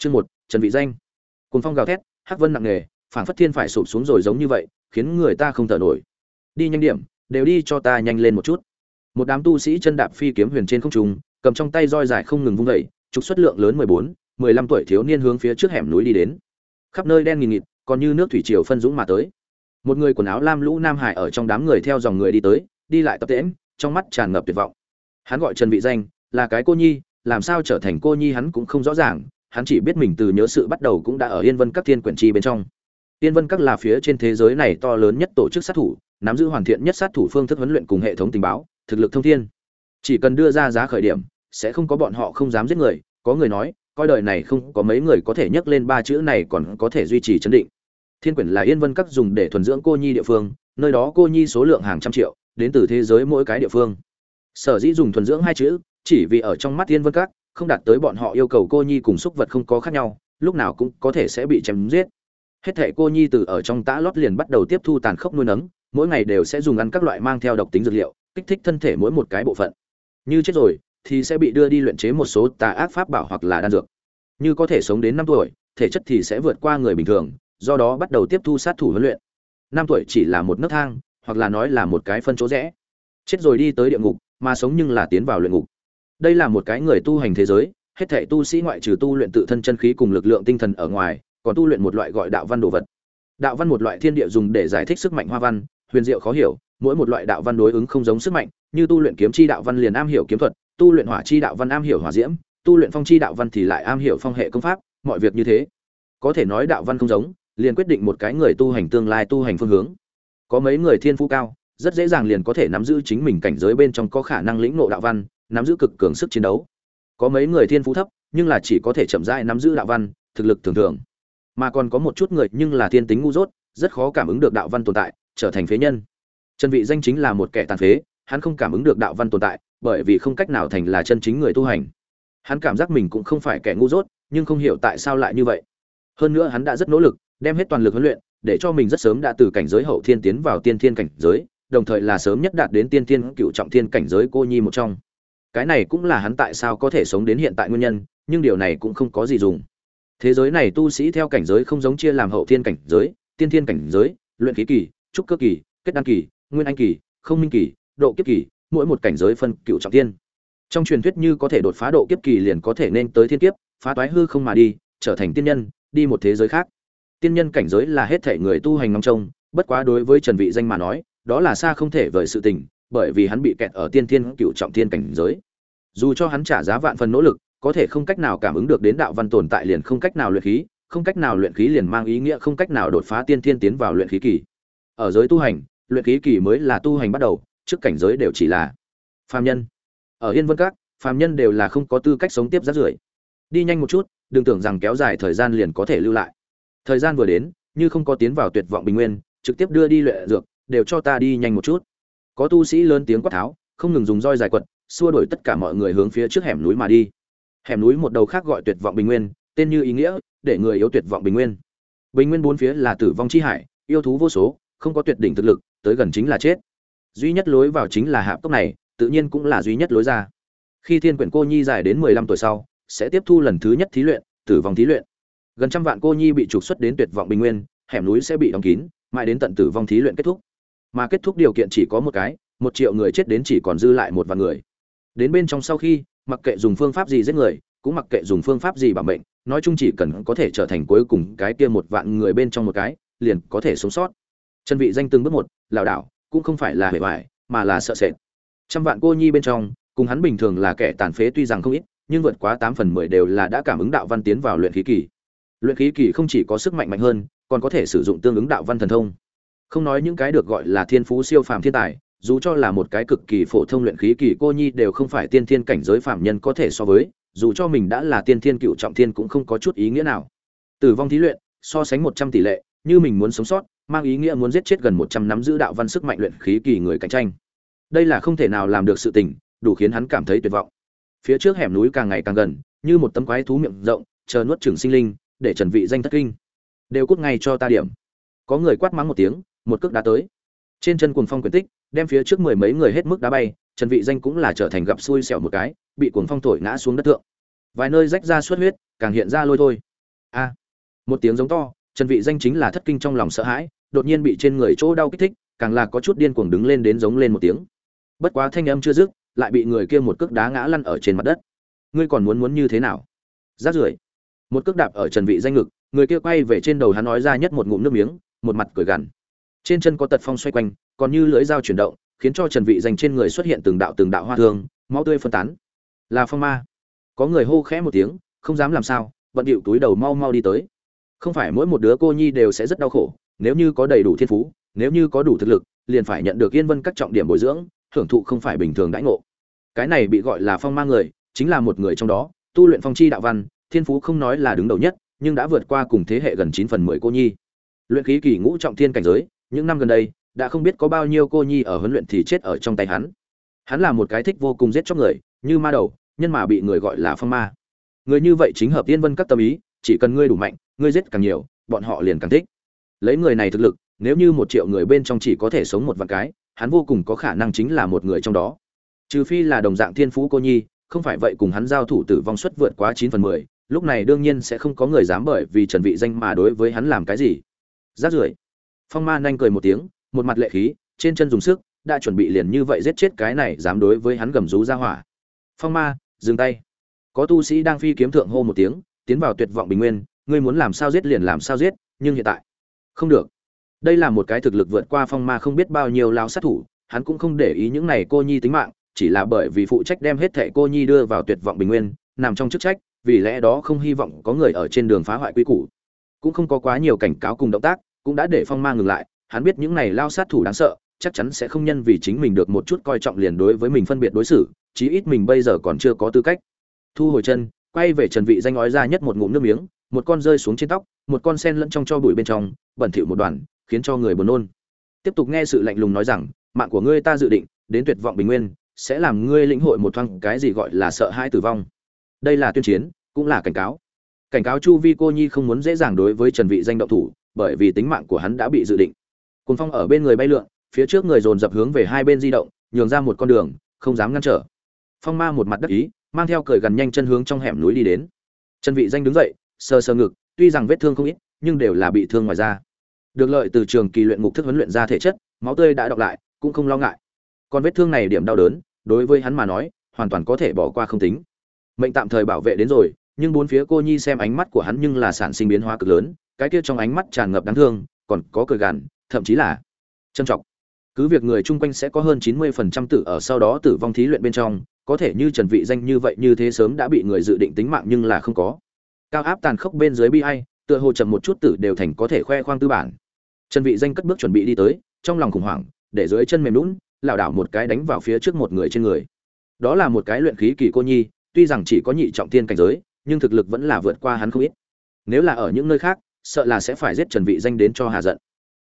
chương một, trần vị danh. Cùng phong gào thét, hắc vân nặng nề, phảng phất thiên phải sụp xuống rồi giống như vậy, khiến người ta không thở nổi. Đi nhanh điểm, đều đi cho ta nhanh lên một chút. Một đám tu sĩ chân đạp phi kiếm huyền trên không trung, cầm trong tay roi dài không ngừng vung dậy, trục xuất lượng lớn mười bốn, mười lăm tuổi thiếu niên hướng phía trước hẻm núi đi đến. Khắp nơi đen nghìn nghịt, còn như nước thủy triều phân dũng mà tới. Một người quần áo lam lũ nam hải ở trong đám người theo dòng người đi tới, đi lại tập tễm trong mắt tràn ngập tuyệt vọng. Hắn gọi trần vị danh, là cái cô nhi, làm sao trở thành cô nhi hắn cũng không rõ ràng hắn chỉ biết mình từ nhớ sự bắt đầu cũng đã ở yên vân các thiên quyển chi bên trong. Yên vân các là phía trên thế giới này to lớn nhất tổ chức sát thủ, nắm giữ hoàn thiện nhất sát thủ phương thức huấn luyện cùng hệ thống tình báo, thực lực thông thiên. Chỉ cần đưa ra giá khởi điểm, sẽ không có bọn họ không dám giết người. Có người nói, coi đời này không có mấy người có thể nhắc lên ba chữ này còn có thể duy trì chấn định. Thiên quyển là yên vân các dùng để thuần dưỡng cô nhi địa phương, nơi đó cô nhi số lượng hàng trăm triệu, đến từ thế giới mỗi cái địa phương. Sở dĩ dùng thuần dưỡng hai chữ, chỉ vì ở trong mắt yên vân các không đạt tới bọn họ yêu cầu cô nhi cùng xúc vật không có khác nhau, lúc nào cũng có thể sẽ bị chém giết. Hết thể cô nhi từ ở trong tã lót liền bắt đầu tiếp thu tàn khốc nuôi nấng, mỗi ngày đều sẽ dùng ăn các loại mang theo độc tính dược liệu, kích thích thân thể mỗi một cái bộ phận. Như chết rồi, thì sẽ bị đưa đi luyện chế một số tà ác pháp bảo hoặc là đan dược. Như có thể sống đến năm tuổi, thể chất thì sẽ vượt qua người bình thường, do đó bắt đầu tiếp thu sát thủ huấn luyện. Năm tuổi chỉ là một nấc thang, hoặc là nói là một cái phân chỗ rẽ. Chết rồi đi tới địa ngục, mà sống nhưng là tiến vào luyện ngục đây là một cái người tu hành thế giới, hết thể tu sĩ ngoại trừ tu luyện tự thân chân khí cùng lực lượng tinh thần ở ngoài, còn tu luyện một loại gọi đạo văn đồ vật. Đạo văn một loại thiên địa dùng để giải thích sức mạnh hoa văn, huyền diệu khó hiểu, mỗi một loại đạo văn đối ứng không giống sức mạnh, như tu luyện kiếm chi đạo văn liền am hiểu kiếm thuật, tu luyện hỏa chi đạo văn am hiểu hỏa diễm, tu luyện phong chi đạo văn thì lại am hiểu phong hệ công pháp, mọi việc như thế. Có thể nói đạo văn không giống, liền quyết định một cái người tu hành tương lai tu hành phương hướng. Có mấy người thiên phú cao, rất dễ dàng liền có thể nắm giữ chính mình cảnh giới bên trong có khả năng lĩnh ngộ đạo văn nắm giữ cực cường sức chiến đấu. Có mấy người thiên phú thấp, nhưng là chỉ có thể chậm rãi nắm giữ đạo văn, thực lực thường thường. Mà còn có một chút người nhưng là thiên tính ngu dốt, rất khó cảm ứng được đạo văn tồn tại, trở thành phế nhân. Trần vị danh chính là một kẻ tàn phế, hắn không cảm ứng được đạo văn tồn tại, bởi vì không cách nào thành là chân chính người tu hành. Hắn cảm giác mình cũng không phải kẻ ngu dốt, nhưng không hiểu tại sao lại như vậy. Hơn nữa hắn đã rất nỗ lực, đem hết toàn lực huấn luyện, để cho mình rất sớm đã từ cảnh giới hậu thiên tiến vào tiên thiên cảnh giới, đồng thời là sớm nhất đạt đến tiên thiên cựu trọng thiên cảnh giới cô nhi một trong cái này cũng là hắn tại sao có thể sống đến hiện tại nguyên nhân, nhưng điều này cũng không có gì dùng. Thế giới này tu sĩ theo cảnh giới không giống chia làm hậu thiên cảnh giới, tiên thiên cảnh giới, luyện khí kỳ, trúc cơ kỳ, kết đăng kỳ, nguyên anh kỳ, không minh kỳ, độ kiếp kỳ, mỗi một cảnh giới phân cựu trọng thiên. Trong truyền thuyết như có thể đột phá độ kiếp kỳ liền có thể nên tới thiên kiếp, phá toái hư không mà đi, trở thành tiên nhân, đi một thế giới khác. Tiên nhân cảnh giới là hết thể người tu hành ngóng trông, bất quá đối với trần vị danh mà nói, đó là xa không thể vời sự tình bởi vì hắn bị kẹt ở tiên thiên cựu trọng thiên cảnh giới. Dù cho hắn trả giá vạn phần nỗ lực, có thể không cách nào cảm ứng được đến đạo văn tồn tại liền không cách nào luyện khí, không cách nào luyện khí liền mang ý nghĩa không cách nào đột phá tiên thiên tiến vào luyện khí kỳ. Ở giới tu hành, luyện khí kỳ mới là tu hành bắt đầu, trước cảnh giới đều chỉ là phàm nhân. Ở yên vân các, phàm nhân đều là không có tư cách sống tiếp rát rưởi. Đi nhanh một chút, đừng tưởng rằng kéo dài thời gian liền có thể lưu lại. Thời gian vừa đến, như không có tiến vào tuyệt vọng bình nguyên, trực tiếp đưa đi luyện dược, đều cho ta đi nhanh một chút có tu sĩ lớn tiếng quát tháo, không ngừng dùng roi dài quật, xua đuổi tất cả mọi người hướng phía trước hẻm núi mà đi. Hẻm núi một đầu khác gọi tuyệt vọng bình nguyên, tên như ý nghĩa, để người yếu tuyệt vọng bình nguyên. Bình nguyên bốn phía là tử vong chi hải, yêu thú vô số, không có tuyệt đỉnh thực lực, tới gần chính là chết. Duy nhất lối vào chính là hạp cốc này, tự nhiên cũng là duy nhất lối ra. Khi thiên quyển cô nhi dài đến mười lăm tuổi sau, sẽ tiếp thu lần thứ nhất thí luyện, tử vong thí luyện. Gần trăm vạn cô nhi bị trục xuất đến tuyệt vọng bình nguyên, hẻm núi sẽ bị đóng kín, mãi đến tận tử vong thí luyện kết thúc mà kết thúc điều kiện chỉ có một cái, một triệu người chết đến chỉ còn dư lại một vạn người. Đến bên trong sau khi, mặc kệ dùng phương pháp gì giết người, cũng mặc kệ dùng phương pháp gì bảo mệnh, nói chung chỉ cần có thể trở thành cuối cùng cái kia một vạn người bên trong một cái, liền có thể sống sót. Chân vị danh từng bước một, lảo đảo, cũng không phải là hề vải mà là sợ sệt. Trăm vạn cô nhi bên trong, cùng hắn bình thường là kẻ tàn phế tuy rằng không ít, nhưng vượt quá tám phần mười đều là đã cảm ứng đạo văn tiến vào luyện khí kỳ. Luyện khí kỳ không chỉ có sức mạnh mạnh hơn, còn có thể sử dụng tương ứng đạo văn thần thông không nói những cái được gọi là thiên phú siêu phàm thiên tài, dù cho là một cái cực kỳ phổ thông luyện khí kỳ cô nhi đều không phải tiên thiên cảnh giới phàm nhân có thể so với, dù cho mình đã là tiên thiên cựu trọng thiên cũng không có chút ý nghĩa nào. Tử vong thí luyện, so sánh một trăm tỷ lệ, như mình muốn sống sót, mang ý nghĩa muốn giết chết gần một trăm nắm giữ đạo văn sức mạnh luyện khí kỳ người cạnh tranh. Đây là không thể nào làm được sự tình, đủ khiến hắn cảm thấy tuyệt vọng. Phía trước hẻm núi càng ngày càng gần, như một tấm quái thú miệng rộng, chờ nuốt chửng sinh linh, để trần vị danh thất kinh. Đều cút ngay cho ta điểm. Có người quát mắng một tiếng một cước đá tới. Trên chân cuồng phong quyền tích, đem phía trước mười mấy người hết mức đá bay, trần vị danh cũng là trở thành gặp xui xẻo một cái, bị cuồng phong thổi ngã xuống đất thượng. Vài nơi rách ra xuất huyết, càng hiện ra lôi thôi. A! Một tiếng giống to, trần vị danh chính là thất kinh trong lòng sợ hãi, đột nhiên bị trên người chỗ đau kích thích, càng là có chút điên cuồng đứng lên đến giống lên một tiếng. Bất quá thanh âm chưa dứt, lại bị người kia một cước đá ngã lăn ở trên mặt đất. Ngươi còn muốn muốn như thế nào? Rát rưởi. Một cước đạp ở trần vị danh ngực, người kia quay về trên đầu hắn nói ra nhất một ngụm nước miếng, một mặt cười gằn trên chân có tật phong xoay quanh, còn như lưỡi dao chuyển động, khiến cho trần vị danh trên người xuất hiện từng đạo từng đạo hoa thương, máu tươi phân tán. Là phong ma. Có người hô khẽ một tiếng, không dám làm sao, bận điệu túi đầu mau mau đi tới. Không phải mỗi một đứa cô nhi đều sẽ rất đau khổ, nếu như có đầy đủ thiên phú, nếu như có đủ thực lực, liền phải nhận được yên vân các trọng điểm bồi dưỡng, hưởng thụ không phải bình thường đãi ngộ. Cái này bị gọi là phong ma người, chính là một người trong đó, tu luyện phong chi đạo văn, thiên phú không nói là đứng đầu nhất, nhưng đã vượt qua cùng thế hệ gần chín phần mười cô nhi. Luyện khí kỳ ngũ trọng thiên cảnh giới những năm gần đây, đã không biết có bao nhiêu cô nhi ở huấn luyện thì chết ở trong tay hắn. Hắn là một cái thích vô cùng giết chóc người, như ma đầu, nhân mà bị người gọi là phong ma. Người như vậy chính hợp tiên vân các tâm ý, chỉ cần ngươi đủ mạnh, ngươi giết càng nhiều, bọn họ liền càng thích. Lấy người này thực lực, nếu như một triệu người bên trong chỉ có thể sống một vạn cái, hắn vô cùng có khả năng chính là một người trong đó. Trừ phi là đồng dạng thiên phú cô nhi, không phải vậy cùng hắn giao thủ tử vong suất vượt quá chín phần mười, lúc này đương nhiên sẽ không có người dám bởi vì trần vị danh mà đối với hắn làm cái gì. Rát rưởi phong ma nhanh cười một tiếng, một mặt lệ khí, trên chân dùng sức, đã chuẩn bị liền như vậy giết chết cái này dám đối với hắn gầm rú ra hỏa. Phong ma, dừng tay. Có tu sĩ đang phi kiếm thượng hô một tiếng, tiến vào tuyệt vọng bình nguyên, ngươi muốn làm sao giết liền làm sao giết, nhưng hiện tại, không được. Đây là một cái thực lực vượt qua phong ma không biết bao nhiêu lao sát thủ, hắn cũng không để ý những này cô nhi tính mạng, chỉ là bởi vì phụ trách đem hết thẻ cô nhi đưa vào tuyệt vọng bình nguyên, nằm trong chức trách, vì lẽ đó không hy vọng có người ở trên đường phá hoại quy củ. Cũng không có quá nhiều cảnh cáo cùng động tác cũng đã để phong ma ngừng lại, hắn biết những này lao sát thủ đáng sợ, chắc chắn sẽ không nhân vì chính mình được một chút coi trọng liền đối với mình phân biệt đối xử, chí ít mình bây giờ còn chưa có tư cách. Thu hồi chân, quay về trần vị danh ói ra nhất một ngụm nước miếng, một con rơi xuống trên tóc, một con sen lẫn trong cho bụi bên trong, bẩn thỉu một đoàn, khiến cho người buồn nôn. Tiếp tục nghe sự lạnh lùng nói rằng, mạng của ngươi ta dự định, đến tuyệt vọng bình nguyên, sẽ làm ngươi lĩnh hội một thoáng cái gì gọi là sợ hãi tử vong. Đây là tuyên chiến, cũng là cảnh cáo. Cảnh cáo chu vi cô nhi không muốn dễ dàng đối với trần vị danh động thủ bởi vì tính mạng của hắn đã bị dự định. Côn phong ở bên người bay lượn, phía trước người dồn dập hướng về hai bên di động, nhường ra một con đường, không dám ngăn trở. Phong ma một mặt đắc ý, mang theo cười gần nhanh chân hướng trong hẻm núi đi đến. Trần vị danh đứng dậy, sờ sờ ngực, tuy rằng vết thương không ít, nhưng đều là bị thương ngoài da. Được lợi từ trường kỳ luyện ngục thức huấn luyện ra thể chất, máu tươi đã đọc lại, cũng không lo ngại. Còn vết thương này điểm đau đớn, đối với hắn mà nói, hoàn toàn có thể bỏ qua không tính. Mệnh tạm thời bảo vệ đến rồi nhưng bốn phía cô nhi xem ánh mắt của hắn nhưng là sản sinh biến hóa cực lớn, cái kia trong ánh mắt tràn ngập đáng thương, còn có cười gằn, thậm chí là trân trọng. Cứ việc người chung quanh sẽ có hơn chín mươi phần trăm tử ở sau đó tử vong thí luyện bên trong, có thể như trần vị danh như vậy như thế sớm đã bị người dự định tính mạng nhưng là không có. Cao áp tàn khốc bên dưới bi ai, tựa hồ chậm một chút tử đều thành có thể khoe khoang tư bản. Trần vị danh cất bước chuẩn bị đi tới, trong lòng khủng hoảng, để dưới chân mềm lún lảo đảo một cái đánh vào phía trước một người trên người. Đó là một cái luyện khí kỳ cô nhi, tuy rằng chỉ có nhị trọng thiên cảnh giới nhưng thực lực vẫn là vượt qua hắn không ít. Nếu là ở những nơi khác, sợ là sẽ phải giết trần vị danh đến cho hà giận.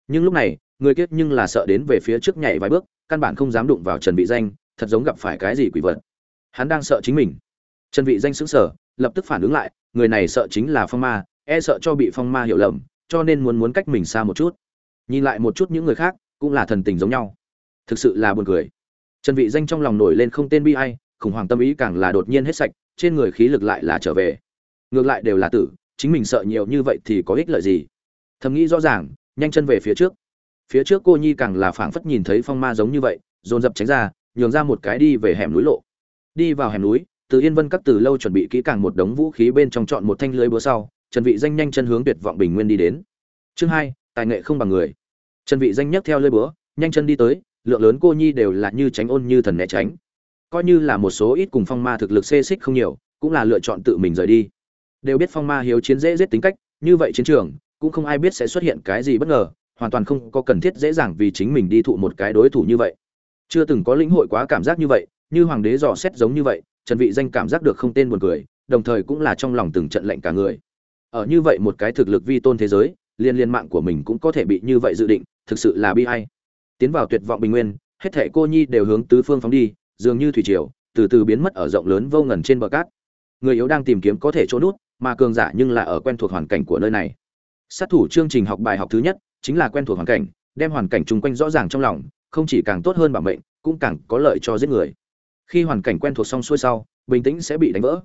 Nhưng lúc này, người kia nhưng là sợ đến về phía trước nhảy vài bước, căn bản không dám đụng vào trần vị danh, thật giống gặp phải cái gì quỷ vật. Hắn đang sợ chính mình. Trần vị danh sững sờ, lập tức phản ứng lại, người này sợ chính là phong ma e sợ cho bị phong ma hiểu lầm, cho nên muốn muốn cách mình xa một chút. Nhìn lại một chút những người khác, cũng là thần tình giống nhau. Thực sự là buồn cười. Trần vị danh trong lòng nổi lên không tên bi ai khủng hoảng tâm ý càng là đột nhiên hết sạch, trên người khí lực lại là trở về. Ngược lại đều là tử, chính mình sợ nhiều như vậy thì có ích lợi gì? Thầm nghĩ rõ ràng, nhanh chân về phía trước. Phía trước cô nhi càng là phảng phất nhìn thấy phong ma giống như vậy, dồn dập tránh ra, nhường ra một cái đi về hẻm núi lộ. Đi vào hẻm núi, từ yên vân các từ lâu chuẩn bị kỹ càng một đống vũ khí bên trong chọn một thanh lưới búa sau, trần vị danh nhanh chân hướng tuyệt vọng bình nguyên đi đến. Chương hai, tài nghệ không bằng người. Trần vị danh nhấc theo lưới búa, nhanh chân đi tới, lượng lớn cô nhi đều là như tránh ôn như thần né tránh coi như là một số ít cùng phong ma thực lực xê xích không nhiều, cũng là lựa chọn tự mình rời đi. Đều biết phong ma hiếu chiến dễ giết tính cách, như vậy chiến trường, cũng không ai biết sẽ xuất hiện cái gì bất ngờ, hoàn toàn không có cần thiết dễ dàng vì chính mình đi thụ một cái đối thủ như vậy. Chưa từng có lĩnh hội quá cảm giác như vậy, như hoàng đế dò xét giống như vậy, trần vị danh cảm giác được không tên buồn cười, đồng thời cũng là trong lòng từng trận lệnh cả người. Ở như vậy một cái thực lực vi tôn thế giới, liên liên mạng của mình cũng có thể bị như vậy dự định, thực sự là bi hay tiến vào tuyệt vọng bình nguyên, hết thảy cô nhi đều hướng tứ phương phóng đi dường như thủy triều, từ từ biến mất ở rộng lớn vô ngần trên bờ cát. Người yếu đang tìm kiếm có thể chỗ nút mà cường giả nhưng là ở quen thuộc hoàn cảnh của nơi này. Sát thủ chương trình học bài học thứ nhất, chính là quen thuộc hoàn cảnh, đem hoàn cảnh chung quanh rõ ràng trong lòng, không chỉ càng tốt hơn bảo mệnh, cũng càng có lợi cho giết người. Khi hoàn cảnh quen thuộc xong xuôi sau, bình tĩnh sẽ bị đánh vỡ.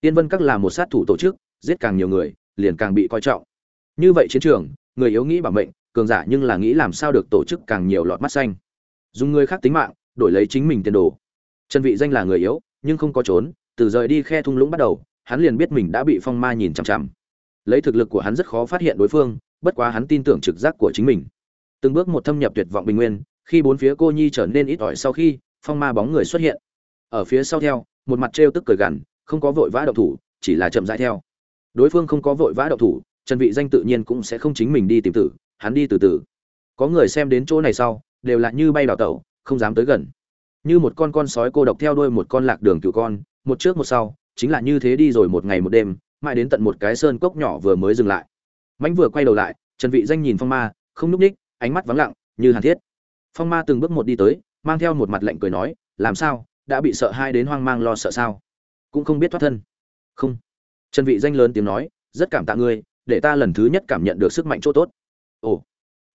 Tiên vân các là một sát thủ tổ chức, giết càng nhiều người, liền càng bị coi trọng. Như vậy chiến trường, người yếu nghĩ bảo mệnh, cường giả nhưng là nghĩ làm sao được tổ chức càng nhiều lọt mắt xanh. Dùng người khác tính mạng, đổi lấy chính mình tiền đồ trần vị danh là người yếu, nhưng không có trốn, từ rời đi khe thung lũng bắt đầu, hắn liền biết mình đã bị phong ma nhìn chằm chằm. Lấy thực lực của hắn rất khó phát hiện đối phương, bất quá hắn tin tưởng trực giác của chính mình. Từng bước một thâm nhập tuyệt vọng bình nguyên, khi bốn phía cô nhi trở nên ít ỏi sau khi, phong ma bóng người xuất hiện. Ở phía sau theo, một mặt trêu tức cười gằn, không có vội vã động thủ, chỉ là chậm rãi theo. Đối phương không có vội vã động thủ, trần vị danh tự nhiên cũng sẽ không chính mình đi tìm tử, hắn đi từ từ. Có người xem đến chỗ này sau, đều là như bay đảo tẩu, không dám tới gần như một con con sói cô độc theo đuôi một con lạc đường cựu con, một trước một sau, chính là như thế đi rồi một ngày một đêm, mãi đến tận một cái sơn cốc nhỏ vừa mới dừng lại. Mãnh vừa quay đầu lại, trần vị danh nhìn phong ma, không núp ních, ánh mắt vắng lặng, như hàn thiết. Phong ma từng bước một đi tới, mang theo một mặt lạnh cười nói, làm sao, đã bị sợ hai đến hoang mang lo sợ sao? Cũng không biết thoát thân. Không. Trần vị danh lớn tiếng nói, rất cảm tạ ngươi, để ta lần thứ nhất cảm nhận được sức mạnh chỗ tốt. Ồ.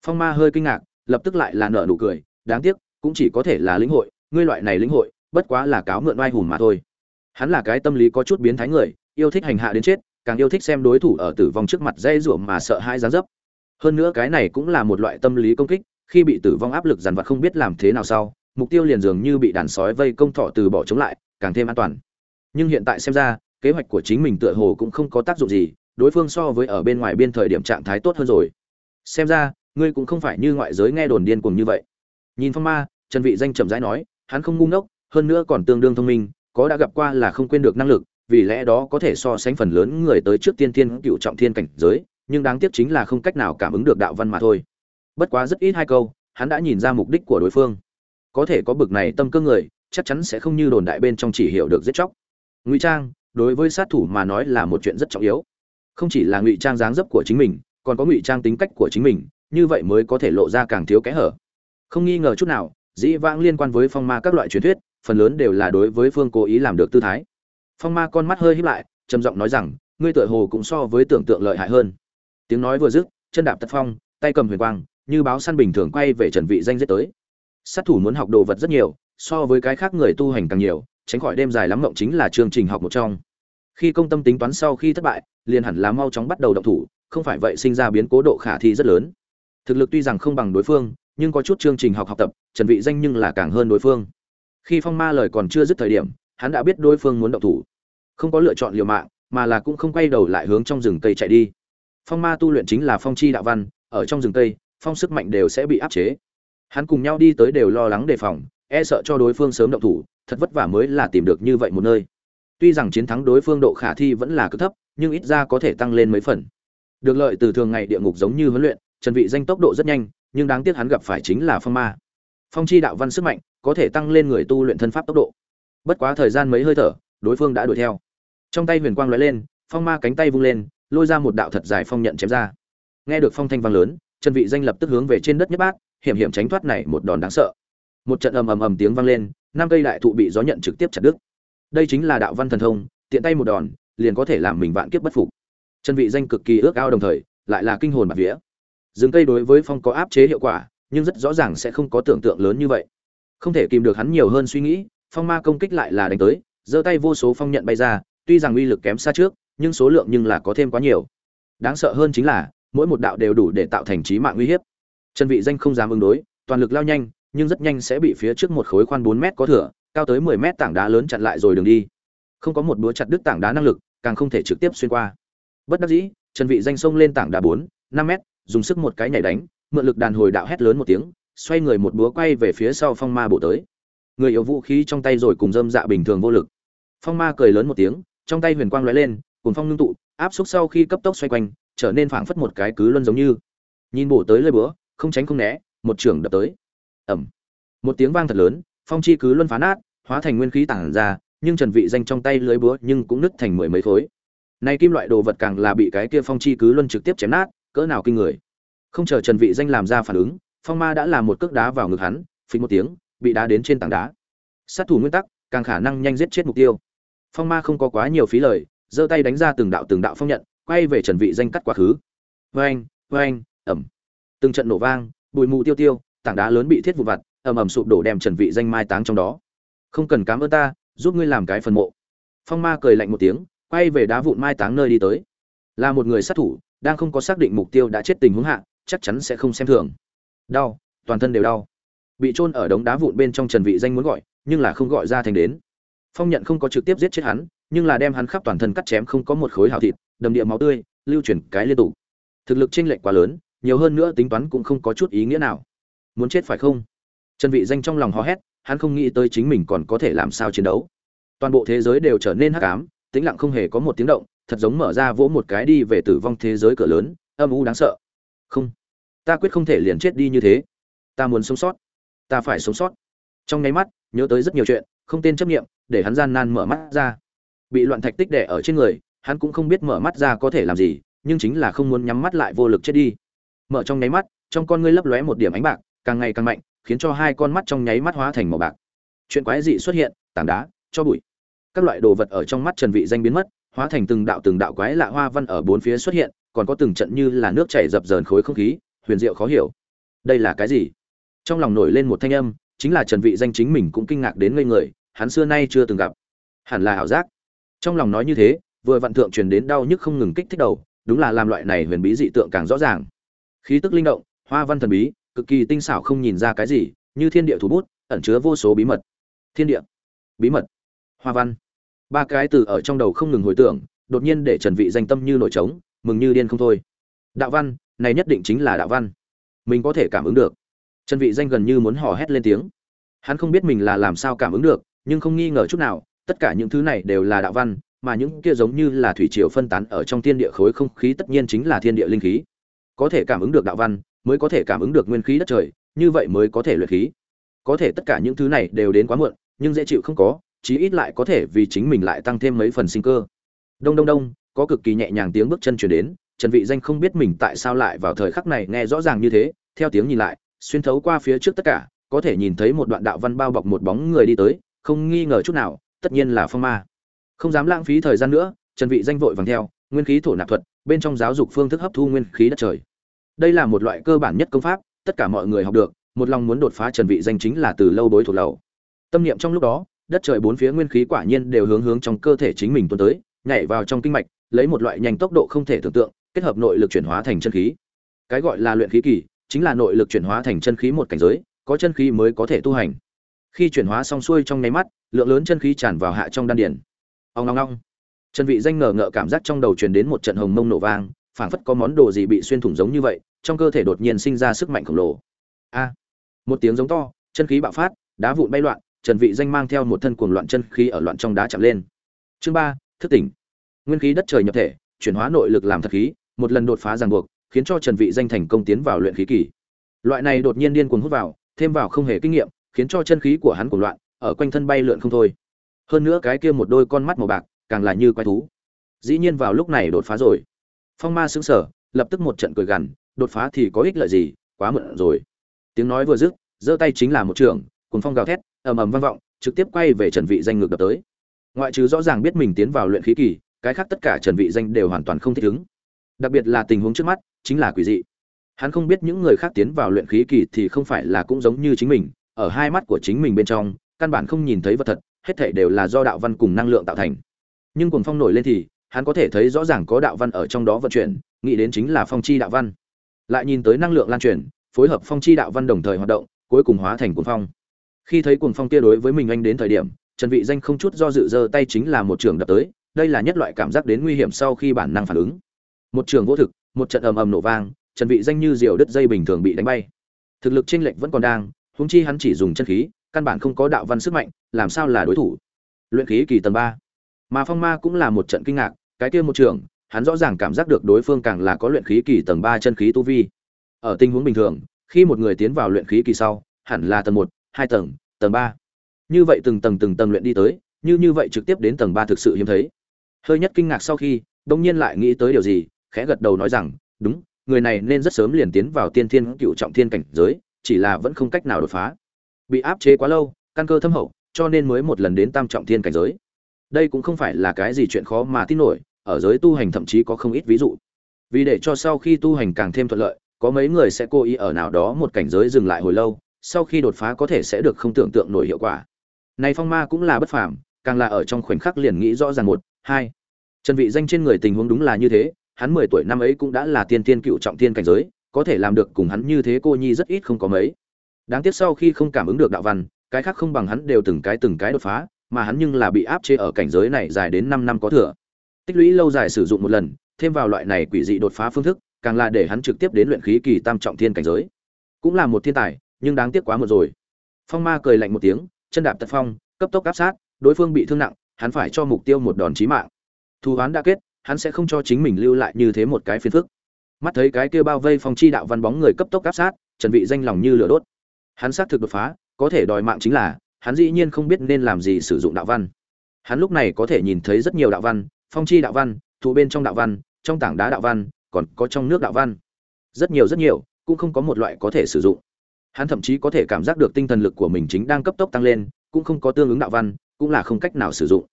Phong ma hơi kinh ngạc, lập tức lại là nở nụ cười, đáng tiếc, cũng chỉ có thể là lĩnh hội ngươi loại này lĩnh hội, bất quá là cáo mượn oai hùng mà thôi. Hắn là cái tâm lý có chút biến thái người, yêu thích hành hạ đến chết, càng yêu thích xem đối thủ ở tử vong trước mặt dây rủa mà sợ hãi gián dấp. Hơn nữa cái này cũng là một loại tâm lý công kích, khi bị tử vong áp lực dằn vặt không biết làm thế nào sau, mục tiêu liền dường như bị đàn sói vây công thọ từ bỏ chống lại, càng thêm an toàn. Nhưng hiện tại xem ra, kế hoạch của chính mình tựa hồ cũng không có tác dụng gì, đối phương so với ở bên ngoài biên thời điểm trạng thái tốt hơn rồi. Xem ra, ngươi cũng không phải như ngoại giới nghe đồn điên cuồng như vậy. Nhìn phong ma, trần vị danh chậm rãi nói hắn không ngu ngốc, hơn nữa còn tương đương thông minh, có đã gặp qua là không quên được năng lực, vì lẽ đó có thể so sánh phần lớn người tới trước tiên thiên cựu trọng thiên cảnh giới, nhưng đáng tiếc chính là không cách nào cảm ứng được đạo văn mà thôi. Bất quá rất ít hai câu, hắn đã nhìn ra mục đích của đối phương. Có thể có bực này tâm cơ người, chắc chắn sẽ không như đồn đại bên trong chỉ hiểu được giết chóc. Ngụy trang, đối với sát thủ mà nói là một chuyện rất trọng yếu. Không chỉ là ngụy trang dáng dấp của chính mình, còn có ngụy trang tính cách của chính mình, như vậy mới có thể lộ ra càng thiếu kẽ hở. Không nghi ngờ chút nào dĩ vãng liên quan với phong ma các loại truyền thuyết, phần lớn đều là đối với phương cố ý làm được tư thái. Phong ma con mắt hơi híp lại, trầm giọng nói rằng, ngươi tựa hồ cũng so với tưởng tượng lợi hại hơn. Tiếng nói vừa dứt, chân đạp tật phong, tay cầm huyền quang, như báo săn bình thường quay về trần vị danh giết tới. Sát thủ muốn học đồ vật rất nhiều, so với cái khác người tu hành càng nhiều, tránh khỏi đêm dài lắm mộng chính là chương trình học một trong. Khi công tâm tính toán sau khi thất bại, liền hẳn là mau chóng bắt đầu động thủ, không phải vậy sinh ra biến cố độ khả thi rất lớn. Thực lực tuy rằng không bằng đối phương nhưng có chút chương trình học học tập, trần vị danh nhưng là càng hơn đối phương. Khi phong ma lời còn chưa dứt thời điểm, hắn đã biết đối phương muốn động thủ. Không có lựa chọn liều mạng, mà là cũng không quay đầu lại hướng trong rừng cây chạy đi. Phong ma tu luyện chính là phong chi đạo văn, ở trong rừng cây, phong sức mạnh đều sẽ bị áp chế. Hắn cùng nhau đi tới đều lo lắng đề phòng e sợ cho đối phương sớm động thủ, thật vất vả mới là tìm được như vậy một nơi. Tuy rằng chiến thắng đối phương độ khả thi vẫn là cực thấp, nhưng ít ra có thể tăng lên mấy phần. Được lợi từ thường ngày địa ngục giống như huấn luyện, trần vị danh tốc độ rất nhanh nhưng đáng tiếc hắn gặp phải chính là phong ma. Phong chi đạo văn sức mạnh có thể tăng lên người tu luyện thân pháp tốc độ. Bất quá thời gian mấy hơi thở, đối phương đã đuổi theo. Trong tay huyền quang lóe lên, phong ma cánh tay vung lên, lôi ra một đạo thật dài phong nhận chém ra. Nghe được phong thanh vang lớn, trần vị danh lập tức hướng về trên đất nhất bát, hiểm hiểm tránh thoát này một đòn đáng sợ. Một trận ầm ầm ầm tiếng vang lên, năm cây đại thụ bị gió nhận trực tiếp chặt đứt. Đây chính là đạo văn thần thông, tiện tay một đòn, liền có thể làm mình vạn kiếp bất phục. Trần vị danh cực kỳ ước ao đồng thời, lại là kinh hồn bạt vía rừng cây đối với phong có áp chế hiệu quả nhưng rất rõ ràng sẽ không có tưởng tượng lớn như vậy. Không thể kìm được hắn nhiều hơn suy nghĩ phong ma công kích lại là đánh tới giơ tay vô số phong nhận bay ra tuy rằng uy lực kém xa trước nhưng số lượng nhưng là có thêm quá nhiều. Đáng sợ hơn chính là mỗi một đạo đều đủ để tạo thành trí mạng uy hiếp. Trần vị danh không dám ứng đối toàn lực lao nhanh nhưng rất nhanh sẽ bị phía trước một khối khoan 4 mét có thừa cao tới 10 mét tảng đá lớn chặn lại rồi đường đi. Không có một đũa chặt đứt tảng đá năng lực càng không thể trực tiếp xuyên qua. Bất đắc dĩ trần vị danh xông lên tảng đá 4, 5 mét dùng sức một cái nhảy đánh, mượn lực đàn hồi đạo hét lớn một tiếng, xoay người một búa quay về phía sau phong ma bổ tới. Người yếu vũ khí trong tay rồi cùng dâm dạ bình thường vô lực. Phong ma cười lớn một tiếng, trong tay huyền quang lóe lên cùng phong ngưng tụ, áp xúc sau khi cấp tốc xoay quanh, trở nên phảng phất một cái cứ luân giống như. Nhìn bổ tới lơi búa, không tránh không né, một trường đập tới. Ẩm một tiếng vang thật lớn, phong chi cứ luân phá nát, hóa thành nguyên khí tản ra, nhưng trần vị danh trong tay lưới búa nhưng cũng nứt thành mười mấy khối. Nay kim loại đồ vật càng là bị cái kia phong chi cứ luân trực tiếp chém nát cỡ nào kinh người. Không chờ trần vị danh làm ra phản ứng, phong ma đã làm một cước đá vào ngực hắn phình một tiếng, bị đá đến trên tảng đá. Sát thủ nguyên tắc, càng khả năng nhanh giết chết mục tiêu. Phong ma không có quá nhiều phí lời, giơ tay đánh ra từng đạo từng đạo phong nhận, quay về trần vị danh cắt quá khứ. Vang vang ầm. Từng trận nổ vang, bụi mù tiêu tiêu, tảng đá lớn bị thiết vụ vặt, ầm ầm sụp đổ đem trần vị danh mai táng trong đó. Không cần cảm ơn ta, giúp ngươi làm cái phần mộ. Phong ma cười lạnh một tiếng, quay về đá vụn mai táng nơi đi tới. Là một người sát thủ đang không có xác định mục tiêu đã chết tình huống hạ, chắc chắn sẽ không xem thường. Đau, toàn thân đều đau. Bị chôn ở đống đá vụn bên trong trần vị danh muốn gọi, nhưng là không gọi ra thành đến. Phong nhận không có trực tiếp giết chết hắn, nhưng là đem hắn khắp toàn thân cắt chém không có một khối hào thịt, đầm địa máu tươi, lưu chuyển cái liên tục. Thực lực chênh lệch quá lớn, nhiều hơn nữa tính toán cũng không có chút ý nghĩa nào. Muốn chết phải không? Trần vị danh trong lòng hò hét, hắn không nghĩ tới chính mình còn có thể làm sao chiến đấu. Toàn bộ thế giới đều trở nên hắc ám, tĩnh lặng không hề có một tiếng động thật giống mở ra vỗ một cái đi về tử vong thế giới cửa lớn, âm u đáng sợ. Không, ta quyết không thể liền chết đi như thế. Ta muốn sống sót. Ta phải sống sót. Trong nháy mắt, nhớ tới rất nhiều chuyện, không tên chấp nghiệm để hắn gian nan mở mắt ra. Bị loạn thạch tích đẻ ở trên người, hắn cũng không biết mở mắt ra có thể làm gì, nhưng chính là không muốn nhắm mắt lại vô lực chết đi. Mở trong nháy mắt, trong con ngươi lấp lóe một điểm ánh bạc, càng ngày càng mạnh, khiến cho hai con mắt trong nháy mắt hóa thành màu bạc. Chuyện quái dị xuất hiện, tảng đá, cho bụi. Các loại đồ vật ở trong mắt trần vị danh biến mất hóa thành từng đạo từng đạo quái lạ hoa văn ở bốn phía xuất hiện, còn có từng trận như là nước chảy dập dờn khối không khí, huyền diệu khó hiểu. Đây là cái gì? Trong lòng nổi lên một thanh âm, chính là trần vị danh chính mình cũng kinh ngạc đến ngây người, hắn xưa nay chưa từng gặp. Hẳn là ảo giác. Trong lòng nói như thế, vừa vận thượng truyền đến đau nhức không ngừng kích thích đầu, đúng là làm loại này huyền bí dị tượng càng rõ ràng. Khí tức linh động, hoa văn thần bí, cực kỳ tinh xảo không nhìn ra cái gì, như thiên địa thủ bút, ẩn chứa vô số bí mật. Thiên địa. Bí mật. Hoa văn ba cái từ ở trong đầu không ngừng hồi tưởng, đột nhiên để trần vị danh tâm như nổi trống, mừng như điên không thôi. Đạo văn, này nhất định chính là đạo văn. Mình có thể cảm ứng được. Trần vị danh gần như muốn hò hét lên tiếng. Hắn không biết mình là làm sao cảm ứng được, nhưng không nghi ngờ chút nào, tất cả những thứ này đều là đạo văn, mà những kia giống như là thủy triều phân tán ở trong thiên địa khối không khí tất nhiên chính là thiên địa linh khí. Có thể cảm ứng được đạo văn, mới có thể cảm ứng được nguyên khí đất trời, như vậy mới có thể luyện khí. Có thể tất cả những thứ này đều đến quá muộn, nhưng dễ chịu không có chí ít lại có thể vì chính mình lại tăng thêm mấy phần sinh cơ. Đông đông đông, có cực kỳ nhẹ nhàng tiếng bước chân chuyển đến, trần vị danh không biết mình tại sao lại vào thời khắc này nghe rõ ràng như thế, theo tiếng nhìn lại, xuyên thấu qua phía trước tất cả, có thể nhìn thấy một đoạn đạo văn bao bọc một bóng người đi tới, không nghi ngờ chút nào, tất nhiên là phong ma. Không dám lãng phí thời gian nữa, trần vị danh vội vàng theo, nguyên khí thổ nạp thuật, bên trong giáo dục phương thức hấp thu nguyên khí đất trời. Đây là một loại cơ bản nhất công pháp, tất cả mọi người học được, một lòng muốn đột phá trần vị danh chính là từ lâu đối thuộc lầu. Tâm niệm trong lúc đó đất trời bốn phía nguyên khí quả nhiên đều hướng hướng trong cơ thể chính mình tuôn tới, nhảy vào trong kinh mạch, lấy một loại nhanh tốc độ không thể tưởng tượng, kết hợp nội lực chuyển hóa thành chân khí. Cái gọi là luyện khí kỳ, chính là nội lực chuyển hóa thành chân khí một cảnh giới, có chân khí mới có thể tu hành. Khi chuyển hóa xong xuôi trong nháy mắt, lượng lớn chân khí tràn vào hạ trong đan điền. Ông long long chân vị danh ngờ ngợ cảm giác trong đầu truyền đến một trận hồng mông nổ vang, phảng phất có món đồ gì bị xuyên thủng giống như vậy, trong cơ thể đột nhiên sinh ra sức mạnh khổng lồ. A. Một tiếng giống to, chân khí bạo phát, đá vụn bay loạn trần vị danh mang theo một thân cuồng loạn chân khí ở loạn trong đá chạm lên. Chương ba, thức tỉnh. Nguyên khí đất trời nhập thể, chuyển hóa nội lực làm thật khí, một lần đột phá ràng buộc, khiến cho trần vị danh thành công tiến vào luyện khí kỳ. Loại này đột nhiên điên cuồng hút vào, thêm vào không hề kinh nghiệm, khiến cho chân khí của hắn cuồng loạn, ở quanh thân bay lượn không thôi. Hơn nữa cái kia một đôi con mắt màu bạc, càng là như quái thú. Dĩ nhiên vào lúc này đột phá rồi. Phong ma sững sờ, lập tức một trận cười gằn, đột phá thì có ích lợi gì, quá muộn rồi. Tiếng nói vừa dứt, giơ tay chính là một trường cùng phong gào thét, ầm ầm vang vọng, trực tiếp quay về trần vị danh ngược đập tới. Ngoại trừ rõ ràng biết mình tiến vào luyện khí kỳ, cái khác tất cả trần vị danh đều hoàn toàn không thích ứng. Đặc biệt là tình huống trước mắt, chính là quỷ dị. Hắn không biết những người khác tiến vào luyện khí kỳ thì không phải là cũng giống như chính mình, ở hai mắt của chính mình bên trong, căn bản không nhìn thấy vật thật, hết thảy đều là do đạo văn cùng năng lượng tạo thành. Nhưng cuồng phong nổi lên thì, hắn có thể thấy rõ ràng có đạo văn ở trong đó vận chuyển, nghĩ đến chính là phong chi đạo văn. Lại nhìn tới năng lượng lan truyền, phối hợp phong chi đạo văn đồng thời hoạt động, cuối cùng hóa thành cuồng phong khi thấy cuồng phong kia đối với mình anh đến thời điểm, trần vị danh không chút do dự giơ tay chính là một trường đập tới, đây là nhất loại cảm giác đến nguy hiểm sau khi bản năng phản ứng. Một trường vô thực, một trận ầm ầm nổ vang, trần vị danh như diều đứt dây bình thường bị đánh bay. Thực lực chênh lệch vẫn còn đang, huống chi hắn chỉ dùng chân khí, căn bản không có đạo văn sức mạnh, làm sao là đối thủ? Luyện khí kỳ tầng ba. Mà phong ma cũng là một trận kinh ngạc, cái kia một trường, hắn rõ ràng cảm giác được đối phương càng là có luyện khí kỳ tầng ba chân khí tu vi. Ở tình huống bình thường, khi một người tiến vào luyện khí kỳ sau, hẳn là tầng một hai tầng tầng ba. Như vậy từng tầng từng tầng luyện đi tới, như như vậy trực tiếp đến tầng ba thực sự hiếm thấy. Hơi nhất kinh ngạc sau khi đông nhiên lại nghĩ tới điều gì, khẽ gật đầu nói rằng, đúng, người này nên rất sớm liền tiến vào tiên thiên cựu trọng thiên cảnh giới, chỉ là vẫn không cách nào đột phá. Bị áp chế quá lâu, căn cơ thâm hậu, cho nên mới một lần đến tam trọng thiên cảnh giới. Đây cũng không phải là cái gì chuyện khó mà tin nổi, ở giới tu hành thậm chí có không ít ví dụ. Vì để cho sau khi tu hành càng thêm thuận lợi, có mấy người sẽ cố ý ở nào đó một cảnh giới dừng lại hồi lâu sau khi đột phá có thể sẽ được không tưởng tượng nổi hiệu quả. Này phong ma cũng là bất phàm, càng là ở trong khoảnh khắc liền nghĩ rõ ràng một, hai. Trần vị danh trên người tình huống đúng là như thế, hắn mười tuổi năm ấy cũng đã là tiên tiên cựu trọng tiên cảnh giới, có thể làm được cùng hắn như thế cô nhi rất ít không có mấy. Đáng tiếc sau khi không cảm ứng được đạo văn, cái khác không bằng hắn đều từng cái từng cái đột phá, mà hắn nhưng là bị áp chế ở cảnh giới này dài đến năm năm có thừa. Tích lũy lâu dài sử dụng một lần, thêm vào loại này quỷ dị đột phá phương thức, càng là để hắn trực tiếp đến luyện khí kỳ tam trọng thiên cảnh giới. Cũng là một thiên tài nhưng đáng tiếc quá một rồi. Phong ma cười lạnh một tiếng, chân đạp tật phong, cấp tốc áp sát, đối phương bị thương nặng, hắn phải cho mục tiêu một đòn chí mạng. Thù hoán đã kết, hắn sẽ không cho chính mình lưu lại như thế một cái phiền phức. Mắt thấy cái kia bao vây phong chi đạo văn bóng người cấp tốc áp sát, trần vị danh lòng như lửa đốt. Hắn xác thực đột phá, có thể đòi mạng chính là, hắn dĩ nhiên không biết nên làm gì sử dụng đạo văn. Hắn lúc này có thể nhìn thấy rất nhiều đạo văn, phong chi đạo văn thụ bên trong đạo văn, trong tảng đá đạo văn, còn có trong nước đạo văn. Rất nhiều rất nhiều, cũng không có một loại có thể sử dụng hắn thậm chí có thể cảm giác được tinh thần lực của mình chính đang cấp tốc tăng lên, cũng không có tương ứng đạo văn, cũng là không cách nào sử dụng.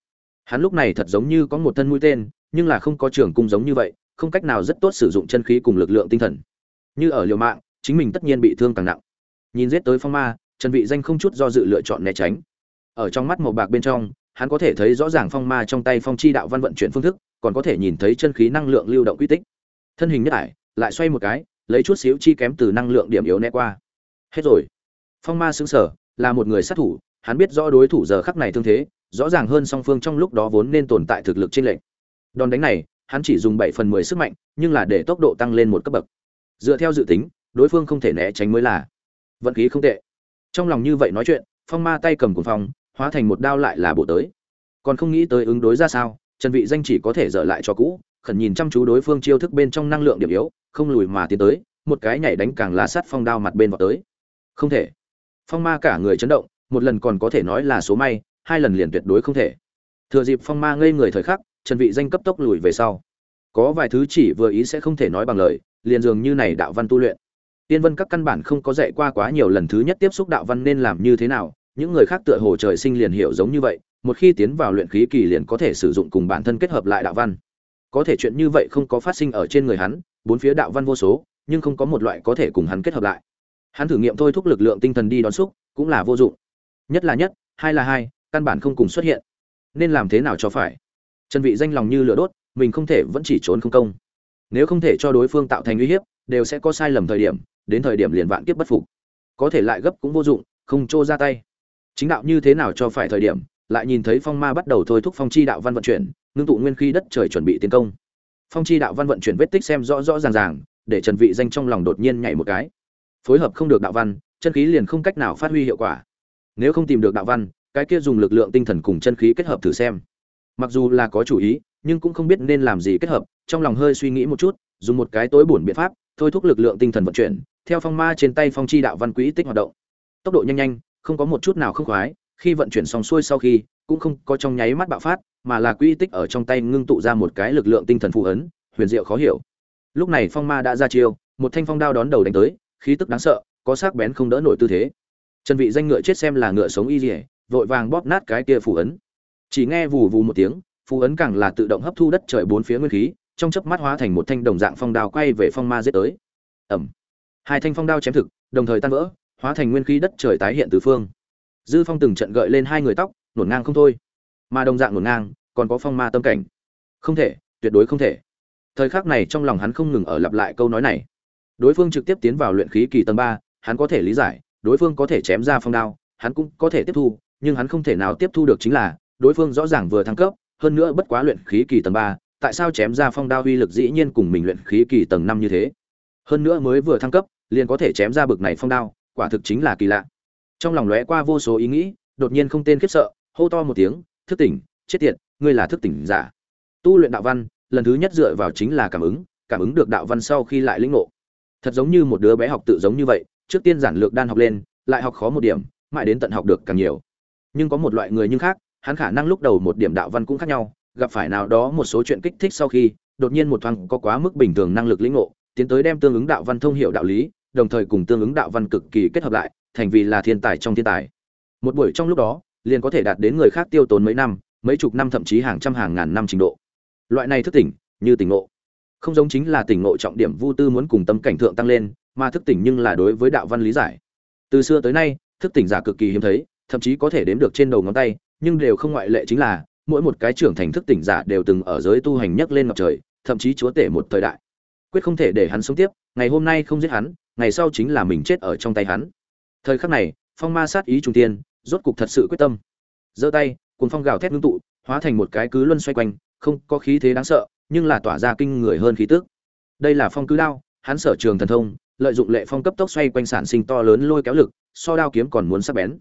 Hắn lúc này thật giống như có một thân mũi tên, nhưng là không có trường cung giống như vậy, không cách nào rất tốt sử dụng chân khí cùng lực lượng tinh thần. Như ở liều mạng, chính mình tất nhiên bị thương càng nặng. Nhìn giết tới phong ma, trần vị danh không chút do dự lựa chọn né tránh. Ở trong mắt màu bạc bên trong, hắn có thể thấy rõ ràng phong ma trong tay phong chi đạo văn vận chuyển phương thức, còn có thể nhìn thấy chân khí năng lượng lưu động quy tích. Thân hình nhất ải, lại xoay một cái, lấy chút xíu chi kém từ năng lượng điểm yếu né qua hết rồi. Phong ma xứng sở là một người sát thủ, hắn biết rõ đối thủ giờ khắc này thương thế, rõ ràng hơn song phương trong lúc đó vốn nên tồn tại thực lực trên lệnh đòn đánh này, hắn chỉ dùng bảy phần mười sức mạnh, nhưng là để tốc độ tăng lên một cấp bậc. Dựa theo dự tính, đối phương không thể né tránh mới là. Vận khí không tệ. Trong lòng như vậy nói chuyện, phong ma tay cầm cuồng phong, hóa thành một đao lại là bộ tới. Còn không nghĩ tới ứng đối ra sao, trần vị danh chỉ có thể dở lại cho cũ, khẩn nhìn chăm chú đối phương chiêu thức bên trong năng lượng điểm yếu, không lùi mà tiến tới, một cái nhảy đánh càng lá sắt phong đao mặt bên vào tới không thể. Phong ma cả người chấn động, một lần còn có thể nói là số may, hai lần liền tuyệt đối không thể. Thừa dịp phong ma ngây người thời khắc, trần vị danh cấp tốc lùi về sau. Có vài thứ chỉ vừa ý sẽ không thể nói bằng lời, liền dường như này đạo văn tu luyện. Tiên vân các căn bản không có dạy qua quá nhiều lần thứ nhất tiếp xúc đạo văn nên làm như thế nào, những người khác tựa hồ trời sinh liền hiểu giống như vậy, một khi tiến vào luyện khí kỳ liền có thể sử dụng cùng bản thân kết hợp lại đạo văn. Có thể chuyện như vậy không có phát sinh ở trên người hắn, bốn phía đạo văn vô số, nhưng không có một loại có thể cùng hắn kết hợp lại hắn thử nghiệm thôi thúc lực lượng tinh thần đi đón xúc, cũng là vô dụng. Nhất là nhất, hai là hai, căn bản không cùng xuất hiện. Nên làm thế nào cho phải? Trần vị danh lòng như lửa đốt, mình không thể vẫn chỉ trốn không công. Nếu không thể cho đối phương tạo thành uy hiếp, đều sẽ có sai lầm thời điểm, đến thời điểm liền vạn kiếp bất phục. Có thể lại gấp cũng vô dụng, không trô ra tay. Chính đạo như thế nào cho phải thời điểm, lại nhìn thấy phong ma bắt đầu thôi thúc phong chi đạo văn vận chuyển, ngưng tụ nguyên khí đất trời chuẩn bị tiến công. Phong chi đạo văn vận chuyển vết tích xem rõ rõ ràng ràng, để trần vị danh trong lòng đột nhiên nhảy một cái phối hợp không được đạo văn, chân khí liền không cách nào phát huy hiệu quả. Nếu không tìm được đạo văn, cái kia dùng lực lượng tinh thần cùng chân khí kết hợp thử xem. Mặc dù là có chủ ý, nhưng cũng không biết nên làm gì kết hợp, trong lòng hơi suy nghĩ một chút, dùng một cái tối bổn biện pháp, thôi thúc lực lượng tinh thần vận chuyển, theo phong ma trên tay phong chi đạo văn quỹ tích hoạt động. Tốc độ nhanh nhanh, không có một chút nào không khoái, khi vận chuyển xong xuôi sau khi, cũng không có trong nháy mắt bạo phát, mà là quỹ tích ở trong tay ngưng tụ ra một cái lực lượng tinh thần phù ấn, huyền diệu khó hiểu. Lúc này phong ma đã ra chiêu, một thanh phong đao đón đầu đánh tới khí tức đáng sợ, có sắc bén không đỡ nổi tư thế. Trần vị danh ngựa chết xem là ngựa sống y dỉa vội vàng bóp nát cái kia phù ấn. Chỉ nghe vù vù một tiếng, phù ấn càng là tự động hấp thu đất trời bốn phía nguyên khí, trong chớp mắt hóa thành một thanh đồng dạng phong đao quay về phong ma giết tới. Ẩm. Hai thanh phong đao chém thực, đồng thời tan vỡ, hóa thành nguyên khí đất trời tái hiện từ phương. Dư phong từng trận gợi lên hai người tóc, nổn ngang không thôi. Mà đồng dạng nổn ngang, còn có phong ma tâm cảnh. Không thể, tuyệt đối không thể. Thời khắc này trong lòng hắn không ngừng ở lặp lại câu nói này đối phương trực tiếp tiến vào luyện khí kỳ tầng ba, hắn có thể lý giải, đối phương có thể chém ra phong đao, hắn cũng có thể tiếp thu, nhưng hắn không thể nào tiếp thu được chính là, đối phương rõ ràng vừa thăng cấp, hơn nữa bất quá luyện khí kỳ tầng ba, tại sao chém ra phong đao uy lực dĩ nhiên cùng mình luyện khí kỳ tầng năm như thế? Hơn nữa mới vừa thăng cấp, liền có thể chém ra bực này phong đao, quả thực chính là kỳ lạ. Trong lòng lóe qua vô số ý nghĩ, đột nhiên không tên khiếp sợ, hô to một tiếng, thức tỉnh, chết tiệt, ngươi là thức tỉnh giả. Tu luyện đạo văn, lần thứ nhất dựa vào chính là cảm ứng cảm ứng được đạo văn sau khi lại lĩnh ngộ thật giống như một đứa bé học tự giống như vậy, trước tiên giản lược đan học lên, lại học khó một điểm, mãi đến tận học được càng nhiều. Nhưng có một loại người nhưng khác, hắn khả năng lúc đầu một điểm đạo văn cũng khác nhau, gặp phải nào đó một số chuyện kích thích sau khi, đột nhiên một thoáng có quá mức bình thường năng lực lĩnh ngộ, tiến tới đem tương ứng đạo văn thông hiểu đạo lý, đồng thời cùng tương ứng đạo văn cực kỳ kết hợp lại, thành vì là thiên tài trong thiên tài. Một buổi trong lúc đó, liền có thể đạt đến người khác tiêu tốn mấy năm, mấy chục năm thậm chí hàng trăm hàng ngàn năm trình độ. Loại này thức tỉnh, như tỉnh ngộ không giống chính là tỉnh ngộ trọng điểm vu tư muốn cùng tâm cảnh thượng tăng lên, mà thức tỉnh nhưng là đối với đạo văn lý giải. Từ xưa tới nay, thức tỉnh giả cực kỳ hiếm thấy, thậm chí có thể đếm được trên đầu ngón tay, nhưng đều không ngoại lệ chính là, mỗi một cái trưởng thành thức tỉnh giả đều từng ở giới tu hành nhất lên ngọc trời, thậm chí chúa tể một thời đại. Quyết không thể để hắn sống tiếp, ngày hôm nay không giết hắn, ngày sau chính là mình chết ở trong tay hắn. Thời khắc này, phong ma sát ý trung tiên, rốt cục thật sự quyết tâm. Giơ tay cuốn phong gào thét ngưng tụ, hóa thành một cái cứ luân xoay quanh, không có khí thế đáng sợ nhưng là tỏa ra kinh người hơn khí tức. Đây là phong cứ đao, hắn sở trường thần thông, lợi dụng lệ phong cấp tốc xoay quanh sản sinh to lớn lôi kéo lực, so đao kiếm còn muốn sắc bén.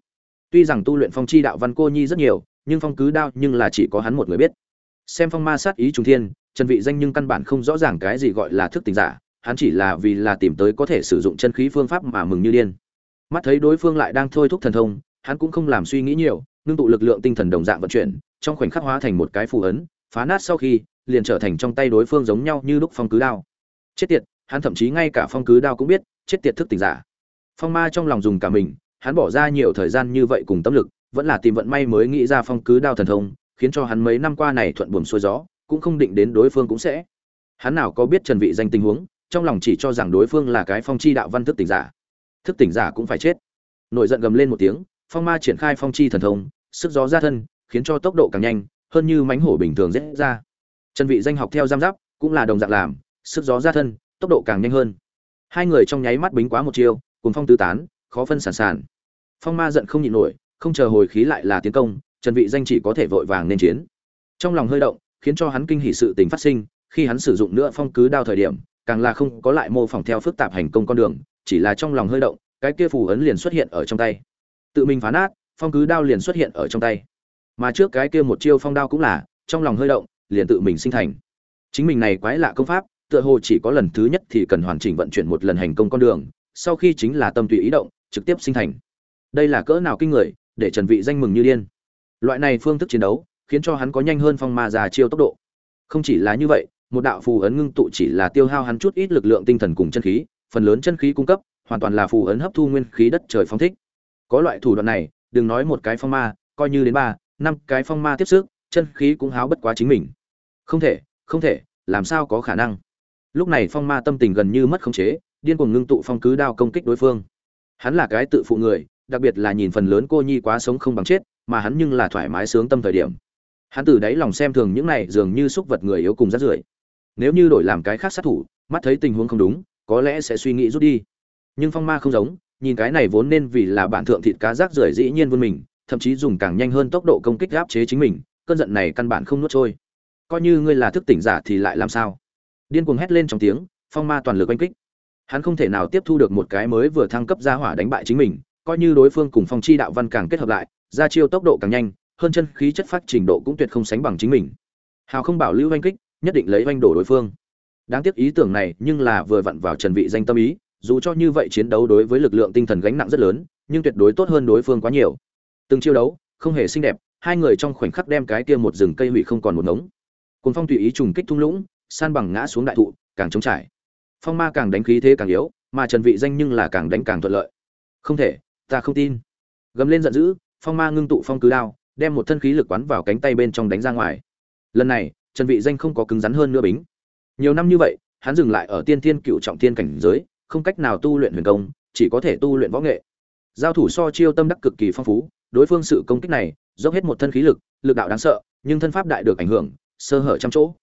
Tuy rằng tu luyện phong chi đạo văn cô nhi rất nhiều, nhưng phong cứ đao nhưng là chỉ có hắn một người biết. Xem phong ma sát ý trùng thiên, trần vị danh nhưng căn bản không rõ ràng cái gì gọi là thức tỉnh giả, hắn chỉ là vì là tìm tới có thể sử dụng chân khí phương pháp mà mừng như điên. Mắt thấy đối phương lại đang thôi thúc thần thông, hắn cũng không làm suy nghĩ nhiều nương tụ lực lượng tinh thần đồng dạng vận chuyển, trong khoảnh khắc hóa thành một cái phù ấn, phá nát sau khi liền trở thành trong tay đối phương giống nhau như lúc phong cứ đao. Chết tiệt, hắn thậm chí ngay cả phong cứ đao cũng biết, chết tiệt thức tỉnh giả. Phong ma trong lòng dùng cả mình, hắn bỏ ra nhiều thời gian như vậy cùng tâm lực, vẫn là tìm vận may mới nghĩ ra phong cứ đao thần thông, khiến cho hắn mấy năm qua này thuận buồm xuôi gió, cũng không định đến đối phương cũng sẽ. Hắn nào có biết trần vị danh tình huống, trong lòng chỉ cho rằng đối phương là cái phong chi đạo văn thức tỉnh giả. Thức tỉnh giả cũng phải chết. Nổi giận gầm lên một tiếng, phong ma triển khai phong chi thần thông, sức gió ra thân, khiến cho tốc độ càng nhanh, hơn như mánh hổ bình thường dễ ra trần vị danh học theo giam giáp, cũng là đồng dạng làm, sức gió ra thân, tốc độ càng nhanh hơn. Hai người trong nháy mắt bính quá một chiêu, cùng phong tứ tán, khó phân sản sản. Phong ma giận không nhịn nổi, không chờ hồi khí lại là tiến công trần vị danh chỉ có thể vội vàng nên chiến. Trong lòng hơi động, khiến cho hắn kinh hỉ sự tình phát sinh, khi hắn sử dụng nữa phong cứ đao thời điểm, càng là không có lại mô phỏng theo phức tạp hành công con đường, chỉ là trong lòng hơi động, cái kia phù ấn liền xuất hiện ở trong tay. Tự mình phá nát, phong cứ đao liền xuất hiện ở trong tay. Mà trước cái kia một chiêu phong đao cũng là, trong lòng hơi động liền tự mình sinh thành. Chính mình này quái lạ công pháp, tựa hồ chỉ có lần thứ nhất thì cần hoàn chỉnh vận chuyển một lần hành công con đường, sau khi chính là tâm tùy ý động, trực tiếp sinh thành. Đây là cỡ nào kinh người, để trần vị danh mừng như điên. Loại này phương thức chiến đấu, khiến cho hắn có nhanh hơn phong ma già chiêu tốc độ. Không chỉ là như vậy, một đạo phù ấn ngưng tụ chỉ là tiêu hao hắn chút ít lực lượng tinh thần cùng chân khí, phần lớn chân khí cung cấp, hoàn toàn là phù ấn hấp thu nguyên khí đất trời phóng thích. Có loại thủ đoạn này, đừng nói một cái phong ma, coi như đến ba, năm cái phong ma tiếp sức, chân khí cũng háo bất quá chính mình không thể không thể, làm sao có khả năng? Lúc này phong ma tâm tình gần như mất khống chế, điên cuồng ngưng tụ phong cứ đao công kích đối phương. Hắn là cái tự phụ người, đặc biệt là nhìn phần lớn cô nhi quá sống không bằng chết, mà hắn nhưng là thoải mái sướng tâm thời điểm. Hắn từ đáy lòng xem thường những này dường như xúc vật người yếu cùng rát rưởi. Nếu như đổi làm cái khác sát thủ, mắt thấy tình huống không đúng, có lẽ sẽ suy nghĩ rút đi. Nhưng phong ma không giống, nhìn cái này vốn nên vì là bản thượng thịt cá rác rưởi dĩ nhiên vươn mình, thậm chí dùng càng nhanh hơn tốc độ công kích áp chế chính mình, cơn giận này căn bản không nuốt trôi coi như ngươi là thức tỉnh giả thì lại làm sao? Điên cuồng hét lên trong tiếng, phong ma toàn lực oanh kích. Hắn không thể nào tiếp thu được một cái mới vừa thăng cấp ra hỏa đánh bại chính mình, coi như đối phương cùng phong chi đạo văn càng kết hợp lại, ra chiêu tốc độ càng nhanh, hơn chân khí chất phát trình độ cũng tuyệt không sánh bằng chính mình. Hào không bảo lưu oanh kích, nhất định lấy oanh đổ đối phương. Đáng tiếc ý tưởng này nhưng là vừa vặn vào trần vị danh tâm ý, dù cho như vậy chiến đấu đối với lực lượng tinh thần gánh nặng rất lớn, nhưng tuyệt đối tốt hơn đối phương quá nhiều. Từng chiêu đấu, không hề xinh đẹp, hai người trong khoảnh khắc đem cái kia một rừng cây hủy không còn một ngống cùng phong tùy ý trùng kích thung lũng, san bằng ngã xuống đại thụ, càng chống trải. Phong ma càng đánh khí thế càng yếu, mà trần vị danh nhưng là càng đánh càng thuận lợi. Không thể, ta không tin. Gầm lên giận dữ, phong ma ngưng tụ phong cứ đao, đem một thân khí lực quán vào cánh tay bên trong đánh ra ngoài. Lần này, trần vị danh không có cứng rắn hơn nữa bính. Nhiều năm như vậy, hắn dừng lại ở tiên thiên cựu trọng thiên cảnh giới, không cách nào tu luyện huyền công, chỉ có thể tu luyện võ nghệ. Giao thủ so chiêu tâm đắc cực kỳ phong phú, đối phương sự công kích này, dốc hết một thân khí lực lực đạo đáng sợ, nhưng thân pháp đại được ảnh hưởng sơ hở trăm chỗ.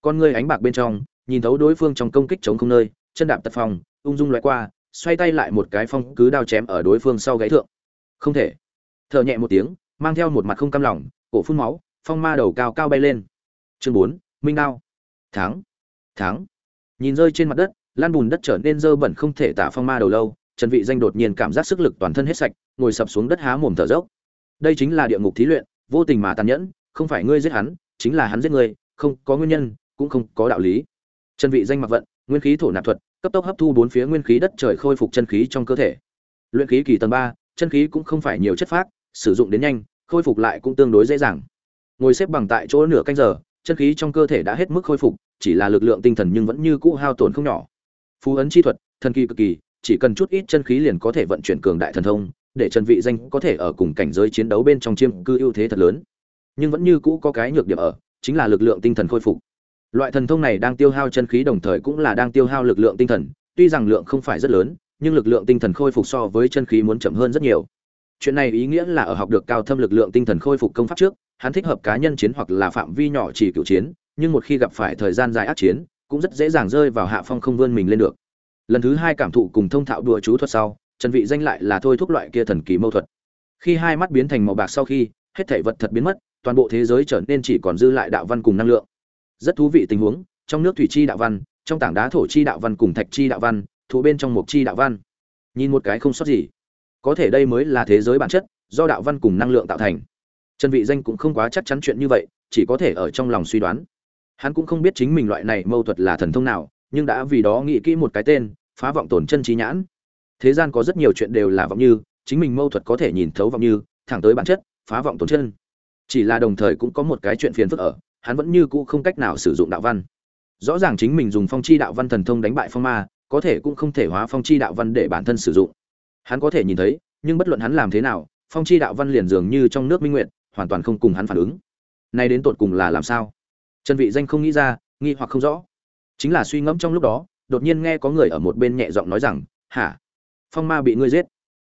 Con ngươi ánh bạc bên trong, nhìn thấu đối phương trong công kích chống không nơi, chân đạp tật phòng, ung dung loại qua, xoay tay lại một cái phong cứ đao chém ở đối phương sau gáy thượng. Không thể. Thở nhẹ một tiếng, mang theo một mặt không cam lòng, cổ phun máu, phong ma đầu cao cao bay lên. Chương bốn, minh đao. Thắng. Thắng. Nhìn rơi trên mặt đất, lan bùn đất trở nên dơ bẩn không thể tả phong ma đầu lâu, trần vị danh đột nhiên cảm giác sức lực toàn thân hết sạch, ngồi sập xuống đất há mồm thở dốc. Đây chính là địa ngục thí luyện, vô tình mà tàn nhẫn, không phải ngươi giết hắn chính là hắn giết người, không có nguyên nhân cũng không có đạo lý. Trần vị danh mặc vận nguyên khí thổ nạp thuật cấp tốc hấp thu bốn phía nguyên khí đất trời khôi phục chân khí trong cơ thể. Luyện khí kỳ tầng ba chân khí cũng không phải nhiều chất phát sử dụng đến nhanh khôi phục lại cũng tương đối dễ dàng. Ngồi xếp bằng tại chỗ nửa canh giờ chân khí trong cơ thể đã hết mức khôi phục chỉ là lực lượng tinh thần nhưng vẫn như cũ hao tổn không nhỏ. Phú ấn chi thuật thần kỳ cực kỳ chỉ cần chút ít chân khí liền có thể vận chuyển cường đại thần thông để trần vị danh có thể ở cùng cảnh giới chiến đấu bên trong chiêm cư ưu thế thật lớn nhưng vẫn như cũ có cái nhược điểm ở, chính là lực lượng tinh thần khôi phục. Loại thần thông này đang tiêu hao chân khí đồng thời cũng là đang tiêu hao lực lượng tinh thần, tuy rằng lượng không phải rất lớn, nhưng lực lượng tinh thần khôi phục so với chân khí muốn chậm hơn rất nhiều. Chuyện này ý nghĩa là ở học được cao thâm lực lượng tinh thần khôi phục công pháp trước, hắn thích hợp cá nhân chiến hoặc là phạm vi nhỏ chỉ cựu chiến, nhưng một khi gặp phải thời gian dài ác chiến, cũng rất dễ dàng rơi vào hạ phong không vươn mình lên được. Lần thứ hai cảm thụ cùng thông thạo đùa chú thuật sau, trần vị danh lại là thôi thúc loại kia thần kỳ mâu thuật. Khi hai mắt biến thành màu bạc sau khi, hết thảy vật thật biến mất toàn bộ thế giới trở nên chỉ còn dư lại đạo văn cùng năng lượng. Rất thú vị tình huống, trong nước thủy chi đạo văn, trong tảng đá thổ chi đạo văn cùng thạch chi đạo văn thủ bên trong mục chi đạo văn. Nhìn một cái không sót gì. Có thể đây mới là thế giới bản chất, do đạo văn cùng năng lượng tạo thành. Trần vị danh cũng không quá chắc chắn chuyện như vậy, chỉ có thể ở trong lòng suy đoán. Hắn cũng không biết chính mình loại này mâu thuật là thần thông nào, nhưng đã vì đó nghĩ kỹ một cái tên, phá vọng tổn chân trí nhãn. Thế gian có rất nhiều chuyện đều là vọng như, chính mình mâu thuật có thể nhìn thấu vọng như, thẳng tới bản chất, phá vọng tổn chân chỉ là đồng thời cũng có một cái chuyện phiền phức ở, hắn vẫn như cũ không cách nào sử dụng đạo văn. Rõ ràng chính mình dùng phong chi đạo văn thần thông đánh bại phong ma, có thể cũng không thể hóa phong chi đạo văn để bản thân sử dụng. Hắn có thể nhìn thấy, nhưng bất luận hắn làm thế nào, phong chi đạo văn liền dường như trong nước minh nguyện hoàn toàn không cùng hắn phản ứng. Nay đến tột cùng là làm sao? Trần vị danh không nghĩ ra, nghi hoặc không rõ. Chính là suy ngẫm trong lúc đó, đột nhiên nghe có người ở một bên nhẹ giọng nói rằng, hả? Phong ma bị ngươi giết.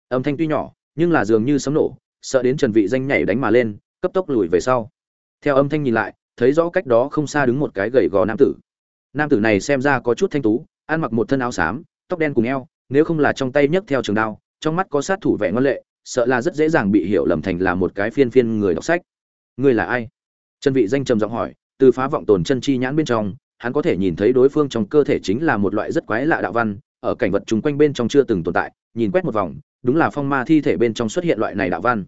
Âm thanh tuy nhỏ, nhưng là dường như sấm nổ, sợ đến trần vị danh nhảy đánh mà lên cấp tốc lùi về sau. Theo âm thanh nhìn lại, thấy rõ cách đó không xa đứng một cái gầy gò nam tử. Nam tử này xem ra có chút thanh tú, ăn mặc một thân áo xám, tóc đen cùng eo, nếu không là trong tay nhấc theo trường đao, trong mắt có sát thủ vẻ ngoan lệ, sợ là rất dễ dàng bị hiểu lầm thành là một cái phiên phiên người đọc sách. Ngươi là ai? Chân vị danh trầm giọng hỏi, từ phá vọng tồn chân chi nhãn bên trong, hắn có thể nhìn thấy đối phương trong cơ thể chính là một loại rất quái lạ đạo văn, ở cảnh vật chung quanh bên trong chưa từng tồn tại, nhìn quét một vòng, đúng là phong ma thi thể bên trong xuất hiện loại này đạo văn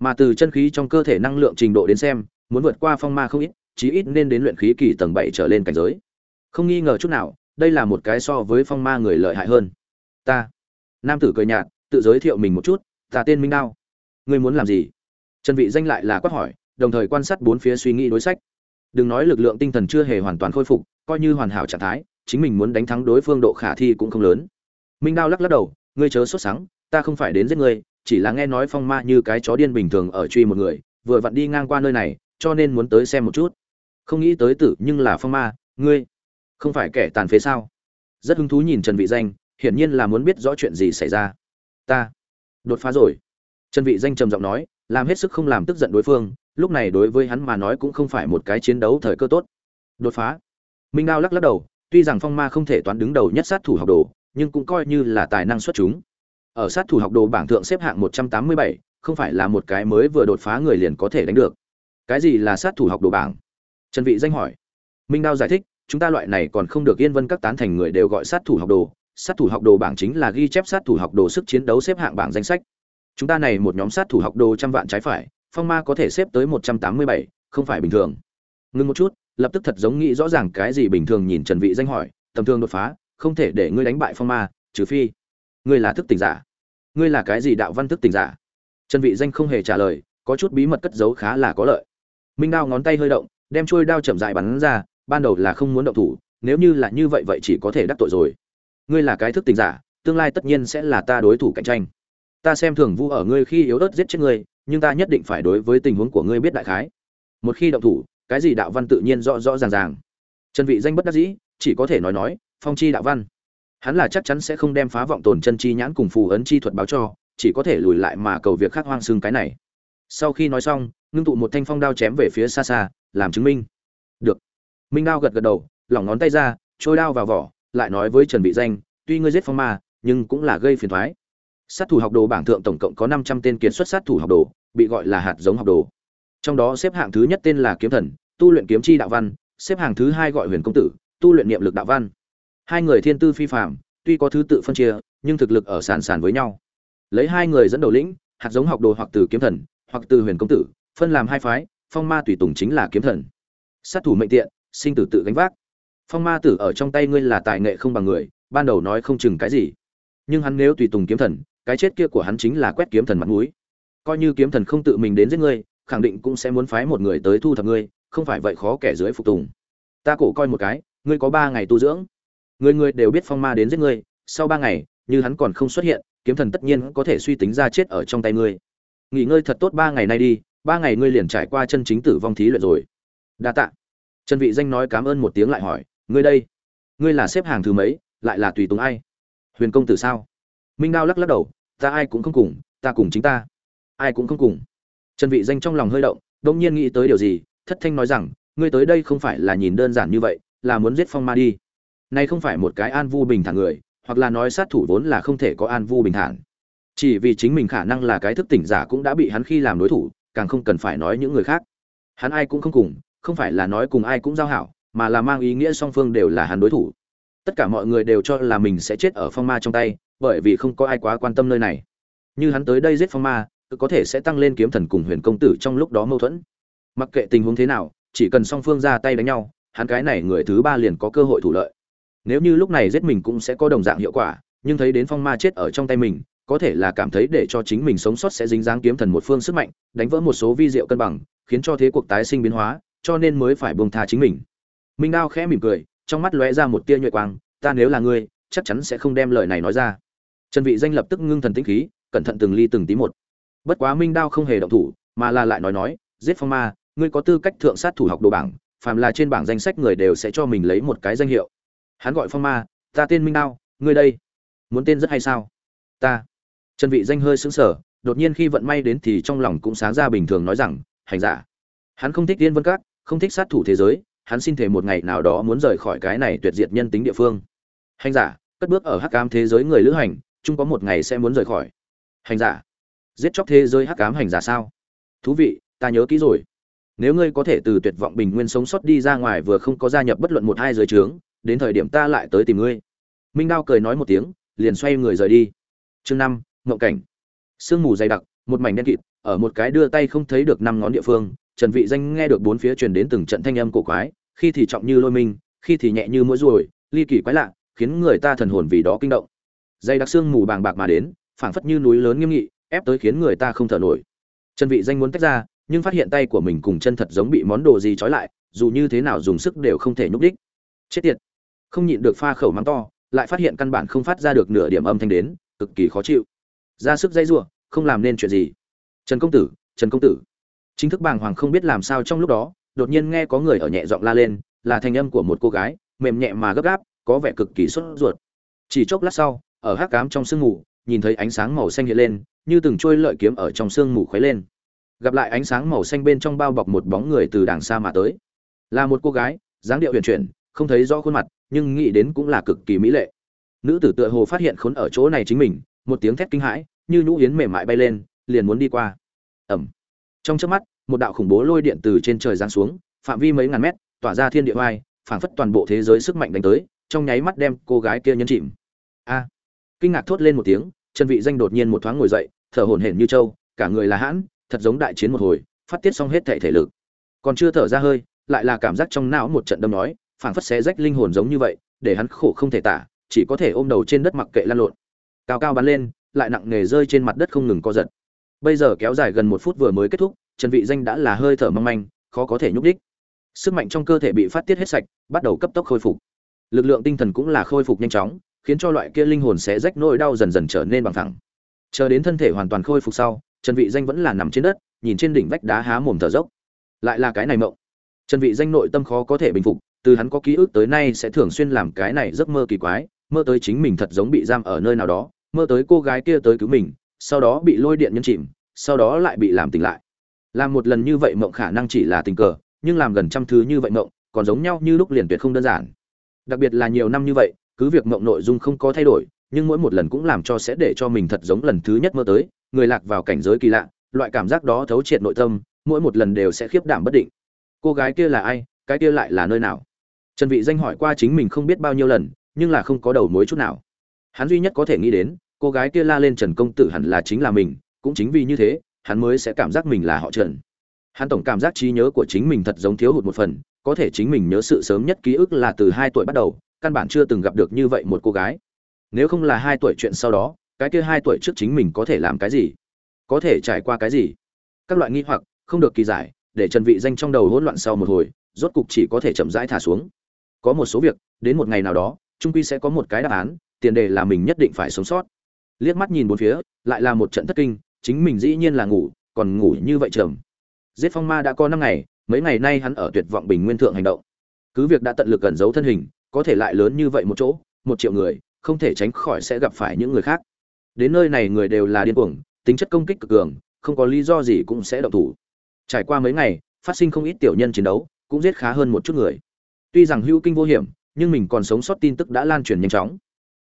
mà từ chân khí trong cơ thể năng lượng trình độ đến xem, muốn vượt qua phong ma không ít, chí ít nên đến luyện khí kỳ tầng bảy trở lên cảnh giới. Không nghi ngờ chút nào, đây là một cái so với phong ma người lợi hại hơn. Ta, nam tử cười nhạt, tự giới thiệu mình một chút, ta tên minh đao. Ngươi muốn làm gì? Trần vị danh lại là quát hỏi, đồng thời quan sát bốn phía suy nghĩ đối sách. Đừng nói lực lượng tinh thần chưa hề hoàn toàn khôi phục, coi như hoàn hảo trạng thái, chính mình muốn đánh thắng đối phương độ khả thi cũng không lớn. Minh đao lắc lắc đầu, ngươi chớ sốt sắng, ta không phải đến giết ngươi chỉ là nghe nói phong ma như cái chó điên bình thường ở truy một người, vừa vặn đi ngang qua nơi này, cho nên muốn tới xem một chút. Không nghĩ tới tử nhưng là phong ma, ngươi không phải kẻ tàn phế sao? Rất hứng thú nhìn trần vị danh, hiển nhiên là muốn biết rõ chuyện gì xảy ra. Ta đột phá rồi. Trần vị danh trầm giọng nói, làm hết sức không làm tức giận đối phương, lúc này đối với hắn mà nói cũng không phải một cái chiến đấu thời cơ tốt. Đột phá. Minh đao lắc lắc đầu, tuy rằng phong ma không thể toán đứng đầu nhất sát thủ học đồ, nhưng cũng coi như là tài năng xuất chúng ở sát thủ học đồ bảng thượng xếp hạng 187, không phải là một cái mới vừa đột phá người liền có thể đánh được. Cái gì là sát thủ học đồ bảng? Trần vị danh hỏi. Minh đao giải thích chúng ta loại này còn không được yên vân các tán thành người đều gọi sát thủ học đồ. Sát thủ học đồ bảng chính là ghi chép sát thủ học đồ sức chiến đấu xếp hạng bảng danh sách. Chúng ta này một nhóm sát thủ học đồ trăm vạn trái phải phong ma có thể xếp tới một trăm tám mươi bảy không phải bình thường. Ngưng một chút lập tức thật giống nghĩ rõ ràng cái gì bình thường nhìn trần vị danh hỏi tầm thường đột phá không thể để ngươi đánh bại phong ma trừ phi ngươi là thức tỉnh giả. Ngươi là cái gì đạo văn thức tỉnh giả? Trần vị danh không hề trả lời, có chút bí mật cất giấu khá là có lợi. Minh đao ngón tay hơi động, đem chuôi đao chậm rãi bắn ra, ban đầu là không muốn động thủ, nếu như là như vậy vậy chỉ có thể đắc tội rồi. Ngươi là cái thức tỉnh giả, tương lai tất nhiên sẽ là ta đối thủ cạnh tranh. Ta xem thường vu ở ngươi khi yếu ớt giết chết ngươi, nhưng ta nhất định phải đối với tình huống của ngươi biết đại khái. Một khi động thủ, cái gì đạo văn tự nhiên rõ rõ ràng ràng. Trần vị danh bất đắc dĩ, chỉ có thể nói nói, phong chi đạo văn hắn là chắc chắn sẽ không đem phá vọng tồn chân chi nhãn cùng phù ấn chi thuật báo cho, chỉ có thể lùi lại mà cầu việc khác hoang xương cái này. Sau khi nói xong, ngưng tụ một thanh phong đao chém về phía xa xa, làm chứng minh. Được. Minh đao gật gật đầu, lỏng ngón tay ra, trôi đao vào vỏ, lại nói với trần vị danh, tuy ngươi giết phong ma, nhưng cũng là gây phiền toái. Sát thủ học đồ bảng thượng tổng cộng có 500 tên kiệt xuất sát thủ học đồ, bị gọi là hạt giống học đồ. Trong đó xếp hạng thứ nhất tên là kiếm thần, tu luyện kiếm chi đạo văn, xếp hạng thứ hai gọi huyền công tử, tu luyện niệm lực đạo văn hai người thiên tư phi phàm, tuy có thứ tự phân chia, nhưng thực lực ở sàn sàn với nhau. Lấy hai người dẫn đầu lĩnh, hạt giống học đồ hoặc từ kiếm thần, hoặc từ huyền công tử, phân làm hai phái, phong ma tùy tùng chính là kiếm thần. Sát thủ mệnh tiện, sinh tử tự gánh vác. Phong ma tử ở trong tay ngươi là tài nghệ không bằng người, ban đầu nói không chừng cái gì. Nhưng hắn nếu tùy tùng kiếm thần, cái chết kia của hắn chính là quét kiếm thần mặt mũi. Coi như kiếm thần không tự mình đến giết ngươi, khẳng định cũng sẽ muốn phái một người tới thu thập ngươi, không phải vậy khó kẻ dưới phục tùng. Ta cổ coi một cái, ngươi có ba ngày tu dưỡng người người đều biết phong ma đến giết ngươi, sau ba ngày, như hắn còn không xuất hiện, kiếm thần tất nhiên có thể suy tính ra chết ở trong tay ngươi. Nghỉ ngơi thật tốt ba ngày nay đi, ba ngày ngươi liền trải qua chân chính tử vong thí luyện rồi. Đa tạ. Trần vị danh nói cảm ơn một tiếng lại hỏi, ngươi đây, ngươi là xếp hàng thứ mấy, lại là tùy tùng ai? Huyền công tử sao? Minh đao lắc lắc đầu, ta ai cũng không cùng, ta cùng chính ta. Ai cũng không cùng. Trần vị danh trong lòng hơi động, đông nhiên nghĩ tới điều gì, thất thanh nói rằng, ngươi tới đây không phải là nhìn đơn giản như vậy, là muốn giết phong ma đi nay không phải một cái an vu bình thản người, hoặc là nói sát thủ vốn là không thể có an vu bình thản. Chỉ vì chính mình khả năng là cái thức tỉnh giả cũng đã bị hắn khi làm đối thủ, càng không cần phải nói những người khác. Hắn ai cũng không cùng, không phải là nói cùng ai cũng giao hảo, mà là mang ý nghĩa song phương đều là hắn đối thủ. Tất cả mọi người đều cho là mình sẽ chết ở phong ma trong tay, bởi vì không có ai quá quan tâm nơi này. Như hắn tới đây giết phong ma có thể sẽ tăng lên kiếm thần cùng huyền công tử trong lúc đó mâu thuẫn. Mặc kệ tình huống thế nào, chỉ cần song phương ra tay đánh nhau, hắn cái này người thứ ba liền có cơ hội thủ lợi nếu như lúc này giết mình cũng sẽ có đồng dạng hiệu quả, nhưng thấy đến phong ma chết ở trong tay mình, có thể là cảm thấy để cho chính mình sống sót sẽ dính dáng kiếm thần một phương sức mạnh, đánh vỡ một số vi diệu cân bằng, khiến cho thế cuộc tái sinh biến hóa, cho nên mới phải buông tha chính mình. Minh đao khẽ mỉm cười, trong mắt lóe ra một tia nhuệ quang, ta nếu là ngươi, chắc chắn sẽ không đem lời này nói ra. Trần vị danh lập tức ngưng thần tĩnh khí, cẩn thận từng ly từng tí một. Bất quá minh đao không hề động thủ, mà là lại nói nói, giết phong ma, ngươi có tư cách thượng sát thủ học đồ bảng, phàm là trên bảng danh sách người đều sẽ cho mình lấy một cái danh hiệu hắn gọi phong ma, ta tên minh đao, ngươi đây. Muốn tên rất hay sao? Ta. Trần vị danh hơi sững sờ, đột nhiên khi vận may đến thì trong lòng cũng sáng ra bình thường nói rằng, hành giả. Hắn không thích tiên vân các, không thích sát thủ thế giới, hắn xin thể một ngày nào đó muốn rời khỏi cái này tuyệt diệt nhân tính địa phương. Hành giả, cất bước ở hắc ám thế giới người lữ hành, chung có một ngày sẽ muốn rời khỏi. Hành giả, giết chóc thế giới hắc ám hành giả sao? Thú vị, ta nhớ kỹ rồi. Nếu ngươi có thể từ tuyệt vọng bình nguyên sống sót đi ra ngoài vừa không có gia nhập bất luận một hai giới trướng đến thời điểm ta lại tới tìm ngươi. Minh đao cười nói một tiếng, liền xoay người rời đi. Chương năm ngộ cảnh. Sương mù dày đặc, một mảnh đen kịt, ở một cái đưa tay không thấy được năm ngón địa phương, trần vị danh nghe được bốn phía truyền đến từng trận thanh âm cổ quái, khi thì trọng như lôi minh, khi thì nhẹ như mũi ruồi, ly kỳ quái lạ, khiến người ta thần hồn vì đó kinh động. Dày đặc sương mù bàng bạc mà đến, phảng phất như núi lớn nghiêm nghị, ép tới khiến người ta không thở nổi. Trần vị danh muốn tách ra, nhưng phát hiện tay của mình cùng chân thật giống bị món đồ gì trói lại, dù như thế nào dùng sức đều không thể nhúc đích chết tiệt! Không nhịn được pha khẩu mắng to, lại phát hiện căn bản không phát ra được nửa điểm âm thanh đến, cực kỳ khó chịu. Ra sức dây rủa, không làm nên chuyện gì. Trần công tử, trần công tử. Chính thức bàng hoàng không biết làm sao trong lúc đó, đột nhiên nghe có người ở nhẹ giọng la lên, là thanh âm của một cô gái, mềm nhẹ mà gấp gáp, có vẻ cực kỳ sốt ruột. Chỉ chốc lát sau, ở hắc cám trong sương mù, nhìn thấy ánh sáng màu xanh hiện lên, như từng trôi lợi kiếm ở trong sương mù khuấy lên. Gặp lại ánh sáng màu xanh bên trong bao bọc một bóng người từ đàng xa mà tới. Là một cô gái, dáng điệu huyền chuyển, không thấy rõ khuôn mặt nhưng nghĩ đến cũng là cực kỳ mỹ lệ. Nữ tử tựa hồ phát hiện khốn ở chỗ này chính mình, một tiếng thét kinh hãi, như nhũ yến mềm mại bay lên, liền muốn đi qua. Ẩm. Trong trước mắt, một đạo khủng bố lôi điện từ trên trời giáng xuống, phạm vi mấy ngàn mét, tỏa ra thiên địa oai, phảng phất toàn bộ thế giới sức mạnh đánh tới, trong nháy mắt đem cô gái kia nhấn chìm. A. Kinh ngạc thốt lên một tiếng chân vị danh đột nhiên một thoáng ngồi dậy, thở hổn hển như trâu, cả người là hãn, thật giống đại chiến một hồi, phát tiết xong hết thể thể lực. Còn chưa thở ra hơi, lại là cảm giác trong não một trận đâm nói phảng phất xé rách linh hồn giống như vậy, để hắn khổ không thể tả, chỉ có thể ôm đầu trên đất mặc kệ lăn lộn. Cao cao bắn lên, lại nặng nề rơi trên mặt đất không ngừng co giật. Bây giờ kéo dài gần một phút vừa mới kết thúc, trần vị danh đã là hơi thở mong manh, khó có thể nhúc đích sức mạnh trong cơ thể bị phát tiết hết sạch, bắt đầu cấp tốc khôi phục. Lực lượng tinh thần cũng là khôi phục nhanh chóng, khiến cho loại kia linh hồn xé rách nỗi đau dần dần trở nên bằng thẳng chờ đến thân thể hoàn toàn khôi phục sau, trần vị danh vẫn là nằm trên đất, nhìn trên đỉnh vách đá há mồm thở dốc. Lại là cái này mộng. Trần vị danh nội tâm khó có thể bình phục từ hắn có ký ức tới nay sẽ thường xuyên làm cái này giấc mơ kỳ quái, mơ tới chính mình thật giống bị giam ở nơi nào đó, mơ tới cô gái kia tới cứu mình, sau đó bị lôi điện nhân chìm, sau đó lại bị làm tỉnh lại. Làm một lần như vậy mộng khả năng chỉ là tình cờ, nhưng làm gần trăm thứ như vậy mộng, còn giống nhau như lúc liền tuyệt không đơn giản. Đặc biệt là nhiều năm như vậy, cứ việc mộng nội dung không có thay đổi, nhưng mỗi một lần cũng làm cho sẽ để cho mình thật giống lần thứ nhất mơ tới, người lạc vào cảnh giới kỳ lạ, loại cảm giác đó thấu triệt nội tâm, mỗi một lần đều sẽ khiếp đảm bất định. Cô gái kia là ai, cái kia lại là nơi nào? Trần vị danh hỏi qua chính mình không biết bao nhiêu lần, nhưng là không có đầu mối chút nào. Hắn duy nhất có thể nghĩ đến, cô gái kia la lên trần công tử hẳn là chính là mình, cũng chính vì như thế, hắn mới sẽ cảm giác mình là họ trần. Hắn tổng cảm giác trí nhớ của chính mình thật giống thiếu hụt một phần, có thể chính mình nhớ sự sớm nhất ký ức là từ hai tuổi bắt đầu, căn bản chưa từng gặp được như vậy một cô gái. Nếu không là hai tuổi chuyện sau đó, cái kia hai tuổi trước chính mình có thể làm cái gì? Có thể trải qua cái gì? Các loại nghi hoặc, không được kỳ giải, để trần vị danh trong đầu hỗn loạn sau một hồi, rốt cục chỉ có thể chậm rãi thả xuống có một số việc, đến một ngày nào đó, trung quy sẽ có một cái đáp án, tiền đề là mình nhất định phải sống sót. Liếc mắt nhìn bốn phía, lại là một trận thất kinh, chính mình dĩ nhiên là ngủ, còn ngủ như vậy trầm. Giết phong ma đã có năm ngày, mấy ngày nay hắn ở tuyệt vọng bình nguyên thượng hành động. Cứ việc đã tận lực gần giấu thân hình, có thể lại lớn như vậy một chỗ, một triệu người, không thể tránh khỏi sẽ gặp phải những người khác. Đến nơi này người đều là điên cuồng, tính chất công kích cực cường, không có lý do gì cũng sẽ động thủ. Trải qua mấy ngày, phát sinh không ít tiểu nhân chiến đấu, cũng giết khá hơn một chút người tuy rằng hữu kinh vô hiểm, nhưng mình còn sống sót tin tức đã lan truyền nhanh chóng.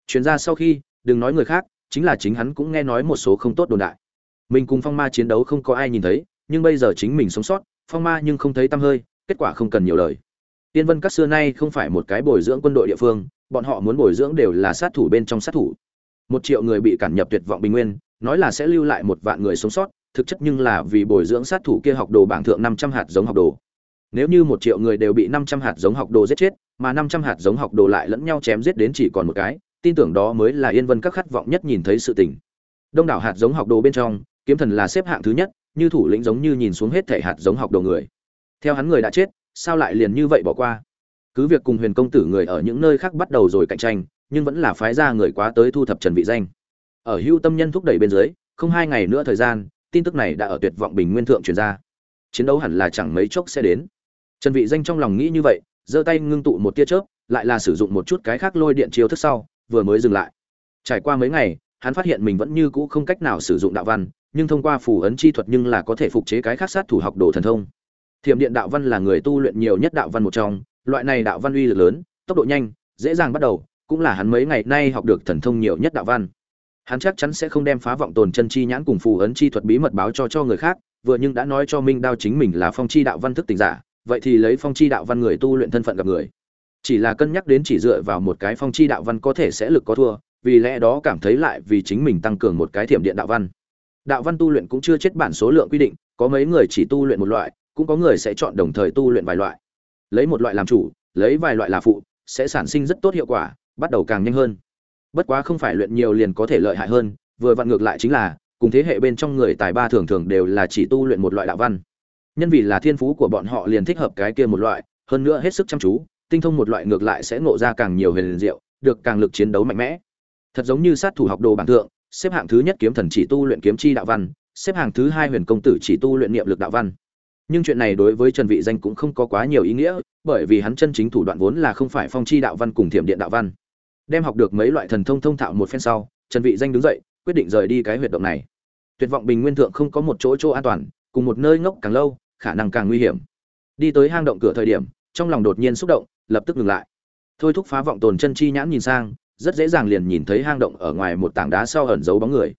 Truyền ra sau khi, đừng nói người khác, chính là chính hắn cũng nghe nói một số không tốt đồn đại. Mình cùng phong ma chiến đấu không có ai nhìn thấy, nhưng bây giờ chính mình sống sót, phong ma nhưng không thấy tăm hơi, kết quả không cần nhiều lời. Tiên vân các xưa nay không phải một cái bồi dưỡng quân đội địa phương, bọn họ muốn bồi dưỡng đều là sát thủ bên trong sát thủ. Một triệu người bị cản nhập tuyệt vọng bình nguyên, nói là sẽ lưu lại một vạn người sống sót, thực chất nhưng là vì bồi dưỡng sát thủ kia học đồ bảng thượng năm trăm hạt giống học đồ nếu như một triệu người đều bị năm trăm hạt giống học đồ giết chết, mà năm trăm hạt giống học đồ lại lẫn nhau chém giết đến chỉ còn một cái, tin tưởng đó mới là yên vân các khát vọng nhất nhìn thấy sự tình. Đông đảo hạt giống học đồ bên trong, kiếm thần là xếp hạng thứ nhất, như thủ lĩnh giống như nhìn xuống hết thể hạt giống học đồ người. Theo hắn người đã chết, sao lại liền như vậy bỏ qua? Cứ việc cùng huyền công tử người ở những nơi khác bắt đầu rồi cạnh tranh, nhưng vẫn là phái ra người quá tới thu thập trần vị danh. Ở hưu tâm nhân thúc đẩy bên dưới, không hai ngày nữa thời gian, tin tức này đã ở tuyệt vọng bình nguyên thượng truyền ra. Chiến đấu hẳn là chẳng mấy chốc sẽ đến trần vị danh trong lòng nghĩ như vậy, giơ tay ngưng tụ một tia chớp, lại là sử dụng một chút cái khác lôi điện chiếu thức sau, vừa mới dừng lại. Trải qua mấy ngày, hắn phát hiện mình vẫn như cũ không cách nào sử dụng đạo văn, nhưng thông qua phù ấn chi thuật nhưng là có thể phục chế cái khác sát thủ học đồ thần thông. Thiểm điện đạo văn là người tu luyện nhiều nhất đạo văn một trong, loại này đạo văn uy lực lớn, tốc độ nhanh, dễ dàng bắt đầu, cũng là hắn mấy ngày nay học được thần thông nhiều nhất đạo văn. Hắn chắc chắn sẽ không đem phá vọng tồn chân chi nhãn cùng phù ấn chi thuật bí mật báo cho cho người khác, vừa nhưng đã nói cho minh đao chính mình là phong chi đạo văn thức tỉnh giả vậy thì lấy phong chi đạo văn người tu luyện thân phận gặp người. Chỉ là cân nhắc đến chỉ dựa vào một cái phong chi đạo văn có thể sẽ lực có thua, vì lẽ đó cảm thấy lại vì chính mình tăng cường một cái thiểm điện đạo văn. Đạo văn tu luyện cũng chưa chết bản số lượng quy định, có mấy người chỉ tu luyện một loại, cũng có người sẽ chọn đồng thời tu luyện vài loại. Lấy một loại làm chủ, lấy vài loại là phụ, sẽ sản sinh rất tốt hiệu quả, bắt đầu càng nhanh hơn. Bất quá không phải luyện nhiều liền có thể lợi hại hơn, vừa vặn ngược lại chính là, cùng thế hệ bên trong người tài ba thường thường đều là chỉ tu luyện một loại đạo văn nhân vì là thiên phú của bọn họ liền thích hợp cái kia một loại, hơn nữa hết sức chăm chú, tinh thông một loại ngược lại sẽ ngộ ra càng nhiều huyền diệu, được càng lực chiến đấu mạnh mẽ. Thật giống như sát thủ học đồ bản thượng, xếp hạng thứ nhất kiếm thần chỉ tu luyện kiếm chi đạo văn, xếp hạng thứ hai huyền công tử chỉ tu luyện niệm lực đạo văn. Nhưng chuyện này đối với trần vị danh cũng không có quá nhiều ý nghĩa, bởi vì hắn chân chính thủ đoạn vốn là không phải phong chi đạo văn cùng thiểm điện đạo văn. Đem học được mấy loại thần thông thông thạo một phen sau, trần vị danh đứng dậy, quyết định rời đi cái huyệt động này. Tuyệt vọng bình nguyên thượng không có một chỗ chỗ an toàn, cùng một nơi ngốc càng lâu khả năng càng nguy hiểm. Đi tới hang động cửa thời điểm, trong lòng đột nhiên xúc động, lập tức ngừng lại. Thôi thúc phá vọng tồn chân chi nhãn nhìn sang, rất dễ dàng liền nhìn thấy hang động ở ngoài một tảng đá sau ẩn giấu bóng người.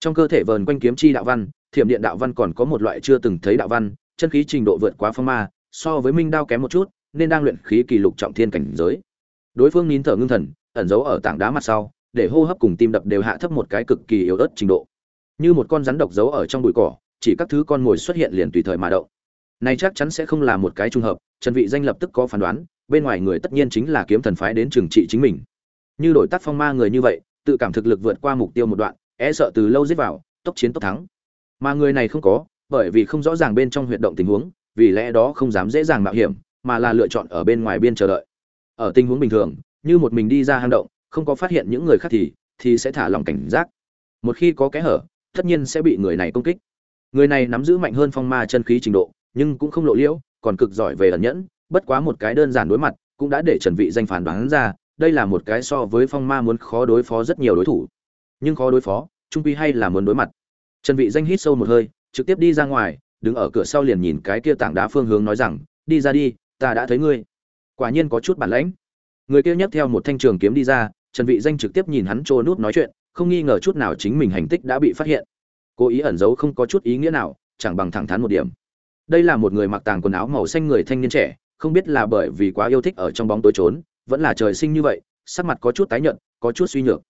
Trong cơ thể vờn quanh kiếm chi đạo văn, thiểm điện đạo văn còn có một loại chưa từng thấy đạo văn, chân khí trình độ vượt quá phong ma, so với minh đao kém một chút, nên đang luyện khí kỳ lục trọng thiên cảnh giới. Đối phương nín thở ngưng thần, ẩn giấu ở tảng đá mặt sau, để hô hấp cùng tim đập đều hạ thấp một cái cực kỳ yếu ớt trình độ. Như một con rắn độc giấu ở trong bụi cỏ, chỉ các thứ con mồi xuất hiện liền tùy thời mà động này chắc chắn sẽ không là một cái trùng hợp, trần vị danh lập tức có phán đoán, bên ngoài người tất nhiên chính là kiếm thần phái đến trừng trị chính mình. Như đổi tác phong ma người như vậy, tự cảm thực lực vượt qua mục tiêu một đoạn e sợ từ lâu giết vào, tốc chiến tốc thắng. Mà người này không có, bởi vì không rõ ràng bên trong huyệt động tình huống, vì lẽ đó không dám dễ dàng mạo hiểm, mà là lựa chọn ở bên ngoài biên chờ đợi. Ở tình huống bình thường, như một mình đi ra hang động, không có phát hiện những người khác thì thì sẽ thả lòng cảnh giác. Một khi có kẽ hở, tất nhiên sẽ bị người này công kích. Người này nắm giữ mạnh hơn phong ma chân khí trình độ nhưng cũng không lộ liễu, còn cực giỏi về ẩn nhẫn, bất quá một cái đơn giản đối mặt, cũng đã để trần vị danh phán đoán ra, đây là một cái so với phong ma muốn khó đối phó rất nhiều đối thủ. Nhưng khó đối phó, trung quy hay là muốn đối mặt. Trần vị danh hít sâu một hơi, trực tiếp đi ra ngoài, đứng ở cửa sau liền nhìn cái kia tảng đá phương hướng nói rằng, đi ra đi, ta đã thấy ngươi. Quả nhiên có chút bản lãnh. Người kia nhấc theo một thanh trường kiếm đi ra, trần vị danh trực tiếp nhìn hắn trô nút nói chuyện, không nghi ngờ chút nào chính mình hành tích đã bị phát hiện. Cố ý ẩn giấu không có chút ý nghĩa nào, chẳng bằng thẳng thắn một điểm đây là một người mặc tàng quần áo màu xanh người thanh niên trẻ, không biết là bởi vì quá yêu thích ở trong bóng tối trốn, vẫn là trời sinh như vậy, sắc mặt có chút tái nhợt, có chút suy nhược.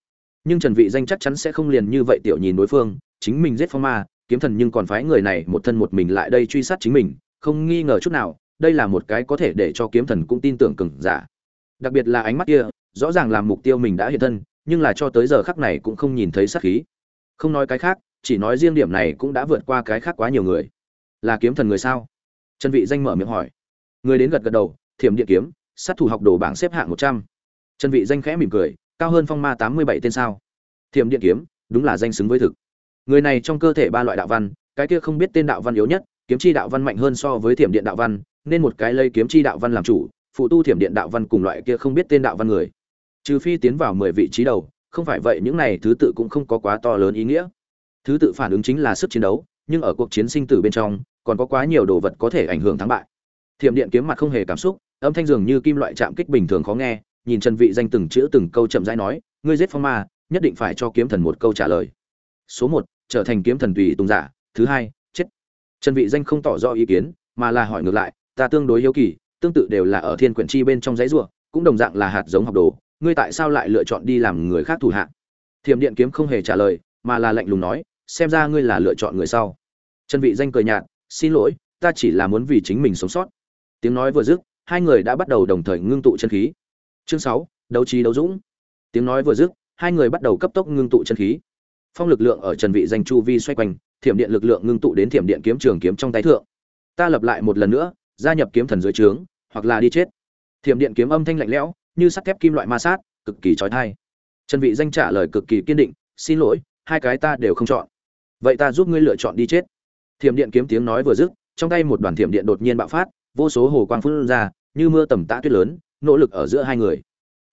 Nhưng trần vị danh chắc chắn sẽ không liền như vậy tiểu nhìn đối phương, chính mình giết phong ma, kiếm thần nhưng còn phái người này một thân một mình lại đây truy sát chính mình, không nghi ngờ chút nào, đây là một cái có thể để cho kiếm thần cũng tin tưởng cường giả. Đặc biệt là ánh mắt kia, rõ ràng làm mục tiêu mình đã hiện thân, nhưng là cho tới giờ khắc này cũng không nhìn thấy sát khí. Không nói cái khác, chỉ nói riêng điểm này cũng đã vượt qua cái khác quá nhiều người là kiếm thần người sao? Trần vị danh mở miệng hỏi. Người đến gật gật đầu, thiểm điện kiếm, sát thủ học đồ bảng xếp hạng 100. trần vị danh khẽ mỉm cười, cao hơn phong ma 87 tên sao? Thiểm điện kiếm, đúng là danh xứng với thực. Người này trong cơ thể ba loại đạo văn, cái kia không biết tên đạo văn yếu nhất, kiếm chi đạo văn mạnh hơn so với thiểm điện đạo văn, nên một cái lây kiếm chi đạo văn làm chủ, phụ tu thiểm điện đạo văn cùng loại kia không biết tên đạo văn người. Trừ phi tiến vào mười vị trí đầu, không phải vậy những này thứ tự cũng không có quá to lớn ý nghĩa. Thứ tự phản ứng chính là sức chiến đấu nhưng ở cuộc chiến sinh tử bên trong, còn có quá nhiều đồ vật có thể ảnh hưởng thắng bại. Thiểm điện kiếm mặt không hề cảm xúc, âm thanh dường như kim loại chạm kích bình thường khó nghe, nhìn trần vị danh từng chữ từng câu chậm rãi nói, ngươi giết phong ma, nhất định phải cho kiếm thần một câu trả lời. Số một, trở thành kiếm thần tùy tùng giả. Thứ hai, chết. Trần vị danh không tỏ rõ ý kiến, mà là hỏi ngược lại, ta tương đối hiếu kỳ, tương tự đều là ở thiên quyển chi bên trong giấy rùa, cũng đồng dạng là hạt giống học đồ, ngươi tại sao lại lựa chọn đi làm người khác thủ hạ? Thiểm điện kiếm không hề trả lời, mà là lạnh lùng nói, xem ra ngươi là lựa chọn người sau trần vị danh cười nhạt, xin lỗi, ta chỉ là muốn vì chính mình sống sót. Tiếng nói vừa dứt, hai người đã bắt đầu đồng thời ngưng tụ chân khí. Chương sáu, đấu trí đấu dũng. Tiếng nói vừa dứt, hai người bắt đầu cấp tốc ngưng tụ chân khí. Phong lực lượng ở trần vị danh chu vi xoay quanh, thiểm điện lực lượng ngưng tụ đến thiểm điện kiếm trường kiếm trong tay thượng. Ta lập lại một lần nữa, gia nhập kiếm thần dưới trướng, hoặc là đi chết. Thiểm điện kiếm âm thanh lạnh lẽo, như sắt thép kim loại ma sát, cực kỳ chói tai. Trần vị danh trả lời cực kỳ kiên định, xin lỗi, hai cái ta đều không chọn. Vậy ta giúp ngươi lựa chọn đi chết thiểm điện kiếm tiếng nói vừa dứt, trong tay một đoàn thiểm điện đột nhiên bạo phát, vô số hồ quang phun ra, như mưa tầm tã tuyết lớn, nỗ lực ở giữa hai người.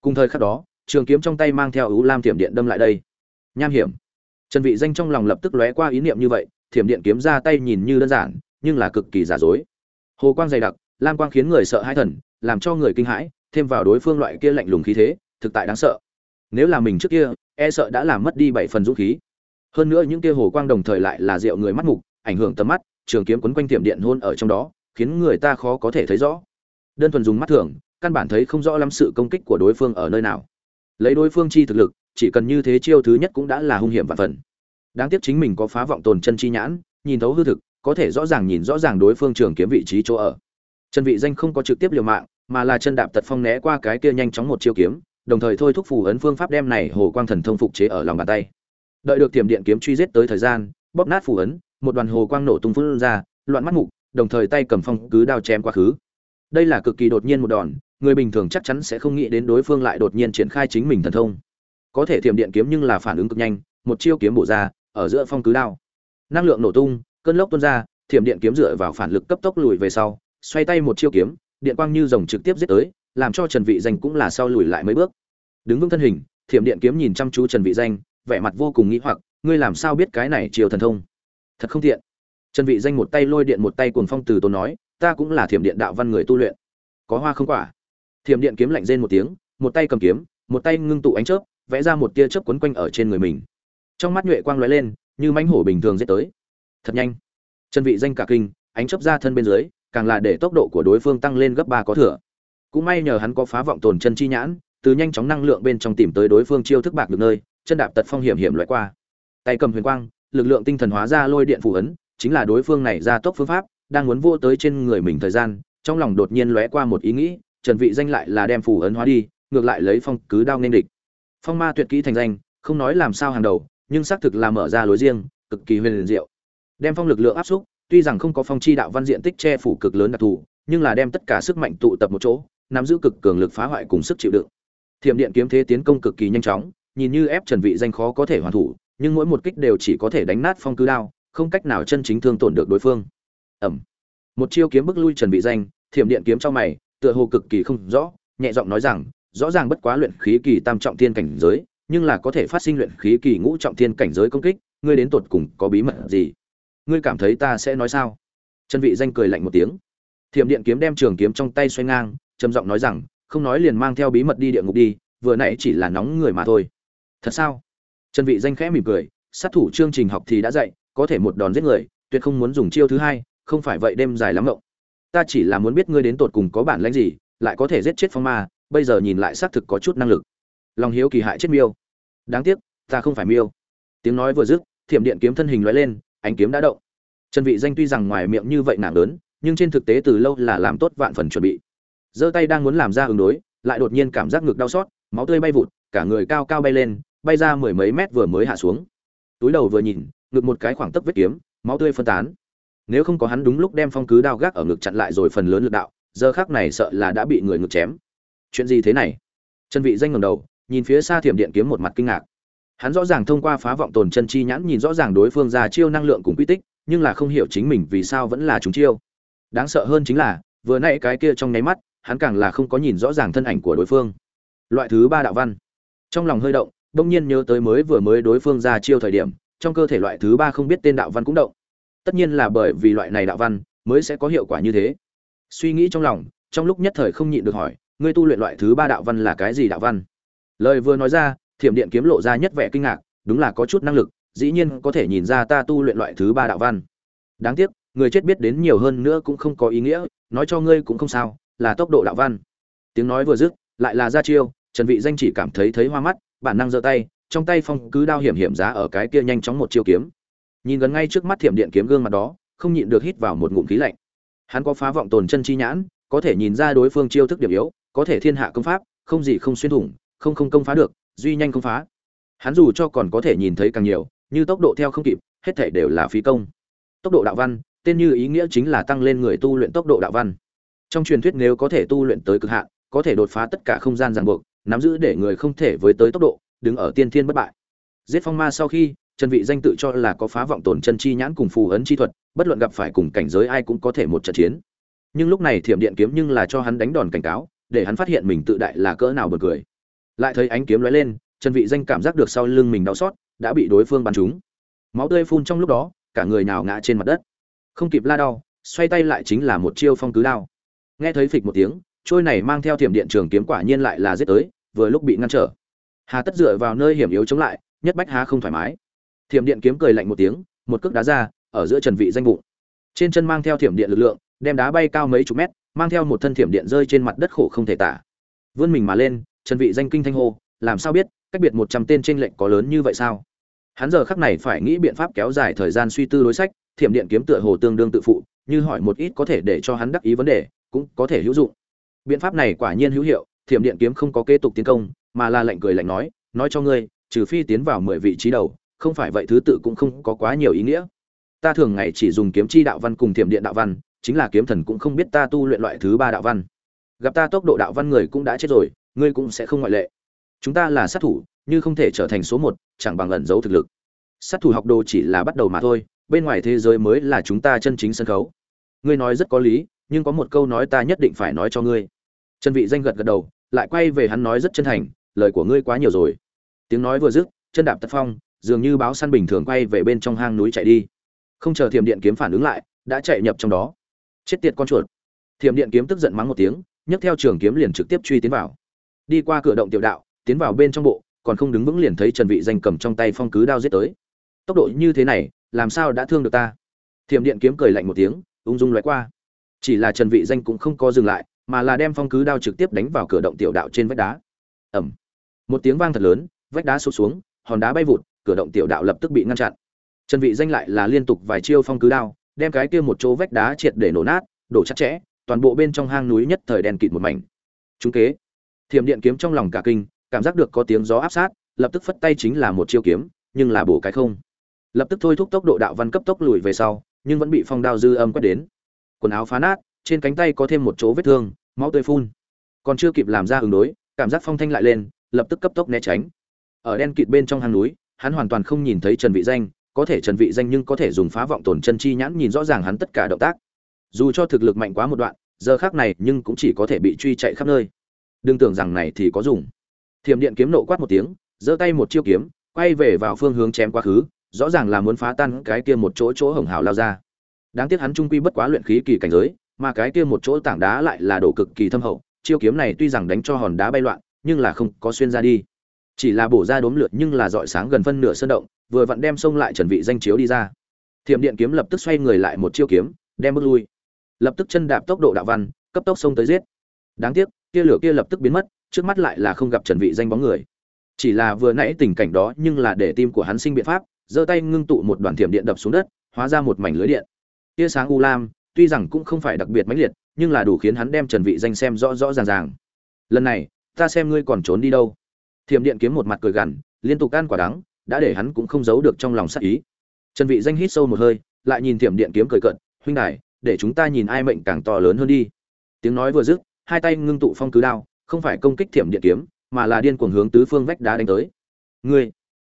Cùng thời khắc đó, trường kiếm trong tay mang theo ưu lam thiểm điện đâm lại đây. Nham hiểm. Trần vị danh trong lòng lập tức lóe qua ý niệm như vậy, thiểm điện kiếm ra tay nhìn như đơn giản, nhưng là cực kỳ giả dối. Hồ quang dày đặc, lam quang khiến người sợ hãi thần, làm cho người kinh hãi, thêm vào đối phương loại kia lạnh lùng khí thế, thực tại đáng sợ. Nếu là mình trước kia e sợ đã làm mất đi bảy phần dũng khí. Hơn nữa những kia hồ quang đồng thời lại là rượu người mắt mục ảnh hưởng tầm mắt, trường kiếm quấn quanh tiệm điện hôn ở trong đó, khiến người ta khó có thể thấy rõ. Đơn thuần dùng mắt thường, căn bản thấy không rõ lắm sự công kích của đối phương ở nơi nào. Lấy đối phương chi thực lực, chỉ cần như thế chiêu thứ nhất cũng đã là hung hiểm và phần. Đáng tiếc chính mình có phá vọng tồn chân chi nhãn, nhìn thấu hư thực, có thể rõ ràng nhìn rõ ràng đối phương trường kiếm vị trí chỗ ở. Chân vị danh không có trực tiếp liều mạng, mà là chân đạp tật phong né qua cái kia nhanh chóng một chiêu kiếm, đồng thời thôi thúc phù ấn phương pháp đem này hồ quang thần thông phục chế ở lòng bàn tay. Đợi được tiềm điện kiếm truy giết tới thời gian, bóp nát phù ấn một đoàn hồ quang nổ tung phun ra, loạn mắt mục, đồng thời tay cầm phong cứ đao chém quá khứ. Đây là cực kỳ đột nhiên một đòn, người bình thường chắc chắn sẽ không nghĩ đến đối phương lại đột nhiên triển khai chính mình thần thông. Có thể thiểm điện kiếm nhưng là phản ứng cực nhanh, một chiêu kiếm bổ ra, ở giữa phong cứ đao. Năng lượng nổ tung, cơn lốc tuôn ra, thiểm điện kiếm dựa vào phản lực cấp tốc lùi về sau, xoay tay một chiêu kiếm, điện quang như rồng trực tiếp giết tới, làm cho trần vị danh cũng là sau lùi lại mấy bước. Đứng vững thân hình, thiểm điện kiếm nhìn chăm chú trần vị danh, vẻ mặt vô cùng nghi hoặc, ngươi làm sao biết cái này chiêu thần thông? Thật không tiện. Trần vị danh một tay lôi điện một tay cuồng phong từ tốn nói, ta cũng là thiểm điện đạo văn người tu luyện. Có hoa không quả? Thiểm điện kiếm lạnh rên một tiếng, một tay cầm kiếm, một tay ngưng tụ ánh chớp, vẽ ra một tia chớp quấn quanh ở trên người mình. Trong mắt nhuệ quang lóe lên, như mãnh hổ bình thường giết tới. Thật nhanh. Trần vị danh cả kinh, ánh chớp ra thân bên dưới, càng là để tốc độ của đối phương tăng lên gấp ba có thừa. Cũng may nhờ hắn có phá vọng tồn chân chi nhãn, từ nhanh chóng năng lượng bên trong tìm tới đối phương chiêu thức bạc được nơi, chân đạp tật phong hiểm hiểm loại qua. Tay cầm huyền quang lực lượng tinh thần hóa ra lôi điện phù ấn, chính là đối phương này ra tốc phương pháp, đang muốn vô tới trên người mình thời gian, trong lòng đột nhiên lóe qua một ý nghĩ, trần vị danh lại là đem phù ấn hóa đi, ngược lại lấy phong cứ đao nên địch. Phong ma tuyệt kỹ thành danh, không nói làm sao hàng đầu, nhưng xác thực là mở ra lối riêng, cực kỳ huyền diệu. Đem phong lực lượng áp xúc, tuy rằng không có phong chi đạo văn diện tích che phủ cực lớn đặc thù, nhưng là đem tất cả sức mạnh tụ tập một chỗ, nắm giữ cực cường lực phá hoại cùng sức chịu đựng. Thiểm điện kiếm thế tiến công cực kỳ nhanh chóng, nhìn như ép trần vị danh khó có thể hoàn thủ nhưng mỗi một kích đều chỉ có thể đánh nát phong cứ đao, không cách nào chân chính thương tổn được đối phương. Ẩm. Một chiêu kiếm bức lui trần vị danh, thiểm điện kiếm trong mày, tựa hồ cực kỳ không rõ, nhẹ giọng nói rằng, rõ ràng bất quá luyện khí kỳ tam trọng thiên cảnh giới, nhưng là có thể phát sinh luyện khí kỳ ngũ trọng thiên cảnh giới công kích, ngươi đến tột cùng có bí mật gì? Ngươi cảm thấy ta sẽ nói sao? Trần vị danh cười lạnh một tiếng. Thiểm điện kiếm đem trường kiếm trong tay xoay ngang, trầm giọng nói rằng, không nói liền mang theo bí mật đi địa ngục đi, vừa nãy chỉ là nóng người mà thôi. Thật sao? Trần vị danh khẽ mỉm cười, sát thủ chương trình học thì đã dạy, có thể một đòn giết người, tuyệt không muốn dùng chiêu thứ hai, không phải vậy đêm dài lắm ngộng. Ta chỉ là muốn biết ngươi đến tột cùng có bản lĩnh gì, lại có thể giết chết phong ma, bây giờ nhìn lại xác thực có chút năng lực. Lòng hiếu kỳ hại chết miêu. Đáng tiếc, ta không phải miêu. Tiếng nói vừa dứt, thiểm điện kiếm thân hình lóe lên, ánh kiếm đã động. Trần vị danh tuy rằng ngoài miệng như vậy nặng lớn, nhưng trên thực tế từ lâu là làm tốt vạn phần chuẩn bị. Giơ tay đang muốn làm ra ứng đối, lại đột nhiên cảm giác ngực đau xót, máu tươi bay vụt, cả người cao cao bay lên bay ra mười mấy mét vừa mới hạ xuống. Túi đầu vừa nhìn, ngực một cái khoảng tấc vết kiếm, máu tươi phân tán. Nếu không có hắn đúng lúc đem phong cứ đao gác ở ngực chặn lại rồi phần lớn lực đạo, giờ khắc này sợ là đã bị người ngực chém. Chuyện gì thế này? Chân vị danh ngẩng đầu, nhìn phía xa thiểm điện kiếm một mặt kinh ngạc. Hắn rõ ràng thông qua phá vọng tồn chân chi nhãn nhìn rõ ràng đối phương ra chiêu năng lượng cùng quy tích, nhưng là không hiểu chính mình vì sao vẫn là chúng chiêu. Đáng sợ hơn chính là, vừa nãy cái kia trong nháy mắt, hắn càng là không có nhìn rõ ràng thân ảnh của đối phương. Loại thứ ba đạo văn. Trong lòng hơi động đông nhiên nhớ tới mới vừa mới đối phương ra chiêu thời điểm, trong cơ thể loại thứ ba không biết tên đạo văn cũng động. Tất nhiên là bởi vì loại này đạo văn mới sẽ có hiệu quả như thế. Suy nghĩ trong lòng, trong lúc nhất thời không nhịn được hỏi, ngươi tu luyện loại thứ ba đạo văn là cái gì đạo văn? Lời vừa nói ra, thiểm điện kiếm lộ ra nhất vẻ kinh ngạc, đúng là có chút năng lực, dĩ nhiên có thể nhìn ra ta tu luyện loại thứ ba đạo văn. Đáng tiếc, người chết biết đến nhiều hơn nữa cũng không có ý nghĩa, nói cho ngươi cũng không sao, là tốc độ đạo văn. Tiếng nói vừa dứt, lại là ra chiêu, trần vị danh chỉ cảm thấy thấy hoa mắt bản năng giơ tay, trong tay phong cứ đao hiểm hiểm giá ở cái kia nhanh chóng một chiêu kiếm. Nhìn gần ngay trước mắt thiểm điện kiếm gương mặt đó, không nhịn được hít vào một ngụm khí lạnh. Hắn có phá vọng tồn chân chi nhãn, có thể nhìn ra đối phương chiêu thức điểm yếu, có thể thiên hạ công pháp, không gì không xuyên thủng, không không công phá được, duy nhanh không phá. Hắn dù cho còn có thể nhìn thấy càng nhiều, như tốc độ theo không kịp, hết thể đều là phí công. Tốc độ đạo văn, tên như ý nghĩa chính là tăng lên người tu luyện tốc độ đạo văn. Trong truyền thuyết nếu có thể tu luyện tới cực hạn, có thể đột phá tất cả không gian ràng buộc nắm giữ để người không thể với tới tốc độ, đứng ở tiên thiên bất bại. Giết phong ma sau khi, trần vị danh tự cho là có phá vọng tổn chân chi nhãn cùng phù ấn chi thuật, bất luận gặp phải cùng cảnh giới ai cũng có thể một trận chiến. Nhưng lúc này thiểm điện kiếm nhưng là cho hắn đánh đòn cảnh cáo, để hắn phát hiện mình tự đại là cỡ nào buồn cười. Lại thấy ánh kiếm lóe lên, trần vị danh cảm giác được sau lưng mình đau xót, đã bị đối phương bắn trúng. Máu tươi phun trong lúc đó, cả người nào ngã trên mặt đất. Không kịp la đau, xoay tay lại chính là một chiêu phong cứ đao. Nghe thấy phịch một tiếng trôi này mang theo thiểm điện trường kiếm quả nhiên lại là giết tới, vừa lúc bị ngăn trở. Hà tất dựa vào nơi hiểm yếu chống lại, nhất bách há không thoải mái. Thiểm điện kiếm cười lạnh một tiếng, một cước đá ra, ở giữa trần vị danh bụng. Trên chân mang theo thiểm điện lực lượng, đem đá bay cao mấy chục mét, mang theo một thân thiểm điện rơi trên mặt đất khổ không thể tả. Vươn mình mà lên, trần vị danh kinh thanh hô, làm sao biết, cách biệt một trăm tên trên lệnh có lớn như vậy sao? Hắn giờ khắc này phải nghĩ biện pháp kéo dài thời gian suy tư đối sách, thiểm điện kiếm tựa hồ tương đương tự phụ, như hỏi một ít có thể để cho hắn đắc ý vấn đề, cũng có thể hữu dụng biện pháp này quả nhiên hữu hiệu, thiểm điện kiếm không có kế tục tiến công, mà là lệnh cười lạnh nói nói cho ngươi, trừ phi tiến vào mười vị trí đầu, không phải vậy thứ tự cũng không có quá nhiều ý nghĩa. Ta thường ngày chỉ dùng kiếm chi đạo văn cùng thiểm điện đạo văn, chính là kiếm thần cũng không biết ta tu luyện loại thứ ba đạo văn. Gặp ta tốc độ đạo văn người cũng đã chết rồi, ngươi cũng sẽ không ngoại lệ. Chúng ta là sát thủ, như không thể trở thành số một, chẳng bằng ẩn giấu thực lực. Sát thủ học đồ chỉ là bắt đầu mà thôi, bên ngoài thế giới mới là chúng ta chân chính sân khấu. Ngươi nói rất có lý, nhưng có một câu nói ta nhất định phải nói cho ngươi trần vị danh gật gật đầu, lại quay về hắn nói rất chân thành, lời của ngươi quá nhiều rồi. Tiếng nói vừa dứt, chân đạp tật phong, dường như báo săn bình thường quay về bên trong hang núi chạy đi. Không chờ thiểm điện kiếm phản ứng lại, đã chạy nhập trong đó. Chết tiệt con chuột. Thiểm điện kiếm tức giận mắng một tiếng, nhấc theo trường kiếm liền trực tiếp truy tiến vào. Đi qua cửa động tiểu đạo, tiến vào bên trong bộ, còn không đứng vững liền thấy trần vị danh cầm trong tay phong cứ đao giết tới. Tốc độ như thế này, làm sao đã thương được ta? Thiểm điện kiếm cười lạnh một tiếng, ung dung lóe qua. Chỉ là trần vị danh cũng không có dừng lại mà là đem phong cứ đao trực tiếp đánh vào cửa động tiểu đạo trên vách đá. Ầm. Một tiếng vang thật lớn, vách đá sụt xuống, hòn đá bay vụt, cửa động tiểu đạo lập tức bị ngăn chặn. Trần vị danh lại là liên tục vài chiêu phong cứ đao, đem cái kia một chỗ vách đá triệt để nổ nát, đổ chặt chẽ, toàn bộ bên trong hang núi nhất thời đen kịt một mảnh. Chúng kế. Thiểm điện kiếm trong lòng cả kinh, cảm giác được có tiếng gió áp sát, lập tức phất tay chính là một chiêu kiếm, nhưng là bổ cái không. Lập tức thôi thúc tốc độ đạo văn cấp tốc lùi về sau, nhưng vẫn bị phong đao dư âm quét đến. Quần áo phá nát trên cánh tay có thêm một chỗ vết thương, máu tươi phun. Còn chưa kịp làm ra ứng đối, cảm giác phong thanh lại lên, lập tức cấp tốc né tránh. Ở đen kịt bên trong hang núi, hắn hoàn toàn không nhìn thấy trần vị danh, có thể trần vị danh nhưng có thể dùng phá vọng tổn chân chi nhãn nhìn rõ ràng hắn tất cả động tác. Dù cho thực lực mạnh quá một đoạn, giờ khác này nhưng cũng chỉ có thể bị truy chạy khắp nơi. Đừng tưởng rằng này thì có dùng. Thiểm điện kiếm nộ quát một tiếng, giơ tay một chiêu kiếm, quay về vào phương hướng chém quá khứ, rõ ràng là muốn phá tan cái kia một chỗ chỗ hồng hào lao ra. Đáng tiếc hắn trung quy bất quá luyện khí kỳ cảnh giới mà cái kia một chỗ tảng đá lại là đổ cực kỳ thâm hậu, chiêu kiếm này tuy rằng đánh cho hòn đá bay loạn, nhưng là không có xuyên ra đi. Chỉ là bổ ra đốm lượt nhưng là dọi sáng gần phân nửa sơn động, vừa vặn đem xông lại trần vị danh chiếu đi ra. Thiểm điện kiếm lập tức xoay người lại một chiêu kiếm, đem bước lui. Lập tức chân đạp tốc độ đạo văn, cấp tốc xông tới giết. Đáng tiếc kia lửa kia lập tức biến mất, trước mắt lại là không gặp trần vị danh bóng người. Chỉ là vừa nãy tình cảnh đó nhưng là để tim của hắn sinh biện pháp, giơ tay ngưng tụ một đoàn thiểm điện đập xuống đất, hóa ra một mảnh lưới điện. Tia sáng u lam tuy rằng cũng không phải đặc biệt mãnh liệt nhưng là đủ khiến hắn đem trần vị danh xem rõ rõ ràng ràng. Lần này ta xem ngươi còn trốn đi đâu. Thiểm điện kiếm một mặt cười gằn liên tục ăn quả đắng đã để hắn cũng không giấu được trong lòng sát ý. Trần vị danh hít sâu một hơi lại nhìn thiểm điện kiếm cười cợt, huynh đài để chúng ta nhìn ai mệnh càng to lớn hơn đi. Tiếng nói vừa dứt hai tay ngưng tụ phong cứ đao không phải công kích thiểm điện kiếm mà là điên cuồng hướng tứ phương vách đá đánh tới. Ngươi!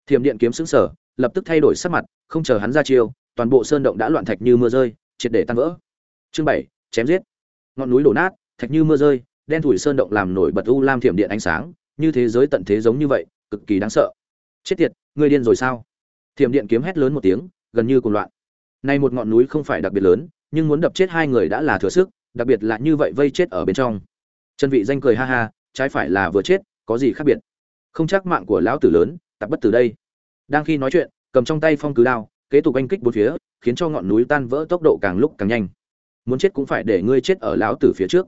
Thiểm điện kiếm sững sờ lập tức thay đổi sắc mặt không chờ hắn ra chiêu toàn bộ sơn động đã loạn thạch như mưa rơi triệt để tan vỡ chương bảy, chém giết. Ngọn núi đổ nát, thạch như mưa rơi, đen thủi sơn động làm nổi bật u lam thiểm điện ánh sáng, như thế giới tận thế giống như vậy, cực kỳ đáng sợ. Chết tiệt, ngươi điên rồi sao? Thiểm điện kiếm hét lớn một tiếng, gần như cùng loạn. Nay một ngọn núi không phải đặc biệt lớn, nhưng muốn đập chết hai người đã là thừa sức, đặc biệt là như vậy vây chết ở bên trong. Trần vị danh cười ha ha, trái phải là vừa chết, có gì khác biệt? Không chắc mạng của lão tử lớn tập bất từ đây. Đang khi nói chuyện, cầm trong tay phong cứ đao, kế tục anh kích bốn phía, khiến cho ngọn núi tan vỡ tốc độ càng lúc càng nhanh muốn chết cũng phải để ngươi chết ở lão tử phía trước.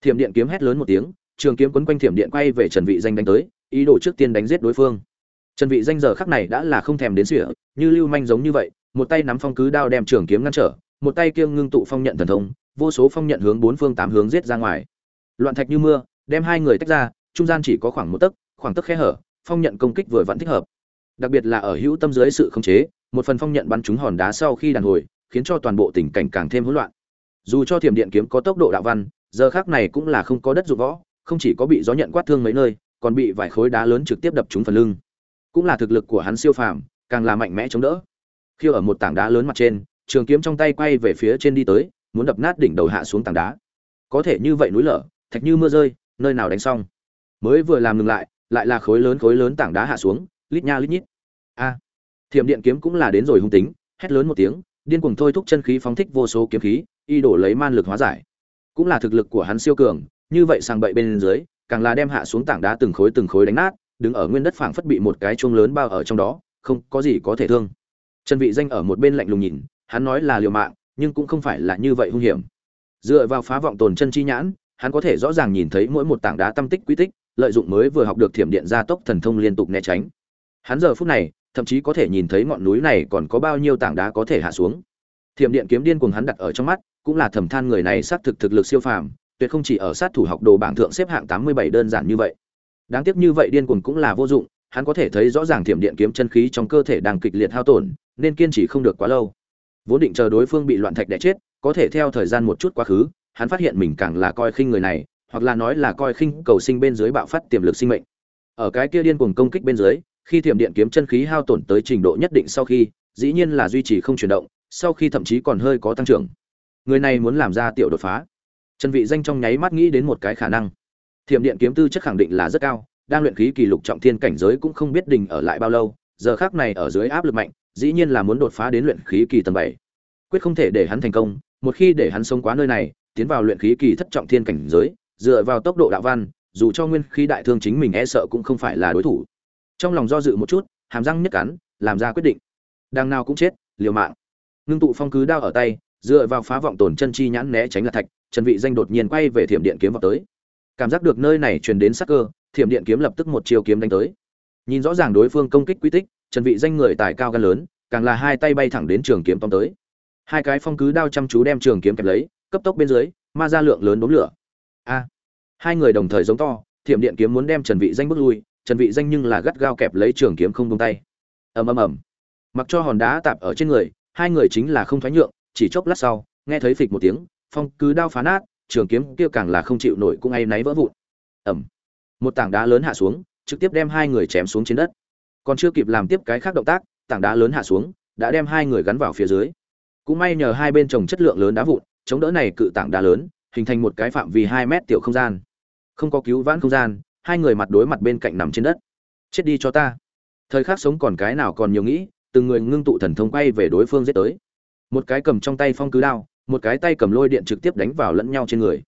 Thiểm điện kiếm hét lớn một tiếng, trường kiếm quấn quanh thiểm điện quay về trần vị danh đánh tới, ý đồ trước tiên đánh giết đối phương. Trần vị danh giờ khắc này đã là không thèm đến sỉa như lưu manh giống như vậy, một tay nắm phong cứ đao đem trường kiếm ngăn trở, một tay kiêng ngưng tụ phong nhận thần thông, vô số phong nhận hướng bốn phương tám hướng giết ra ngoài. Loạn thạch như mưa, đem hai người tách ra, trung gian chỉ có khoảng một tấc, khoảng tấc khe hở, phong nhận công kích vừa vẫn thích hợp. Đặc biệt là ở hữu tâm dưới sự khống chế, một phần phong nhận bắn trúng hòn đá sau khi đàn hồi, khiến cho toàn bộ tình cảnh càng thêm hỗn loạn dù cho thiểm điện kiếm có tốc độ đạo văn, giờ khác này cũng là không có đất dụng võ, không chỉ có bị gió nhận quát thương mấy nơi, còn bị vài khối đá lớn trực tiếp đập trúng phần lưng. Cũng là thực lực của hắn siêu phàm, càng là mạnh mẽ chống đỡ. Khiêu ở một tảng đá lớn mặt trên, trường kiếm trong tay quay về phía trên đi tới, muốn đập nát đỉnh đầu hạ xuống tảng đá. Có thể như vậy núi lở, thạch như mưa rơi, nơi nào đánh xong. Mới vừa làm ngừng lại lại là khối lớn khối lớn tảng đá hạ xuống, lít nha lít nhít. A! Thiểm điện kiếm cũng là đến rồi hung tính, hét lớn một tiếng, điên cuồng thôi thúc chân khí phóng thích vô số kiếm khí y đổ lấy man lực hóa giải. Cũng là thực lực của hắn siêu cường, như vậy sang bậy bên dưới, càng là đem hạ xuống tảng đá từng khối từng khối đánh nát, đứng ở nguyên đất phảng phất bị một cái chuông lớn bao ở trong đó, không có gì có thể thương. Trần vị danh ở một bên lạnh lùng nhìn, hắn nói là liều mạng, nhưng cũng không phải là như vậy hung hiểm. Dựa vào phá vọng tồn chân chi nhãn, hắn có thể rõ ràng nhìn thấy mỗi một tảng đá tâm tích quy tích, lợi dụng mới vừa học được thiểm điện gia tốc thần thông liên tục né tránh. Hắn giờ phút này, thậm chí có thể nhìn thấy ngọn núi này còn có bao nhiêu tảng đá có thể hạ xuống thiểm điện kiếm điên cuồng hắn đặt ở trong mắt, cũng là thầm than người này xác thực thực lực siêu phàm, tuyệt không chỉ ở sát thủ học đồ bảng thượng xếp hạng tám mươi bảy đơn giản như vậy. Đáng tiếc như vậy điên cuồng cũng là vô dụng, hắn có thể thấy rõ ràng thiểm điện kiếm chân khí trong cơ thể đang kịch liệt hao tổn, nên kiên trì không được quá lâu. Vốn định chờ đối phương bị loạn thạch đẻ chết, có thể theo thời gian một chút quá khứ, hắn phát hiện mình càng là coi khinh người này, hoặc là nói là coi khinh cầu sinh bên dưới bạo phát tiềm lực sinh mệnh. Ở cái kia điên cuồng công kích bên dưới, khi thiểm điện kiếm chân khí hao tổn tới trình độ nhất định sau khi, dĩ nhiên là duy trì không chuyển động sau khi thậm chí còn hơi có tăng trưởng. Người này muốn làm ra tiểu đột phá. Trần vị danh trong nháy mắt nghĩ đến một cái khả năng. Thiểm điện kiếm tư chất khẳng định là rất cao, đang luyện khí kỳ lục trọng thiên cảnh giới cũng không biết đình ở lại bao lâu, giờ khắc này ở dưới áp lực mạnh, dĩ nhiên là muốn đột phá đến luyện khí kỳ tầng 7. quyết không thể để hắn thành công, một khi để hắn sống quá nơi này, tiến vào luyện khí kỳ thất trọng thiên cảnh giới, dựa vào tốc độ đạo văn, dù cho nguyên khí đại thương chính mình e sợ cũng không phải là đối thủ. Trong lòng do dự một chút, hàm răng nhất cắn, làm ra quyết định. Đằng nào cũng chết, liều mạng ngưng tụ phong cứ đao ở tay, dựa vào phá vọng tổn chân chi nhãn né tránh là thạch, trần vị danh đột nhiên quay về thiểm điện kiếm vào tới. Cảm giác được nơi này truyền đến sắc cơ, thiểm điện kiếm lập tức một chiều kiếm đánh tới. Nhìn rõ ràng đối phương công kích quy tích, trần vị danh người tài cao gan lớn, càng là hai tay bay thẳng đến trường kiếm tông tới. Hai cái phong cứ đao chăm chú đem trường kiếm kẹp lấy, cấp tốc bên dưới, ma ra lượng lớn đốm lửa. A! Hai người đồng thời giống to, thiểm điện kiếm muốn đem trần vị danh bước lui, trần vị danh nhưng là gắt gao kẹp lấy trường kiếm không buông tay. Ầm ầm ầm. Mặc cho hòn đá tạp ở trên người hai người chính là không thoái nhượng, chỉ chốc lát sau, nghe thấy phịch một tiếng, phong cứ đao phá nát, trường kiếm kia càng là không chịu nổi cũng ai náy vỡ vụn. Ầm. Một tảng đá lớn hạ xuống, trực tiếp đem hai người chém xuống trên đất. Còn chưa kịp làm tiếp cái khác động tác, tảng đá lớn hạ xuống, đã đem hai người gắn vào phía dưới. Cũng may nhờ hai bên trồng chất lượng lớn đá vụn, chống đỡ này cự tảng đá lớn, hình thành một cái phạm vi hai mét tiểu không gian. Không có cứu vãn không gian, hai người mặt đối mặt bên cạnh nằm trên đất. Chết đi cho ta. Thời khắc sống còn cái nào còn nhiều nghĩ từng người ngưng tụ thần thông quay về đối phương giết tới. Một cái cầm trong tay phong cứ đao, một cái tay cầm lôi điện trực tiếp đánh vào lẫn nhau trên người.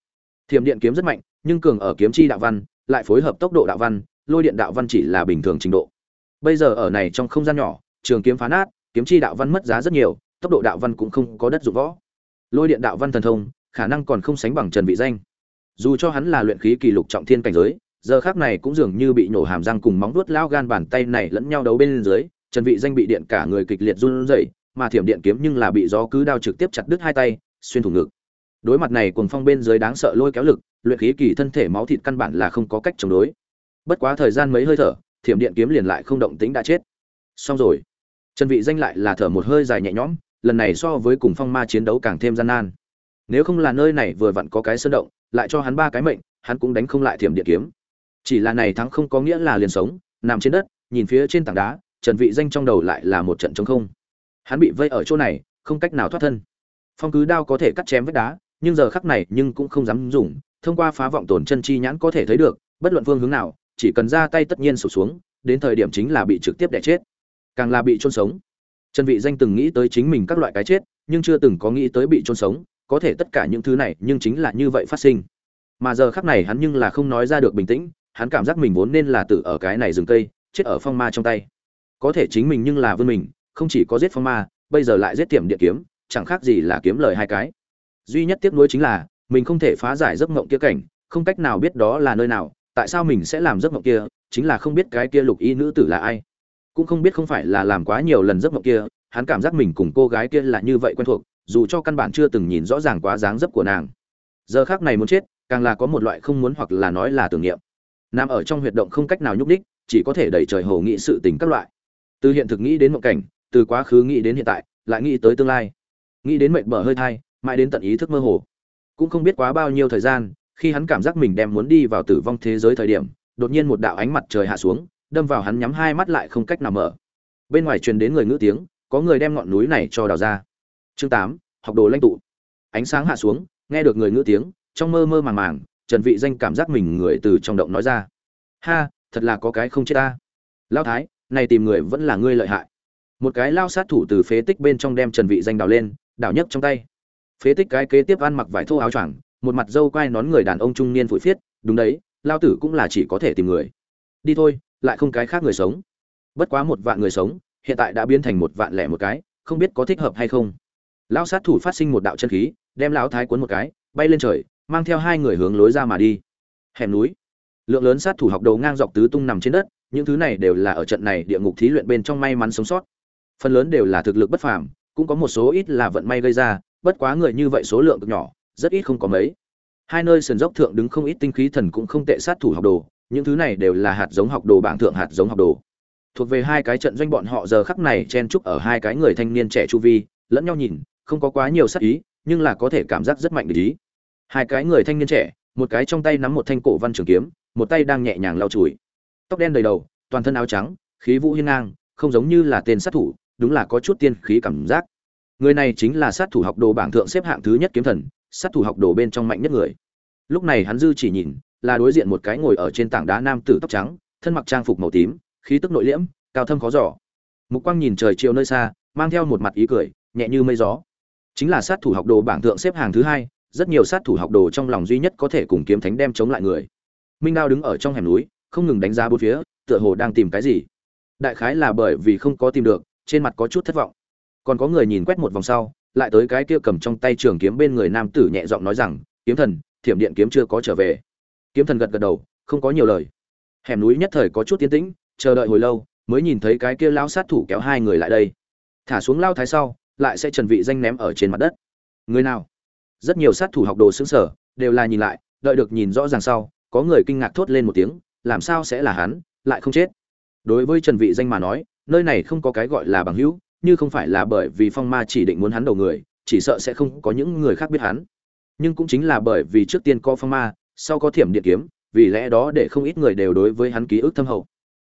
Thiểm điện kiếm rất mạnh, nhưng cường ở kiếm chi đạo văn, lại phối hợp tốc độ đạo văn, lôi điện đạo văn chỉ là bình thường trình độ. Bây giờ ở này trong không gian nhỏ, trường kiếm phá nát, kiếm chi đạo văn mất giá rất nhiều, tốc độ đạo văn cũng không có đất dụng võ. Lôi điện đạo văn thần thông, khả năng còn không sánh bằng trần vị danh. Dù cho hắn là luyện khí kỳ lục trọng thiên cảnh giới, giờ khác này cũng dường như bị nổ hàm răng cùng móng vuốt lao gan bàn tay này lẫn nhau đấu bên dưới trần vị danh bị điện cả người kịch liệt run rẩy, mà thiểm điện kiếm nhưng là bị gió cứ đao trực tiếp chặt đứt hai tay, xuyên thủng ngực. Đối mặt này, cuồng phong bên dưới đáng sợ lôi kéo lực, luyện khí kỳ thân thể máu thịt căn bản là không có cách chống đối. Bất quá thời gian mấy hơi thở, thiểm điện kiếm liền lại không động tĩnh đã chết. Xong rồi. Trần vị danh lại là thở một hơi dài nhẹ nhõm, lần này so với cùng phong ma chiến đấu càng thêm gian nan. Nếu không là nơi này vừa vặn có cái sơn động, lại cho hắn ba cái mệnh, hắn cũng đánh không lại thiểm điện kiếm. Chỉ là này thắng không có nghĩa là liền sống, nằm trên đất, nhìn phía trên tảng đá trần vị danh trong đầu lại là một trận trống không. Hắn bị vây ở chỗ này, không cách nào thoát thân. Phong cứ đao có thể cắt chém vết đá, nhưng giờ khắc này nhưng cũng không dám dùng, thông qua phá vọng tổn chân chi nhãn có thể thấy được, bất luận phương hướng nào, chỉ cần ra tay tất nhiên sụp xuống, đến thời điểm chính là bị trực tiếp đẻ chết. Càng là bị chôn sống. Trần vị danh từng nghĩ tới chính mình các loại cái chết, nhưng chưa từng có nghĩ tới bị chôn sống, có thể tất cả những thứ này nhưng chính là như vậy phát sinh. Mà giờ khắc này hắn nhưng là không nói ra được bình tĩnh, hắn cảm giác mình vốn nên là tử ở cái này rừng cây, chết ở phong ma trong tay có thể chính mình nhưng là vươn mình, không chỉ có giết phong ma, bây giờ lại giết tiệm địa kiếm, chẳng khác gì là kiếm lời hai cái. Duy nhất tiếc nuối chính là, mình không thể phá giải giấc mộng kia cảnh, không cách nào biết đó là nơi nào, tại sao mình sẽ làm giấc mộng kia, chính là không biết cái kia lục y nữ tử là ai. Cũng không biết không phải là làm quá nhiều lần giấc mộng kia, hắn cảm giác mình cùng cô gái kia là như vậy quen thuộc, dù cho căn bản chưa từng nhìn rõ ràng quá dáng dấp của nàng. Giờ khác này muốn chết, càng là có một loại không muốn hoặc là nói là tưởng niệm. Nằm ở trong huyệt động không cách nào nhúc đích chỉ có thể đẩy trời hồ nghị sự tình các loại từ hiện thực nghĩ đến mộng cảnh, từ quá khứ nghĩ đến hiện tại, lại nghĩ tới tương lai. Nghĩ đến mệt mở hơi thai, mãi đến tận ý thức mơ hồ. Cũng không biết quá bao nhiêu thời gian, khi hắn cảm giác mình đem muốn đi vào tử vong thế giới thời điểm, đột nhiên một đạo ánh mặt trời hạ xuống, đâm vào hắn nhắm hai mắt lại không cách nào mở. Bên ngoài truyền đến người ngữ tiếng, có người đem ngọn núi này cho đào ra. Chương tám, học đồ lãnh tụ. Ánh sáng hạ xuống, nghe được người ngữ tiếng, trong mơ mơ màng màng, trần vị danh cảm giác mình người từ trong động nói ra. Ha, thật là có cái không chết ta. Lao thái này tìm người vẫn là ngươi lợi hại. Một cái lao sát thủ từ phế tích bên trong đem trần vị danh đào lên đào nhấc trong tay. Phế tích cái kế tiếp ăn mặc vải thô áo choàng, một mặt dâu quai nón người đàn ông trung niên phủi phiết, đúng đấy, lao tử cũng là chỉ có thể tìm người. Đi thôi, lại không cái khác người sống. Bất quá một vạn người sống, hiện tại đã biến thành một vạn lẻ một cái, không biết có thích hợp hay không. Lao sát thủ phát sinh một đạo chân khí, đem lão thái cuốn một cái, bay lên trời, mang theo hai người hướng lối ra mà đi. Hẻm núi. Lượng lớn sát thủ học đầu ngang dọc tứ tung nằm trên đất những thứ này đều là ở trận này địa ngục thí luyện bên trong may mắn sống sót. Phần lớn đều là thực lực bất phàm, cũng có một số ít là vận may gây ra, bất quá người như vậy số lượng cực nhỏ, rất ít không có mấy. Hai nơi sườn dốc thượng đứng không ít tinh khí thần cũng không tệ sát thủ học đồ, những thứ này đều là hạt giống học đồ bảng thượng hạt giống học đồ. Thuộc về hai cái trận doanh bọn họ giờ khắc này chen chúc ở hai cái người thanh niên trẻ chu vi, lẫn nhau nhìn, không có quá nhiều sát ý, nhưng là có thể cảm giác rất mạnh để ý. Hai cái người thanh niên trẻ, một cái trong tay nắm một thanh cổ văn trường kiếm, một tay đang nhẹ nhàng lau chùi tóc đen đầy đầu, toàn thân áo trắng, khí vũ hiên ngang, không giống như là tên sát thủ, đúng là có chút tiên khí cảm giác. Người này chính là sát thủ học đồ bảng thượng xếp hạng thứ nhất kiếm thần, sát thủ học đồ bên trong mạnh nhất người. Lúc này hắn dư chỉ nhìn, là đối diện một cái ngồi ở trên tảng đá nam tử tóc trắng, thân mặc trang phục màu tím, khí tức nội liễm, cao thâm khó giỏ mục quang nhìn trời chiều nơi xa, mang theo một mặt ý cười, nhẹ như mây gió. Chính là sát thủ học đồ bảng thượng xếp hàng thứ hai, rất nhiều sát thủ học đồ trong lòng duy nhất có thể cùng kiếm thánh đem chống lại người. Minh đao đứng ở trong hẻm núi không ngừng đánh giá bốn phía, tựa hồ đang tìm cái gì. Đại khái là bởi vì không có tìm được, trên mặt có chút thất vọng. Còn có người nhìn quét một vòng sau, lại tới cái kia cầm trong tay trường kiếm bên người nam tử nhẹ giọng nói rằng, kiếm thần, thiểm điện kiếm chưa có trở về. Kiếm thần gật gật đầu, không có nhiều lời. Hẻm núi nhất thời có chút tiến tĩnh, chờ đợi hồi lâu, mới nhìn thấy cái kia lão sát thủ kéo hai người lại đây. Thả xuống lao thái sau, lại sẽ trần vị danh ném ở trên mặt đất. Người nào? Rất nhiều sát thủ học đồ sững sở đều là nhìn lại, đợi được nhìn rõ ràng sau, có người kinh ngạc thốt lên một tiếng làm sao sẽ là hắn, lại không chết? Đối với trần vị danh mà nói, nơi này không có cái gọi là bằng hữu, như không phải là bởi vì phong ma chỉ định muốn hắn đầu người, chỉ sợ sẽ không có những người khác biết hắn. Nhưng cũng chính là bởi vì trước tiên có phong ma, sau có thiểm điện kiếm, vì lẽ đó để không ít người đều đối với hắn ký ức thâm hậu.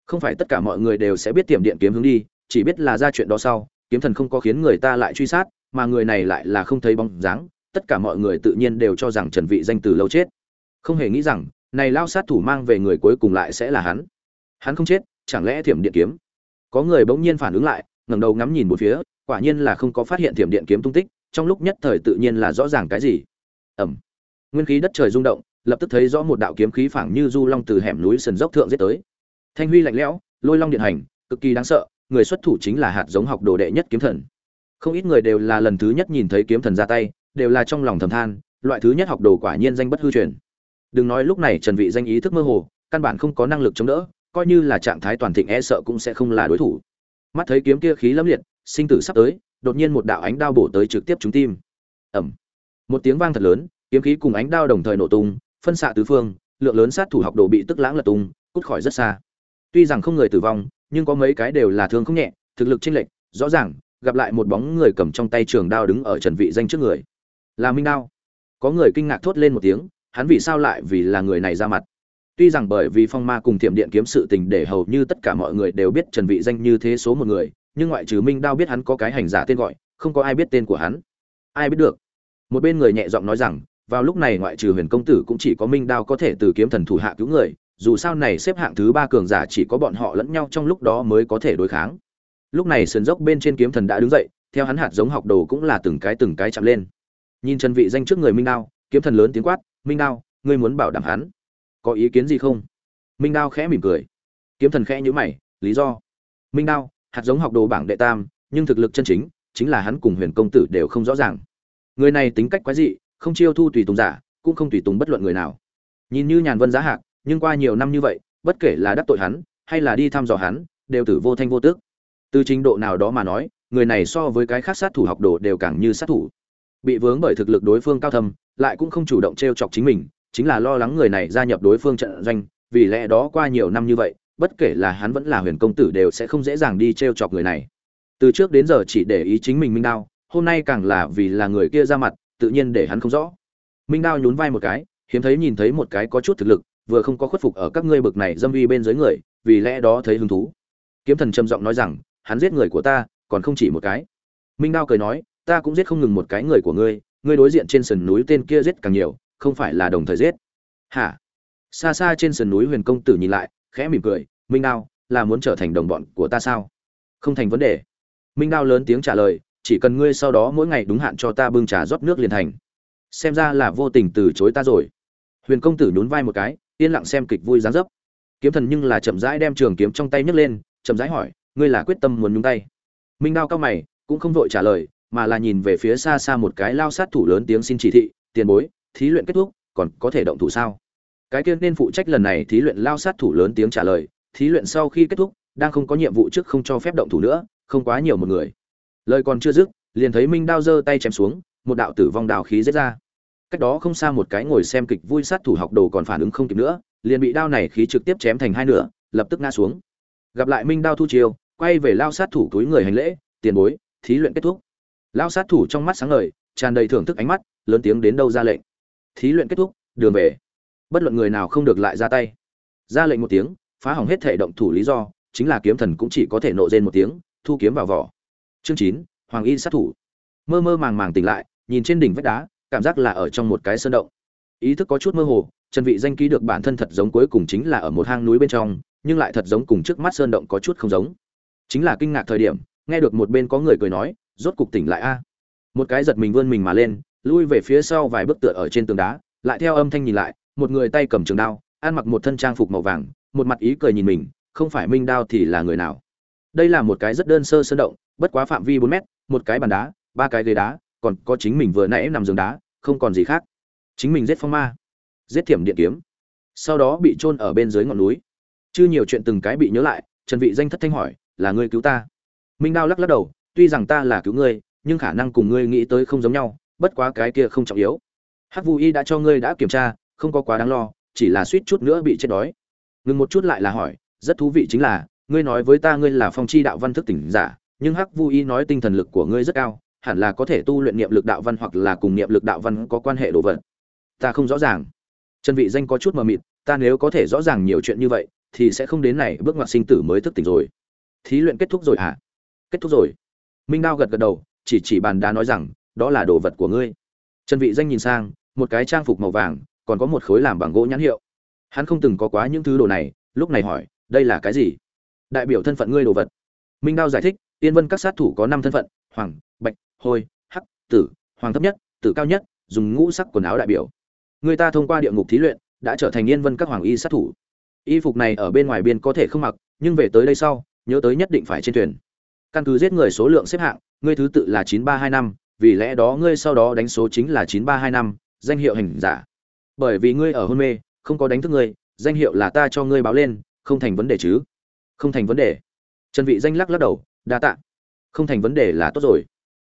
Không phải tất cả mọi người đều sẽ biết Thiểm điện kiếm hướng đi, chỉ biết là ra chuyện đó sau, kiếm thần không có khiến người ta lại truy sát, mà người này lại là không thấy bóng dáng, tất cả mọi người tự nhiên đều cho rằng trần vị danh từ lâu chết. Không hề nghĩ rằng này lao sát thủ mang về người cuối cùng lại sẽ là hắn. Hắn không chết, chẳng lẽ thiểm điện kiếm? Có người bỗng nhiên phản ứng lại, ngẩng đầu ngắm nhìn một phía, quả nhiên là không có phát hiện thiểm điện kiếm tung tích, trong lúc nhất thời tự nhiên là rõ ràng cái gì. Ẩm nguyên khí đất trời rung động, lập tức thấy rõ một đạo kiếm khí phảng như du long từ hẻm núi sườn dốc thượng giết tới. Thanh huy lạnh lẽo, lôi long điện hành, cực kỳ đáng sợ, người xuất thủ chính là hạt giống học đồ đệ nhất kiếm thần. Không ít người đều là lần thứ nhất nhìn thấy kiếm thần ra tay, đều là trong lòng thầm than, loại thứ nhất học đồ quả nhiên danh bất hư truyền đừng nói lúc này trần vị danh ý thức mơ hồ, căn bản không có năng lực chống đỡ, coi như là trạng thái toàn thịnh e sợ cũng sẽ không là đối thủ. Mắt thấy kiếm kia khí lâm liệt, sinh tử sắp tới, đột nhiên một đạo ánh đao bổ tới trực tiếp trúng tim. Ầm. Một tiếng vang thật lớn, kiếm khí cùng ánh đao đồng thời nổ tung, phân xạ tứ phương, lượng lớn sát thủ học đồ bị tức lãng lật tung, cút khỏi rất xa. Tuy rằng không người tử vong, nhưng có mấy cái đều là thương không nhẹ, thực lực chênh lệch, rõ ràng, gặp lại một bóng người cầm trong tay trường đao đứng ở trần vị danh trước người. Là minh đao. Có người kinh ngạc thốt lên một tiếng hắn vì sao lại vì là người này ra mặt? Tuy rằng bởi vì phong ma cùng thiểm điện kiếm sự tình để hầu như tất cả mọi người đều biết trần vị danh như thế số một người, nhưng ngoại trừ minh đao biết hắn có cái hành giả tên gọi, không có ai biết tên của hắn. Ai biết được? Một bên người nhẹ giọng nói rằng, vào lúc này ngoại trừ huyền công tử cũng chỉ có minh đao có thể từ kiếm thần thủ hạ cứu người, dù sao này xếp hạng thứ ba cường giả chỉ có bọn họ lẫn nhau trong lúc đó mới có thể đối kháng. Lúc này sườn dốc bên trên kiếm thần đã đứng dậy, theo hắn hạt giống học đồ cũng là từng cái từng cái chạm lên. Nhìn trần vị danh trước người minh đao, kiếm thần lớn tiếng quát minh đao, ngươi muốn bảo đảm hắn? Có ý kiến gì không? Minh đao khẽ mỉm cười. Kiếm thần khẽ nhíu mày, lý do. Minh đao, hạt giống học đồ bảng đệ tam, nhưng thực lực chân chính chính là hắn cùng huyền công tử đều không rõ ràng. Người này tính cách quái dị, không chiêu thu tùy tùng giả, cũng không tùy tùng bất luận người nào. Nhìn như nhàn vân giá hạc, nhưng qua nhiều năm như vậy, bất kể là đắc tội hắn, hay là đi thăm dò hắn, đều tử vô thanh vô tước. Từ trình độ nào đó mà nói, người này so với cái khác sát thủ học đồ đều càng như sát thủ bị vướng bởi thực lực đối phương cao thâm, lại cũng không chủ động t r e o chọc chính mình, chính là lo lắng người này gia nhập đối phương trận doanh, vì lẽ đó qua nhiều năm như vậy, bất kể là hắn vẫn là huyền công tử đều sẽ không dễ dàng đi t r e o chọc người này. Từ trước đến giờ chỉ để ý chính mình minh đao, hôm nay càng là vì là người kia ra mặt, tự nhiên để hắn không rõ. Minh đao nhún vai một cái, hiếm thấy nhìn thấy một cái có chút thực lực, vừa không có khuất phục ở các ngươi bực này dâm uy bên dưới người, vì lẽ đó thấy hứng thú. Kiếm thần trầm giọng nói rằng, hắn giết người của ta, còn không chỉ một cái. Minh đao cười nói ta cũng giết không ngừng một cái người của ngươi ngươi đối diện trên sườn núi tên kia giết càng nhiều, không phải là đồng thời giết. Hả? Xa xa trên sườn núi huyền công tử nhìn lại, khẽ mỉm cười, minh đao, là muốn trở thành đồng bọn của ta sao? Không thành vấn đề. Minh đao lớn tiếng trả lời, chỉ cần ngươi sau đó mỗi ngày đúng hạn cho ta bưng trà rót nước liền thành. Xem ra là vô tình từ chối ta rồi. Huyền công tử nhún vai một cái, yên lặng xem kịch vui dáng dấp. Kiếm thần nhưng là chậm rãi đem trường kiếm trong tay nhấc lên, chậm rãi hỏi, ngươi là quyết tâm muốn nhúng tay? Minh đao cao mày, cũng không vội trả lời mà là nhìn về phía xa xa một cái lao sát thủ lớn tiếng xin chỉ thị, tiền bối, thí luyện kết thúc, còn có thể động thủ sao? Cái kia nên phụ trách lần này thí luyện lao sát thủ lớn tiếng trả lời, thí luyện sau khi kết thúc, đang không có nhiệm vụ trước không cho phép động thủ nữa, không quá nhiều một người. Lời còn chưa dứt, liền thấy minh đao giơ tay chém xuống, một đạo tử vong đào khí giết ra. Cách đó không xa một cái ngồi xem kịch vui sát thủ học đồ còn phản ứng không kịp nữa, liền bị đao này khí trực tiếp chém thành hai nửa, lập tức ngã xuống. Gặp lại minh đao thu chiêu, quay về lao sát thủ túi người hành lễ, tiền bối, thí luyện kết thúc lao sát thủ trong mắt sáng ngời, tràn đầy thưởng thức ánh mắt, lớn tiếng đến đâu ra lệnh. Thí luyện kết thúc, đường về. Bất luận người nào không được lại ra tay. Ra lệnh một tiếng, phá hỏng hết thể động thủ lý do, chính là kiếm thần cũng chỉ có thể nộ rên một tiếng, thu kiếm vào vỏ. Chương chín, hoàng y sát thủ. Mơ mơ màng màng tỉnh lại, nhìn trên đỉnh vách đá, cảm giác là ở trong một cái sơn động. Ý thức có chút mơ hồ, trần vị danh ký được bản thân thật giống cuối cùng chính là ở một hang núi bên trong, nhưng lại thật giống cùng trước mắt sơn động có chút không giống. Chính là kinh ngạc thời điểm, nghe được một bên có người cười nói rốt cục tỉnh lại a. Một cái giật mình vươn mình mà lên, lui về phía sau vài bước tựa ở trên tường đá, lại theo âm thanh nhìn lại, một người tay cầm trường đao, ăn mặc một thân trang phục màu vàng, một mặt ý cười nhìn mình, không phải minh đao thì là người nào. Đây là một cái rất đơn sơ sơn động, bất quá phạm vi bốn mét, một cái bàn đá, ba cái ghế đá, còn có chính mình vừa nãy nằm giường đá, không còn gì khác. Chính mình giết phong ma, giết thiểm điện kiếm. Sau đó bị chôn ở bên dưới ngọn núi. Chưa nhiều chuyện từng cái bị nhớ lại, trần vị danh thất thanh hỏi, là ngươi cứu ta? Minh đao lắc lắc đầu tuy rằng ta là cứu ngươi, nhưng khả năng cùng ngươi nghĩ tới không giống nhau, bất quá cái kia không trọng yếu. Hắc vu y đã cho ngươi đã kiểm tra, không có quá đáng lo, chỉ là suýt chút nữa bị chết đói. Ngừng một chút lại là hỏi, rất thú vị chính là, ngươi nói với ta ngươi là phong chi đạo văn thức tỉnh giả, nhưng hắc vu y nói tinh thần lực của ngươi rất cao, hẳn là có thể tu luyện niệm lực đạo văn hoặc là cùng niệm lực đạo văn có quan hệ đồ vật. Ta không rõ ràng. Chân vị danh có chút mờ mịt, ta nếu có thể rõ ràng nhiều chuyện như vậy, thì sẽ không đến này, bước ngoặt sinh tử mới thức tỉnh rồi. Thí luyện kết thúc rồi hả? Kết thúc rồi minh đao gật gật đầu, chỉ chỉ bàn đá nói rằng, đó là đồ vật của ngươi. Trần vị danh nhìn sang, một cái trang phục màu vàng, còn có một khối làm bằng gỗ nhãn hiệu. Hắn không từng có quá những thứ đồ này, lúc này hỏi, đây là cái gì? Đại biểu thân phận ngươi đồ vật. Minh đao giải thích, Yên vân các sát thủ có năm thân phận, hoàng, bạch, hôi, hắc, tử, hoàng thấp nhất, tử cao nhất, dùng ngũ sắc quần áo đại biểu. Người ta thông qua địa ngục thí luyện, đã trở thành yên vân các hoàng y sát thủ. Y phục này ở bên ngoài biên có thể không mặc, nhưng về tới đây sau, nhớ tới nhất định phải trên thuyền căn cứ giết người số lượng xếp hạng, ngươi thứ tự là chín ba hai năm, vì lẽ đó ngươi sau đó đánh số chính là chín ba hai năm, danh hiệu hành giả. Bởi vì ngươi ở hôn mê, không có đánh thức ngươi, danh hiệu là ta cho ngươi báo lên, không thành vấn đề chứ? Không thành vấn đề. Trần vị danh lắc lắc đầu, đa tạ. Không thành vấn đề là tốt rồi.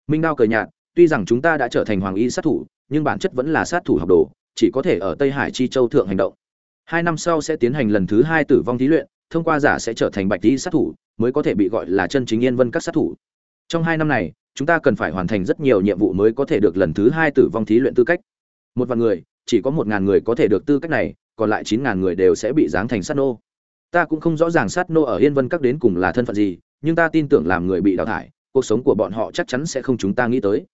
Minh đao cười nhạt, tuy rằng chúng ta đã trở thành hoàng y sát thủ, nhưng bản chất vẫn là sát thủ học đồ, chỉ có thể ở tây hải chi châu thượng hành động. Hai năm sau sẽ tiến hành lần thứ hai tử vong thí luyện thông qua giả sẽ trở thành bạch y sát thủ, mới có thể bị gọi là chân chính yên vân các sát thủ. Trong hai năm này, chúng ta cần phải hoàn thành rất nhiều nhiệm vụ mới có thể được lần thứ hai tử vong thí luyện tư cách. Một vạn người, chỉ có một ngàn người có thể được tư cách này, còn lại chín ngàn người đều sẽ bị giáng thành sát nô. Ta cũng không rõ ràng sát nô ở yên vân các đến cùng là thân phận gì, nhưng ta tin tưởng làm người bị đào thải, cuộc sống của bọn họ chắc chắn sẽ không chúng ta nghĩ tới.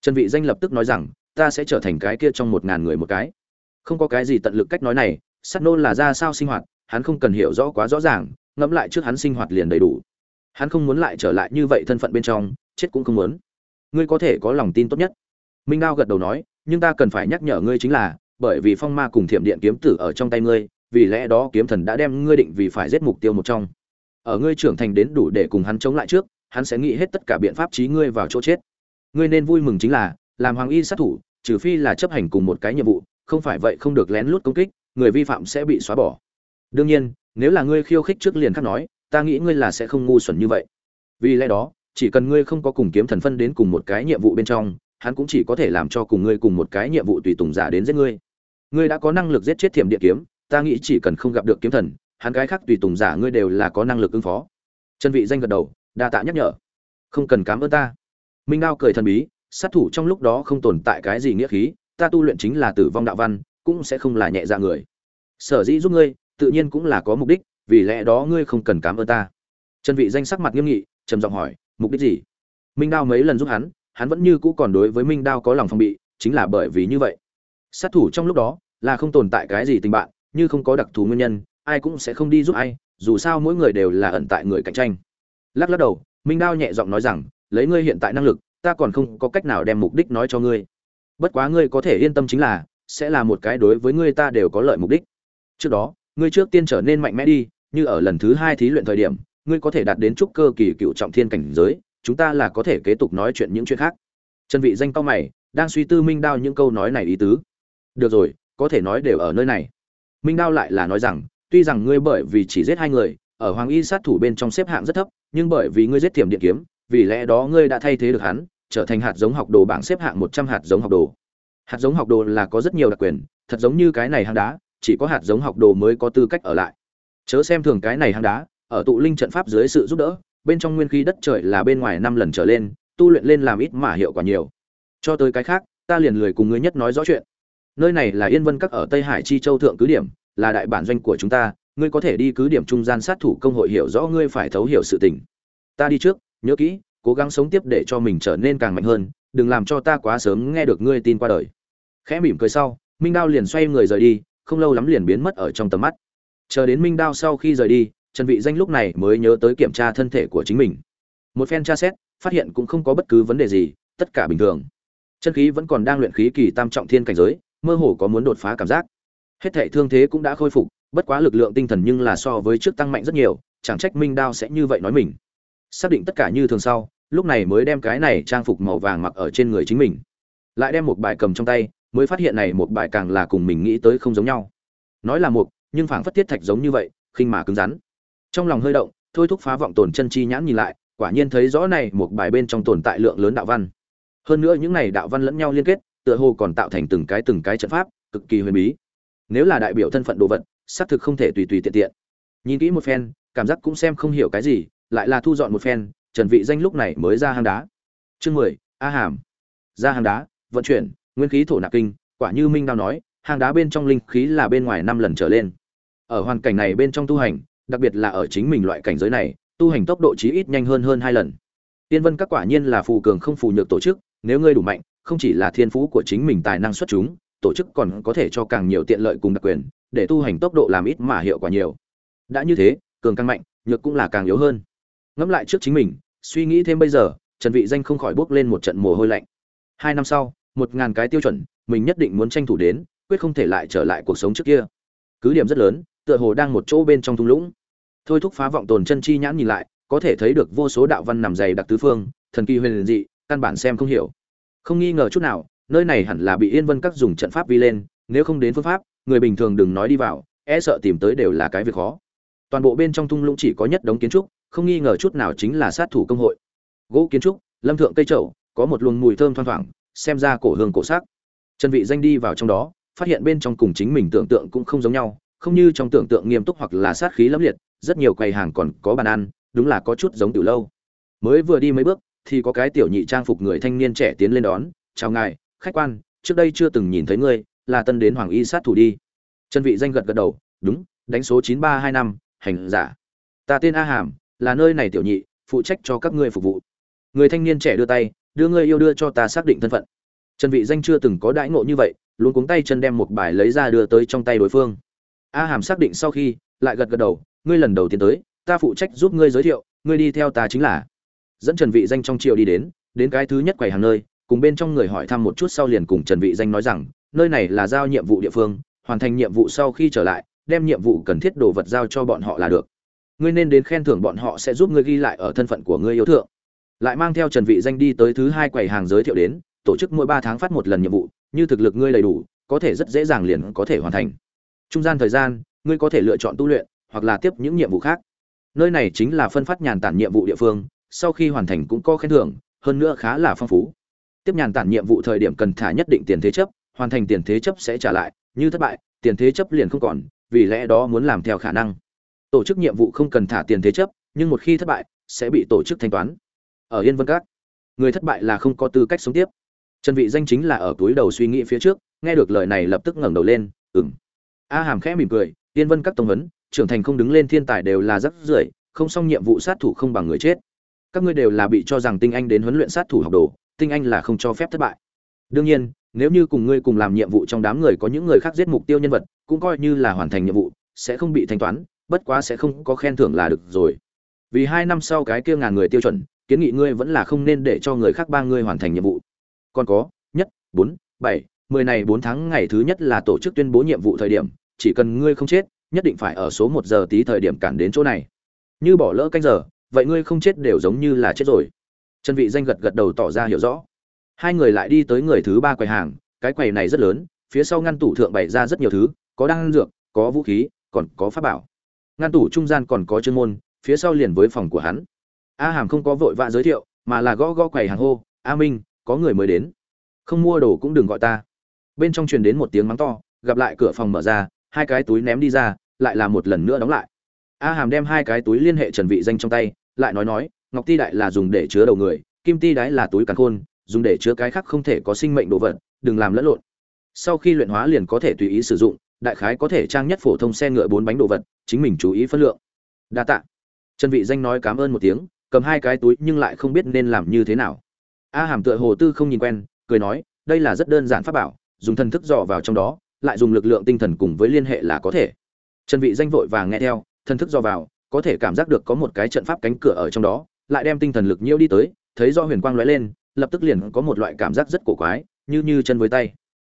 Trần vị danh lập tức nói rằng, ta sẽ trở thành cái kia trong một ngàn người một cái. Không có cái gì tận lực cách nói này, sát nô là ra sao sinh hoạt hắn không cần hiểu rõ quá rõ ràng, ngẫm lại trước hắn sinh hoạt liền đầy đủ. Hắn không muốn lại trở lại như vậy thân phận bên trong, chết cũng không muốn. Ngươi có thể có lòng tin tốt nhất. Minh ngao gật đầu nói, nhưng ta cần phải nhắc nhở ngươi chính là, bởi vì phong ma cùng thiểm điện kiếm tử ở trong tay ngươi, vì lẽ đó kiếm thần đã đem ngươi định vì phải giết mục tiêu một trong. Ở ngươi trưởng thành đến đủ để cùng hắn chống lại trước, hắn sẽ nghĩ hết tất cả biện pháp trí ngươi vào chỗ chết. Ngươi nên vui mừng chính là, làm hoàng y sát thủ, trừ phi là chấp hành cùng một cái nhiệm vụ, không phải vậy không được lén lút công kích, người vi phạm sẽ bị xóa bỏ đương nhiên, nếu là ngươi khiêu khích trước liền khắc nói, ta nghĩ ngươi là sẽ không ngu xuẩn như vậy. Vì lẽ đó, chỉ cần ngươi không có cùng kiếm thần phân đến cùng một cái nhiệm vụ bên trong, hắn cũng chỉ có thể làm cho cùng ngươi cùng một cái nhiệm vụ tùy tùng giả đến giết ngươi. Ngươi đã có năng lực giết chết thiểm địa kiếm, ta nghĩ chỉ cần không gặp được kiếm thần, hắn cái khác tùy tùng giả ngươi đều là có năng lực ứng phó. Chân vị danh gật đầu, đa tạ nhắc nhở. Không cần cảm ơn ta. Minh đao cười thần bí, sát thủ trong lúc đó không tồn tại cái gì nghĩa khí, ta tu luyện chính là tử vong đạo văn, cũng sẽ không là nhẹ dạ người. Sở dĩ giúp ngươi tự nhiên cũng là có mục đích, vì lẽ đó ngươi không cần cảm ơn ta. Trần vị danh sắc mặt nghiêm nghị, trầm giọng hỏi, mục đích gì? Minh đao mấy lần giúp hắn hắn vẫn như cũ còn đối với minh đao có lòng phòng bị, chính là bởi vì như vậy. Sát thủ trong lúc đó là không tồn tại cái gì tình bạn, như không có đặc thù nguyên nhân, ai cũng sẽ không đi giúp ai, dù sao mỗi người đều là ẩn tại người cạnh tranh. Lắc lắc đầu, minh đao nhẹ giọng nói rằng, lấy ngươi hiện tại năng lực, ta còn không có cách nào đem mục đích nói cho ngươi. Bất quá ngươi có thể yên tâm chính là, sẽ là một cái đối với ngươi ta đều có lợi mục đích. Trước đó ngươi trước tiên trở nên mạnh mẽ đi, như ở lần thứ hai thí luyện thời điểm, ngươi có thể đạt đến trúc cơ kỳ cựu trọng thiên cảnh giới, chúng ta là có thể kế tục nói chuyện những chuyện khác. Trần vị danh cao mày, đang suy tư minh đao những câu nói này ý tứ. Được rồi, có thể nói đều ở nơi này. Minh đao lại là nói rằng, tuy rằng ngươi bởi vì chỉ giết hai người, ở hoàng y sát thủ bên trong xếp hạng rất thấp, nhưng bởi vì ngươi giết tiềm điện kiếm, vì lẽ đó ngươi đã thay thế được hắn, trở thành hạt giống học đồ bảng xếp hạng 100 hạt giống học đồ. Hạt giống học đồ là có rất nhiều đặc quyền, thật giống như cái này hang đá chỉ có hạt giống học đồ mới có tư cách ở lại. Chớ xem thường cái này hang đá, ở tụ linh trận pháp dưới sự giúp đỡ, bên trong nguyên khí đất trời là bên ngoài năm lần trở lên, tu luyện lên làm ít mà hiệu quả nhiều. Cho tới cái khác, ta liền lười cùng ngươi nhất nói rõ chuyện. Nơi này là yên vân các ở tây hải chi châu thượng cứ điểm, là đại bản doanh của chúng ta, ngươi có thể đi cứ điểm trung gian sát thủ công hội hiểu rõ ngươi phải thấu hiểu sự tình. Ta đi trước, nhớ kỹ, cố gắng sống tiếp để cho mình trở nên càng mạnh hơn, đừng làm cho ta quá sớm nghe được ngươi tin qua đời. Khẽ mỉm cười sau, minh đao liền xoay người rời đi không lâu lắm liền biến mất ở trong tầm mắt. Chờ đến minh đao sau khi rời đi, trần vị danh lúc này mới nhớ tới kiểm tra thân thể của chính mình. Một phen tra xét, phát hiện cũng không có bất cứ vấn đề gì, tất cả bình thường. Chân khí vẫn còn đang luyện khí kỳ tam trọng thiên cảnh giới, mơ hồ có muốn đột phá cảm giác. Hết thảy thương thế cũng đã khôi phục, bất quá lực lượng tinh thần nhưng là so với trước tăng mạnh rất nhiều, chẳng trách minh đao sẽ như vậy nói mình. Xác định tất cả như thường sau, lúc này mới đem cái này trang phục màu vàng mặc ở trên người chính mình. Lại đem một bài cầm trong tay mới phát hiện này một bài càng là cùng mình nghĩ tới không giống nhau. Nói là một, nhưng phảng phất thiết thạch giống như vậy, khinh mà cứng rắn. Trong lòng hơi động, thôi thúc phá vọng tồn chân chi nhãn nhìn lại, quả nhiên thấy rõ này một bài bên trong tồn tại lượng lớn đạo văn. Hơn nữa những này đạo văn lẫn nhau liên kết, tựa hồ còn tạo thành từng cái từng cái trận pháp, cực kỳ huyền bí. Nếu là đại biểu thân phận đồ vật, xác thực không thể tùy tùy tiện tiện. Nhìn kỹ một phen, cảm giác cũng xem không hiểu cái gì, lại là thu dọn một phen, trần vị danh lúc này mới ra hang đá. Chương mười, a hàm. Ra hang đá, vận chuyển nguyên khí thổ nạp kinh, quả như minh đao nói, hang đá bên trong linh khí là bên ngoài năm lần trở lên. Ở hoàn cảnh này bên trong tu hành, đặc biệt là ở chính mình loại cảnh giới này, tu hành tốc độ chí ít nhanh hơn hơn hai lần. Tiên vân các quả nhiên là phù cường không phù nhược tổ chức, nếu ngươi đủ mạnh, không chỉ là thiên phú của chính mình tài năng xuất chúng, tổ chức còn có thể cho càng nhiều tiện lợi cùng đặc quyền, để tu hành tốc độ làm ít mà hiệu quả nhiều. Đã như thế, cường càng mạnh, nhược cũng là càng yếu hơn. Ngẫm lại trước chính mình, suy nghĩ thêm bây giờ, trần vị danh không khỏi bước lên một trận mồ hôi lạnh. Hai năm sau một ngàn cái tiêu chuẩn, mình nhất định muốn tranh thủ đến, quyết không thể lại trở lại cuộc sống trước kia. Cứ điểm rất lớn, tựa hồ đang một chỗ bên trong thung lũng. Thôi thúc phá vọng tồn chân chi nhãn nhìn lại, có thể thấy được vô số đạo văn nằm dày đặc tứ phương, thần kỳ huyền dị, căn bản xem không hiểu. Không nghi ngờ chút nào, nơi này hẳn là bị yên vân các dùng trận pháp vi lên, nếu không đến phương pháp, người bình thường đừng nói đi vào e sợ tìm tới đều là cái việc khó. Toàn bộ bên trong thung lũng chỉ có nhất đống kiến trúc, không nghi ngờ chút nào chính là sát thủ công hội. Gỗ kiến trúc, lâm thượng cây trậu có một luồng mùi thơm thoang thoảng xem ra cổ hương cổ sắc. Trần vị danh đi vào trong đó, phát hiện bên trong cùng chính mình tưởng tượng cũng không giống nhau, không như trong tưởng tượng nghiêm túc hoặc là sát khí lẫm liệt, rất nhiều quầy hàng còn có bàn ăn, đúng là có chút giống tiểu lâu. Mới vừa đi mấy bước, thì có cái tiểu nhị trang phục người thanh niên trẻ tiến lên đón, chào ngài, khách quan, trước đây chưa từng nhìn thấy ngươi, là tân đến hoàng y sát thủ đi. Trần vị danh gật gật đầu, đúng, đánh số chín ba hai năm, hành giả. Ta tên a hàm, là nơi này tiểu nhị, phụ trách cho các ngươi phục vụ. Người thanh niên trẻ đưa tay đưa ngươi yêu đưa cho ta xác định thân phận. Trần vị danh chưa từng có đãi ngộ như vậy luôn cuống tay chân đem một bài lấy ra đưa tới trong tay đối phương. A hàm xác định sau khi, lại gật gật đầu, ngươi lần đầu tiên tới, ta phụ trách giúp ngươi giới thiệu, ngươi đi theo ta chính là. Dẫn trần vị danh trong triều đi đến đến cái thứ nhất quầy hàng nơi, cùng bên trong người hỏi thăm một chút sau liền cùng trần vị danh nói rằng, nơi này là giao nhiệm vụ địa phương, hoàn thành nhiệm vụ sau khi trở lại, đem nhiệm vụ cần thiết đồ vật giao cho bọn họ là được. Ngươi nên đến khen thưởng bọn họ sẽ giúp ngươi ghi lại ở thân phận của ngươi yêu thượng lại mang theo trần vị danh đi tới thứ hai quầy hàng giới thiệu đến, tổ chức mỗi ba tháng phát một lần nhiệm vụ, như thực lực ngươi đầy đủ, có thể rất dễ dàng liền có thể hoàn thành. Trung gian thời gian, ngươi có thể lựa chọn tu luyện, hoặc là tiếp những nhiệm vụ khác. Nơi này chính là phân phát nhàn tản nhiệm vụ địa phương, sau khi hoàn thành cũng có khen thưởng, hơn nữa khá là phong phú. Tiếp nhàn tản nhiệm vụ thời điểm cần thả nhất định tiền thế chấp, hoàn thành tiền thế chấp sẽ trả lại, như thất bại, tiền thế chấp liền không còn, vì lẽ đó muốn làm theo khả năng. Tổ chức nhiệm vụ không cần thả tiền thế chấp, nhưng một khi thất bại, sẽ bị tổ chức thanh toán ở yên vân các người thất bại là không có tư cách sống tiếp. Trần vị danh chính là ở túi đầu suy nghĩ phía trước, nghe được lời này lập tức ngẩng đầu lên, ừm. A hàm khẽ mỉm cười, yên vân các tông vấn trưởng thành không đứng lên thiên tài đều là rất rưởi, không xong nhiệm vụ sát thủ không bằng người chết. Các ngươi đều là bị cho rằng tinh anh đến huấn luyện sát thủ học đồ, tinh anh là không cho phép thất bại. Đương nhiên, nếu như cùng ngươi cùng làm nhiệm vụ trong đám người có những người khác giết mục tiêu nhân vật, cũng coi như là hoàn thành nhiệm vụ, sẽ không bị thanh toán, bất quá sẽ không có khen thưởng là được rồi. Vì hai năm sau cái kia ngàn người tiêu chuẩn kiến nghị ngươi vẫn là không nên để cho người khác ba ngươi hoàn thành nhiệm vụ. Còn có, nhất, bốn, bảy, mười này bốn tháng ngày thứ nhất là tổ chức tuyên bố nhiệm vụ thời điểm, chỉ cần ngươi không chết, nhất định phải ở số một giờ tí thời điểm cản đến chỗ này. Như bỏ lỡ canh giờ, vậy ngươi không chết đều giống như là chết rồi. Trần vị danh gật gật đầu tỏ ra hiểu rõ. Hai người lại đi tới người thứ ba quầy hàng, cái quầy này rất lớn, phía sau ngăn tủ thượng bày ra rất nhiều thứ, có đan dược, có vũ khí, còn có pháp bảo. Ngăn tủ trung gian còn có chuyên môn, phía sau liền với phòng của hắn a hàm không có vội vã giới thiệu, mà là gõ gõ quầy hàng hô, a minh, có người mới đến. Không mua đồ cũng đừng gọi ta. Bên trong truyền đến một tiếng mắng to, gặp lại cửa phòng mở ra, hai cái túi ném đi ra, lại là một lần nữa đóng lại. A hàm đem hai cái túi liên hệ trần vị danh trong tay, lại nói nói, ngọc ti đại là dùng để chứa đầu người, kim ti đái là túi càn khôn, dùng để chứa cái khác không thể có sinh mệnh đồ vật, đừng làm lẫn lộn. Sau khi luyện hóa liền có thể tùy ý sử dụng, đại khái có thể trang nhất phổ thông xe ngựa bốn bánh đồ vật, chính mình chú ý phân lượng. Đa tạ. Trần vị danh nói cảm ơn một tiếng cầm hai cái túi nhưng lại không biết nên làm như thế nào. A hàm tựa hồ tư không nhìn quen, cười nói, đây là rất đơn giản pháp bảo, dùng thần thức dò vào trong đó, lại dùng lực lượng tinh thần cùng với liên hệ là có thể. Trần vị danh vội vàng nghe theo, thần thức dò vào, có thể cảm giác được có một cái trận pháp cánh cửa ở trong đó, lại đem tinh thần lực nhiễu đi tới, thấy do huyền quang lóe lên, lập tức liền có một loại cảm giác rất cổ quái, như như chân với tay.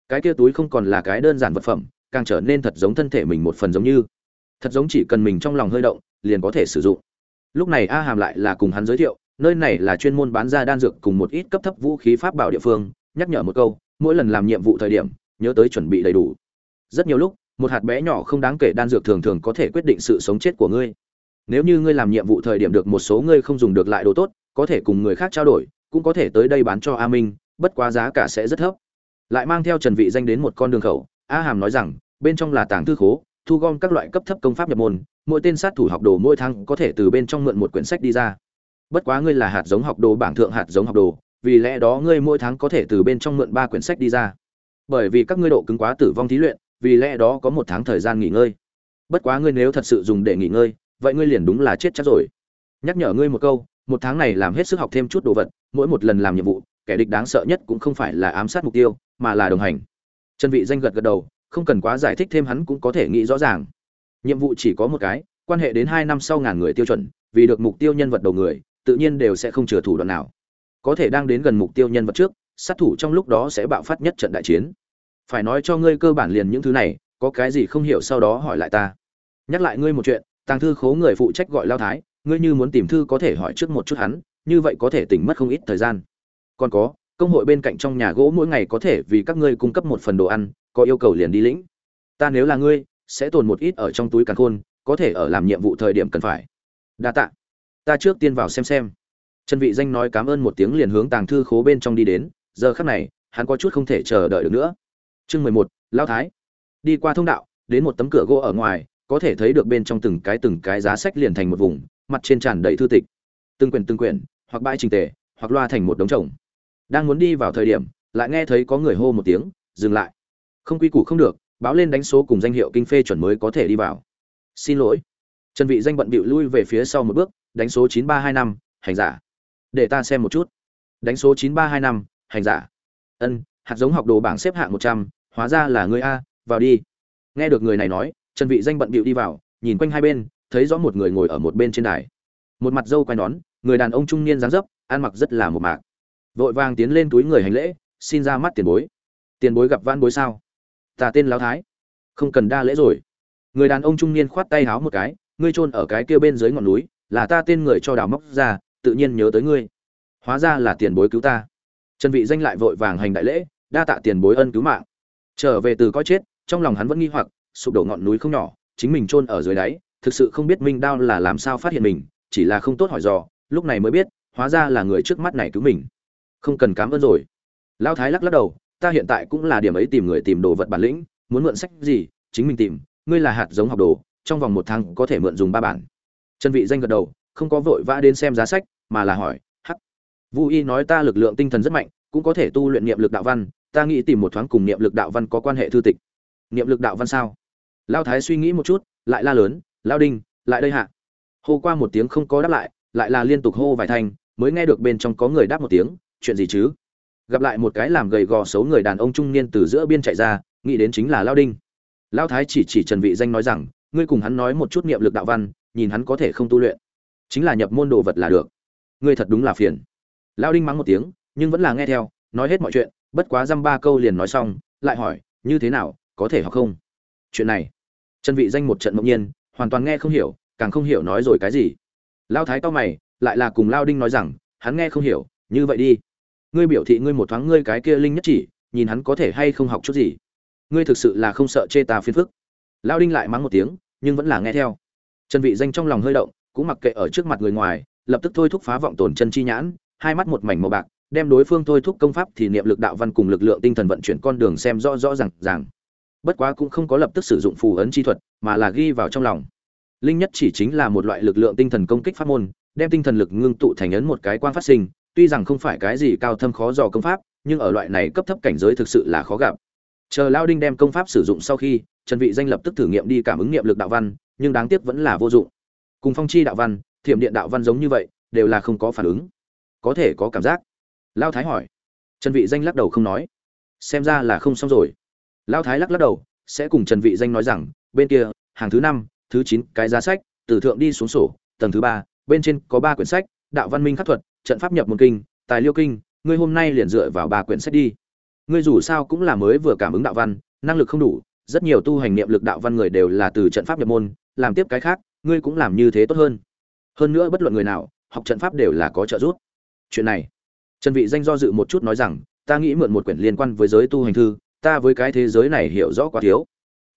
Cái kia túi không còn là cái đơn giản vật phẩm, càng trở nên thật giống thân thể mình một phần giống như. Thật giống chỉ cần mình trong lòng hơi động, liền có thể sử dụng lúc này a hàm lại là cùng hắn giới thiệu, nơi này là chuyên môn bán ra đan dược cùng một ít cấp thấp vũ khí pháp bảo địa phương, nhắc nhở một câu, mỗi lần làm nhiệm vụ thời điểm, nhớ tới chuẩn bị đầy đủ. Rất nhiều lúc, một hạt bé nhỏ không đáng kể đan dược thường thường có thể quyết định sự sống chết của ngươi. Nếu như ngươi làm nhiệm vụ thời điểm được một số ngươi không dùng được lại đồ tốt, có thể cùng người khác trao đổi, cũng có thể tới đây bán cho a minh, bất quá giá cả sẽ rất thấp. Lại mang theo trần vị danh đến một con đường khẩu, a hàm nói rằng, bên trong là tàng thư khố thu gom các loại cấp thấp công pháp nhập môn, mỗi tên sát thủ học đồ mỗi tháng có thể từ bên trong mượn một quyển sách đi ra. Bất quá ngươi là hạt giống học đồ, bảng thượng hạt giống học đồ, vì lẽ đó ngươi mỗi tháng có thể từ bên trong mượn ba quyển sách đi ra. Bởi vì các ngươi độ cứng quá tử vong thí luyện, vì lẽ đó có một tháng thời gian nghỉ ngơi. Bất quá ngươi nếu thật sự dùng để nghỉ ngơi, vậy ngươi liền đúng là chết chắc rồi. Nhắc nhở ngươi một câu, một tháng này làm hết sức học thêm chút đồ vật, mỗi một lần làm nhiệm vụ, kẻ địch đáng sợ nhất cũng không phải là ám sát mục tiêu, mà là đồng hành. Trần vị danh gật gật đầu không cần quá giải thích thêm hắn cũng có thể nghĩ rõ ràng. Nhiệm vụ chỉ có một cái, quan hệ đến hai năm sau ngàn người tiêu chuẩn, vì được mục tiêu nhân vật đầu người, tự nhiên đều sẽ không chừa thủ đoạn nào. Có thể đang đến gần mục tiêu nhân vật trước, sát thủ trong lúc đó sẽ bạo phát nhất trận đại chiến. Phải nói cho ngươi cơ bản liền những thứ này, có cái gì không hiểu sau đó hỏi lại ta. Nhắc lại ngươi một chuyện, tàng thư khố người phụ trách gọi lao thái, ngươi như muốn tìm thư có thể hỏi trước một chút hắn, như vậy có thể tỉnh mất không ít thời gian. Còn có, công hội bên cạnh trong nhà gỗ mỗi ngày có thể vì các ngươi cung cấp một phần đồ ăn có yêu cầu liền đi lĩnh. Ta nếu là ngươi, sẽ tồn một ít ở trong túi càn khôn, có thể ở làm nhiệm vụ thời điểm cần phải. Đa tạ. Ta trước tiên vào xem xem. Trần vị danh nói cảm ơn một tiếng liền hướng tàng thư khố bên trong đi đến, giờ khắc này, hắn có chút không thể chờ đợi được nữa. Chương mười một thái. Đi qua thông đạo, đến một tấm cửa gỗ ở ngoài, có thể thấy được bên trong từng cái từng cái giá sách liền thành một vùng, mặt trên tràn đầy thư tịch. Từng quyển từng quyển, hoặc bãi trình tề, hoặc loa thành một đống chồng đang muốn đi vào thời điểm, lại nghe thấy có người hô một tiếng, dừng lại không quy củ không được, báo lên đánh số cùng danh hiệu kinh phê chuẩn mới có thể đi vào. Xin lỗi. Trần vị danh bận bịu lui về phía sau một bước, đánh số chín ba hai năm, hành giả. Để ta xem một chút. Đánh số chín ba hai năm, hành giả. Ân, hạt giống học đồ bảng xếp hạng một trăm, hóa ra là người a, vào đi. Nghe được người này nói, trần vị danh bận bịu đi vào, nhìn quanh hai bên, thấy rõ một người ngồi ở một bên trên đài. Một mặt dâu quai nón, người đàn ông trung niên dáng dấp, ăn mặc rất là một mạc. Vội vàng tiến lên túi người hành lễ, xin ra mắt tiền bối. Tiền bối gặp van bối sao? Ta tên lão thái. Không cần đa lễ rồi. Người đàn ông trung niên khoát tay háo một cái, ngươi chôn ở cái kia bên dưới ngọn núi, là ta tên người cho đào móc ra, tự nhiên nhớ tới ngươi. Hóa ra là tiền bối cứu ta. Trần vị danh lại vội vàng hành đại lễ, đa tạ tiền bối ân cứu mạng. Trở về từ coi chết, trong lòng hắn vẫn nghi hoặc, sụp đổ ngọn núi không nhỏ, chính mình chôn ở dưới đáy, thực sự không biết minh đao là làm sao phát hiện mình, chỉ là không tốt hỏi dò, lúc này mới biết, hóa ra là người trước mắt này cứu mình. Không cần cảm ơn rồi. Lão thái lắc lắc đầu ta hiện tại cũng là điểm ấy tìm người tìm đồ vật bản lĩnh, muốn mượn sách gì, chính mình tìm. Ngươi là hạt giống học đồ, trong vòng một tháng có thể mượn dùng ba bản. Chân vị danh gật đầu, không có vội vã đến xem giá sách, mà là hỏi, hắc, vu y nói ta lực lượng tinh thần rất mạnh, cũng có thể tu luyện niệm lực đạo văn, ta nghĩ tìm một thoáng cùng niệm lực đạo văn có quan hệ thư tịch. Niệm lực đạo văn sao? Lao thái suy nghĩ một chút, lại la lớn, lao đinh, lại đây hạ. Hô qua một tiếng không có đáp lại lại là liên tục hô vài thanh, mới nghe được bên trong có người đáp một tiếng, chuyện gì chứ? Gặp lại một cái làm gầy gò xấu người đàn ông trung niên từ giữa biên chạy ra, nghĩ đến chính là lao đinh. Lao thái chỉ chỉ trần vị danh nói rằng, ngươi cùng hắn nói một chút niệm lực đạo văn, nhìn hắn có thể không tu luyện. Chính là nhập môn đồ vật là được. Ngươi thật đúng là phiền. Lao đinh mắng một tiếng, nhưng vẫn là nghe theo, nói hết mọi chuyện, bất quá dăm ba câu liền nói xong, lại hỏi, như thế nào, có thể học không? Chuyện này, trần vị danh một trận mộng nhiên, hoàn toàn nghe không hiểu, càng không hiểu nói rồi cái gì. Lao thái to mày, lại là cùng lao đinh nói rằng, hắn nghe không hiểu, như vậy đi ngươi biểu thị ngươi một thoáng ngươi cái kia linh nhất chỉ, nhìn hắn có thể hay không học chút gì. Ngươi thực sự là không sợ chê ta phiền phức. Lao đinh lại mắng một tiếng, nhưng vẫn là nghe theo. Trần vị danh trong lòng hơi động, cũng mặc kệ ở trước mặt người ngoài, lập tức thôi thúc phá vọng tổn chân chi nhãn, hai mắt một mảnh màu bạc, đem đối phương thôi thúc công pháp, thì niệm lực đạo văn cùng lực lượng tinh thần vận chuyển con đường xem rõ rõ ràng ràng. Bất quá cũng không có lập tức sử dụng phù ấn chi thuật, mà là ghi vào trong lòng. Linh nhất chỉ chính là một loại lực lượng tinh thần công kích pháp môn, đem tinh thần lực ngưng tụ thành ấn một cái quang phát sinh tuy rằng không phải cái gì cao thâm khó dò công pháp, nhưng ở loại này cấp thấp cảnh giới thực sự là khó gặp. Chờ lao đinh đem công pháp sử dụng sau khi, trần vị danh lập tức thử nghiệm đi cảm ứng niệm lực đạo văn, nhưng đáng tiếc vẫn là vô dụng. Cùng phong chi đạo văn, thiểm điện đạo văn giống như vậy, đều là không có phản ứng. Có thể có cảm giác. Lao thái hỏi. Trần vị danh lắc đầu không nói. Xem ra là không xong rồi. Lao thái lắc lắc đầu, sẽ cùng trần vị danh nói rằng, bên kia, hàng thứ năm, thứ chín, cái giá sách, từ thượng đi xuống sổ, tầng thứ ba, bên trên có ba quyển sách, đạo văn minh khắc thuật trận pháp nhập môn kinh, tài liêu kinh, ngươi hôm nay liền dựa vào ba quyển sách đi. Ngươi dù sao cũng là mới vừa cảm ứng đạo văn, năng lực không đủ, rất nhiều tu hành niệm lực đạo văn người đều là từ trận pháp nhập môn, làm tiếp cái khác, ngươi cũng làm như thế tốt hơn. Hơn nữa bất luận người nào, học trận pháp đều là có trợ giúp. Chuyện này, trần vị danh do dự một chút nói rằng, ta nghĩ mượn một quyển liên quan với giới tu hành thư, ta với cái thế giới này hiểu rõ quá thiếu.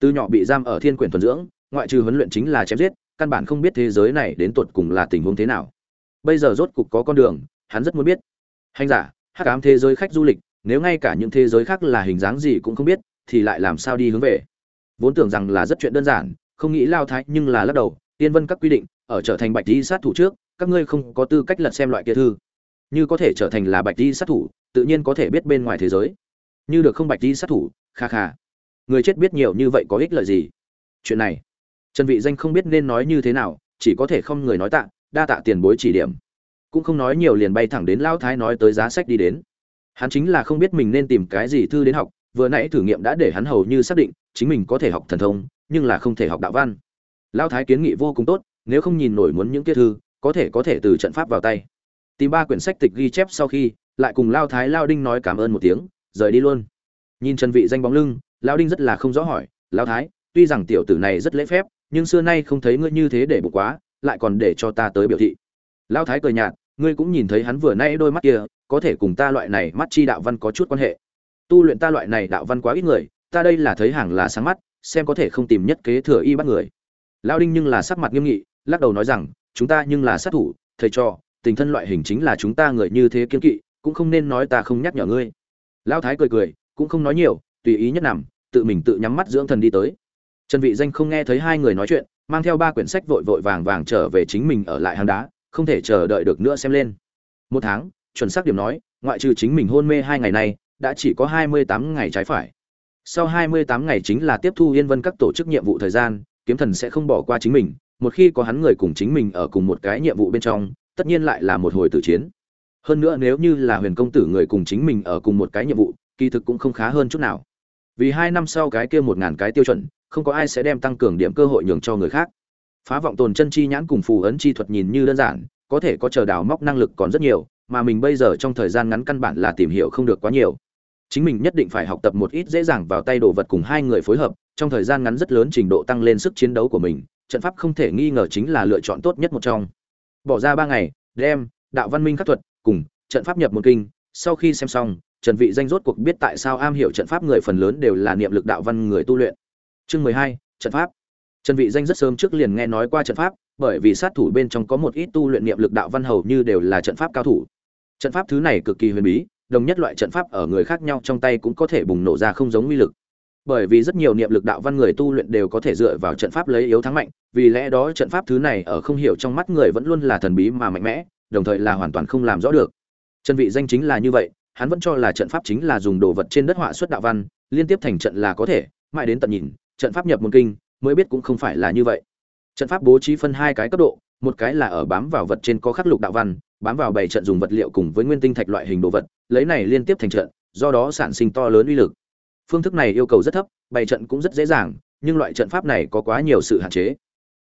Từ nhỏ bị giam ở thiên quyển thuần dưỡng, ngoại trừ huấn luyện chính là chém giết, căn bản không biết thế giới này đến tuột cùng là tình huống thế nào bây giờ rốt cục có con đường, hắn rất muốn biết. Hành giả, hắc ám thế giới khách du lịch, nếu ngay cả những thế giới khác là hình dáng gì cũng không biết, thì lại làm sao đi hướng về? Vốn tưởng rằng là rất chuyện đơn giản, không nghĩ lao thái nhưng là lắc đầu, tiên vân các quy định, ở trở thành bạch di sát thủ trước, các ngươi không có tư cách lật xem loại kia thư. Như có thể trở thành là bạch di sát thủ, tự nhiên có thể biết bên ngoài thế giới. Như được không bạch di sát thủ, kha kha. Người chết biết nhiều như vậy có ích lợi gì? Chuyện này, trần vị danh không biết nên nói như thế nào, chỉ có thể không người nói tạ đa tạ tiền bối chỉ điểm. Cũng không nói nhiều liền bay thẳng đến lao thái nói tới giá sách đi đến. Hắn chính là không biết mình nên tìm cái gì thư đến học, vừa nãy thử nghiệm đã để hắn hầu như xác định chính mình có thể học thần thông, nhưng là không thể học đạo văn. Lao thái kiến nghị vô cùng tốt, nếu không nhìn nổi muốn những tiết thư, có thể có thể từ trận pháp vào tay. Tìm ba quyển sách tịch ghi chép sau khi, lại cùng lao thái lao đinh nói cảm ơn một tiếng, rời đi luôn. Nhìn trần vị danh bóng lưng, lao đinh rất là không rõ hỏi, lao thái, tuy rằng tiểu tử này rất lễ phép, nhưng xưa nay không thấy ngươi như thế để bụng quá lại còn để cho ta tới biểu thị. Lao thái cười nhạt, ngươi cũng nhìn thấy hắn vừa nay đôi mắt kia, có thể cùng ta loại này mắt chi đạo văn có chút quan hệ. Tu luyện ta loại này đạo văn quá ít người, ta đây là thấy hàng là sáng mắt, xem có thể không tìm nhất kế thừa y bắt người. Lao đinh nhưng là sắc mặt nghiêm nghị, lắc đầu nói rằng, chúng ta nhưng là sát thủ, thầy cho tình thân loại hình chính là chúng ta người như thế kiên kỵ, cũng không nên nói ta không nhắc nhở ngươi. Lao thái cười cười, cũng không nói nhiều, tùy ý nhất nằm, tự mình tự nhắm mắt dưỡng thần đi tới. Trần vị danh không nghe thấy hai người nói chuyện mang theo ba quyển sách vội vội vàng vàng trở về chính mình ở lại hang đá, không thể chờ đợi được nữa xem lên. Một tháng, chuẩn xác điểm nói, ngoại trừ chính mình hôn mê hai ngày này đã chỉ có hai mươi tám ngày trái phải. Sau hai mươi tám ngày chính là tiếp thu yên vân các tổ chức nhiệm vụ thời gian, kiếm thần sẽ không bỏ qua chính mình, một khi có hắn người cùng chính mình ở cùng một cái nhiệm vụ bên trong, tất nhiên lại là một hồi tử chiến. Hơn nữa nếu như là huyền công tử người cùng chính mình ở cùng một cái nhiệm vụ, kỳ thực cũng không khá hơn chút nào. Vì hai năm sau cái kia một ngàn cái tiêu chuẩn không có ai sẽ đem tăng cường điểm cơ hội nhường cho người khác. Phá vọng tồn chân chi nhãn cùng phù ấn chi thuật nhìn như đơn giản, có thể có chờ đào móc năng lực còn rất nhiều, mà mình bây giờ trong thời gian ngắn căn bản là tìm hiểu không được quá nhiều. Chính mình nhất định phải học tập một ít dễ dàng vào tay đồ vật cùng hai người phối hợp, trong thời gian ngắn rất lớn trình độ tăng lên sức chiến đấu của mình, trận pháp không thể nghi ngờ chính là lựa chọn tốt nhất một trong. Bỏ ra ba ngày, đem, đạo văn minh khắc thuật, cùng, trận pháp nhập một kinh, sau khi xem xong, trần vị danh rốt cuộc biết tại sao am hiểu trận pháp người phần lớn đều là niệm lực đạo văn người tu luyện chương mười hai, trận pháp. Trần vị danh rất sớm trước liền nghe nói qua trận pháp, bởi vì sát thủ bên trong có một ít tu luyện niệm lực đạo văn hầu như đều là trận pháp cao thủ. Trận pháp thứ này cực kỳ huyền bí, đồng nhất loại trận pháp ở người khác nhau trong tay cũng có thể bùng nổ ra không giống uy lực. Bởi vì rất nhiều niệm lực đạo văn người tu luyện đều có thể dựa vào trận pháp lấy yếu thắng mạnh, vì lẽ đó trận pháp thứ này ở không hiểu trong mắt người vẫn luôn là thần bí mà mạnh mẽ, đồng thời là hoàn toàn không làm rõ được. Chân vị danh chính là như vậy, hắn vẫn cho là trận pháp chính là dùng đồ vật trên đất họa xuất đạo văn, liên tiếp thành trận là có thể, mãi đến tận nhìn trận pháp nhập môn kinh, mới biết cũng không phải là như vậy. Trận pháp bố trí phân hai cái cấp độ, một cái là ở bám vào vật trên có khắc lục đạo văn, bám vào bảy trận dùng vật liệu cùng với nguyên tinh thạch loại hình đồ vật, lấy này liên tiếp thành trận, do đó sản sinh to lớn uy lực. Phương thức này yêu cầu rất thấp, bảy trận cũng rất dễ dàng, nhưng loại trận pháp này có quá nhiều sự hạn chế.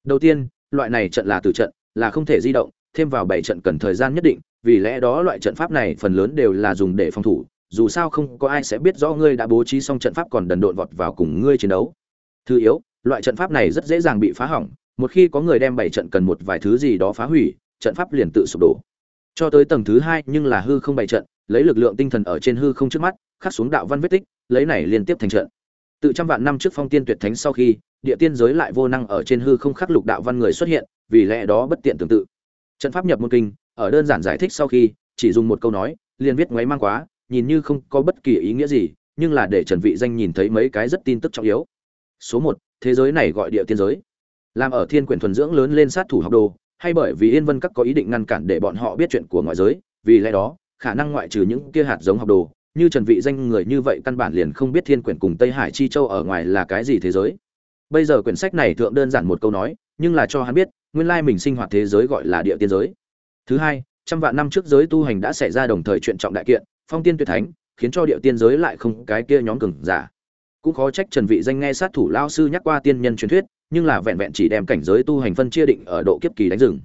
Đầu tiên, loại này trận là từ trận, là không thể di động, thêm vào bảy trận cần thời gian nhất định, vì lẽ đó loại trận pháp này phần lớn đều là dùng để phòng thủ, dù sao không có ai sẽ biết rõ ngươi đã bố trí xong trận pháp còn đần độn vọt vào cùng ngươi chiến đấu thứ yếu, loại trận pháp này rất dễ dàng bị phá hỏng, một khi có người đem bảy trận cần một vài thứ gì đó phá hủy, trận pháp liền tự sụp đổ. Cho tới tầng thứ hai nhưng là hư không bảy trận, lấy lực lượng tinh thần ở trên hư không trước mắt, khắc xuống đạo văn vết tích, lấy này liên tiếp thành trận. Tự trăm vạn năm trước phong tiên tuyệt thánh sau khi, địa tiên giới lại vô năng ở trên hư không khắc lục đạo văn người xuất hiện, vì lẽ đó bất tiện tương tự. Trận pháp nhập môn kinh, ở đơn giản giải thích sau khi, chỉ dùng một câu nói, liền viết ngoáy mang quá, nhìn như không có bất kỳ ý nghĩa gì, nhưng là để trần vị danh nhìn thấy mấy cái rất tin tức trọng yếu số một, thế giới này gọi địa tiên giới. Làm ở thiên quyển thuần dưỡng lớn lên sát thủ học đồ, hay bởi vì yên vân các có ý định ngăn cản để bọn họ biết chuyện của ngoại giới, vì lẽ đó, khả năng ngoại trừ những kia hạt giống học đồ, như trần vị danh người như vậy căn bản liền không biết thiên quyển cùng tây hải chi châu ở ngoài là cái gì thế giới. Bây giờ quyển sách này thượng đơn giản một câu nói, nhưng là cho hắn biết, nguyên lai mình sinh hoạt thế giới gọi là địa tiên giới. Thứ hai, trăm vạn năm trước giới tu hành đã xảy ra đồng thời chuyện trọng đại kiện, phong tiên tuyệt thánh, khiến cho địa tiên giới lại không cái kia nhóm cường giả cũng khó trách trần vị danh nghe sát thủ lao sư nhắc qua tiên nhân truyền thuyết, nhưng là vẹn vẹn chỉ đem cảnh giới tu hành phân chia định ở độ kiếp kỳ đánh rừng.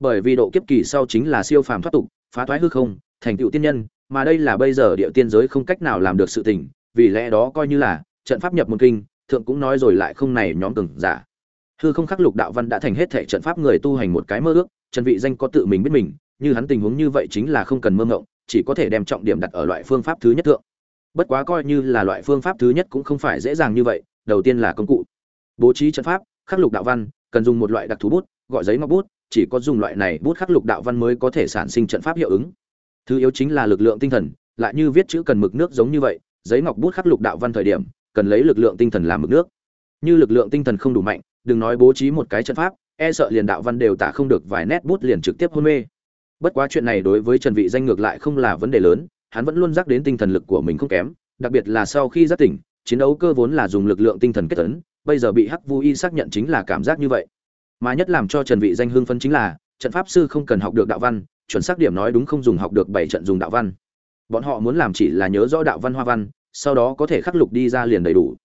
Bởi vì độ kiếp kỳ sau chính là siêu phàm thoát tục, phá thoái hư không, thành tựu tiên nhân, mà đây là bây giờ địa tiên giới không cách nào làm được sự tình, vì lẽ đó coi như là trận pháp nhập môn kinh, thượng cũng nói rồi lại không này nhóm từng giả. Hư không khắc lục đạo văn đã thành hết thể trận pháp người tu hành một cái mơ ước, trần vị danh có tự mình biết mình, như hắn tình huống như vậy chính là không cần mơ ngộng, chỉ có thể đem trọng điểm đặt ở loại phương pháp thứ nhất thượng bất quá coi như là loại phương pháp thứ nhất cũng không phải dễ dàng như vậy, đầu tiên là công cụ. Bố trí trận pháp, khắc lục đạo văn, cần dùng một loại đặc thù bút, gọi giấy ngọc bút, chỉ có dùng loại này bút khắc lục đạo văn mới có thể sản sinh trận pháp hiệu ứng. Thứ yếu chính là lực lượng tinh thần, lại như viết chữ cần mực nước giống như vậy, giấy ngọc bút khắc lục đạo văn thời điểm, cần lấy lực lượng tinh thần làm mực nước. Như lực lượng tinh thần không đủ mạnh, đừng nói bố trí một cái trận pháp e sợ liền đạo văn đều tả không được vài nét bút liền trực tiếp hôn mê. Bất quá chuyện này đối với trần vị danh ngược lại không là vấn đề lớn hắn vẫn luôn giác đến tinh thần lực của mình không kém, đặc biệt là sau khi giác tỉnh, chiến đấu cơ vốn là dùng lực lượng tinh thần kết tấn, bây giờ bị hắc vu y xác nhận chính là cảm giác như vậy. Mà nhất làm cho trần vị danh hưng phấn chính là, trận pháp sư không cần học được đạo văn, chuẩn xác điểm nói đúng không dùng học được bảy trận dùng đạo văn. Bọn họ muốn làm chỉ là nhớ rõ đạo văn hoa văn, sau đó có thể khắc lục đi ra liền đầy đủ.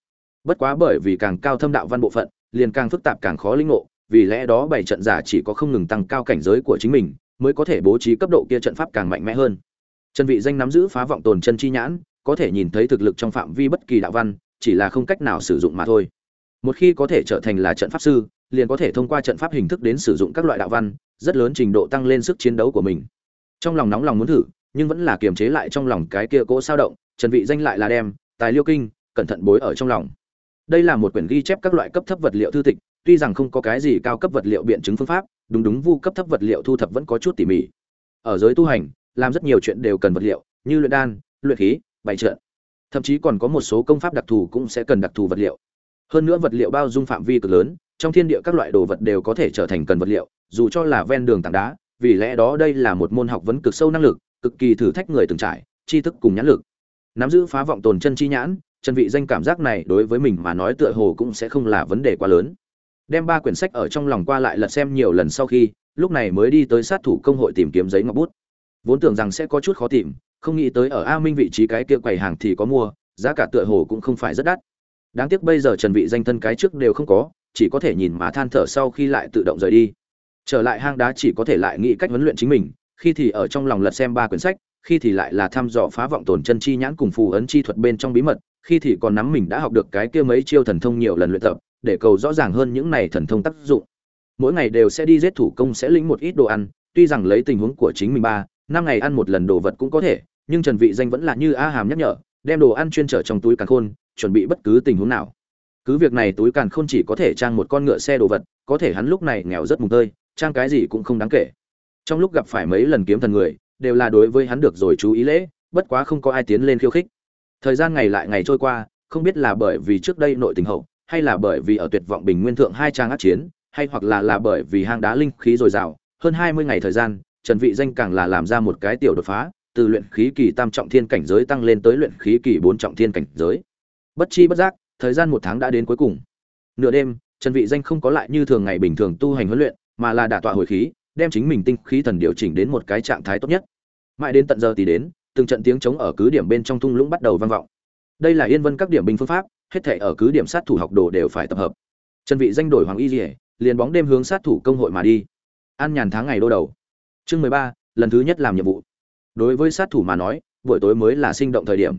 Bất quá bởi vì càng cao thâm đạo văn bộ phận, liền càng phức tạp càng khó linh ngộ, vì lẽ đó bảy trận giả chỉ có không ngừng tăng cao cảnh giới của chính mình, mới có thể bố trí cấp độ kia trận pháp càng mạnh mẽ hơn trần vị danh nắm giữ phá vọng tồn chân chi nhãn, có thể nhìn thấy thực lực trong phạm vi bất kỳ đạo văn, chỉ là không cách nào sử dụng mà thôi. Một khi có thể trở thành là trận pháp sư, liền có thể thông qua trận pháp hình thức đến sử dụng các loại đạo văn, rất lớn trình độ tăng lên sức chiến đấu của mình. Trong lòng nóng lòng muốn thử, nhưng vẫn là kiềm chế lại trong lòng cái kia cỗ sao động, trần vị danh lại là đem tài liêu kinh, cẩn thận bối ở trong lòng. Đây là một quyển ghi chép các loại cấp thấp vật liệu thư tịch, tuy rằng không có cái gì cao cấp vật liệu biện chứng phương pháp, đúng đúng vu cấp thấp vật liệu thu thập vẫn có chút tỉ mỉ. Ở giới tu hành làm rất nhiều chuyện đều cần vật liệu, như luyện đan, luyện khí, bày trận. Thậm chí còn có một số công pháp đặc thù cũng sẽ cần đặc thù vật liệu. Hơn nữa vật liệu bao dung phạm vi cực lớn, trong thiên địa các loại đồ vật đều có thể trở thành cần vật liệu, dù cho là ven đường tảng đá, vì lẽ đó đây là một môn học vấn cực sâu năng lực, cực kỳ thử thách người từng trải, tri thức cùng nhãn lực. Nắm giữ phá vọng tồn chân chi nhãn, chân vị danh cảm giác này đối với mình mà nói tựa hồ cũng sẽ không là vấn đề quá lớn. Đem ba quyển sách ở trong lòng qua lại lật xem nhiều lần sau khi, lúc này mới đi tới sát thủ công hội tìm kiếm giấy ngọc bút vốn tưởng rằng sẽ có chút khó tìm, không nghĩ tới ở a minh vị trí cái kia quầy hàng thì có mua, giá cả tựa hồ cũng không phải rất đắt. Đáng tiếc bây giờ trần vị danh thân cái trước đều không có, chỉ có thể nhìn mà than thở sau khi lại tự động rời đi. Trở lại hang đá chỉ có thể lại nghĩ cách huấn luyện chính mình, khi thì ở trong lòng lật xem ba quyển sách, khi thì lại là thăm dò phá vọng tổn chân chi nhãn cùng phù ấn chi thuật bên trong bí mật, khi thì còn nắm mình đã học được cái kia mấy chiêu thần thông nhiều lần luyện tập, để cầu rõ ràng hơn những này thần thông tác dụng. Mỗi ngày đều sẽ đi giết thủ công, sẽ lĩnh một ít đồ ăn, tuy rằng lấy tình huống của chính mình ba năm ngày ăn một lần đồ vật cũng có thể, nhưng trần vị danh vẫn là như a hàm nhắc nhở, đem đồ ăn chuyên trở trong túi càn khôn, chuẩn bị bất cứ tình huống nào. Cứ việc này túi càn khôn chỉ có thể trang một con ngựa xe đồ vật, có thể hắn lúc này nghèo rất mùng tơi, trang cái gì cũng không đáng kể. Trong lúc gặp phải mấy lần kiếm thần người, đều là đối với hắn được rồi chú ý lễ, bất quá không có ai tiến lên khiêu khích. Thời gian ngày lại ngày trôi qua, không biết là bởi vì trước đây nội tình hậu, hay là bởi vì ở tuyệt vọng bình nguyên thượng hai trang ác chiến, hay hoặc là là bởi vì hang đá linh khí dồi dào, hơn hai mươi ngày thời gian trần vị danh càng là làm ra một cái tiểu đột phá, từ luyện khí kỳ tam trọng thiên cảnh giới tăng lên tới luyện khí kỳ bốn trọng thiên cảnh giới. Bất chi bất giác, thời gian một tháng đã đến cuối cùng. Nửa đêm, trần vị danh không có lại như thường ngày bình thường tu hành huấn luyện, mà là đả tọa hồi khí, đem chính mình tinh khí thần điều chỉnh đến một cái trạng thái tốt nhất. Mãi đến tận giờ thì đến, từng trận tiếng trống ở cứ điểm bên trong thung lũng bắt đầu vang vọng. Đây là yên vân các điểm binh phương pháp, hết thảy ở cứ điểm sát thủ học đồ đều phải tập hợp. Trần vị danh đổi hoàng y liễu liền bóng đêm hướng sát thủ công hội mà đi. An nhàn tháng ngày đô đầu chương mười ba, lần thứ nhất làm nhiệm vụ. Đối với sát thủ mà nói, buổi tối mới là sinh động thời điểm.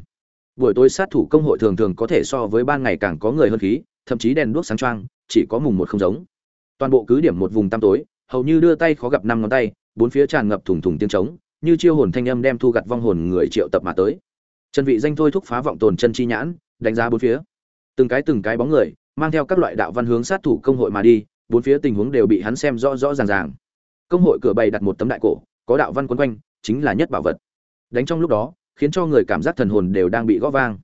Buổi tối sát thủ công hội thường thường có thể so với ban ngày càng có người hơn khí, thậm chí đèn đuốc sáng trang chỉ có mùng một không giống. Toàn bộ cứ điểm một vùng tăm tối, hầu như đưa tay khó gặp năm ngón tay, bốn phía tràn ngập thùng thùng tiếng trống, như chiêu hồn thanh âm đem thu gặt vong hồn người triệu tập mà tới. Chân vị danh thôi thúc phá vọng tồn chân chi nhãn, đánh giá bốn phía. Từng cái từng cái bóng người, mang theo các loại đạo văn hướng sát thủ công hội mà đi, bốn phía tình huống đều bị hắn xem rõ rõ ràng ràng công hội cửa bày đặt một tấm đại cổ, có đạo văn quấn quanh, chính là nhất bảo vật. Đánh trong lúc đó, khiến cho người cảm giác thần hồn đều đang bị gõ vang.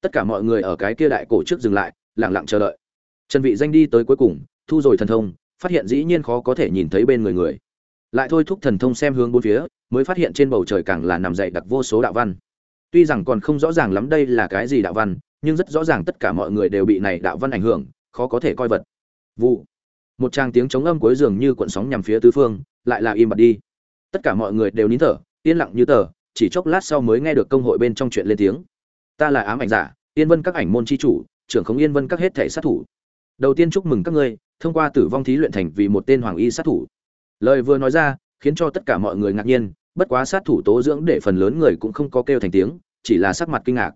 Tất cả mọi người ở cái kia đại cổ trước dừng lại, lặng lặng chờ đợi. Trần vị danh đi tới cuối cùng, thu rồi thần thông, phát hiện dĩ nhiên khó có thể nhìn thấy bên người người. Lại thôi thúc thần thông xem hướng bốn phía, mới phát hiện trên bầu trời càng là nằm dậy đặc vô số đạo văn. Tuy rằng còn không rõ ràng lắm đây là cái gì đạo văn, nhưng rất rõ ràng tất cả mọi người đều bị này đạo văn ảnh hưởng, khó có thể coi vật. Vụ một tràng tiếng chống âm cuối giường như cuộn sóng nhằm phía tứ phương, lại là im bặt đi. Tất cả mọi người đều nín thở, yên lặng như tờ, chỉ chốc lát sau mới nghe được công hội bên trong chuyện lên tiếng. Ta là ám ảnh giả, yên vân các ảnh môn chi chủ, trưởng không yên vân các hết thể sát thủ. Đầu tiên chúc mừng các ngươi, thông qua tử vong thí luyện thành vì một tên hoàng y sát thủ. Lời vừa nói ra, khiến cho tất cả mọi người ngạc nhiên, bất quá sát thủ tố dưỡng để phần lớn người cũng không có kêu thành tiếng, chỉ là sắc mặt kinh ngạc.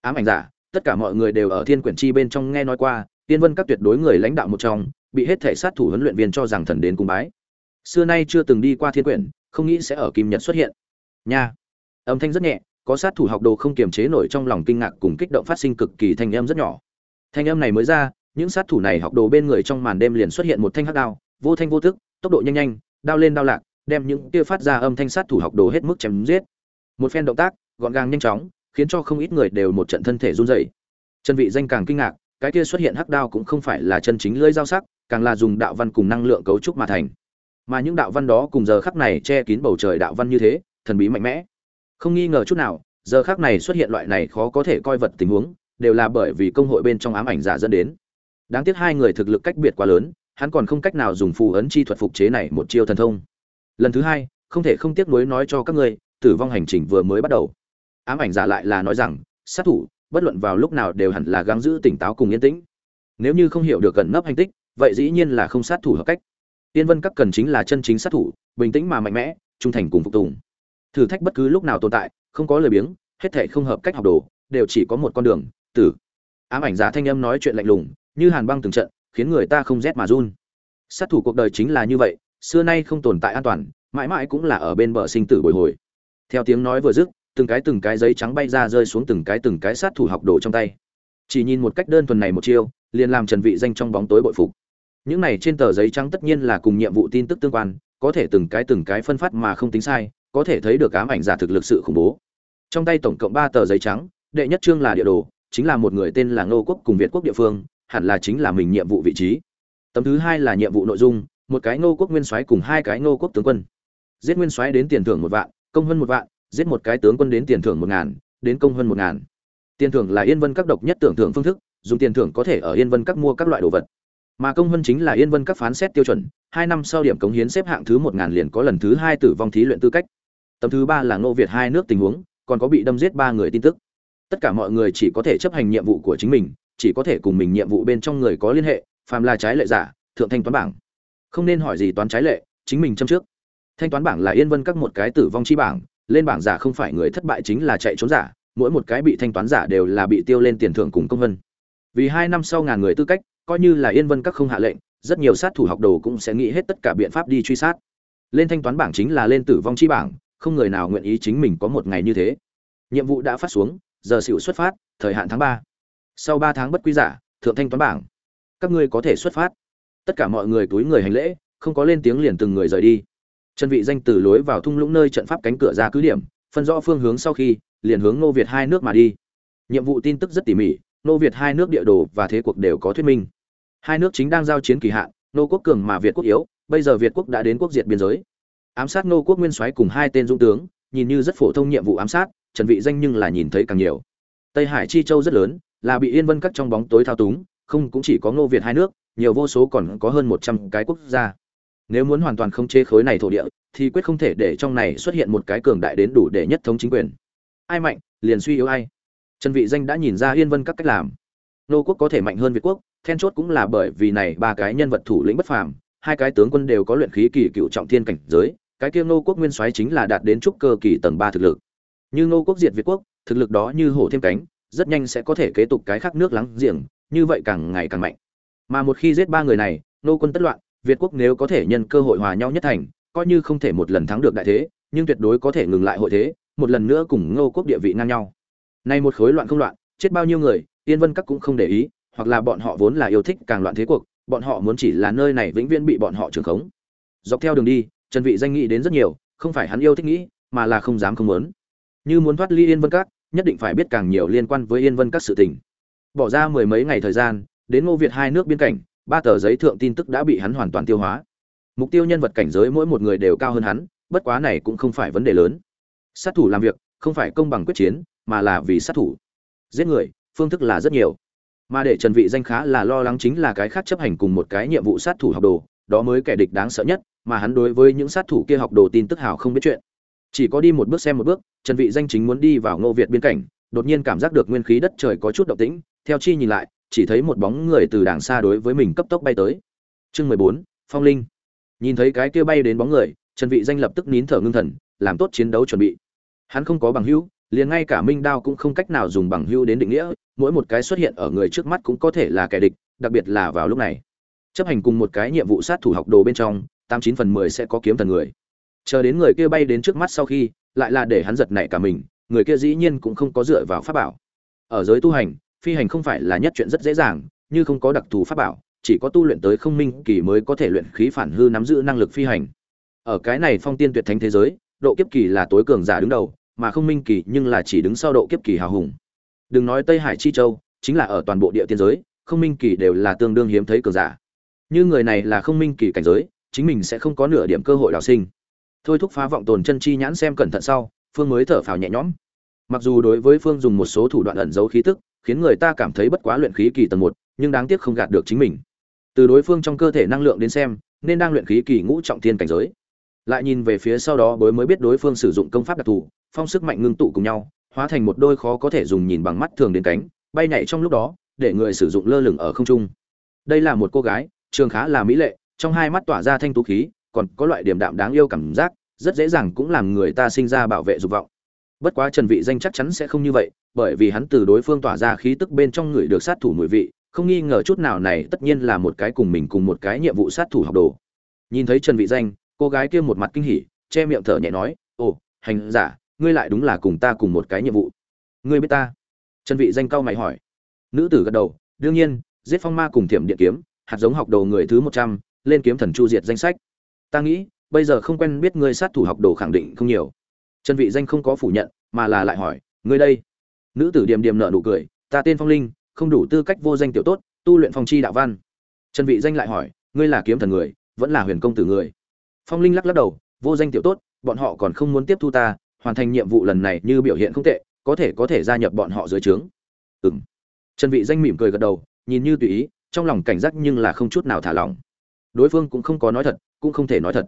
Ám ảnh giả, tất cả mọi người đều ở thiên quyển chi bên trong nghe nói qua tiên vân các tuyệt đối người lãnh đạo một trong, bị hết thể sát thủ huấn luyện viên cho rằng thần đến cung bái. Xưa nay chưa từng đi qua thiên quyển, không nghĩ sẽ ở kim nhật xuất hiện. Nha. Âm thanh rất nhẹ, có sát thủ học đồ không kiềm chế nổi trong lòng kinh ngạc cùng kích động phát sinh cực kỳ thanh âm rất nhỏ. Thanh âm này mới ra, những sát thủ này học đồ bên người trong màn đêm liền xuất hiện một thanh hắc đao, vô thanh vô thức tốc độ nhanh nhanh, đao lên đao lạc, đem những kia phát ra âm thanh sát thủ học đồ hết mức chém giết. Một phen động tác, gọn gàng nhanh chóng, khiến cho không ít người đều một trận thân thể run rẩy. Chân vị danh càng kinh ngạc cái kia xuất hiện hắc đao cũng không phải là chân chính lưỡi dao sắc, càng là dùng đạo văn cùng năng lượng cấu trúc mà thành. Mà những đạo văn đó cùng giờ khắc này che kín bầu trời đạo văn như thế, thần bí mạnh mẽ. Không nghi ngờ chút nào, giờ khắc này xuất hiện loại này khó có thể coi vật tình huống, đều là bởi vì công hội bên trong ám ảnh giả dẫn đến. Đáng tiếc hai người thực lực cách biệt quá lớn, hắn còn không cách nào dùng phù ấn chi thuật phục chế này một chiêu thần thông. Lần thứ hai, không thể không tiếc nuối nói cho các ngươi, tử vong hành trình vừa mới bắt đầu. Ám ảnh giả lại là nói rằng, sát thủ bất luận vào lúc nào đều hẳn là gắng giữ tỉnh táo cùng yên tĩnh. Nếu như không hiểu được gần nấp hành tích, vậy dĩ nhiên là không sát thủ hợp cách. Tiên vân các cần chính là chân chính sát thủ, bình tĩnh mà mạnh mẽ, trung thành cùng phục tùng. Thử thách bất cứ lúc nào tồn tại, không có lời biếng, hết thể không hợp cách học đồ, đều chỉ có một con đường, tử. Ám ảnh giả thanh âm nói chuyện lạnh lùng, như hàn băng từng trận, khiến người ta không rét mà run. Sát thủ cuộc đời chính là như vậy, xưa nay không tồn tại an toàn, mãi mãi cũng là ở bên bờ sinh tử bồi hồi. Theo tiếng nói vừa dứt từng cái từng cái giấy trắng bay ra rơi xuống từng cái từng cái sát thủ học đồ trong tay. Chỉ nhìn một cách đơn thuần này một chiêu, liền làm trần vị danh trong bóng tối bội phục. Những này trên tờ giấy trắng tất nhiên là cùng nhiệm vụ tin tức tương quan, có thể từng cái từng cái phân phát mà không tính sai, có thể thấy được ám ảnh giả thực lực sự khủng bố. Trong tay tổng cộng ba tờ giấy trắng, đệ nhất chương là địa đồ, chính là một người tên là ngô quốc cùng việt quốc địa phương, hẳn là chính là mình nhiệm vụ vị trí. Tấm thứ hai là nhiệm vụ nội dung, một cái ngô quốc nguyên soái cùng hai cái ngô quốc tướng quân. Giết nguyên soái đến tiền thưởng một vạn, công hơn một vạn giết một cái tướng quân đến tiền thưởng một ngàn, đến công hơn một ngàn. Tiền thưởng là yên vân các độc nhất tưởng thưởng phương thức, dùng tiền thưởng có thể ở yên vân các mua các loại đồ vật. Mà công hơn chính là yên vân các phán xét tiêu chuẩn, hai năm sau điểm cống hiến xếp hạng thứ một ngàn liền có lần thứ hai tử vong thí luyện tư cách. Tấm thứ ba là ngô việt hai nước tình huống, còn có bị đâm giết ba người tin tức. Tất cả mọi người chỉ có thể chấp hành nhiệm vụ của chính mình, chỉ có thể cùng mình nhiệm vụ bên trong người có liên hệ, phàm là trái lệ giả, thượng thanh toán bảng. Không nên hỏi gì toán trái lệ, chính mình châm trước. Thanh toán bảng là yên vân các một cái tử vong chi bảng lên bảng giả không phải người thất bại chính là chạy trốn giả, mỗi một cái bị thanh toán giả đều là bị tiêu lên tiền thưởng cùng công vân. Vì hai năm sau ngàn người tư cách, coi như là yên vân các không hạ lệnh, rất nhiều sát thủ học đồ cũng sẽ nghĩ hết tất cả biện pháp đi truy sát. Lên thanh toán bảng chính là lên tử vong chi bảng, không người nào nguyện ý chính mình có một ngày như thế. Nhiệm vụ đã phát xuống, giờ xỉu xuất phát, thời hạn tháng ba. Sau ba tháng bất quy giả, thượng thanh toán bảng. Các ngươi có thể xuất phát. Tất cả mọi người túi người hành lễ, không có lên tiếng liền từng người rời đi trần vị danh từ lối vào thung lũng nơi trận pháp cánh cửa ra cứ điểm, phân rõ phương hướng sau khi, liền hướng Ngô việt hai nước mà đi. Nhiệm vụ tin tức rất tỉ mỉ, Ngô việt hai nước địa đồ và thế cuộc đều có thuyết minh. Hai nước chính đang giao chiến kỳ hạn, Ngô quốc cường mà việt quốc yếu, bây giờ việt quốc đã đến quốc diệt biên giới. Ám sát Ngô quốc nguyên soái cùng hai tên dũng tướng, nhìn như rất phổ thông nhiệm vụ ám sát, trần vị danh nhưng là nhìn thấy càng nhiều. Tây hải chi châu rất lớn, là bị yên vân cắt trong bóng tối thao túng, không cũng chỉ có ngô việt hai nước, nhiều vô số còn có hơn 100 cái quốc gia nếu muốn hoàn toàn không chế khối này thổ địa, thì quyết không thể để trong này xuất hiện một cái cường đại đến đủ để nhất thống chính quyền. Ai mạnh, liền suy yếu ai. Trần vị danh đã nhìn ra yên vân các cách làm. Nô quốc có thể mạnh hơn việt quốc, then chốt cũng là bởi vì này ba cái nhân vật thủ lĩnh bất phàm, hai cái tướng quân đều có luyện khí kỳ cựu trọng thiên cảnh giới, cái kia nô quốc nguyên soái chính là đạt đến trúc cơ kỳ tầng ba thực lực. Như nô quốc diệt việt quốc, thực lực đó như hổ thêm cánh, rất nhanh sẽ có thể kế tục cái khác nước láng giềng, như vậy càng ngày càng mạnh. Mà một khi giết ba người này, nô quân tất loạn việt quốc nếu có thể nhân cơ hội hòa nhau nhất thành, coi như không thể một lần thắng được đại thế, nhưng tuyệt đối có thể ngừng lại hội thế, một lần nữa cùng ngô quốc địa vị ngang nhau. Nay một khối loạn không loạn, chết bao nhiêu người tiên vân các cũng không để ý, hoặc là bọn họ vốn là yêu thích càng loạn thế cuộc, bọn họ muốn chỉ là nơi này vĩnh viễn bị bọn họ trường khống. Dọc theo đường đi, trần vị danh nghĩ đến rất nhiều, không phải hắn yêu thích nghĩ, mà là không dám không muốn. Như muốn thoát ly yên vân các, nhất định phải biết càng nhiều liên quan với yên vân các sự tình. Bỏ ra mười mấy ngày thời gian, đến ngô việt hai nước biên cảnh ba tờ giấy thượng tin tức đã bị hắn hoàn toàn tiêu hóa. Mục tiêu nhân vật cảnh giới mỗi một người đều cao hơn hắn, bất quá này cũng không phải vấn đề lớn. Sát thủ làm việc, không phải công bằng quyết chiến, mà là vì sát thủ. Giết người, phương thức là rất nhiều. Mà để trần vị danh khá là lo lắng chính là cái khác chấp hành cùng một cái nhiệm vụ sát thủ học đồ, đó mới kẻ địch đáng sợ nhất, mà hắn đối với những sát thủ kia học đồ tin tức hào không biết chuyện. Chỉ có đi một bước xem một bước, trần vị danh chính muốn đi vào ngô việt biên cảnh, đột nhiên cảm giác được nguyên khí đất trời có chút động tĩnh, theo chi nhìn lại chỉ thấy một bóng người từ đàng xa đối với mình cấp tốc bay tới. Chương mười bốn, phong linh. Nhìn thấy cái kia bay đến bóng người, trần vị danh lập tức nín thở ngưng thần, làm tốt chiến đấu chuẩn bị. Hắn không có bằng hữu, liền ngay cả minh đao cũng không cách nào dùng bằng hữu đến định nghĩa, mỗi một cái xuất hiện ở người trước mắt cũng có thể là kẻ địch, đặc biệt là vào lúc này. Chấp hành cùng một cái nhiệm vụ sát thủ học đồ bên trong, tám chín phần mười sẽ có kiếm thần người. Chờ đến người kia bay đến trước mắt sau khi, lại là để hắn giật nảy cả mình, người kia dĩ nhiên cũng không có dựa vào pháp bảo. Ở giới tu hành phi hành không phải là nhất chuyện rất dễ dàng, như không có đặc thù pháp bảo, chỉ có tu luyện tới không minh kỳ mới có thể luyện khí phản hư nắm giữ năng lực phi hành. Ở cái này phong tiên tuyệt thánh thế giới, độ kiếp kỳ là tối cường giả đứng đầu, mà không minh kỳ nhưng là chỉ đứng sau độ kiếp kỳ hào hùng. Đừng nói tây hải chi châu, chính là ở toàn bộ địa tiên giới, không minh kỳ đều là tương đương hiếm thấy cường giả. Như người này là không minh kỳ cảnh giới, chính mình sẽ không có nửa điểm cơ hội đào sinh. Thôi thúc phá vọng tồn chân chi nhãn xem cẩn thận sau, phương mới thở phào nhẹ nhõm. Mặc dù đối với phương dùng một số thủ đoạn ẩn giấu khí tức khiến người ta cảm thấy bất quá luyện khí kỳ tầng một, nhưng đáng tiếc không gạt được chính mình. Từ đối phương trong cơ thể năng lượng đến xem, nên đang luyện khí kỳ ngũ trọng thiên cảnh giới. Lại nhìn về phía sau đó bối mới biết đối phương sử dụng công pháp đặc thù, phong sức mạnh ngưng tụ cùng nhau, hóa thành một đôi khó có thể dùng nhìn bằng mắt thường đến cánh, bay nhảy trong lúc đó, để người sử dụng lơ lửng ở không trung. Đây là một cô gái, trường khá là mỹ lệ, trong hai mắt tỏa ra thanh tú khí, còn có loại điểm đạm đáng yêu cảm giác, rất dễ dàng cũng làm người ta sinh ra bảo vệ dục vọng. Bất quá trần vị danh chắc chắn sẽ không như vậy bởi vì hắn từ đối phương tỏa ra khí tức bên trong người được sát thủ mùi vị không nghi ngờ chút nào này tất nhiên là một cái cùng mình cùng một cái nhiệm vụ sát thủ học đồ. Nhìn thấy trần vị danh cô gái kia một mặt kinh hỉ che miệng thở nhẹ nói ồ hành giả ngươi lại đúng là cùng ta cùng một cái nhiệm vụ. Ngươi biết ta? Trần vị danh cao mày hỏi. Nữ tử gật đầu đương nhiên giết phong ma cùng thiểm điện kiếm hạt giống học đồ người thứ 100, lên kiếm thần chu diệt danh sách. Ta nghĩ bây giờ không quen biết ngươi sát thủ học đồ khẳng định không nhiều. Trần vị danh không có phủ nhận mà là lại hỏi ngươi đây? Nữ tử điềm điềm nở nụ cười, ta tên phong linh, không đủ tư cách vô danh tiểu tốt, tu luyện phong chi đạo văn. Trần vị danh lại hỏi, ngươi là kiếm thần người, vẫn là huyền công tử người? Phong linh lắc lắc đầu, vô danh tiểu tốt, bọn họ còn không muốn tiếp thu ta, hoàn thành nhiệm vụ lần này như biểu hiện không tệ, có thể có thể gia nhập bọn họ dưới trướng. Ừm. Trần vị danh mỉm cười gật đầu, nhìn như tùy ý, trong lòng cảnh giác nhưng là không chút nào thả lỏng. Đối phương cũng không có nói thật, cũng không thể nói thật.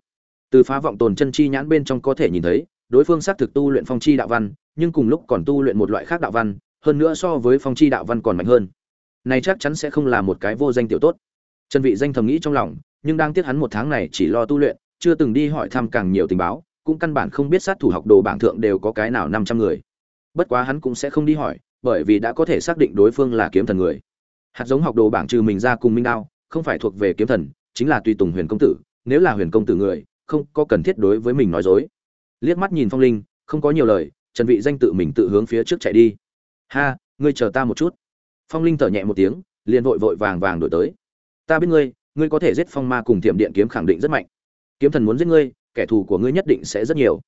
Từ phá vọng tồn chân chi nhãn bên trong có thể nhìn thấy đối phương xác thực tu luyện phong chi đạo văn, nhưng cùng lúc còn tu luyện một loại khác đạo văn, hơn nữa so với phong chi đạo văn còn mạnh hơn. Này chắc chắn sẽ không là một cái vô danh tiểu tốt. Trần vị danh thầm nghĩ trong lòng, nhưng đang tiếc hắn một tháng này chỉ lo tu luyện, chưa từng đi hỏi thăm càng nhiều tình báo, cũng căn bản không biết sát thủ học đồ bảng thượng đều có cái nào năm trăm người. Bất quá hắn cũng sẽ không đi hỏi, bởi vì đã có thể xác định đối phương là kiếm thần người. Hạt giống học đồ bảng trừ mình ra cùng minh đao, không phải thuộc về kiếm thần, chính là tùy tùng huyền công tử, nếu là huyền công tử người, không có cần thiết đối với mình nói dối liếc mắt nhìn phong linh, không có nhiều lời, trần vị danh tự mình tự hướng phía trước chạy đi. Ha, ngươi chờ ta một chút. Phong linh thở nhẹ một tiếng, liền vội vội vàng vàng đổi tới. Ta biết ngươi ngươi có thể giết phong ma cùng tiệm điện kiếm khẳng định rất mạnh. Kiếm thần muốn giết ngươi, kẻ thù của ngươi nhất định sẽ rất nhiều.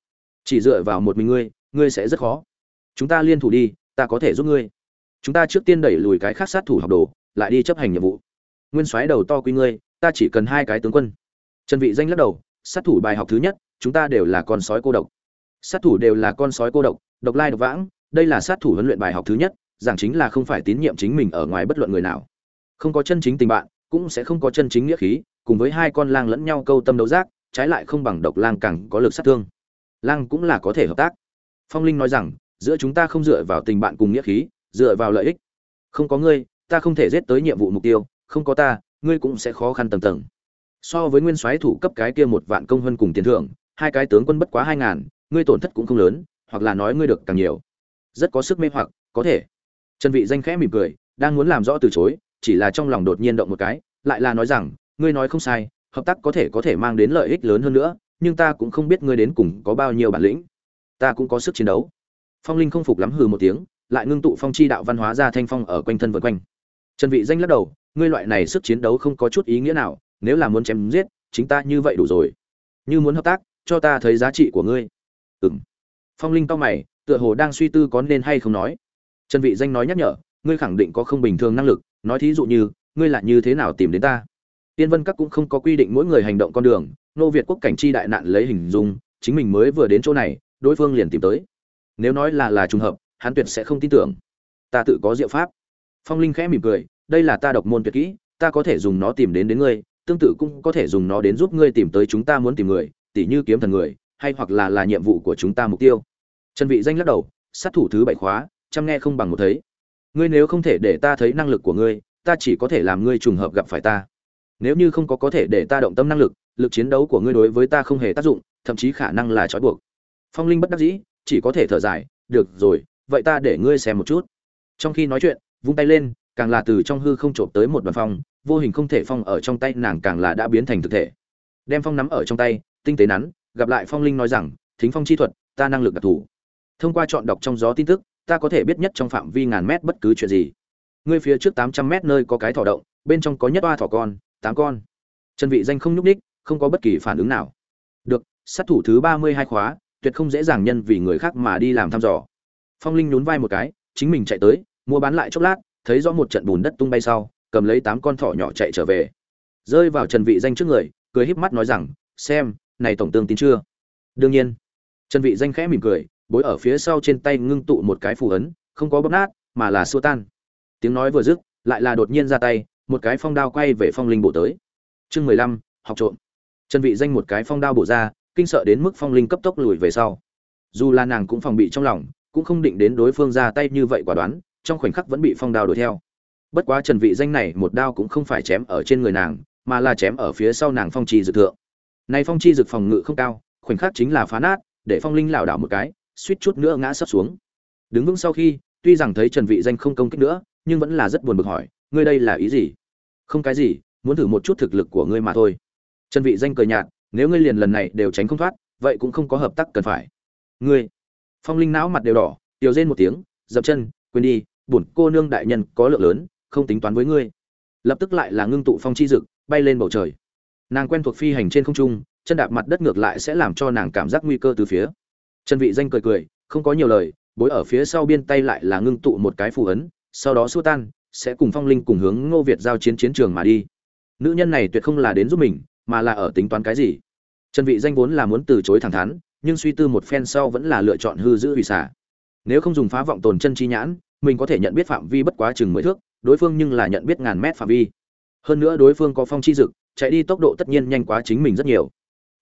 Chỉ dựa vào một mình ngươi ngươi sẽ rất khó. Chúng ta liên thủ đi, ta có thể giúp ngươi. Chúng ta trước tiên đẩy lùi cái khác sát thủ học đồ, lại đi chấp hành nhiệm vụ. Nguyên soái đầu to quy ngươi, ta chỉ cần hai cái tướng quân. Trần vị danh lắc đầu, sát thủ bài học thứ nhất chúng ta đều là con sói cô độc. Sát thủ đều là con sói cô độc độc lai độc vãng, đây là sát thủ huấn luyện bài học thứ nhất, giảng chính là không phải tín nhiệm chính mình ở ngoài bất luận người nào. Không có chân chính tình bạn, cũng sẽ không có chân chính nghĩa khí, cùng với hai con lang lẫn nhau câu tâm đấu giác, trái lại không bằng độc lang càng có lực sát thương. Lang cũng là có thể hợp tác. Phong linh nói rằng, giữa chúng ta không dựa vào tình bạn cùng nghĩa khí, dựa vào lợi ích. Không có ngươi, ta không thể giết tới nhiệm vụ mục tiêu, không có ta, ngươi cũng sẽ khó khăn tầng tầng. So với nguyên soái thủ cấp cái kia một vạn công hơn cùng tiền thưởng hai cái tướng quân bất quá hai ngàn, ngươi tổn thất cũng không lớn, hoặc là nói ngươi được càng nhiều. Rất có sức mê hoặc, có thể. Trần vị danh khẽ mỉm cười, đang muốn làm rõ từ chối, chỉ là trong lòng đột nhiên động một cái, lại là nói rằng, ngươi nói không sai, hợp tác có thể có thể mang đến lợi ích lớn hơn nữa, nhưng ta cũng không biết ngươi đến cùng có bao nhiêu bản lĩnh. Ta cũng có sức chiến đấu. Phong linh không phục lắm hừ một tiếng, lại ngưng tụ phong chi đạo văn hóa ra thanh phong ở quanh thân vần quanh. Trần vị danh lắc đầu, ngươi loại này sức chiến đấu không có chút ý nghĩa nào, nếu là muốn chém giết, chính ta như vậy đủ rồi. Như muốn hợp tác cho ta thấy giá trị của ngươi. Ừm. Phong linh cao mày, tựa hồ đang suy tư có nên hay không nói. Trần vị danh nói nhắc nhở, ngươi khẳng định có không bình thường năng lực, nói thí dụ như, ngươi là như thế nào tìm đến ta? Tiên vân các cũng không có quy định mỗi người hành động con đường, nô việt quốc cảnh chi đại nạn lấy hình dung, chính mình mới vừa đến chỗ này, đối phương liền tìm tới. Nếu nói là là trùng hợp, hắn tuyệt sẽ không tin tưởng. Ta tự có diệu pháp. Phong linh khẽ mỉm cười, đây là ta độc môn tuyệt kỹ, ta có thể dùng nó tìm đến đến ngươi, tương tự cũng có thể dùng nó đến giúp ngươi tìm tới chúng ta muốn tìm người tỉ như kiếm thần người, hay hoặc là là nhiệm vụ của chúng ta mục tiêu. Trần vị danh lắc đầu, sát thủ thứ bảy khóa, chăm nghe không bằng một thấy. Ngươi nếu không thể để ta thấy năng lực của ngươi, ta chỉ có thể làm ngươi trùng hợp gặp phải ta. Nếu như không có có thể để ta động tâm năng lực lực chiến đấu của ngươi đối với ta không hề tác dụng, thậm chí khả năng là trói buộc. Phong linh bất đắc dĩ, chỉ có thể thở dài, được rồi, vậy ta để ngươi xem một chút. Trong khi nói chuyện, vung tay lên, càng là từ trong hư không trộm tới một đoàn phong, vô hình không thể phong ở trong tay nàng càng là đã biến thành thực thể. Đem phong nắm ở trong tay tinh tế nắn, gặp lại phong linh nói rằng, thính phong chi thuật, ta năng lực đặc thù. Thông qua chọn đọc trong gió tin tức, ta có thể biết nhất trong phạm vi ngàn mét bất cứ chuyện gì. Ngươi phía trước tám trăm mét nơi có cái thỏ động, bên trong có nhất oa thỏ con, tám con. Trần vị danh không nhúc ních không có bất kỳ phản ứng nào. Được, sát thủ thứ ba mươi hai khóa, tuyệt không dễ dàng nhân vì người khác mà đi làm thăm dò. Phong linh nhún vai một cái, chính mình chạy tới, mua bán lại chốc lát, thấy rõ một trận bùn đất tung bay sau, cầm lấy tám con thỏ nhỏ chạy trở về. Rơi vào trần vị danh trước người, cười híp mắt nói rằng, xem này tổng tương tin chưa? Đương nhiên. Trần vị danh khẽ mỉm cười, bối ở phía sau trên tay ngưng tụ một cái phù ấn, không có bóp nát, mà là xua tan. Tiếng nói vừa dứt, lại là đột nhiên ra tay, một cái phong đao quay về phong linh bổ tới. Chương mười lăm, học trộm. Trần vị danh một cái phong đao bổ ra, kinh sợ đến mức phong linh cấp tốc lùi về sau. Dù là nàng cũng phòng bị trong lòng, cũng không định đến đối phương ra tay như vậy quả đoán, trong khoảnh khắc vẫn bị phong đao đuổi theo. Bất quá trần vị danh này một đao cũng không phải chém ở trên người nàng, mà là chém ở phía sau nàng phong trì dự thượng này phong chi dược phòng ngự không cao, khoảnh khắc chính là phá nát, để phong linh lảo đảo một cái, suýt chút nữa ngã sấp xuống. Đứng vững sau khi, tuy rằng thấy trần vị danh không công kích nữa, nhưng vẫn là rất buồn bực hỏi, ngươi đây là ý gì? Không cái gì, muốn thử một chút thực lực của ngươi mà thôi. Trần vị danh cười nhạt, nếu ngươi liền lần này đều tránh không thoát, vậy cũng không có hợp tác cần phải. Ngươi? Phong linh não mặt đều đỏ, tiểu rên một tiếng dập chân, quên đi, bổn cô nương đại nhân có lượng lớn, không tính toán với ngươi. Lập tức lại là ngưng tụ phong chi dực, bay lên bầu trời nàng quen thuộc phi hành trên không trung, chân đạp mặt đất ngược lại sẽ làm cho nàng cảm giác nguy cơ từ phía. Trần vị danh cười cười, không có nhiều lời, bối ở phía sau biên tay lại là ngưng tụ một cái phù ấn, sau đó xua tan, sẽ cùng phong linh cùng hướng ngô việt giao chiến chiến trường mà đi. Nữ nhân này tuyệt không là đến giúp mình, mà là ở tính toán cái gì? Trần vị danh vốn là muốn từ chối thẳng thắn, nhưng suy tư một phen sau vẫn là lựa chọn hư giữ hủy xả. Nếu không dùng phá vọng tồn chân chi nhãn, mình có thể nhận biết phạm vi bất quá chừng mười thước, đối phương nhưng là nhận biết ngàn mét phạm vi. Hơn nữa đối phương có phong chi dực chạy đi tốc độ tất nhiên nhanh quá chính mình rất nhiều.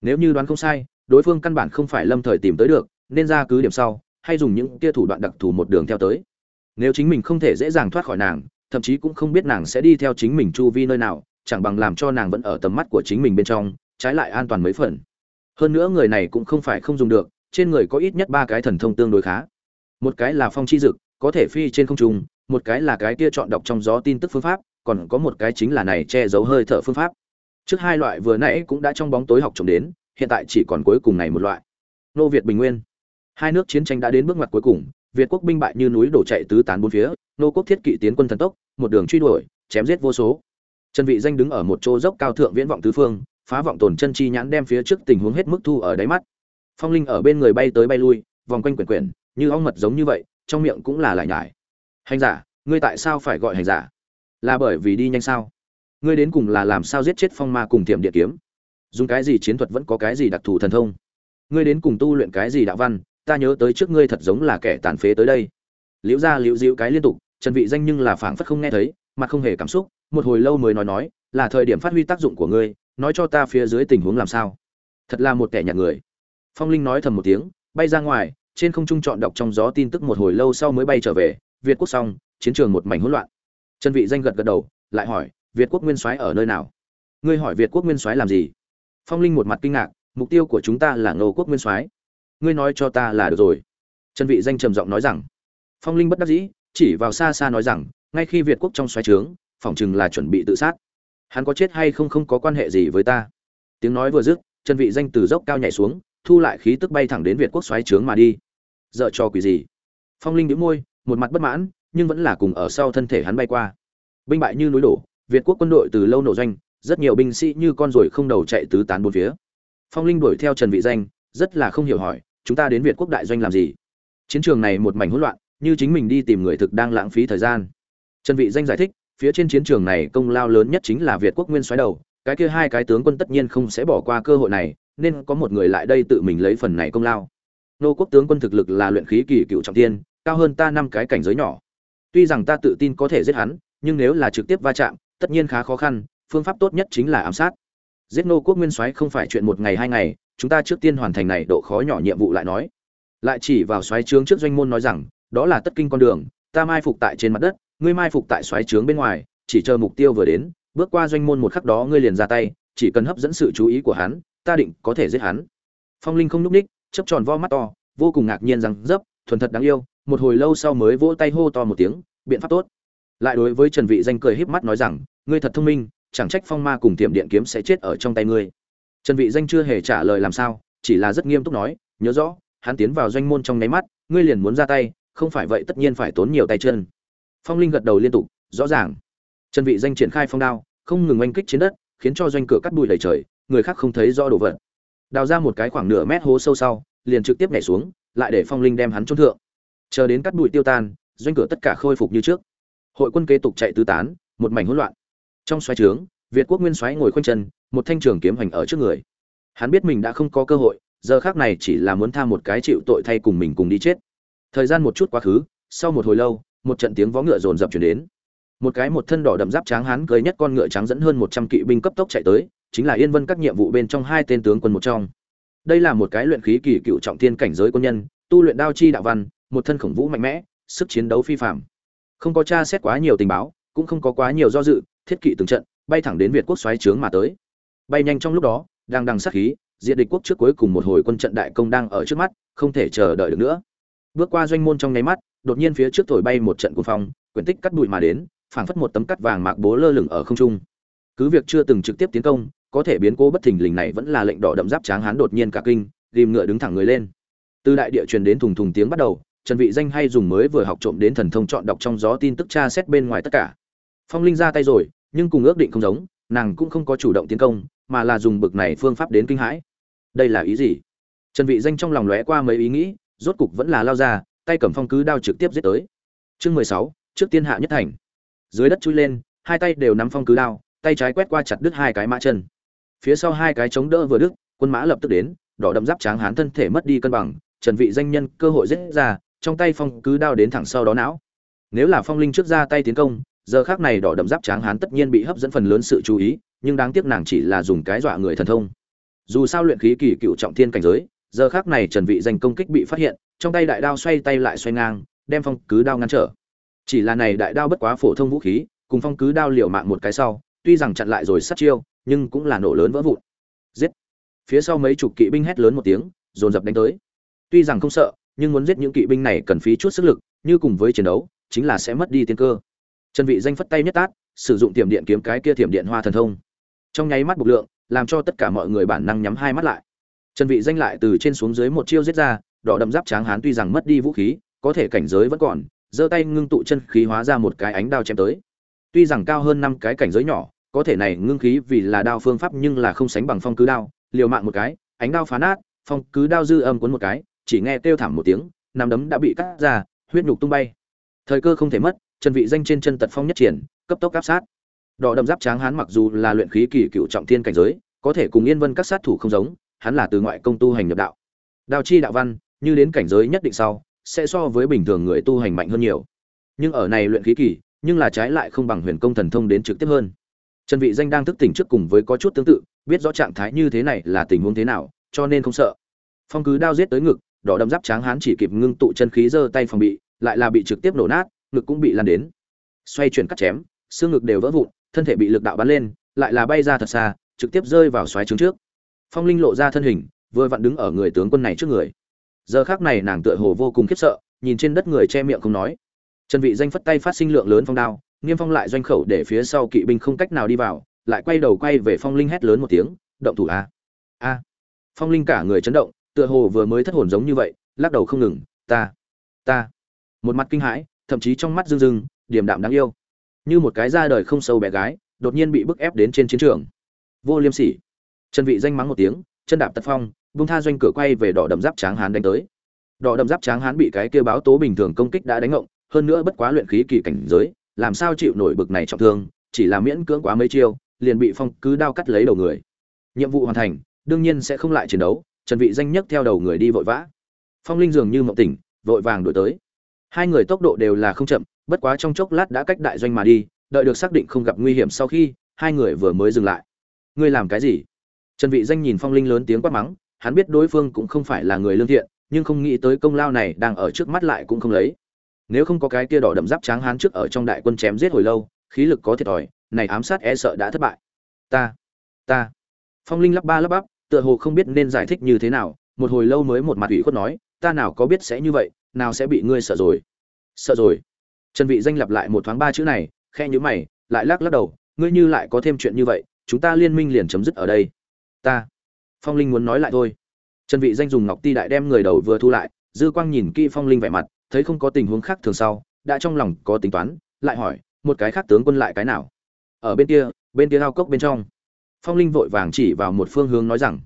Nếu như đoán không sai, đối phương căn bản không phải lâm thời tìm tới được, nên ra cứ điểm sau, hay dùng những kia thủ đoạn đặc thù một đường theo tới. Nếu chính mình không thể dễ dàng thoát khỏi nàng, thậm chí cũng không biết nàng sẽ đi theo chính mình chu vi nơi nào, chẳng bằng làm cho nàng vẫn ở tầm mắt của chính mình bên trong, trái lại an toàn mấy phần. Hơn nữa người này cũng không phải không dùng được, trên người có ít nhất ba cái thần thông tương đối khá. Một cái là phong chi dực, có thể phi trên không trung, một cái là cái kia chọn đọc trong gió tin tức phương pháp, còn có một cái chính là này che giấu hơi thở phương pháp trước hai loại vừa nãy cũng đã trong bóng tối học trộm đến, hiện tại chỉ còn cuối cùng này một loại. Nô việt bình nguyên. Hai nước chiến tranh đã đến bước ngoặt cuối cùng, việt quốc binh bại như núi đổ chạy tứ tán bốn phía, nô quốc thiết kỵ tiến quân thần tốc, một đường truy đuổi, chém giết vô số. Trần vị danh đứng ở một chỗ dốc cao thượng viễn vọng tứ phương, phá vọng tồn chân chi nhãn đem phía trước tình huống hết mức thu ở đáy mắt. Phong linh ở bên người bay tới bay lui, vòng quanh quyển quyển, như ong mật giống như vậy, trong miệng cũng là lại nhải. Hành giả, ngươi tại sao phải gọi hành giả? Là bởi vì đi nhanh sao? Ngươi đến cùng là làm sao giết chết phong ma cùng tiệm địa kiếm? Dùng cái gì chiến thuật vẫn có cái gì đặc thù thần thông? Ngươi đến cùng tu luyện cái gì đạo văn? Ta nhớ tới trước ngươi thật giống là kẻ tàn phế tới đây. Liễu ra liễu dịu cái liên tục, trần vị danh nhưng là phảng phất không nghe thấy, mặt không hề cảm xúc, một hồi lâu mới nói nói, là thời điểm phát huy tác dụng của ngươi, nói cho ta phía dưới tình huống làm sao. Thật là một kẻ nhạt người. Phong linh nói thầm một tiếng, bay ra ngoài, trên không trung chọn đọc trong gió tin tức một hồi lâu sau mới bay trở về, việt quốc xong, chiến trường một mảnh hỗn loạn. Trần vị danh gật gật đầu, lại hỏi việt quốc nguyên soái ở nơi nào? Ngươi hỏi việt quốc nguyên soái làm gì? Phong linh một mặt kinh ngạc, mục tiêu của chúng ta là ngô quốc nguyên soái. Ngươi nói cho ta là được rồi. Trần vị danh trầm giọng nói rằng. Phong linh bất đắc dĩ, chỉ vào xa xa nói rằng, ngay khi việt quốc trong xoáy trướng, phỏng chừng là chuẩn bị tự sát. Hắn có chết hay không không có quan hệ gì với ta. Tiếng nói vừa dứt, trần vị danh từ dốc cao nhảy xuống, thu lại khí tức bay thẳng đến việt quốc xoáy trướng mà đi. Dợ cho quỷ gì? Phong linh nhíu môi, một mặt bất mãn, nhưng vẫn là cùng ở sau thân thể hắn bay qua. Binh bại như núi đổ việt quốc quân đội từ lâu nổ doanh, rất nhiều binh sĩ như con ruồi không đầu chạy tứ tán bốn phía. Phong linh đuổi theo trần vị danh, rất là không hiểu hỏi, chúng ta đến việt quốc đại doanh làm gì? Chiến trường này một mảnh hỗn loạn, như chính mình đi tìm người thực đang lãng phí thời gian. Trần vị danh giải thích, phía trên chiến trường này công lao lớn nhất chính là việt quốc nguyên soái đầu, cái kia hai cái tướng quân tất nhiên không sẽ bỏ qua cơ hội này, nên có một người lại đây tự mình lấy phần này công lao. Nô quốc tướng quân thực lực là luyện khí kỳ cựu trọng thiên cao hơn ta năm cái cảnh giới nhỏ. Tuy rằng ta tự tin có thể giết hắn, nhưng nếu là trực tiếp va chạm tất nhiên khá khó khăn, phương pháp tốt nhất chính là ám sát. Giết nô quốc nguyên soái không phải chuyện một ngày hai ngày, chúng ta trước tiên hoàn thành này độ khó nhỏ nhiệm vụ lại nói. Lại chỉ vào xoáy trướng trước doanh môn nói rằng, đó là tất kinh con đường, ta mai phục tại trên mặt đất, ngươi mai phục tại xoáy trướng bên ngoài, chỉ chờ mục tiêu vừa đến, bước qua doanh môn một khắc đó ngươi liền ra tay, chỉ cần hấp dẫn sự chú ý của hắn, ta định có thể giết hắn. Phong linh không núp ních chấp tròn vo mắt to, vô cùng ngạc nhiên rằng dấp thuần thật đáng yêu, một hồi lâu sau mới vỗ tay hô to một tiếng, biện pháp tốt. Lại đối với trần vị danh cười híp mắt nói rằng ngươi thật thông minh, chẳng trách phong ma cùng tiệm điện kiếm sẽ chết ở trong tay ngươi. Trần vị danh chưa hề trả lời làm sao, chỉ là rất nghiêm túc nói, nhớ rõ, hắn tiến vào doanh môn trong nháy mắt, ngươi liền muốn ra tay, không phải vậy tất nhiên phải tốn nhiều tay chân. Phong linh gật đầu liên tục, rõ ràng. Trần vị danh triển khai phong đao, không ngừng oanh kích trên đất, khiến cho doanh cửa cắt bụi đầy trời, người khác không thấy rõ đồ vật. Đào ra một cái khoảng nửa mét hố sâu sau, liền trực tiếp nhảy xuống, lại để phong linh đem hắn trôn thượng. Chờ đến cắt bụi tiêu tan, doanh cửa tất cả khôi phục như trước. Hội quân kế tục chạy tứ tán, một mảnh hỗn loạn trong xoáy trướng, việt quốc nguyên xoáy ngồi khoanh chân, một thanh trường kiếm hành ở trước người. Hắn biết mình đã không có cơ hội, giờ khác này chỉ là muốn tha một cái chịu tội thay cùng mình cùng đi chết. Thời gian một chút quá khứ, sau một hồi lâu, một trận tiếng vó ngựa rồn rập chuyển đến. Một cái một thân đỏ đậm giáp tráng hắn cưới nhất con ngựa trắng dẫn hơn một trăm kỵ binh cấp tốc chạy tới, chính là yên vân các nhiệm vụ bên trong hai tên tướng quân một trong. Đây là một cái luyện khí kỳ cựu trọng thiên cảnh giới quân nhân, tu luyện đao chi đạo văn, một thân khổng vũ mạnh mẽ, sức chiến đấu phi phạm không có tra xét quá nhiều tình báo, cũng không có quá nhiều do dự thiết kỵ từng trận, bay thẳng đến việt quốc xoáy trướng mà tới. Bay nhanh trong lúc đó, đang đằng sát khí, diệt địch quốc trước cuối cùng một hồi quân trận đại công đang ở trước mắt, không thể chờ đợi được nữa. Bước qua doanh môn trong nháy mắt, đột nhiên phía trước thổi bay một trận cuồng phong quyển tích cắt bụi mà đến, phảng phất một tấm cắt vàng mạc bố lơ lửng ở không trung. Cứ việc chưa từng trực tiếp tiến công, có thể biến cố bất thình lình này vẫn là lệnh đỏ đậm giáp tráng hán đột nhiên cả kinh rìm ngựa đứng thẳng người lên. Từ đại địa truyền đến thùng thùng tiếng bắt đầu, trần vị danh hay dùng mới vừa học trộm đến thần thông chọn đọc trong gió tin tức tra xét bên ngoài tất cả phong linh ra tay rồi nhưng cùng ước định không giống nàng cũng không có chủ động tiến công mà là dùng bực này phương pháp đến kinh hãi. Đây là ý gì? Trần vị danh trong lòng lóe qua mấy ý nghĩ rốt cục vẫn là lao ra tay cầm phong cứ đao trực tiếp giết tới. Chương 16, trước tiên hạ nhất thành. Dưới đất chui lên hai tay đều nắm phong cứ đao tay trái quét qua chặt đứt hai cái mã chân. Phía sau hai cái chống đỡ vừa đứt quân mã lập tức đến đỏ đậm giáp tráng hán thân thể mất đi cân bằng trần vị danh nhân cơ hội giết ra trong tay phong cứ đao đến thẳng sau đó não. Nếu là phong linh trước ra tay tiến công giờ khác này đỏ đậm giáp tráng hán tất nhiên bị hấp dẫn phần lớn sự chú ý, nhưng đáng tiếc nàng chỉ là dùng cái dọa người thần thông. Dù sao luyện khí kỳ cựu trọng thiên cảnh giới, giờ khác này trần vị danh công kích bị phát hiện, trong tay đại đao xoay tay lại xoay ngang, đem phong cứ đao ngăn trở. Chỉ là này đại đao bất quá phổ thông vũ khí, cùng phong cứ đao liều mạng một cái sau, tuy rằng chặn lại rồi sát chiêu, nhưng cũng là nổ lớn vỡ vụn. Giết! Phía sau mấy chục kỵ binh hét lớn một tiếng, dồn dập đánh tới. Tuy rằng không sợ, nhưng muốn giết những kỵ binh này cần phí chút sức lực, như cùng với chiến đấu, chính là sẽ mất đi tiên cơ trần vị danh phất tay nhất tát sử dụng tiềm điện kiếm cái kia tiềm điện hoa thần thông. Trong nháy mắt bộc lượng, làm cho tất cả mọi người bản năng nhắm hai mắt lại. Trần vị danh lại từ trên xuống dưới một chiêu giết ra, đỏ đậm giáp tráng hán tuy rằng mất đi vũ khí, có thể cảnh giới vẫn còn, giơ tay ngưng tụ chân khí hóa ra một cái ánh đao chém tới. Tuy rằng cao hơn năm cái cảnh giới nhỏ, có thể này ngưng khí vì là đao phương pháp nhưng là không sánh bằng phong cứ đao, liều mạng một cái, ánh đao phá nát, phong cứ đao dư âm cuốn một cái, chỉ nghe kêu thảm một tiếng, nắm đấm đã bị cắt ra, huyết nhục tung bay. Thời cơ không thể mất trần vị danh trên chân tật phong nhất triển, cấp tốc áp sát. Đỏ đậm giáp tráng hán mặc dù là luyện khí kỳ cựu trọng thiên cảnh giới, có thể cùng yên vân các sát thủ không giống, hắn là từ ngoại công tu hành nhập đạo. Đao chi đạo văn, như đến cảnh giới nhất định sau, sẽ so với bình thường người tu hành mạnh hơn nhiều. Nhưng ở này luyện khí kỳ, nhưng là trái lại không bằng huyền công thần thông đến trực tiếp hơn. Trần vị danh đang thức tỉnh trước cùng với có chút tương tự, biết rõ trạng thái như thế này là tình huống thế nào, cho nên không sợ. Phong cứ đao giết tới ngực, đỏ đậm giáp tráng hán chỉ kịp ngưng tụ chân khí giơ tay phòng bị, lại là bị trực tiếp nổ nát ngực cũng bị lan đến. Xoay chuyển cắt chém, xương ngực đều vỡ vụn, thân thể bị lực đạo bắn lên, lại là bay ra thật xa, trực tiếp rơi vào xoáy trứng trước. Phong linh lộ ra thân hình, vừa vặn đứng ở người tướng quân này trước người. Giờ khác này nàng tựa hồ vô cùng khiếp sợ, nhìn trên đất người che miệng không nói. Trần vị danh phất tay phát sinh lượng lớn phong đao niêm phong lại doanh khẩu để phía sau kỵ binh không cách nào đi vào, lại quay đầu quay về phong linh hét lớn một tiếng, động thủ a a. Phong linh cả người chấn động, tựa hồ vừa mới thất hồn giống như vậy, lắc đầu không ngừng, ta ta. Một mặt kinh hãi thậm chí trong mắt rưng rưng điềm đạm đáng yêu. Như một cái ra đời không sâu bé gái, đột nhiên bị bức ép đến trên chiến trường. Vô liêm sỉ. Trần vị danh mắng một tiếng, chân đạp tật phong bung tha doanh cửa quay về đỏ đậm giáp tráng hán đánh tới. Đỏ đậm giáp tráng hán bị cái kia báo tố bình thường công kích đã đánh ngộng, hơn nữa bất quá luyện khí kỳ cảnh giới, làm sao chịu nổi bực này trọng thương, chỉ là miễn cưỡng quá mấy chiêu, liền bị phong cứ đao cắt lấy đầu người. Nhiệm vụ hoàn thành, đương nhiên sẽ không lại chiến đấu, trần vị danh nhất theo đầu người đi vội vã. Phong linh dường như mộng tỉnh, vội vàng đuổi tới hai người tốc độ đều là không chậm, bất quá trong chốc lát đã cách đại doanh mà đi, đợi được xác định không gặp nguy hiểm sau khi, hai người vừa mới dừng lại. Ngươi làm cái gì? Trần vị danh nhìn phong linh lớn tiếng quát mắng, hắn biết đối phương cũng không phải là người lương thiện, nhưng không nghĩ tới công lao này đang ở trước mắt lại cũng không lấy. Nếu không có cái kia đỏ đậm giáp tráng hán trước ở trong đại quân chém giết hồi lâu, khí lực có thiệt thòi, này ám sát e sợ đã thất bại. Ta ta. Phong linh lắp ba lắp bắp, tựa hồ không biết nên giải thích như thế nào, một hồi lâu mới một mặt ủy khuất nói, ta nào có biết sẽ như vậy nào sẽ bị ngươi sợ rồi? Sợ rồi. Trần vị danh lặp lại một thoáng ba chữ này khe nhíu mày, lại lắc lắc đầu, ngươi như lại có thêm chuyện như vậy, chúng ta liên minh liền chấm dứt ở đây. Ta. Phong linh muốn nói lại thôi. Trần vị danh dùng ngọc ti đại đem người đầu vừa thu lại, dư quang nhìn kỹ phong linh vẻ mặt, thấy không có tình huống khác thường sau, đã trong lòng có tính toán, lại hỏi, một cái khác tướng quân lại cái nào? Ở bên kia bên kia ao cốc bên trong. Phong linh vội vàng chỉ vào một phương hướng nói rằng.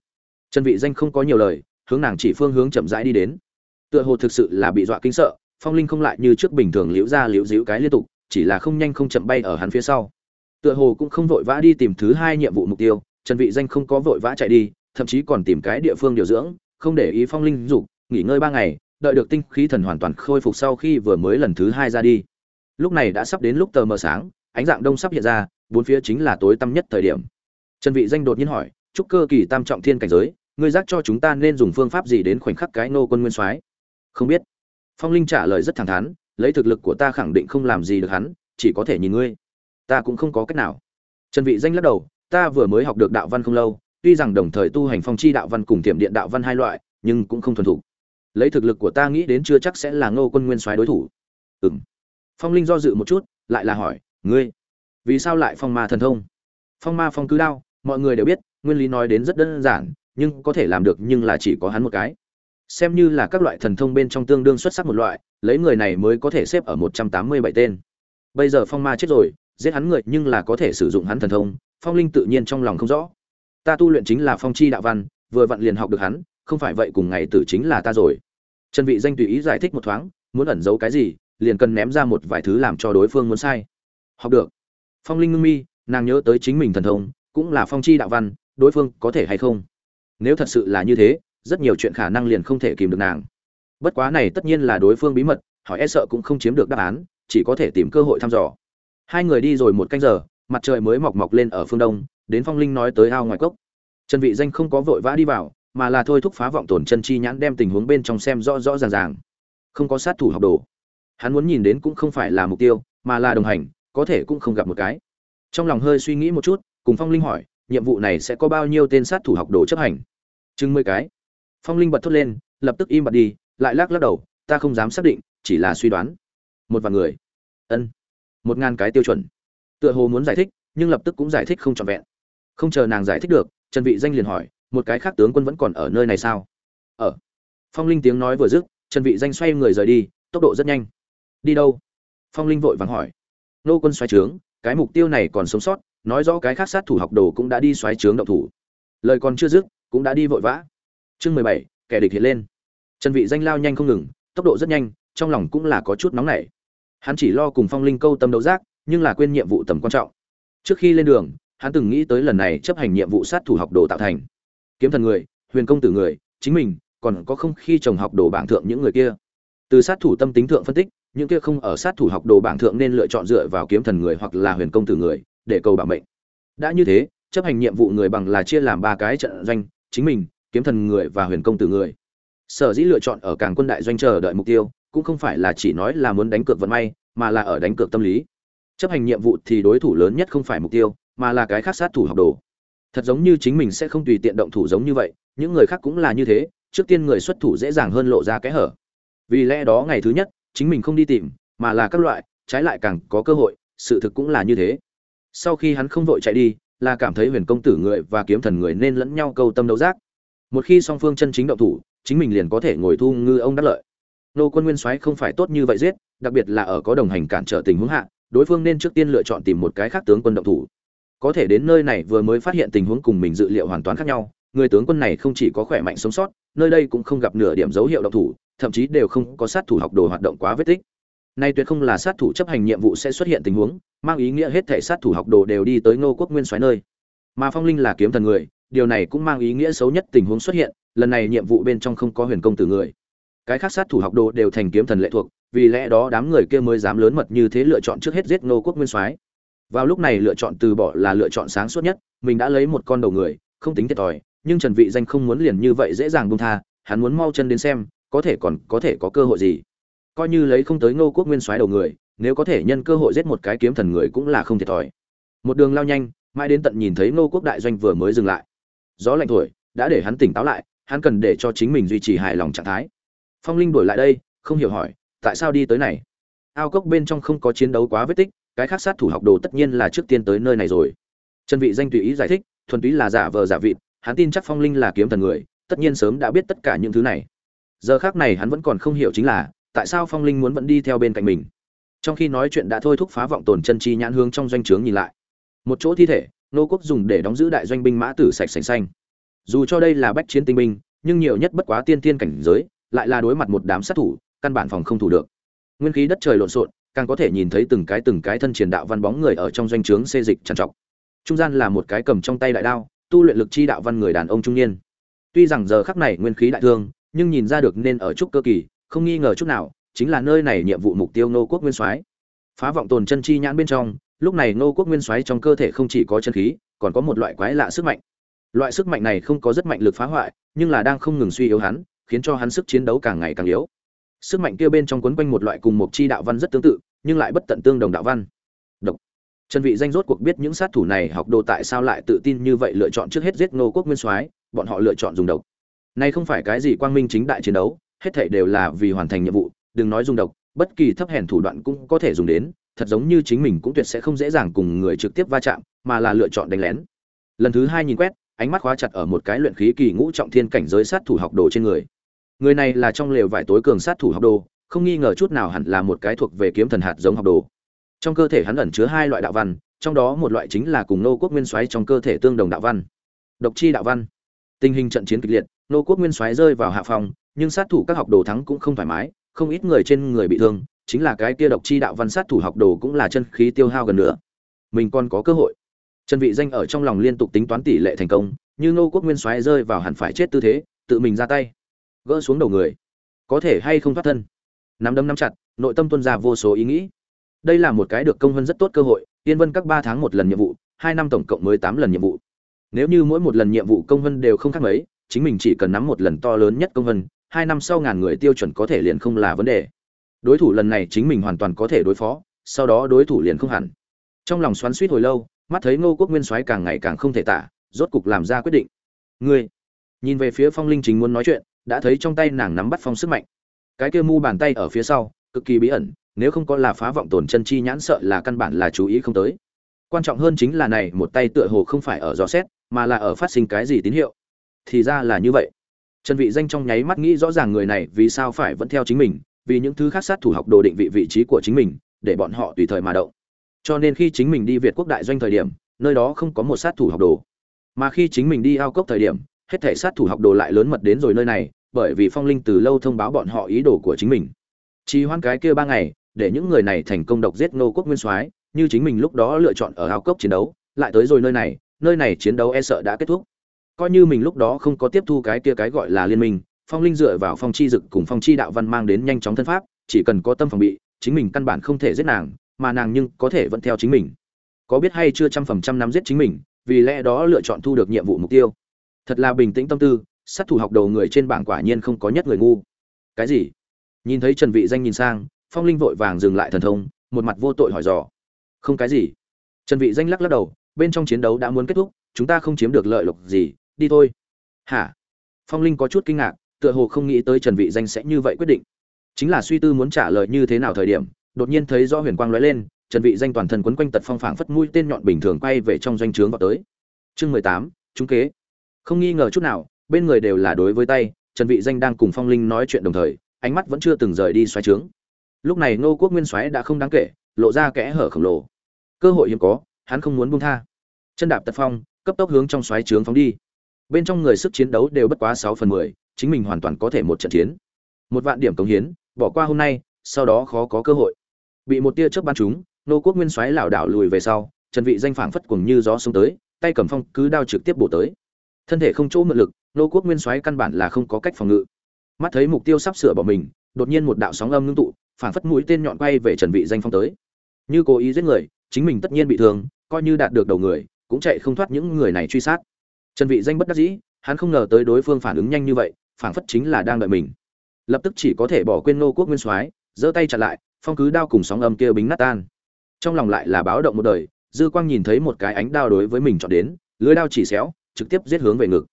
Trần vị danh không có nhiều lời, hướng nàng chỉ phương hướng chậm rãi đi đến tựa hồ thực sự là bị dọa kinh sợ, phong linh không lại như trước bình thường liễu ra liễu díu cái liên tục, chỉ là không nhanh không chậm bay ở hắn phía sau. Tựa hồ cũng không vội vã đi tìm thứ hai nhiệm vụ mục tiêu, trần vị danh không có vội vã chạy đi, thậm chí còn tìm cái địa phương điều dưỡng, không để ý phong linh dục, nghỉ ngơi ba ngày, đợi được tinh khí thần hoàn toàn khôi phục sau khi vừa mới lần thứ hai ra đi. Lúc này đã sắp đến lúc tờ mờ sáng, ánh dạng đông sắp hiện ra, bốn phía chính là tối tăm nhất thời điểm. Trần vị danh đột nhiên hỏi chúc cơ kỳ tam trọng thiên cảnh giới, ngươi giác cho chúng ta nên dùng phương pháp gì đến khoảnh khắc cái nô quân nguyên soái? Không biết. Phong linh trả lời rất thẳng thắn, lấy thực lực của ta khẳng định không làm gì được hắn, chỉ có thể nhìn ngươi. Ta cũng không có cách nào. Trần vị danh lắc đầu, ta vừa mới học được đạo văn không lâu, tuy rằng đồng thời tu hành phong chi đạo văn cùng tiềm điện đạo văn hai loại, nhưng cũng không thuần thục. Lấy thực lực của ta nghĩ đến chưa chắc sẽ là ngô quân nguyên soái đối thủ. Ừm. Phong linh do dự một chút, lại là hỏi, ngươi, vì sao lại phong ma thần thông? Phong ma phong cứ đao, mọi người đều biết, nguyên lý nói đến rất đơn giản, nhưng có thể làm được nhưng là chỉ có hắn một cái xem như là các loại thần thông bên trong tương đương xuất sắc một loại, lấy người này mới có thể xếp ở một trăm tám mươi bảy tên. Bây giờ phong ma chết rồi, giết hắn người nhưng là có thể sử dụng hắn thần thông, phong linh tự nhiên trong lòng không rõ. Ta tu luyện chính là phong chi đạo văn, vừa vặn liền học được hắn, không phải vậy cùng ngày tử chính là ta rồi. Trần vị danh tùy ý giải thích một thoáng, muốn ẩn giấu cái gì, liền cần ném ra một vài thứ làm cho đối phương muốn sai. Học được. Phong linh ngưng mi, nàng nhớ tới chính mình thần thông, cũng là phong chi đạo văn, đối phương có thể hay không? Nếu thật sự là như thế rất nhiều chuyện khả năng liền không thể kìm được nàng. Bất quá này tất nhiên là đối phương bí mật, hỏi e sợ cũng không chiếm được đáp án, chỉ có thể tìm cơ hội thăm dò. Hai người đi rồi một canh giờ, mặt trời mới mọc mọc lên ở phương đông, đến phong linh nói tới ao ngoài cốc. Trần vị danh không có vội vã đi vào, mà là thôi thúc phá vọng tổn chân chi nhãn đem tình huống bên trong xem rõ rõ ràng ràng. Không có sát thủ học đồ. Hắn muốn nhìn đến cũng không phải là mục tiêu, mà là đồng hành, có thể cũng không gặp một cái. Trong lòng hơi suy nghĩ một chút, cùng phong linh hỏi, nhiệm vụ này sẽ có bao nhiêu tên sát thủ học đồ chấp hành? Chừng mười cái phong linh bật thốt lên, lập tức im bặt đi, lại lắc lắc đầu, ta không dám xác định, chỉ là suy đoán. Một vài người. Ân. Một ngàn cái tiêu chuẩn. Tựa hồ muốn giải thích, nhưng lập tức cũng giải thích không trọn vẹn. Không chờ nàng giải thích được, trần vị danh liền hỏi, một cái khác tướng quân vẫn còn ở nơi này sao? Ở. Phong linh tiếng nói vừa dứt, trần vị danh xoay người rời đi, tốc độ rất nhanh. Đi đâu? Phong linh vội vàng hỏi. Nô quân xoay trướng, cái mục tiêu này còn sống sót, nói rõ cái khác sát thủ học đồ cũng đã đi xoáy trướng động thủ. Lời còn chưa dứt, cũng đã đi vội vã chương mười bảy, kẻ địch hiện lên. Trần vị danh lao nhanh không ngừng, tốc độ rất nhanh, trong lòng cũng là có chút nóng nảy. Hắn chỉ lo cùng phong linh câu tâm đấu giác, nhưng là quên nhiệm vụ tầm quan trọng. Trước khi lên đường, hắn từng nghĩ tới lần này chấp hành nhiệm vụ sát thủ học đồ tạo thành. Kiếm thần người, huyền công tử người, chính mình, còn có không khi chồng học đồ bảng thượng những người kia. Từ sát thủ tâm tính thượng phân tích, những kia không ở sát thủ học đồ bảng thượng nên lựa chọn dựa vào kiếm thần người hoặc là huyền công tử người, để cầu bảo mệnh. Đã như thế, chấp hành nhiệm vụ người bằng là chia làm ba cái trận doanh, chính mình kiếm thần người và huyền công tử người. Sở dĩ lựa chọn ở càng quân đại doanh chờ đợi mục tiêu, cũng không phải là chỉ nói là muốn đánh cược vận may, mà là ở đánh cược tâm lý. Chấp hành nhiệm vụ thì đối thủ lớn nhất không phải mục tiêu, mà là cái khác sát thủ học đồ. Thật giống như chính mình sẽ không tùy tiện động thủ giống như vậy, những người khác cũng là như thế, trước tiên người xuất thủ dễ dàng hơn lộ ra cái hở. Vì lẽ đó ngày thứ nhất, chính mình không đi tìm, mà là các loại, trái lại càng có cơ hội, sự thực cũng là như thế. Sau khi hắn không vội chạy đi, là cảm thấy huyền công tử người và kiếm thần người nên lẫn nhau câu tâm đấu giác một khi song phương chân chính động thủ, chính mình liền có thể ngồi thu ngư ông đắc lợi. Nô quân nguyên soái không phải tốt như vậy giết, đặc biệt là ở có đồng hành cản trở tình huống hạ, đối phương nên trước tiên lựa chọn tìm một cái khác tướng quân động thủ. Có thể đến nơi này vừa mới phát hiện tình huống cùng mình dự liệu hoàn toàn khác nhau, người tướng quân này không chỉ có khỏe mạnh sống sót, nơi đây cũng không gặp nửa điểm dấu hiệu động thủ, thậm chí đều không có sát thủ học đồ hoạt động quá vết tích. Nay tuyệt không là sát thủ chấp hành nhiệm vụ sẽ xuất hiện tình huống, mang ý nghĩa hết thể sát thủ học đồ đều đi tới ngô quốc nguyên soái nơi. Mà phong linh là kiếm thần người điều này cũng mang ý nghĩa xấu nhất tình huống xuất hiện, lần này nhiệm vụ bên trong không có huyền công tử người. Cái khác sát thủ học đồ đều thành kiếm thần lệ thuộc, vì lẽ đó đám người kia mới dám lớn mật như thế lựa chọn trước hết giết ngô quốc nguyên soái. Vào lúc này lựa chọn từ bỏ là lựa chọn sáng suốt nhất, mình đã lấy một con đầu người, không tính thiệt thòi, nhưng trần vị danh không muốn liền như vậy dễ dàng buông tha, hắn muốn mau chân đến xem, có thể còn có thể có cơ hội gì. Coi như lấy không tới ngô quốc nguyên soái đầu người, nếu có thể nhân cơ hội giết một cái kiếm thần người cũng là không thiệt thòi. Một đường lao nhanh, mãi đến tận nhìn thấy ngô quốc đại doanh vừa mới dừng lại gió lạnh thổi, đã để hắn tỉnh táo lại, hắn cần để cho chính mình duy trì hài lòng trạng thái. Phong linh đổi lại đây, không hiểu hỏi, tại sao đi tới này? Ao cốc bên trong không có chiến đấu quá vết tích, cái khác sát thủ học đồ tất nhiên là trước tiên tới nơi này rồi. Trần vị danh tùy ý giải thích, thuần túy là giả vờ giả vịt, hắn tin chắc phong linh là kiếm thần người, tất nhiên sớm đã biết tất cả những thứ này. Giờ khác này hắn vẫn còn không hiểu chính là, tại sao phong linh muốn vẫn đi theo bên cạnh mình? Trong khi nói chuyện đã thôi thúc phá vọng tồn chân chi nhãn hướng trong doanh trướng nhìn lại. Một chỗ thi thể nô quốc dùng để đóng giữ đại doanh binh mã tử sạch sành xanh. Dù cho đây là bách chiến tinh binh, nhưng nhiều nhất bất quá tiên tiên cảnh giới, lại là đối mặt một đám sát thủ, căn bản phòng không thủ được. Nguyên khí đất trời lộn xộn, càng có thể nhìn thấy từng cái từng cái thân truyền đạo văn bóng người ở trong doanh trướng xê dịch trằn trọc. Trung gian là một cái cầm trong tay đại đao, tu luyện lực chi đạo văn người đàn ông trung niên. Tuy rằng giờ khắc này nguyên khí đại thương, nhưng nhìn ra được nên ở trúc cơ kỳ, không nghi ngờ chút nào, chính là nơi này nhiệm vụ mục tiêu nô quốc nguyên soái. Phá vọng tồn chân chi nhãn bên trong lúc này Ngô quốc nguyên soái trong cơ thể không chỉ có chân khí, còn có một loại quái lạ sức mạnh. Loại sức mạnh này không có rất mạnh lực phá hoại, nhưng là đang không ngừng suy yếu hắn, khiến cho hắn sức chiến đấu càng ngày càng yếu. Sức mạnh kia bên trong quấn quanh một loại cùng một chi đạo văn rất tương tự, nhưng lại bất tận tương đồng đạo văn. Độc. Trần vị danh rốt cuộc biết những sát thủ này học đồ tại sao lại tự tin như vậy lựa chọn trước hết giết Ngô quốc nguyên soái bọn họ lựa chọn dùng độc. Này không phải cái gì quang minh chính đại chiến đấu, hết thảy đều là vì hoàn thành nhiệm vụ, đừng nói dùng độc, bất kỳ thấp hèn thủ đoạn cũng có thể dùng đến thật giống như chính mình cũng tuyệt sẽ không dễ dàng cùng người trực tiếp va chạm, mà là lựa chọn đánh lén. Lần thứ hai nhìn quét, ánh mắt khóa chặt ở một cái luyện khí kỳ ngũ trọng thiên cảnh giới sát thủ học đồ trên người. Người này là trong lều vải tối cường sát thủ học đồ, không nghi ngờ chút nào hẳn là một cái thuộc về kiếm thần hạt giống học đồ. Trong cơ thể hắn ẩn chứa hai loại đạo văn, trong đó một loại chính là cùng nô quốc nguyên soái trong cơ thể tương đồng đạo văn. Độc chi đạo văn. Tình hình trận chiến kịch liệt, nô quốc nguyên soái rơi vào hạ phòng nhưng sát thủ các học đồ thắng cũng không thoải mái, không ít người trên người bị thương chính là cái kia độc chi đạo văn sát thủ học đồ cũng là chân khí tiêu hao gần nữa mình còn có cơ hội. Trần vị danh ở trong lòng liên tục tính toán tỷ lệ thành công, như nô quốc nguyên soái rơi vào hẳn phải chết tư thế, tự mình ra tay. Gỡ xuống đầu người. Có thể hay không thoát thân? Nắm đấm nắm chặt, nội tâm tuân ra vô số ý nghĩ. Đây là một cái được công vân rất tốt cơ hội, yên vân các ba tháng một lần nhiệm vụ, hai năm tổng cộng mới tám lần nhiệm vụ. Nếu như mỗi một lần nhiệm vụ công vân đều không khác mấy, chính mình chỉ cần nắm một lần to lớn nhất công vân hai năm sau ngàn người tiêu chuẩn có thể liền không là vấn đề đối thủ lần này chính mình hoàn toàn có thể đối phó, sau đó đối thủ liền không hẳn. Trong lòng xoắn suýt hồi lâu, mắt thấy ngô quốc nguyên soái càng ngày càng không thể tả, rốt cục làm ra quyết định. Ngươi. Nhìn về phía phong linh chính muốn nói chuyện, đã thấy trong tay nàng nắm bắt phong sức mạnh. Cái kia mu bàn tay ở phía sau, cực kỳ bí ẩn, nếu không có là phá vọng tổn chân chi nhãn sợ là căn bản là chú ý không tới. Quan trọng hơn chính là này, một tay tựa hồ không phải ở dò xét, mà là ở phát sinh cái gì tín hiệu. Thì ra là như vậy. Trần vị danh trong nháy mắt nghĩ rõ ràng người này vì sao phải vẫn theo chính mình vì những thứ khác sát thủ học đồ định vị vị trí của chính mình, để bọn họ tùy thời mà động. Cho nên khi chính mình đi việt quốc đại doanh thời điểm, nơi đó không có một sát thủ học đồ. Mà khi chính mình đi ao cốc thời điểm, hết thể sát thủ học đồ lại lớn mật đến rồi nơi này, bởi vì phong linh từ lâu thông báo bọn họ ý đồ của chính mình. Chỉ hoan cái kia ba ngày, để những người này thành công độc giết nô quốc nguyên soái, như chính mình lúc đó lựa chọn ở ao cốc chiến đấu, lại tới rồi nơi này nơi này chiến đấu e sợ đã kết thúc. Coi như mình lúc đó không có tiếp thu cái kia cái gọi là liên minh phong linh dựa vào phong chi dực cùng phong chi đạo văn mang đến nhanh chóng thân pháp, chỉ cần có tâm phòng bị, chính mình căn bản không thể giết nàng, mà nàng nhưng có thể vẫn theo chính mình. Có biết hay chưa trăm phần trăm nắm giết chính mình, vì lẽ đó lựa chọn thu được nhiệm vụ mục tiêu. Thật là bình tĩnh tâm tư, sát thủ học đầu người trên bảng quả nhiên không có nhất người ngu. Cái gì? Nhìn thấy trần vị danh nhìn sang, phong linh vội vàng dừng lại thần thông, một mặt vô tội hỏi dò. Không cái gì? Trần vị danh lắc lắc đầu, bên trong chiến đấu đã muốn kết thúc, chúng ta không chiếm được lợi lộc gì, đi thôi. Hả? Phong linh có chút kinh ngạc tựa hồ không nghĩ tới trần vị danh sẽ như vậy quyết định. Chính là suy tư muốn trả lời như thế nào thời điểm đột nhiên thấy do huyền quang lóe lên trần vị danh toàn thân quấn quanh tật phong phảng phất mũi tên nhọn bình thường quay về trong doanh trướng vào tới. Chương 18, trúng kế. Không nghi ngờ chút nào bên người đều là đối với tay trần vị danh đang cùng phong linh nói chuyện đồng thời ánh mắt vẫn chưa từng rời đi xoáy trướng. Lúc này ngô quốc nguyên xoáy đã không đáng kể lộ ra kẽ hở khổng lồ. Cơ hội hiếm có hắn không muốn buông tha. Chân đạp tật phong cấp tốc hướng trong xoáy trướng phóng đi. Bên trong người sức chiến đấu đều bất quá 6 phần 10, chính mình hoàn toàn có thể một trận chiến. Một vạn điểm cống hiến, bỏ qua hôm nay, sau đó khó có cơ hội. Bị một tia chớp bắn trúng, nô quốc nguyên soái lảo đảo lùi về sau, trần vị danh phảng phất cuồng như gió xông tới, tay cầm phong cứ đao trực tiếp bổ tới. Thân thể không chỗ mượn lực, nô quốc nguyên soái căn bản là không có cách phòng ngự. Mắt thấy mục tiêu sắp sửa bỏ mình, đột nhiên một đạo sóng âm ngưng tụ, phảng phất mũi tên nhọn quay về trần vị danh phong tới. Như cố ý giết người, chính mình tất nhiên bị thương, coi như đạt được đầu người, cũng chạy không thoát những người này truy sát. Trần vị danh bất đắc dĩ, hắn không ngờ tới đối phương phản ứng nhanh như vậy phảng phất chính là đang đợi mình. Lập tức chỉ có thể bỏ quên nô quốc nguyên soái, giơ tay chặn lại, phong cứ đao cùng sóng âm kia bính nát tan. Trong lòng lại là báo động một đời, dư quang nhìn thấy một cái ánh đao đối với mình chọn đến, lưới đao chỉ xéo, trực tiếp giết hướng về ngực.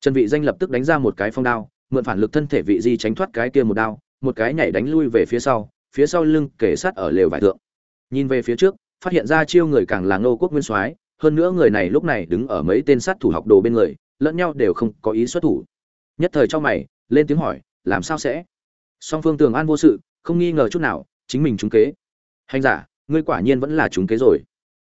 Trần vị danh lập tức đánh ra một cái phong đao, mượn phản lực thân thể vị di tránh thoát cái kia một đao, một cái nhảy đánh lui về phía sau phía sau lưng kể sát ở lều vải thượng. Nhìn về phía trước, phát hiện ra chiêu người càng là ngô quốc nguyên soái, hơn nữa người này lúc này đứng ở mấy tên sát thủ học đồ bên người, lẫn nhau đều không có ý xuất thủ nhất thời cho mày, lên tiếng hỏi, làm sao sẽ? Song phương tường an vô sự, không nghi ngờ chút nào, chính mình trúng kế. Hành giả, ngươi quả nhiên vẫn là trúng kế rồi.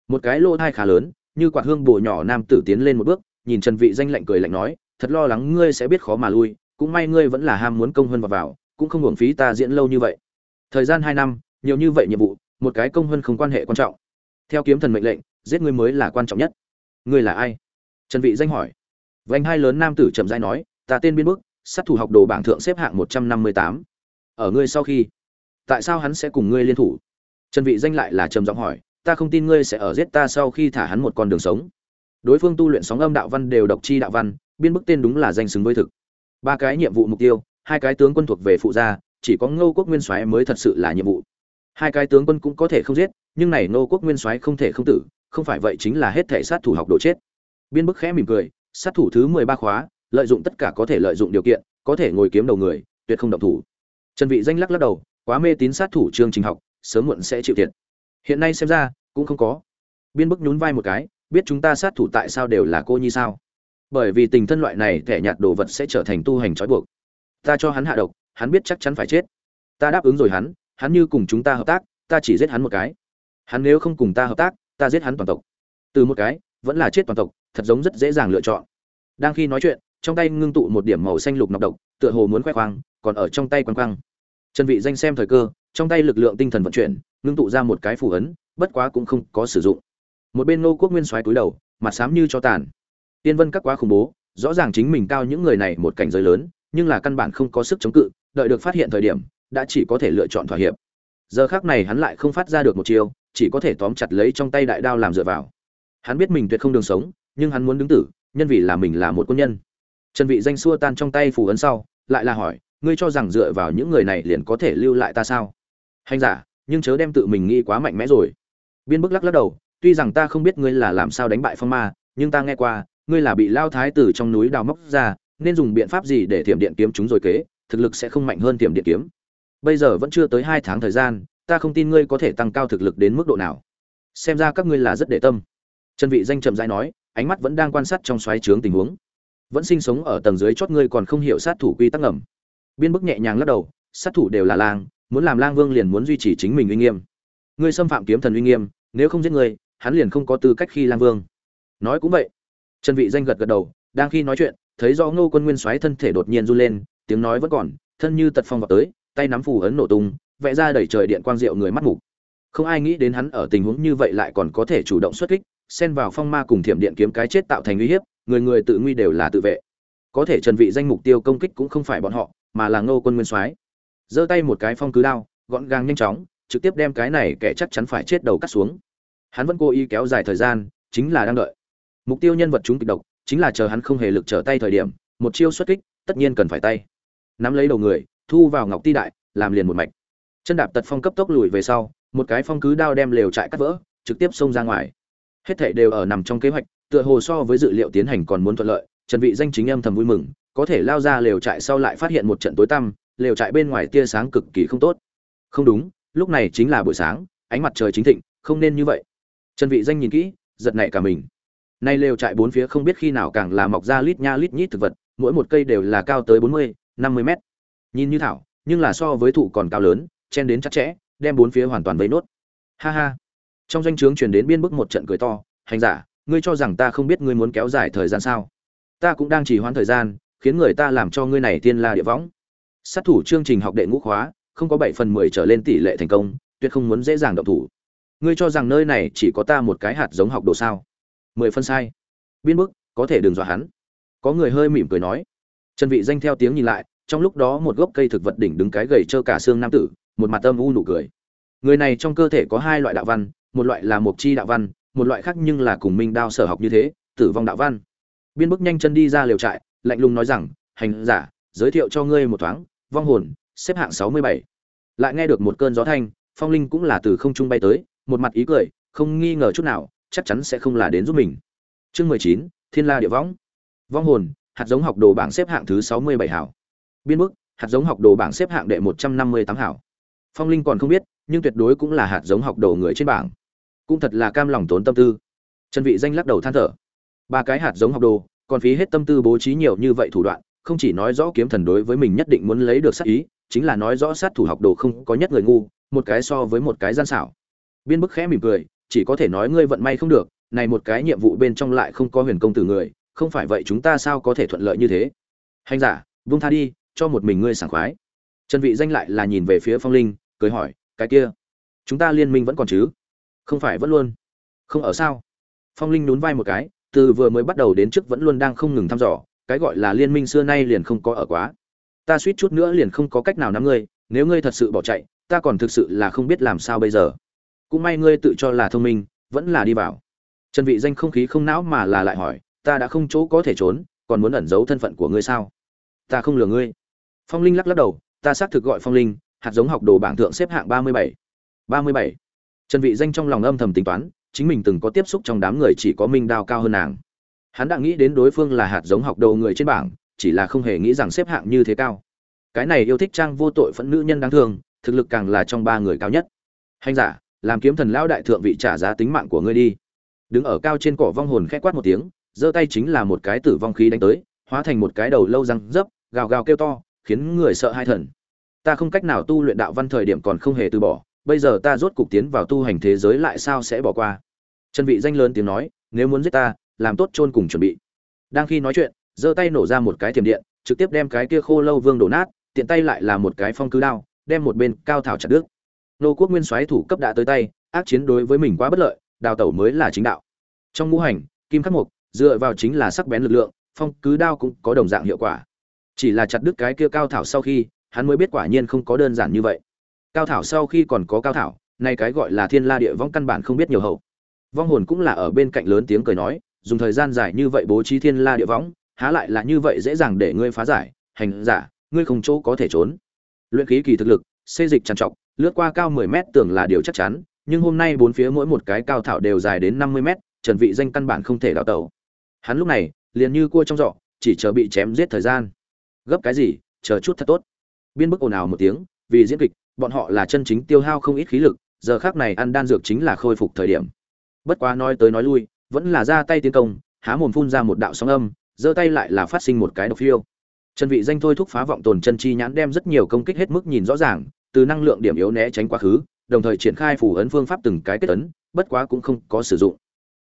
Một cái lỗ thai khá lớn, như quạt hương bồ nhỏ nam tử tiến lên một bước, nhìn trần vị danh lạnh cười lạnh nói, thật lo lắng ngươi sẽ biết khó mà lui, cũng may ngươi vẫn là ham muốn công hơn vào vào, cũng không hưởng phí ta diễn lâu như vậy. Thời gian hai năm, nhiều như vậy nhiệm vụ, một cái công hơn không quan hệ quan trọng. Theo kiếm thần mệnh lệnh, giết ngươi mới là quan trọng nhất. Ngươi là ai? Trần vị danh hỏi. Vành hai lớn nam tử chậm rãi nói ta tên biên bức, sát thủ học đồ bảng thượng xếp hạng 158. ở ngươi sau khi, tại sao hắn sẽ cùng ngươi liên thủ? Trần vị danh lại là trầm giọng hỏi, ta không tin ngươi sẽ ở giết ta sau khi thả hắn một con đường sống. Đối phương tu luyện sóng âm đạo văn đều độc chi đạo văn biên bức tên đúng là danh xứng với thực. Ba cái nhiệm vụ mục tiêu, hai cái tướng quân thuộc về phụ gia, chỉ có ngô quốc nguyên soái mới thật sự là nhiệm vụ. Hai cái tướng quân cũng có thể không giết, nhưng này ngô quốc nguyên soái không thể không tử, không phải vậy chính là hết thể sát thủ học đồ chết. Biên bức khẽ mỉm cười, sát thủ thứ mười ba khóa lợi dụng tất cả có thể lợi dụng điều kiện, có thể ngồi kiếm đầu người, tuyệt không động thủ. Trần vị danh lắc lắc đầu, quá mê tín sát thủ chương trình học, sớm muộn sẽ chịu thiệt. Hiện nay xem ra, cũng không có. Biên bức nhún vai một cái, biết chúng ta sát thủ tại sao đều là cô nhi sao? Bởi vì tình thân loại này thẻ nhạt đồ vật sẽ trở thành tu hành trói buộc. Ta cho hắn hạ độc, hắn biết chắc chắn phải chết. Ta đáp ứng rồi hắn hắn như cùng chúng ta hợp tác, ta chỉ giết hắn một cái. Hắn nếu không cùng ta hợp tác, ta giết hắn toàn tộc. Từ một cái, vẫn là chết toàn tộc, thật giống rất dễ dàng lựa chọn. Đang khi nói chuyện trong tay ngưng tụ một điểm màu xanh lục nọc độc, tựa hồ muốn khoe khoang, còn ở trong tay quăng quăng trần vị danh xem thời cơ, trong tay lực lượng tinh thần vận chuyển, ngưng tụ ra một cái phù ấn, bất quá cũng không có sử dụng. Một bên nô quốc nguyên xoáy túi đầu, mặt xám như cho tàn. Tiên vân các quá khủng bố, rõ ràng chính mình cao những người này một cảnh giới lớn, nhưng là căn bản không có sức chống cự, đợi được phát hiện thời điểm, đã chỉ có thể lựa chọn thỏa hiệp. Giờ khác này hắn lại không phát ra được một chiêu, chỉ có thể tóm chặt lấy trong tay đại đao làm dựa vào. Hắn biết mình tuyệt không đường sống, nhưng hắn muốn đứng tử, nhân vì là mình là một quân nhân trần vị danh xua tan trong tay phù ấn sau, lại là hỏi, ngươi cho rằng dựa vào những người này liền có thể lưu lại ta sao? Hành giả, nhưng chớ đem tự mình nghĩ quá mạnh mẽ rồi. Biên bức lắc lắc đầu, tuy rằng ta không biết ngươi là làm sao đánh bại phong ma, nhưng ta nghe qua, ngươi là bị lao thái tử trong núi đào móc ra, nên dùng biện pháp gì để thiểm điện kiếm chúng rồi kế, thực lực sẽ không mạnh hơn thiểm điện kiếm. Bây giờ vẫn chưa tới hai tháng thời gian, ta không tin ngươi có thể tăng cao thực lực đến mức độ nào. Xem ra các ngươi là rất để tâm. Trần vị danh chậm rãi nói, ánh mắt vẫn đang quan sát trong xoáy trướng tình huống vẫn sinh sống ở tầng dưới chót ngươi còn không hiểu sát thủ quy tắc ngầm. Biên bức nhẹ nhàng lắc đầu, sát thủ đều là lang, muốn làm lang vương liền muốn duy trì chính mình uy nghiêm. Ngươi xâm phạm kiếm thần uy nghiêm, nếu không giết ngươi, hắn liền không có tư cách khi lang vương. Nói cũng vậy. Trần vị danh gật gật đầu, đang khi nói chuyện, thấy do ngô quân nguyên xoáy thân thể đột nhiên run lên, tiếng nói vẫn còn, thân như tật phong vào tới, tay nắm phù ấn nổ tung, vẽ ra đẩy trời điện quang diệu người mắt mù không ai nghĩ đến hắn ở tình huống như vậy lại còn có thể chủ động xuất kích, xen vào phong ma cùng thiểm điện kiếm cái chết tạo thành uy hiếp người người tự nguy đều là tự vệ. Có thể trần vị danh mục tiêu công kích cũng không phải bọn họ, mà là ngô quân nguyên soái. Giơ tay một cái phong cứ đao, gọn gàng nhanh chóng, trực tiếp đem cái này kẻ chắc chắn phải chết đầu cắt xuống. Hắn vẫn cố ý kéo dài thời gian, chính là đang đợi. Mục tiêu nhân vật chúng kịch độc, chính là chờ hắn không hề lực trở tay thời điểm, một chiêu xuất kích, tất nhiên cần phải tay. Nắm lấy đầu người, thu vào ngọc ti đại, làm liền một mạch. Chân đạp tật phong cấp tốc lùi về sau, một cái phong cứ đao đem lều trại cắt vỡ, trực tiếp xông ra ngoài. Hết thảy đều ở nằm trong kế hoạch tựa hồ so với dự liệu tiến hành còn muốn thuận lợi trần vị danh chính âm thầm vui mừng có thể lao ra lều trại sau lại phát hiện một trận tối tăm lều trại bên ngoài tia sáng cực kỳ không tốt. Không đúng lúc này chính là buổi sáng ánh mặt trời chính thịnh không nên như vậy. Trần vị danh nhìn kỹ giật nảy cả mình. Nay lều trại bốn phía không biết khi nào càng là mọc ra lít nha lít nhít thực vật mỗi một cây đều là cao tới 40, 50 mét. Nhìn như thảo nhưng là so với thụ còn cao lớn chen đến chặt chẽ đem bốn phía hoàn toàn vây nốt. Ha ha. Trong danh trướng truyền đến biên bức một trận cười to hành giả ngươi cho rằng ta không biết ngươi muốn kéo dài thời gian sao? Ta cũng đang chỉ hoãn thời gian, khiến người ta làm cho ngươi này tiên la địa võng. Sát thủ chương trình học đệ ngũ khóa, không có bảy phần mười trở lên tỷ lệ thành công, tuyệt không muốn dễ dàng động thủ. Ngươi cho rằng nơi này chỉ có ta một cái hạt giống học đồ sao? Mười phân sai. Biên bức, có thể đừng dọa hắn. Có người hơi mỉm cười nói. Trần vị danh theo tiếng nhìn lại, trong lúc đó một gốc cây thực vật đỉnh đứng cái gầy trơ cả xương nam tử, một mặt âm u nụ cười. Người này trong cơ thể có hai loại đạo văn, một loại là mộc chi đạo văn một loại khác nhưng là cùng minh đao sở học như thế, tử vong đạo văn. Biên bức nhanh chân đi ra liều trại, lạnh lùng nói rằng, hành giả, giới thiệu cho ngươi một thoáng, vong hồn, xếp hạng sáu mươi bảy. Lại nghe được một cơn gió thanh, phong linh cũng là từ không trung bay tới, một mặt ý cười, không nghi ngờ chút nào, chắc chắn sẽ không là đến giúp mình. Chương mười chín, thiên la địa võng. Vong hồn, hạt giống học đồ bảng xếp hạng thứ sáu mươi bảy hảo. Biên bức hạt giống học đồ bảng xếp hạng đệ một trăm năm mươi tám hảo. Phong linh còn không biết, nhưng tuyệt đối cũng là hạt giống học đồ người trên bảng cũng thật là cam lòng tốn tâm tư. Trần vị danh lắc đầu than thở. Ba cái hạt giống học đồ, còn phí hết tâm tư bố trí nhiều như vậy thủ đoạn, không chỉ nói rõ kiếm thần đối với mình nhất định muốn lấy được sát ý, chính là nói rõ sát thủ học đồ không có nhất người ngu, một cái so với một cái gian xảo. Biên bức khẽ mỉm cười, chỉ có thể nói ngươi vận may không được, này một cái nhiệm vụ bên trong lại không có huyền công tử người, không phải vậy chúng ta sao có thể thuận lợi như thế? Hành giả vung tha đi, cho một mình ngươi sảng khoái. Trần vị danh lại là nhìn về phía phong linh, cười hỏi, cái kia, chúng ta liên minh vẫn còn chứ? Không phải vẫn luôn. Không ở sao? Phong linh nhún vai một cái, từ vừa mới bắt đầu đến trước vẫn luôn đang không ngừng thăm dò, cái gọi là liên minh xưa nay liền không có ở quá. Ta suýt chút nữa liền không có cách nào nắm ngươi, nếu ngươi thật sự bỏ chạy, ta còn thực sự là không biết làm sao bây giờ. Cũng may ngươi tự cho là thông minh, vẫn là đi vào. Trần vị danh không khí không não mà là lại hỏi, ta đã không chỗ có thể trốn, còn muốn ẩn giấu thân phận của ngươi sao? Ta không lừa ngươi. Phong linh lắc lắc đầu, ta xác thực gọi phong linh, hạt giống học đồ bảng thượng xếp hạng ba mươi bảy. Ba mươi bảy trần vị danh trong lòng âm thầm tính toán, chính mình từng có tiếp xúc trong đám người chỉ có minh đao cao hơn nàng. Hắn đã nghĩ đến đối phương là hạt giống học đồ người trên bảng, chỉ là không hề nghĩ rằng xếp hạng như thế cao. Cái này yêu thích trang vô tội phẫn nữ nhân đáng thương, thực lực càng là trong ba người cao nhất. Hành giả, làm kiếm thần lão đại thượng vị trả giá tính mạng của ngươi đi. Đứng ở cao trên cỏ vong hồn khẽ quát một tiếng, giơ tay chính là một cái tử vong khí đánh tới, hóa thành một cái đầu lâu răng dấp, gào gào kêu to, khiến người sợ hai thần. Ta không cách nào tu luyện đạo văn thời điểm còn không hề từ bỏ bây giờ ta rốt cục tiến vào tu hành thế giới lại sao sẽ bỏ qua? Trần vị danh lớn tiếng nói, nếu muốn giết ta, làm tốt chôn cùng chuẩn bị. Đang khi nói chuyện, giơ tay nổ ra một cái thiểm điện, trực tiếp đem cái kia khô lâu vương đổ nát, tiện tay lại là một cái phong cứ đao, đem một bên cao thảo chặt đứt. Nô quốc nguyên soái thủ cấp đã tới tay, ác chiến đối với mình quá bất lợi, đào tẩu mới là chính đạo. Trong ngũ hành, kim khắc mục, dựa vào chính là sắc bén lực lượng, phong cứ đao cũng có đồng dạng hiệu quả. Chỉ là chặt đứt cái kia cao thảo sau khi, hắn mới biết quả nhiên không có đơn giản như vậy cao thảo sau khi còn có cao thảo, nay cái gọi là thiên la địa vong căn bản không biết nhiều hậu. Vong hồn cũng là ở bên cạnh lớn tiếng cười nói, dùng thời gian dài như vậy bố trí thiên la địa võng há lại là như vậy dễ dàng để ngươi phá giải, hành giả, ngươi không chỗ có thể trốn. Luyện khí kỳ thực lực xây dịch trằn trọc, lướt qua cao 10 mét tưởng là điều chắc chắn, nhưng hôm nay bốn phía mỗi một cái cao thảo đều dài đến 50 mét, trần vị danh căn bản không thể đào tẩu. Hắn lúc này, liền như cua trong giỏ, chỉ chờ bị chém giết thời gian. Gấp cái gì, chờ chút thật tốt. Biên bức ồn ào một tiếng, vì diễn kịch bọn họ là chân chính tiêu hao không ít khí lực, giờ khác này ăn đan dược chính là khôi phục thời điểm. Bất quá nói tới nói lui, vẫn là ra tay tiến công, há mồm phun ra một đạo sóng âm, giơ tay lại là phát sinh một cái độc phiêu. Chân vị danh thôi thúc phá vọng tồn chân chi nhãn đem rất nhiều công kích hết mức nhìn rõ ràng, từ năng lượng điểm yếu né tránh quá khứ, đồng thời triển khai phủ ấn phương pháp từng cái kết ấn, bất quá cũng không có sử dụng.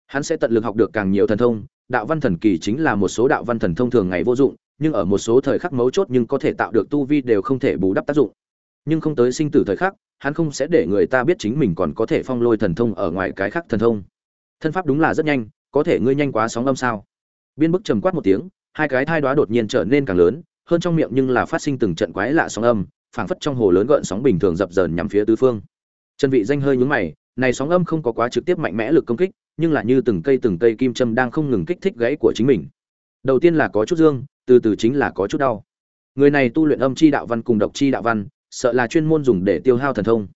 Hắn sẽ tận lực học được càng nhiều thần thông, đạo văn thần kỳ chính là một số đạo văn thần thông thường ngày vô dụng, nhưng ở một số thời khắc mấu chốt nhưng có thể tạo được tu vi đều không thể bù đắp tác dụng nhưng không tới sinh tử thời khắc, hắn không sẽ để người ta biết chính mình còn có thể phong lôi thần thông ở ngoài cái khác thần thông. Thân pháp đúng là rất nhanh, có thể ngươi nhanh quá sóng âm sao? Biên bức trầm quát một tiếng, hai cái thai đoá đột nhiên trở nên càng lớn, hơn trong miệng nhưng là phát sinh từng trận quái lạ sóng âm, phảng phất trong hồ lớn gợn sóng bình thường dập dờn nhằm phía tứ phương. Chân vị danh hơi nhướng mày, này sóng âm không có quá trực tiếp mạnh mẽ lực công kích, nhưng là như từng cây từng cây kim châm đang không ngừng kích thích gãy của chính mình. Đầu tiên là có chút dương, từ từ chính là có chút đau. Người này tu luyện âm chi đạo văn cùng độc chi đạo văn sợ là chuyên môn dùng để tiêu hao thần thông.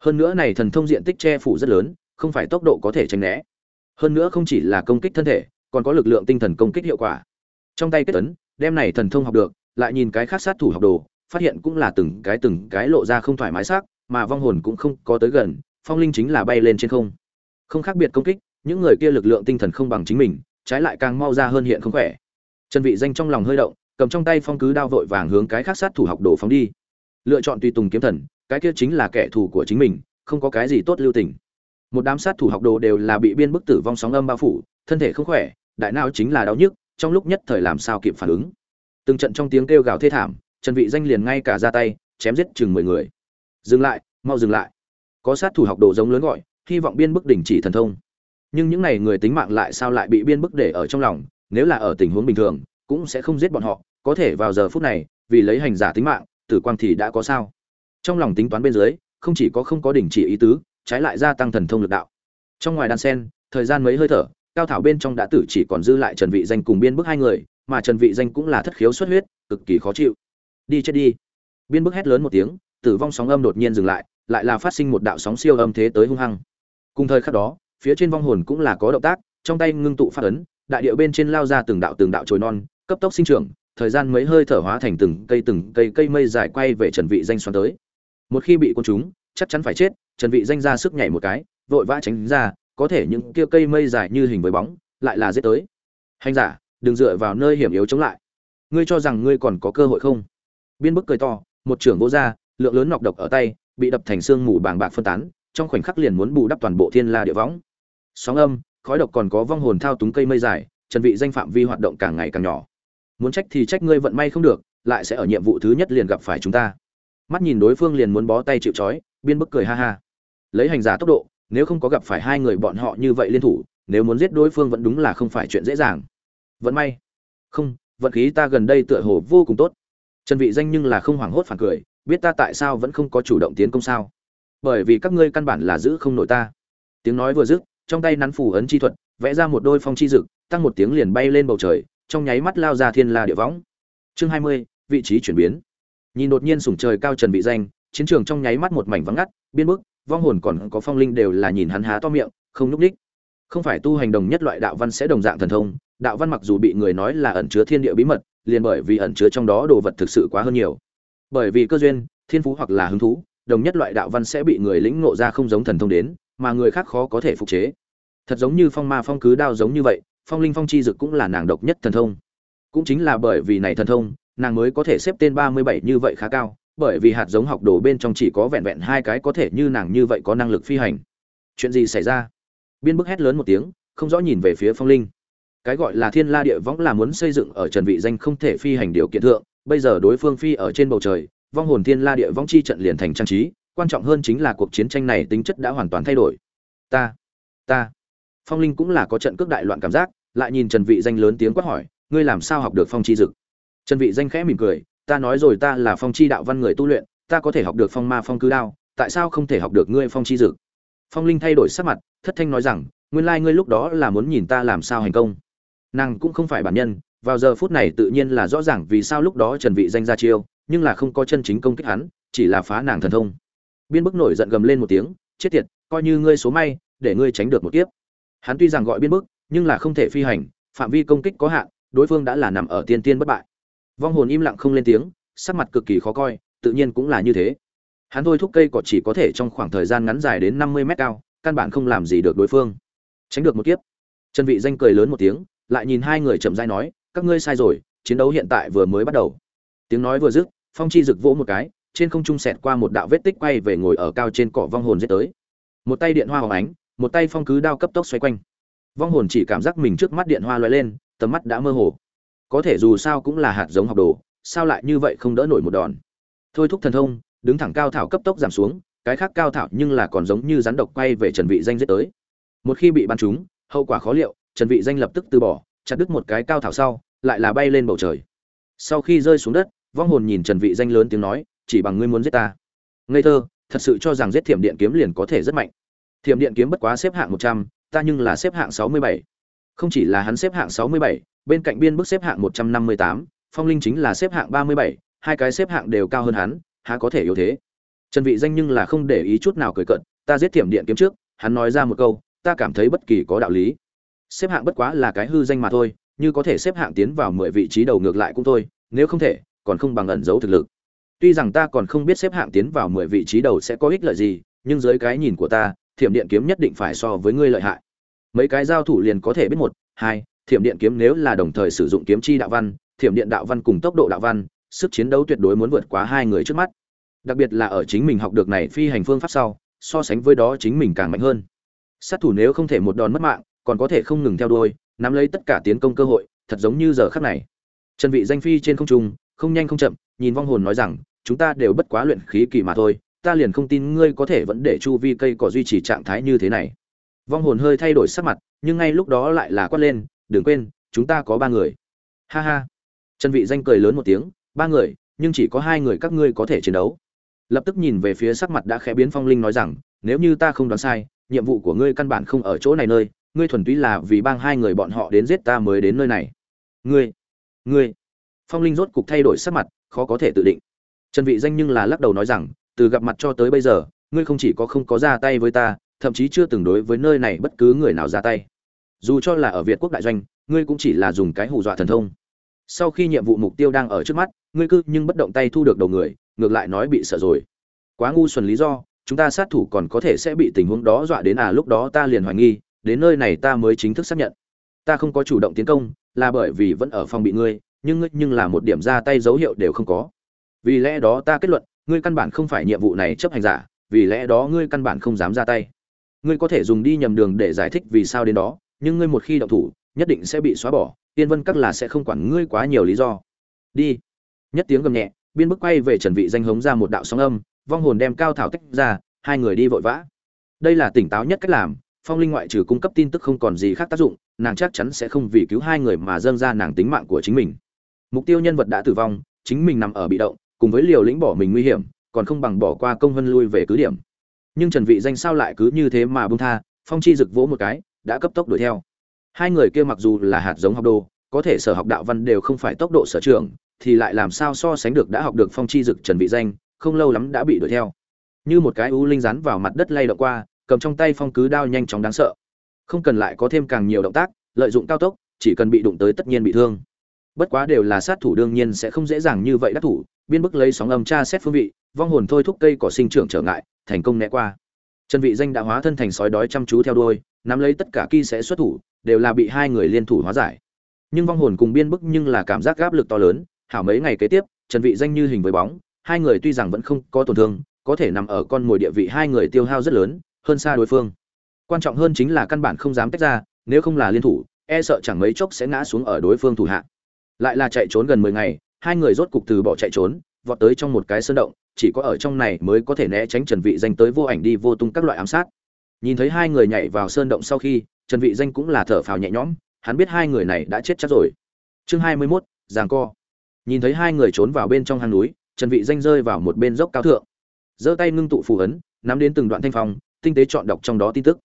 Hơn nữa này thần thông diện tích che phủ rất lớn, không phải tốc độ có thể tránh né. Hơn nữa không chỉ là công kích thân thể, còn có lực lượng tinh thần công kích hiệu quả. Trong tay kết ấn, đem này thần thông học được, lại nhìn cái khác sát thủ học đồ, phát hiện cũng là từng cái từng cái lộ ra không thoải mái xác mà vong hồn cũng không có tới gần, phong linh chính là bay lên trên không. Không khác biệt công kích, những người kia lực lượng tinh thần không bằng chính mình, trái lại càng mau ra hơn hiện không khỏe. Trần vị danh trong lòng hơi động, cầm trong tay phong cứ đao vội vàng hướng cái khác sát thủ học đồ phóng đi lựa chọn tùy tùng kiếm thần, cái kia chính là kẻ thù của chính mình, không có cái gì tốt lưu tình. Một đám sát thủ học đồ đều là bị biên bức tử vong sóng âm bao phủ, thân thể không khỏe, đại não chính là đau nhức, trong lúc nhất thời làm sao kịp phản ứng. Từng trận trong tiếng kêu gào thê thảm, trần vị danh liền ngay cả ra tay, chém giết chừng mười người. Dừng lại, mau dừng lại. Có sát thủ học đồ giống lớn gọi, hy vọng biên bức đỉnh chỉ thần thông. Nhưng những này người tính mạng lại sao lại bị biên bức để ở trong lòng, nếu là ở tình huống bình thường, cũng sẽ không giết bọn họ, có thể vào giờ phút này, vì lấy hành giả tính mạng tử quang thì đã có sao? Trong lòng tính toán bên dưới, không chỉ có không có đỉnh chỉ ý tứ, trái lại gia tăng thần thông lực đạo. Trong ngoài đan sen, thời gian mấy hơi thở, cao thảo bên trong đã tử chỉ còn dư lại trần vị danh cùng biên bức hai người, mà trần vị danh cũng là thất khiếu xuất huyết, cực kỳ khó chịu. Đi chết đi. Biên bức hét lớn một tiếng, tử vong sóng âm đột nhiên dừng lại lại là phát sinh một đạo sóng siêu âm thế tới hung hăng. Cùng thời khắc đó, phía trên vong hồn cũng là có động tác, trong tay ngưng tụ phát ấn, đại điệu bên trên lao ra từng đạo từng đạo chồi non, cấp tốc sinh trưởng thời gian mấy hơi thở hóa thành từng cây từng cây cây mây dài quay về trần vị danh xoắn tới. Một khi bị quân chúng chắc chắn phải chết, trần vị danh ra sức nhảy một cái, vội vã tránh ra, có thể những kia cây mây dài như hình với bóng, lại là giết tới. Hành giả, đừng dựa vào nơi hiểm yếu chống lại. Ngươi cho rằng ngươi còn có cơ hội không? Biên bức cười to, một trưởng vô ra, lượng lớn nọc độc ở tay, bị đập thành xương mù bàng bạc phân tán, trong khoảnh khắc liền muốn bù đắp toàn bộ thiên la địa võng. Sóng âm, khói độc còn có vong hồn thao túng cây mây dài, trần vị danh phạm vi hoạt động càng ngày càng nhỏ muốn trách thì trách ngươi vận may không được, lại sẽ ở nhiệm vụ thứ nhất liền gặp phải chúng ta. Mắt nhìn đối phương liền muốn bó tay chịu trói, biên bức cười ha ha. Lấy hành giả tốc độ, nếu không có gặp phải hai người bọn họ như vậy liên thủ, nếu muốn giết đối phương vẫn đúng là không phải chuyện dễ dàng. Vận may. Không, vận khí ta gần đây tựa hồ vô cùng tốt. Trần vị danh nhưng là không hoảng hốt phản cười, biết ta tại sao vẫn không có chủ động tiến công sao? Bởi vì các ngươi căn bản là giữ không nổi ta. Tiếng nói vừa dứt, trong tay nắn phủ ấn chi thuật, vẽ ra một đôi phong chi dực, tăng một tiếng liền bay lên bầu trời trong nháy mắt lao ra thiên la địa võng. Chương 20, vị trí chuyển biến. Nhìn đột nhiên sủng trời cao trần vị danh chiến trường trong nháy mắt một mảnh vắng ngắt biên bức vong hồn còn có phong linh đều là nhìn hắn há to miệng không núp đích không phải tu hành đồng nhất loại đạo văn sẽ đồng dạng thần thông đạo văn mặc dù bị người nói là ẩn chứa thiên địa bí mật liền bởi vì ẩn chứa trong đó đồ vật thực sự quá hơn nhiều. Bởi vì cơ duyên thiên phú hoặc là hứng thú đồng nhất loại đạo văn sẽ bị người lĩnh ngộ ra không giống thần thông đến mà người khác khó có thể phục chế. Thật giống như phong ma phong cứ đao giống như vậy phong linh phong chi dực cũng là nàng độc nhất thần thông. Cũng chính là bởi vì này thần thông, nàng mới có thể xếp tên ba mươi bảy như vậy khá cao, bởi vì hạt giống học đồ bên trong chỉ có vẹn vẹn hai cái có thể như nàng như vậy có năng lực phi hành. Chuyện gì xảy ra? Biên bức hét lớn một tiếng, không rõ nhìn về phía phong linh. Cái gọi là thiên la địa võng là muốn xây dựng ở trần vị danh không thể phi hành điều kiện thượng, bây giờ đối phương phi ở trên bầu trời, vong hồn thiên la địa võng chi trận liền thành trang trí, quan trọng hơn chính là cuộc chiến tranh này tính chất đã hoàn toàn thay đổi. Ta ta phong linh cũng là có trận cước đại loạn cảm giác, lại nhìn trần vị danh lớn tiếng quát hỏi, ngươi làm sao học được phong chi dực? Trần vị danh khẽ mỉm cười, ta nói rồi ta là phong chi đạo văn người tu luyện, ta có thể học được phong ma phong cứ đao, tại sao không thể học được ngươi phong chi dực? Phong linh thay đổi sắc mặt, thất thanh nói rằng, nguyên lai like ngươi lúc đó là muốn nhìn ta làm sao hành công. Nàng cũng không phải bản nhân, vào giờ phút này tự nhiên là rõ ràng vì sao lúc đó trần vị danh ra chiêu, nhưng là không có chân chính công kích hắn, chỉ là phá nàng thần thông. Biên bức nổi giận gầm lên một tiếng, chết tiệt, coi như ngươi số may, để ngươi tránh được một kiếp hắn tuy rằng gọi biên bức, nhưng là không thể phi hành, phạm vi công kích có hạn, đối phương đã là nằm ở tiên tiên bất bại. Vong hồn im lặng không lên tiếng, sắc mặt cực kỳ khó coi, tự nhiên cũng là như thế. Hắn thôi thúc cây cỏ chỉ có thể trong khoảng thời gian ngắn dài đến năm mươi mét cao, căn bản không làm gì được đối phương. Tránh được một kiếp. Trần vị danh cười lớn một tiếng, lại nhìn hai người chậm rãi nói, các ngươi sai rồi, chiến đấu hiện tại vừa mới bắt đầu. Tiếng nói vừa dứt, phong chi rực vỗ một cái, trên không trung sẹt qua một đạo vết tích quay về ngồi ở cao trên cỏ vong hồn giết tới. Một tay điện hoa hồng ánh một tay phong cứ đao cấp tốc xoay quanh. Vong hồn chỉ cảm giác mình trước mắt điện hoa loay lên, tầm mắt đã mơ hồ. Có thể dù sao cũng là hạt giống học đồ, sao lại như vậy không đỡ nổi một đòn? Thôi thúc thần thông, đứng thẳng cao thảo cấp tốc giảm xuống, cái khác cao thảo nhưng là còn giống như rắn độc quay về trần vị danh giết tới. Một khi bị bắn trúng, hậu quả khó liệu, trần vị danh lập tức từ bỏ, chặt đứt một cái cao thảo sau, lại là bay lên bầu trời. Sau khi rơi xuống đất, vong hồn nhìn trần vị danh lớn tiếng nói, chỉ bằng ngươi muốn giết ta. Ngây thơ, thật sự cho rằng giết thiểm điện kiếm liền có thể rất mạnh thiểm điện kiếm bất quá xếp hạng 100, ta nhưng là xếp hạng 67. không chỉ là hắn xếp hạng 67, bên cạnh biên bức xếp hạng 158, phong linh chính là xếp hạng 37, hai cái xếp hạng đều cao hơn hắn há có thể yếu thế. Trần vị danh nhưng là không để ý chút nào cười cận ta giết thiểm điện kiếm trước hắn nói ra một câu ta cảm thấy bất kỳ có đạo lý. Xếp hạng bất quá là cái hư danh mà thôi như có thể xếp hạng tiến vào mười vị trí đầu ngược lại cũng thôi nếu không thể còn không bằng ẩn giấu thực lực. Tuy rằng ta còn không biết xếp hạng tiến vào mười vị trí đầu sẽ có ích lợi gì nhưng dưới cái nhìn của ta thiểm điện kiếm nhất định phải so với ngươi lợi hại. Mấy cái giao thủ liền có thể biết một, hai, thiểm điện kiếm nếu là đồng thời sử dụng kiếm chi đạo văn, thiểm điện đạo văn cùng tốc độ đạo văn, sức chiến đấu tuyệt đối muốn vượt quá hai người trước mắt. Đặc biệt là ở chính mình học được này phi hành phương pháp sau, so sánh với đó chính mình càng mạnh hơn. Sát thủ nếu không thể một đòn mất mạng, còn có thể không ngừng theo đuôi, nắm lấy tất cả tiến công cơ hội, thật giống như giờ khắc này. Trần vị danh phi trên không trung, không nhanh không chậm, nhìn vong hồn nói rằng, chúng ta đều bất quá luyện khí kỳ mà thôi ta liền không tin ngươi có thể vẫn để chu vi cây cỏ duy trì trạng thái như thế này. Vong hồn hơi thay đổi sắc mặt, nhưng ngay lúc đó lại là quát lên, đừng quên, chúng ta có ba người. Ha ha. Trần vị danh cười lớn một tiếng, ba người, nhưng chỉ có hai người các ngươi có thể chiến đấu. Lập tức nhìn về phía sắc mặt đã khẽ biến phong linh nói rằng, nếu như ta không đoán sai, nhiệm vụ của ngươi căn bản không ở chỗ này nơi, ngươi thuần túy là vì bang hai người bọn họ đến giết ta mới đến nơi này. Ngươi ngươi. Phong linh rốt cục thay đổi sắc mặt, khó có thể tự định. Trần vị danh nhưng là lắc đầu nói rằng từ gặp mặt cho tới bây giờ, ngươi không chỉ có không có ra tay với ta, thậm chí chưa từng đối với nơi này bất cứ người nào ra tay. Dù cho là ở việt quốc đại doanh, ngươi cũng chỉ là dùng cái hù dọa thần thông. Sau khi nhiệm vụ mục tiêu đang ở trước mắt, ngươi cứ nhưng bất động tay thu được đầu người, ngược lại nói bị sợ rồi. Quá ngu xuẩn lý do, chúng ta sát thủ còn có thể sẽ bị tình huống đó dọa đến à lúc đó ta liền hoài nghi, đến nơi này ta mới chính thức xác nhận. Ta không có chủ động tiến công, là bởi vì vẫn ở phòng bị ngươi, nhưng ngươi nhưng là một điểm ra tay dấu hiệu đều không có. Vì lẽ đó ta kết luận ngươi căn bản không phải nhiệm vụ này chấp hành giả, vì lẽ đó ngươi căn bản không dám ra tay. Ngươi có thể dùng đi nhầm đường để giải thích vì sao đến đó, nhưng ngươi một khi động thủ, nhất định sẽ bị xóa bỏ tiên vân các là sẽ không quản ngươi quá nhiều lý do. Đi. Nhất tiếng gầm nhẹ, biên bức quay về trần vị danh hống ra một đạo sóng âm, vong hồn đem cao thảo tách ra, hai người đi vội vã. Đây là tỉnh táo nhất cách làm, phong linh ngoại trừ cung cấp tin tức không còn gì khác tác dụng, nàng chắc chắn sẽ không vì cứu hai người mà dâng ra nàng tính mạng của chính mình. Mục tiêu nhân vật đã tử vong, chính mình nằm ở bị động cùng với liều lĩnh bỏ mình nguy hiểm, còn không bằng bỏ qua công vân lui về cứ điểm. Nhưng trần vị danh sao lại cứ như thế mà buông tha, phong chi rực vỗ một cái, đã cấp tốc đuổi theo. Hai người kia mặc dù là hạt giống học đồ, có thể sở học đạo văn đều không phải tốc độ sở trường, thì lại làm sao so sánh được đã học được phong chi dực trần vị danh, không lâu lắm đã bị đuổi theo. Như một cái u linh rắn vào mặt đất lay động qua, cầm trong tay phong cứ đao nhanh chóng đáng sợ. Không cần lại có thêm càng nhiều động tác, lợi dụng cao tốc, chỉ cần bị đụng tới tất nhiên bị thương bất quá đều là sát thủ đương nhiên sẽ không dễ dàng như vậy đắc thủ, biên bức lấy sóng âm tra xét phương vị, vong hồn thôi thúc cây cỏ sinh trưởng trở ngại, thành công né qua. Trần vị danh đã hóa thân thành sói đói chăm chú theo đuôi, nắm lấy tất cả kỳ sẽ xuất thủ, đều là bị hai người liên thủ hóa giải. Nhưng vong hồn cùng biên bức nhưng là cảm giác áp lực to lớn, hảo mấy ngày kế tiếp trần vị danh như hình với bóng, hai người tuy rằng vẫn không có tổn thương, có thể nằm ở con mồi địa vị hai người tiêu hao rất lớn, hơn xa đối phương. Quan trọng hơn chính là căn bản không dám tách ra, nếu không là liên thủ e sợ chẳng mấy chốc sẽ ngã xuống ở đối phương thủ hạ lại là chạy trốn gần 10 ngày hai người rốt cục từ bỏ chạy trốn vọt tới trong một cái sơn động chỉ có ở trong này mới có thể né tránh trần vị danh tới vô ảnh đi vô tung các loại ám sát. Nhìn thấy hai người nhảy vào sơn động sau khi trần vị danh cũng là thở phào nhẹ nhõm hắn biết hai người này đã chết chắc rồi. Chương 21, giằng co. Nhìn thấy hai người trốn vào bên trong hang núi trần vị danh rơi vào một bên dốc cao thượng. Giơ tay ngưng tụ phù ấn nắm đến từng đoạn thanh phong tinh tế chọn đọc trong đó tin tức.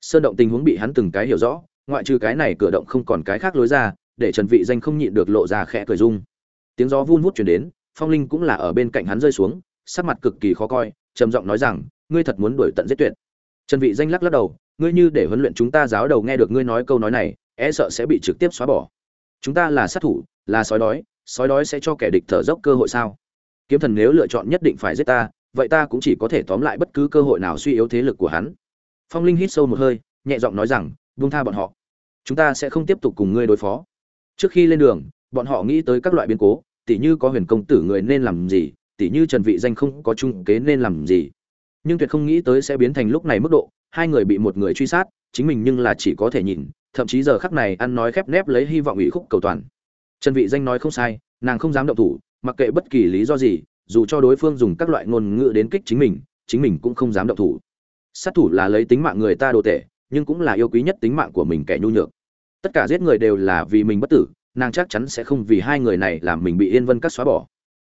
Sơn động tình huống bị hắn từng cái hiểu rõ ngoại trừ cái này cửa động không còn cái khác lối ra để trần vị danh không nhịn được lộ ra khẽ cười dung tiếng gió vun vút truyền đến, phong linh cũng là ở bên cạnh hắn rơi xuống, sắc mặt cực kỳ khó coi, trầm giọng nói rằng, ngươi thật muốn đuổi tận giết tuyệt. Trần vị danh lắc lắc đầu, ngươi như để huấn luyện chúng ta giáo đầu nghe được ngươi nói câu nói này e sợ sẽ bị trực tiếp xóa bỏ. Chúng ta là sát thủ, là sói đói sói đói sẽ cho kẻ địch thở dốc cơ hội sao? Kiếm thần nếu lựa chọn nhất định phải giết ta, vậy ta cũng chỉ có thể tóm lại bất cứ cơ hội nào suy yếu thế lực của hắn. Phong linh hít sâu một hơi, nhẹ giọng nói rằng, buông tha bọn họ. Chúng ta sẽ không tiếp tục cùng ngươi đối phó trước khi lên đường, bọn họ nghĩ tới các loại biến cố, tỉ như có huyền công tử người nên làm gì, tỉ như trần vị danh không có trung kế nên làm gì. Nhưng tuyệt không nghĩ tới sẽ biến thành lúc này mức độ, hai người bị một người truy sát, chính mình nhưng là chỉ có thể nhìn, thậm chí giờ khắc này ăn nói khép nép lấy hy vọng ủy khúc cầu toàn. Trần vị danh nói không sai, nàng không dám động thủ, mặc kệ bất kỳ lý do gì, dù cho đối phương dùng các loại ngôn ngữ đến kích chính mình chính mình cũng không dám động thủ. Sát thủ là lấy tính mạng người ta đồ tệ nhưng cũng là yêu quý nhất tính mạng của mình kẻ nhu nhược tất cả giết người đều là vì mình bất tử, nàng chắc chắn sẽ không vì hai người này làm mình bị yên vân cắt xóa bỏ.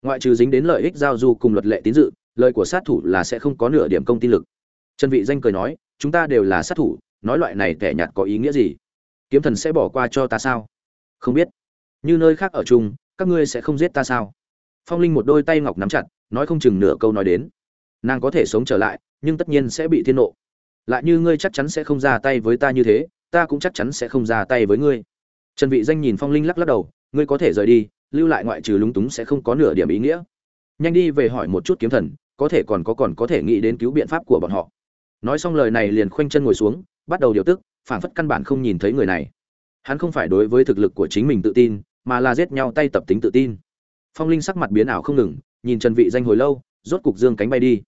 Ngoại trừ dính đến lợi ích giao du cùng luật lệ tín dự, lời của sát thủ là sẽ không có nửa điểm công tin lực. Trần vị danh cười nói, chúng ta đều là sát thủ, nói loại này tẻ nhạt có ý nghĩa gì? Kiếm thần sẽ bỏ qua cho ta sao? Không biết. Như nơi khác ở chung, các ngươi sẽ không giết ta sao? Phong linh một đôi tay ngọc nắm chặt, nói không chừng nửa câu nói đến. Nàng có thể sống trở lại, nhưng tất nhiên sẽ bị thiên nộ. Lại như ngươi chắc chắn sẽ không ra tay với ta như thế ta cũng chắc chắn sẽ không ra tay với ngươi. Trần vị danh nhìn phong linh lắc lắc đầu, ngươi có thể rời đi, lưu lại ngoại trừ lúng túng sẽ không có nửa điểm ý nghĩa. Nhanh đi về hỏi một chút kiếm thần, có thể còn có còn có thể nghĩ đến cứu biện pháp của bọn họ. Nói xong lời này liền khoanh chân ngồi xuống, bắt đầu điều tức phản phất căn bản không nhìn thấy người này. Hắn không phải đối với thực lực của chính mình tự tin, mà là giết nhau tay tập tính tự tin. Phong linh sắc mặt biến ảo không ngừng, nhìn trần vị danh hồi lâu, rốt cục dương cánh bay đi.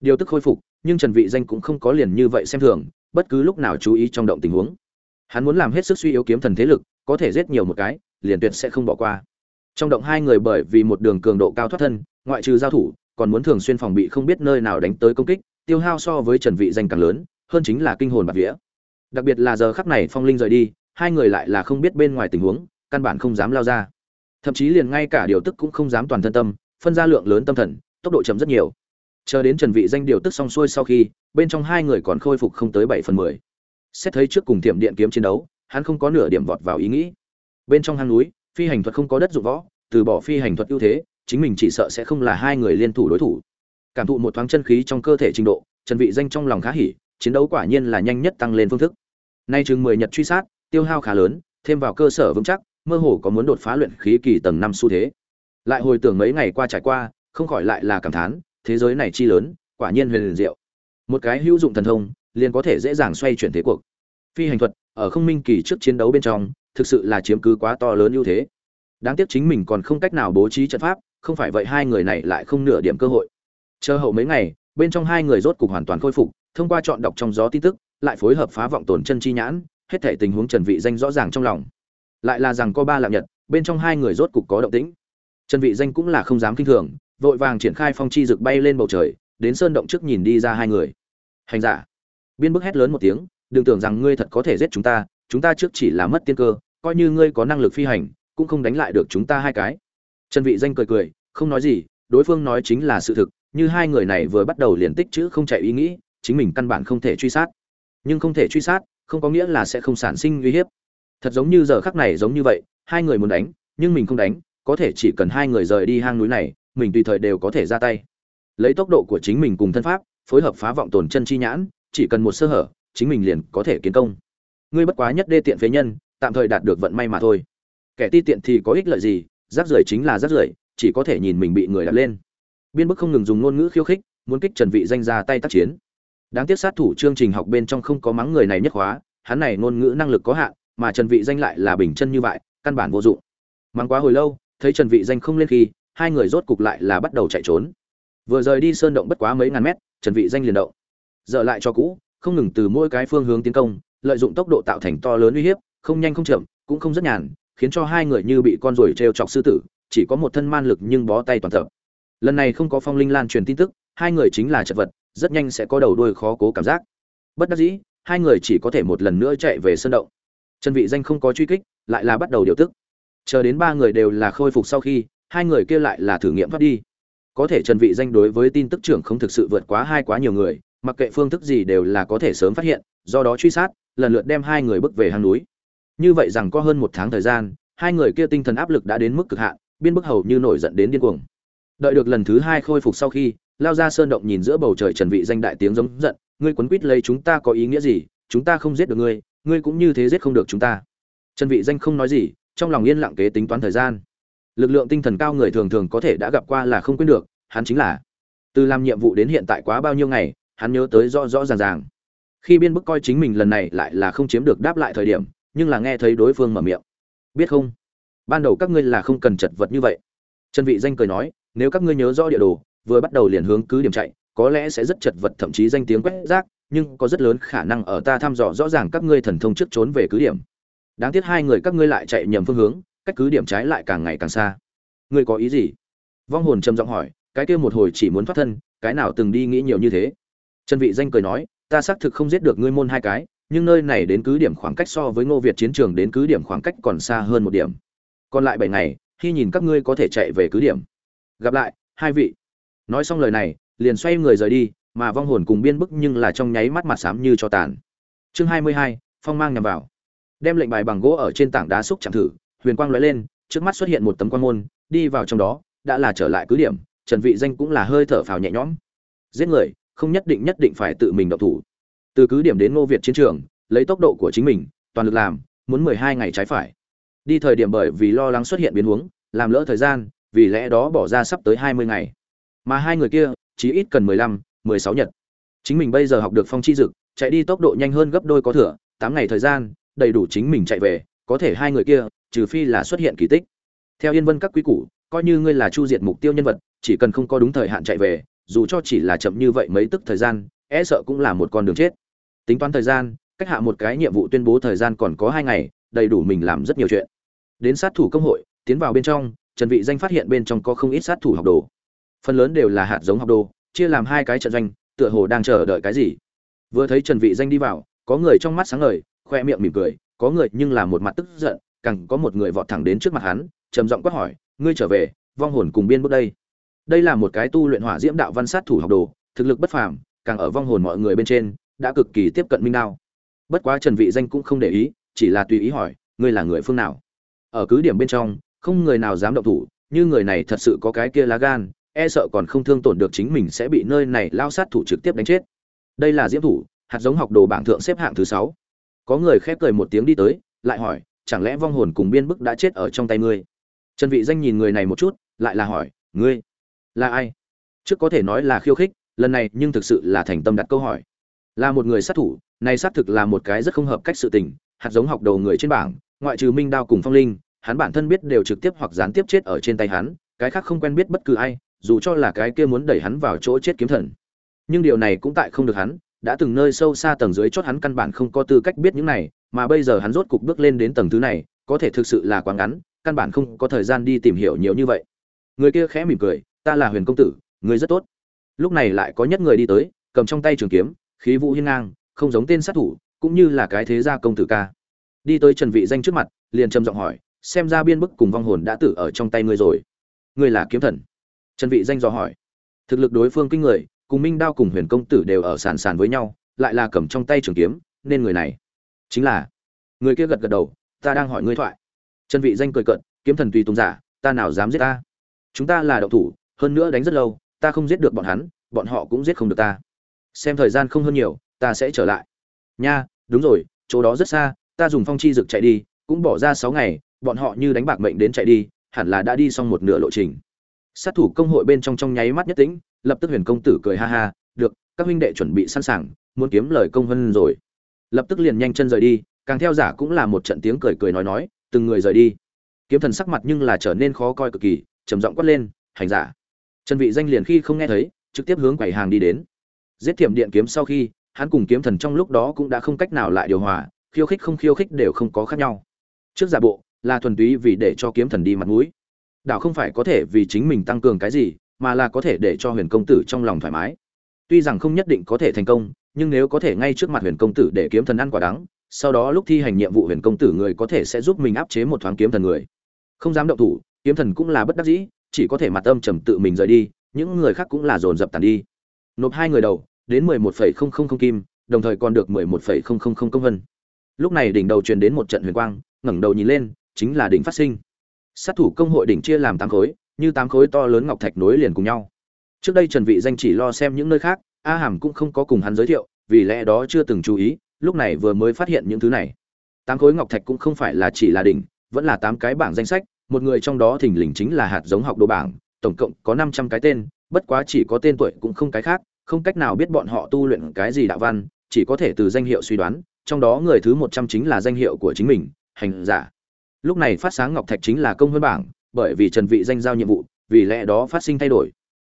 Điều tức khôi phục, nhưng trần vị danh cũng không có liền như vậy xem thường bất cứ lúc nào chú ý trong động tình huống. Hắn muốn làm hết sức suy yếu kiếm thần thế lực, có thể giết nhiều một cái, liền tuyệt sẽ không bỏ qua. Trong động hai người bởi vì một đường cường độ cao thoát thân, ngoại trừ giao thủ, còn muốn thường xuyên phòng bị không biết nơi nào đánh tới công kích, tiêu hao so với trần vị danh càng lớn, hơn chính là kinh hồn bạt vía. Đặc biệt là giờ khắc này phong linh rời đi, hai người lại là không biết bên ngoài tình huống, căn bản không dám lao ra. Thậm chí liền ngay cả điều tức cũng không dám toàn thân tâm, phân ra lượng lớn tâm thần, tốc độ chậm rất nhiều chờ đến trần vị danh điều tức xong xuôi sau khi, bên trong hai người còn khôi phục không tới bảy phần mười. Xét thấy trước cùng tiệm điện kiếm chiến đấu, hắn không có nửa điểm vọt vào ý nghĩ. Bên trong hang núi, phi hành thuật không có đất dụng võ, từ bỏ phi hành thuật ưu thế, chính mình chỉ sợ sẽ không là hai người liên thủ đối thủ. Cảm thụ một thoáng chân khí trong cơ thể trình độ, trần vị danh trong lòng khá hỉ, chiến đấu quả nhiên là nhanh nhất tăng lên phương thức. Nay chừng mười nhật truy sát, tiêu hao khá lớn, thêm vào cơ sở vững chắc, mơ hồ có muốn đột phá luyện khí kỳ tầng năm xu thế. Lại hồi tưởng mấy ngày qua trải qua, không khỏi lại là cảm thán thế giới này chi lớn, quả nhiên huyền diệu. Một cái hữu dụng thần thông, liền có thể dễ dàng xoay chuyển thế cuộc. Phi hành thuật, ở không minh kỳ trước chiến đấu bên trong, thực sự là chiếm cứ quá to lớn ưu thế. Đáng tiếc chính mình còn không cách nào bố trí trận pháp, không phải vậy hai người này lại không nửa điểm cơ hội. Chờ hậu mấy ngày, bên trong hai người rốt cục hoàn toàn khôi phục, thông qua chọn đọc trong gió tin tức, lại phối hợp phá vọng tổn chân chi nhãn, hết thể tình huống trần vị danh rõ ràng trong lòng. Lại là rằng có ba lạm nhật, bên trong hai người rốt cục có động tĩnh. Trần vị danh cũng là không dám kinh thường vội vàng triển khai phong chi rực bay lên bầu trời, đến sơn động trước nhìn đi ra hai người. Hành giả. Biên bức hét lớn một tiếng, đừng tưởng rằng ngươi thật có thể giết chúng ta chúng ta trước chỉ là mất tiên cơ, coi như ngươi có năng lực phi hành, cũng không đánh lại được chúng ta hai cái. Trần vị danh cười cười, không nói gì, đối phương nói chính là sự thực, như hai người này vừa bắt đầu liền tích chữ không chạy ý nghĩ, chính mình căn bản không thể truy sát. Nhưng không thể truy sát, không có nghĩa là sẽ không sản sinh uy hiếp. Thật giống như giờ khắc này giống như vậy, hai người muốn đánh, nhưng mình không đánh, có thể chỉ cần hai người rời đi hang núi này mình tùy thời đều có thể ra tay. Lấy tốc độ của chính mình cùng thân pháp, phối hợp phá vọng tổn chân chi nhãn, chỉ cần một sơ hở, chính mình liền có thể kiến công. Ngươi bất quá nhất đê tiện phế nhân, tạm thời đạt được vận may mà thôi. Kẻ ti tiện thì có ích lợi gì, rác rưởi chính là rác rưởi, chỉ có thể nhìn mình bị người đặt lên. Biên bức không ngừng dùng ngôn ngữ khiêu khích, muốn kích trần vị danh ra tay tác chiến. Đáng tiếc sát thủ chương trình học bên trong không có mắng người này nhất khóa hắn này ngôn ngữ năng lực có hạn, mà trần vị danh lại là bình chân như vậy, căn bản vô dụng. Mắng quá hồi lâu, thấy trần vị danh không lên khi hai người rốt cục lại là bắt đầu chạy trốn. Vừa rời đi sơn động bất quá mấy ngàn mét, trần vị danh liền động. Dở lại cho cũ, không ngừng từ mỗi cái phương hướng tiến công, lợi dụng tốc độ tạo thành to lớn uy hiếp, không nhanh không chậm, cũng không rất nhàn, khiến cho hai người như bị con ruồi treo chọc sư tử, chỉ có một thân man lực nhưng bó tay toàn tập lần này không có phong linh lan truyền tin tức, hai người chính là chật vật, rất nhanh sẽ có đầu đuôi khó cố cảm giác. Bất đắc dĩ, hai người chỉ có thể một lần nữa chạy về sơn động. Trần vị danh không có truy kích, lại là bắt đầu điều tức. Chờ đến ba người đều là khôi phục sau khi hai người kia lại là thử nghiệm thoát đi. Có thể trần vị danh đối với tin tức trưởng không thực sự vượt quá hai quá nhiều người, mặc kệ phương thức gì đều là có thể sớm phát hiện, do đó truy sát, lần lượt đem hai người bước về hang núi. Như vậy rằng có hơn một tháng thời gian, hai người kia tinh thần áp lực đã đến mức cực hạn, biên bức hầu như nổi giận đến điên cuồng. Đợi được lần thứ hai khôi phục sau khi, lao ra sơn động nhìn giữa bầu trời trần vị danh đại tiếng giống giận, ngươi quấn quýt lấy chúng ta có ý nghĩa gì? Chúng ta không giết được ngươi ngươi cũng như thế giết không được chúng ta. Trần vị danh không nói gì, trong lòng yên lặng kế tính toán thời gian lực lượng tinh thần cao người thường thường có thể đã gặp qua là không quên được, hắn chính là, từ làm nhiệm vụ đến hiện tại quá bao nhiêu ngày, hắn nhớ tới rõ rõ ràng ràng. Khi biên bức coi chính mình lần này lại là không chiếm được đáp lại thời điểm, nhưng là nghe thấy đối phương mở miệng. Biết không? Ban đầu các ngươi là không cần chật vật như vậy. Trần vị danh cười nói, nếu các ngươi nhớ rõ địa đồ, vừa bắt đầu liền hướng cứ điểm chạy, có lẽ sẽ rất chật vật, thậm chí danh tiếng quét rác, nhưng có rất lớn khả năng ở ta thăm dò rõ ràng các ngươi thần thông trước trốn về cứ điểm. Đáng tiếc hai người các ngươi lại chạy nhầm phương hướng cách cứ điểm trái lại càng ngày càng xa. Ngươi có ý gì? Vong hồn trầm giọng hỏi, cái kia một hồi chỉ muốn thoát thân, cái nào từng đi nghĩ nhiều như thế? Trần vị danh cười nói, ta xác thực không giết được ngươi môn hai cái, nhưng nơi này đến cứ điểm khoảng cách so với ngô việt chiến trường đến cứ điểm khoảng cách còn xa hơn một điểm. Còn lại bảy ngày, khi nhìn các ngươi có thể chạy về cứ điểm. Gặp lại, hai vị. Nói xong lời này, liền xoay người rời đi, mà vong hồn cùng biên bức nhưng là trong nháy mắt mặt xám như cho tàn. Chương hai mươi hai, phong mang nhằm vào. Đem lệnh bài bằng gỗ ở trên tảng đá xúc chạm thử huyền quang lóe lên trước mắt xuất hiện một tấm quan môn đi vào trong đó đã là trở lại cứ điểm trần vị danh cũng là hơi thở phào nhẹ nhõm. Giết người không nhất định nhất định phải tự mình động thủ. Từ cứ điểm đến ngô việt chiến trường lấy tốc độ của chính mình toàn lực làm muốn 12 ngày trái phải. Đi thời điểm bởi vì lo lắng xuất hiện biến huống làm lỡ thời gian vì lẽ đó bỏ ra sắp tới 20 ngày. Mà hai người kia chí ít cần 15, 16 nhật. Chính mình bây giờ học được phong chi dực chạy đi tốc độ nhanh hơn gấp đôi có thừa 8 ngày thời gian đầy đủ chính mình chạy về có thể hai người kia, trừ phi là xuất hiện kỳ tích. Theo yên vân các quý củ, coi như ngươi là chu diệt mục tiêu nhân vật, chỉ cần không có đúng thời hạn chạy về, dù cho chỉ là chậm như vậy mấy tức thời gian e sợ cũng là một con đường chết. Tính toán thời gian, cách hạ một cái nhiệm vụ tuyên bố thời gian còn có hai ngày, đầy đủ mình làm rất nhiều chuyện. Đến sát thủ công hội, tiến vào bên trong, trần vị danh phát hiện bên trong có không ít sát thủ học đồ. Phần lớn đều là hạt giống học đồ, chia làm hai cái trận doanh, tựa hồ đang chờ đợi cái gì. Vừa thấy trần vị danh đi vào, có người trong mắt sáng ngời, khoe miệng mỉm cười có người nhưng là một mặt tức giận, càng có một người vọt thẳng đến trước mặt hắn, trầm giọng quát hỏi, ngươi trở về, vong hồn cùng biên bước đây. Đây là một cái tu luyện hỏa diễm đạo văn sát thủ học đồ, thực lực bất phàm, càng ở vong hồn mọi người bên trên, đã cực kỳ tiếp cận minh đao. Bất quá trần vị danh cũng không để ý, chỉ là tùy ý hỏi, ngươi là người phương nào? Ở cứ điểm bên trong, không người nào dám động thủ, như người này thật sự có cái kia lá gan e sợ còn không thương tổn được chính mình sẽ bị nơi này lao sát thủ trực tiếp đánh chết. Đây là diễm thủ, hạt giống học đồ bảng thượng xếp hạng thứ sáu có người khép cười một tiếng đi tới, lại hỏi, chẳng lẽ vong hồn cùng biên bức đã chết ở trong tay ngươi? Trần vị danh nhìn người này một chút, lại là hỏi, ngươi là ai? Trước có thể nói là khiêu khích, lần này nhưng thực sự là thành tâm đặt câu hỏi. Là một người sát thủ, này xác thực là một cái rất không hợp cách sự tình, hạt giống học đầu người trên bảng, ngoại trừ minh đao cùng phong linh, hắn bản thân biết đều trực tiếp hoặc gián tiếp chết ở trên tay hắn, cái khác không quen biết bất cứ ai, dù cho là cái kia muốn đẩy hắn vào chỗ chết kiếm thần. Nhưng điều này cũng tại không được hắn đã từng nơi sâu xa tầng dưới chót hắn căn bản không có tư cách biết những này, mà bây giờ hắn rốt cục bước lên đến tầng thứ này, có thể thực sự là quá ngắn, căn bản không có thời gian đi tìm hiểu nhiều như vậy. Người kia khẽ mỉm cười, ta là huyền công tử, người rất tốt. Lúc này lại có nhất người đi tới, cầm trong tay trường kiếm, khí vũ hiên ngang, không giống tên sát thủ, cũng như là cái thế gia công tử ca. Đi tới trần vị danh trước mặt, liền trầm giọng hỏi, xem ra biên bức cùng vong hồn đã tử ở trong tay ngươi rồi. Ngươi là kiếm thần? Trần vị danh dò hỏi. Thực lực đối phương kinh người cùng minh đao cùng huyền công tử đều ở sàn sàn với nhau, lại là cầm trong tay trường kiếm, nên người này chính là người kia gật gật đầu, ta đang hỏi ngươi thoại. Chân vị danh cười cợt, kiếm thần tùy tùng giả, ta nào dám giết ta? Chúng ta là đậu thủ, hơn nữa đánh rất lâu, ta không giết được bọn hắn, bọn họ cũng giết không được ta. Xem thời gian không hơn nhiều, ta sẽ trở lại. Nha, đúng rồi, chỗ đó rất xa, ta dùng phong chi dực chạy đi, cũng bỏ ra sáu ngày, bọn họ như đánh bạc mệnh đến chạy đi, hẳn là đã đi xong một nửa lộ trình. Sát thủ công hội bên trong trong nháy mắt nhất tĩnh lập tức huyền công tử cười ha ha, được, các huynh đệ chuẩn bị sẵn sàng, muốn kiếm lời công hơn rồi. Lập tức liền nhanh chân rời đi, càng theo giả cũng là một trận tiếng cười cười nói nói, từng người rời đi. Kiếm thần sắc mặt nhưng là trở nên khó coi cực kỳ, trầm giọng quát lên, hành giả. Trần vị danh liền khi không nghe thấy, trực tiếp hướng quầy hàng đi đến. Giết thiểm điện kiếm sau khi, hắn cùng kiếm thần trong lúc đó cũng đã không cách nào lại điều hòa, khiêu khích không khiêu khích đều không có khác nhau. Trước giả bộ, là thuần túy vì để cho kiếm thần đi mặt mũi. Đảo không phải có thể vì chính mình tăng cường cái gì mà là có thể để cho huyền công tử trong lòng thoải mái. Tuy rằng không nhất định có thể thành công, nhưng nếu có thể ngay trước mặt huyền công tử để kiếm thần ăn quả đắng, sau đó lúc thi hành nhiệm vụ huyền công tử người có thể sẽ giúp mình áp chế một thoáng kiếm thần người. Không dám động thủ, kiếm thần cũng là bất đắc dĩ, chỉ có thể mặt âm trầm tự mình rời đi, những người khác cũng là dồn dập tàn đi. Nộp hai người đầu, đến mười một phẩy không không không kim, đồng thời còn được mười một phẩy không không không công vân. Lúc này đỉnh đầu truyền đến một trận huyền quang, ngẩng đầu nhìn lên, chính là đỉnh phát sinh. Sát thủ công hội đỉnh chia làm tám khối như tám khối to lớn ngọc thạch nối liền cùng nhau. Trước đây trần vị danh chỉ lo xem những nơi khác, a hàm cũng không có cùng hắn giới thiệu, vì lẽ đó chưa từng chú ý, lúc này vừa mới phát hiện những thứ này. Tám khối ngọc thạch cũng không phải là chỉ là đỉnh, vẫn là tám cái bảng danh sách, một người trong đó thỉnh lình chính là hạt giống học đồ bảng, tổng cộng có năm trăm cái tên, bất quá chỉ có tên tuổi cũng không cái khác, không cách nào biết bọn họ tu luyện cái gì đạo văn, chỉ có thể từ danh hiệu suy đoán, trong đó người thứ một trăm chính là danh hiệu của chính mình, hành giả. Lúc này phát sáng ngọc thạch chính là công hơn bảng bởi vì trần vị danh giao nhiệm vụ, vì lẽ đó phát sinh thay đổi.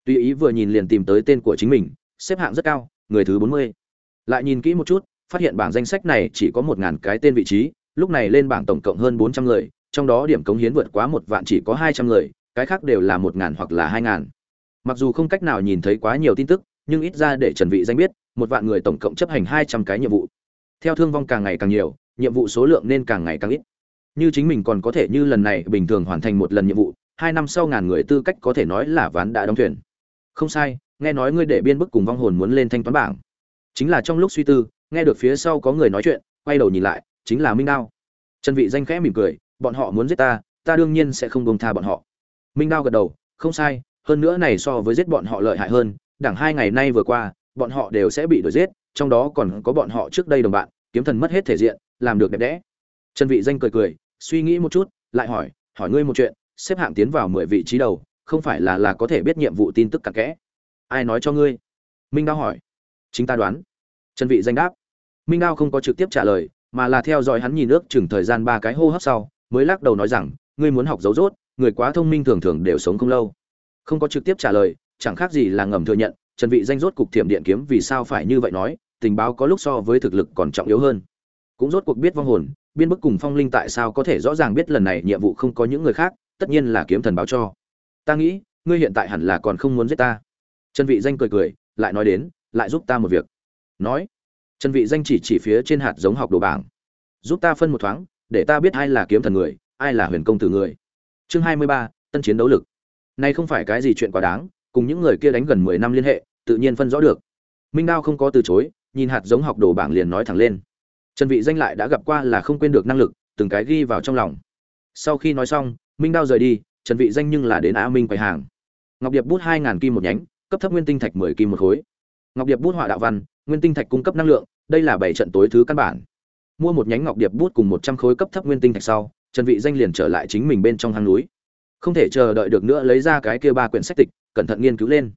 Tuy ý vừa nhìn liền tìm tới tên của chính mình, xếp hạng rất cao, người thứ bốn mươi. Lại nhìn kỹ một chút, phát hiện bảng danh sách này chỉ có một ngàn cái tên vị trí, lúc này lên bảng tổng cộng hơn bốn trăm người, trong đó điểm cống hiến vượt quá một vạn chỉ có hai trăm người, cái khác đều là một ngàn hoặc là hai ngàn. Mặc dù không cách nào nhìn thấy quá nhiều tin tức, nhưng ít ra để trần vị danh biết, một vạn người tổng cộng chấp hành hai trăm cái nhiệm vụ. Theo thương vong càng ngày càng nhiều, nhiệm vụ số lượng nên càng ngày càng ít như chính mình còn có thể như lần này bình thường hoàn thành một lần nhiệm vụ, hai năm sau ngàn người tư cách có thể nói là ván đã đóng thuyền. Không sai, nghe nói ngươi để biên bức cùng vong hồn muốn lên thanh toán bảng. Chính là trong lúc suy tư, nghe được phía sau có người nói chuyện, quay đầu nhìn lại, chính là minh đao. Trần vị danh khẽ mỉm cười, bọn họ muốn giết ta ta đương nhiên sẽ không buông tha bọn họ. Minh đao gật đầu, không sai, hơn nữa này so với giết bọn họ lợi hại hơn đẳng hai ngày nay vừa qua, bọn họ đều sẽ bị đuổi giết, trong đó còn có bọn họ trước đây đồng bạn, kiếm thần mất hết thể diện, làm được đẹp đẽ trần vị danh cười cười, suy nghĩ một chút, lại hỏi hỏi ngươi một chuyện, xếp hạng tiến vào mười vị trí đầu, không phải là là có thể biết nhiệm vụ tin tức cặn kẽ? Ai nói cho ngươi? Minh đao hỏi. Chính ta đoán. Trần vị danh đáp. Minh đao không có trực tiếp trả lời, mà là theo dõi hắn nhìn nước chừng thời gian ba cái hô hấp sau, mới lắc đầu nói rằng, ngươi muốn học dấu rốt, người quá thông minh thường thường đều sống không lâu. Không có trực tiếp trả lời, chẳng khác gì là ngầm thừa nhận, trần vị danh rốt cục thiểm điện kiếm vì sao phải như vậy nói, tình báo có lúc so với thực lực còn trọng yếu hơn. Cũng rốt cuộc biết vong hồn biên bức cùng phong linh tại sao có thể rõ ràng biết lần này nhiệm vụ không có những người khác tất nhiên là kiếm thần báo cho. Ta nghĩ ngươi hiện tại hẳn là còn không muốn giết ta. Trần vị danh cười cười lại nói đến lại giúp ta một việc. Nói trần vị danh chỉ chỉ phía trên hạt giống học đồ bảng. Giúp ta phân một thoáng để ta biết ai là kiếm thần người ai là huyền công tử người. Chương 23, tân chiến đấu lực. Này không phải cái gì chuyện quá đáng cùng những người kia đánh gần 10 năm liên hệ tự nhiên phân rõ được. Minh đao không có từ chối nhìn hạt giống học đồ bảng liền nói thẳng lên trần vị danh lại đã gặp qua là không quên được năng lực, từng cái ghi vào trong lòng. Sau khi nói xong, minh đao rời đi, trần vị danh nhưng là đến á minh quầy hàng. Ngọc điệp bút hai ngàn kim một nhánh, cấp thấp nguyên tinh thạch 10 kim một khối. Ngọc điệp bút họa đạo văn, nguyên tinh thạch cung cấp năng lượng, đây là bảy trận tối thứ căn bản. Mua một nhánh ngọc điệp bút cùng 100 khối cấp thấp nguyên tinh thạch sau, trần vị danh liền trở lại chính mình bên trong hang núi. Không thể chờ đợi được nữa lấy ra cái kia ba quyển sách tịch, cẩn thận nghiên cứu lên.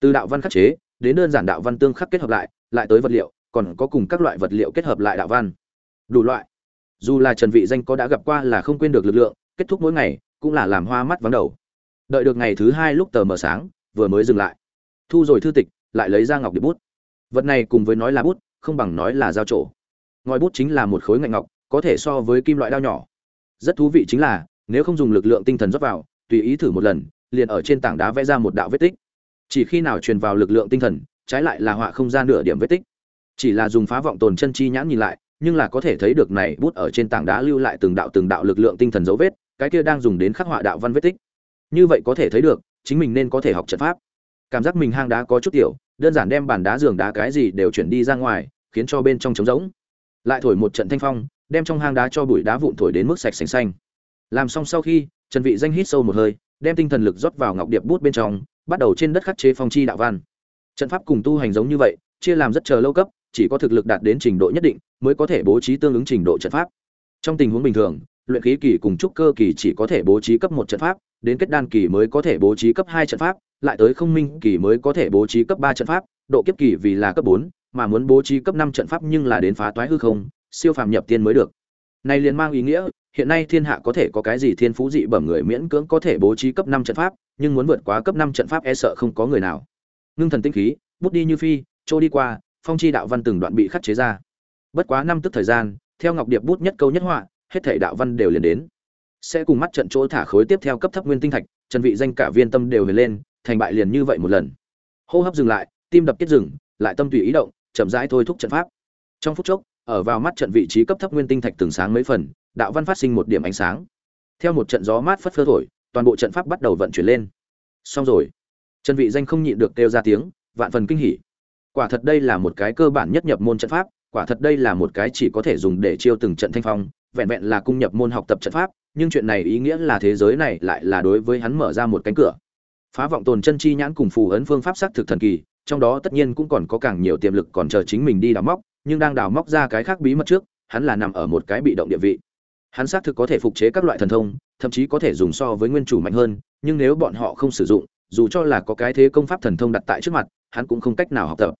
Từ đạo văn khắc chế, đến đơn giản đạo văn tương khắc kết hợp lại lại tới vật liệu còn có cùng các loại vật liệu kết hợp lại đạo văn. Đủ loại. Dù là trần vị danh có đã gặp qua là không quên được lực lượng, kết thúc mỗi ngày cũng là làm hoa mắt vắng đầu. Đợi được ngày thứ hai lúc tờ mờ sáng, vừa mới dừng lại. Thu rồi thư tịch, lại lấy ra ngọc điệp bút. Vật này cùng với nói là bút, không bằng nói là dao trổ. Ngòi bút chính là một khối ngạnh ngọc, có thể so với kim loại đao nhỏ. Rất thú vị chính là, nếu không dùng lực lượng tinh thần rót vào, tùy ý thử một lần, liền ở trên tảng đá vẽ ra một đạo vết tích. Chỉ khi nào truyền vào lực lượng tinh thần, trái lại là họa không ra nửa điểm vết tích chỉ là dùng phá vọng tồn chân chi nhãn nhìn lại, nhưng là có thể thấy được này bút ở trên tảng đá lưu lại từng đạo từng đạo lực lượng tinh thần dấu vết, cái kia đang dùng đến khắc họa đạo văn vết tích. Như vậy có thể thấy được, chính mình nên có thể học trận pháp. Cảm giác mình hang đá có chút tiểu, đơn giản đem bàn đá giường đá cái gì đều chuyển đi ra ngoài, khiến cho bên trong trống rỗng. Lại thổi một trận thanh phong, đem trong hang đá cho bụi đá vụn thổi đến mức sạch sành xanh. Làm xong sau khi, trần vị danh hít sâu một hơi, đem tinh thần lực rót vào ngọc điệp bút bên trong, bắt đầu trên đất khắc chế phong chi đạo văn. Trận pháp cùng tu hành giống như vậy, chia làm rất chờ lâu cấp chỉ có thực lực đạt đến trình độ nhất định mới có thể bố trí tương ứng trình độ trận pháp. Trong tình huống bình thường, luyện khí kỳ cùng trúc cơ kỳ chỉ có thể bố trí cấp một trận pháp, đến kết đan kỳ mới có thể bố trí cấp hai trận pháp, lại tới không minh kỳ mới có thể bố trí cấp ba trận pháp, độ kiếp kỳ vì là cấp bốn, mà muốn bố trí cấp năm trận pháp nhưng là đến phá toái hư không, siêu phàm nhập tiên mới được. Này liền mang ý nghĩa, hiện nay thiên hạ có thể có cái gì thiên phú dị bẩm người miễn cưỡng có thể bố trí cấp năm trận pháp, nhưng muốn vượt quá cấp năm trận pháp e sợ không có người nào. Ngưng thần tinh khí, bút đi như phi, trôi đi qua phong chi đạo văn từng đoạn bị khắc chế ra. Bất quá năm tức thời gian, theo ngọc điệp bút nhất câu nhất họa, hết thể đạo văn đều liền đến. Sẽ cùng mắt trận chỗ thả khối tiếp theo cấp thấp nguyên tinh thạch, trần vị danh cả viên tâm đều về lên, thành bại liền như vậy một lần. Hô hấp dừng lại, tim đập kết dừng, lại tâm tùy ý động, chậm rãi thôi thúc trận pháp. Trong phút chốc, ở vào mắt trận vị trí cấp thấp nguyên tinh thạch từng sáng mấy phần, đạo văn phát sinh một điểm ánh sáng. Theo một trận gió mát phất phơ thổi, toàn bộ trận pháp bắt đầu vận chuyển lên. Xong rồi. Trần vị danh không nhịn được kêu ra tiếng, vạn phần kinh hỉ quả thật đây là một cái cơ bản nhất nhập môn trận pháp, quả thật đây là một cái chỉ có thể dùng để chiêu từng trận thanh phong, vẹn vẹn là cung nhập môn học tập trận pháp, nhưng chuyện này ý nghĩa là thế giới này lại là đối với hắn mở ra một cánh cửa. Phá vọng tồn chân chi nhãn cùng phù ấn phương pháp xác thực thần kỳ, trong đó tất nhiên cũng còn có càng nhiều tiềm lực còn chờ chính mình đi đào móc, nhưng đang đào móc ra cái khác bí mật trước, hắn là nằm ở một cái bị động địa vị. Hắn xác thực có thể phục chế các loại thần thông, thậm chí có thể dùng so với nguyên chủ mạnh hơn, nhưng nếu bọn họ không sử dụng, dù cho là có cái thế công pháp thần thông đặt tại trước mặt, hắn cũng không cách nào học tập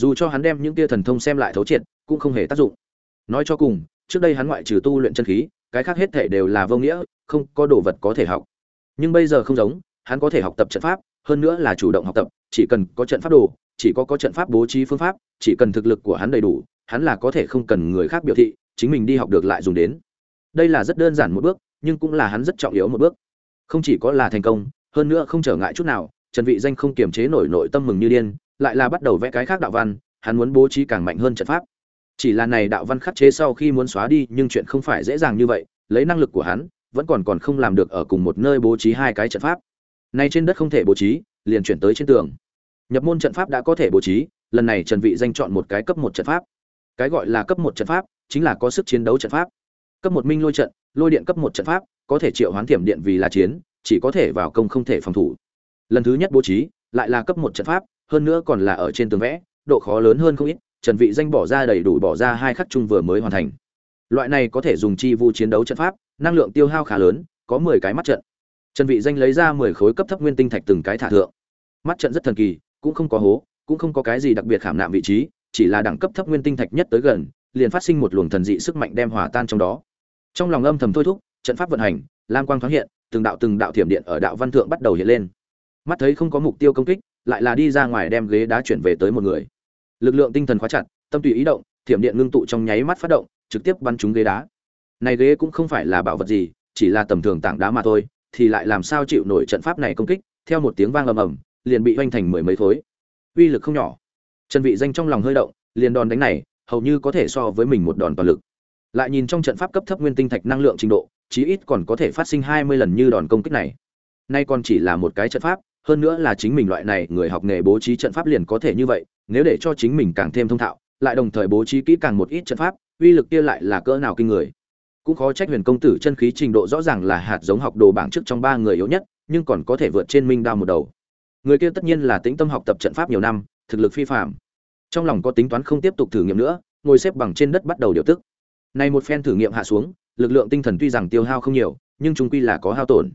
dù cho hắn đem những tia thần thông xem lại thấu triệt, cũng không hề tác dụng. Nói cho cùng, trước đây hắn ngoại trừ tu luyện chân khí, cái khác hết thể đều là vô nghĩa, không có đồ vật có thể học. Nhưng bây giờ không giống, hắn có thể học tập trận pháp, hơn nữa là chủ động học tập, chỉ cần có trận pháp đồ, chỉ có có trận pháp bố trí phương pháp, chỉ cần thực lực của hắn đầy đủ, hắn là có thể không cần người khác biểu thị, chính mình đi học được lại dùng đến. Đây là rất đơn giản một bước, nhưng cũng là hắn rất trọng yếu một bước. Không chỉ có là thành công, hơn nữa không trở ngại chút nào, trần vị danh không kiềm chế nổi nội tâm mừng như điên lại là bắt đầu vẽ cái khác đạo văn, hắn muốn bố trí càng mạnh hơn trận pháp. Chỉ là này đạo văn khắc chế sau khi muốn xóa đi, nhưng chuyện không phải dễ dàng như vậy, lấy năng lực của hắn, vẫn còn còn không làm được ở cùng một nơi bố trí hai cái trận pháp. Nay trên đất không thể bố trí, liền chuyển tới trên tường. Nhập môn trận pháp đã có thể bố trí, lần này trần vị danh chọn một cái cấp một trận pháp. Cái gọi là cấp một trận pháp, chính là có sức chiến đấu trận pháp. Cấp một minh lôi trận, lôi điện cấp một trận pháp, có thể triệu hoán thiểm điện vì là chiến, chỉ có thể vào công không thể phòng thủ. Lần thứ nhất bố trí, lại là cấp một trận pháp hơn nữa còn là ở trên tường vẽ, độ khó lớn hơn không ít, trần vị danh bỏ ra đầy đủ bỏ ra hai khắc chung vừa mới hoàn thành. Loại này có thể dùng chi vu chiến đấu trận pháp, năng lượng tiêu hao khá lớn, có 10 cái mắt trận. Trần vị danh lấy ra 10 khối cấp thấp nguyên tinh thạch từng cái thả thượng. Mắt trận rất thần kỳ, cũng không có hố, cũng không có cái gì đặc biệt khảm nạm vị trí, chỉ là đẳng cấp thấp nguyên tinh thạch nhất tới gần, liền phát sinh một luồng thần dị sức mạnh đem hòa tan trong đó. Trong lòng âm thầm thôi thúc, trận pháp vận hành, lam quang thoáng hiện, từng đạo từng đạo thiểm điện ở đạo văn thượng bắt đầu hiện lên mắt thấy không có mục tiêu công kích, lại là đi ra ngoài đem ghế đá chuyển về tới một người. Lực lượng tinh thần khóa chặt, tâm tùy ý động, thiểm điện ngưng tụ trong nháy mắt phát động, trực tiếp bắn trúng ghế đá. Này ghế cũng không phải là bảo vật gì, chỉ là tầm thường tảng đá mà thôi, thì lại làm sao chịu nổi trận pháp này công kích, theo một tiếng vang ầm ầm, liền bị hoành thành mười mấy thối uy lực không nhỏ. Trần vị danh trong lòng hơi động, liền đòn đánh này, hầu như có thể so với mình một đòn toàn lực. Lại nhìn trong trận pháp cấp thấp nguyên tinh thạch năng lượng trình độ, chí ít còn có thể phát sinh 20 lần như đòn công kích này. Nay còn chỉ là một cái trận pháp hơn nữa là chính mình loại này người học nghề bố trí trận pháp liền có thể như vậy, nếu để cho chính mình càng thêm thông thạo, lại đồng thời bố trí kỹ càng một ít trận pháp, uy lực kia lại là cỡ nào kinh người. Cũng khó trách huyền công tử chân khí trình độ rõ ràng là hạt giống học đồ bảng trước trong ba người yếu nhất, nhưng còn có thể vượt trên minh đao một đầu. Người kia tất nhiên là tĩnh tâm học tập trận pháp nhiều năm, thực lực phi phạm trong lòng có tính toán không tiếp tục thử nghiệm nữa, ngồi xếp bằng trên đất bắt đầu điều tức. Này một phen thử nghiệm hạ xuống, lực lượng tinh thần tuy rằng tiêu hao không nhiều, nhưng chúng quy là có hao tổn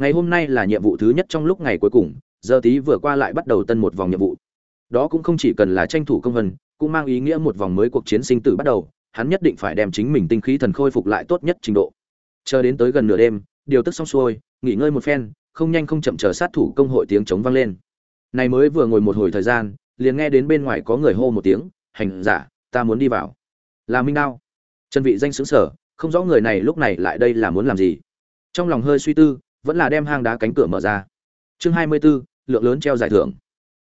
ngày hôm nay là nhiệm vụ thứ nhất trong lúc ngày cuối cùng, giờ tí vừa qua lại bắt đầu tân một vòng nhiệm vụ. Đó cũng không chỉ cần là tranh thủ công vân, cũng mang ý nghĩa một vòng mới cuộc chiến sinh tử bắt đầu, hắn nhất định phải đem chính mình tinh khí thần khôi phục lại tốt nhất trình độ. Chờ đến tới gần nửa đêm, điều tức xong xuôi, nghỉ ngơi một phen, không nhanh không chậm chờ sát thủ công hội tiếng chống vang lên. Này mới vừa ngồi một hồi thời gian, liền nghe đến bên ngoài có người hô một tiếng, hành giả, ta muốn đi vào. Là minh đao. Chân vị danh xứng sở, không rõ người này lúc này lại đây là muốn làm gì. Trong lòng hơi suy tư vẫn là đem hang đá cánh cửa mở ra. Chương 24, lượng lớn treo giải thưởng.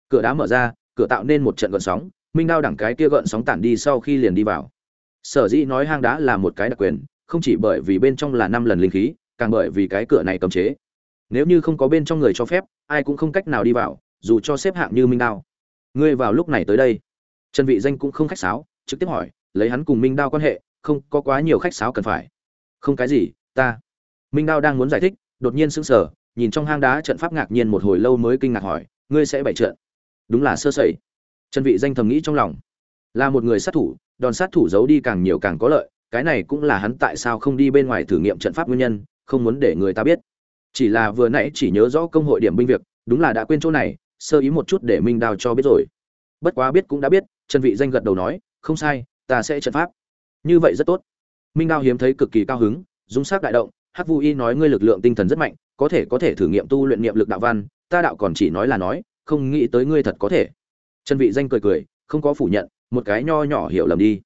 Cửa đá mở ra cửa tạo nên một trận gợn sóng minh đao đẳng cái kia gợn sóng tản đi sau khi liền đi vào. Sở dĩ nói hang đá là một cái đặc quyền không chỉ bởi vì bên trong là năm lần linh khí càng bởi vì cái cửa này cấm chế. Nếu như không có bên trong người cho phép ai cũng không cách nào đi vào dù cho xếp hạng như minh đao. Ngươi vào lúc này tới đây. Trần vị danh cũng không khách sáo trực tiếp hỏi lấy hắn cùng minh đao quan hệ không có quá nhiều khách sáo cần phải. Không cái gì ta. Minh đao đang muốn giải thích đột nhiên sững sờ, nhìn trong hang đá trận pháp ngạc nhiên một hồi lâu mới kinh ngạc hỏi, ngươi sẽ bày trận? Đúng là sơ sẩy. Trần vị danh thầm nghĩ trong lòng. Là một người sát thủ, đòn sát thủ giấu đi càng nhiều càng có lợi, cái này cũng là hắn tại sao không đi bên ngoài thử nghiệm trận pháp nguyên nhân, không muốn để người ta biết. Chỉ là vừa nãy chỉ nhớ rõ công hội điểm binh việc, đúng là đã quên chỗ này, sơ ý một chút để minh Đào cho biết rồi. Bất quá biết cũng đã biết trần vị danh gật đầu nói, không sai, ta sẽ trận pháp. Như vậy rất tốt. Minh Đào hiếm thấy cực kỳ cao hứng, dung sắc đại động hắc vu y nói ngươi lực lượng tinh thần rất mạnh, có thể có thể thử nghiệm tu luyện niệm lực đạo văn, ta đạo còn chỉ nói là nói, không nghĩ tới ngươi thật có thể. Trần vị danh cười cười, không có phủ nhận, một cái nho nhỏ hiểu lầm đi.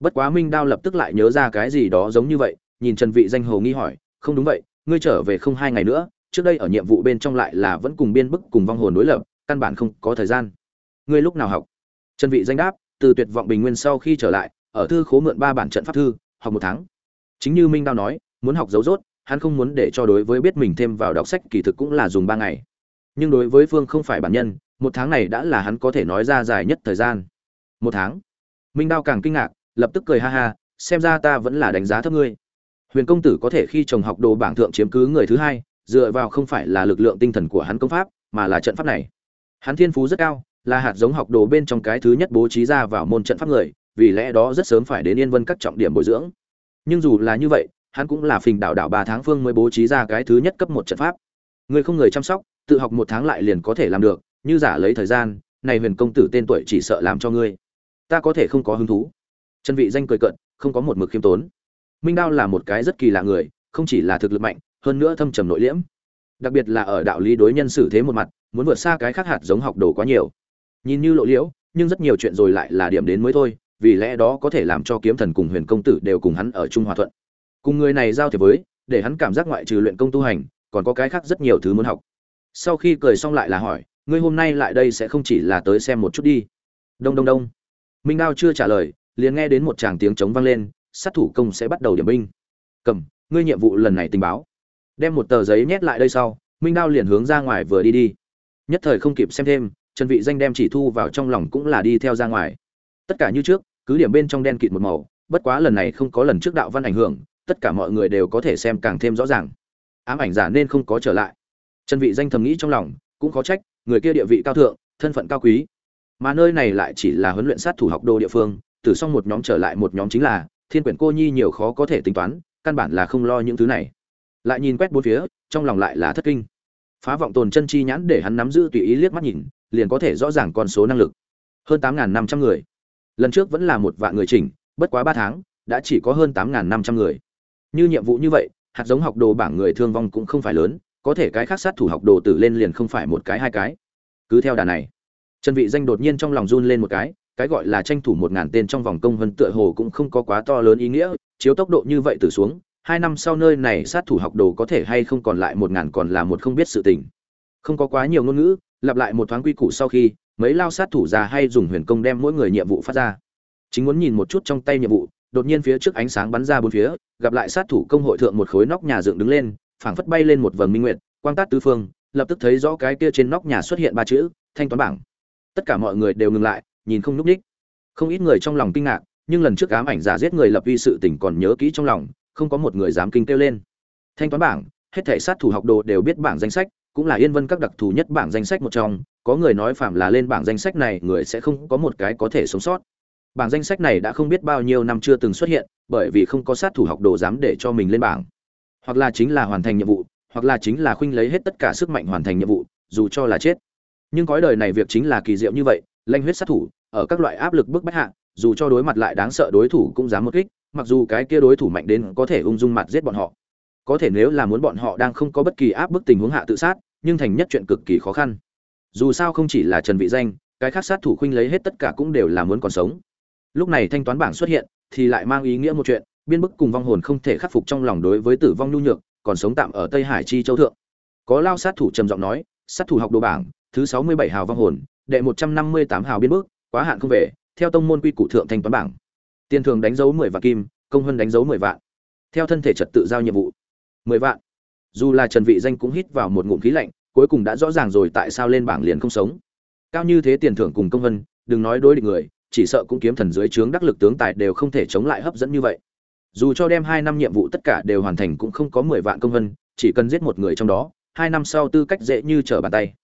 Bất quá minh đao lập tức lại nhớ ra cái gì đó giống như vậy, nhìn trần vị danh hồ nghi hỏi, không đúng vậy, ngươi trở về không hai ngày nữa, trước đây ở nhiệm vụ bên trong lại là vẫn cùng biên bức cùng vong hồn đối lập, căn bản không có thời gian. Ngươi lúc nào học? Trần vị danh đáp, từ tuyệt vọng bình nguyên sau khi trở lại, ở thư khố mượn ba bản trận pháp thư, học một tháng. Chính như minh đao nói muốn học dấu rốt, hắn không muốn để cho đối với biết mình thêm vào đọc sách kỳ thực cũng là dùng ba ngày. Nhưng đối với phương không phải bản nhân, một tháng này đã là hắn có thể nói ra dài nhất thời gian. Một tháng? Minh đao càng kinh ngạc, lập tức cười ha ha, xem ra ta vẫn là đánh giá thấp ngươi. Huyền công tử có thể khi chồng học đồ bảng thượng chiếm cứ người thứ hai, dựa vào không phải là lực lượng tinh thần của hắn công pháp, mà là trận pháp này. Hắn thiên phú rất cao, là hạt giống học đồ bên trong cái thứ nhất bố trí ra vào môn trận pháp người, vì lẽ đó rất sớm phải đến yên vân các trọng điểm bồi dưỡng. Nhưng dù là như vậy hắn cũng là phình đảo đảo ba tháng phương mới bố trí ra cái thứ nhất cấp một trận pháp. Người không người chăm sóc, tự học một tháng lại liền có thể làm được, như giả lấy thời gian, này huyền công tử tên tuổi chỉ sợ làm cho ngươi. Ta có thể không có hứng thú. Chân vị danh cười cận không có một mực khiêm tốn. Minh đao là một cái rất kỳ lạ người, không chỉ là thực lực mạnh, hơn nữa thâm trầm nội liễm. Đặc biệt là ở đạo lý đối nhân xử thế một mặt, muốn vượt xa cái khác hạt giống học đồ quá nhiều. Nhìn như lộ liễu, nhưng rất nhiều chuyện rồi lại là điểm đến mới thôi, vì lẽ đó có thể làm cho kiếm thần cùng huyền công tử đều cùng hắn ở chung hòa thuận cùng người này giao thiệp với, để hắn cảm giác ngoại trừ luyện công tu hành, còn có cái khác rất nhiều thứ muốn học. Sau khi cười xong lại là hỏi, ngươi hôm nay lại đây sẽ không chỉ là tới xem một chút đi? Đông đông đông. Minh đao chưa trả lời, liền nghe đến một tràng tiếng trống vang lên, sát thủ công sẽ bắt đầu điểm binh. Cầm, ngươi nhiệm vụ lần này tình báo. Đem một tờ giấy nhét lại đây sau, minh đao liền hướng ra ngoài vừa đi đi. Nhất thời không kịp xem thêm, trần vị danh đem chỉ thu vào trong lòng cũng là đi theo ra ngoài. Tất cả như trước, cứ điểm bên trong đen kịt một màu, bất quá lần này không có lần trước đạo văn ảnh hưởng tất cả mọi người đều có thể xem càng thêm rõ ràng. Ám ảnh giả nên không có trở lại. Trần vị danh thầm nghĩ trong lòng, cũng khó trách, người kia địa vị cao thượng, thân phận cao quý. Mà nơi này lại chỉ là huấn luyện sát thủ học đồ địa phương, từ xong một nhóm trở lại một nhóm chính là, thiên quyển cô nhi nhiều khó có thể tính toán, căn bản là không lo những thứ này. Lại nhìn quét bốn phía, trong lòng lại là thất kinh. Phá vọng tồn chân chi nhãn để hắn nắm giữ tùy ý liếc mắt nhìn, liền có thể rõ ràng con số năng lực. Hơn tám năm trăm người. Lần trước vẫn là một vạn người chỉnh, bất quá ba tháng, đã chỉ có hơn tám năm trăm người như nhiệm vụ như vậy, hạt giống học đồ bảng người thương vong cũng không phải lớn, có thể cái khác sát thủ học đồ tử lên liền không phải một cái hai cái. Cứ theo đà này, trần vị danh đột nhiên trong lòng run lên một cái cái gọi là tranh thủ một ngàn tên trong vòng công vân tựa hồ cũng không có quá to lớn ý nghĩa, chiếu tốc độ như vậy từ xuống, hai năm sau nơi này sát thủ học đồ có thể hay không còn lại một ngàn còn là một không biết sự tình. Không có quá nhiều ngôn ngữ, lặp lại một thoáng quy củ sau khi, mấy lao sát thủ già hay dùng huyền công đem mỗi người nhiệm vụ phát ra. Chính muốn nhìn một chút trong tay nhiệm vụ đột nhiên phía trước ánh sáng bắn ra bốn phía, gặp lại sát thủ công hội thượng một khối nóc nhà dựng đứng lên, phảng phất bay lên một vầng minh nguyệt, quang tát tứ phương, lập tức thấy rõ cái kia trên nóc nhà xuất hiện ba chữ, thanh toán bảng. Tất cả mọi người đều ngừng lại, nhìn không lúc đích. không ít người trong lòng kinh ngạc, nhưng lần trước ám ảnh giả giết người lập uy sự tình còn nhớ kỹ trong lòng, không có một người dám kinh kêu lên. Thanh toán bảng, hết thảy sát thủ học đồ đều biết bảng danh sách, cũng là yên vân các đặc thù nhất bảng danh sách một trong, có người nói phạm là lên bảng danh sách này người sẽ không có một cái có thể sống sót bảng danh sách này đã không biết bao nhiêu năm chưa từng xuất hiện, bởi vì không có sát thủ học đồ dám để cho mình lên bảng. Hoặc là chính là hoàn thành nhiệm vụ, hoặc là chính là khuynh lấy hết tất cả sức mạnh hoàn thành nhiệm vụ, dù cho là chết. Nhưng cõi đời này việc chính là kỳ diệu như vậy, lanh huyết sát thủ, ở các loại áp lực bức bách hạ, dù cho đối mặt lại đáng sợ đối thủ cũng dám một kích, mặc dù cái kia đối thủ mạnh đến có thể ung dung mặt giết bọn họ. Có thể nếu là muốn bọn họ đang không có bất kỳ áp bức tình huống hạ tự sát, nhưng thành nhất chuyện cực kỳ khó khăn. Dù sao không chỉ là trần vị danh, cái khác sát thủ khuynh lấy hết tất cả cũng đều là muốn còn sống lúc này thanh toán bảng xuất hiện, thì lại mang ý nghĩa một chuyện, biên bức cùng vong hồn không thể khắc phục trong lòng đối với tử vong nhu nhược, còn sống tạm ở tây hải chi châu thượng. Có lao sát thủ trầm giọng nói, sát thủ học đồ bảng, thứ sáu mươi bảy hào vong hồn, đệ một trăm năm mươi tám hào biên bức, quá hạn không về, theo tông môn quy củ thượng thanh toán bảng. Tiền thường đánh dấu mười vạn kim, công hơn đánh dấu mười vạn. Theo thân thể trật tự giao nhiệm vụ, mười vạn. Dù là trần vị danh cũng hít vào một ngụm khí lạnh, cuối cùng đã rõ ràng rồi tại sao lên bảng liền không sống. Cao như thế tiền thưởng cùng công vân đừng nói đối địch người chỉ sợ cũng kiếm thần dưới trướng đắc lực tướng tài đều không thể chống lại hấp dẫn như vậy. Dù cho đem hai năm nhiệm vụ tất cả đều hoàn thành cũng không có mười vạn công vân, chỉ cần giết một người trong đó, hai năm sau tư cách dễ như trở bàn tay.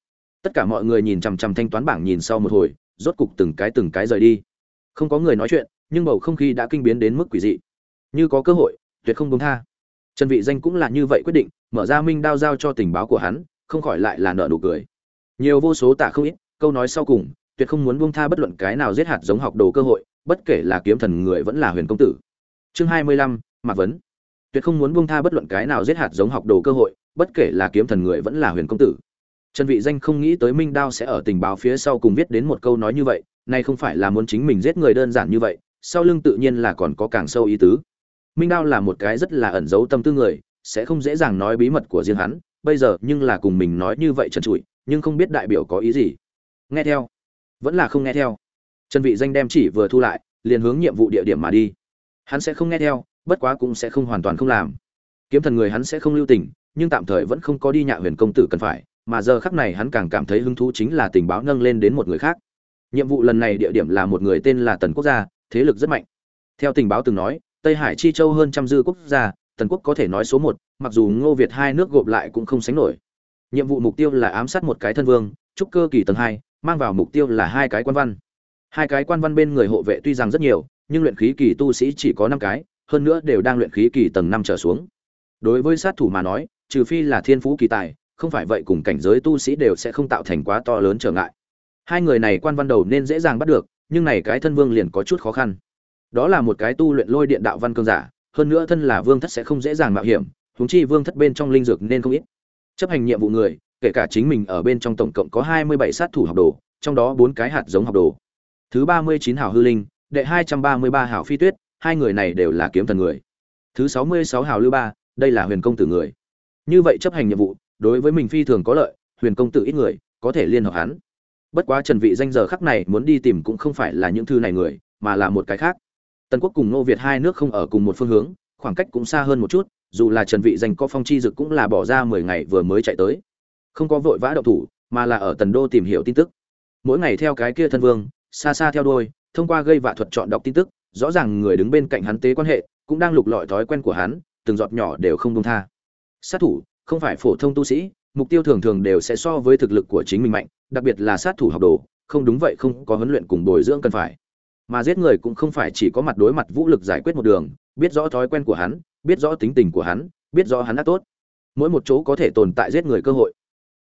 Tất cả mọi người nhìn chằm chằm thanh toán bảng nhìn sau một hồi, rốt cục từng cái từng cái rời đi. Không có người nói chuyện, nhưng bầu không khí đã kinh biến đến mức quỷ dị. Như có cơ hội, tuyệt không buông tha. Trần vị danh cũng là như vậy quyết định, mở ra minh đao giao cho tình báo của hắn, không khỏi lại là nợ nụ cười. Nhiều vô số tạ không ít, câu nói sau cùng tuyệt không muốn buông tha bất luận cái nào giết hạt giống học đồ cơ hội bất kể là kiếm thần người vẫn là huyền công tử. Chương 25, mạc vấn. Tuyệt không muốn buông tha bất luận cái nào giết hạt giống học đồ cơ hội bất kể là kiếm thần người vẫn là huyền công tử. Trần vị danh không nghĩ tới minh đao sẽ ở tình báo phía sau cùng viết đến một câu nói như vậy này không phải là muốn chính mình giết người đơn giản như vậy sau lưng tự nhiên là còn có càng sâu ý tứ. Minh đao là một cái rất là ẩn giấu tâm tư người sẽ không dễ dàng nói bí mật của riêng hắn bây giờ nhưng là cùng mình nói như vậy trần trụi nhưng không biết đại biểu có ý gì. Nghe theo vẫn là không nghe theo. Trần vị danh đem chỉ vừa thu lại, liền hướng nhiệm vụ địa điểm mà đi. Hắn sẽ không nghe theo, bất quá cũng sẽ không hoàn toàn không làm. Kiếm thần người hắn sẽ không lưu tình, nhưng tạm thời vẫn không có đi nhạ huyền công tử cần phải, mà giờ khắc này hắn càng cảm thấy hứng thú chính là tình báo nâng lên đến một người khác. Nhiệm vụ lần này địa điểm là một người tên là tần quốc gia, thế lực rất mạnh. Theo tình báo từng nói, tây hải chi châu hơn trăm dư quốc gia, tần quốc có thể nói số một, mặc dù ngô việt hai nước gộp lại cũng không sánh nổi. Nhiệm vụ mục tiêu là ám sát một cái thân vương, trúc cơ kỳ tầng hai mang vào mục tiêu là hai cái quan văn. Hai cái quan văn bên người hộ vệ tuy rằng rất nhiều, nhưng luyện khí kỳ tu sĩ chỉ có năm cái, hơn nữa đều đang luyện khí kỳ tầng năm trở xuống. Đối với sát thủ mà nói, trừ phi là thiên phú kỳ tài, không phải vậy cùng cảnh giới tu sĩ đều sẽ không tạo thành quá to lớn trở ngại. Hai người này quan văn đầu nên dễ dàng bắt được, nhưng này cái thân vương liền có chút khó khăn. Đó là một cái tu luyện lôi điện đạo văn cương giả, hơn nữa thân là vương thất sẽ không dễ dàng mạo hiểm, huống chi vương thất bên trong linh dược nên không ít. Chấp hành nhiệm vụ người kể cả chính mình ở bên trong tổng cộng có hai mươi bảy sát thủ học đồ, trong đó bốn cái hạt giống học đồ. Thứ ba mươi chín hư linh, đệ hai trăm ba mươi ba phi tuyết, hai người này đều là kiếm thần người. Thứ sáu mươi sáu lưu ba, đây là huyền công tử người. Như vậy chấp hành nhiệm vụ, đối với mình phi thường có lợi, huyền công tử ít người, có thể liên hợp hắn. Bất quá trần vị danh giờ khắc này muốn đi tìm cũng không phải là những thư này người, mà là một cái khác. Tần quốc cùng Ngô việt hai nước không ở cùng một phương hướng, khoảng cách cũng xa hơn một chút, dù là trần vị danh có phong chi dực cũng là bỏ ra 10 ngày vừa mới chạy tới không có vội vã động thủ, mà là ở tần đô tìm hiểu tin tức. Mỗi ngày theo cái kia thân vương, xa xa theo đuôi, thông qua gây vạ thuật chọn đọc tin tức, rõ ràng người đứng bên cạnh hắn tế quan hệ, cũng đang lục lọi thói quen của hắn, từng giọt nhỏ đều không công tha. Sát thủ, không phải phổ thông tu sĩ, mục tiêu thường thường đều sẽ so với thực lực của chính mình mạnh, đặc biệt là sát thủ học đồ, không đúng vậy không có huấn luyện cùng bồi dưỡng cần phải. Mà giết người cũng không phải chỉ có mặt đối mặt vũ lực giải quyết một đường, biết rõ thói quen của hắn, biết rõ tính tình của hắn, biết rõ hắn đã tốt. Mỗi một chỗ có thể tồn tại giết người cơ hội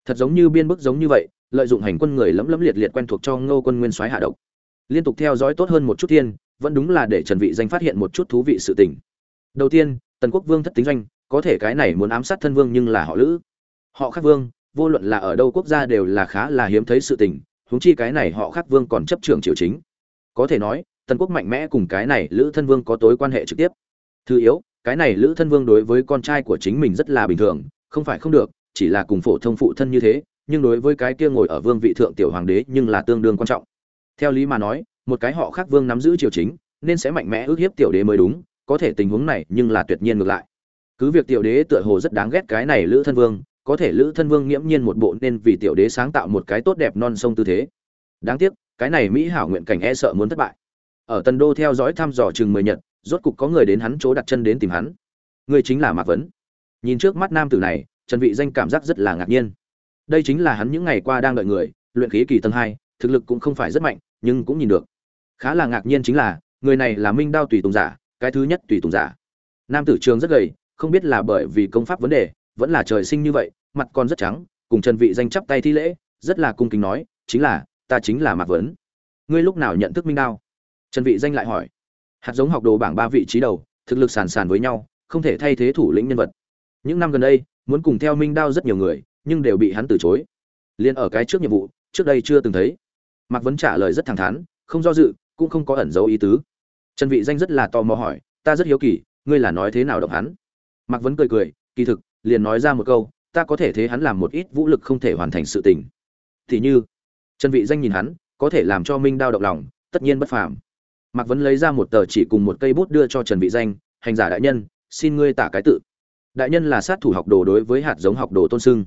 thật giống như biên bức giống như vậy, lợi dụng hành quân người lẫm lẫm liệt liệt quen thuộc cho ngô quân nguyên soái hạ độc. Liên tục theo dõi tốt hơn một chút thiên vẫn đúng là để trần vị danh phát hiện một chút thú vị sự tình. Đầu tiên, tần quốc vương thất tính doanh, có thể cái này muốn ám sát thân vương nhưng là họ lữ. Họ khác vương, vô luận là ở đâu quốc gia đều là khá là hiếm thấy sự tình, huống chi cái này họ khác vương còn chấp trưởng triều chính. Có thể nói, tần quốc mạnh mẽ cùng cái này lữ thân vương có tối quan hệ trực tiếp. Thứ yếu, cái này lữ thân vương đối với con trai của chính mình rất là bình thường, không phải không được chỉ là cùng phổ thông phụ thân như thế, nhưng đối với cái kia ngồi ở vương vị thượng tiểu hoàng đế nhưng là tương đương quan trọng. Theo lý mà nói, một cái họ khác vương nắm giữ triều chính, nên sẽ mạnh mẽ ước hiếp tiểu đế mới đúng, có thể tình huống này nhưng là tuyệt nhiên ngược lại. Cứ việc tiểu đế tựa hồ rất đáng ghét cái này lữ thân vương, có thể lữ thân vương nghiễm nhiên một bộ nên vì tiểu đế sáng tạo một cái tốt đẹp non sông tư thế. Đáng tiếc, cái này mỹ hảo nguyện cảnh e sợ muốn thất bại. Ở tần đô theo dõi thăm dò chừng mười nhật, rốt cục có người đến hắn chỗ đặt chân đến tìm hắn. Người chính là mạc vấn. Nhìn trước mắt nam tử này trần vị danh cảm giác rất là ngạc nhiên. Đây chính là hắn những ngày qua đang đợi người, luyện khí kỳ tầng hai, thực lực cũng không phải rất mạnh, nhưng cũng nhìn được. Khá là ngạc nhiên chính là, người này là minh đao tùy tùng giả, cái thứ nhất tùy tùng giả. Nam tử trường rất gầy, không biết là bởi vì công pháp vấn đề, vẫn là trời sinh như vậy, mặt còn rất trắng, cùng trần vị danh chắp tay thi lễ, rất là cung kính nói, chính là, ta chính là mạc vấn. Ngươi lúc nào nhận thức minh đao? Trần vị danh lại hỏi. Hạt giống học đồ bảng ba vị trí đầu, thực lực sàn sàn với nhau, không thể thay thế thủ lĩnh nhân vật. Những năm gần đây muốn cùng theo minh đao rất nhiều người, nhưng đều bị hắn từ chối. Liên ở cái trước nhiệm vụ, trước đây chưa từng thấy. Mạc vấn trả lời rất thẳng thắn, không do dự, cũng không có ẩn dấu ý tứ. Trần vị danh rất là tò mò hỏi, ta rất hiếu kỳ, ngươi là nói thế nào động hắn? Mạc vấn cười cười, kỳ thực, liền nói ra một câu, ta có thể thế hắn làm một ít vũ lực không thể hoàn thành sự tình. Thì như, trần vị danh nhìn hắn, có thể làm cho minh đao động lòng, tất nhiên bất phàm. Mạc vấn lấy ra một tờ chỉ cùng một cây bút đưa cho trần vị danh, hành giả đại nhân, xin ngươi tả cái tự đại nhân là sát thủ học đồ đối với hạt giống học đồ tôn sưng.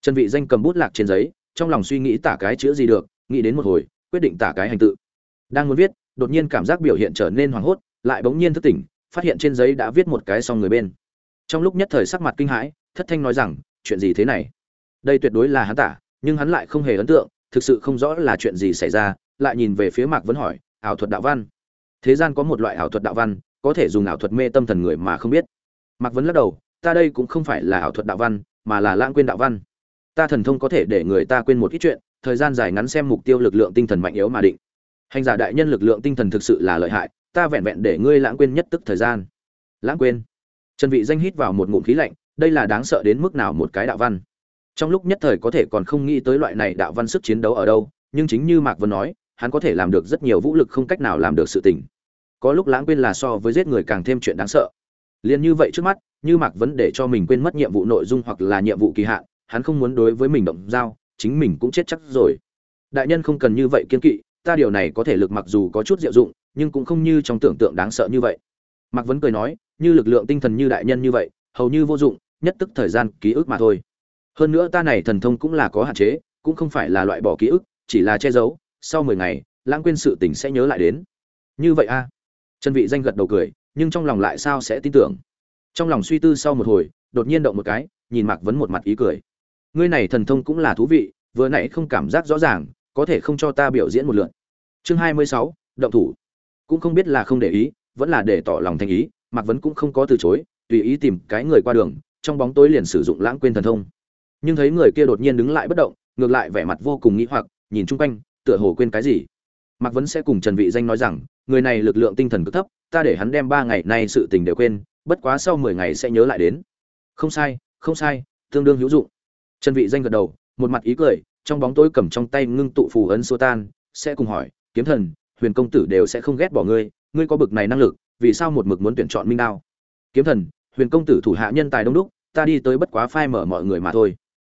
Trần vị danh cầm bút lạc trên giấy, trong lòng suy nghĩ tả cái chữa gì được, nghĩ đến một hồi, quyết định tả cái hành tự. Đang muốn viết, đột nhiên cảm giác biểu hiện trở nên hoảng hốt, lại bỗng nhiên thức tỉnh, phát hiện trên giấy đã viết một cái xong người bên. Trong lúc nhất thời sắc mặt kinh hãi, thất thanh nói rằng, chuyện gì thế này? Đây tuyệt đối là hắn tả, nhưng hắn lại không hề ấn tượng, thực sự không rõ là chuyện gì xảy ra. Lại nhìn về phía mạc vấn hỏi, ảo thuật đạo văn? Thế gian có một loại ảo thuật đạo văn, có thể dùng ảo thuật mê tâm thần người mà không biết. Mạc vấn lắc đầu ta đây cũng không phải là ảo thuật đạo văn, mà là lãng quên đạo văn. Ta thần thông có thể để người ta quên một ít chuyện, thời gian dài ngắn xem mục tiêu lực lượng tinh thần mạnh yếu mà định. Hành giả đại nhân lực lượng tinh thần thực sự là lợi hại, ta vẹn vẹn để ngươi lãng quên nhất tức thời gian. Lãng quên. Trần vị danh hít vào một ngụm khí lạnh, đây là đáng sợ đến mức nào một cái đạo văn. Trong lúc nhất thời có thể còn không nghĩ tới loại này đạo văn sức chiến đấu ở đâu, nhưng chính như mạc vân nói, hắn có thể làm được rất nhiều vũ lực không cách nào làm được sự tình. Có lúc lãng quên là so với giết người càng thêm chuyện đáng sợ liền như vậy trước mắt, như mạc vấn để cho mình quên mất nhiệm vụ nội dung hoặc là nhiệm vụ kỳ hạn, hắn không muốn đối với mình động giao chính mình cũng chết chắc rồi. Đại nhân không cần như vậy kiên kỵ, ta điều này có thể lực mặc dù có chút diệu dụng, nhưng cũng không như trong tưởng tượng đáng sợ như vậy. Mạc vấn cười nói, như lực lượng tinh thần như đại nhân như vậy, hầu như vô dụng, nhất tức thời gian, ký ức mà thôi. Hơn nữa ta này thần thông cũng là có hạn chế, cũng không phải là loại bỏ ký ức, chỉ là che giấu, sau mười ngày, lãng quên sự tình sẽ nhớ lại đến. Như vậy a. À. vị danh gật đầu cười nhưng trong lòng lại sao sẽ tin tưởng? Trong lòng suy tư sau một hồi, đột nhiên động một cái, nhìn mạc vấn một mặt ý cười. Ngươi này thần thông cũng là thú vị, vừa nãy không cảm giác rõ ràng, có thể không cho ta biểu diễn một lượn chương hai mươi sáu, động thủ. Cũng không biết là không để ý, vẫn là để tỏ lòng thành ý, mạc vấn cũng không có từ chối, tùy ý tìm cái người qua đường, trong bóng tối liền sử dụng lãng quên thần thông. Nhưng thấy người kia đột nhiên đứng lại bất động, ngược lại vẻ mặt vô cùng nghĩ hoặc, nhìn chung quanh, tựa hồ quên cái gì. Mạc vấn sẽ cùng trần vị danh nói rằng, người này lực lượng tinh thần cực thấp ta để hắn đem ba ngày nay sự tình đều quên, bất quá sau mười ngày sẽ nhớ lại đến. Không sai không sai, tương đương hữu dụng. Trần vị danh gật đầu, một mặt ý cười, trong bóng tối cầm trong tay ngưng tụ phù ấn xua tan, sẽ cùng hỏi, kiếm thần, huyền công tử đều sẽ không ghét bỏ ngươi ngươi có bực này năng lực, vì sao một mực muốn tuyển chọn minh đao? Kiếm thần, huyền công tử thủ hạ nhân tài đông đúc, ta đi tới bất quá phai mở mọi người mà thôi.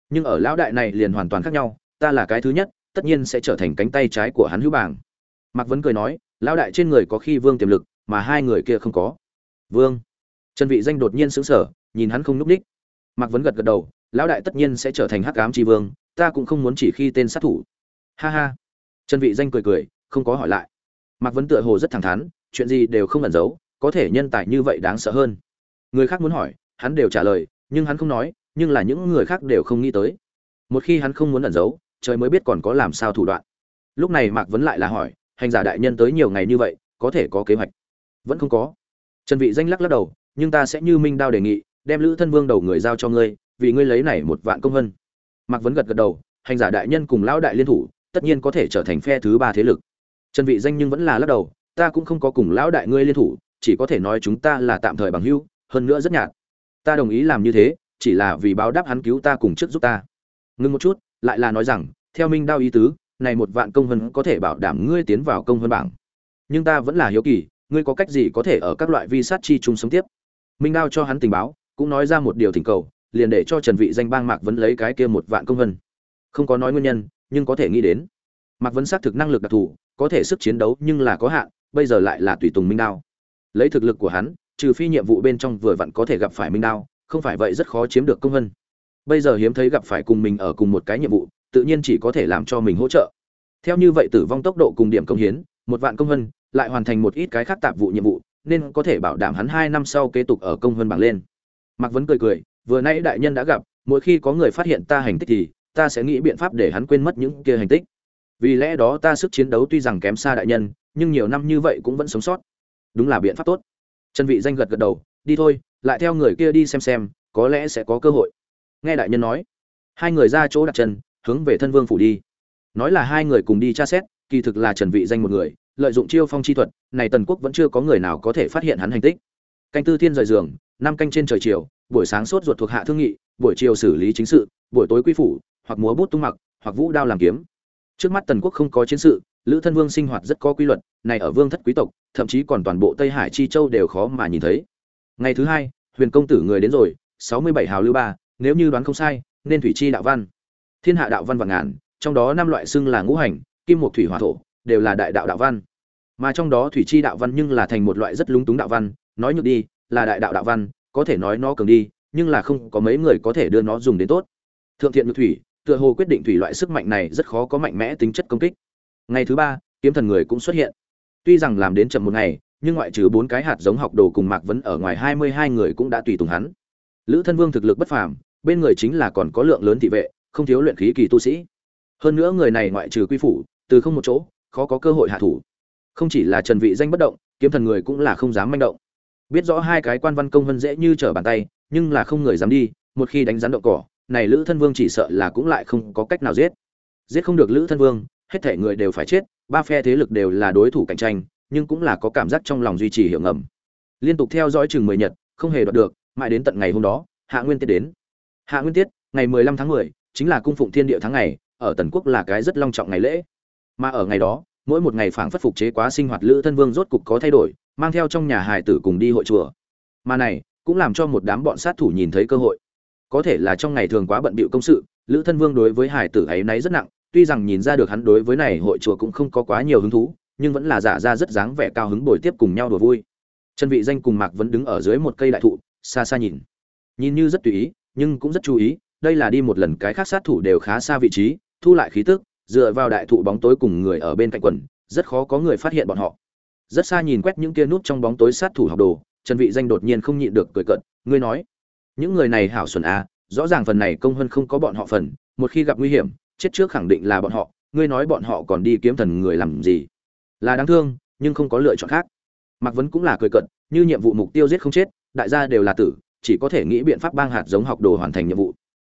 Nhưng ở lão đại này liền hoàn toàn khác nhau, ta là cái thứ nhất, tất nhiên sẽ trở thành cánh tay trái của hắn hữu bảng. Mạc vấn cười nói, lão đại trên người có khi vương tiềm lực mà hai người kia không có. Vương. Trần vị danh đột nhiên sững sờ, nhìn hắn không núp đích mạc vấn gật gật đầu, lão đại tất nhiên sẽ trở thành hắc ám tri vương, ta cũng không muốn chỉ khi tên sát thủ. Ha ha. Trần vị danh cười cười, không có hỏi lại. Mạc vấn tựa hồ rất thẳng thắn, chuyện gì đều không ẩn giấu, có thể nhân tài như vậy đáng sợ hơn. Người khác muốn hỏi, hắn đều trả lời, nhưng hắn không nói, nhưng là những người khác đều không nghĩ tới. Một khi hắn không muốn ẩn giấu, trời mới biết còn có làm sao thủ đoạn. Lúc này mạc vấn lại là hỏi, hành giả đại nhân tới nhiều ngày như vậy, có thể có kế hoạch vẫn không có. Trần vị danh lắc lắc đầu, nhưng ta sẽ như minh đao đề nghị, đem lữ thân vương đầu người giao cho ngươi, vì ngươi lấy này một vạn công vân. Mạc vấn gật gật đầu, hành giả đại nhân cùng lão đại liên thủ, tất nhiên có thể trở thành phe thứ ba thế lực. Trần vị danh nhưng vẫn là lắc đầu, ta cũng không có cùng lão đại ngươi liên thủ, chỉ có thể nói chúng ta là tạm thời bằng hữu, hơn nữa rất nhạt. Ta đồng ý làm như thế, chỉ là vì báo đáp hắn cứu ta cùng trước giúp ta. Ngưng một chút, lại là nói rằng, theo minh đao ý tứ, này một vạn công vân có thể bảo đảm ngươi tiến vào công vân bảng. Nhưng ta vẫn là hiếu kỳ ngươi có cách gì có thể ở các loại vi sát chi chung sống tiếp? Minh đao cho hắn tình báo, cũng nói ra một điều thỉnh cầu, liền để cho trần vị danh bang mạc vẫn lấy cái kia một vạn công vân. Không có nói nguyên nhân, nhưng có thể nghĩ đến. Mạc vấn xác thực năng lực đặc thù, có thể sức chiến đấu nhưng là có hạn, bây giờ lại là tùy tùng minh đao. Lấy thực lực của hắn, trừ phi nhiệm vụ bên trong vừa vặn có thể gặp phải minh đao, không phải vậy rất khó chiếm được công vân. Bây giờ hiếm thấy gặp phải cùng mình ở cùng một cái nhiệm vụ, tự nhiên chỉ có thể làm cho mình hỗ trợ. Theo như vậy tử vong tốc độ cùng điểm công hiến, một vạn công vân lại hoàn thành một ít cái khác tạp vụ nhiệm vụ, nên có thể bảo đảm hắn hai năm sau kế tục ở công hơn bảng lên. Mạc vấn cười cười, vừa nãy đại nhân đã gặp, mỗi khi có người phát hiện ta hành tích thì, ta sẽ nghĩ biện pháp để hắn quên mất những kia hành tích. Vì lẽ đó ta sức chiến đấu tuy rằng kém xa đại nhân, nhưng nhiều năm như vậy cũng vẫn sống sót. Đúng là biện pháp tốt. Trần vị danh gật gật đầu, đi thôi, lại theo người kia đi xem xem, có lẽ sẽ có cơ hội. Nghe đại nhân nói, hai người ra chỗ đặt chân, hướng về thân vương phủ đi. Nói là hai người cùng đi tra xét, kỳ thực là trần vị danh một người lợi dụng chiêu phong chi thuật, này tần quốc vẫn chưa có người nào có thể phát hiện hắn hành tích. Canh tư thiên rời giường, năm canh trên trời chiều, buổi sáng sốt ruột thuộc hạ thương nghị, buổi chiều xử lý chính sự, buổi tối quy phủ, hoặc múa bút tung mặc, hoặc vũ đao làm kiếm. Trước mắt tần quốc không có chiến sự, lữ thân vương sinh hoạt rất có quy luật, này ở vương thất quý tộc, thậm chí còn toàn bộ tây hải chi châu đều khó mà nhìn thấy. Ngày thứ hai, huyền công tử người đến rồi, sáu mươi bảy hào lưu ba, nếu như đoán không sai, nên thủy chi đạo văn. Thiên hạ đạo văn vạn ngàn, trong đó năm loại xưng là ngũ hành, kim một thủy hỏa thổ đều là đại đạo đạo văn. Mà trong đó thủy chi đạo văn nhưng là thành một loại rất lúng túng đạo văn, nói nhược đi, là đại đạo đạo văn, có thể nói nó cường đi, nhưng là không có mấy người có thể đưa nó dùng đến tốt. Thượng thiện nhược thủy, tựa hồ quyết định thủy loại sức mạnh này rất khó có mạnh mẽ tính chất công kích. Ngày thứ ba, kiếm thần người cũng xuất hiện. Tuy rằng làm đến chậm một ngày, nhưng ngoại trừ bốn cái hạt giống học đồ cùng mạc vấn ở ngoài hai mươi hai người cũng đã tùy tùng hắn. Lữ thân vương thực lực bất phàm, bên người chính là còn có lượng lớn thị vệ, không thiếu luyện khí kỳ tu sĩ. Hơn nữa người này ngoại trừ quy phủ, từ không một chỗ khó có cơ hội hạ thủ. Không chỉ là trần vị danh bất động, kiếm thần người cũng là không dám manh động. Biết rõ hai cái quan văn công vân dễ như trở bàn tay, nhưng là không người dám đi, một khi đánh rắn động cỏ, này lữ thân vương chỉ sợ là cũng lại không có cách nào giết. Giết không được lữ thân vương, hết thể người đều phải chết, ba phe thế lực đều là đối thủ cạnh tranh, nhưng cũng là có cảm giác trong lòng duy trì hiệu ngầm. Liên tục theo dõi chừng mười nhật, không hề đoạt được, mãi đến tận ngày hôm đó, hạ nguyên tiết đến. Hạ nguyên tiết, ngày mười lăm tháng mười, chính là cung phụng thiên địa tháng ngày, ở tần quốc là cái rất long trọng ngày lễ mà ở ngày đó, mỗi một ngày phảng phất phục chế quá sinh hoạt lữ thân vương rốt cục có thay đổi, mang theo trong nhà hài tử cùng đi hội chùa. Mà này, cũng làm cho một đám bọn sát thủ nhìn thấy cơ hội. Có thể là trong ngày thường quá bận bịu công sự, lữ thân vương đối với hài tử ấy náy rất nặng, tuy rằng nhìn ra được hắn đối với này hội chùa cũng không có quá nhiều hứng thú, nhưng vẫn là giả ra rất dáng vẻ cao hứng bồi tiếp cùng nhau đùa vui. Trần vị danh cùng mạc vẫn đứng ở dưới một cây đại thụ, xa xa nhìn. Nhìn như rất tùy ý, nhưng cũng rất chú ý, đây là đi một lần cái khác sát thủ đều khá xa vị trí, thu lại khí tức dựa vào đại thụ bóng tối cùng người ở bên cạnh quần, rất khó có người phát hiện bọn họ. Rất xa nhìn quét những kia nút trong bóng tối sát thủ học đồ, trần vị danh đột nhiên không nhịn được cười cợt, ngươi nói, những người này hảo xuẩn à rõ ràng phần này công hơn không có bọn họ phần, một khi gặp nguy hiểm, chết trước khẳng định là bọn họ, ngươi nói bọn họ còn đi kiếm thần người làm gì? Là đáng thương, nhưng không có lựa chọn khác. Mạc vấn cũng là cười cận như nhiệm vụ mục tiêu giết không chết, đại gia đều là tử, chỉ có thể nghĩ biện pháp bang hạt giống học đồ hoàn thành nhiệm vụ.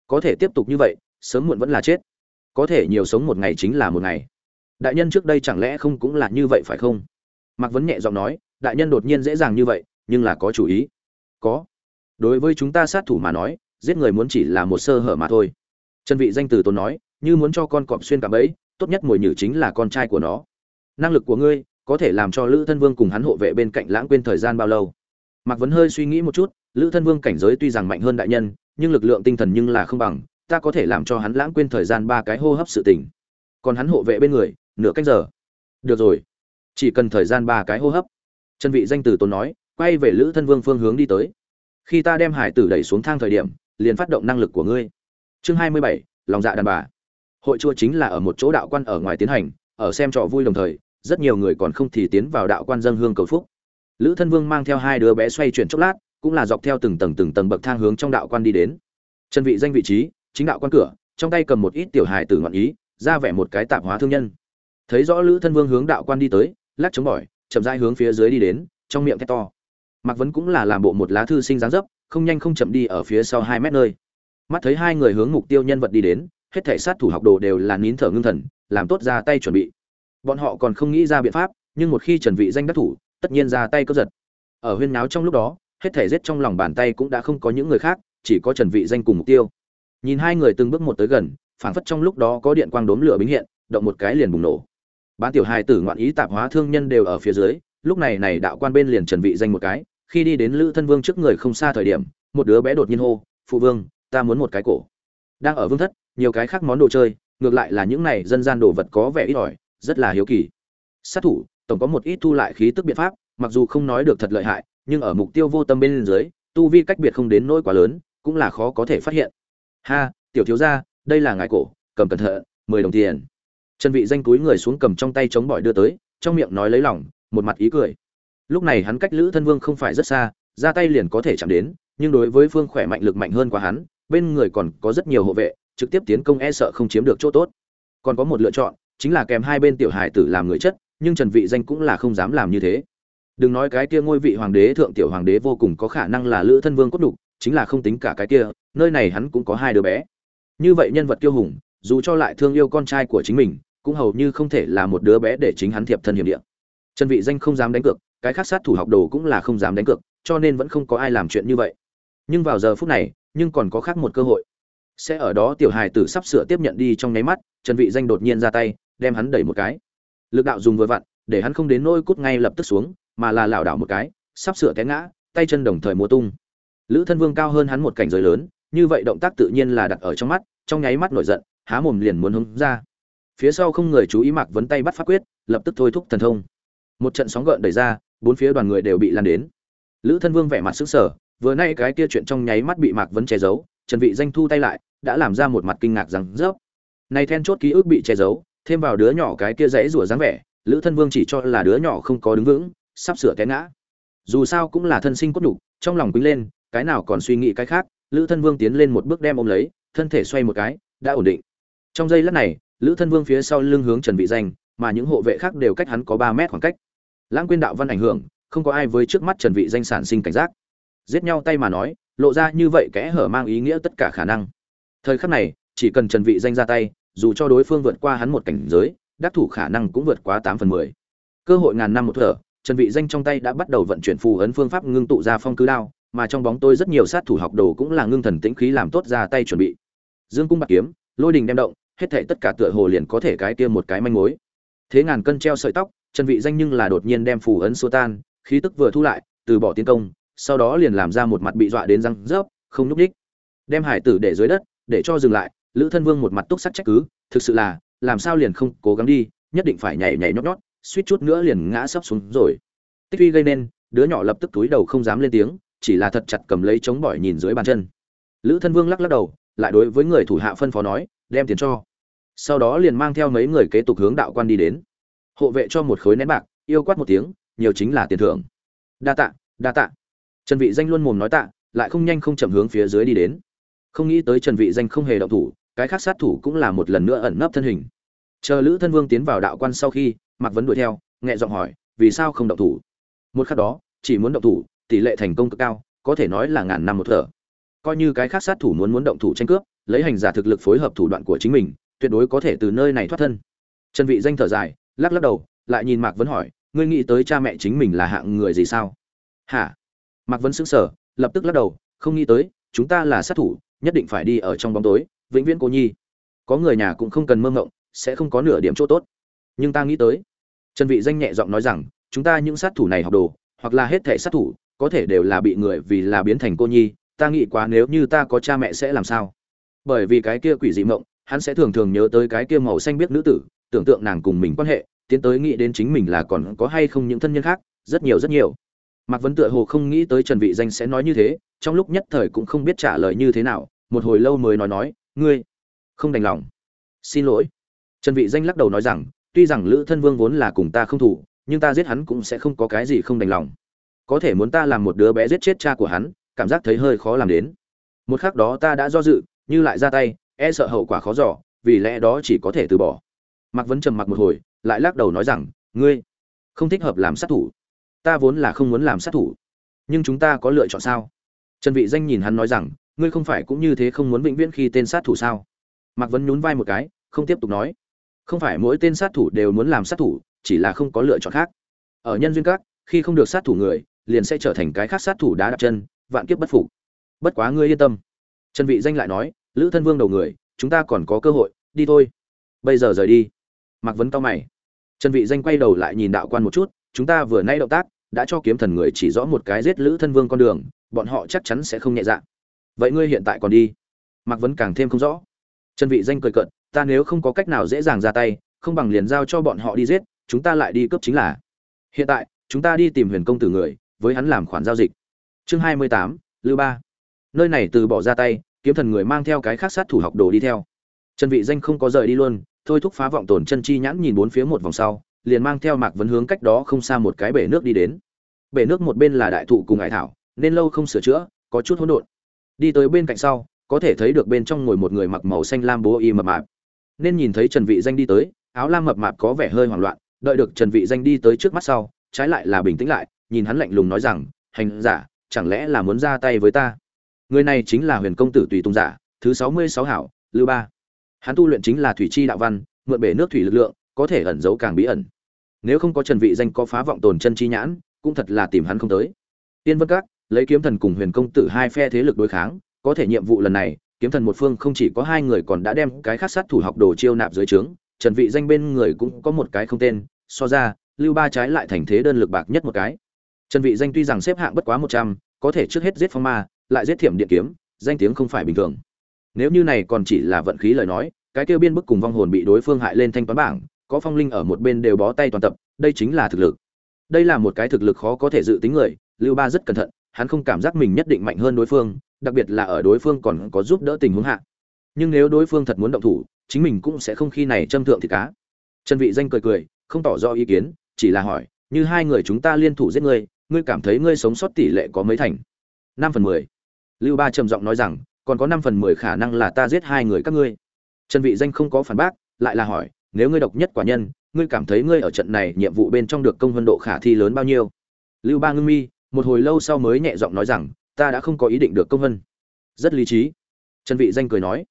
Có thể tiếp tục như vậy, sớm muộn vẫn là chết có thể nhiều sống một ngày chính là một ngày. Đại nhân trước đây chẳng lẽ không cũng là như vậy phải không? Mạc vấn nhẹ giọng nói, đại nhân đột nhiên dễ dàng như vậy, nhưng là có chủ ý. Có. Đối với chúng ta sát thủ mà nói, giết người muốn chỉ là một sơ hở mà thôi. Trần vị danh từ tôn nói, như muốn cho con cọp xuyên cả bẫy, tốt nhất mồi nhử chính là con trai của nó. Năng lực của ngươi, có thể làm cho lữ thân vương cùng hắn hộ vệ bên cạnh lãng quên thời gian bao lâu. Mạc vấn hơi suy nghĩ một chút, lữ thân vương cảnh giới tuy rằng mạnh hơn đại nhân, nhưng lực lượng tinh thần nhưng là không bằng ta có thể làm cho hắn lãng quên thời gian ba cái hô hấp sự tỉnh còn hắn hộ vệ bên người, nửa cách giờ. Được rồi. Chỉ cần thời gian ba cái hô hấp. Chân vị danh từ tôn nói, quay về lữ thân vương phương hướng đi tới. Khi ta đem hải tử đẩy xuống thang thời điểm, liền phát động năng lực của ngươi. Chương hai mươi bảy, lòng dạ đàn bà. Hội chua chính là ở một chỗ đạo quan ở ngoài tiến hành, ở xem trò vui đồng thời, rất nhiều người còn không thì tiến vào đạo quan dân hương cầu phúc. Lữ thân vương mang theo hai đứa bé xoay chuyển chốc lát, cũng là dọc theo từng tầng từng tầng bậc thang hướng trong đạo quan đi đến. Chân vị danh vị trí chính đạo quan cửa, trong tay cầm một ít tiểu hài tử ngọn ý, ra vẻ một cái tạp hóa thương nhân. Thấy rõ lữ thân vương hướng đạo quan đi tới, lắc chống bỏi, chậm rãi hướng phía dưới đi đến, trong miệng thét to. Mạc vấn cũng là làm bộ một lá thư sinh dáng dấp, không nhanh không chậm đi ở phía sau hai mét nơi. Mắt thấy hai người hướng mục tiêu nhân vật đi đến, hết thể sát thủ học đồ đều là nín thở ngưng thần, làm tốt ra tay chuẩn bị. Bọn họ còn không nghĩ ra biện pháp, nhưng một khi trần vị danh đắc thủ, tất nhiên ra tay cướp giật. Ở huyên náo trong lúc đó, hết thể giết trong lòng bàn tay cũng đã không có những người khác, chỉ có trần vị danh cùng mục tiêu nhìn hai người từng bước một tới gần, phảng phất trong lúc đó có điện quang đốm lửa bính hiện, động một cái liền bùng nổ. Bán tiểu hài tử ngoạn ý tạp hóa thương nhân đều ở phía dưới, lúc này này đạo quan bên liền trần vị danh một cái, khi đi đến lữ thân vương trước người không xa thời điểm, một đứa bé đột nhiên hô, phụ vương, ta muốn một cái cổ. Đang ở vương thất, nhiều cái khác món đồ chơi, ngược lại là những này dân gian đồ vật có vẻ ít ỏi, rất là hiếu kỳ. Sát thủ, tổng có một ít thu lại khí tức biện pháp, mặc dù không nói được thật lợi hại, nhưng ở mục tiêu vô tâm bên dưới, tu vi cách biệt không đến nỗi quá lớn, cũng là khó có thể phát hiện ha, tiểu thiếu gia, đây là ngài cổ, cầm cẩn thận, mười đồng tiền. Trần vị danh túi người xuống cầm trong tay chống bỏi đưa tới, trong miệng nói lấy lòng, một mặt ý cười. Lúc này hắn cách lữ thân vương không phải rất xa, ra tay liền có thể chạm đến, nhưng đối với phương khỏe mạnh lực mạnh hơn quá hắn, bên người còn có rất nhiều hộ vệ, trực tiếp tiến công e sợ không chiếm được chỗ tốt. Còn có một lựa chọn, chính là kèm hai bên tiểu hải tử làm người chất, nhưng trần vị danh cũng là không dám làm như thế. Đừng nói cái kia ngôi vị hoàng đế, thượng tiểu hoàng đế vô cùng có khả năng là lữ thân vương cốt đục, chính là không tính cả cái kia nơi này hắn cũng có hai đứa bé. Như vậy nhân vật tiêu hùng, dù cho lại thương yêu con trai của chính mình, cũng hầu như không thể là một đứa bé để chính hắn thiệp thân hiểm địa. Trần vị danh không dám đánh cược, cái khác sát thủ học đồ cũng là không dám đánh cược, cho nên vẫn không có ai làm chuyện như vậy. Nhưng vào giờ phút này, nhưng còn có khác một cơ hội. Sẽ ở đó tiểu hài tử sắp sửa tiếp nhận đi trong nháy mắt, trần vị danh đột nhiên ra tay, đem hắn đẩy một cái. Lực đạo dùng vừa vặn, để hắn không đến nỗi cút ngay lập tức xuống, mà là lảo đảo một cái, sắp sửa té ngã, tay chân đồng thời múa tung. Lữ thân vương cao hơn hắn một cảnh giới lớn như vậy động tác tự nhiên là đặt ở trong mắt, trong nháy mắt nổi giận, há mồm liền muốn hứng ra. Phía sau không người chú ý mặc vấn tay bắt pháp quyết, lập tức thôi thúc thần thông. Một trận sóng gợn đẩy ra, bốn phía đoàn người đều bị lan đến. Lữ thân vương vẻ mặt sững sờ, vừa nay cái kia chuyện trong nháy mắt bị mạc vấn che giấu, trần vị danh thu tay lại, đã làm ra một mặt kinh ngạc rằng rớp này then chốt ký ức bị che giấu, thêm vào đứa nhỏ cái kia dãy rủa dáng vẻ, lữ thân vương chỉ cho là đứa nhỏ không có đứng vững, sắp sửa té ngã. Dù sao cũng là thân sinh cốt đủ trong lòng quýnh lên, cái nào còn suy nghĩ cái khác lữ thân vương tiến lên một bước đem ôm lấy, thân thể xoay một cái, đã ổn định. Trong giây lát này, lữ thân vương phía sau lưng hướng trần vị danh, mà những hộ vệ khác đều cách hắn có 3 mét khoảng cách. Lãng quên đạo văn ảnh hưởng, không có ai với trước mắt trần vị danh sản sinh cảnh giác. Giết nhau tay mà nói, lộ ra như vậy kẽ hở mang ý nghĩa tất cả khả năng. Thời khắc này, chỉ cần trần vị danh ra tay, dù cho đối phương vượt qua hắn một cảnh giới, đắc thủ khả năng cũng vượt quá 8 phần 10. cơ hội ngàn năm một thở, trần vị danh trong tay đã bắt đầu vận chuyển phù ấn phương pháp ngưng tụ ra phong cứ đao mà trong bóng tôi rất nhiều sát thủ học đồ cũng là ngưng thần tĩnh khí làm tốt ra tay chuẩn bị. Dương cung bạc kiếm, lôi đình đem động, hết thảy tất cả tựa hồ liền có thể cái kia một cái manh mối. Thế ngàn cân treo sợi tóc chân vị danh nhưng là đột nhiên đem phù ấn xua tan, khí tức vừa thu lại, từ bỏ tiến công, sau đó liền làm ra một mặt bị dọa đến răng rớp, không nhúc đích đem hải tử để dưới đất, để cho dừng lại, lữ thân vương một mặt túc sắc trách cứ, thực sự là, làm sao liền không cố gắng đi, nhất định phải nhảy nhảy nhót nhót, suýt chút nữa liền ngã sấp xuống rồi. Tích uy gây nên, đứa nhỏ lập tức túi đầu không dám lên tiếng chỉ là thật chặt cầm lấy chống bỏi nhìn dưới bàn chân. Lữ thân vương lắc lắc đầu, lại đối với người thủ hạ phân phó nói, đem tiền cho. Sau đó liền mang theo mấy người kế tục hướng đạo quan đi đến. Hộ vệ cho một khối nén bạc, yêu quát một tiếng, nhiều chính là tiền thưởng. Đa tạ đa tạ. Trần vị danh luôn mồm nói tạ, lại không nhanh không chậm hướng phía dưới đi đến. Không nghĩ tới trần vị danh không hề động thủ, cái khác sát thủ cũng là một lần nữa ẩn nấp thân hình. Chờ lữ thân vương tiến vào đạo quan sau khi mặc vấn đuổi theo, nhẹ giọng hỏi, vì sao không động thủ? Một khắc đó, chỉ muốn động thủ tỷ lệ thành công cực cao, có thể nói là ngàn năm một thở. Coi như cái khác sát thủ muốn muốn động thủ tranh cướp, lấy hành giả thực lực phối hợp thủ đoạn của chính mình, tuyệt đối có thể từ nơi này thoát thân. Trần vị danh thở dài, lắc lắc đầu, lại nhìn mạc vấn hỏi, ngươi nghĩ tới cha mẹ chính mình là hạng người gì sao? Hả? Mạc vấn sững sờ, lập tức lắc đầu, không nghĩ tới, chúng ta là sát thủ, nhất định phải đi ở trong bóng tối, vĩnh viễn cô nhi. Có người nhà cũng không cần mơ ngộng, sẽ không có nửa điểm chỗ tốt. Nhưng ta nghĩ tới. Trần vị danh nhẹ giọng nói rằng, chúng ta những sát thủ này học đồ, hoặc là hết thể sát thủ có thể đều là bị người vì là biến thành cô nhi, ta nghĩ quá nếu như ta có cha mẹ sẽ làm sao? Bởi vì cái kia quỷ dị mộng, hắn sẽ thường thường nhớ tới cái kia màu xanh biết nữ tử, tưởng tượng nàng cùng mình quan hệ, tiến tới nghĩ đến chính mình là còn có hay không những thân nhân khác, rất nhiều rất nhiều. Mạc vấn tựa hồ không nghĩ tới trần vị danh sẽ nói như thế, trong lúc nhất thời cũng không biết trả lời như thế nào, một hồi lâu mới nói nói, ngươi không đành lòng. Xin lỗi. Trần vị danh lắc đầu nói rằng, tuy rằng lữ thân vương vốn là cùng ta không thủ, nhưng ta giết hắn cũng sẽ không có cái gì không đành lòng có thể muốn ta làm một đứa bé giết chết cha của hắn cảm giác thấy hơi khó làm đến. Một khắc đó ta đã do dự như lại ra tay e sợ hậu quả khó giỏ, vì lẽ đó chỉ có thể từ bỏ. Mạc vấn trầm mặc một hồi lại lắc đầu nói rằng ngươi không thích hợp làm sát thủ. Ta vốn là không muốn làm sát thủ. Nhưng chúng ta có lựa chọn sao? Trần vị danh nhìn hắn nói rằng ngươi không phải cũng như thế không muốn vĩnh viễn khi tên sát thủ sao? Mạc vấn nhún vai một cái không tiếp tục nói. Không phải mỗi tên sát thủ đều muốn làm sát thủ chỉ là không có lựa chọn khác. Ở nhân duyên các khi không được sát thủ người liền sẽ trở thành cái khác sát thủ đá đặt chân, vạn kiếp bất phục. Bất quá ngươi yên tâm. Trần vị danh lại nói, lữ thân vương đầu người, chúng ta còn có cơ hội, đi thôi. Bây giờ rời đi. Mạc vấn cao mày. Trần vị danh quay đầu lại nhìn đạo quan một chút, chúng ta vừa nay động tác, đã cho kiếm thần người chỉ rõ một cái giết lữ thân vương con đường, bọn họ chắc chắn sẽ không nhẹ dạ. Vậy ngươi hiện tại còn đi? Mạc vấn càng thêm không rõ. Trần vị danh cười cợt, ta nếu không có cách nào dễ dàng ra tay, không bằng liền giao cho bọn họ đi giết, chúng ta lại đi cướp chính là. Hiện tại, chúng ta đi tìm huyền công tử người với hắn làm khoản giao dịch. Chương 28, lưu ba. Nơi này từ bỏ ra tay kiếm thần người mang theo cái khác sát thủ học đồ đi theo. Trần vị danh không có rời đi luôn thôi thúc phá vọng tổn chân chi nhãn nhìn bốn phía một vòng sau liền mang theo mạc vấn hướng cách đó không xa một cái bể nước đi đến. Bể nước một bên là đại thụ cùng ải thảo nên lâu không sửa chữa có chút hỗn độn. Đi tới bên cạnh sau có thể thấy được bên trong ngồi một người mặc màu xanh lam bố y mập mạp. Nên nhìn thấy trần vị danh đi tới áo lam mập mạp có vẻ hơi hoảng loạn đợi được trần vị danh đi tới trước mắt sau trái lại là bình tĩnh lại nhìn hắn lạnh lùng nói rằng, hành giả, chẳng lẽ là muốn ra tay với ta? Người này chính là huyền công tử tùy tung giả, thứ sáu mươi sáu hảo, lưu ba. Hắn tu luyện chính là thủy chi đạo văn, mượn bể nước thủy lực lượng, có thể ẩn giấu càng bí ẩn. Nếu không có trần vị danh có phá vọng tồn chân chi nhãn, cũng thật là tìm hắn không tới. Tiên vân các, lấy kiếm thần cùng huyền công tử hai phe thế lực đối kháng, có thể nhiệm vụ lần này, kiếm thần một phương không chỉ có hai người còn đã đem cái khắc sát thủ học đồ chiêu nạp dưới trướng, trần vị danh bên người cũng có một cái không tên, so ra, lưu ba trái lại thành thế đơn lực bạc nhất một cái trần vị danh tuy rằng xếp hạng bất quá 100, có thể trước hết giết phong ma lại giết thiểm điện kiếm danh tiếng không phải bình thường. Nếu như này còn chỉ là vận khí lời nói cái kia biên bức cùng vong hồn bị đối phương hại lên thanh toán bảng có phong linh ở một bên đều bó tay toàn tập đây chính là thực lực. Đây là một cái thực lực khó có thể dự tính người lưu ba rất cẩn thận hắn không cảm giác mình nhất định mạnh hơn đối phương đặc biệt là ở đối phương còn có giúp đỡ tình huống hạ. Nhưng nếu đối phương thật muốn động thủ chính mình cũng sẽ không khi này châm thượng thì cá. Trần vị danh cười cười không tỏ rõ ý kiến chỉ là hỏi như hai người chúng ta liên thủ giết ngươi ngươi cảm thấy ngươi sống sót tỷ lệ có mấy thành? Năm phần mười. Lưu ba trầm giọng nói rằng, còn có năm phần mười khả năng là ta giết hai người các ngươi. Trần vị danh không có phản bác, lại là hỏi, nếu ngươi độc nhất quả nhân, ngươi cảm thấy ngươi ở trận này nhiệm vụ bên trong được công vân độ khả thi lớn bao nhiêu? Lưu ba ngưng mi, một hồi lâu sau mới nhẹ giọng nói rằng, ta đã không có ý định được công vân rất lý trí. Trần vị danh cười nói,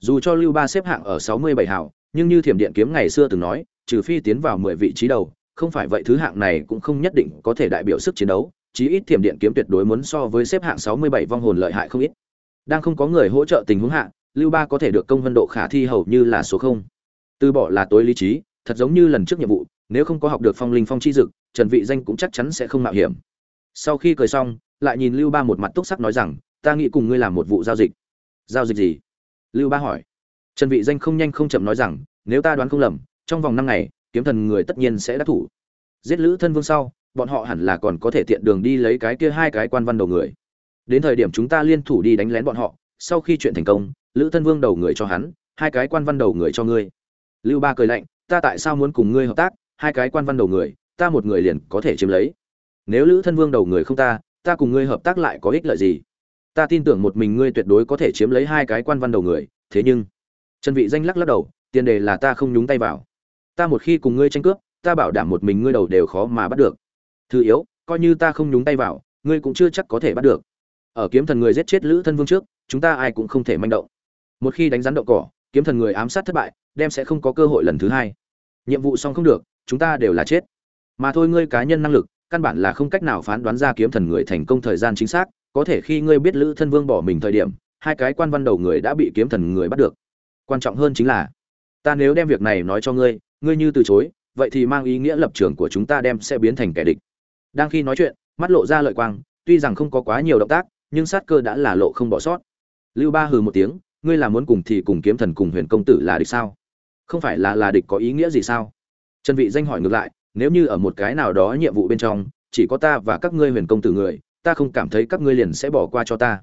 dù cho lưu ba xếp hạng ở 67 hảo nhưng như thiểm điện kiếm ngày xưa từng nói, trừ phi tiến vào 10 vị trí đầu không phải vậy thứ hạng này cũng không nhất định có thể đại biểu sức chiến đấu, chí ít thiểm điện kiếm tuyệt đối muốn so với xếp hạng 67 vong hồn lợi hại không ít. Đang không có người hỗ trợ tình huống hạ, lưu ba có thể được công vân độ khả thi hầu như là số không. Từ bỏ là tối lý trí, thật giống như lần trước nhiệm vụ, nếu không có học được phong linh phong chi dực, trần vị danh cũng chắc chắn sẽ không mạo hiểm. Sau khi cười xong, lại nhìn lưu ba một mặt túc sắc nói rằng, ta nghĩ cùng ngươi làm một vụ giao dịch. Giao dịch gì? Lưu ba hỏi. Trần vị danh không nhanh không chậm nói rằng, nếu ta đoán không lầm, trong vòng năm ngày kiếm thần người tất nhiên sẽ đắc thủ. Giết lữ thân vương sau, bọn họ hẳn là còn có thể tiện đường đi lấy cái kia hai cái quan văn đầu người. Đến thời điểm chúng ta liên thủ đi đánh lén bọn họ, sau khi chuyện thành công, lữ thân vương đầu người cho hắn, hai cái quan văn đầu người cho ngươi. Lưu ba cười lạnh, ta tại sao muốn cùng ngươi hợp tác, hai cái quan văn đầu người, ta một người liền có thể chiếm lấy. Nếu lữ thân vương đầu người không ta ta cùng ngươi hợp tác lại có ích lợi gì? Ta tin tưởng một mình ngươi tuyệt đối có thể chiếm lấy hai cái quan văn đầu người, thế nhưng, trần vị danh lắc lắc đầu, tiền đề là ta không nhúng tay vào ta một khi cùng ngươi tranh cướp, ta bảo đảm một mình ngươi đầu đều khó mà bắt được. Thứ yếu, coi như ta không nhúng tay vào, ngươi cũng chưa chắc có thể bắt được. Ở kiếm thần người giết chết lữ thân vương trước, chúng ta ai cũng không thể manh động. Một khi đánh rắn đậu cỏ, kiếm thần người ám sát thất bại, đem sẽ không có cơ hội lần thứ hai. Nhiệm vụ xong không được, chúng ta đều là chết. Mà thôi ngươi cá nhân năng lực, căn bản là không cách nào phán đoán ra kiếm thần người thành công thời gian chính xác, có thể khi ngươi biết lữ thân vương bỏ mình thời điểm, hai cái quan văn đầu người đã bị kiếm thần người bắt được. Quan trọng hơn chính là, ta nếu đem việc này nói cho ngươi ngươi như từ chối, vậy thì mang ý nghĩa lập trường của chúng ta đem sẽ biến thành kẻ địch. Đang khi nói chuyện, mắt lộ ra lợi quang, tuy rằng không có quá nhiều động tác, nhưng sát cơ đã là lộ không bỏ sót. Lưu ba hừ một tiếng, ngươi là muốn cùng thì cùng kiếm thần cùng huyền công tử là địch sao? Không phải là là địch có ý nghĩa gì sao? Trần vị danh hỏi ngược lại, nếu như ở một cái nào đó nhiệm vụ bên trong, chỉ có ta và các ngươi huyền công tử người, ta không cảm thấy các ngươi liền sẽ bỏ qua cho ta.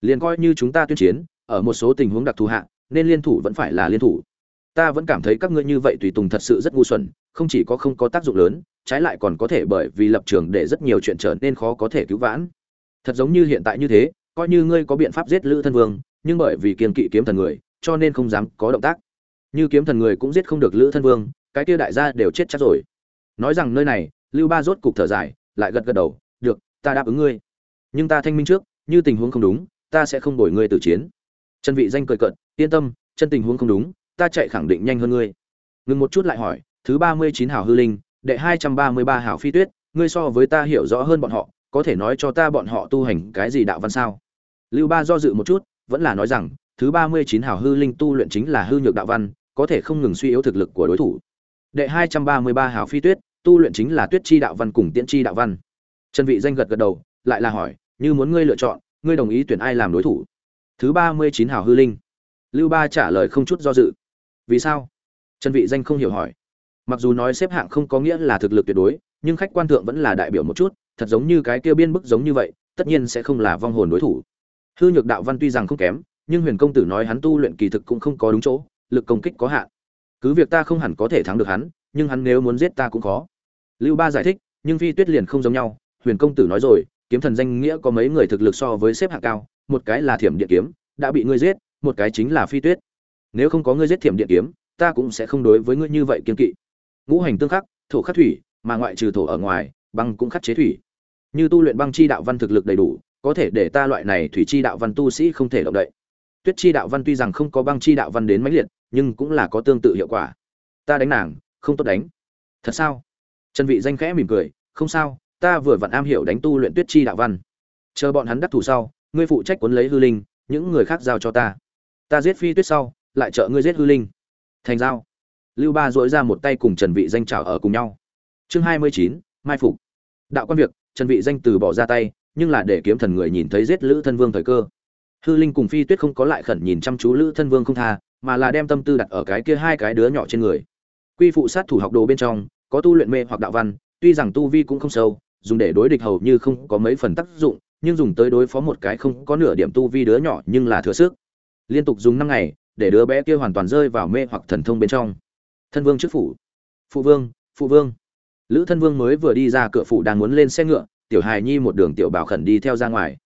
Liền coi như chúng ta tuyên chiến, ở một số tình huống đặc thù hạ, nên liên thủ vẫn phải là liên thủ ta vẫn cảm thấy các ngươi như vậy tùy tùng thật sự rất ngu xuẩn, không chỉ có không có tác dụng lớn, trái lại còn có thể bởi vì lập trường để rất nhiều chuyện trở nên khó có thể cứu vãn. Thật giống như hiện tại như thế, coi như ngươi có biện pháp giết lữ thân vương, nhưng bởi vì kiên kỵ kiếm thần người, cho nên không dám có động tác. Như kiếm thần người cũng giết không được lữ thân vương, cái kia đại gia đều chết chắc rồi. Nói rằng nơi này, lưu ba rốt cục thở dài, lại gật gật đầu, được, ta đáp ứng ngươi. Nhưng ta thanh minh trước, như tình huống không đúng, ta sẽ không đổi ngươi từ chiến. Chân vị danh cười cận yên tâm, chân tình huống không đúng ta chạy khẳng định nhanh hơn ngươi. Ngừng một chút lại hỏi, thứ ba mươi chín hảo hư linh, đệ hai trăm ba mươi ba hảo phi tuyết, ngươi so với ta hiểu rõ hơn bọn họ, có thể nói cho ta bọn họ tu hành cái gì đạo văn sao? Lưu ba do dự một chút, vẫn là nói rằng, thứ ba mươi chín hảo hư linh tu luyện chính là hư nhược đạo văn, có thể không ngừng suy yếu thực lực của đối thủ. Đệ hai trăm ba mươi ba hảo phi tuyết, tu luyện chính là tuyết chi đạo văn cùng tiễn chi đạo văn. Trần vị danh gật gật đầu, lại là hỏi, như muốn ngươi lựa chọn, ngươi đồng ý tuyển ai làm đối thủ? Thứ ba mươi chín hảo hư linh. Lưu ba trả lời không chút do dự vì sao? Trần vị danh không hiểu hỏi. Mặc dù nói xếp hạng không có nghĩa là thực lực tuyệt đối, nhưng khách quan thượng vẫn là đại biểu một chút, thật giống như cái kia biên bức giống như vậy, tất nhiên sẽ không là vong hồn đối thủ. Hư nhược đạo văn tuy rằng không kém, nhưng huyền công tử nói hắn tu luyện kỳ thực cũng không có đúng chỗ, lực công kích có hạn. Cứ việc ta không hẳn có thể thắng được hắn, nhưng hắn nếu muốn giết ta cũng khó. Lưu ba giải thích, nhưng phi tuyết liền không giống nhau, huyền công tử nói rồi, kiếm thần danh nghĩa có mấy người thực lực so với xếp hạng cao, một cái là thiểm điện kiếm, đã bị ngươi giết, một cái chính là phi tuyết nếu không có ngươi giết thiểm điện kiếm, ta cũng sẽ không đối với ngươi như vậy kiên kỵ. Ngũ hành tương khắc, thổ khắc thủy, mà ngoại trừ thổ ở ngoài, băng cũng khắc chế thủy. Như tu luyện băng chi đạo văn thực lực đầy đủ, có thể để ta loại này thủy chi đạo văn tu sĩ không thể động đậy. Tuyết chi đạo văn tuy rằng không có băng chi đạo văn đến mãnh liệt, nhưng cũng là có tương tự hiệu quả. Ta đánh nàng, không tốt đánh. Thật sao? Trần vị danh khẽ mỉm cười, không sao, ta vừa vặn am hiểu đánh tu luyện tuyết chi đạo văn. Chờ bọn hắn đắc thủ sau, ngươi phụ trách cuốn lấy hư linh, những người khác giao cho ta. Ta giết phi tuyết sau lại trợ ngươi giết hư linh. Thành giao. Lưu ba dội ra một tay cùng trần vị danh chào ở cùng nhau. Chương 29, mai phục. Đạo quan việc trần vị danh từ bỏ ra tay nhưng là để kiếm thần người nhìn thấy giết lữ thân vương thời cơ. Hư linh cùng phi tuyết không có lại khẩn nhìn chăm chú lữ thân vương không tha mà là đem tâm tư đặt ở cái kia hai cái đứa nhỏ trên người. Quy phụ sát thủ học đồ bên trong có tu luyện mê hoặc đạo văn tuy rằng tu vi cũng không sâu dùng để đối địch hầu như không có mấy phần tác dụng nhưng dùng tới đối phó một cái không có nửa điểm tu vi đứa nhỏ nhưng là thừa sức. Liên tục dùng năm ngày để đứa bé kia hoàn toàn rơi vào mê hoặc thần thông bên trong. Thân vương trước phủ. Phụ vương phụ vương. Lữ thân vương mới vừa đi ra cửa phủ đang muốn lên xe ngựa, tiểu hài nhi một đường tiểu bảo khẩn đi theo ra ngoài.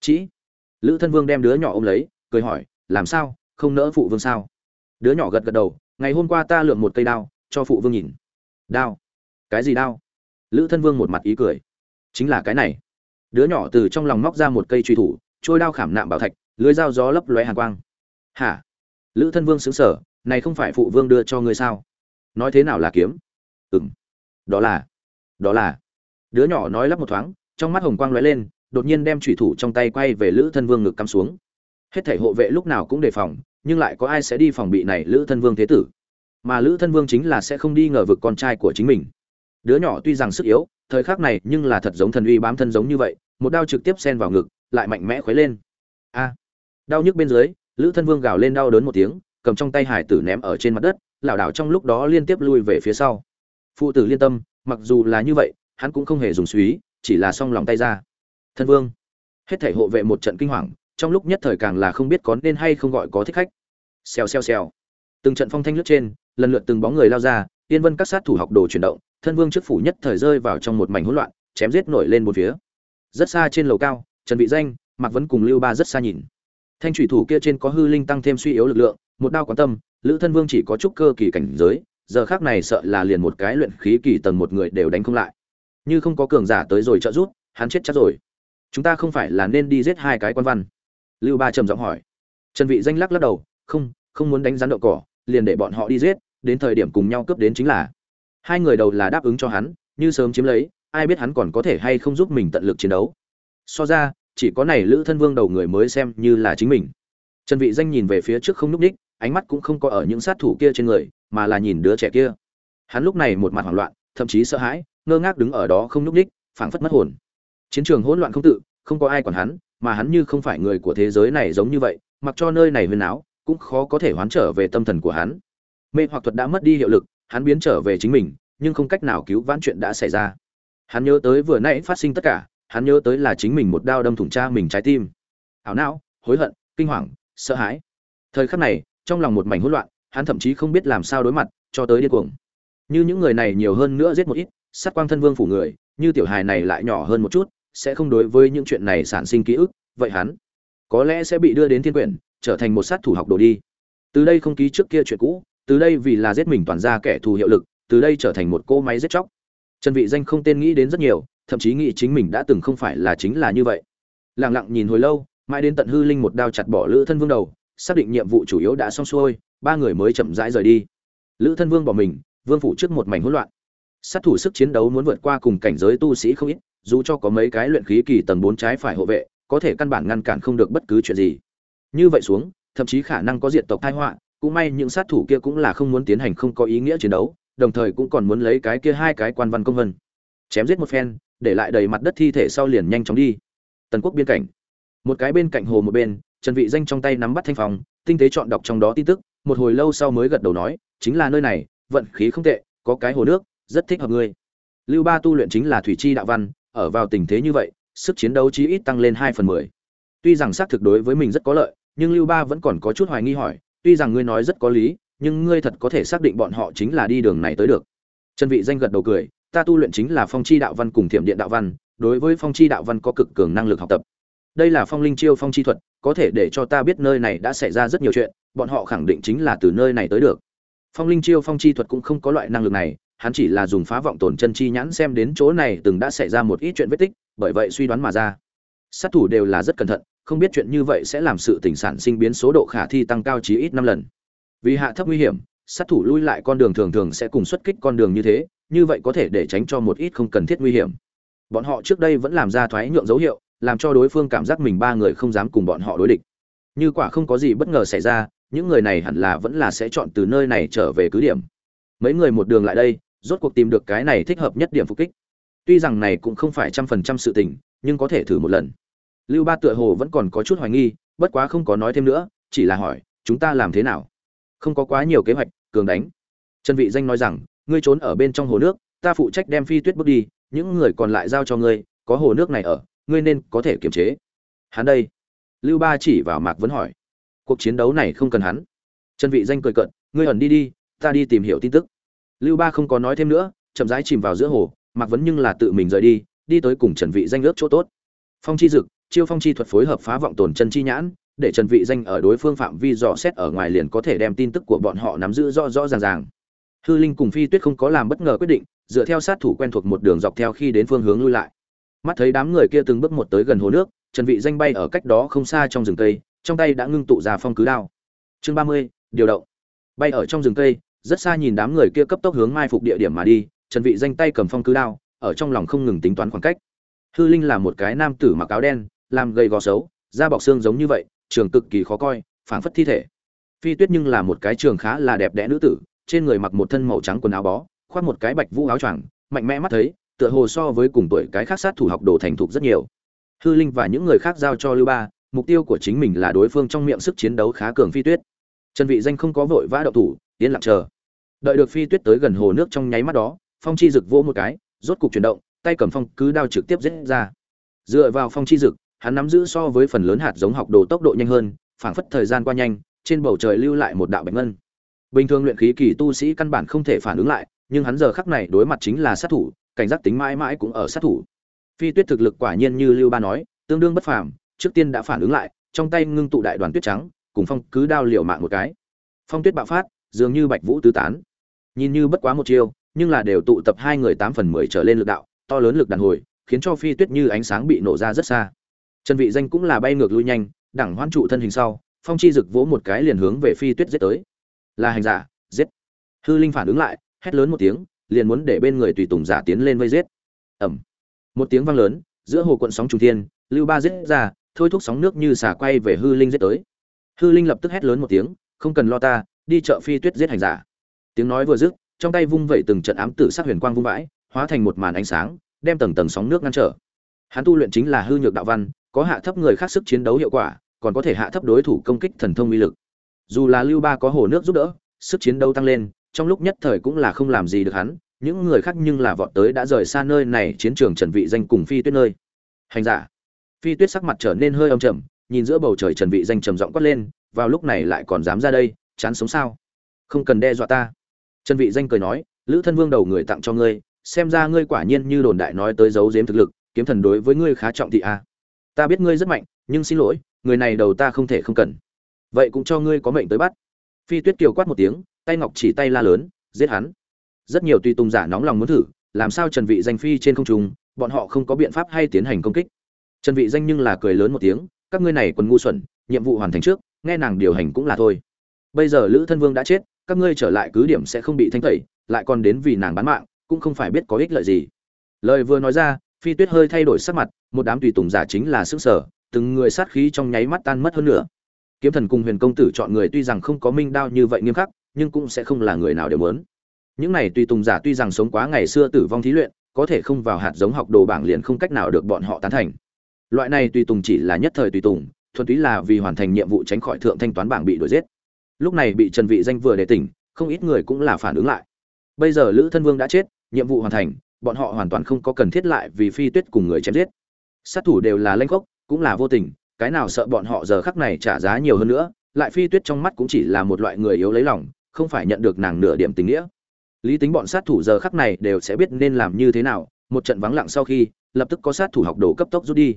Chỉ lữ thân vương đem đứa nhỏ ôm lấy, cười hỏi, làm sao? Không nỡ phụ vương sao? Đứa nhỏ gật gật đầu, ngày hôm qua ta lượm một cây đao, cho phụ vương nhìn. Đao? Cái gì đao? Lữ thân vương một mặt ý cười. Chính là cái này. Đứa nhỏ từ trong lòng móc ra một cây truy thủ, trôi đao khảm nạm bảo thạch, lưới dao gió lấp lóe hàn quang. Hả? Lữ thân vương xứng sở này không phải phụ vương đưa cho ngươi sao? Nói thế nào là kiếm? Ừng đó là đó là. Đứa nhỏ nói lắp một thoáng, trong mắt hồng quang lóe lên, đột nhiên đem thủy thủ trong tay quay về lữ thân vương ngực cắm xuống. Hết thảy hộ vệ lúc nào cũng đề phòng, nhưng lại có ai sẽ đi phòng bị này lữ thân vương thế tử? Mà lữ thân vương chính là sẽ không đi ngờ vực con trai của chính mình. Đứa nhỏ tuy rằng sức yếu, thời khắc này nhưng là thật giống thần uy bám thân giống như vậy, một đao trực tiếp xen vào ngực, lại mạnh mẽ khuấy lên. A! Đau nhức bên dưới lữ thân vương gào lên đau đớn một tiếng, cầm trong tay hải tử ném ở trên mặt đất, lảo đảo trong lúc đó liên tiếp lui về phía sau. Phụ tử liên tâm, mặc dù là như vậy, hắn cũng không hề dùng suý, chỉ là xong lòng tay ra. Thân vương, hết thể hộ vệ một trận kinh hoàng, trong lúc nhất thời càng là không biết có nên hay không gọi có thích khách. Xèo xèo xèo. Từng trận phong thanh lướt trên, lần lượt từng bóng người lao ra tiên vân các sát thủ học đồ chuyển động, thân vương trước phủ nhất thời rơi vào trong một mảnh hỗn loạn, chém giết nổi lên một phía. Rất xa trên lầu cao, trần vị danh, mạc vấn cùng lưu ba rất xa nhìn thanh thủy thủ kia trên có hư linh tăng thêm suy yếu lực lượng, một đao quan tâm, lữ thân vương chỉ có chút cơ kỳ cảnh giới, giờ khác này sợ là liền một cái luyện khí kỳ tầng một người đều đánh không lại. Như không có cường giả tới rồi trợ giúp, hắn chết chắc rồi. Chúng ta không phải là nên đi giết hai cái quan văn? Lưu ba trầm giọng hỏi. Trần vị danh lắc lắc đầu, không không muốn đánh rắn đậu cỏ, liền để bọn họ đi giết, đến thời điểm cùng nhau cướp đến chính là. Hai người đầu là đáp ứng cho hắn, như sớm chiếm lấy, ai biết hắn còn có thể hay không giúp mình tận lực chiến đấu. So ra chỉ có này lữ thân vương đầu người mới xem như là chính mình. Trần vị danh nhìn về phía trước không núp đích ánh mắt cũng không có ở những sát thủ kia trên người, mà là nhìn đứa trẻ kia. Hắn lúc này một mặt hoảng loạn, thậm chí sợ hãi, ngơ ngác đứng ở đó không núp đích phảng phất mất hồn. Chiến trường hỗn loạn không tự, không có ai quản hắn, mà hắn như không phải người của thế giới này giống như vậy, mặc cho nơi này huyền áo, cũng khó có thể hoán trở về tâm thần của hắn. Mê hoặc thuật đã mất đi hiệu lực, hắn biến trở về chính mình, nhưng không cách nào cứu vãn chuyện đã xảy ra. Hắn nhớ tới vừa nãy phát sinh tất cả hắn nhớ tới là chính mình một đao đâm thủng cha mình trái tim. Ảo não, hối hận, kinh hoàng, sợ hãi. Thời khắc này, trong lòng một mảnh hỗn loạn, hắn thậm chí không biết làm sao đối mặt, cho tới điên cuồng. Như những người này nhiều hơn nữa giết một ít, sát quang thân vương phủ người, như tiểu hài này lại nhỏ hơn một chút, sẽ không đối với những chuyện này sản sinh ký ức, vậy hắn có lẽ sẽ bị đưa đến thiên quyển, trở thành một sát thủ học đồ đi. Từ đây không ký trước kia chuyện cũ, từ đây vì là giết mình toàn ra kẻ thù hiệu lực, từ đây trở thành một cô máy giết chóc. Trần vị danh không tên nghĩ đến rất nhiều thậm chí nghĩ chính mình đã từng không phải là chính là như vậy. Lặng lặng nhìn hồi lâu, mãi đến tận hư linh một đao chặt bỏ lữ thân vương đầu, xác định nhiệm vụ chủ yếu đã xong xuôi, ba người mới chậm rãi rời đi. Lữ thân vương bỏ mình, vương phủ trước một mảnh hỗn loạn. Sát thủ sức chiến đấu muốn vượt qua cùng cảnh giới tu sĩ không ít, dù cho có mấy cái luyện khí kỳ tầng bốn trái phải hộ vệ, có thể căn bản ngăn cản không được bất cứ chuyện gì. Như vậy xuống, thậm chí khả năng có diện tộc tai họa, cũng may những sát thủ kia cũng là không muốn tiến hành không có ý nghĩa chiến đấu, đồng thời cũng còn muốn lấy cái kia hai cái quan văn công vân. Chém giết một phen để lại đầy mặt đất thi thể sau liền nhanh chóng đi. Tần quốc biên cảnh. Một cái bên cạnh hồ một bên, trần vị danh trong tay nắm bắt thanh phòng tinh tế chọn đọc trong đó tin tức, một hồi lâu sau mới gật đầu nói, chính là nơi này, vận khí không tệ, có cái hồ nước, rất thích hợp ngươi. Lưu ba tu luyện chính là thủy chi đạo văn, ở vào tình thế như vậy, sức chiến đấu chí ít tăng lên hai phần mười. Tuy rằng xác thực đối với mình rất có lợi, nhưng lưu ba vẫn còn có chút hoài nghi hỏi, tuy rằng ngươi nói rất có lý, nhưng ngươi thật có thể xác định bọn họ chính là đi đường này tới được. Trần vị danh gật đầu cười ta tu luyện chính là phong chi đạo văn cùng thiểm điện đạo văn, đối với phong chi đạo văn có cực cường năng lực học tập. Đây là phong linh chiêu phong chi thuật, có thể để cho ta biết nơi này đã xảy ra rất nhiều chuyện, bọn họ khẳng định chính là từ nơi này tới được. Phong linh chiêu phong chi thuật cũng không có loại năng lực này, hắn chỉ là dùng phá vọng tổn chân chi nhãn xem đến chỗ này từng đã xảy ra một ít chuyện vết tích, bởi vậy suy đoán mà ra. Sát thủ đều là rất cẩn thận, không biết chuyện như vậy sẽ làm sự tình sản sinh biến số độ khả thi tăng cao chí ít năm lần. Vì hạ thấp nguy hiểm sát thủ lui lại con đường thường thường sẽ cùng xuất kích con đường như thế, như vậy có thể để tránh cho một ít không cần thiết nguy hiểm. Bọn họ trước đây vẫn làm ra thoái nhượng dấu hiệu, làm cho đối phương cảm giác mình ba người không dám cùng bọn họ đối địch. Như quả không có gì bất ngờ xảy ra, những người này hẳn là vẫn là sẽ chọn từ nơi này trở về cứ điểm. Mấy người một đường lại đây, rốt cuộc tìm được cái này thích hợp nhất điểm phục kích. Tuy rằng này cũng không phải trăm phần trăm sự tình, nhưng có thể thử một lần. Lưu ba tựa hồ vẫn còn có chút hoài nghi, bất quá không có nói thêm nữa, chỉ là hỏi, chúng ta làm thế nào? Không có quá nhiều kế hoạch cường đánh. Trần vị danh nói rằng ngươi trốn ở bên trong hồ nước ta phụ trách đem phi tuyết bước đi những người còn lại giao cho ngươi có hồ nước này ở ngươi nên có thể kiềm chế. Hắn đây. Lưu ba chỉ vào mạc vấn hỏi. Cuộc chiến đấu này không cần hắn. Trần vị danh cười cợt, ngươi ẩn đi đi ta đi tìm hiểu tin tức. Lưu ba không có nói thêm nữa chậm rãi chìm vào giữa hồ mạc vấn nhưng là tự mình rời đi đi tới cùng trần vị danh ước chỗ tốt. Phong chi dực chiêu phong chi thuật phối hợp phá vọng tồn chân chi nhãn để trần vị danh ở đối phương phạm vi dò xét ở ngoài liền có thể đem tin tức của bọn họ nắm giữ rõ rõ ràng ràng. Hư linh cùng phi tuyết không có làm bất ngờ quyết định dựa theo sát thủ quen thuộc một đường dọc theo khi đến phương hướng lui lại. Mắt thấy đám người kia từng bước một tới gần hồ nước trần vị danh bay ở cách đó không xa trong rừng cây trong tay đã ngưng tụ ra phong cứ đao. Chương 30, điều động. Bay ở trong rừng cây rất xa nhìn đám người kia cấp tốc hướng mai phục địa điểm mà đi trần vị danh tay cầm phong cứ đao ở trong lòng không ngừng tính toán khoảng cách. Hư linh là một cái nam tử mặc áo đen làm gầy gò xấu da bọc xương giống như vậy trường cực kỳ khó coi, phảng phất thi thể. Phi tuyết nhưng là một cái trường khá là đẹp đẽ nữ tử, trên người mặc một thân màu trắng quần áo bó, khoác một cái bạch vũ áo choàng, mạnh mẽ mắt thấy, tựa hồ so với cùng tuổi cái khác sát thủ học đồ thành thục rất nhiều. Hư linh và những người khác giao cho lưu ba, mục tiêu của chính mình là đối phương trong miệng sức chiến đấu khá cường phi tuyết. Trần vị danh không có vội vã động thủ, yên lặng chờ. Đợi được phi tuyết tới gần hồ nước trong nháy mắt đó, phong chi dực vỗ một cái, rốt cục chuyển động, tay cầm phong cứ đao trực tiếp giết ra. Dựa vào phong chi dực hắn nắm giữ so với phần lớn hạt giống học đồ tốc độ nhanh hơn, phảng phất thời gian qua nhanh, trên bầu trời lưu lại một đạo bạch ngân. Bình thường luyện khí kỳ tu sĩ căn bản không thể phản ứng lại, nhưng hắn giờ khắc này đối mặt chính là sát thủ, cảnh giác tính mãi mãi cũng ở sát thủ. Phi tuyết thực lực quả nhiên như lưu ba nói, tương đương bất phàm, trước tiên đã phản ứng lại, trong tay ngưng tụ đại đoàn tuyết trắng, cùng phong cứ đao liều mạng một cái. Phong tuyết bạo phát, dường như bạch vũ tứ tán. Nhìn như bất quá một chiêu, nhưng là đều tụ tập hai người tám phần mười trở lên lực đạo, to lớn lực đàn hồi, khiến cho phi tuyết như ánh sáng bị nổ ra rất xa trần vị danh cũng là bay ngược lui nhanh, đẳng hoan trụ thân hình sau, phong chi rực vỗ một cái liền hướng về phi tuyết giết tới. Là hành giả, giết. Hư linh phản ứng lại, hét lớn một tiếng, liền muốn để bên người tùy tùng giả tiến lên vây giết. Ẩm một tiếng vang lớn, giữa hồ cuộn sóng trùng thiên, lưu ba giết ra, thôi thúc sóng nước như xả quay về hư linh giết tới. Hư linh lập tức hét lớn một tiếng, không cần lo ta, đi chợ phi tuyết giết hành giả. Tiếng nói vừa dứt, trong tay vung vẩy từng trận ám tử sắc huyền quang vung vãi, hóa thành một màn ánh sáng, đem tầng tầng sóng nước ngăn trở. Hắn tu luyện chính là hư nhược đạo văn có hạ thấp người khác sức chiến đấu hiệu quả, còn có thể hạ thấp đối thủ công kích thần thông uy lực. Dù là lưu ba có hồ nước giúp đỡ, sức chiến đấu tăng lên, trong lúc nhất thời cũng là không làm gì được hắn, những người khác nhưng là vọt tới đã rời xa nơi này chiến trường trần vị danh cùng phi tuyết nơi. Hành giả. Phi tuyết sắc mặt trở nên hơi âm trầm, nhìn giữa bầu trời trần vị danh trầm giọng quát lên, vào lúc này lại còn dám ra đây, chán sống sao? Không cần đe dọa ta. Trần vị danh cười nói, lữ thân vương đầu người tặng cho ngươi, xem ra ngươi quả nhiên như đồn đại nói tới giấu giếm thực lực, kiếm thần đối với ngươi khá trọng thị a. à ta biết ngươi rất mạnh, nhưng xin lỗi, người này đầu ta không thể không cần. Vậy cũng cho ngươi có mệnh tới bắt. Phi tuyết kiều quát một tiếng, tay ngọc chỉ tay la lớn, giết hắn. Rất nhiều tùy tùng giả nóng lòng muốn thử, làm sao trần vị danh phi trên không trung, bọn họ không có biện pháp hay tiến hành công kích. Trần vị danh nhưng là cười lớn một tiếng, các ngươi này quần ngu xuẩn, nhiệm vụ hoàn thành trước, nghe nàng điều hành cũng là thôi. Bây giờ lữ thân vương đã chết, các ngươi trở lại cứ điểm sẽ không bị thanh tẩy, lại còn đến vì nàng bán mạng, cũng không phải biết có ích lợi gì. Lời vừa nói ra phi tuyết hơi thay đổi sắc mặt, một đám tùy tùng giả chính là sức sở từng người sát khí trong nháy mắt tan mất hơn nữa. Kiếm thần cùng huyền công tử chọn người tuy rằng không có minh đao như vậy nghiêm khắc, nhưng cũng sẽ không là người nào đều muốn. Những này tùy tùng giả tuy rằng sống quá ngày xưa tử vong thí luyện, có thể không vào hạt giống học đồ bảng liền không cách nào được bọn họ tán thành. Loại này tùy tùng chỉ là nhất thời tùy tùng, thuần túy là vì hoàn thành nhiệm vụ tránh khỏi thượng thanh toán bảng bị đuổi giết. Lúc này bị trần vị danh vừa đề tỉnh, không ít người cũng là phản ứng lại. Bây giờ lữ thân vương đã chết, nhiệm vụ hoàn thành bọn họ hoàn toàn không có cần thiết lại vì phi tuyết cùng người chém giết. Sát thủ đều là lanh khốc, cũng là vô tình, cái nào sợ bọn họ giờ khắc này trả giá nhiều hơn nữa, lại phi tuyết trong mắt cũng chỉ là một loại người yếu lấy lòng, không phải nhận được nàng nửa điểm tình nghĩa. Lý tính bọn sát thủ giờ khắc này đều sẽ biết nên làm như thế nào, một trận vắng lặng sau khi, lập tức có sát thủ học đồ cấp tốc rút đi.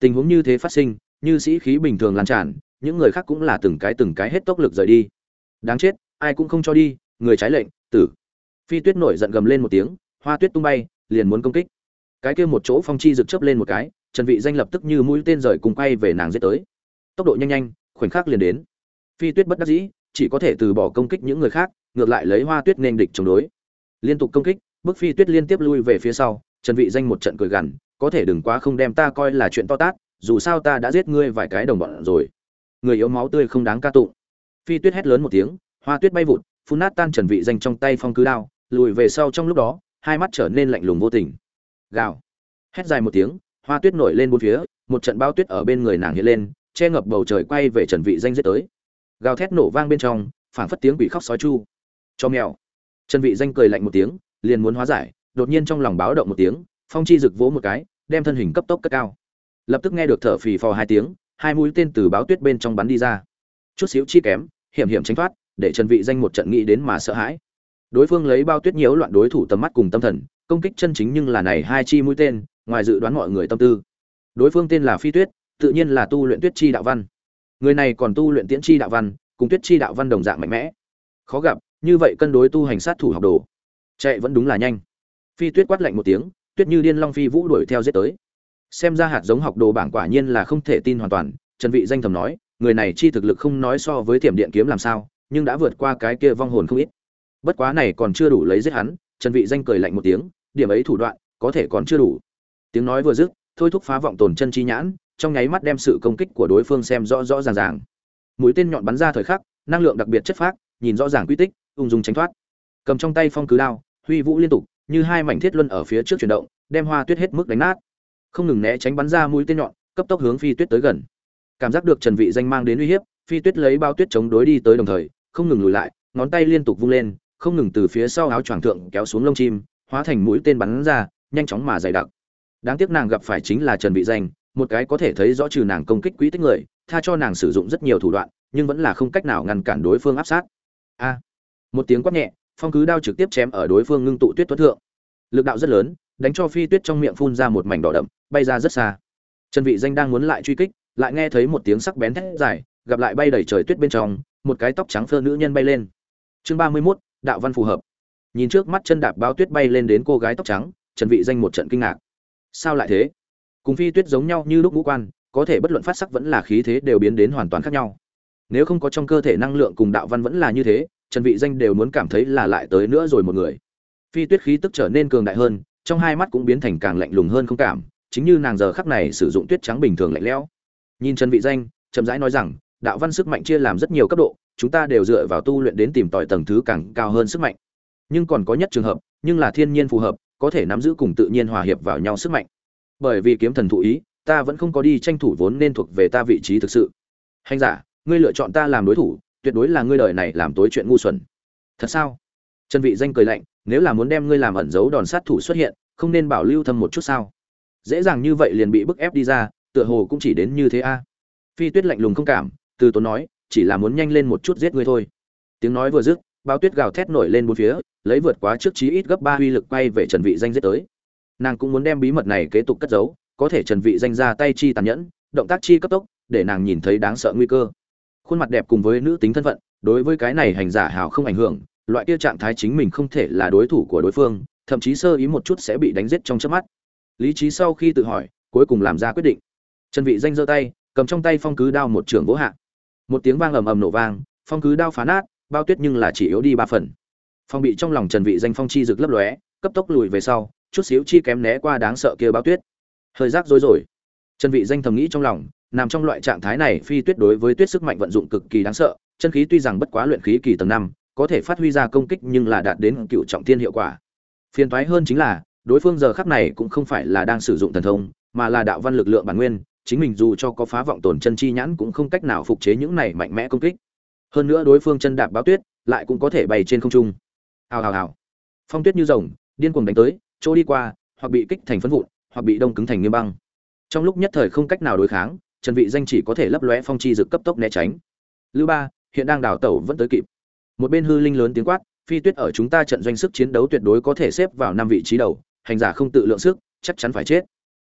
Tình huống như thế phát sinh, như sĩ khí bình thường lan tràn, những người khác cũng là từng cái từng cái hết tốc lực rời đi. Đáng chết, ai cũng không cho đi, người trái lệnh, tử. Phi tuyết nổi giận gầm lên một tiếng hoa tuyết tung bay, liền muốn công kích. Cái kia một chỗ phong chi rực chớp lên một cái, trần vị danh lập tức như mũi tên rời cùng quay về nàng giết tới. Tốc độ nhanh nhanh, khoảnh khắc liền đến. Phi tuyết bất đắc dĩ, chỉ có thể từ bỏ công kích những người khác, ngược lại lấy hoa tuyết nên địch chống đối. Liên tục công kích bức phi tuyết liên tiếp lui về phía sau, trần vị danh một trận cười gằn, có thể đừng quá không đem ta coi là chuyện to tát, dù sao ta đã giết ngươi vài cái đồng bọn rồi. Người yếu máu tươi không đáng ca tụng. Phi tuyết hét lớn một tiếng, hoa tuyết bay vụt, phun nát tan trần vị danh trong tay phong cứ đao, lùi về sau trong lúc đó hai mắt trở nên lạnh lùng vô tình. Gào. Hét dài một tiếng, hoa tuyết nổi lên bốn phía, một trận bao tuyết ở bên người nàng hiện lên, che ngập bầu trời quay về trần vị danh giết tới. Gào thét nổ vang bên trong, phảng phất tiếng quỷ khóc sói chu. Cho mèo. Trần vị danh cười lạnh một tiếng, liền muốn hóa giải, đột nhiên trong lòng báo động một tiếng, phong chi rực vỗ một cái, đem thân hình cấp tốc cất cao. Lập tức nghe được thở phì phò hai tiếng, hai mũi tên từ báo tuyết bên trong bắn đi ra. Chút xíu chi kém, hiểm hiểm tránh thoát, để trần vị danh một trận nghĩ đến mà sợ hãi đối phương lấy bao tuyết nhiễu loạn đối thủ tầm mắt cùng tâm thần, công kích chân chính nhưng là này hai chi mũi tên, ngoài dự đoán mọi người tâm tư. Đối phương tên là phi tuyết, tự nhiên là tu luyện tuyết chi đạo văn. Người này còn tu luyện tiễn chi đạo văn, cùng tuyết chi đạo văn đồng dạng mạnh mẽ. Khó gặp, như vậy cân đối tu hành sát thủ học đồ. Chạy vẫn đúng là nhanh. Phi tuyết quát lạnh một tiếng, tuyết như điên long phi vũ đuổi theo giết tới. Xem ra hạt giống học đồ bảng quả nhiên là không thể tin hoàn toàn, trần vị danh thầm nói, người này chi thực lực không nói so với tiềm điện kiếm làm sao, nhưng đã vượt qua cái kia vong hồn không ít bất quá này còn chưa đủ lấy giết hắn, trần vị danh cười lạnh một tiếng, điểm ấy thủ đoạn, có thể còn chưa đủ. Tiếng nói vừa dứt, thôi thúc phá vọng tồn chân chi nhãn, trong nháy mắt đem sự công kích của đối phương xem rõ rõ ràng ràng. Mũi tên nhọn bắn ra thời khắc, năng lượng đặc biệt chất phát nhìn rõ ràng quy tích, ung dung tránh thoát. Cầm trong tay phong cứ đao, huy vũ liên tục, như hai mảnh thiết luân ở phía trước chuyển động, đem hoa tuyết hết mức đánh nát. Không ngừng né tránh bắn ra mũi tên nhọn, cấp tốc hướng phi tuyết tới gần. Cảm giác được trần vị danh mang đến uy hiếp, phi tuyết lấy bao tuyết chống đối đi tới đồng thời, không ngừng lùi lại, ngón tay liên tục vung lên không ngừng từ phía sau áo choàng thượng kéo xuống lông chim hóa thành mũi tên bắn ra nhanh chóng mà dày đặc. Đáng tiếc nàng gặp phải chính là trần vị danh một cái có thể thấy rõ trừ nàng công kích quý tích người tha cho nàng sử dụng rất nhiều thủ đoạn nhưng vẫn là không cách nào ngăn cản đối phương áp sát. A! Một tiếng quát nhẹ phong cứ đao trực tiếp chém ở đối phương ngưng tụ tuyết tuất thượng. Lực đạo rất lớn đánh cho phi tuyết trong miệng phun ra một mảnh đỏ đậm bay ra rất xa. Trần vị danh đang muốn lại truy kích lại nghe thấy một tiếng sắc bén thét dài gặp lại bay đầy trời tuyết bên trong một cái tóc trắng phơ nữ nhân bay lên. Chương 31, đạo văn phù hợp. Nhìn trước mắt chân đạp bao tuyết bay lên đến cô gái tóc trắng, trần vị danh một trận kinh ngạc. Sao lại thế? Cùng phi tuyết giống nhau như lúc ngũ quan, có thể bất luận phát sắc vẫn là khí thế đều biến đến hoàn toàn khác nhau. Nếu không có trong cơ thể năng lượng cùng đạo văn vẫn là như thế, trần vị danh đều muốn cảm thấy là lại tới nữa rồi một người. Phi tuyết khí tức trở nên cường đại hơn, trong hai mắt cũng biến thành càng lạnh lùng hơn không cảm, chính như nàng giờ khắc này sử dụng tuyết trắng bình thường lạnh lẽo. Nhìn trần vị danh, chậm rãi nói rằng, đạo văn sức mạnh chia làm rất nhiều cấp độ chúng ta đều dựa vào tu luyện đến tìm tòi tầng thứ càng cao hơn sức mạnh. Nhưng còn có nhất trường hợp, nhưng là thiên nhiên phù hợp, có thể nắm giữ cùng tự nhiên hòa hiệp vào nhau sức mạnh. Bởi vì kiếm thần thụ ý, ta vẫn không có đi tranh thủ vốn nên thuộc về ta vị trí thực sự. Hành giả, ngươi lựa chọn ta làm đối thủ, tuyệt đối là ngươi đời này làm tối chuyện ngu xuẩn. Thật sao? Trần vị danh cười lạnh, nếu là muốn đem ngươi làm ẩn giấu đòn sát thủ xuất hiện, không nên bảo lưu thâm một chút sao? Dễ dàng như vậy liền bị bức ép đi ra, tựa hồ cũng chỉ đến như thế a. Phi tuyết lạnh lùng không cảm, từ tốn nói chỉ là muốn nhanh lên một chút giết ngươi thôi. Tiếng nói vừa dứt bao tuyết gào thét nổi lên bốn phía, lấy vượt quá trước chí ít gấp ba uy lực quay về trần vị danh giết tới. Nàng cũng muốn đem bí mật này kế tục cất giấu, có thể trần vị danh ra tay chi tàn nhẫn, động tác chi cấp tốc, để nàng nhìn thấy đáng sợ nguy cơ. Khuôn mặt đẹp cùng với nữ tính thân phận, đối với cái này hành giả hào không ảnh hưởng, loại kia trạng thái chính mình không thể là đối thủ của đối phương, thậm chí sơ ý một chút sẽ bị đánh giết trong chớp mắt. Lý trí sau khi tự hỏi, cuối cùng làm ra quyết định. Trần vị danh giơ tay, cầm trong tay phong cứ đao một trường vỗ hạ một tiếng vang ầm ầm nổ vang, phong cứ đao phá nát, bao tuyết nhưng là chỉ yếu đi ba phần. Phong bị trong lòng trần vị danh phong chi rực lấp lóe, cấp tốc lùi về sau, chút xíu chi kém né qua đáng sợ kia bao tuyết. Hơi rác rối rồi. Trần vị danh thầm nghĩ trong lòng, nằm trong loại trạng thái này phi tuyết đối với tuyết sức mạnh vận dụng cực kỳ đáng sợ, chân khí tuy rằng bất quá luyện khí kỳ tầng năm, có thể phát huy ra công kích nhưng là đạt đến cựu trọng thiên hiệu quả. Phiền toái hơn chính là, đối phương giờ khắc này cũng không phải là đang sử dụng thần thông, mà là đạo văn lực lượng bản nguyên chính mình dù cho có phá vọng tổn chân chi nhãn cũng không cách nào phục chế những này mạnh mẽ công kích. Hơn nữa đối phương chân đạp báo tuyết, lại cũng có thể bay trên không trung. Hào hào hào. Phong tuyết như rồng, điên cuồng đánh tới, chỗ đi qua, hoặc bị kích thành phân vụn, hoặc bị đông cứng thành nghiêm băng. Trong lúc nhất thời không cách nào đối kháng, trần vị danh chỉ có thể lấp lóe phong chi dực cấp tốc né tránh. Lưu ba, hiện đang đào tẩu vẫn tới kịp. Một bên hư linh lớn tiếng quát, phi tuyết ở chúng ta trận doanh sức chiến đấu tuyệt đối có thể xếp vào năm vị trí đầu, hành giả không tự lượng sức, chắc chắn phải chết.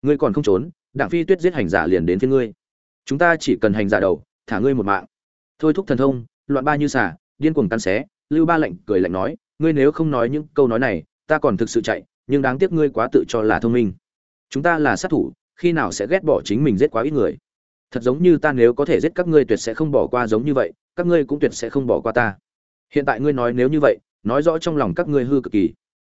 Ngươi còn không trốn đặng phi tuyết giết hành giả liền đến phía ngươi. Chúng ta chỉ cần hành giả đầu, thả ngươi một mạng. Thôi thúc thần thông, loạn ba như xả điên cuồng tan xé, lưu ba lạnh cười lạnh nói, ngươi nếu không nói những câu nói này, ta còn thực sự chạy, nhưng đáng tiếc ngươi quá tự cho là thông minh. Chúng ta là sát thủ, khi nào sẽ ghét bỏ chính mình giết quá ít người? Thật giống như ta nếu có thể giết các ngươi tuyệt sẽ không bỏ qua giống như vậy, các ngươi cũng tuyệt sẽ không bỏ qua ta. Hiện tại ngươi nói nếu như vậy, nói rõ trong lòng các ngươi hư cực kỳ.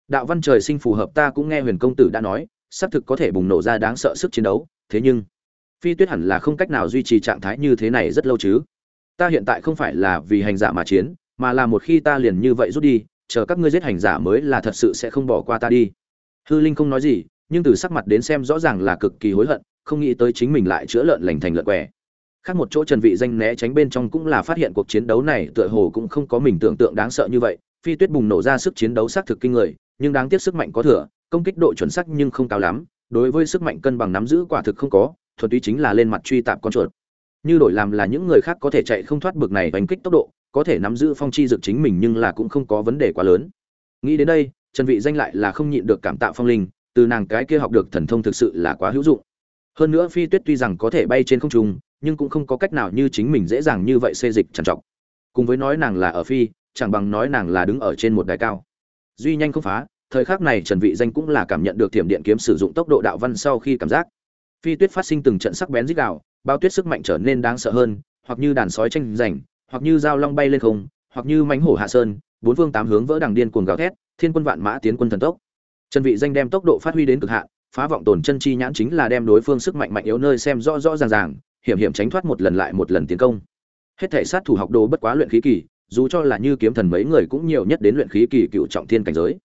Đạo văn trời sinh phù hợp ta cũng nghe huyền công tử đã nói xác thực có thể bùng nổ ra đáng sợ sức chiến đấu, thế nhưng, phi tuyết hẳn là không cách nào duy trì trạng thái như thế này rất lâu chứ. Ta hiện tại không phải là vì hành giả mà chiến, mà là một khi ta liền như vậy rút đi, chờ các ngươi giết hành giả mới là thật sự sẽ không bỏ qua ta đi. Hư linh không nói gì, nhưng từ sắc mặt đến xem rõ ràng là cực kỳ hối hận, không nghĩ tới chính mình lại chữa lợn lành thành lợn què. Khác một chỗ trần vị danh né tránh bên trong cũng là phát hiện cuộc chiến đấu này tựa hồ cũng không có mình tưởng tượng đáng sợ như vậy. Phi tuyết bùng nổ ra sức chiến đấu xác thực kinh người, nhưng đáng tiếc sức mạnh có thừa công kích độ chuẩn xác nhưng không cao lắm, đối với sức mạnh cân bằng nắm giữ quả thực không có, thuần túy chính là lên mặt truy tạm con chuột. Như đổi làm là những người khác có thể chạy không thoát bực này đánh kích tốc độ, có thể nắm giữ phong chi dược chính mình nhưng là cũng không có vấn đề quá lớn. Nghĩ đến đây, trần vị danh lại là không nhịn được cảm tạ phong linh, từ nàng cái kia học được thần thông thực sự là quá hữu dụng. Hơn nữa phi tuyết tuy rằng có thể bay trên không trung, nhưng cũng không có cách nào như chính mình dễ dàng như vậy xê dịch trằn trọc. Cùng với nói nàng là ở phi, chẳng bằng nói nàng là đứng ở trên một đài cao. Duy nhanh không phá thời khắc này trần vị danh cũng là cảm nhận được tiềm điện kiếm sử dụng tốc độ đạo văn sau khi cảm giác. Phi tuyết phát sinh từng trận sắc bén rít gào, bao tuyết sức mạnh trở nên đáng sợ hơn, hoặc như đàn sói tranh giành, hoặc như dao long bay lên không, hoặc như mãnh hổ hạ sơn, bốn phương tám hướng vỡ đằng điên cuồng gào thét, thiên quân vạn mã tiến quân thần tốc. Trần vị danh đem tốc độ phát huy đến cực hạn, phá vọng tổn chân chi nhãn chính là đem đối phương sức mạnh mạnh yếu nơi xem rõ rõ ràng ràng, hiểm hiểm tránh thoát một lần lại một lần tiến công. Hết thảy sát thủ học đồ bất quá luyện khí kỳ, dù cho là như kiếm thần mấy người cũng nhiều nhất đến luyện khí kỳ cựu trọng thiên cảnh giới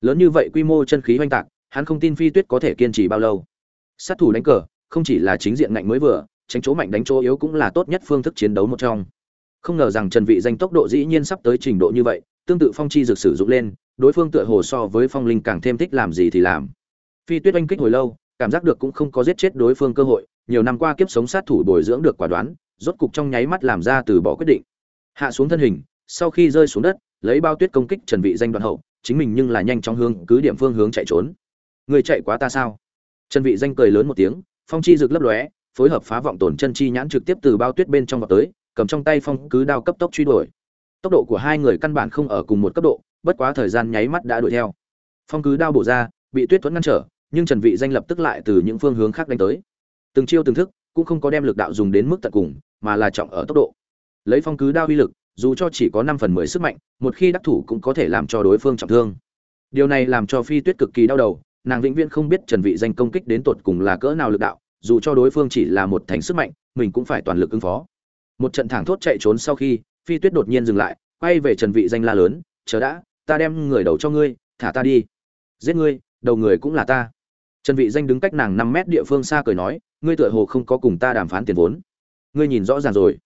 lớn như vậy quy mô chân khí hoành tạc, hắn không tin phi tuyết có thể kiên trì bao lâu. Sát thủ đánh cờ, không chỉ là chính diện ngạnh mới vừa, tránh chỗ mạnh đánh chỗ yếu cũng là tốt nhất phương thức chiến đấu một trong. Không ngờ rằng trần vị danh tốc độ dĩ nhiên sắp tới trình độ như vậy, tương tự phong chi dược sử dụng lên, đối phương tựa hồ so với phong linh càng thêm thích làm gì thì làm. Phi tuyết oanh kích hồi lâu, cảm giác được cũng không có giết chết đối phương cơ hội, nhiều năm qua kiếp sống sát thủ bồi dưỡng được quả đoán, rốt cục trong nháy mắt làm ra từ bỏ quyết định. Hạ xuống thân hình, sau khi rơi xuống đất, lấy bao tuyết công kích trần vị danh đoạn hậu chính mình nhưng là nhanh chóng hướng cứ điểm phương hướng chạy trốn. Người chạy quá ta sao? Trần vị danh cười lớn một tiếng, phong chi rực lấp lóe, phối hợp phá vọng tổn chân chi nhãn trực tiếp từ bao tuyết bên trong vào tới, cầm trong tay phong cứ đao cấp tốc truy đuổi. Tốc độ của hai người căn bản không ở cùng một cấp độ, bất quá thời gian nháy mắt đã đuổi theo. Phong cứ đao bổ ra, bị tuyết thuẫn ngăn trở, nhưng trần vị danh lập tức lại từ những phương hướng khác đánh tới. Từng chiêu từng thức, cũng không có đem lực đạo dùng đến mức tận cùng, mà là trọng ở tốc độ. Lấy phong cứ đao uy lực dù cho chỉ có 5 phần 10 sức mạnh, một khi đắc thủ cũng có thể làm cho đối phương trọng thương. Điều này làm cho phi tuyết cực kỳ đau đầu, nàng vĩnh viễn không biết trần vị danh công kích đến tột cùng là cỡ nào lực đạo, dù cho đối phương chỉ là một thành sức mạnh, mình cũng phải toàn lực ứng phó. Một trận thẳng thốt chạy trốn sau khi, phi tuyết đột nhiên dừng lại, quay về trần vị danh la lớn, chờ đã, ta đem người đầu cho ngươi, thả ta đi. Giết ngươi, đầu người cũng là ta. Trần vị danh đứng cách nàng 5 mét địa phương xa cười nói, ngươi tựa hồ không có cùng ta đàm phán tiền vốn. Ngươi nhìn rõ ràng rồi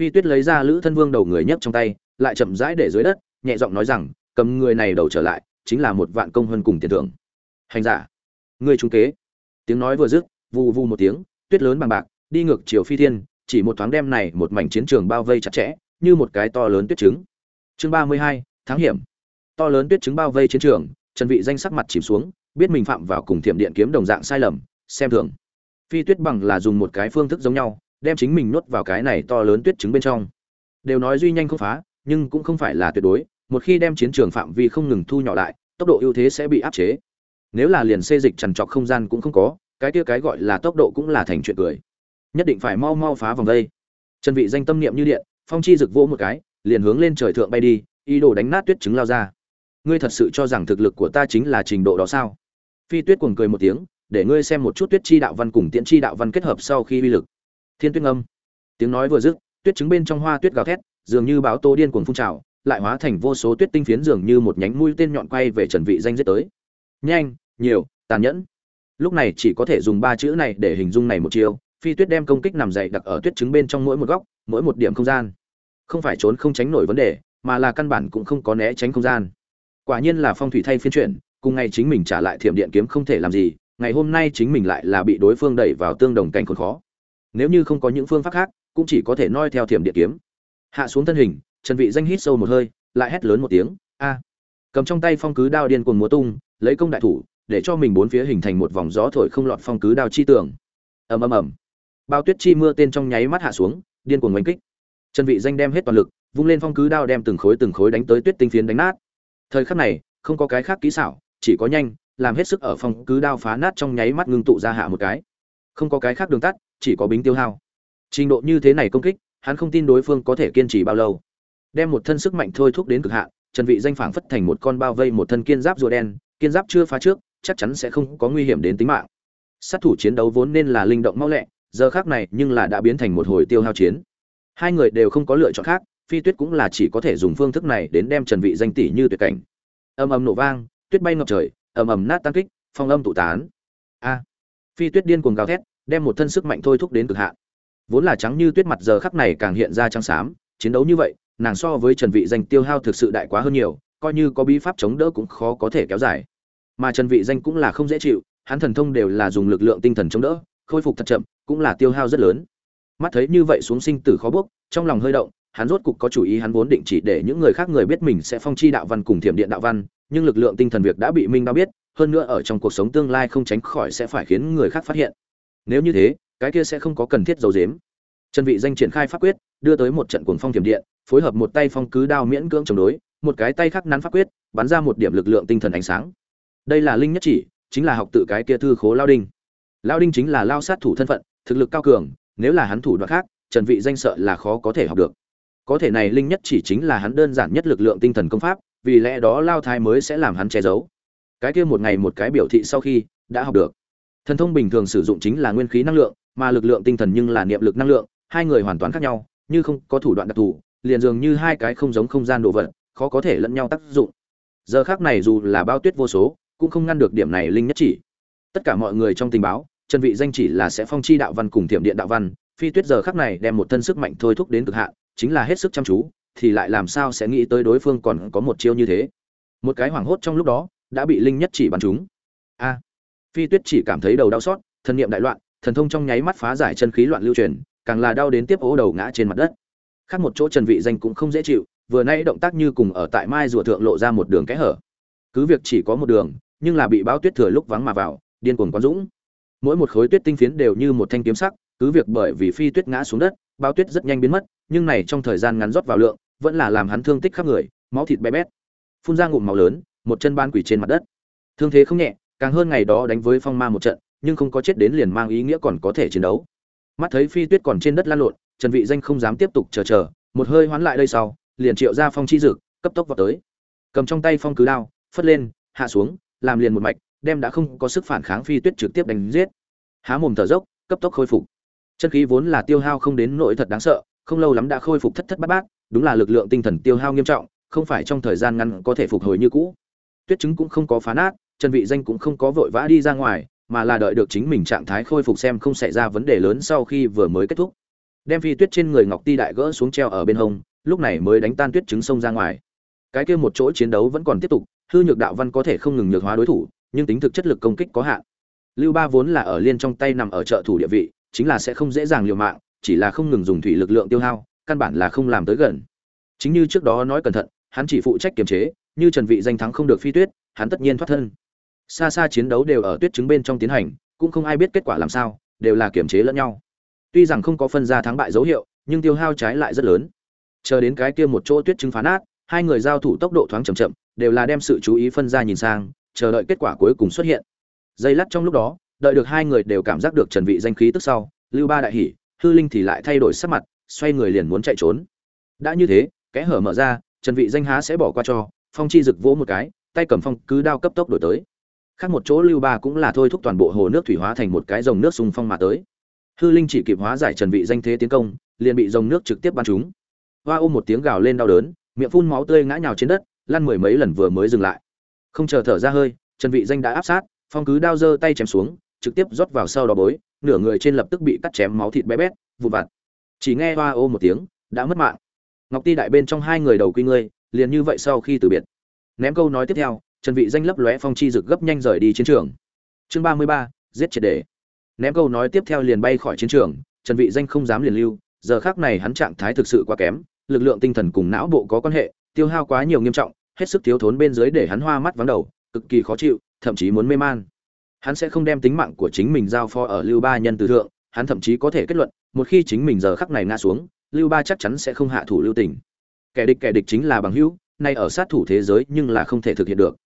phi tuyết lấy ra lữ thân vương đầu người nhấc trong tay, lại chậm rãi để dưới đất, nhẹ giọng nói rằng, cầm người này đầu trở lại, chính là một vạn công hơn cùng tiền thưởng. Hành giả ngươi trung kế. Tiếng nói vừa dứt, vù vù một tiếng, tuyết lớn bằng bạc, đi ngược chiều phi thiên, chỉ một thoáng đêm này một mảnh chiến trường bao vây chặt chẽ, như một cái to lớn tuyết trứng. Chương ba mươi hai tháng hiểm. To lớn tuyết trứng bao vây chiến trường, trần vị danh sắc mặt chìm xuống, biết mình phạm vào cùng thiểm điện kiếm đồng dạng sai lầm, xem thường. Phi tuyết bằng là dùng một cái phương thức giống nhau đem chính mình nuốt vào cái này to lớn tuyết trứng bên trong. Đều nói duy nhanh không phá, nhưng cũng không phải là tuyệt đối, một khi đem chiến trường phạm vi không ngừng thu nhỏ lại, tốc độ ưu thế sẽ bị áp chế. Nếu là liền xê dịch trằn trọc không gian cũng không có, cái kia cái gọi là tốc độ cũng là thành chuyện cười. Nhất định phải mau mau phá vòng vây trần vị danh tâm niệm như điện, phong chi rực vỗ một cái, liền hướng lên trời thượng bay đi, ý đồ đánh nát tuyết trứng lao ra. Ngươi thật sự cho rằng thực lực của ta chính là trình độ đó sao? Phi tuyết cuồng cười một tiếng, để ngươi xem một chút tuyết chi đạo văn cùng tiễn chi đạo văn kết hợp sau khi uy lực thiên tuyết ngâm. Tiếng nói vừa dứt, tuyết trứng bên trong hoa tuyết gào thét, dường như báo tô điên cuồng phun trào, lại hóa thành vô số tuyết tinh phiến dường như một nhánh mũi tên nhọn quay về trần vị danh giết tới. Nhanh, nhiều, tàn nhẫn. Lúc này chỉ có thể dùng ba chữ này để hình dung này một chiêu, phi tuyết đem công kích nằm dậy đặt ở tuyết trứng bên trong mỗi một góc, mỗi một điểm không gian. Không phải trốn không tránh nổi vấn đề, mà là căn bản cũng không có né tránh không gian. Quả nhiên là phong thủy thay phiên chuyển, cùng ngày chính mình trả lại thiểm điện kiếm không thể làm gì, ngày hôm nay chính mình lại là bị đối phương đẩy vào tương đồng cảnh khốn khó nếu như không có những phương pháp khác, cũng chỉ có thể noi theo thiểm điện kiếm. Hạ xuống thân hình, trần vị danh hít sâu một hơi, lại hét lớn một tiếng, a! Cầm trong tay phong cứ đao điên cuồng múa tung, lấy công đại thủ, để cho mình bốn phía hình thành một vòng gió thổi không lọt phong cứ đao chi tường. Ầm ầm ầm. Bao tuyết chi mưa tên trong nháy mắt hạ xuống, điên cuồng đánh kích. Trần vị danh đem hết toàn lực, vung lên phong cứ đao đem từng khối từng khối đánh tới tuyết tinh phiến đánh nát. Thời khắc này, không có cái khác kỹ xảo, chỉ có nhanh, làm hết sức ở phong cứ đao phá nát trong nháy mắt ngưng tụ ra hạ một cái. Không có cái khác đường tắt chỉ có bính tiêu hao. Trình độ như thế này công kích, hắn không tin đối phương có thể kiên trì bao lâu. Đem một thân sức mạnh thôi thúc đến cực hạn, trần vị danh phảng phất thành một con bao vây một thân kiên giáp rùa đen, kiên giáp chưa phá trước, chắc chắn sẽ không có nguy hiểm đến tính mạng. Sát thủ chiến đấu vốn nên là linh động mau lẹ, giờ khác này nhưng là đã biến thành một hồi tiêu hao chiến. Hai người đều không có lựa chọn khác, phi tuyết cũng là chỉ có thể dùng phương thức này đến đem trần vị danh tỷ như tuyệt cảnh. Ầm ầm nổ vang, tuyết bay ngập trời, ầm ầm nát tan kích, phong âm tụ tán. A! Phi tuyết điên cuồng gào thét đem một thân sức mạnh thôi thúc đến cực hạn. Vốn là trắng như tuyết mặt giờ khắc này càng hiện ra trắng xám, chiến đấu như vậy, nàng so với trần vị danh tiêu hao thực sự đại quá hơn nhiều, coi như có bí pháp chống đỡ cũng khó có thể kéo dài. Mà trần vị danh cũng là không dễ chịu, hắn thần thông đều là dùng lực lượng tinh thần chống đỡ, khôi phục thật chậm, cũng là tiêu hao rất lớn. Mắt thấy như vậy xuống sinh tử khó bước trong lòng hơi động, hắn rốt cục có chủ ý, hắn vốn định chỉ để những người khác người biết mình sẽ phong chi đạo văn cùng thiểm điện đạo văn, nhưng lực lượng tinh thần việc đã bị minh đao biết, hơn nữa ở trong cuộc sống tương lai không tránh khỏi sẽ phải khiến người khác phát hiện nếu như thế, cái kia sẽ không có cần thiết giấu dếm trần vị danh triển khai pháp quyết, đưa tới một trận cuồng phong thiểm điện, phối hợp một tay phong cứ đao miễn cưỡng chống đối, một cái tay khác nắn pháp quyết, bắn ra một điểm lực lượng tinh thần ánh sáng. Đây là linh nhất chỉ, chính là học tự cái kia thư khố lao đinh. Lao đinh chính là lao sát thủ thân phận, thực lực cao cường, nếu là hắn thủ đoạn khác, trần vị danh sợ là khó có thể học được. Có thể này linh nhất chỉ chính là hắn đơn giản nhất lực lượng tinh thần công pháp, vì lẽ đó lao thái mới sẽ làm hắn che giấu. Cái kia một ngày một cái biểu thị sau khi, đã học được thần thông bình thường sử dụng chính là nguyên khí năng lượng, mà lực lượng tinh thần nhưng là niệm lực năng lượng, hai người hoàn toàn khác nhau, như không có thủ đoạn đặc thù, liền dường như hai cái không giống không gian đồ vật, khó có thể lẫn nhau tác dụng. Giờ khác này dù là bao tuyết vô số, cũng không ngăn được điểm này linh nhất chỉ. Tất cả mọi người trong tình báo, chân vị danh chỉ là sẽ phong chi đạo văn cùng thiểm điện đạo văn, phi tuyết giờ khắc này đem một thân sức mạnh thôi thúc đến cực hạn, chính là hết sức chăm chú, thì lại làm sao sẽ nghĩ tới đối phương còn có một chiêu như thế. Một cái hoảng hốt trong lúc đó, đã bị linh nhất chỉ bắn trúng phi tuyết chỉ cảm thấy đầu đau xót thần niệm đại loạn, thần thông trong nháy mắt phá giải chân khí loạn lưu truyền, càng là đau đến tiếp ố đầu ngã trên mặt đất. Khác một chỗ trần vị danh cũng không dễ chịu, vừa nãy động tác như cùng ở tại mai rùa thượng lộ ra một đường kẽ hở. Cứ việc chỉ có một đường, nhưng là bị báo tuyết thừa lúc vắng mà vào, điên cuồng quán dũng. Mỗi một khối tuyết tinh phiến đều như một thanh kiếm sắc, cứ việc bởi vì phi tuyết ngã xuống đất, báo tuyết rất nhanh biến mất, nhưng này trong thời gian ngắn rót vào lượng, vẫn là làm hắn thương tích khắp người, máu thịt bé bét. Phun ra ngụm máu lớn, một chân ban quỷ trên mặt đất. Thương thế không nhẹ càng hơn ngày đó đánh với phong ma một trận, nhưng không có chết đến liền mang ý nghĩa còn có thể chiến đấu. Mắt thấy phi tuyết còn trên đất lan lộn, trần vị danh không dám tiếp tục chờ chờ, một hơi hoán lại đây sau, liền triệu ra phong chi dực, cấp tốc vào tới. Cầm trong tay phong cứ đao, phất lên, hạ xuống, làm liền một mạch, đem đã không có sức phản kháng phi tuyết trực tiếp đánh giết. Há mồm thở dốc, cấp tốc khôi phục. Chân khí vốn là tiêu hao không đến nỗi thật đáng sợ, không lâu lắm đã khôi phục thất thất bát bát, đúng là lực lượng tinh thần tiêu hao nghiêm trọng, không phải trong thời gian ngắn có thể phục hồi như cũ. Tuyết chứng cũng không có phá nát trần vị danh cũng không có vội vã đi ra ngoài, mà là đợi được chính mình trạng thái khôi phục xem không xảy ra vấn đề lớn sau khi vừa mới kết thúc. Đem phi tuyết trên người ngọc ti đại gỡ xuống treo ở bên hông, lúc này mới đánh tan tuyết trứng sông ra ngoài. Cái kia một chỗ chiến đấu vẫn còn tiếp tục, hư nhược đạo văn có thể không ngừng nhược hóa đối thủ, nhưng tính thực chất lực công kích có hạn. Lưu ba vốn là ở liên trong tay nằm ở trợ thủ địa vị, chính là sẽ không dễ dàng liều mạng, chỉ là không ngừng dùng thủy lực lượng tiêu hao, căn bản là không làm tới gần. Chính như trước đó nói cẩn thận, hắn chỉ phụ trách kiềm chế, như trần vị danh thắng không được phi tuyết, hắn tất nhiên thoát thân xa xa chiến đấu đều ở tuyết chứng bên trong tiến hành, cũng không ai biết kết quả làm sao, đều là kiểm chế lẫn nhau. Tuy rằng không có phân ra thắng bại dấu hiệu, nhưng tiêu hao trái lại rất lớn. Chờ đến cái kia một chỗ tuyết chứng phá nát, hai người giao thủ tốc độ thoáng chậm chậm, đều là đem sự chú ý phân ra nhìn sang, chờ đợi kết quả cuối cùng xuất hiện. Dây lắt trong lúc đó, đợi được hai người đều cảm giác được trần vị danh khí tức sau, lưu ba đại hỉ, hư linh thì lại thay đổi sắc mặt, xoay người liền muốn chạy trốn. Đã như thế, kẽ hở mở ra, trần vị danh há sẽ bỏ qua cho, phong chi rực vỗ một cái, tay cầm phong cứ đao cấp tốc đổi tới khác một chỗ lưu ba cũng là thôi thúc toàn bộ hồ nước thủy hóa thành một cái dòng nước xung phong mà tới. Hư linh chỉ kịp hóa giải trần vị danh thế tiến công, liền bị dòng nước trực tiếp bắn trúng. Hoa ôm một tiếng gào lên đau đớn, miệng phun máu tươi ngã nhào trên đất, lăn mười mấy lần vừa mới dừng lại. Không chờ thở ra hơi, trần vị danh đã áp sát, phong cứ đao giơ tay chém xuống, trực tiếp rót vào sau đó bối, nửa người trên lập tức bị cắt chém máu thịt bé bét, vụn vặt. Chỉ nghe hoa ô một tiếng, đã mất mạng. Ngọc ti đại bên trong hai người đầu quy ngươi, liền như vậy sau khi từ biệt. Ném câu nói tiếp theo trần vị danh lấp lóe phong chi rực gấp nhanh rời đi chiến trường. Chương 33, giết triệt để ném câu nói tiếp theo liền bay khỏi chiến trường trần vị danh không dám liền lưu giờ khắc này hắn trạng thái thực sự quá kém lực lượng tinh thần cùng não bộ có quan hệ tiêu hao quá nhiều nghiêm trọng hết sức thiếu thốn bên dưới để hắn hoa mắt vắng đầu cực kỳ khó chịu thậm chí muốn mê man. Hắn sẽ không đem tính mạng của chính mình giao phó ở lưu ba nhân từ thượng hắn thậm chí có thể kết luận một khi chính mình giờ khắc này ngã xuống lưu ba chắc chắn sẽ không hạ thủ lưu tình. Kẻ địch kẻ địch chính là bằng hữu nay ở sát thủ thế giới nhưng là không thể thực hiện được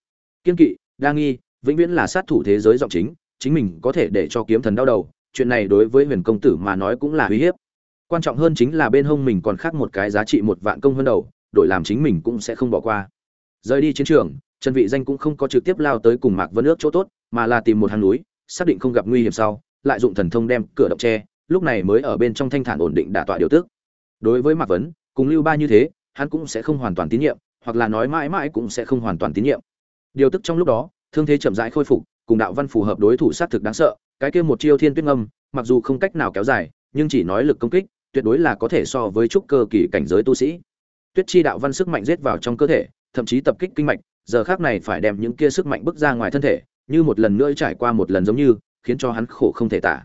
kiên kỵ, đa nghi, vĩnh viễn là sát thủ thế giới giọng chính chính mình có thể để cho kiếm thần đau đầu, chuyện này đối với huyền công tử mà nói cũng là uy hiếp. Quan trọng hơn chính là bên hông mình còn khác một cái giá trị một vạn công hơn đầu, đổi làm chính mình cũng sẽ không bỏ qua. Rời đi chiến trường, trần vị danh cũng không có trực tiếp lao tới cùng mạc vân ước chỗ tốt, mà là tìm một hang núi, xác định không gặp nguy hiểm sau, lại dụng thần thông đem cửa động tre lúc này mới ở bên trong thanh thản ổn định đả tọa điều tức. Đối với mạc vấn cùng lưu ba như thế, hắn cũng sẽ không hoàn toàn tín nhiệm, hoặc là nói mãi mãi cũng sẽ không hoàn toàn tín nhiệm điều tức trong lúc đó, thương thế chậm rãi khôi phục, cùng đạo văn phù hợp đối thủ sát thực đáng sợ, cái kia một chiêu thiên tuyết ngâm, mặc dù không cách nào kéo dài, nhưng chỉ nói lực công kích, tuyệt đối là có thể so với trúc cơ kỳ cảnh giới tu sĩ. Tuyết chi đạo văn sức mạnh giết vào trong cơ thể, thậm chí tập kích kinh mạch, giờ khác này phải đem những kia sức mạnh bước ra ngoài thân thể, như một lần nữa trải qua một lần giống như, khiến cho hắn khổ không thể tả.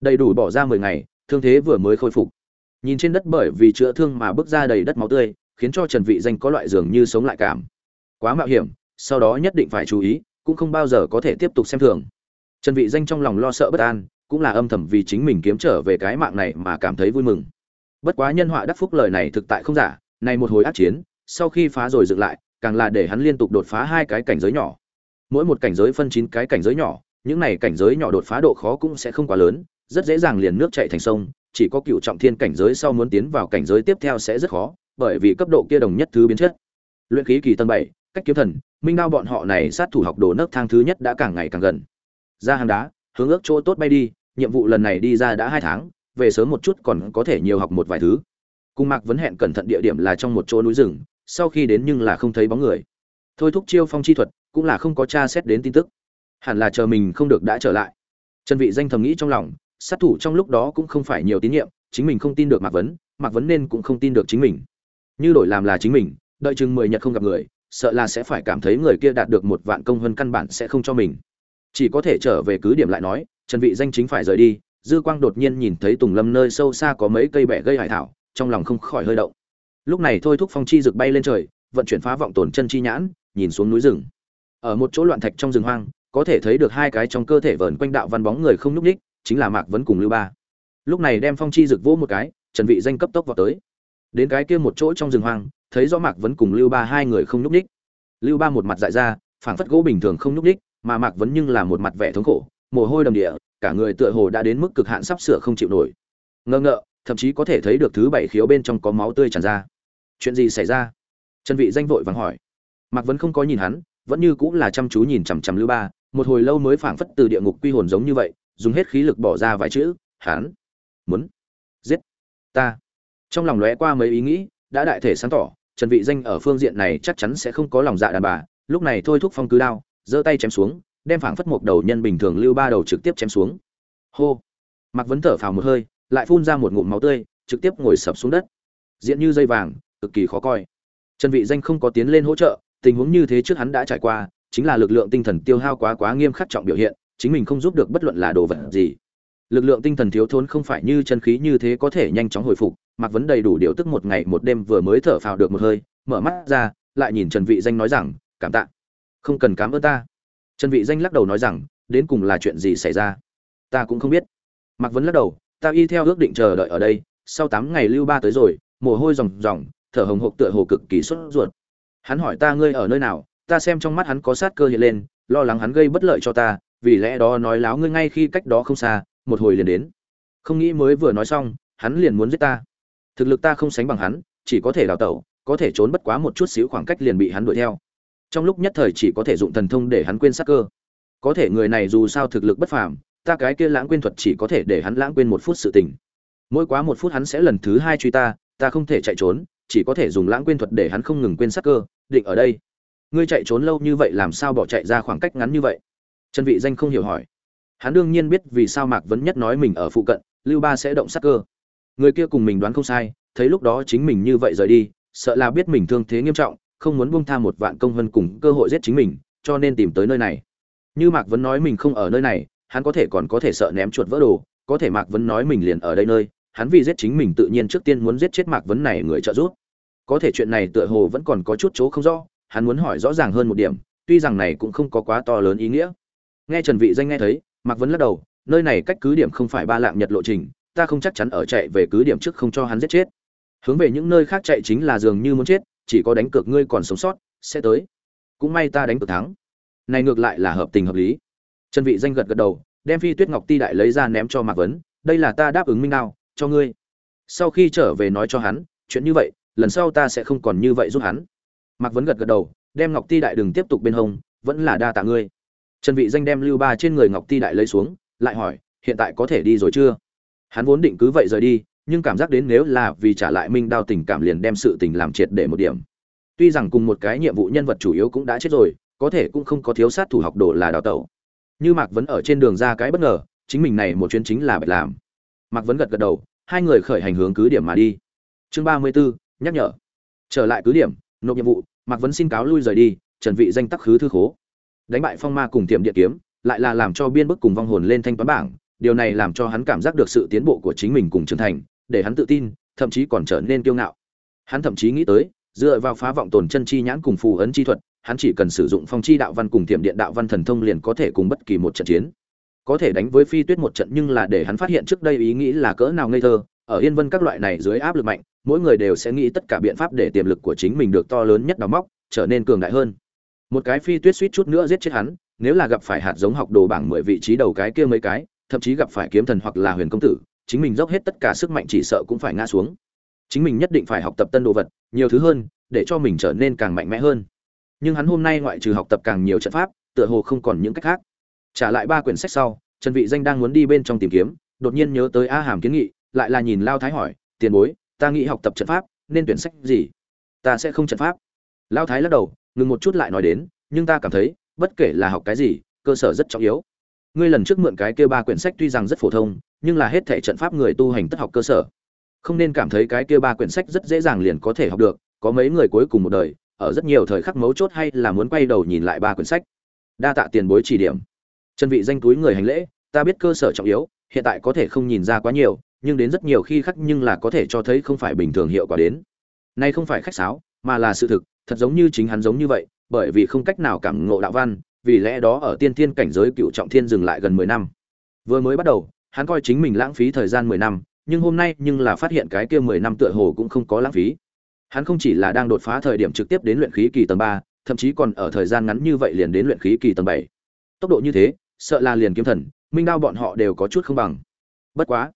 Đầy đủ bỏ ra mười ngày, thương thế vừa mới khôi phục. Nhìn trên đất bởi vì chữa thương mà bước ra đầy đất máu tươi, khiến cho trần vị danh có loại dường như sống lại cảm. Quá mạo hiểm sau đó nhất định phải chú ý, cũng không bao giờ có thể tiếp tục xem thường. Trần vị danh trong lòng lo sợ bất an, cũng là âm thầm vì chính mình kiếm trở về cái mạng này mà cảm thấy vui mừng. Bất quá nhân họa đắc phúc lời này thực tại không giả, này một hồi ác chiến, sau khi phá rồi dựng lại, càng là để hắn liên tục đột phá hai cái cảnh giới nhỏ. Mỗi một cảnh giới phân chín cái cảnh giới nhỏ, những này cảnh giới nhỏ đột phá độ khó cũng sẽ không quá lớn, rất dễ dàng liền nước chảy thành sông, chỉ có cựu trọng thiên cảnh giới sau muốn tiến vào cảnh giới tiếp theo sẽ rất khó, bởi vì cấp độ kia đồng nhất thứ biến chất. Luyện khí kỳ tầng bảy cách kiếm thần, minh đao bọn họ này sát thủ học đồ nấc thang thứ nhất đã càng ngày càng gần. Ra hàng đá, hướng ước chỗ tốt bay đi, nhiệm vụ lần này đi ra đã hai tháng, về sớm một chút còn có thể nhiều học một vài thứ. Cung mạc vấn hẹn cẩn thận địa điểm là trong một chỗ núi rừng, sau khi đến nhưng là không thấy bóng người. Thôi thúc chiêu phong chi thuật, cũng là không có tra xét đến tin tức. Hẳn là chờ mình không được đã trở lại. Trần vị danh thầm nghĩ trong lòng, sát thủ trong lúc đó cũng không phải nhiều tín nhiệm, chính mình không tin được mạc vấn mạc vấn nên cũng không tin được chính mình. Như đổi làm là chính mình, đợi chừng mười nhật không gặp người sợ là sẽ phải cảm thấy người kia đạt được một vạn công hơn căn bản sẽ không cho mình. Chỉ có thể trở về cứ điểm lại nói, trần vị danh chính phải rời đi, dư quang đột nhiên nhìn thấy tùng lâm nơi sâu xa có mấy cây bẻ gây hải thảo, trong lòng không khỏi hơi động. Lúc này thôi thúc phong chi rực bay lên trời, vận chuyển phá vọng tổn chân chi nhãn, nhìn xuống núi rừng. Ở một chỗ loạn thạch trong rừng hoang, có thể thấy được hai cái trong cơ thể vờn quanh đạo văn bóng người không nhúc ních chính là mạc vấn cùng lưu ba. Lúc này đem phong chi rực vỗ một cái, trần vị danh cấp tốc vào tới. Đến cái kia một chỗ trong rừng hoang thấy rõ mạc vấn cùng lưu ba hai người không nhúc ních lưu ba một mặt dại ra, phảng phất gỗ bình thường không nhúc ních mà mạc vấn nhưng là một mặt vẻ thống khổ, mồ hôi đầm địa, cả người tựa hồ đã đến mức cực hạn sắp sửa không chịu nổi. Ngơ ngợ, thậm chí có thể thấy được thứ bảy khiếu bên trong có máu tươi tràn ra. Chuyện gì xảy ra? Trần vị danh vội vàng hỏi. Mạc vấn không có nhìn hắn, vẫn như cũng là chăm chú nhìn chằm chằm lưu ba, một hồi lâu mới phảng phất từ địa ngục quy hồn giống như vậy, dùng hết khí lực bỏ ra vài chữ, hắn muốn giết ta. Trong lòng lóe qua mấy ý nghĩ, đã đại thể sáng tỏ trần vị danh ở phương diện này chắc chắn sẽ không có lòng dạ đàn bà, lúc này thôi thúc phong cứ đao, giơ tay chém xuống, đem phảng phất một đầu nhân bình thường lưu ba đầu trực tiếp chém xuống. Hô! Mặc vấn thở phào một hơi, lại phun ra một ngụm máu tươi, trực tiếp ngồi sập xuống đất. Diện như dây vàng, cực kỳ khó coi. Trần vị danh không có tiến lên hỗ trợ, tình huống như thế trước hắn đã trải qua, chính là lực lượng tinh thần tiêu hao quá quá nghiêm khắc trọng biểu hiện, chính mình không giúp được bất luận là đồ vật gì. Lực lượng tinh thần thiếu thốn không phải như chân khí như thế có thể nhanh chóng hồi phục mặc vấn đầy đủ điều tức một ngày một đêm vừa mới thở phào được một hơi, mở mắt ra, lại nhìn trần vị danh nói rằng, cảm tạ. Không cần cảm ơn ta. Trần vị danh lắc đầu nói rằng, đến cùng là chuyện gì xảy ra? Ta cũng không biết. Mặc vấn lắc đầu, ta y theo ước định chờ đợi ở đây, sau 8 ngày lưu ba tới rồi, mồ hôi ròng ròng, thở hồng hộc tựa hồ cực kỳ sốt ruột. Hắn hỏi ta ngươi ở nơi nào, ta xem trong mắt hắn có sát cơ hiện lên, lo lắng hắn gây bất lợi cho ta, vì lẽ đó nói láo ngươi ngay khi cách đó không xa, một hồi liền đến. Không nghĩ mới vừa nói xong, hắn liền muốn giết ta thực lực ta không sánh bằng hắn, chỉ có thể đào tẩu, có thể trốn bất quá một chút xíu khoảng cách liền bị hắn đuổi theo. Trong lúc nhất thời chỉ có thể dụng thần thông để hắn quên sát cơ. Có thể người này dù sao thực lực bất phàm, ta cái kia lãng quên thuật chỉ có thể để hắn lãng quên một phút sự tình. Mỗi quá một phút hắn sẽ lần thứ hai truy ta ta không thể chạy trốn, chỉ có thể dùng lãng quên thuật để hắn không ngừng quên sát cơ, định ở đây. Ngươi chạy trốn lâu như vậy làm sao bỏ chạy ra khoảng cách ngắn như vậy? Trần vị danh không hiểu hỏi. Hắn đương nhiên biết vì sao mạc vấn nhất nói mình ở phụ cận, lưu ba sẽ động sát cơ người kia cùng mình đoán không sai, thấy lúc đó chính mình như vậy rời đi, sợ là biết mình thương thế nghiêm trọng, không muốn buông tha một vạn công hơn cùng cơ hội giết chính mình, cho nên tìm tới nơi này. Như mạc vấn nói mình không ở nơi này, hắn có thể còn có thể sợ ném chuột vỡ đồ, có thể mạc vấn nói mình liền ở đây nơi, hắn vì giết chính mình tự nhiên trước tiên muốn giết chết mạc vấn này người trợ giúp. Có thể chuyện này tựa hồ vẫn còn có chút chỗ không rõ, hắn muốn hỏi rõ ràng hơn một điểm, tuy rằng này cũng không có quá to lớn ý nghĩa. Nghe trần vị danh nghe thấy, mạc vấn lắc đầu, nơi này cách cứ điểm không phải ba lạng nhật lộ trình ta không chắc chắn ở chạy về cứ điểm trước không cho hắn giết chết. Hướng về những nơi khác chạy chính là dường như muốn chết, chỉ có đánh cược ngươi còn sống sót, sẽ tới. Cũng may ta đánh cược thắng. Này ngược lại là hợp tình hợp lý. Trần vị danh gật gật đầu, đem phi tuyết ngọc ti đại lấy ra ném cho mạc vấn, đây là ta đáp ứng minh nào cho ngươi. Sau khi trở về nói cho hắn, chuyện như vậy, lần sau ta sẽ không còn như vậy giúp hắn. Mạc vấn gật gật đầu, đem ngọc ti đại đừng tiếp tục bên hông, vẫn là đa tạ ngươi. Trần vị danh đem lưu ba trên người ngọc ti đại lấy xuống, lại hỏi, hiện tại có thể đi rồi chưa? Hắn vốn định cứ vậy rời đi nhưng cảm giác đến nếu là vì trả lại minh đao tình cảm liền đem sự tình làm triệt để một điểm. Tuy rằng cùng một cái nhiệm vụ nhân vật chủ yếu cũng đã chết rồi có thể cũng không có thiếu sát thủ học đồ là đào tẩu. Như mạc vấn ở trên đường ra cái bất ngờ chính mình này một chuyến chính là bạch làm. Mạc vấn gật gật đầu hai người khởi hành hướng cứ điểm mà đi. Chương ba mươi 34, nhắc nhở. Trở lại cứ điểm nộp nhiệm vụ mạc vấn xin cáo lui rời đi trần vị danh tắc khứ thư khố. Đánh bại phong ma cùng tiệm địa kiếm lại là làm cho biên bức cùng vong hồn lên thanh toán bảng điều này làm cho hắn cảm giác được sự tiến bộ của chính mình cùng trưởng thành, để hắn tự tin, thậm chí còn trở nên kiêu ngạo. Hắn thậm chí nghĩ tới, dựa vào phá vọng tồn chân chi nhãn cùng phù ấn chi thuật, hắn chỉ cần sử dụng phong chi đạo văn cùng tiệm điện đạo văn thần thông liền có thể cùng bất kỳ một trận chiến. Có thể đánh với phi tuyết một trận nhưng là để hắn phát hiện trước đây ý nghĩ là cỡ nào ngây thơ, ở yên vân các loại này dưới áp lực mạnh, mỗi người đều sẽ nghĩ tất cả biện pháp để tiềm lực của chính mình được to lớn nhất đào móc, trở nên cường đại hơn. Một cái phi tuyết suýt chút nữa giết chết hắn, nếu là gặp phải hạt giống học đồ bảng mười vị trí đầu cái kia mấy cái thậm chí gặp phải kiếm thần hoặc là huyền công tử, chính mình dốc hết tất cả sức mạnh chỉ sợ cũng phải ngã xuống. Chính mình nhất định phải học tập tân đồ vật, nhiều thứ hơn, để cho mình trở nên càng mạnh mẽ hơn. Nhưng hắn hôm nay ngoại trừ học tập càng nhiều trận pháp, tựa hồ không còn những cách khác. Trả lại ba quyển sách sau, trần vị danh đang muốn đi bên trong tìm kiếm, đột nhiên nhớ tới a hàm kiến nghị, lại là nhìn lao thái hỏi, tiền bối, ta nghĩ học tập trận pháp, nên tuyển sách gì? Ta sẽ không trận pháp. Lao thái lắc đầu, ngừng một chút lại nói đến, nhưng ta cảm thấy, bất kể là học cái gì, cơ sở rất trọng yếu ngươi lần trước mượn cái kia ba quyển sách tuy rằng rất phổ thông, nhưng là hết thể trận pháp người tu hành tất học cơ sở. Không nên cảm thấy cái kia ba quyển sách rất dễ dàng liền có thể học được, có mấy người cuối cùng một đời, ở rất nhiều thời khắc mấu chốt hay là muốn quay đầu nhìn lại ba quyển sách. Đa tạ tiền bối chỉ điểm. Chân vị danh túi người hành lễ, ta biết cơ sở trọng yếu, hiện tại có thể không nhìn ra quá nhiều, nhưng đến rất nhiều khi khắc nhưng là có thể cho thấy không phải bình thường hiệu quả đến. Nay không phải khách sáo, mà là sự thực, thật giống như chính hắn giống như vậy, bởi vì không cách nào cảm ngộ đạo văn vì lẽ đó ở tiên thiên cảnh giới cựu trọng thiên dừng lại gần mười năm. Vừa mới bắt đầu, hắn coi chính mình lãng phí thời gian mười năm, nhưng hôm nay nhưng là phát hiện cái kia mười năm tựa hồ cũng không có lãng phí. Hắn không chỉ là đang đột phá thời điểm trực tiếp đến luyện khí kỳ tầng ba, thậm chí còn ở thời gian ngắn như vậy liền đến luyện khí kỳ tầng bảy. Tốc độ như thế, sợ là liền kiếm thần, minh đao bọn họ đều có chút không bằng. Bất quá,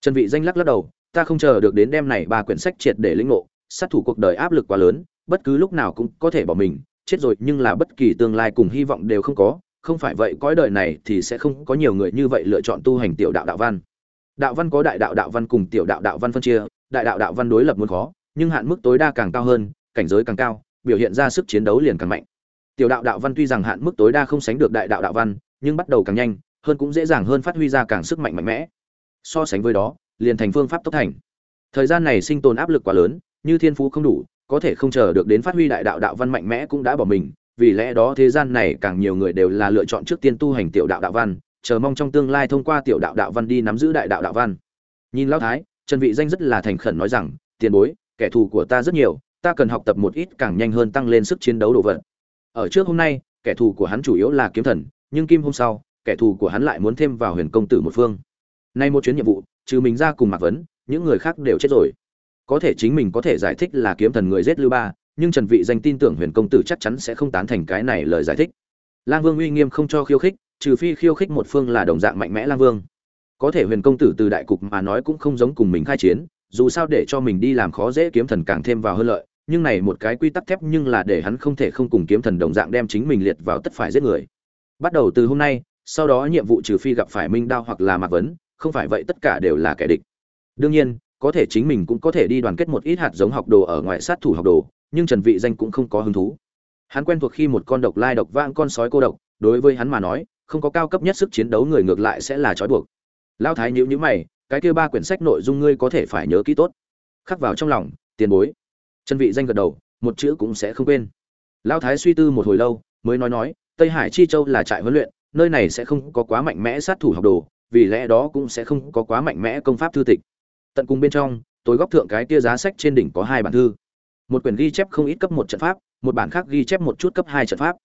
trần vị danh lắc lắc đầu, ta không chờ được đến đêm này ba quyển sách triệt để lĩnh ngộ, sát thủ cuộc đời áp lực quá lớn, bất cứ lúc nào cũng có thể bỏ mình chết rồi nhưng là bất kỳ tương lai cùng hy vọng đều không có, không phải vậy, cõi đời này thì sẽ không có nhiều người như vậy lựa chọn tu hành tiểu đạo đạo văn. Đạo văn có đại đạo đạo văn cùng tiểu đạo đạo văn phân chia, đại đạo đạo văn đối lập muốn khó, nhưng hạn mức tối đa càng cao hơn, cảnh giới càng cao, biểu hiện ra sức chiến đấu liền càng mạnh. Tiểu đạo đạo văn tuy rằng hạn mức tối đa không sánh được đại đạo đạo văn, nhưng bắt đầu càng nhanh, hơn cũng dễ dàng hơn phát huy ra càng sức mạnh mạnh mẽ. So sánh với đó, liền thành phương pháp tốc thành thời gian này sinh tồn áp lực quá lớn, như thiên phú không đủ có thể không chờ được đến phát huy đại đạo đạo văn mạnh mẽ cũng đã bỏ mình, vì lẽ đó thế gian này càng nhiều người đều là lựa chọn trước tiên tu hành tiểu đạo đạo văn, chờ mong trong tương lai thông qua tiểu đạo đạo văn đi nắm giữ đại đạo đạo văn. Nhìn lão thái, trần vị danh rất là thành khẩn nói rằng, tiền bối, kẻ thù của ta rất nhiều, ta cần học tập một ít càng nhanh hơn tăng lên sức chiến đấu đồ vật. Ở trước hôm nay, kẻ thù của hắn chủ yếu là kiếm thần, nhưng kim hôm sau, kẻ thù của hắn lại muốn thêm vào huyền công tử một phương. Nay một chuyến nhiệm vụ, trừ mình ra cùng mạc vấn, những người khác đều chết rồi có thể chính mình có thể giải thích là kiếm thần người giết lưu ba, nhưng trần vị danh tin tưởng huyền công tử chắc chắn sẽ không tán thành cái này lời giải thích. Lang vương uy nghiêm không cho khiêu khích, trừ phi khiêu khích một phương là đồng dạng mạnh mẽ lang vương. Có thể huyền công tử từ đại cục mà nói cũng không giống cùng mình khai chiến, dù sao để cho mình đi làm khó dễ kiếm thần càng thêm vào hơn lợi, nhưng này một cái quy tắc thép nhưng là để hắn không thể không cùng kiếm thần đồng dạng đem chính mình liệt vào tất phải giết người. Bắt đầu từ hôm nay, sau đó nhiệm vụ trừ phi gặp phải minh đao hoặc là mạc vấn, không phải vậy tất cả đều là kẻ địch. Đương nhiên có thể chính mình cũng có thể đi đoàn kết một ít hạt giống học đồ ở ngoài sát thủ học đồ, nhưng trần vị danh cũng không có hứng thú. Hắn quen thuộc khi một con độc lai độc vãng con sói cô độc, đối với hắn mà nói, không có cao cấp nhất sức chiến đấu người ngược lại sẽ là trói buộc. Lao thái nhíu nhíu mày, cái kia ba quyển sách nội dung ngươi có thể phải nhớ kỹ tốt. Khắc vào trong lòng, tiền bối. Trần vị danh gật đầu, một chữ cũng sẽ không quên. Lao thái suy tư một hồi lâu, mới nói nói, tây hải chi châu là trại huấn luyện, nơi này sẽ không có quá mạnh mẽ sát thủ học đồ, vì lẽ đó cũng sẽ không có quá mạnh mẽ công pháp thư tịch tận cùng bên trong, tối góc thượng cái kia giá sách trên đỉnh có hai bản thư. Một quyển ghi chép không ít cấp một trận pháp, một bản khác ghi chép một chút cấp hai trận pháp.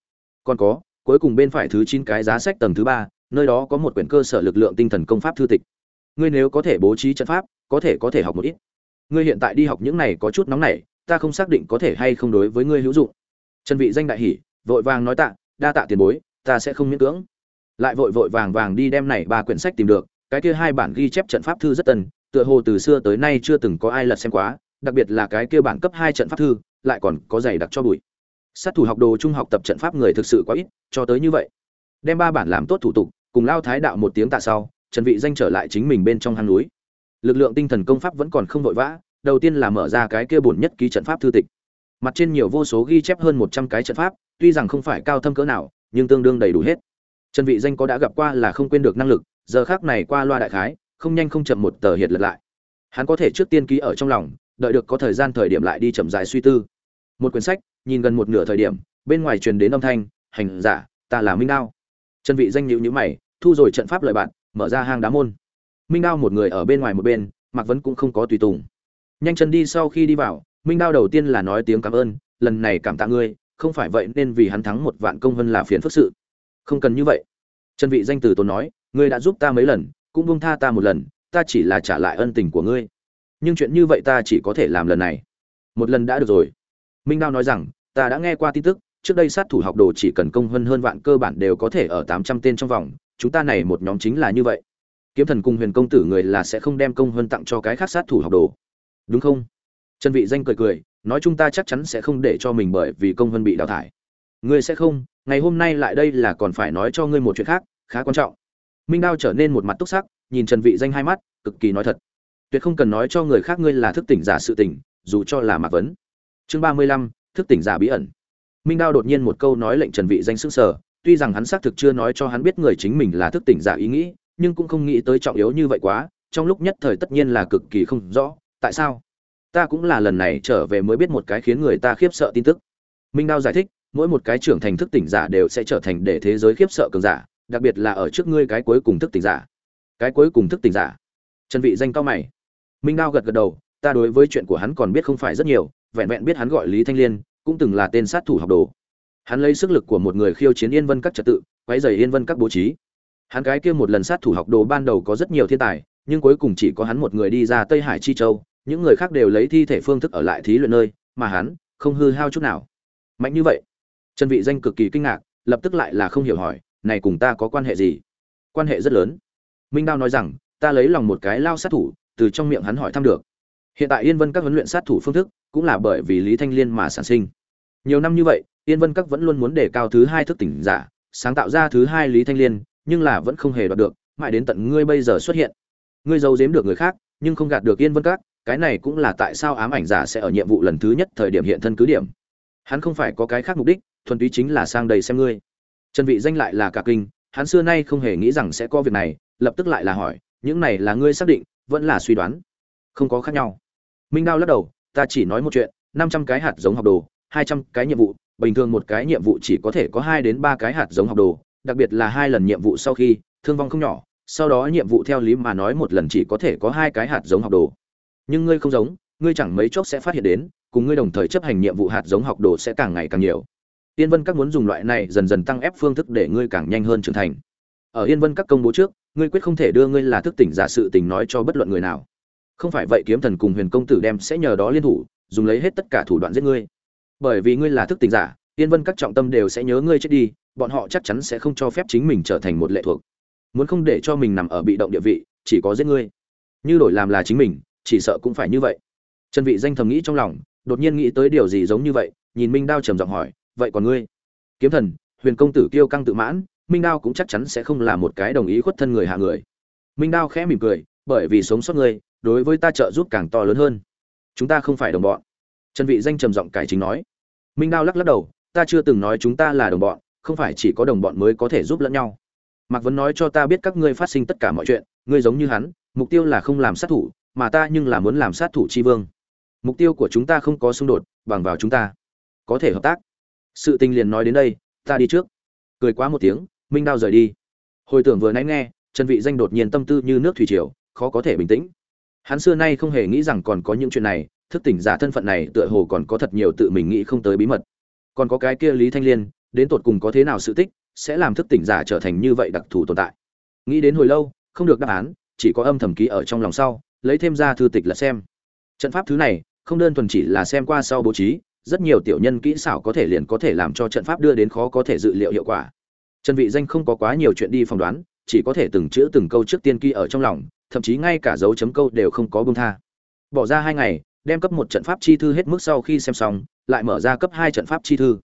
Còn có, cuối cùng bên phải thứ chín cái giá sách tầng thứ ba, nơi đó có một quyển cơ sở lực lượng tinh thần công pháp thư tịch. Ngươi nếu có thể bố trí trận pháp, có thể có thể học một ít. Ngươi hiện tại đi học những này có chút nóng nảy, ta không xác định có thể hay không đối với ngươi hữu dụng. Trần vị danh đại hỉ, vội vàng nói tạ, đa tạ tiền bối, ta sẽ không miễn cưỡng. Lại vội vội vàng vàng đi đem này ba quyển sách tìm được, cái kia hai bản ghi chép trận pháp thư rất tân tựa hồ từ xưa tới nay chưa từng có ai lật xem quá, đặc biệt là cái kia bản cấp hai trận pháp thư, lại còn có dày đặc cho bụi. Sát thủ học đồ trung học tập trận pháp người thực sự quá ít, cho tới như vậy. Đem ba bản làm tốt thủ tục, cùng lao thái đạo một tiếng tạ sau, trần vị danh trở lại chính mình bên trong hang núi. Lực lượng tinh thần công pháp vẫn còn không vội vã, đầu tiên là mở ra cái kia bổn nhất ký trận pháp thư tịch. Mặt trên nhiều vô số ghi chép hơn 100 cái trận pháp, tuy rằng không phải cao thâm cỡ nào, nhưng tương đương đầy đủ hết. Trần vị danh có đã gặp qua là không quên được năng lực, giờ khắc này qua loa đại khái không nhanh không chậm một tờ hiệt lật lại. Hắn có thể trước tiên ký ở trong lòng, đợi được có thời gian thời điểm lại đi chậm dài suy tư. Một quyển sách, nhìn gần một nửa thời điểm, bên ngoài truyền đến âm thanh, hành giả, ta là minh đao. Chân vị danh nhíu nhữ mày, thu rồi trận pháp lời bạn, mở ra hang đá môn. Minh đao một người ở bên ngoài một bên, mạc vấn cũng không có tùy tùng. Nhanh chân đi sau khi đi vào, minh đao đầu tiên là nói tiếng cảm ơn, lần này cảm tạ ngươi, không phải vậy nên vì hắn thắng một vạn công hơn là phiền phức sự. Không cần như vậy. Chân vị danh từ tốn nói, ngươi đã giúp ta mấy lần cũng buông tha ta một lần, ta chỉ là trả lại ân tình của ngươi. Nhưng chuyện như vậy ta chỉ có thể làm lần này. Một lần đã được rồi. Minh đao nói rằng, ta đã nghe qua tin tức, trước đây sát thủ học đồ chỉ cần công hơn hơn vạn cơ bản đều có thể ở tám trăm tên trong vòng, chúng ta này một nhóm chính là như vậy. Kiếm thần cùng huyền công tử người là sẽ không đem công hơn tặng cho cái khác sát thủ học đồ. Đúng không? Trần vị danh cười cười, nói chúng ta chắc chắn sẽ không để cho mình bởi vì công hơn bị đào thải. Ngươi sẽ không, ngày hôm nay lại đây là còn phải nói cho ngươi một chuyện khác, khá quan trọng minh đao trở nên một mặt túc sắc, nhìn trần vị danh hai mắt, cực kỳ nói thật. Tuyệt không cần nói cho người khác ngươi là thức tỉnh giả sự tỉnh dù cho là mạc vấn. Chương ba mươi lăm, thức tỉnh giả bí ẩn. Minh đao đột nhiên một câu nói lệnh trần vị danh sững sờ, tuy rằng hắn xác thực chưa nói cho hắn biết người chính mình là thức tỉnh giả ý nghĩ, nhưng cũng không nghĩ tới trọng yếu như vậy quá, trong lúc nhất thời tất nhiên là cực kỳ không rõ, tại sao? Ta cũng là lần này trở về mới biết một cái khiến người ta khiếp sợ tin tức. Minh đao giải thích, mỗi một cái trưởng thành thức tỉnh giả đều sẽ trở thành để thế giới khiếp sợ cường giả đặc biệt là ở trước ngươi cái cuối cùng thức tỉnh giả. Cái cuối cùng thức tỉnh giả. Trần vị danh cao mày. Minh đao gật gật đầu, ta đối với chuyện của hắn còn biết không phải rất nhiều, vẹn vẹn biết hắn gọi lý thanh liên, cũng từng là tên sát thủ học đồ. Hắn lấy sức lực của một người khiêu chiến yên vân các trật tự, quấy rầy yên vân các bố trí. Hắn cái kia một lần sát thủ học đồ ban đầu có rất nhiều thiên tài, nhưng cuối cùng chỉ có hắn một người đi ra tây hải chi châu, những người khác đều lấy thi thể phương thức ở lại thí luyện nơi, mà hắn không hư hao chút nào. Mạnh như vậy. Trần vị danh cực kỳ kinh ngạc, lập tức lại là không hiểu hỏi này cùng ta có quan hệ gì? Quan hệ rất lớn. Minh đao nói rằng, ta lấy lòng một cái lao sát thủ, từ trong miệng hắn hỏi thăm được. Hiện tại yên vân các huấn luyện sát thủ phương thức, cũng là bởi vì lý thanh liên mà sản sinh. Nhiều năm như vậy, yên vân các vẫn luôn muốn đề cao thứ hai thức tỉnh giả, sáng tạo ra thứ hai lý thanh liên, nhưng là vẫn không hề đoạt được, mãi đến tận ngươi bây giờ xuất hiện. Ngươi giấu giếm được người khác, nhưng không gạt được yên vân các, cái này cũng là tại sao ám ảnh giả sẽ ở nhiệm vụ lần thứ nhất thời điểm hiện thân cứ điểm. Hắn không phải có cái khác mục đích, thuần túy chính là sang đây xem ngươi trần vị danh lại là cả kinh, hắn xưa nay không hề nghĩ rằng sẽ có việc này, lập tức lại là hỏi, những này là ngươi xác định, vẫn là suy đoán? Không có khác nhau. Minh đao lắc đầu, ta chỉ nói một chuyện, năm trăm cái hạt giống học đồ, hai trăm cái nhiệm vụ, bình thường một cái nhiệm vụ chỉ có thể có hai đến ba cái hạt giống học đồ, đặc biệt là hai lần nhiệm vụ sau khi, thương vong không nhỏ, sau đó nhiệm vụ theo lý mà nói một lần chỉ có thể có hai cái hạt giống học đồ. Nhưng ngươi không giống, ngươi chẳng mấy chốc sẽ phát hiện đến, cùng ngươi đồng thời chấp hành nhiệm vụ hạt giống học đồ sẽ càng ngày càng nhiều yên vân các muốn dùng loại này dần dần tăng ép phương thức để ngươi càng nhanh hơn trưởng thành. Ở yên vân các công bố trước, ngươi quyết không thể đưa ngươi là thức tỉnh giả sự tình nói cho bất luận người nào. Không phải vậy kiếm thần cùng huyền công tử đem sẽ nhờ đó liên thủ, dùng lấy hết tất cả thủ đoạn giết ngươi. Bởi vì ngươi là thức tỉnh giả, yên vân các trọng tâm đều sẽ nhớ ngươi chết đi, bọn họ chắc chắn sẽ không cho phép chính mình trở thành một lệ thuộc. Muốn không để cho mình nằm ở bị động địa vị, chỉ có giết ngươi. Như đổi làm là chính mình, chỉ sợ cũng phải như vậy. Trần vị danh thầm nghĩ trong lòng, đột nhiên nghĩ tới điều gì giống như vậy, nhìn minh đao trầm giọng hỏi vậy còn ngươi? Kiếm thần, huyền công tử kiêu căng tự mãn, minh đao cũng chắc chắn sẽ không là một cái đồng ý khuất thân người hạ người. Minh đao khẽ mỉm cười, bởi vì sống sót ngươi, đối với ta trợ giúp càng to lớn hơn. Chúng ta không phải đồng bọn. Trần vị danh trầm giọng cải chính nói. Minh đao lắc lắc đầu, ta chưa từng nói chúng ta là đồng bọn, không phải chỉ có đồng bọn mới có thể giúp lẫn nhau. Mạc vấn nói cho ta biết các ngươi phát sinh tất cả mọi chuyện, ngươi giống như hắn, mục tiêu là không làm sát thủ, mà ta nhưng là muốn làm sát thủ chi vương. Mục tiêu của chúng ta không có xung đột, bằng vào chúng ta. Có thể hợp tác sự tình liền nói đến đây, ta đi trước. Cười quá một tiếng, minh đao rời đi. Hồi tưởng vừa nãy nghe, trần vị danh đột nhiên tâm tư như nước thủy triều, khó có thể bình tĩnh. Hắn xưa nay không hề nghĩ rằng còn có những chuyện này, thức tỉnh giả thân phận này tựa hồ còn có thật nhiều tự mình nghĩ không tới bí mật. Còn có cái kia lý thanh liên, đến tột cùng có thế nào sự tích, sẽ làm thức tỉnh giả trở thành như vậy đặc thù tồn tại? Nghĩ đến hồi lâu, không được đáp án, chỉ có âm thầm ký ở trong lòng sau, lấy thêm ra thư tịch là xem. Trận pháp thứ này, không đơn thuần chỉ là xem qua sau bố trí rất nhiều tiểu nhân kỹ xảo có thể liền có thể làm cho trận pháp đưa đến khó có thể dự liệu hiệu quả. Trần vị danh không có quá nhiều chuyện đi phỏng đoán, chỉ có thể từng chữ từng câu trước tiên kỳ ở trong lòng, thậm chí ngay cả dấu chấm câu đều không có buông tha. Bỏ ra hai ngày, đem cấp một trận pháp chi thư hết mức sau khi xem xong, lại mở ra cấp hai trận pháp chi thư.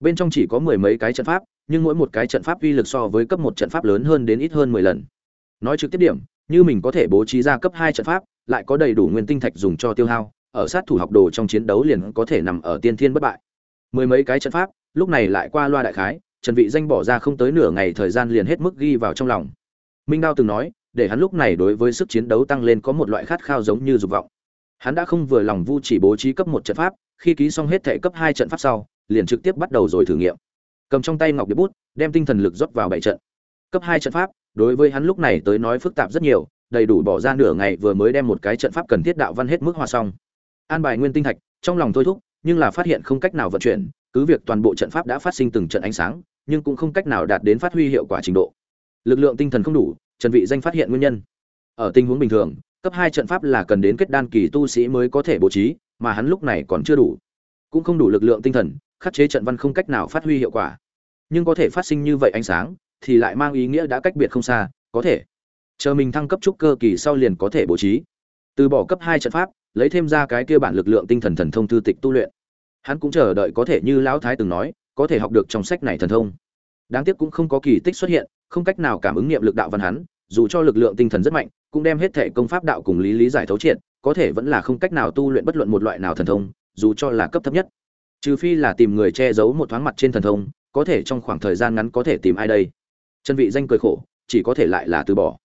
Bên trong chỉ có mười mấy cái trận pháp, nhưng mỗi một cái trận pháp uy lực so với cấp một trận pháp lớn hơn đến ít hơn mười lần. Nói trực tiếp điểm, như mình có thể bố trí ra cấp hai trận pháp, lại có đầy đủ nguyên tinh thạch dùng cho tiêu hao ở sát thủ học đồ trong chiến đấu liền có thể nằm ở tiên thiên bất bại. Mười mấy cái trận pháp, lúc này lại qua loa đại khái, trần vị danh bỏ ra không tới nửa ngày thời gian liền hết mức ghi vào trong lòng. Minh đao từng nói, để hắn lúc này đối với sức chiến đấu tăng lên có một loại khát khao giống như dục vọng. Hắn đã không vừa lòng vu chỉ bố trí cấp một trận pháp, khi ký xong hết thể cấp hai trận pháp sau, liền trực tiếp bắt đầu rồi thử nghiệm. Cầm trong tay ngọc điệp bút, đem tinh thần lực rót vào bảy trận. Cấp hai trận pháp, đối với hắn lúc này tới nói phức tạp rất nhiều, đầy đủ bỏ ra nửa ngày vừa mới đem một cái trận pháp cần thiết đạo văn hết mức hòa xong an bài nguyên tinh thạch, trong lòng thôi thúc, nhưng là phát hiện không cách nào vận chuyển, cứ việc toàn bộ trận pháp đã phát sinh từng trận ánh sáng, nhưng cũng không cách nào đạt đến phát huy hiệu quả trình độ. Lực lượng tinh thần không đủ, trần vị danh phát hiện nguyên nhân. Ở tình huống bình thường, cấp hai trận pháp là cần đến kết đan kỳ tu sĩ mới có thể bố trí, mà hắn lúc này còn chưa đủ. Cũng không đủ lực lượng tinh thần, khắc chế trận văn không cách nào phát huy hiệu quả. Nhưng có thể phát sinh như vậy ánh sáng, thì lại mang ý nghĩa đã cách biệt không xa, có thể. Chờ mình thăng cấp trúc cơ kỳ sau liền có thể bố trí. Từ bỏ cấp hai trận pháp lấy thêm ra cái kia bản lực lượng tinh thần thần thông thư tịch tu luyện. Hắn cũng chờ đợi có thể như lão thái từng nói, có thể học được trong sách này thần thông. Đáng tiếc cũng không có kỳ tích xuất hiện, không cách nào cảm ứng nghiệm lực đạo văn hắn, dù cho lực lượng tinh thần rất mạnh, cũng đem hết thể công pháp đạo cùng lý lý giải thấu triệt, có thể vẫn là không cách nào tu luyện bất luận một loại nào thần thông, dù cho là cấp thấp nhất. Trừ phi là tìm người che giấu một thoáng mặt trên thần thông, có thể trong khoảng thời gian ngắn có thể tìm ai đây. Chân vị danh cười khổ, chỉ có thể lại là từ bỏ.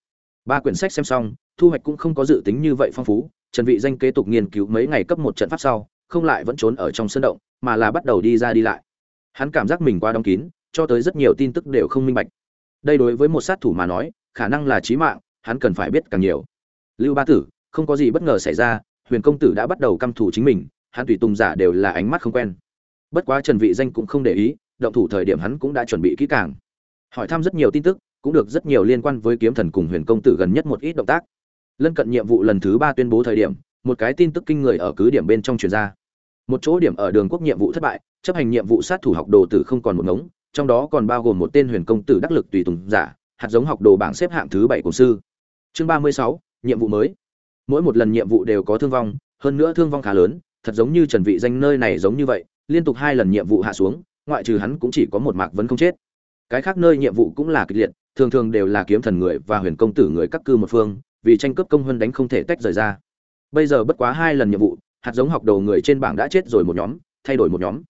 Ba quyển sách xem xong thu hoạch cũng không có dự tính như vậy phong phú, trần vị danh kế tục nghiên cứu mấy ngày cấp một trận pháp sau, không lại vẫn trốn ở trong sân động, mà là bắt đầu đi ra đi lại. Hắn cảm giác mình quá đóng kín, cho tới rất nhiều tin tức đều không minh bạch. Đây đối với một sát thủ mà nói, khả năng là chí mạng, hắn cần phải biết càng nhiều. Lưu ba tử, không có gì bất ngờ xảy ra, huyền công tử đã bắt đầu căm thù chính mình, hắn tùy tùng giả đều là ánh mắt không quen. Bất quá trần vị danh cũng không để ý, động thủ thời điểm hắn cũng đã chuẩn bị kỹ càng. Hỏi thăm rất nhiều tin tức, cũng được rất nhiều liên quan với kiếm thần cùng huyền công tử gần nhất một ít động tác lân cận nhiệm vụ lần thứ ba tuyên bố thời điểm, một cái tin tức kinh người ở cứ điểm bên trong truyền ra. Một chỗ điểm ở đường quốc nhiệm vụ thất bại, chấp hành nhiệm vụ sát thủ học đồ tử không còn một ngống, trong đó còn bao gồm một tên huyền công tử đắc lực tùy tùng giả, hạt giống học đồ bảng xếp hạng thứ bảy của sư. Chương ba mươi sáu, nhiệm vụ mới. Mỗi một lần nhiệm vụ đều có thương vong, hơn nữa thương vong khá lớn, thật giống như trần vị danh nơi này giống như vậy, liên tục hai lần nhiệm vụ hạ xuống, ngoại trừ hắn cũng chỉ có một mạc vẫn không chết. Cái khác nơi nhiệm vụ cũng là kịch liệt, thường thường đều là kiếm thần người và huyền công tử người các cư một phương vì tranh cướp công hơn đánh không thể tách rời ra. Bây giờ bất quá hai lần nhiệm vụ, hạt giống học đồ người trên bảng đã chết rồi một nhóm, thay đổi một nhóm.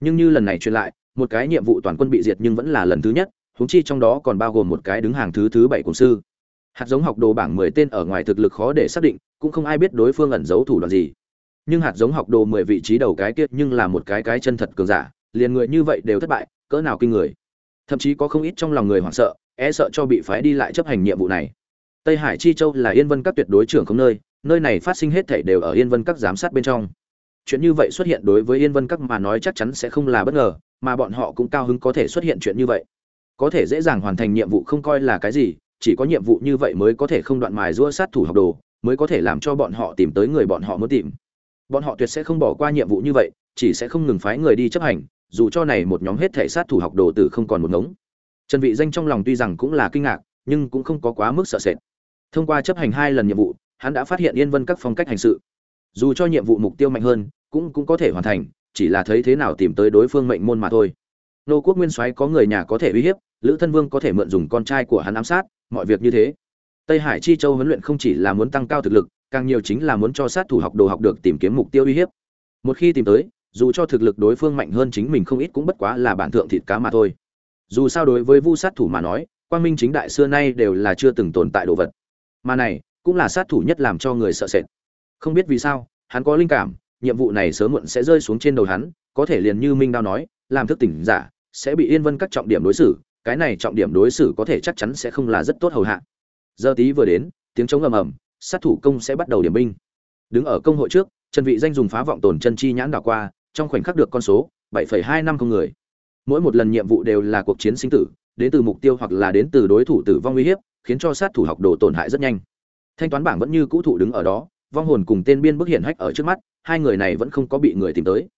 Nhưng như lần này truyền lại, một cái nhiệm vụ toàn quân bị diệt nhưng vẫn là lần thứ nhất húng chi trong đó còn bao gồm một cái đứng hàng thứ thứ bảy cùng sư. Hạt giống học đồ bảng mười tên ở ngoài thực lực khó để xác định, cũng không ai biết đối phương ẩn giấu thủ đoạn gì. Nhưng hạt giống học đồ mười vị trí đầu cái kiệt nhưng là một cái cái chân thật cường giả, liền người như vậy đều thất bại, cỡ nào kinh người. Thậm chí có không ít trong lòng người hoảng sợ e sợ cho bị phái đi lại chấp hành nhiệm vụ này tây hải chi châu là yên vân các tuyệt đối trưởng không nơi nơi này phát sinh hết thảy đều ở yên vân các giám sát bên trong. Chuyện như vậy xuất hiện đối với yên vân các mà nói chắc chắn sẽ không là bất ngờ, mà bọn họ cũng cao hứng có thể xuất hiện chuyện như vậy. Có thể dễ dàng hoàn thành nhiệm vụ không coi là cái gì, chỉ có nhiệm vụ như vậy mới có thể không đoạn mài giũa sát thủ học đồ, mới có thể làm cho bọn họ tìm tới người bọn họ muốn tìm. Bọn họ tuyệt sẽ không bỏ qua nhiệm vụ như vậy, chỉ sẽ không ngừng phái người đi chấp hành, dù cho này một nhóm hết thể sát thủ học đồ tử không còn một ngống. Trần vị danh trong lòng tuy rằng cũng là kinh ngạc, nhưng cũng không có quá mức sợ sệt thông qua chấp hành hai lần nhiệm vụ, hắn đã phát hiện yên vân các phong cách hành sự. Dù cho nhiệm vụ mục tiêu mạnh hơn, cũng cũng có thể hoàn thành, chỉ là thấy thế nào tìm tới đối phương mệnh môn mà thôi. Nô quốc nguyên soái có người nhà có thể uy hiếp, lữ thân vương có thể mượn dùng con trai của hắn ám sát, mọi việc như thế. Tây hải chi châu huấn luyện không chỉ là muốn tăng cao thực lực, càng nhiều chính là muốn cho sát thủ học đồ học được tìm kiếm mục tiêu uy hiếp. Một khi tìm tới, dù cho thực lực đối phương mạnh hơn chính mình không ít cũng bất quá là bản thượng thịt cá mà thôi. Dù sao đối với vu sát thủ mà nói, quang minh chính đại xưa nay đều là chưa từng tồn tại đồ vật mà này cũng là sát thủ nhất làm cho người sợ sệt. Không biết vì sao hắn có linh cảm nhiệm vụ này sớm muộn sẽ rơi xuống trên đầu hắn có thể liền như minh đao nói làm thức tỉnh giả sẽ bị yên vân các trọng điểm đối xử cái này trọng điểm đối xử có thể chắc chắn sẽ không là rất tốt hầu hạ. Giờ tí vừa đến tiếng chống ầm ầm sát thủ công sẽ bắt đầu điểm binh. Đứng ở công hội trước trần vị danh dùng phá vọng tồn chân chi nhãn đảo qua trong khoảnh khắc được con số 7,2 năm không người. Mỗi một lần nhiệm vụ đều là cuộc chiến sinh tử đến từ mục tiêu hoặc là đến từ đối thủ tử vong uy hiếp khiến cho sát thủ học đồ tổn hại rất nhanh. Thanh toán bảng vẫn như cũ thủ đứng ở đó, vong hồn cùng tên biên bức hiển hách ở trước mắt, hai người này vẫn không có bị người tìm tới.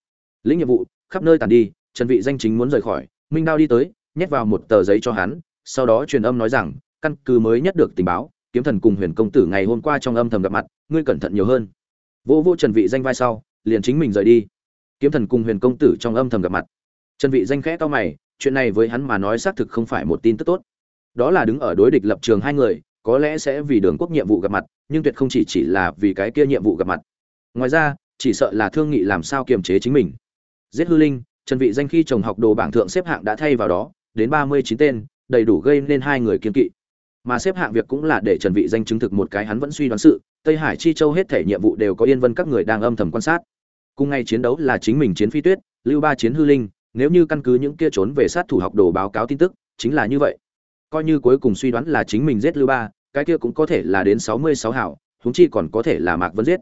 Lĩnh nhiệm vụ, khắp nơi tàn đi, trần vị danh chính muốn rời khỏi, minh đao đi tới, nhét vào một tờ giấy cho hắn, sau đó truyền âm nói rằng, căn cứ mới nhất được tình báo, kiếm thần cùng huyền công tử ngày hôm qua trong âm thầm gặp mặt, ngươi cẩn thận nhiều hơn. Vô vô trần vị danh vai sau, liền chính mình rời đi. Kiếm thần cùng huyền công tử trong âm thầm gặp mặt. Trần vị danh khẽ to mày, chuyện này với hắn mà nói xác thực không phải một tin tức tốt đó là đứng ở đối địch lập trường hai người, có lẽ sẽ vì đường quốc nhiệm vụ gặp mặt, nhưng tuyệt không chỉ chỉ là vì cái kia nhiệm vụ gặp mặt. Ngoài ra, chỉ sợ là thương nghị làm sao kiềm chế chính mình. Giết hư linh, trần vị danh khi chồng học đồ bảng thượng xếp hạng đã thay vào đó, đến 39 tên, đầy đủ gây nên hai người kiên kỵ. Mà xếp hạng việc cũng là để trần vị danh chứng thực một cái hắn vẫn suy đoán sự, tây hải chi châu hết thể nhiệm vụ đều có yên vân các người đang âm thầm quan sát. Cùng ngày chiến đấu là chính mình chiến phi tuyết, lưu ba chiến hư linh, nếu như căn cứ những kia trốn về sát thủ học đồ báo cáo tin tức, chính là như vậy coi như cuối cùng suy đoán là chính mình giết lưu ba, cái kia cũng có thể là đến 66 hảo, huống chi còn có thể là mạc vân giết.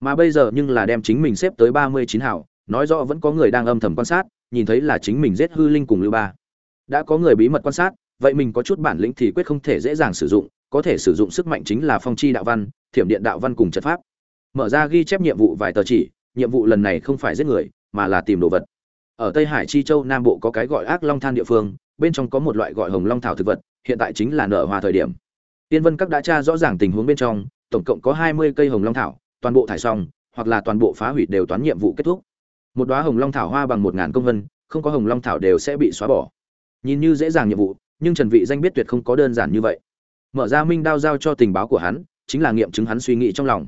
Mà bây giờ nhưng là đem chính mình xếp tới 39 hảo, nói rõ vẫn có người đang âm thầm quan sát, nhìn thấy là chính mình giết hư linh cùng lưu ba. Đã có người bí mật quan sát, vậy mình có chút bản lĩnh thì quyết không thể dễ dàng sử dụng, có thể sử dụng sức mạnh chính là phong chi đạo văn, thiểm điện đạo văn cùng trận pháp. Mở ra ghi chép nhiệm vụ vài tờ chỉ, nhiệm vụ lần này không phải giết người, mà là tìm đồ vật. Ở tây hải chi châu nam bộ có cái gọi ác long than địa phương bên trong có một loại gọi hồng long thảo thực vật, hiện tại chính là nở hoa thời điểm. Tiên vân các đã tra rõ ràng tình huống bên trong, tổng cộng có hai mươi cây hồng long thảo, toàn bộ thải xong, hoặc là toàn bộ phá hủy đều toán nhiệm vụ kết thúc. Một đóa hồng long thảo hoa bằng một ngàn công vân, không có hồng long thảo đều sẽ bị xóa bỏ. Nhìn như dễ dàng nhiệm vụ, nhưng trần vị danh biết tuyệt không có đơn giản như vậy. Mở ra minh đao giao cho tình báo của hắn, chính là nghiệm chứng hắn suy nghĩ trong lòng.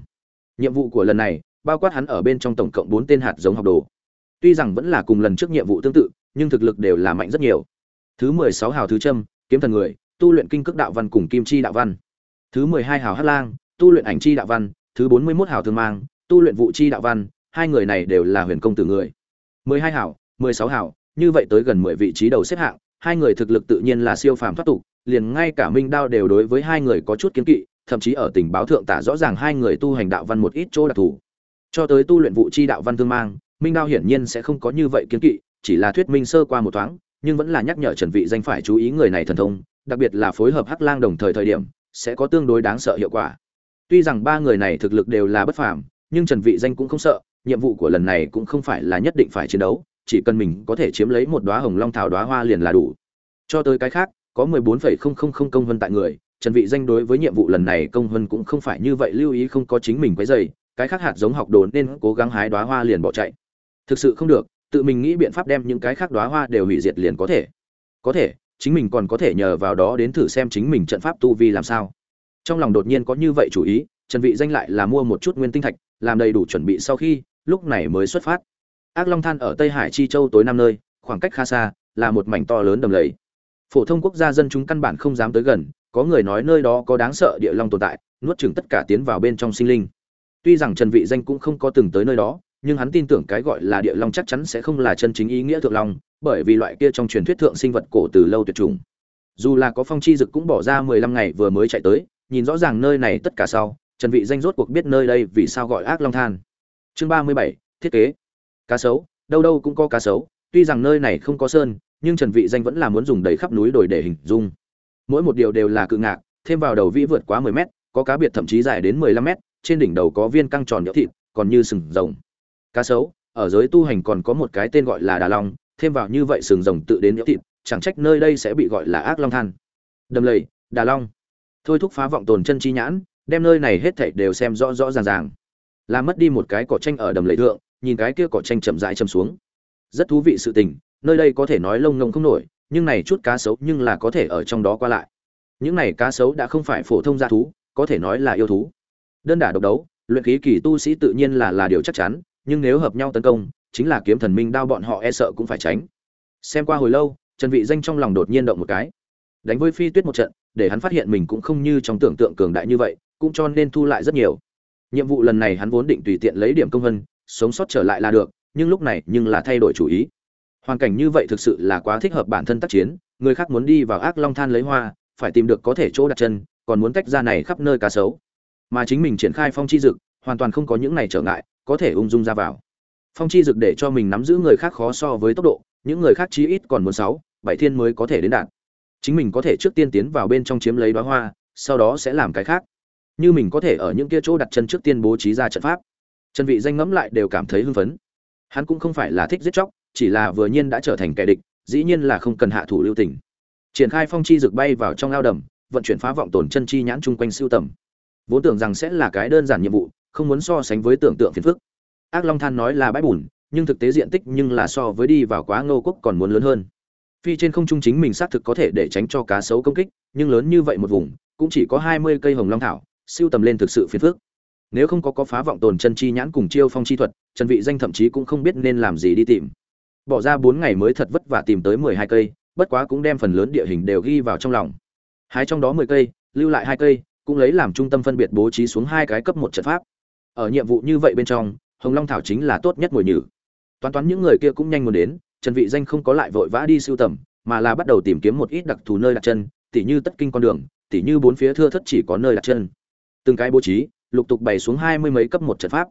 Nhiệm vụ của lần này, bao quát hắn ở bên trong tổng cộng bốn tên hạt giống học đồ. Tuy rằng vẫn là cùng lần trước nhiệm vụ tương tự, nhưng thực lực đều là mạnh rất nhiều thứ mười sáu hào thứ trâm kiếm thần người tu luyện kinh cước đạo văn cùng kim chi đạo văn. Thứ mười hai hào hát lang tu luyện ảnh chi đạo văn. Thứ bốn mươi mốt hào thương mang tu luyện vụ chi đạo văn. Hai người này đều là huyền công tử người. Mười hai hào mười sáu hào như vậy tới gần mười vị trí đầu xếp hạng hai người thực lực tự nhiên là siêu phàm thoát tục, liền ngay cả Minh Đao đều đối với hai người có chút kiến kỵ, thậm chí ở tình báo thượng tả rõ ràng hai người tu hành đạo văn một ít chỗ đặc thù. Cho tới tu luyện vụ chi đạo văn thương mang, Minh Đao hiển nhiên sẽ không có như vậy kiến kỵ, chỉ là thuyết minh sơ qua một thoáng, nhưng vẫn là nhắc nhở Trần Vị danh phải chú ý người này thần thông, đặc biệt là phối hợp Hắc Lang đồng thời thời điểm, sẽ có tương đối đáng sợ hiệu quả. Tuy rằng ba người này thực lực đều là bất phàm, nhưng Trần Vị danh cũng không sợ, nhiệm vụ của lần này cũng không phải là nhất định phải chiến đấu, chỉ cần mình có thể chiếm lấy một đóa hồng long thảo đóa hoa liền là đủ cho tới cái khác có 14,000 công văn tại người trần vị danh đối với nhiệm vụ lần này công văn cũng không phải như vậy lưu ý không có chính mình quấy rầy cái khác hạt giống học đồ nên cố gắng hái đóa hoa liền bỏ chạy thực sự không được tự mình nghĩ biện pháp đem những cái khác đóa hoa đều hủy diệt liền có thể. Có thể, chính mình còn có thể nhờ vào đó đến thử xem chính mình trận pháp tu vi làm sao. Trong lòng đột nhiên có như vậy chủ ý, trần vị danh lại là mua một chút nguyên tinh thạch, làm đầy đủ chuẩn bị sau khi, lúc này mới xuất phát. Ác long than ở tây hải chi châu tối năm nơi, khoảng cách khá xa, là một mảnh to lớn đầm lầy. Phổ thông quốc gia dân chúng căn bản không dám tới gần, có người nói nơi đó có đáng sợ địa long tồn tại, nuốt chửng tất cả tiến vào bên trong sinh linh. Tuy rằng trần vị danh cũng không có từng tới nơi đó nhưng hắn tin tưởng cái gọi là địa long chắc chắn sẽ không là chân chính ý nghĩa thượng long bởi vì loại kia trong truyền thuyết thượng sinh vật cổ từ lâu tuyệt chủng. Dù là có phong chi dực cũng bỏ ra 15 ngày vừa mới chạy tới nhìn rõ ràng nơi này tất cả sau trần vị danh rốt cuộc biết nơi đây vì sao gọi ác long than. Chương 37, thiết kế. Cá sấu đâu đâu cũng có cá sấu tuy rằng nơi này không có sơn nhưng trần vị danh vẫn là muốn dùng đầy khắp núi đồi để hình dung. Mỗi một điều đều là cự ngạc thêm vào đầu vĩ vượt quá 10 mét có cá biệt thậm chí dài đến 15 mét trên đỉnh đầu có viên căng tròn nhỡ thịt còn như sừng rồng cá sấu, ở giới tu hành còn có một cái tên gọi là đà long, thêm vào như vậy sừng rồng tự đến nhỡ thịt, chẳng trách nơi đây sẽ bị gọi là ác long than. Đầm lầy, đà long. Thôi thúc phá vọng tồn chân chi nhãn, đem nơi này hết thảy đều xem rõ rõ ràng ràng. Làm mất đi một cái cỏ tranh ở đầm lầy thượng, nhìn cái kia cỏ tranh chậm rãi chầm xuống. Rất thú vị sự tình, nơi đây có thể nói lông ngông không nổi, nhưng này chút cá sấu nhưng là có thể ở trong đó qua lại. Những này cá sấu đã không phải phổ thông gia thú, có thể nói là yêu thú. Đơn đả độc đấu, luyện khí kỳ tu sĩ tự nhiên là là điều chắc chắn nhưng nếu hợp nhau tấn công, chính là kiếm thần minh đao bọn họ e sợ cũng phải tránh. Xem qua hồi lâu, trần vị danh trong lòng đột nhiên động một cái. Đánh với phi tuyết một trận, để hắn phát hiện mình cũng không như trong tưởng tượng cường đại như vậy, cũng cho nên thu lại rất nhiều. Nhiệm vụ lần này hắn vốn định tùy tiện lấy điểm công vân sống sót trở lại là được, nhưng lúc này nhưng là thay đổi chủ ý. Hoàn cảnh như vậy thực sự là quá thích hợp bản thân tác chiến, người khác muốn đi vào ác long than lấy hoa, phải tìm được có thể chỗ đặt chân, còn muốn tách ra này khắp nơi cá sấu. Mà chính mình triển khai phong chi dực, hoàn toàn không có những này trở ngại có thể ung dung ra vào. Phong chi dực để cho mình nắm giữ người khác khó so với tốc độ, những người khác chí ít còn muốn sáu, bảy thiên mới có thể đến đạt. Chính mình có thể trước tiên tiến vào bên trong chiếm lấy đóa hoa, sau đó sẽ làm cái khác. Như mình có thể ở những kia chỗ đặt chân trước tiên bố trí ra trận pháp. Trần vị danh ngẫm lại đều cảm thấy hưng phấn. Hắn cũng không phải là thích giết chóc, chỉ là vừa nhiên đã trở thành kẻ địch, dĩ nhiên là không cần hạ thủ lưu tình. Triển khai phong chi rực bay vào trong ao đầm, vận chuyển phá vọng tổn chân chi nhãn chung quanh siêu tầm. Vốn tưởng rằng sẽ là cái đơn giản nhiệm vụ không muốn so sánh với tưởng tượng phiền phức. Ác long than nói là bãi bùn, nhưng thực tế diện tích nhưng là so với đi vào quá ngô quốc còn muốn lớn hơn. Phi trên không trung chính mình xác thực có thể để tránh cho cá sấu công kích, nhưng lớn như vậy một vùng, cũng chỉ có hai mươi cây hồng long thảo, siêu tầm lên thực sự phiền phức. Nếu không có có phá vọng tồn chân chi nhãn cùng chiêu phong chi thuật, trần vị danh thậm chí cũng không biết nên làm gì đi tìm. Bỏ ra bốn ngày mới thật vất vả tìm tới mười hai cây, bất quá cũng đem phần lớn địa hình đều ghi vào trong lòng. Hái trong đó mười cây, lưu lại hai cây, cũng lấy làm trung tâm phân biệt bố trí xuống hai cái cấp một trận pháp ở nhiệm vụ như vậy bên trong, hồng long thảo chính là tốt nhất ngồi nhử. Toán toán những người kia cũng nhanh muốn đến, trần vị danh không có lại vội vã đi sưu tầm, mà là bắt đầu tìm kiếm một ít đặc thù nơi đặt chân, tỉ như tất kinh con đường, tỉ như bốn phía thưa thất chỉ có nơi đặt chân. Từng cái bố trí, lục tục bày xuống hai mươi mấy cấp một trận pháp.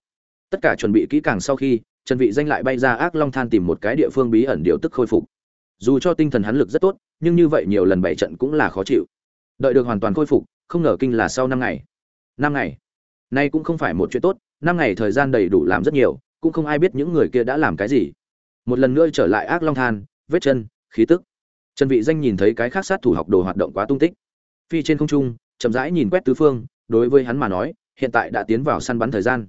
Tất cả chuẩn bị kỹ càng sau khi, trần vị danh lại bay ra ác long than tìm một cái địa phương bí ẩn điều tức khôi phục. Dù cho tinh thần hắn lực rất tốt, nhưng như vậy nhiều lần bảy trận cũng là khó chịu. Đợi được hoàn toàn khôi phục, không ngờ kinh là sau năm ngày. Năm ngày nay cũng không phải một chuyện tốt, năm ngày thời gian đầy đủ làm rất nhiều, cũng không ai biết những người kia đã làm cái gì. Một lần nữa trở lại ác long than, vết chân, khí tức. Trần vị danh nhìn thấy cái khác sát thủ học đồ hoạt động quá tung tích. Phi trên không trung, chậm rãi nhìn quét tứ phương, đối với hắn mà nói, hiện tại đã tiến vào săn bắn thời gian.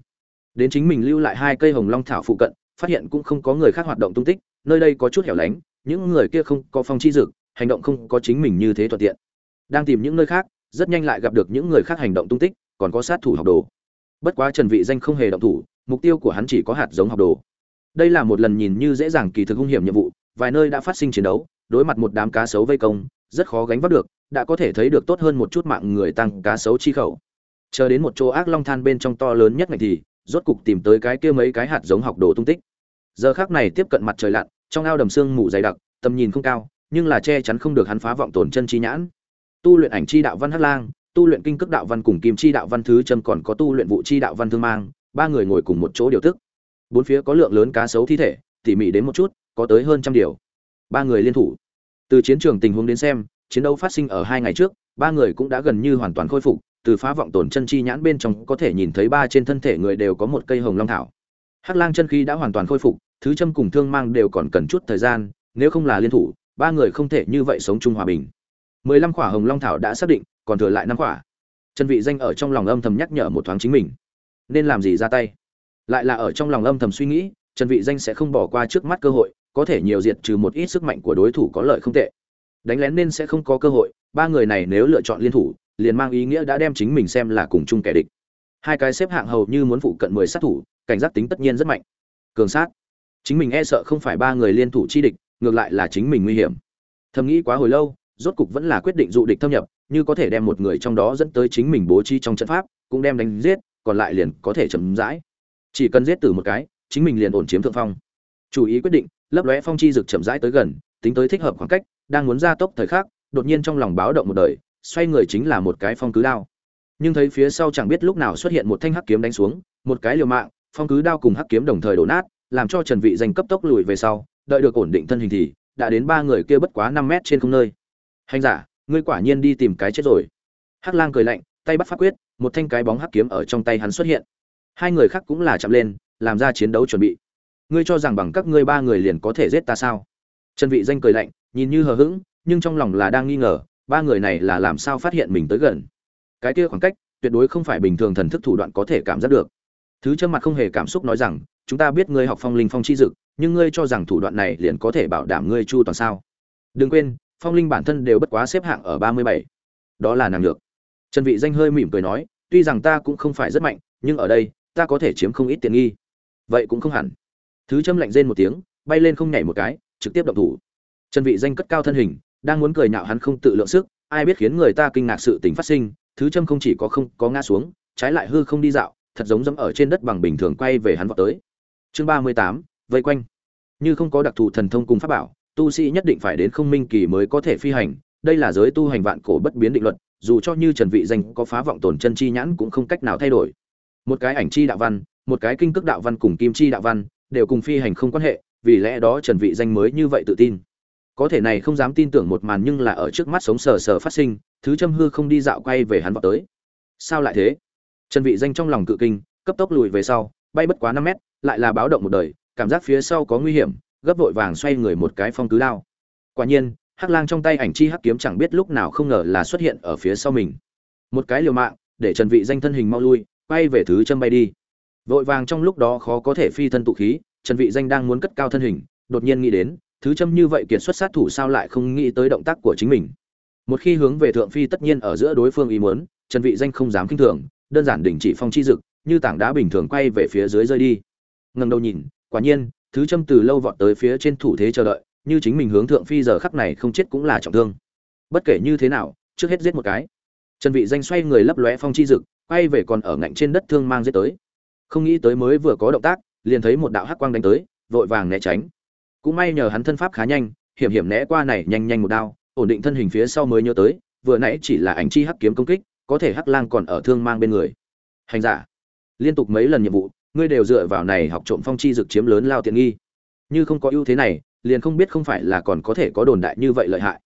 Đến chính mình lưu lại hai cây hồng long thảo phụ cận, phát hiện cũng không có người khác hoạt động tung tích, nơi đây có chút hẻo lánh, những người kia không có phong chi dực, hành động không có chính mình như thế thuận tiện. Đang tìm những nơi khác, rất nhanh lại gặp được những người khác hành động tung tích, còn có sát thủ học đồ bất quá trần vị danh không hề động thủ, mục tiêu của hắn chỉ có hạt giống học đồ. Đây là một lần nhìn như dễ dàng kỳ thực hung hiểm nhiệm vụ, vài nơi đã phát sinh chiến đấu, đối mặt một đám cá sấu vây công, rất khó gánh vác được, đã có thể thấy được tốt hơn một chút mạng người tăng cá sấu chi khẩu. Chờ đến một chỗ ác long than bên trong to lớn nhất ngày thì, rốt cục tìm tới cái kia mấy cái hạt giống học đồ tung tích. Giờ khác này tiếp cận mặt trời lặn, trong ao đầm sương mù dày đặc, tầm nhìn không cao, nhưng là che chắn không được hắn phá vọng tổn chân chi nhãn. Tu luyện ảnh chi đạo văn hắc lang tu luyện kinh cước đạo văn cùng kim chi đạo văn thứ châm còn có tu luyện vụ chi đạo văn thương mang, ba người ngồi cùng một chỗ điều tức. Bốn phía có lượng lớn cá sấu thi thể, tỉ mỉ đến một chút, có tới hơn trăm điều. Ba người liên thủ. Từ chiến trường tình huống đến xem, chiến đấu phát sinh ở hai ngày trước, ba người cũng đã gần như hoàn toàn khôi phục, từ phá vọng tổn chân chi nhãn bên trong có thể nhìn thấy ba trên thân thể người đều có một cây hồng long thảo. Hắc lang chân khí đã hoàn toàn khôi phục, thứ châm cùng thương mang đều còn cần chút thời gian, nếu không là liên thủ, ba người không thể như vậy sống chung hòa bình. Mười lăm quả hồng long thảo đã xác định còn thừa lại năm quả. trần vị danh ở trong lòng âm thầm nhắc nhở một thoáng chính mình. Nên làm gì ra tay? Lại là ở trong lòng âm thầm suy nghĩ, trần vị danh sẽ không bỏ qua trước mắt cơ hội, có thể nhiều diệt trừ một ít sức mạnh của đối thủ có lợi không tệ. Đánh lén nên sẽ không có cơ hội, ba người này nếu lựa chọn liên thủ, liền mang ý nghĩa đã đem chính mình xem là cùng chung kẻ địch. Hai cái xếp hạng hầu như muốn phụ cận mười sát thủ, cảnh giác tính tất nhiên rất mạnh. Cường sát. Chính mình e sợ không phải ba người liên thủ chi địch, ngược lại là chính mình nguy hiểm. Thầm nghĩ quá hồi lâu, rốt cục vẫn là quyết định dụ địch thâm nhập như có thể đem một người trong đó dẫn tới chính mình bố trí trong trận pháp, cũng đem đánh giết, còn lại liền có thể chấm dãi chỉ cần giết từ một cái, chính mình liền ổn chiếm thượng phong. Chủ ý quyết định, lấp lóe phong chi rực chậm rãi tới gần, tính tới thích hợp khoảng cách, đang muốn ra tốc thời khắc, đột nhiên trong lòng báo động một đời, xoay người chính là một cái phong cứ đao. Nhưng thấy phía sau chẳng biết lúc nào xuất hiện một thanh hắc kiếm đánh xuống, một cái liều mạng, phong cứ đao cùng hắc kiếm đồng thời đổ nát, làm cho trần vị danh cấp tốc lùi về sau, đợi được ổn định thân hình thì, đã đến ba người kia bất quá 5 mét trên không nơi. Hành giả ngươi quả nhiên đi tìm cái chết rồi. Hắc lang cười lạnh, tay bắt pháp quyết, một thanh cái bóng hắc kiếm ở trong tay hắn xuất hiện. Hai người khác cũng là chạm lên, làm ra chiến đấu chuẩn bị. Ngươi cho rằng bằng các ngươi ba người liền có thể giết ta sao? Trần vị danh cười lạnh, nhìn như hờ hững, nhưng trong lòng là đang nghi ngờ, ba người này là làm sao phát hiện mình tới gần? Cái kia khoảng cách, tuyệt đối không phải bình thường thần thức thủ đoạn có thể cảm giác được. Thứ chân mặt không hề cảm xúc nói rằng, chúng ta biết ngươi học phong linh phong chi dực, nhưng ngươi cho rằng thủ đoạn này liền có thể bảo đảm ngươi chu toàn sao? Đừng quên phong linh bản thân đều bất quá xếp hạng ở ba mươi bảy. Đó là nàng được trần vị danh hơi mỉm cười nói, tuy rằng ta cũng không phải rất mạnh, nhưng ở đây, ta có thể chiếm không ít tiền nghi. Vậy cũng không hẳn. Thứ châm lạnh rên một tiếng, bay lên không nhảy một cái, trực tiếp động thủ. Trần vị danh cất cao thân hình, đang muốn cười nhạo hắn không tự lượng sức, ai biết khiến người ta kinh ngạc sự tình phát sinh, thứ châm không chỉ có không có ngã xuống, trái lại hư không đi dạo, thật giống dẫm ở trên đất bằng bình thường quay về hắn vọt tới. Chương ba mươi tám, vây quanh. Như không có đặc thù thần thông cùng pháp bảo tu sĩ nhất định phải đến không minh kỳ mới có thể phi hành, đây là giới tu hành vạn cổ bất biến định luật, dù cho như trần vị danh có phá vọng tổn chân chi nhãn cũng không cách nào thay đổi. Một cái ảnh chi đạo văn, một cái kinh cước đạo văn cùng kim chi đạo văn, đều cùng phi hành không quan hệ, vì lẽ đó trần vị danh mới như vậy tự tin. Có thể này không dám tin tưởng một màn nhưng là ở trước mắt sống sờ sờ phát sinh, thứ châm hư không đi dạo quay về hắn vọt tới. Sao lại thế? Trần vị danh trong lòng cự kinh, cấp tốc lùi về sau, bay bất quá 5 mét, lại là báo động một đời, cảm giác phía sau có nguy hiểm gấp vội vàng xoay người một cái phong cứ lao, quả nhiên hắc lang trong tay ảnh chi hắc kiếm chẳng biết lúc nào không ngờ là xuất hiện ở phía sau mình. Một cái liều mạng để trần vị danh thân hình mau lui bay về thứ châm bay đi. Vội vàng trong lúc đó khó có thể phi thân tụ khí trần vị danh đang muốn cất cao thân hình đột nhiên nghĩ đến thứ châm như vậy kiệt xuất sát thủ sao lại không nghĩ tới động tác của chính mình. Một khi hướng về thượng phi tất nhiên ở giữa đối phương ý muốn trần vị danh không dám kinh thường đơn giản đình chỉ phong chi dực như tảng đá bình thường quay về phía dưới rơi đi. Ngẩng đầu nhìn quả nhiên thứ châm từ lâu vọt tới phía trên thủ thế chờ đợi, như chính mình hướng thượng phi giờ khắc này không chết cũng là trọng thương. Bất kể như thế nào, trước hết giết một cái. Trần vị danh xoay người lấp lóe phong chi dực, quay về còn ở ngạnh trên đất thương mang giết tới. Không nghĩ tới mới vừa có động tác, liền thấy một đạo hắc quang đánh tới, vội vàng né tránh. Cũng may nhờ hắn thân pháp khá nhanh, hiểm hiểm né qua này nhanh nhanh một đao, ổn định thân hình phía sau mới nhớ tới, vừa nãy chỉ là ảnh chi hắc kiếm công kích, có thể hắc lang còn ở thương mang bên người. Hành giả, liên tục mấy lần nhiệm vụ ngươi đều dựa vào này học trộm phong chi dực chiếm lớn lao tiện nghi. Như không có ưu thế này, liền không biết không phải là còn có thể có đồn đại như vậy lợi hại.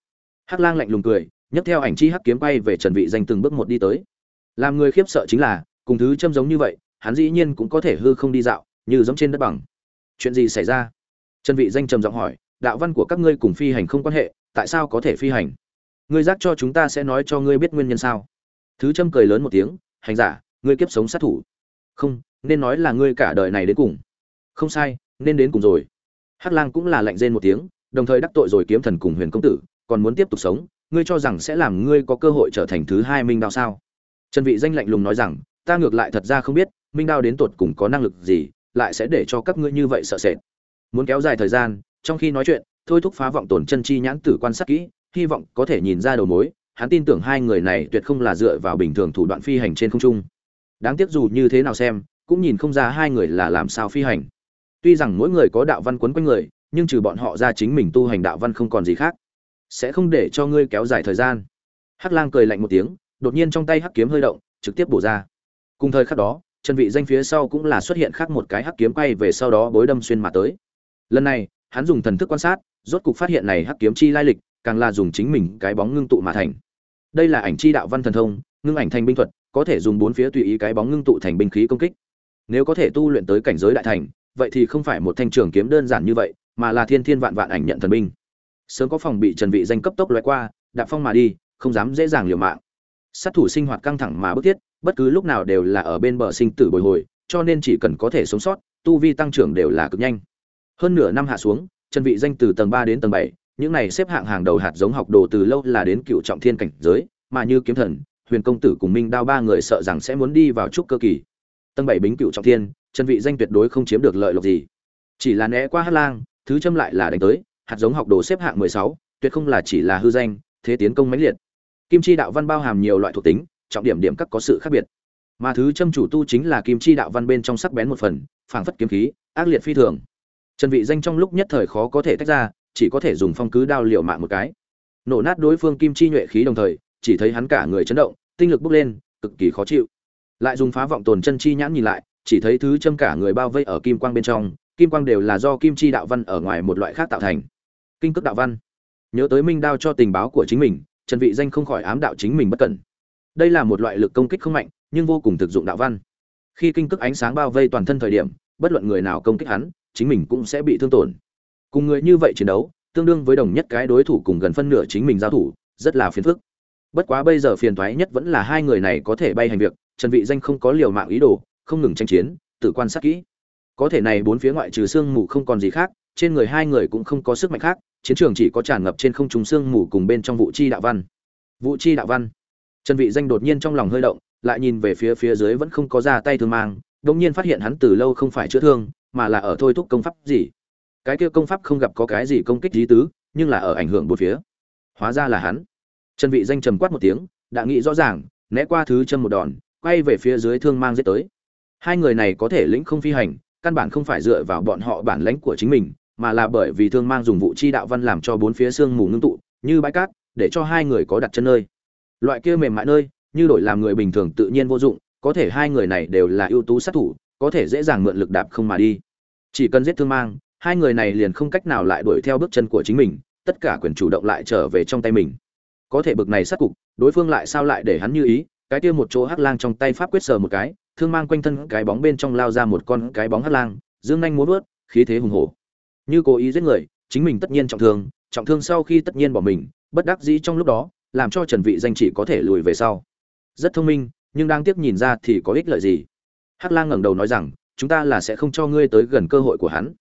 Hắc lang lạnh lùng cười, nhấc theo ảnh chi hắc kiếm bay về trần vị danh từng bước một đi tới. Làm người khiếp sợ chính là, cùng thứ châm giống như vậy, hắn dĩ nhiên cũng có thể hư không đi dạo, như giống trên đất bằng. Chuyện gì xảy ra? Trần vị danh trầm giọng hỏi, đạo văn của các ngươi cùng phi hành không quan hệ, tại sao có thể phi hành? Ngươi giác cho chúng ta sẽ nói cho ngươi biết nguyên nhân sao? Thứ châm cười lớn một tiếng, hành giả, ngươi kiếp sống sát thủ. Không nên nói là ngươi cả đời này đến cùng. Không sai, nên đến cùng rồi. Hắc lang cũng là lạnh rên một tiếng, đồng thời đắc tội rồi kiếm thần cùng huyền công tử, còn muốn tiếp tục sống, ngươi cho rằng sẽ làm ngươi có cơ hội trở thành thứ hai minh Đao sao? Trần vị danh lạnh lùng nói rằng, ta ngược lại thật ra không biết, minh đao đến tột cùng có năng lực gì, lại sẽ để cho các ngươi như vậy sợ sệt. Muốn kéo dài thời gian, trong khi nói chuyện, thôi thúc phá vọng tổn chân chi nhãn tử quan sát kỹ, hy vọng có thể nhìn ra đầu mối, hắn tin tưởng hai người này tuyệt không là dựa vào bình thường thủ đoạn phi hành trên không trung. Đáng tiếc dù như thế nào xem cũng nhìn không ra hai người là làm sao phi hành. Tuy rằng mỗi người có đạo văn quấn quanh người, nhưng trừ bọn họ ra chính mình tu hành đạo văn không còn gì khác. Sẽ không để cho ngươi kéo dài thời gian. Hắc lang cười lạnh một tiếng, đột nhiên trong tay hắc kiếm hơi động, trực tiếp bổ ra. Cùng thời khắc đó, chân vị danh phía sau cũng là xuất hiện khác một cái hắc kiếm quay về sau đó bối đâm xuyên mà tới. Lần này, hắn dùng thần thức quan sát, rốt cục phát hiện này hắc kiếm chi lai lịch, càng là dùng chính mình cái bóng ngưng tụ mà thành. Đây là ảnh chi đạo văn thần thông, ngưng ảnh thành binh thuật, có thể dùng bốn phía tùy ý cái bóng ngưng tụ thành binh khí công kích nếu có thể tu luyện tới cảnh giới đại thành vậy thì không phải một thanh trường kiếm đơn giản như vậy mà là thiên thiên vạn vạn ảnh nhận thần binh. Sớm có phòng bị trần vị danh cấp tốc loại qua đạp phong mà đi không dám dễ dàng liều mạng. Sát thủ sinh hoạt căng thẳng mà bức thiết bất cứ lúc nào đều là ở bên bờ sinh tử bồi hồi cho nên chỉ cần có thể sống sót tu vi tăng trưởng đều là cực nhanh. Hơn nửa năm hạ xuống trần vị danh từ tầng 3 đến tầng 7, những này xếp hạng hàng đầu hạt giống học đồ từ lâu là đến cựu trọng thiên cảnh giới mà như kiếm thần huyền công tử cùng minh đao ba người sợ rằng sẽ muốn đi vào trúc cơ kỳ tầng bảy bính cựu trọng thiên chân vị danh tuyệt đối không chiếm được lợi lộc gì. Chỉ là né qua hắc lang thứ châm lại là đánh tới hạt giống học đồ xếp hạng 16, tuyệt không là chỉ là hư danh thế tiến công mãnh liệt. Kim chi đạo văn bao hàm nhiều loại thuộc tính trọng điểm điểm các có sự khác biệt. Mà thứ châm chủ tu chính là kim chi đạo văn bên trong sắc bén một phần phảng phất kiếm khí ác liệt phi thường. Trần vị danh trong lúc nhất thời khó có thể tách ra chỉ có thể dùng phong cứ đao liều mạng một cái. Nổ nát đối phương kim chi nhuệ khí đồng thời chỉ thấy hắn cả người chấn động tinh lực bốc lên cực kỳ khó chịu lại dùng phá vọng tồn chân chi nhãn nhìn lại, chỉ thấy thứ châm cả người bao vây ở kim quang bên trong, kim quang đều là do kim chi đạo văn ở ngoài một loại khác tạo thành. Kinh cước đạo văn. Nhớ tới minh đao cho tình báo của chính mình, trần vị danh không khỏi ám đạo chính mình bất cẩn. Đây là một loại lực công kích không mạnh, nhưng vô cùng thực dụng đạo văn. Khi kinh cước ánh sáng bao vây toàn thân thời điểm, bất luận người nào công kích hắn, chính mình cũng sẽ bị thương tổn. Cùng người như vậy chiến đấu, tương đương với đồng nhất cái đối thủ cùng gần phân nửa chính mình giao thủ, rất là phiền phức. Bất quá bây giờ phiền toái nhất vẫn là hai người này có thể bay hành việc trần vị danh không có liều mạng ý đồ, không ngừng tranh chiến, tự quan sát kỹ. Có thể này bốn phía ngoại trừ xương mù không còn gì khác, trên người hai người cũng không có sức mạnh khác, chiến trường chỉ có tràn ngập trên không trung xương mù cùng bên trong vụ chi đạo văn. Vụ chi đạo văn. Trần vị danh đột nhiên trong lòng hơi động, lại nhìn về phía phía dưới vẫn không có ra tay thương mang đống nhiên phát hiện hắn từ lâu không phải chữa thương, mà là ở thôi thúc công pháp gì. Cái kia công pháp không gặp có cái gì công kích lý tứ, nhưng là ở ảnh hưởng bốn phía. Hóa ra là hắn. Trần vị danh trầm quát một tiếng, đã nghĩ rõ ràng, né qua thứ chân một đòn quay về phía dưới thương mang giết tới. Hai người này có thể lĩnh không phi hành, căn bản không phải dựa vào bọn họ bản lãnh của chính mình, mà là bởi vì thương mang dùng vụ chi đạo văn làm cho bốn phía xương mù ngưng tụ, như bãi cát, để cho hai người có đặt chân nơi. Loại kia mềm mại nơi, như đổi làm người bình thường tự nhiên vô dụng, có thể hai người này đều là ưu tú sát thủ, có thể dễ dàng mượn lực đạp không mà đi. Chỉ cần giết thương mang, hai người này liền không cách nào lại đuổi theo bước chân của chính mình, tất cả quyền chủ động lại trở về trong tay mình. Có thể bực này sát cục, đối phương lại sao lại để hắn như ý cái kia một chỗ hắc lang trong tay pháp quyết sờ một cái, thương mang quanh thân cái bóng bên trong lao ra một con cái bóng hắc lang, dương nhanh muốn vớt khí thế hùng hổ. Như cố ý giết người, chính mình tất nhiên trọng thương trọng thương sau khi tất nhiên bỏ mình, bất đắc dĩ trong lúc đó, làm cho trần vị danh chỉ có thể lùi về sau. Rất thông minh, nhưng đang tiếc nhìn ra thì có ích lợi gì? Hắc lang ngẩng đầu nói rằng, chúng ta là sẽ không cho ngươi tới gần cơ hội của hắn.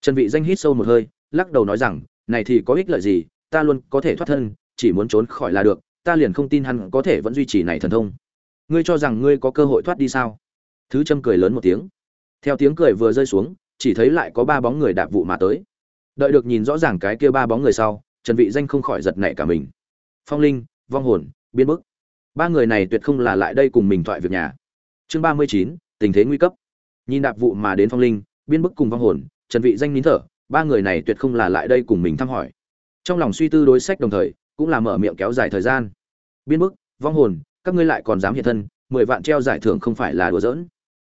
Trần vị danh hít sâu một hơi, lắc đầu nói rằng, này thì có ích lợi gì, ta luôn có thể thoát thân, chỉ muốn trốn khỏi là được ta liền không tin hắn có thể vẫn duy trì này thần thông. Ngươi cho rằng ngươi có cơ hội thoát đi sao? Thứ châm cười lớn một tiếng. Theo tiếng cười vừa rơi xuống chỉ thấy lại có ba bóng người đạp vụ mà tới. Đợi được nhìn rõ ràng cái kia ba bóng người sau trần vị danh không khỏi giật nảy cả mình. Phong linh vong hồn biến bức. Ba người này tuyệt không là lại đây cùng mình thoại việc nhà. Chương 39, tình thế nguy cấp. Nhìn đạp vụ mà đến phong linh biên bức cùng vong hồn trần vị danh nín thở ba người này tuyệt không là lại đây cùng mình thăm hỏi. Trong lòng suy tư đối sách đồng thời cũng là mở miệng kéo dài thời gian. Biên bức, vong hồn, các ngươi lại còn dám hiện thân, mười vạn treo giải thưởng không phải là đùa giỡn.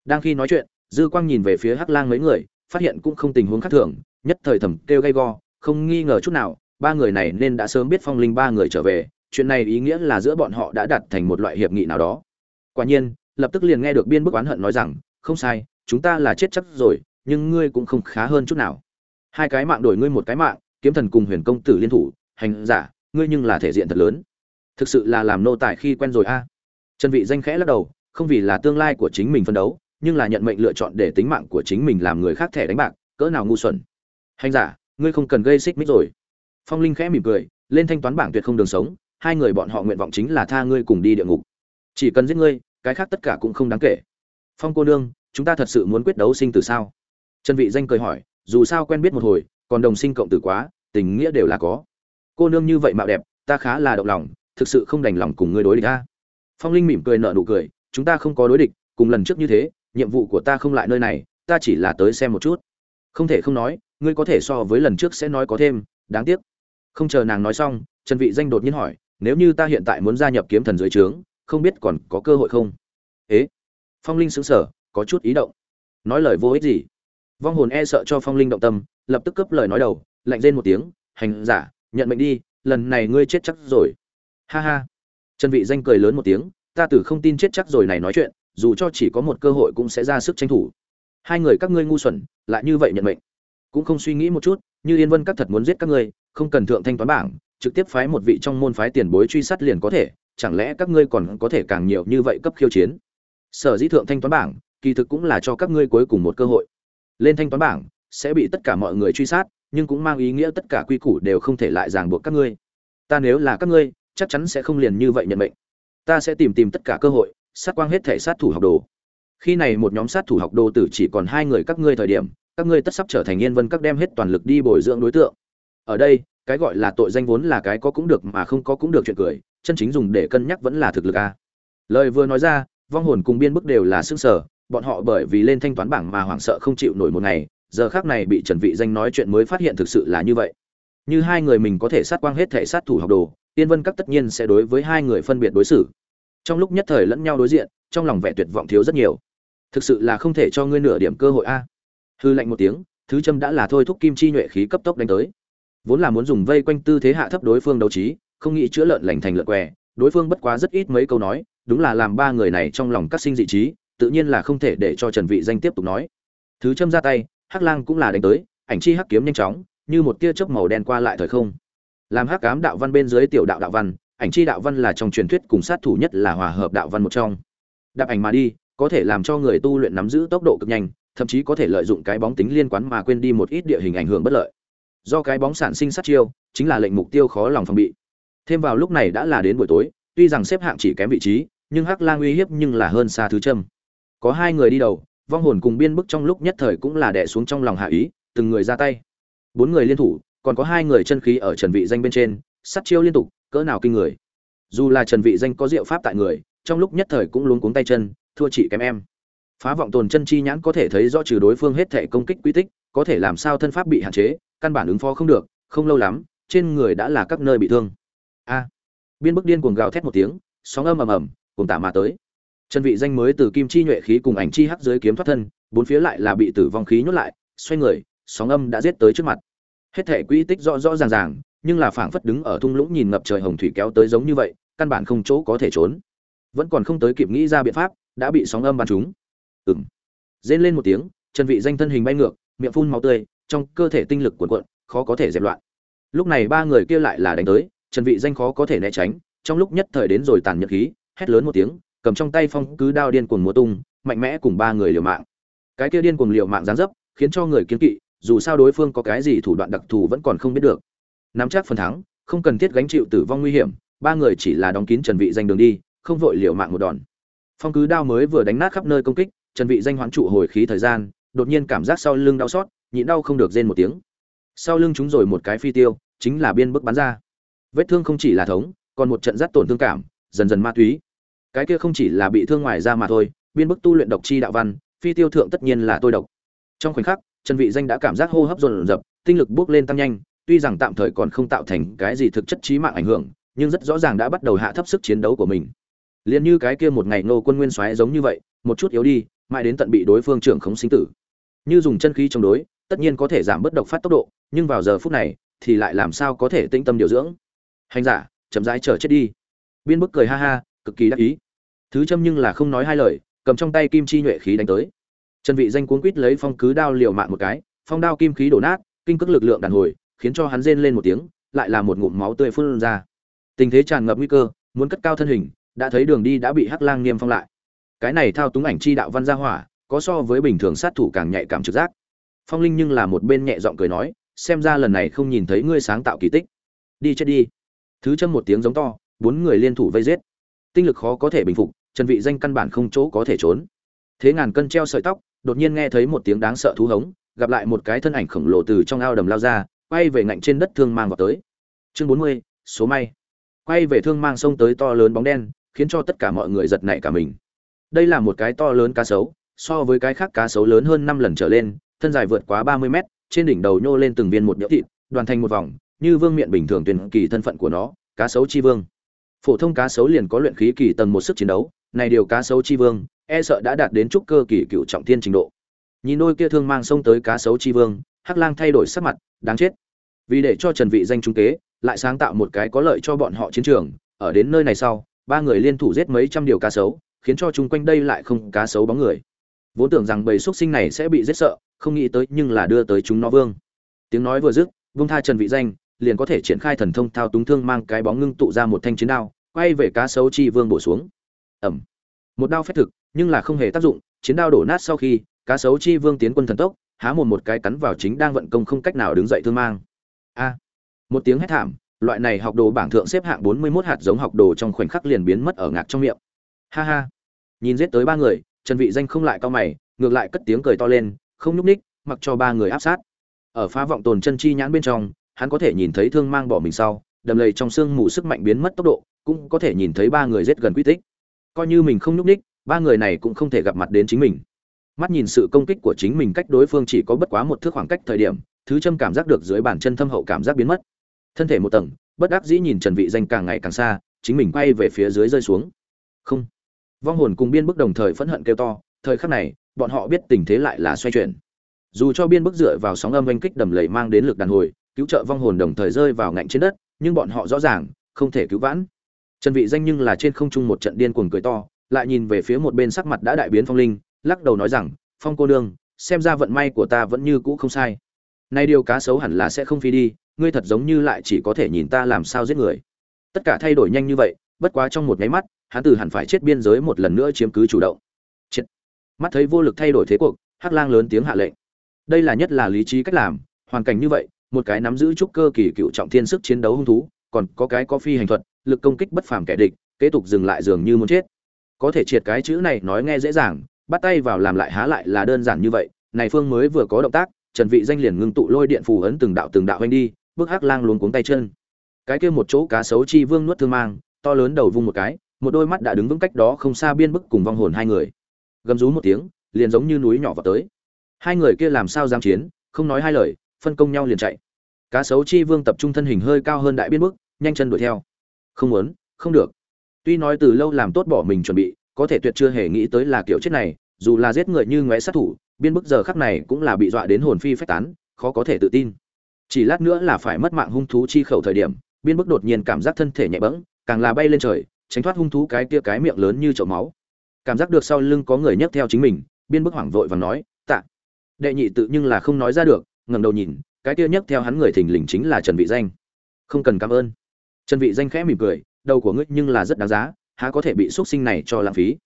Đang khi nói chuyện, dư quang nhìn về phía hắc lang mấy người, phát hiện cũng không tình huống khác thường, nhất thời thầm kêu gay go, không nghi ngờ chút nào, ba người này nên đã sớm biết phong linh ba người trở về, chuyện này ý nghĩa là giữa bọn họ đã đạt thành một loại hiệp nghị nào đó. Quả nhiên, lập tức liền nghe được biên bức oán hận nói rằng, không sai, chúng ta là chết chắc rồi, nhưng ngươi cũng không khá hơn chút nào. Hai cái mạng đổi ngươi một cái mạng, kiếm thần cùng huyền công tử liên thủ, hành giả ngươi nhưng là thể diện thật lớn. Thực sự là làm nô tài khi quen rồi a. Trần vị danh khẽ lắc đầu, không vì là tương lai của chính mình phân đấu, nhưng là nhận mệnh lựa chọn để tính mạng của chính mình làm người khác thẻ đánh bạc, cỡ nào ngu xuẩn. Hành giả, ngươi không cần gây xích mích rồi. Phong linh khẽ mỉm cười, lên thanh toán bảng tuyệt không đường sống, hai người bọn họ nguyện vọng chính là tha ngươi cùng đi địa ngục. Chỉ cần giết ngươi, cái khác tất cả cũng không đáng kể. Phong cô nương, chúng ta thật sự muốn quyết đấu sinh tử sao? Trần vị danh cười hỏi, dù sao quen biết một hồi, còn đồng sinh cộng tử quá, tình nghĩa đều là có cô nương như vậy mạo đẹp, ta khá là động lòng, thực sự không đành lòng cùng ngươi đối địch ta phong linh mỉm cười nở nụ cười, chúng ta không có đối địch, cùng lần trước như thế, nhiệm vụ của ta không lại nơi này, ta chỉ là tới xem một chút. Không thể không nói, ngươi có thể so với lần trước sẽ nói có thêm, đáng tiếc. Không chờ nàng nói xong, trần vị danh đột nhiên hỏi, nếu như ta hiện tại muốn gia nhập kiếm thần dưới trướng, không biết còn có cơ hội không? Ế? Phong linh sững sờ, có chút ý động. Nói lời vô ích gì? Vong hồn e sợ cho phong linh động tâm, lập tức cướp lời nói đầu, lạnh rên một tiếng, hành giả nhận mệnh đi, lần này ngươi chết chắc rồi. Ha ha. Trần vị danh cười lớn một tiếng, ta tử không tin chết chắc rồi này nói chuyện, dù cho chỉ có một cơ hội cũng sẽ ra sức tranh thủ. Hai người các ngươi ngu xuẩn, lại như vậy nhận mệnh. Cũng không suy nghĩ một chút, như yên vân các thật muốn giết các ngươi, không cần thượng thanh toán bảng, trực tiếp phái một vị trong môn phái tiền bối truy sát liền có thể, chẳng lẽ các ngươi còn có thể càng nhiều như vậy cấp khiêu chiến? Sở dĩ thượng thanh toán bảng, kỳ thực cũng là cho các ngươi cuối cùng một cơ hội. Lên thanh toán bảng, sẽ bị tất cả mọi người truy sát nhưng cũng mang ý nghĩa tất cả quy củ đều không thể lại ràng buộc các ngươi. Ta nếu là các ngươi, chắc chắn sẽ không liền như vậy nhận mệnh. Ta sẽ tìm tìm tất cả cơ hội, sát quang hết thể sát thủ học đồ. Khi này một nhóm sát thủ học đồ tử chỉ còn hai người các ngươi thời điểm, các ngươi tất sắp trở thành yên vân các đem hết toàn lực đi bồi dưỡng đối tượng. Ở đây, cái gọi là tội danh vốn là cái có cũng được mà không có cũng được chuyện cười, chân chính dùng để cân nhắc vẫn là thực lực a. Lời vừa nói ra, vong hồn cùng biên bức đều là xương sở bọn họ bởi vì lên thanh toán bảng mà hoảng sợ không chịu nổi một ngày giờ khác này bị trần vị danh nói chuyện mới phát hiện thực sự là như vậy. Như hai người mình có thể sát quang hết thể sát thủ học đồ tiên vân các tất nhiên sẽ đối với hai người phân biệt đối xử. Trong lúc nhất thời lẫn nhau đối diện, trong lòng vẻ tuyệt vọng thiếu rất nhiều. Thực sự là không thể cho ngươi nửa điểm cơ hội a. Hư lạnh một tiếng, thứ châm đã là thôi thúc kim chi nhuệ khí cấp tốc đánh tới. Vốn là muốn dùng vây quanh tư thế hạ thấp đối phương đấu trí, không nghĩ chữa lợn lành thành lợn què, đối phương bất quá rất ít mấy câu nói, đúng là làm ba người này trong lòng các sinh dị trí, tự nhiên là không thể để cho trần vị danh tiếp tục nói. Thứ châm ra tay hắc lang cũng là đánh tới, ảnh chi hắc kiếm nhanh chóng, như một tia chớp màu đen qua lại thời không. Làm hắc cám đạo văn bên dưới tiểu đạo đạo văn, ảnh chi đạo văn là trong truyền thuyết cùng sát thủ nhất là hòa hợp đạo văn một trong. Đạp ảnh mà đi, có thể làm cho người tu luyện nắm giữ tốc độ cực nhanh, thậm chí có thể lợi dụng cái bóng tính liên quan mà quên đi một ít địa hình ảnh hưởng bất lợi. Do cái bóng sản sinh sát chiêu, chính là lệnh mục tiêu khó lòng phòng bị. Thêm vào lúc này đã là đến buổi tối, tuy rằng xếp hạng chỉ kém vị trí, nhưng hắc lang uy hiếp nhưng là hơn xa thứ châm. Có hai người đi đầu vong hồn cùng biên bức trong lúc nhất thời cũng là đè xuống trong lòng hạ ý, từng người ra tay. Bốn người liên thủ, còn có hai người chân khí ở trần vị danh bên trên, sát chiêu liên tục, cỡ nào kinh người. Dù là trần vị danh có diệu pháp tại người, trong lúc nhất thời cũng luống cuống tay chân, thua chị kém em. Phá vọng tồn chân chi nhãn có thể thấy rõ trừ đối phương hết thể công kích quy tích, có thể làm sao thân pháp bị hạn chế, căn bản ứng phó không được, không lâu lắm, trên người đã là các nơi bị thương. A. Biên bức điên cuồng gào thét một tiếng, sóng âm ầm ầm cùng tả mà tới chân vị danh mới từ kim chi nhuệ khí cùng ảnh chi hắc dưới kiếm thoát thân bốn phía lại là bị tử vong khí nhốt lại xoay người sóng âm đã giết tới trước mặt. Hết thể quy tích rõ rõ ràng ràng nhưng là phảng phất đứng ở thung lũng nhìn ngập trời hồng thủy kéo tới giống như vậy căn bản không chỗ có thể trốn. Vẫn còn không tới kịp nghĩ ra biện pháp đã bị sóng âm bắn trúng. Ừm, rên lên một tiếng trần vị danh thân hình bay ngược miệng phun máu tươi trong cơ thể tinh lực cuộn cuộn khó có thể dẹp loạn. Lúc này ba người kia lại là đánh tới trần vị danh khó có thể né tránh trong lúc nhất thời đến rồi tàn nhẫn khí hét lớn một tiếng cầm trong tay phong cứ đao điên cuồng múa tung, mạnh mẽ cùng ba người liều mạng. Cái kia điên cuồng liều mạng giáng dấp, khiến cho người kiên kỵ, dù sao đối phương có cái gì thủ đoạn đặc thù vẫn còn không biết được. Nắm chắc phần thắng, không cần thiết gánh chịu tử vong nguy hiểm, ba người chỉ là đóng kín trần vị danh đường đi, không vội liều mạng một đòn. Phong cứ đao mới vừa đánh nát khắp nơi công kích, trần vị danh hoán trụ hồi khí thời gian, đột nhiên cảm giác sau lưng đau xót, nhịn đau không được rên một tiếng. Sau lưng chúng rồi một cái phi tiêu, chính là biên bức bắn ra. Vết thương không chỉ là thống, còn một trận rất tổn thương cảm, dần dần ma túy cái kia không chỉ là bị thương ngoài ra mà thôi, biên bức tu luyện độc chi đạo văn, phi tiêu thượng tất nhiên là tôi độc. Trong khoảnh khắc, trần vị danh đã cảm giác hô hấp dồn dập, tinh lực bước lên tăng nhanh, tuy rằng tạm thời còn không tạo thành cái gì thực chất chí mạng ảnh hưởng, nhưng rất rõ ràng đã bắt đầu hạ thấp sức chiến đấu của mình. Liền như cái kia một ngày nô quân nguyên xoáy giống như vậy, một chút yếu đi, mãi đến tận bị đối phương trưởng khống sinh tử. Như dùng chân khí chống đối, tất nhiên có thể giảm bớt độc phát tốc độ, nhưng vào giờ phút này, thì lại làm sao có thể tĩnh tâm điều dưỡng? Hành giả, chậm rãi chờ chết đi. Biên bức cười ha ha cực kỳ đắc ý. Thứ châm nhưng là không nói hai lời, cầm trong tay kim chi nhuệ khí đánh tới. Trần vị danh cuốn quýt lấy phong cứ đao liều mạng một cái, phong đao kim khí đổ nát, kinh cước lực lượng đàn hồi, khiến cho hắn rên lên một tiếng, lại là một ngụm máu tươi phun ra. Tình thế tràn ngập nguy cơ, muốn cất cao thân hình, đã thấy đường đi đã bị hắc lang niêm phong lại. Cái này thao túng ảnh chi đạo văn gia hỏa, có so với bình thường sát thủ càng nhạy cảm trực giác. Phong linh nhưng là một bên nhẹ giọng cười nói, xem ra lần này không nhìn thấy ngươi sáng tạo kỳ tích. Đi chết đi. Thứ châm một tiếng giống to, bốn người liên thủ vây giết tinh lực khó có thể bình phục trần vị danh căn bản không chỗ có thể trốn. Thế ngàn cân treo sợi tóc đột nhiên nghe thấy một tiếng đáng sợ thú hống gặp lại một cái thân ảnh khổng lồ từ trong ao đầm lao ra quay về ngạnh trên đất thương mang vào tới. Chương 40, số may. Quay về thương mang sông tới to lớn bóng đen khiến cho tất cả mọi người giật nảy cả mình. Đây là một cái to lớn cá sấu so với cái khác cá sấu lớn hơn năm lần trở lên thân dài vượt quá ba mươi mét trên đỉnh đầu nhô lên từng viên một nhỡ thịt đoàn thành một vòng như vương miện bình thường tuyển kỳ thân phận của nó cá sấu chi vương phổ thông cá sấu liền có luyện khí kỳ tầng một sức chiến đấu, này điều cá sấu chi vương e sợ đã đạt đến trúc cơ kỳ cựu trọng thiên trình độ. Nhìn đôi kia thương mang xông tới cá sấu chi vương, hắc lang thay đổi sắc mặt, đáng chết. Vì để cho trần vị danh trung kế, lại sáng tạo một cái có lợi cho bọn họ chiến trường, ở đến nơi này sau, ba người liên thủ giết mấy trăm điều cá sấu, khiến cho chung quanh đây lại không cá sấu bóng người. Vốn tưởng rằng bầy xuất sinh này sẽ bị giết sợ, không nghĩ tới nhưng là đưa tới chúng nó vương. Tiếng nói vừa dứt vương tha trần vị danh, liền có thể triển khai thần thông thao túng thương mang cái bóng ngưng tụ ra một thanh chiến đao quay về cá sấu chi vương bổ xuống. Ẩm. Một đao phép thực, nhưng là không hề tác dụng, chiến đao đổ nát sau khi, cá sấu chi vương tiến quân thần tốc, há một một cái cắn vào chính đang vận công không cách nào đứng dậy thương mang. A. Một tiếng hét thảm, loại này học đồ bảng thượng xếp hạng 41 hạt giống học đồ trong khoảnh khắc liền biến mất ở ngạc trong miệng. Ha ha. Nhìn giết tới ba người, trần vị danh không lại cao mày, ngược lại cất tiếng cười to lên, không nhúc ních mặc cho ba người áp sát. Ở phá vọng tồn chân chi nhãn bên trong, hắn có thể nhìn thấy thương mang bỏ mình sau, đầm lầy trong xương mù sức mạnh biến mất tốc độ cũng có thể nhìn thấy ba người rất gần quy tích. Coi như mình không nhúc ních ba người này cũng không thể gặp mặt đến chính mình. Mắt nhìn sự công kích của chính mình cách đối phương chỉ có bất quá một thước khoảng cách thời điểm, thứ châm cảm giác được dưới bàn chân thâm hậu cảm giác biến mất. Thân thể một tầng, bất đắc dĩ nhìn trần vị danh càng ngày càng xa, chính mình quay về phía dưới rơi xuống. Không. Vong hồn cùng biên bức đồng thời phẫn hận kêu to, thời khắc này, bọn họ biết tình thế lại là xoay chuyển. Dù cho biên bức dựa vào sóng âm oanh kích đầm lầy mang đến lực đàn hồi, cứu trợ vong hồn đồng thời rơi vào ngạnh trên đất, nhưng bọn họ rõ ràng, không thể cứu vãn trần vị danh nhưng là trên không trung một trận điên cuồng cười to, lại nhìn về phía một bên sắc mặt đã đại biến phong linh, lắc đầu nói rằng, phong cô đương xem ra vận may của ta vẫn như cũ không sai. Nay điều cá xấu hẳn là sẽ không phi đi, ngươi thật giống như lại chỉ có thể nhìn ta làm sao giết người. Tất cả thay đổi nhanh như vậy, bất quá trong một nháy mắt, hắn từ hẳn phải chết biên giới một lần nữa chiếm cứ chủ động. Chết mắt thấy vô lực thay đổi thế cuộc, hắc lang lớn tiếng hạ lệnh. Đây là nhất là lý trí cách làm, hoàn cảnh như vậy, một cái nắm giữ trúc cơ kỳ cựu trọng thiên sức chiến đấu hung thú, còn có cái có phi hành thuật lực công kích bất phàm kẻ địch, kế tục dừng lại dường như muốn chết. Có thể triệt cái chữ này nói nghe dễ dàng, bắt tay vào làm lại há lại là đơn giản như vậy. Này phương mới vừa có động tác, trần vị danh liền ngưng tụ lôi điện phù ấn từng đạo từng đạo hoành đi bước hắc lang luống cuống tay chân. Cái kia một chỗ cá sấu chi vương nuốt thương mang, to lớn đầu vung một cái, một đôi mắt đã đứng vững cách đó không xa biên bức cùng vong hồn hai người. Gầm rú một tiếng, liền giống như núi nhỏ vào tới. Hai người kia làm sao dám chiến, không nói hai lời, phân công nhau liền chạy. Cá sấu chi vương tập trung thân hình hơi cao hơn đại biên bức, nhanh chân đuổi theo không muốn, không được. Tuy nói từ lâu làm tốt bỏ mình chuẩn bị, có thể tuyệt chưa hề nghĩ tới là kiểu chết này, dù là giết người như ngoé sát thủ, biên bức giờ khắc này cũng là bị dọa đến hồn phi phách tán, khó có thể tự tin. Chỉ lát nữa là phải mất mạng hung thú chi khẩu thời điểm, biên bức đột nhiên cảm giác thân thể nhẹ bẫng, càng là bay lên trời, tránh thoát hung thú cái kia cái miệng lớn như chậu máu. Cảm giác được sau lưng có người nhấc theo chính mình, biên bức hoảng vội và nói, tạ. Đệ nhị tự nhưng là không nói ra được, ngẩng đầu nhìn, cái kia nhấc theo hắn người thình lình chính là trần vị danh. Không cần cảm ơn trần vị danh khẽ mỉm cười đầu của ngươi nhưng là rất đáng giá há có thể bị xuất sinh này cho lãng phí?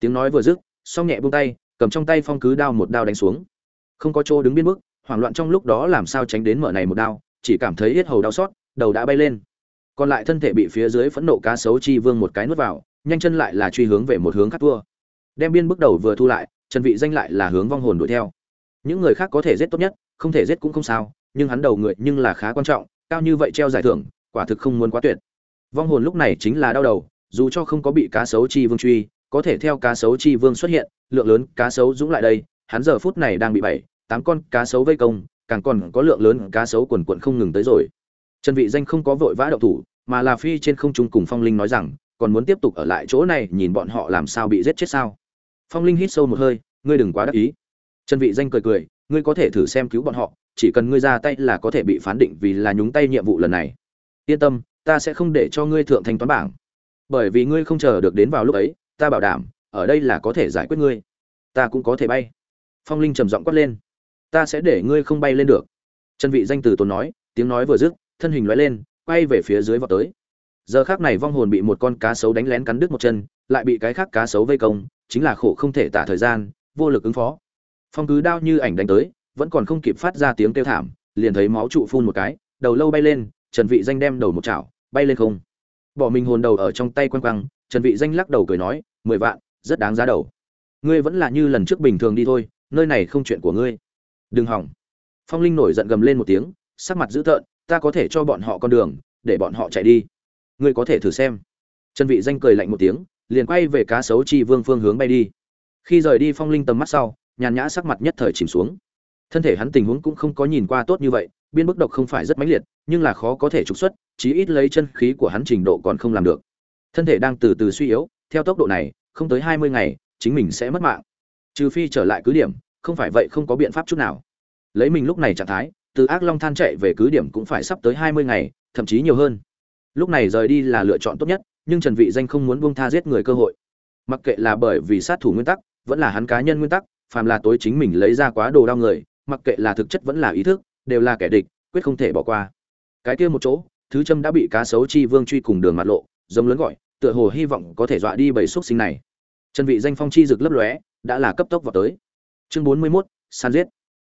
Tiếng nói vừa dứt song nhẹ buông tay cầm trong tay phong cứ đao một đao đánh xuống. Không có chỗ đứng biên bước, hoảng loạn trong lúc đó làm sao tránh đến mở này một đao chỉ cảm thấy yết hầu đau xót đầu đã bay lên. Còn lại thân thể bị phía dưới phẫn nộ cá sấu chi vương một cái nuốt vào nhanh chân lại là truy hướng về một hướng khác thua đem biên bước đầu vừa thu lại trần vị danh lại là hướng vong hồn đuổi theo. Những người khác có thể giết tốt nhất không thể giết cũng không sao nhưng hắn đầu người nhưng là khá quan trọng cao như vậy treo giải thưởng quả thực không muốn quá tuyệt. Vong hồn lúc này chính là đau đầu, dù cho không có bị cá sấu chi vương truy, có thể theo cá sấu chi vương xuất hiện, lượng lớn cá sấu dũng lại đây, hắn giờ phút này đang bị bảy tám con cá sấu vây công, càng còn có lượng lớn cá sấu quần quận không ngừng tới rồi. Trần vị danh không có vội vã động thủ, mà là phi trên không trung cùng phong linh nói rằng, còn muốn tiếp tục ở lại chỗ này, nhìn bọn họ làm sao bị giết chết sao? Phong linh hít sâu một hơi, ngươi đừng quá đắc ý. Trần vị danh cười cười, ngươi có thể thử xem cứu bọn họ, chỉ cần ngươi ra tay là có thể bị phán định vì là nhúng tay nhiệm vụ lần này yên tâm, ta sẽ không để cho ngươi thượng thành toán bảng. Bởi vì ngươi không chờ được đến vào lúc ấy, ta bảo đảm, ở đây là có thể giải quyết ngươi. Ta cũng có thể bay. Phong linh trầm giọng quát lên. Ta sẽ để ngươi không bay lên được. Trần vị danh từ tốn nói, tiếng nói vừa dứt, thân hình lóe lên, quay về phía dưới vọt tới. Giờ khác này vong hồn bị một con cá sấu đánh lén cắn đứt một chân, lại bị cái khác cá sấu vây công, chính là khổ không thể tả thời gian, vô lực ứng phó. Phong cứ đao như ảnh đánh tới, vẫn còn không kịp phát ra tiếng kêu thảm, liền thấy máu trụ phun một cái, đầu lâu bay lên trần vị danh đem đầu một chảo, bay lên không. Bỏ mình hồn đầu ở trong tay quăng quăng trần vị danh lắc đầu cười nói, mười vạn, rất đáng giá đầu. Ngươi vẫn là như lần trước bình thường đi thôi, nơi này không chuyện của ngươi. Đừng hỏng. Phong linh nổi giận gầm lên một tiếng, sắc mặt dữ tợn, ta có thể cho bọn họ con đường, để bọn họ chạy đi. Ngươi có thể thử xem. Trần vị danh cười lạnh một tiếng, liền quay về cá sấu chi vương phương hướng bay đi. Khi rời đi phong linh tầm mắt sau, nhàn nhã sắc mặt nhất thời chìm xuống. Thân thể hắn tình huống cũng không có nhìn qua tốt như vậy biên bức độc không phải rất mãnh liệt, nhưng là khó có thể trục xuất, chí ít lấy chân khí của hắn trình độ còn không làm được. Thân thể đang từ từ suy yếu, theo tốc độ này, không tới 20 ngày, chính mình sẽ mất mạng. Trừ phi trở lại cứ điểm, không phải vậy không có biện pháp chút nào. Lấy mình lúc này trạng thái, từ ác long than chạy về cứ điểm cũng phải sắp tới 20 ngày, thậm chí nhiều hơn. Lúc này rời đi là lựa chọn tốt nhất, nhưng trần vị danh không muốn buông tha giết người cơ hội. Mặc kệ là bởi vì sát thủ nguyên tắc, vẫn là hắn cá nhân nguyên tắc, phàm là tối chính mình lấy ra quá đồ đau người, mặc kệ là thực chất vẫn là ý thức đều là kẻ địch quyết không thể bỏ qua. Cái kia một chỗ thứ châm đã bị cá sấu chi vương truy cùng đường mặt lộ giống lớn gọi tựa hồ hy vọng có thể dọa đi bầy xúc sinh này. Chân vị danh phong chi rực lấp lóe đã là cấp tốc vào tới. Chương bốn mươi 41, san giết.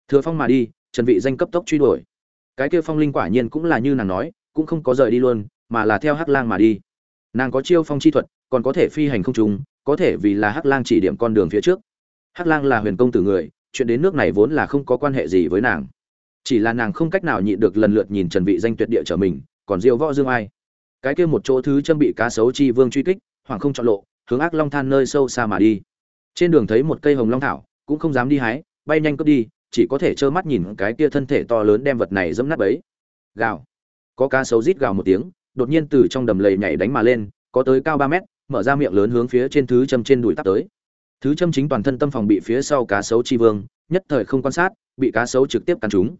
Thừa phong mà đi trần vị danh cấp tốc truy đuổi. Cái kia phong linh quả nhiên cũng là như nàng nói cũng không có rời đi luôn mà là theo hắc lang mà đi. Nàng có chiêu phong chi thuật còn có thể phi hành không trùng có thể vì là hắc lang chỉ điểm con đường phía trước. Hắc lang là huyền công tử người chuyện đến nước này vốn là không có quan hệ gì với nàng chỉ là nàng không cách nào nhịn được lần lượt nhìn trần vị danh tuyệt địa trở mình, còn diêu võ dương ai? Cái kia một chỗ thứ châm bị cá sấu chi vương truy kích, hoàng không chọn lộ, hướng ác long than nơi sâu xa mà đi. Trên đường thấy một cây hồng long thảo, cũng không dám đi hái, bay nhanh cướp đi, chỉ có thể trơ mắt nhìn cái kia thân thể to lớn đem vật này dẫm nát bấy. Gào. Có cá sấu rít gào một tiếng, đột nhiên từ trong đầm lầy nhảy đánh mà lên, có tới cao ba mét, mở ra miệng lớn hướng phía trên thứ châm trên đùi tắp tới. Thứ châm chính toàn thân tâm phòng bị phía sau cá sấu chi vương, nhất thời không quan sát, bị cá sấu trực tiếp cắn trúng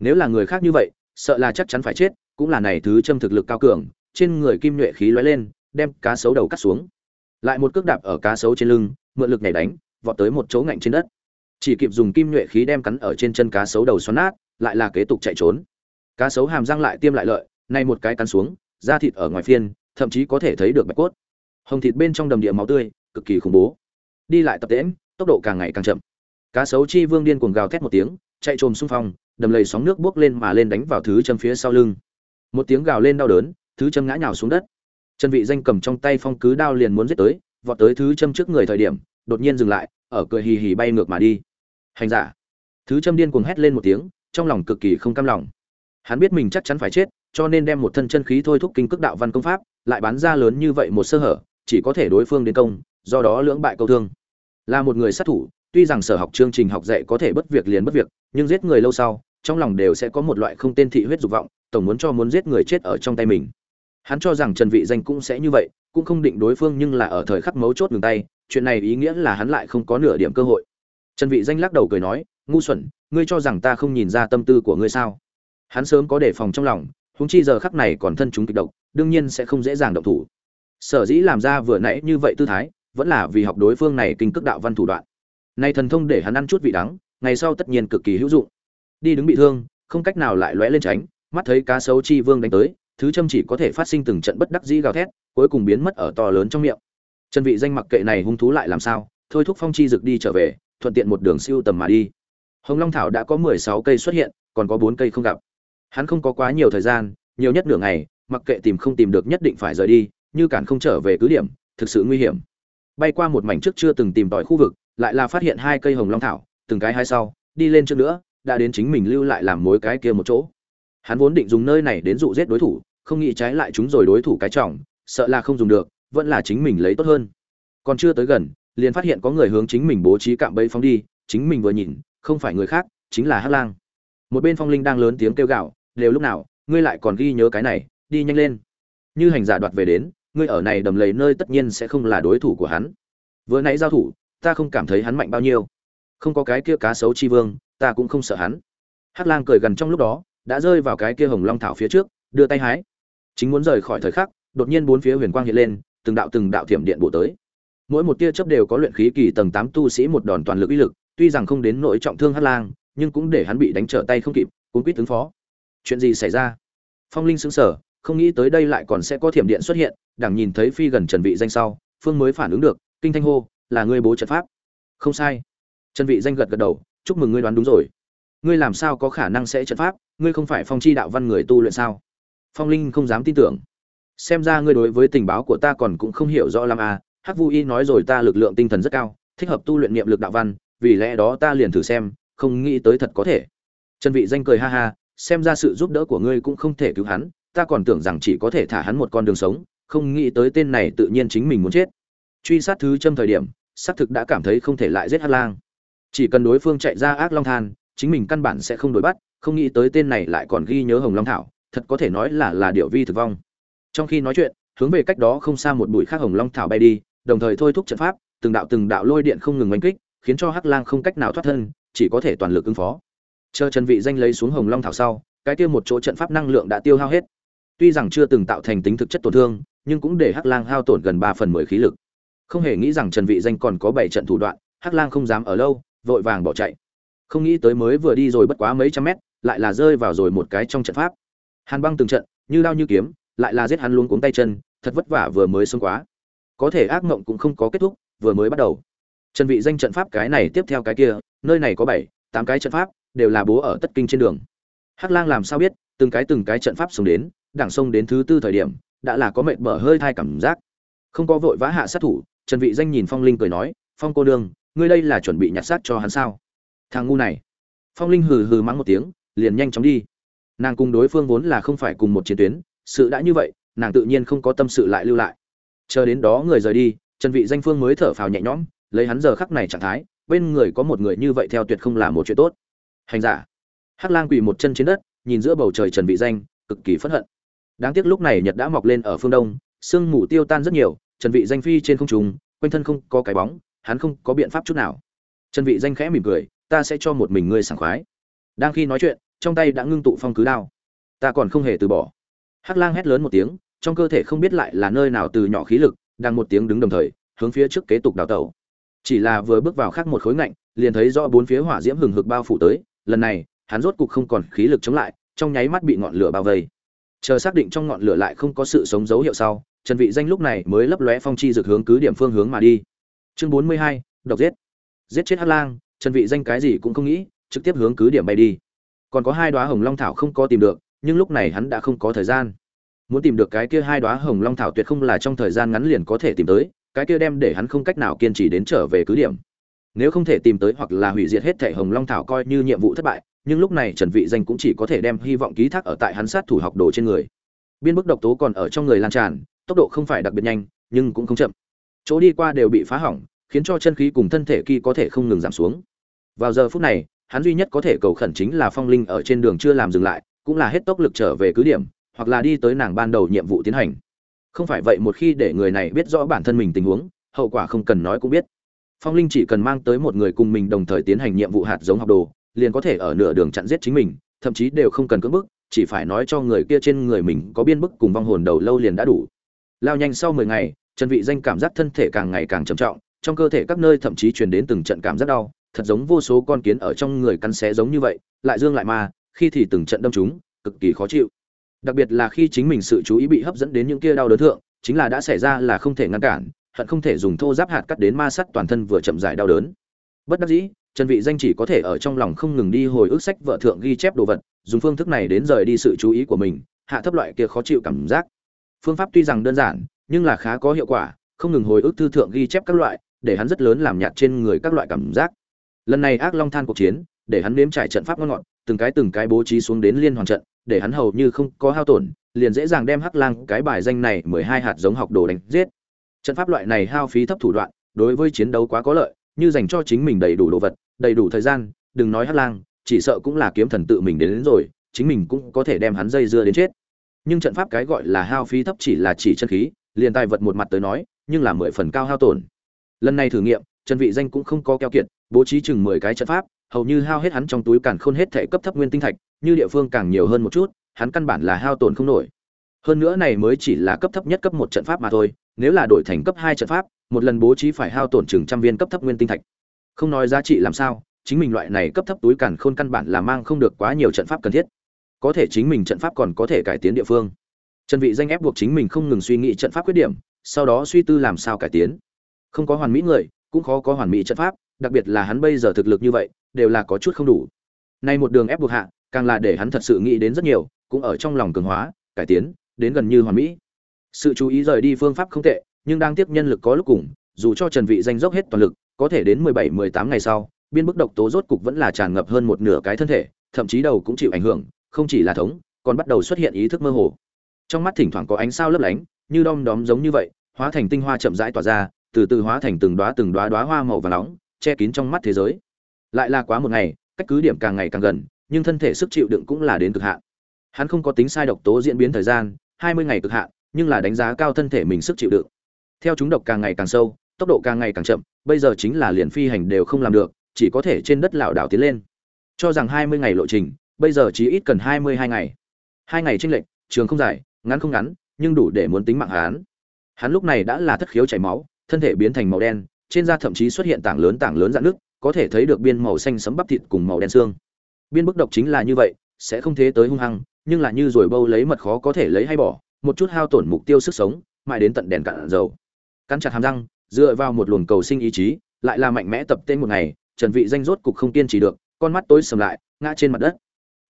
nếu là người khác như vậy, sợ là chắc chắn phải chết, cũng là này thứ châm thực lực cao cường, trên người kim nhuệ khí lóe lên, đem cá sấu đầu cắt xuống. Lại một cước đạp ở cá sấu trên lưng, mượn lực nhảy đánh, vọt tới một chỗ ngạnh trên đất. Chỉ kịp dùng kim nhuệ khí đem cắn ở trên chân cá sấu đầu xoắn nát, lại là kế tục chạy trốn. Cá sấu hàm răng lại tiêm lại lợi, nay một cái cắn xuống, da thịt ở ngoài phiên, thậm chí có thể thấy được bạch cốt. Hồng thịt bên trong đầm địa máu tươi, cực kỳ khủng bố. Đi lại tập tễm tốc độ càng ngày càng chậm. Cá sấu chi vương điên cuồng gào thét một tiếng, chạy trồm xung phong đầm lầy sóng nước buốc lên mà lên đánh vào thứ châm phía sau lưng. Một tiếng gào lên đau đớn, thứ châm ngã nhào xuống đất. Chân vị danh cầm trong tay phong cứ đao liền muốn giết tới, vọt tới thứ châm trước người thời điểm, đột nhiên dừng lại, ở cười hì hì bay ngược mà đi. Hành giả. Thứ châm điên cuồng hét lên một tiếng, trong lòng cực kỳ không cam lòng. Hắn biết mình chắc chắn phải chết, cho nên đem một thân chân khí thôi thúc kinh cước đạo văn công pháp, lại bán ra lớn như vậy một sơ hở, chỉ có thể đối phương đến công, do đó lưỡng bại câu thương. Là một người sát thủ, tuy rằng sở học chương trình học dạy có thể bất việc liền bất việc, nhưng giết người lâu sau trong lòng đều sẽ có một loại không tên thị huyết dục vọng, tổng muốn cho muốn giết người chết ở trong tay mình. Hắn cho rằng trần vị danh cũng sẽ như vậy, cũng không định đối phương nhưng là ở thời khắc mấu chốt ngừng tay, chuyện này ý nghĩa là hắn lại không có nửa điểm cơ hội. Trần vị danh lắc đầu cười nói, ngu xuẩn, ngươi cho rằng ta không nhìn ra tâm tư của ngươi sao? Hắn sớm có đề phòng trong lòng, huống chi giờ khắc này còn thân chúng kịch độc, đương nhiên sẽ không dễ dàng động thủ. Sở dĩ làm ra vừa nãy như vậy tư thái, vẫn là vì học đối phương này kinh cước đạo văn thủ đoạn. Nay thần thông để hắn ăn chút vị đắng, ngày sau tất nhiên cực kỳ hữu dụng đi đứng bị thương, không cách nào lại lóe lên tránh, mắt thấy cá sấu chi vương đánh tới, thứ châm chỉ có thể phát sinh từng trận bất đắc dĩ gào thét, cuối cùng biến mất ở to lớn trong miệng. Chân vị danh mặc kệ này hung thú lại làm sao, thôi thúc phong chi rực đi trở về, thuận tiện một đường siêu tầm mà đi. Hồng long thảo đã có 16 cây xuất hiện, còn có bốn cây không gặp. Hắn không có quá nhiều thời gian, nhiều nhất nửa ngày, mặc kệ tìm không tìm được nhất định phải rời đi, như cản không trở về cứ điểm, thực sự nguy hiểm. Bay qua một mảnh trước chưa từng tìm tòi khu vực, lại là phát hiện hai cây hồng long thảo, từng cái hai sau, đi lên trước nữa đã đến chính mình lưu lại làm mối cái kia một chỗ. Hắn vốn định dùng nơi này đến dụ giết đối thủ, không nghĩ trái lại chúng rồi đối thủ cái trọng, sợ là không dùng được, vẫn là chính mình lấy tốt hơn. Còn chưa tới gần, liền phát hiện có người hướng chính mình bố trí cạm bẫy phóng đi, chính mình vừa nhìn, không phải người khác, chính là hắc lang. Một bên phong linh đang lớn tiếng kêu gạo đều lúc nào, ngươi lại còn ghi nhớ cái này, đi nhanh lên. Như hành giả đoạt về đến, ngươi ở này đầm lầy nơi tất nhiên sẽ không là đối thủ của hắn. Vừa nãy giao thủ, ta không cảm thấy hắn mạnh bao nhiêu không có cái kia cá sấu chi vương, ta cũng không sợ hắn. Hắc lang cười gần trong lúc đó, đã rơi vào cái kia hồng long thảo phía trước, đưa tay hái. Chính muốn rời khỏi thời khắc, đột nhiên bốn phía huyền quang hiện lên, từng đạo từng đạo thiểm điện bổ tới. Mỗi một tia chớp đều có luyện khí kỳ tầng tám tu sĩ một đòn toàn lực uy lực, tuy rằng không đến nỗi trọng thương hắc lang, nhưng cũng để hắn bị đánh trở tay không kịp cũng quýt ứng phó. Chuyện gì xảy ra? Phong linh sững sờ, không nghĩ tới đây lại còn sẽ có thiểm điện xuất hiện đảng nhìn thấy phi gần trần vị danh sau, phương mới phản ứng được, kinh thanh hô, là ngươi bố trận pháp. Không sai trần vị danh gật gật đầu, chúc mừng ngươi đoán đúng rồi. Ngươi làm sao có khả năng sẽ trận pháp? Ngươi không phải phong chi đạo văn người tu luyện sao? Phong linh không dám tin tưởng. Xem ra ngươi đối với tình báo của ta còn cũng không hiểu rõ lắm à. Hắc vu y nói rồi ta lực lượng tinh thần rất cao, thích hợp tu luyện niệm lực đạo văn, vì lẽ đó ta liền thử xem, không nghĩ tới thật có thể. Trần vị danh cười ha ha, xem ra sự giúp đỡ của ngươi cũng không thể cứu hắn, ta còn tưởng rằng chỉ có thể thả hắn một con đường sống, không nghĩ tới tên này tự nhiên chính mình muốn chết. Truy sát thứ châm thời điểm, xác thực đã cảm thấy không thể lại giết hắc lang chỉ cần đối phương chạy ra ác long than, chính mình căn bản sẽ không đối bắt, không nghĩ tới tên này lại còn ghi nhớ hồng long thảo, thật có thể nói là là điệu vi thực vong. Trong khi nói chuyện, hướng về cách đó không xa một bụi khác hồng long thảo bay đi, đồng thời thôi thúc trận pháp, từng đạo từng đạo lôi điện không ngừng oanh kích, khiến cho hắc lang không cách nào thoát thân, chỉ có thể toàn lực ứng phó. Chờ trần vị danh lấy xuống hồng long thảo sau, cái kia một chỗ trận pháp năng lượng đã tiêu hao hết. Tuy rằng chưa từng tạo thành tính thực chất tổn thương, nhưng cũng để hắc lang hao tổn gần ba phần mười khí lực. Không hề nghĩ rằng trần vị danh còn có bảy trận thủ đoạn, hắc lang không dám ở lâu vội vàng bỏ chạy. Không nghĩ tới mới vừa đi rồi bất quá mấy trăm mét, lại là rơi vào rồi một cái trong trận pháp. Hàn băng từng trận, như đao như kiếm, lại là giết hắn luôn cuống tay chân, thật vất vả vừa mới xông quá. Có thể ác mộng cũng không có kết thúc, vừa mới bắt đầu. Trần vị danh trận pháp cái này tiếp theo cái kia, nơi này có bảy, tám cái trận pháp, đều là bố ở tất kinh trên đường. Hắc lang làm sao biết, từng cái từng cái trận pháp xuống đến đảng sông đến thứ tư thời điểm, đã là có mệt mở hơi thai cảm giác. Không có vội vã hạ sát thủ trần vị danh nhìn phong linh cười nói, phong cô đương ngươi đây là chuẩn bị nhặt xác cho hắn sao? Thằng ngu này. Phong linh hừ hừ mắng một tiếng, liền nhanh chóng đi. Nàng cùng đối phương vốn là không phải cùng một chiến tuyến, sự đã như vậy, nàng tự nhiên không có tâm sự lại lưu lại. Chờ đến đó người rời đi, trần vị danh phương mới thở phào nhẹ nhõm, lấy hắn giờ khắc này trạng thái, bên người có một người như vậy theo tuyệt không là một chuyện tốt. Hành giả. Hắc lang quỳ một chân trên đất, nhìn giữa bầu trời trần vị danh, cực kỳ phẫn hận. Đáng tiếc lúc này nhật đã mọc lên ở phương đông, sương mù tiêu tan rất nhiều, trần vị danh phi trên không trung, quanh thân không có cái bóng hắn không có biện pháp chút nào. Trần vị danh khẽ mỉm cười, ta sẽ cho một mình ngươi sảng khoái. Đang khi nói chuyện, trong tay đã ngưng tụ phong cứ đao. Ta còn không hề từ bỏ. Hắc lang hét lớn một tiếng, trong cơ thể không biết lại là nơi nào từ nhỏ khí lực, đang một tiếng đứng đồng thời, hướng phía trước kế tục đào tẩu. Chỉ là vừa bước vào khác một khối ngạnh, liền thấy rõ bốn phía hỏa diễm hừng hực bao phủ tới, lần này, hắn rốt cục không còn khí lực chống lại, trong nháy mắt bị ngọn lửa bao vây. Chờ xác định trong ngọn lửa lại không có sự sống dấu hiệu sau, trần vị danh lúc này mới lấp lóe phong chi dược hướng cứ điểm phương hướng mà đi chương 42, độc giết. Giết chết hắc lang trần vị danh cái gì cũng không nghĩ trực tiếp hướng cứ điểm bay đi. Còn có hai đóa hồng long thảo không có tìm được nhưng lúc này hắn đã không có thời gian. Muốn tìm được cái kia hai đóa hồng long thảo tuyệt không là trong thời gian ngắn liền có thể tìm tới cái kia đem để hắn không cách nào kiên trì đến trở về cứ điểm. Nếu không thể tìm tới hoặc là hủy diệt hết thể hồng long thảo coi như nhiệm vụ thất bại nhưng lúc này trần vị danh cũng chỉ có thể đem hy vọng ký thác ở tại hắn sát thủ học đồ trên người. Biên bức độc tố còn ở trong người lan tràn tốc độ không phải đặc biệt nhanh nhưng cũng không chậm chỗ đi qua đều bị phá hỏng, khiến cho chân khí cùng thân thể kỳ có thể không ngừng giảm xuống. Vào giờ phút này, hắn duy nhất có thể cầu khẩn chính là phong linh ở trên đường chưa làm dừng lại, cũng là hết tốc lực trở về cứ điểm, hoặc là đi tới nàng ban đầu nhiệm vụ tiến hành. Không phải vậy một khi để người này biết rõ bản thân mình tình huống, hậu quả không cần nói cũng biết. Phong linh chỉ cần mang tới một người cùng mình đồng thời tiến hành nhiệm vụ hạt giống học đồ, liền có thể ở nửa đường chặn giết chính mình, thậm chí đều không cần cưỡng bức, chỉ phải nói cho người kia trên người mình có biên bức cùng vong hồn đầu lâu liền đã đủ. Lao nhanh sau mười ngày trần vị danh cảm giác thân thể càng ngày càng trầm trọng, trong cơ thể các nơi thậm chí truyền đến từng trận cảm giác đau, thật giống vô số con kiến ở trong người cắn xé giống như vậy, lại dương lại ma khi thì từng trận đâm chúng, cực kỳ khó chịu. Đặc biệt là khi chính mình sự chú ý bị hấp dẫn đến những kia đau đớn thượng, chính là đã xảy ra là không thể ngăn cản, hận không thể dùng thô giáp hạt cắt đến ma sắt toàn thân vừa chậm rãi đau đớn. Bất đắc dĩ, trần vị danh chỉ có thể ở trong lòng không ngừng đi hồi ức sách vợ thượng ghi chép đồ vật, dùng phương thức này đến rời đi sự chú ý của mình, hạ thấp loại kia khó chịu cảm giác. Phương pháp tuy rằng đơn giản nhưng là khá có hiệu quả không ngừng hồi ức thư thượng ghi chép các loại để hắn rất lớn làm nhạt trên người các loại cảm giác. Lần này ác long than cuộc chiến để hắn nếm trải trận pháp ngon ngọt từng cái từng cái bố trí xuống đến liên hoàn trận để hắn hầu như không có hao tổn liền dễ dàng đem hắc lang cái bài danh này mười hai hạt giống học đồ đánh giết. Trận pháp loại này hao phí thấp thủ đoạn đối với chiến đấu quá có lợi như dành cho chính mình đầy đủ đồ vật đầy đủ thời gian đừng nói hắc lang chỉ sợ cũng là kiếm thần tự mình đến, đến rồi chính mình cũng có thể đem hắn dây dưa đến chết. Nhưng trận pháp cái gọi là hao phí thấp chỉ là chỉ chân khí liền tài vật một mặt tới nói, nhưng là mười phần cao hao tổn. Lần này thử nghiệm, trần vị danh cũng không có keo kiệt, bố trí chừng mười cái trận pháp, hầu như hao hết hắn trong túi càn khôn hết thể cấp thấp nguyên tinh thạch, như địa phương càng nhiều hơn một chút, hắn căn bản là hao tổn không nổi. Hơn nữa này mới chỉ là cấp thấp nhất cấp một trận pháp mà thôi, nếu là đổi thành cấp hai trận pháp, một lần bố trí phải hao tổn chừng trăm viên cấp thấp nguyên tinh thạch. Không nói giá trị làm sao, chính mình loại này cấp thấp túi càn khôn căn bản là mang không được quá nhiều trận pháp cần thiết. Có thể chính mình trận pháp còn có thể cải tiến địa phương trần vị danh ép buộc chính mình không ngừng suy nghĩ trận pháp khuyết điểm, sau đó suy tư làm sao cải tiến. Không có hoàn mỹ người, cũng khó có hoàn mỹ trận pháp, đặc biệt là hắn bây giờ thực lực như vậy, đều là có chút không đủ. Nay một đường ép buộc hạ, càng là để hắn thật sự nghĩ đến rất nhiều, cũng ở trong lòng cường hóa, cải tiến, đến gần như hoàn mỹ. Sự chú ý rời đi phương pháp không tệ, nhưng đang tiếp nhân lực có lúc cùng, dù cho trần vị danh dốc hết toàn lực, có thể đến 17-18 ngày sau, biên bức độc tố rốt cục vẫn là tràn ngập hơn một nửa cái thân thể, thậm chí đầu cũng chịu ảnh hưởng, không chỉ là thống, còn bắt đầu xuất hiện ý thức mơ hồ trong mắt thỉnh thoảng có ánh sao lấp lánh, như đom đóm giống như vậy, hóa thành tinh hoa chậm rãi tỏa ra, từ từ hóa thành từng đóa từng đóa đóa hoa màu vàng nóng, che kín trong mắt thế giới. Lại là quá một ngày, cách cứ điểm càng ngày càng gần, nhưng thân thể sức chịu đựng cũng là đến cực hạn. Hắn không có tính sai độc tố diễn biến thời gian, hai mươi ngày cực hạn, nhưng là đánh giá cao thân thể mình sức chịu đựng. Theo chúng độc càng ngày càng sâu, tốc độ càng ngày càng chậm, bây giờ chính là liền phi hành đều không làm được, chỉ có thể trên đất lảo đảo tiến lên. Cho rằng hai mươi ngày lộ trình, bây giờ chỉ ít cần hai mươi hai ngày. Hai ngày tranh lệch, trường không dài ngắn không ngắn, nhưng đủ để muốn tính mạng hắn. Hắn lúc này đã là thất khiếu chảy máu, thân thể biến thành màu đen, trên da thậm chí xuất hiện tảng lớn tảng lớn dạn nước có thể thấy được biên màu xanh sấm bắp thịt cùng màu đen xương. Biên bức độc chính là như vậy, sẽ không thế tới hung hăng, nhưng là như rồi bâu lấy mật khó có thể lấy hay bỏ, một chút hao tổn mục tiêu sức sống, mãi đến tận đèn cạn dầu. Cắn chặt hàm răng, dựa vào một luồng cầu sinh ý chí, lại là mạnh mẽ tập tên một ngày, trần vị danh rốt cục không kiên trì được, con mắt tối sầm lại, ngã trên mặt đất.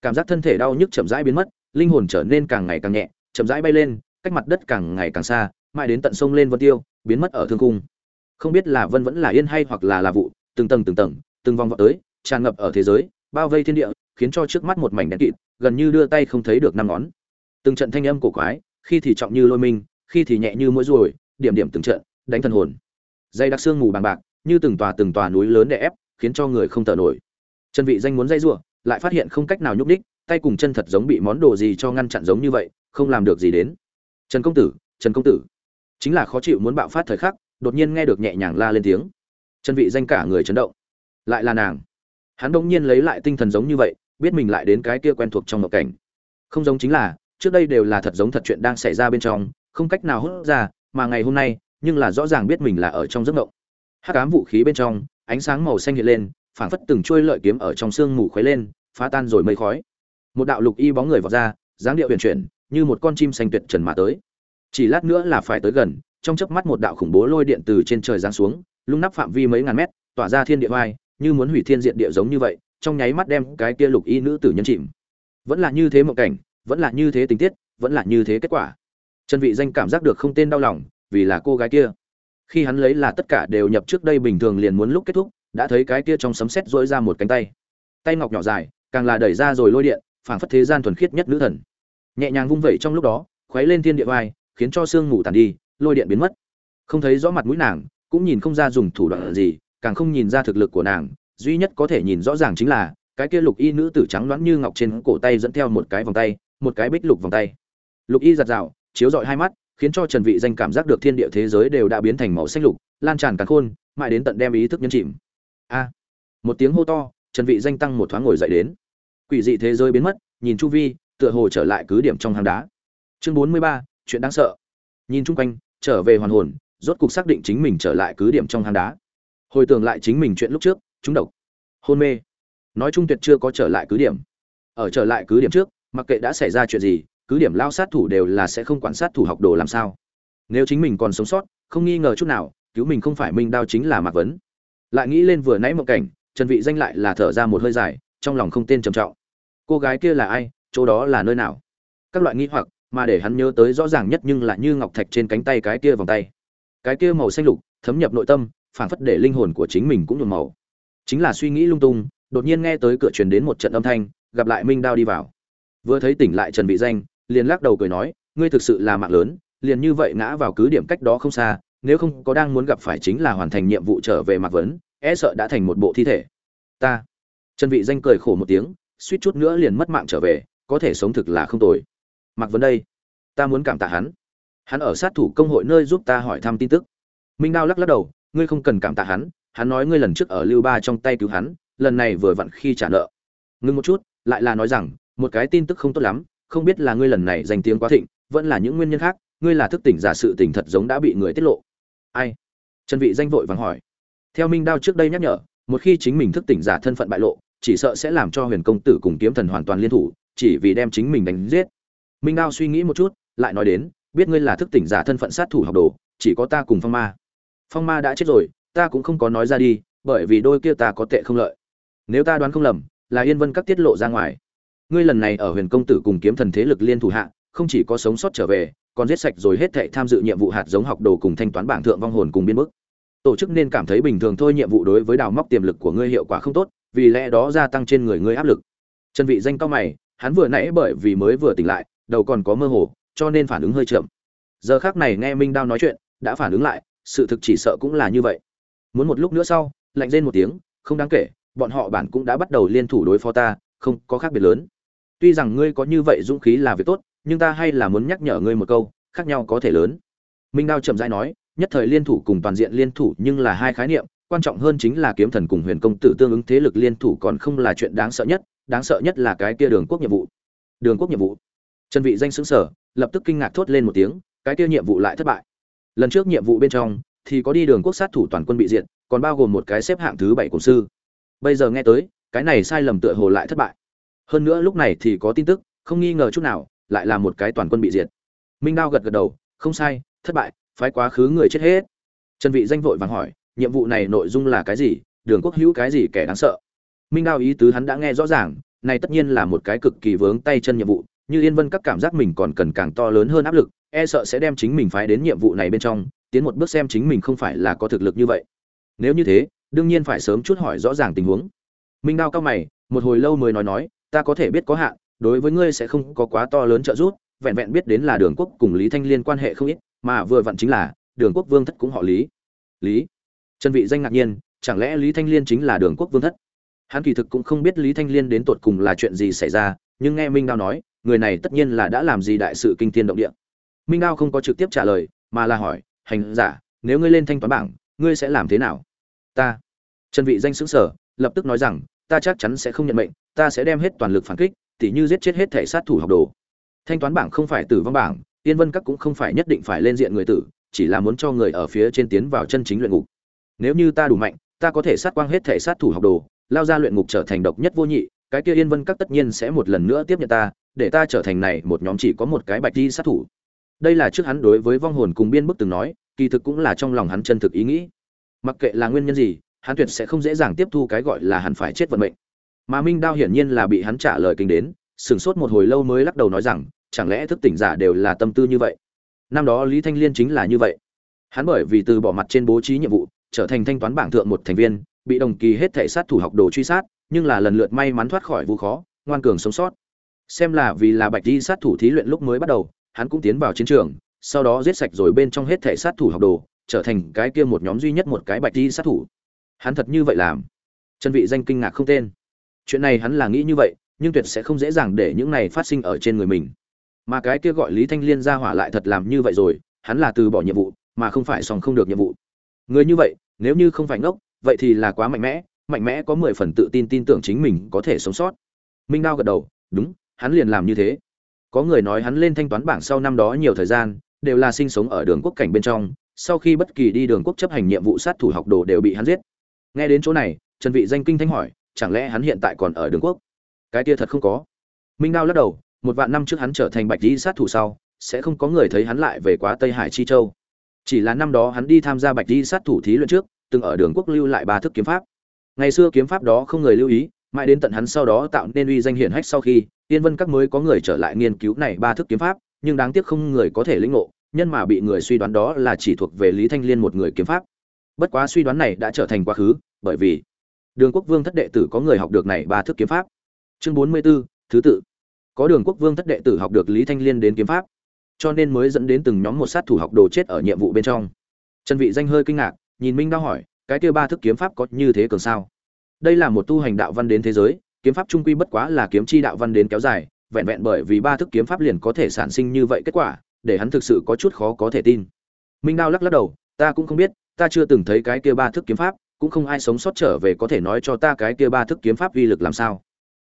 Cảm giác thân thể đau nhức chậm rãi biến mất, linh hồn trở nên càng ngày càng nhẹ chậm rãi bay lên, cách mặt đất càng ngày càng xa, mãi đến tận sông lên vân tiêu, biến mất ở thương cung không biết là vân vẫn là yên hay hoặc là là vụ, từng tầng từng tầng, từng vòng vọt tới, tràn ngập ở thế giới, bao vây thiên địa, khiến cho trước mắt một mảnh đen kịt, gần như đưa tay không thấy được năm ngón. Từng trận thanh âm cổ quái, khi thì trọng như lôi minh, khi thì nhẹ như mũi ruồi, điểm điểm từng trận, đánh thần hồn. Dây đặc xương mù bằng bạc, như từng tòa từng tòa núi lớn đè ép, khiến cho người không thở nổi. Chân vị danh muốn dây rủa, lại phát hiện không cách nào nhúc đích tay cùng chân thật giống bị món đồ gì cho ngăn chặn giống như vậy không làm được gì đến. Trần công tử, trần công tử. Chính là khó chịu muốn bạo phát thời khắc, đột nhiên nghe được nhẹ nhàng la lên tiếng. Chân vị danh cả người chấn động. Lại là nàng. Hắn đông nhiên lấy lại tinh thần giống như vậy, biết mình lại đến cái kia quen thuộc trong ngộ cảnh. Không giống chính là, trước đây đều là thật giống thật chuyện đang xảy ra bên trong, không cách nào hút ra, mà ngày hôm nay, nhưng là rõ ràng biết mình là ở trong giấc ngộng hắc ám vũ khí bên trong, ánh sáng màu xanh hiện lên, phảng phất từng chuôi lợi kiếm ở trong sương mù khuấy lên, phá tan rồi mây khói. Một đạo lục y bóng người vọt ra, dáng điệu huyền chuyển như một con chim xanh tuyệt trần mà tới. Chỉ lát nữa là phải tới gần, trong chớp mắt một đạo khủng bố lôi điện từ trên trời giáng xuống, lung nắp phạm vi mấy ngàn mét, tỏa ra thiên địa oai, như muốn hủy thiên diện địa giống như vậy, trong nháy mắt đem cái kia lục y nữ tử nhân chìm. Vẫn là như thế một cảnh, vẫn là như thế tình tiết, vẫn là như thế kết quả. Trần vị danh cảm giác được không tên đau lòng, vì là cô gái kia. Khi hắn lấy là tất cả đều nhập trước đây bình thường liền muốn lúc kết thúc, đã thấy cái kia trong sấm sét dỗi ra một cánh tay. Tay ngọc nhỏ dài, càng là đẩy ra rồi lôi điện, phảng phất thế gian thuần khiết nhất nữ thần nhẹ nhàng vung vẩy trong lúc đó, khuấy lên thiên địa vai, khiến cho sương ngủ tàn đi, lôi điện biến mất. Không thấy rõ mặt mũi nàng, cũng nhìn không ra dùng thủ đoạn gì, càng không nhìn ra thực lực của nàng. Duy nhất có thể nhìn rõ ràng chính là, cái kia lục y nữ tử trắng loãng như ngọc trên cổ tay dẫn theo một cái vòng tay, một cái bích lục vòng tay. Lục y giặt rào chiếu rọi hai mắt, khiến cho trần vị danh cảm giác được thiên địa thế giới đều đã biến thành màu xanh lục, lan tràn cả khôn, mãi đến tận đem ý thức nhấn chìm. A! Một tiếng hô to, trần vị danh tăng một thoáng ngồi dậy đến. Quỷ dị thế giới biến mất, nhìn chu vi tựa hồ trở lại cứ điểm trong hang đá. Chương 43, chuyện đáng sợ. Nhìn chung quanh trở về hoàn hồn rốt cục xác định chính mình trở lại cứ điểm trong hang đá. Hồi tưởng lại chính mình chuyện lúc trước chúng độc hôn mê. Nói chung tuyệt chưa có trở lại cứ điểm. Ở trở lại cứ điểm trước mặc kệ đã xảy ra chuyện gì cứ điểm lao sát thủ đều là sẽ không quản sát thủ học đồ làm sao. Nếu chính mình còn sống sót không nghi ngờ chút nào cứu mình không phải minh đao chính là mạc vấn. Lại nghĩ lên vừa nãy một cảnh trần vị danh lại là thở ra một hơi dài trong lòng không tên trầm trọng. Cô gái kia là ai chỗ đó là nơi nào? Các loại nghi hoặc mà để hắn nhớ tới rõ ràng nhất nhưng là như ngọc thạch trên cánh tay cái kia vòng tay. Cái kia màu xanh lục, thấm nhập nội tâm, phảng phất để linh hồn của chính mình cũng nhuộm màu. Chính là suy nghĩ lung tung, đột nhiên nghe tới cửa truyền đến một trận âm thanh, gặp lại minh đao đi vào. Vừa thấy tỉnh lại trần vị danh, liền lắc đầu cười nói, ngươi thực sự là mạng lớn, liền như vậy ngã vào cứ điểm cách đó không xa, nếu không có đang muốn gặp phải chính là hoàn thành nhiệm vụ trở về mạc vấn e sợ đã thành một bộ thi thể. Ta. Trần vị danh cười khổ một tiếng, suýt chút nữa liền mất mạng trở về có thể sống thực là không tồi. Mạc vấn đây, ta muốn cảm tạ hắn. Hắn ở sát thủ công hội nơi giúp ta hỏi thăm tin tức. Minh đao lắc lắc đầu, ngươi không cần cảm tạ hắn hắn nói ngươi lần trước ở lưu ba trong tay cứu hắn, lần này vừa vặn khi trả nợ. Ngưng một chút, lại là nói rằng, một cái tin tức không tốt lắm, không biết là ngươi lần này danh tiếng quá thịnh, vẫn là những nguyên nhân khác, ngươi là thức tỉnh giả sự tỉnh thật giống đã bị người tiết lộ. Ai? Trần vị danh vội vàng hỏi. Theo minh đao trước đây nhắc nhở, một khi chính mình thức tỉnh giả thân phận bại lộ chỉ sợ sẽ làm cho huyền công tử cùng kiếm thần hoàn toàn liên thủ, chỉ vì đem chính mình đánh giết. Minh đao suy nghĩ một chút, lại nói đến, biết ngươi là thức tỉnh giả thân phận sát thủ học đồ, chỉ có ta cùng phong ma. Phong ma đã chết rồi, ta cũng không có nói ra đi, bởi vì đôi kia ta có tệ không lợi. Nếu ta đoán không lầm, là yên vân các tiết lộ ra ngoài. Ngươi lần này ở huyền công tử cùng kiếm thần thế lực liên thủ hạ, không chỉ có sống sót trở về, còn giết sạch rồi hết thệ tham dự nhiệm vụ hạt giống học đồ cùng thanh toán bảng thượng vong hồn cùng biên bức. Tổ chức nên cảm thấy bình thường thôi, nhiệm vụ đối với đào móc tiềm lực của ngươi hiệu quả không tốt vì lẽ đó gia tăng trên người ngươi áp lực. Chân vị danh cao mày, hắn vừa nãy bởi vì mới vừa tỉnh lại, đầu còn có mơ hồ, cho nên phản ứng hơi chậm. Giờ khác này nghe minh đao nói chuyện, đã phản ứng lại, sự thực chỉ sợ cũng là như vậy. Muốn một lúc nữa sau, lạnh rên một tiếng, không đáng kể, bọn họ bản cũng đã bắt đầu liên thủ đối phó ta, không có khác biệt lớn. Tuy rằng ngươi có như vậy dũng khí là việc tốt, nhưng ta hay là muốn nhắc nhở ngươi một câu, khác nhau có thể lớn. Minh đao chậm rãi nói, nhất thời liên thủ cùng toàn diện liên thủ nhưng là hai khái niệm quan trọng hơn chính là kiếm thần cùng huyền công tử tương ứng thế lực liên thủ còn không là chuyện đáng sợ nhất, đáng sợ nhất là cái kia đường quốc nhiệm vụ. Đường quốc nhiệm vụ. Trần vị danh xứng sở lập tức kinh ngạc thốt lên một tiếng, cái kia nhiệm vụ lại thất bại. Lần trước nhiệm vụ bên trong, thì có đi đường quốc sát thủ toàn quân bị diệt, còn bao gồm một cái xếp hạng thứ bảy cổ sư. Bây giờ nghe tới, cái này sai lầm tựa hồ lại thất bại. Hơn nữa lúc này thì có tin tức, không nghi ngờ chút nào, lại là một cái toàn quân bị diệt. Minh đao gật gật đầu, không sai, thất bại, phái quá khứ người chết hết. Trần vị danh vội vàng hỏi nhiệm vụ này nội dung là cái gì, đường quốc hữu cái gì kẻ đáng sợ. Minh đao ý tứ hắn đã nghe rõ ràng, này tất nhiên là một cái cực kỳ vướng tay chân nhiệm vụ, như yên vân các cảm giác mình còn cần càng to lớn hơn áp lực e sợ sẽ đem chính mình phái đến nhiệm vụ này bên trong, tiến một bước xem chính mình không phải là có thực lực như vậy. Nếu như thế, đương nhiên phải sớm chút hỏi rõ ràng tình huống. Minh đao cao mày, một hồi lâu mới nói nói, ta có thể biết có hạn, đối với ngươi sẽ không có quá to lớn trợ giúp, vẹn vẹn biết đến là đường quốc cùng lý thanh liên quan hệ không ít, mà vừa vặn chính là đường quốc vương thất cũng họ lý. Lý? Trần vị danh ngạc nhiên, chẳng lẽ lý thanh liên chính là đường quốc vương thất? Hắn kỳ thực cũng không biết lý thanh liên đến tột cùng là chuyện gì xảy ra, nhưng nghe minh đao nói, người này tất nhiên là đã làm gì đại sự kinh thiên động địa. Minh đao không có trực tiếp trả lời, mà là hỏi, hành giả, nếu ngươi lên thanh toán bảng, ngươi sẽ làm thế nào? Ta. Trần vị danh sững sờ, lập tức nói rằng, ta chắc chắn sẽ không nhận mệnh, ta sẽ đem hết toàn lực phản kích, tỉ như giết chết hết thể sát thủ học đồ. Thanh toán bảng không phải tử vong bảng tiên vân các cũng không phải nhất định phải lên diện người tử, chỉ là muốn cho người ở phía trên tiến vào chân chính luyện ngục nếu như ta đủ mạnh, ta có thể sát quang hết thể sát thủ học đồ, lao ra luyện ngục trở thành độc nhất vô nhị, cái kia yên vân các tất nhiên sẽ một lần nữa tiếp nhận ta, để ta trở thành này một nhóm chỉ có một cái bạch di sát thủ. Đây là trước hắn đối với vong hồn cùng biên bức từng nói, kỳ thực cũng là trong lòng hắn chân thực ý nghĩ. Mặc kệ là nguyên nhân gì, hắn tuyệt sẽ không dễ dàng tiếp thu cái gọi là hắn phải chết vận mệnh. Mà minh đao hiển nhiên là bị hắn trả lời kinh đến, sửng sốt một hồi lâu mới lắc đầu nói rằng, chẳng lẽ thức tỉnh giả đều là tâm tư như vậy? Năm đó lý thanh liên chính là như vậy. Hắn bởi vì từ bỏ mặt trên bố trí nhiệm vụ trở thành thanh toán bảng thượng một thành viên, bị đồng kỳ hết thể sát thủ học đồ truy sát, nhưng là lần lượt may mắn thoát khỏi vụ khó, ngoan cường sống sót. Xem là vì là bạch di sát thủ thí luyện lúc mới bắt đầu, hắn cũng tiến vào chiến trường, sau đó giết sạch rồi bên trong hết thể sát thủ học đồ, trở thành cái kia một nhóm duy nhất một cái bạch di sát thủ. Hắn thật như vậy làm? Chân vị danh kinh ngạc không tên. Chuyện này hắn là nghĩ như vậy, nhưng tuyệt sẽ không dễ dàng để những này phát sinh ở trên người mình. Mà cái kia gọi lý thanh liên ra hỏa lại thật làm như vậy rồi, hắn là từ bỏ nhiệm vụ, mà không phải xong không được nhiệm vụ người như vậy, nếu như không phải ngốc, vậy thì là quá mạnh mẽ mạnh mẽ có mười phần tự tin tin tưởng chính mình có thể sống sót. Minh đao gật đầu, đúng, hắn liền làm như thế. Có người nói hắn lên thanh toán bảng sau năm đó nhiều thời gian, đều là sinh sống ở đường quốc cảnh bên trong, sau khi bất kỳ đi đường quốc chấp hành nhiệm vụ sát thủ học đồ đều bị hắn giết. Nghe đến chỗ này, trần vị danh kinh thanh hỏi, chẳng lẽ hắn hiện tại còn ở đường quốc? Cái kia thật không có. Minh đao lắc đầu, một vạn năm trước hắn trở thành bạch lý sát thủ sau, sẽ không có người thấy hắn lại về quá tây hải chi châu chỉ là năm đó hắn đi tham gia bạch di sát thủ thí luyện trước từng ở đường quốc lưu lại ba thức kiếm pháp. Ngày xưa kiếm pháp đó không người lưu ý mãi đến tận hắn sau đó tạo nên uy danh hiển hách sau khi yên vân các mới có người trở lại nghiên cứu này ba thức kiếm pháp nhưng đáng tiếc không người có thể lĩnh ngộ nhân mà bị người suy đoán đó là chỉ thuộc về lý thanh liên một người kiếm pháp. Bất quá suy đoán này đã trở thành quá khứ bởi vì đường quốc vương thất đệ tử có người học được này ba thức kiếm pháp. Chương bốn mươi 44, thứ tự. Có đường quốc vương thất đệ tử học được lý thanh liên đến kiếm pháp cho nên mới dẫn đến từng nhóm một sát thủ học đồ chết ở nhiệm vụ bên trong. Trần vị danh hơi kinh ngạc, nhìn minh đao hỏi, cái kia ba thức kiếm pháp có như thế cường sao? Đây là một tu hành đạo văn đến thế giới, kiếm pháp trung quy bất quá là kiếm chi đạo văn đến kéo dài, vẹn vẹn bởi vì ba thức kiếm pháp liền có thể sản sinh như vậy kết quả, để hắn thực sự có chút khó có thể tin. Minh đao lắc lắc đầu, ta cũng không biết, ta chưa từng thấy cái kia ba thức kiếm pháp, cũng không ai sống sót trở về có thể nói cho ta cái kia ba thức kiếm pháp uy lực làm sao.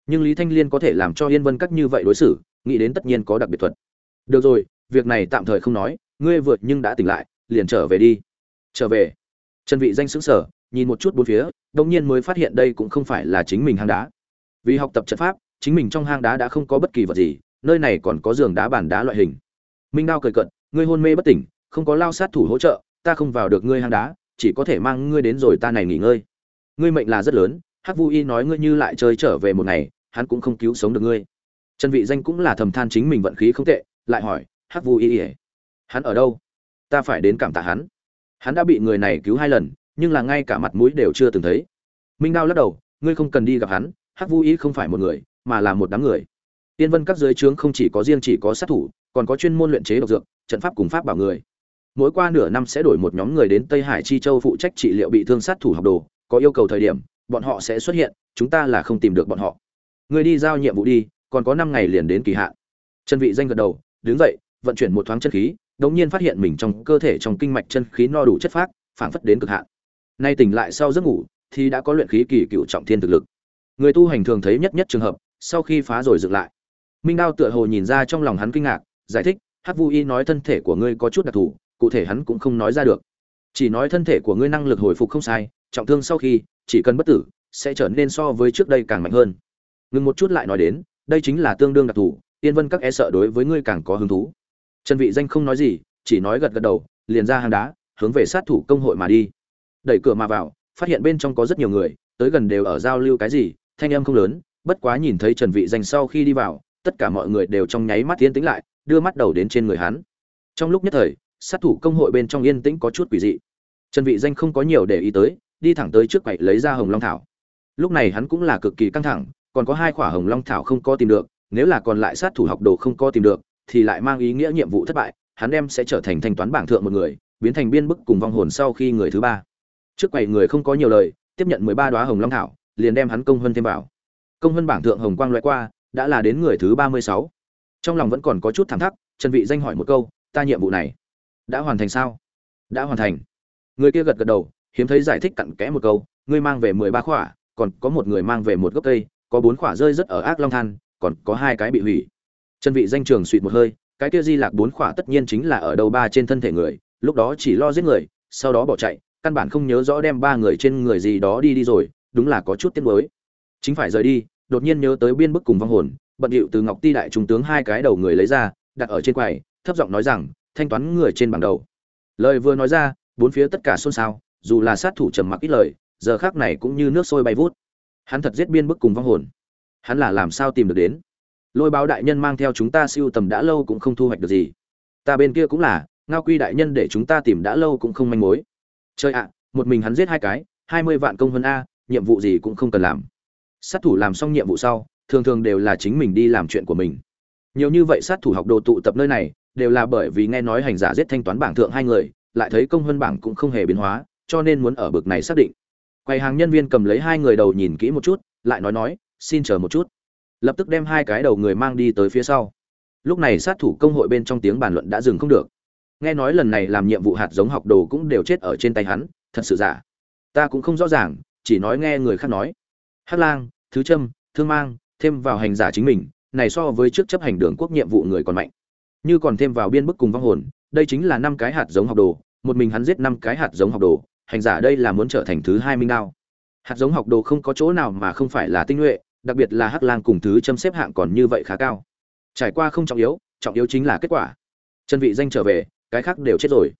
Nhưng lý thanh liên có thể làm cho yên vân các như vậy đối xử, nghĩ đến tất nhiên có đặc biệt thuật. Được rồi việc này tạm thời không nói, ngươi vượt nhưng đã tỉnh lại, liền trở về đi. Trở về? Trần vị danh sững sờ, nhìn một chút bốn phía, đột nhiên mới phát hiện đây cũng không phải là chính mình hang đá. Vì học tập trận pháp, chính mình trong hang đá đã không có bất kỳ vật gì, nơi này còn có giường đá bàn đá loại hình. Minh đao cười cận ngươi hôn mê bất tỉnh, không có lao sát thủ hỗ trợ, ta không vào được ngươi hang đá, chỉ có thể mang ngươi đến rồi ta này nghỉ ngơi. Ngươi mệnh là rất lớn, hắc vu y nói ngươi như lại chơi trở về một ngày, hắn cũng không cứu sống được ngươi. Trần vị danh cũng là thầm than chính mình vận khí không tệ, lại hỏi hắc vu y ỉa hắn ở đâu? Ta phải đến cảm tạ hắn. Hắn đã bị người này cứu hai lần, nhưng là ngay cả mặt mũi đều chưa từng thấy. Minh đao lắc đầu, ngươi không cần đi gặp hắn, hắc vu y không phải một người, mà là một đám người. Tiên vân các dưới trướng không chỉ có riêng chỉ có sát thủ, còn có chuyên môn luyện chế độc dược, trận pháp cùng pháp bảo người. Mỗi qua nửa năm sẽ đổi một nhóm người đến tây hải chi châu phụ trách trị liệu bị thương sát thủ học đồ, có yêu cầu thời điểm, bọn họ sẽ xuất hiện, chúng ta là không tìm được bọn họ. Người đi giao nhiệm vụ đi, còn có năm ngày liền đến kỳ hạn. Trần vị danh gật đầu, đứng dậy vận chuyển một thoáng chân khí đống nhiên phát hiện mình trong cơ thể trong kinh mạch chân khí no đủ chất phác, phảng phất đến cực hạn. Nay tỉnh lại sau giấc ngủ, thì đã có luyện khí kỳ cựu trọng thiên thực lực. Người tu hành thường thấy nhất nhất trường hợp, sau khi phá rồi dựng lại. Minh đao tựa hồ nhìn ra trong lòng hắn kinh ngạc, giải thích, hắc vu y nói thân thể của ngươi có chút đặc thù, cụ thể hắn cũng không nói ra được. Chỉ nói thân thể của ngươi năng lực hồi phục không sai, trọng thương sau khi, chỉ cần bất tử, sẽ trở nên so với trước đây càng mạnh hơn. Ngừng một chút lại nói đến, đây chính là tương đương đặc thù, tiên vân các e sợ đối với ngươi càng có hứng thú trần vị danh không nói gì, chỉ nói gật gật đầu, liền ra hang đá, hướng về sát thủ công hội mà đi. Đẩy cửa mà vào, phát hiện bên trong có rất nhiều người, tới gần đều ở giao lưu cái gì, thanh âm không lớn, bất quá nhìn thấy trần vị danh sau khi đi vào, tất cả mọi người đều trong nháy mắt yên tĩnh lại, đưa mắt đầu đến trên người hắn. Trong lúc nhất thời, sát thủ công hội bên trong yên tĩnh có chút quỷ dị. Trần vị danh không có nhiều để ý tới, đi thẳng tới trước quầy lấy ra hồng long thảo. Lúc này hắn cũng là cực kỳ căng thẳng, còn có hai quả hồng long thảo không có tìm được, nếu là còn lại sát thủ học đồ không có tìm được thì lại mang ý nghĩa nhiệm vụ thất bại, hắn đem sẽ trở thành thanh toán bảng thượng một người, biến thành biên bức cùng vong hồn sau khi người thứ ba. Trước quầy người không có nhiều lời, tiếp nhận mười ba đoá hồng long thảo, liền đem hắn công hơn thêm vào. Công hơn bảng thượng hồng quang loại qua, đã là đến người thứ ba mươi sáu. Trong lòng vẫn còn có chút thảm thắc, trần vị danh hỏi một câu, ta nhiệm vụ này đã hoàn thành sao? Đã hoàn thành. Người kia gật gật đầu, hiếm thấy giải thích cặn kẽ một câu, ngươi mang về mười ba khỏa, còn có một người mang về một gốc cây, có bốn khỏa rơi rất ở ác long than, còn có hai cái bị hủy. Chân vị danh trường suy một hơi, cái kia di lạc bốn khỏa tất nhiên chính là ở đầu ba trên thân thể người, lúc đó chỉ lo giết người, sau đó bỏ chạy, căn bản không nhớ rõ đem ba người trên người gì đó đi đi rồi, đúng là có chút tiếc nuối. Chính phải rời đi, đột nhiên nhớ tới biên bức cùng vong hồn, bận điệu từ ngọc ti đại trung tướng hai cái đầu người lấy ra, đặt ở trên quầy, thấp giọng nói rằng, thanh toán người trên bảng đầu. Lời vừa nói ra, bốn phía tất cả xôn xao, dù là sát thủ trầm mặc ít lời, giờ khác này cũng như nước sôi bay vút. Hắn thật giết biên bức cùng vong hồn. Hắn là làm sao tìm được đến? Lôi báo đại nhân mang theo chúng ta siêu tầm đã lâu cũng không thu hoạch được gì. Ta bên kia cũng là, ngao quy đại nhân để chúng ta tìm đã lâu cũng không manh mối. Chơi ạ, một mình hắn giết hai cái, hai mươi vạn công hơn a, nhiệm vụ gì cũng không cần làm. Sát thủ làm xong nhiệm vụ sau, thường thường đều là chính mình đi làm chuyện của mình. Nhiều như vậy sát thủ học đồ tụ tập nơi này, đều là bởi vì nghe nói hành giả giết thanh toán bảng thượng hai người, lại thấy công hơn bảng cũng không hề biến hóa, cho nên muốn ở bực này xác định. Quầy hàng nhân viên cầm lấy hai người đầu nhìn kỹ một chút, lại nói nói, xin chờ một chút lập tức đem hai cái đầu người mang đi tới phía sau. Lúc này sát thủ công hội bên trong tiếng bàn luận đã dừng không được. Nghe nói lần này làm nhiệm vụ hạt giống học đồ cũng đều chết ở trên tay hắn, thật sự giả. Ta cũng không rõ ràng, chỉ nói nghe người khác nói. Hắc lang, thứ trâm thương mang, thêm vào hành giả chính mình, này so với trước chấp hành đường quốc nhiệm vụ người còn mạnh. Như còn thêm vào biên bức cùng vong hồn, đây chính là năm cái hạt giống học đồ, một mình hắn giết năm cái hạt giống học đồ, hành giả đây là muốn trở thành thứ hai minh đao. Hạt giống học đồ không có chỗ nào mà không phải là tinh nhuệ đặc biệt là hắc lang cùng thứ châm xếp hạng còn như vậy khá cao. Trải qua không trọng yếu trọng yếu chính là kết quả. Trần vị danh trở về, cái khác đều chết rồi.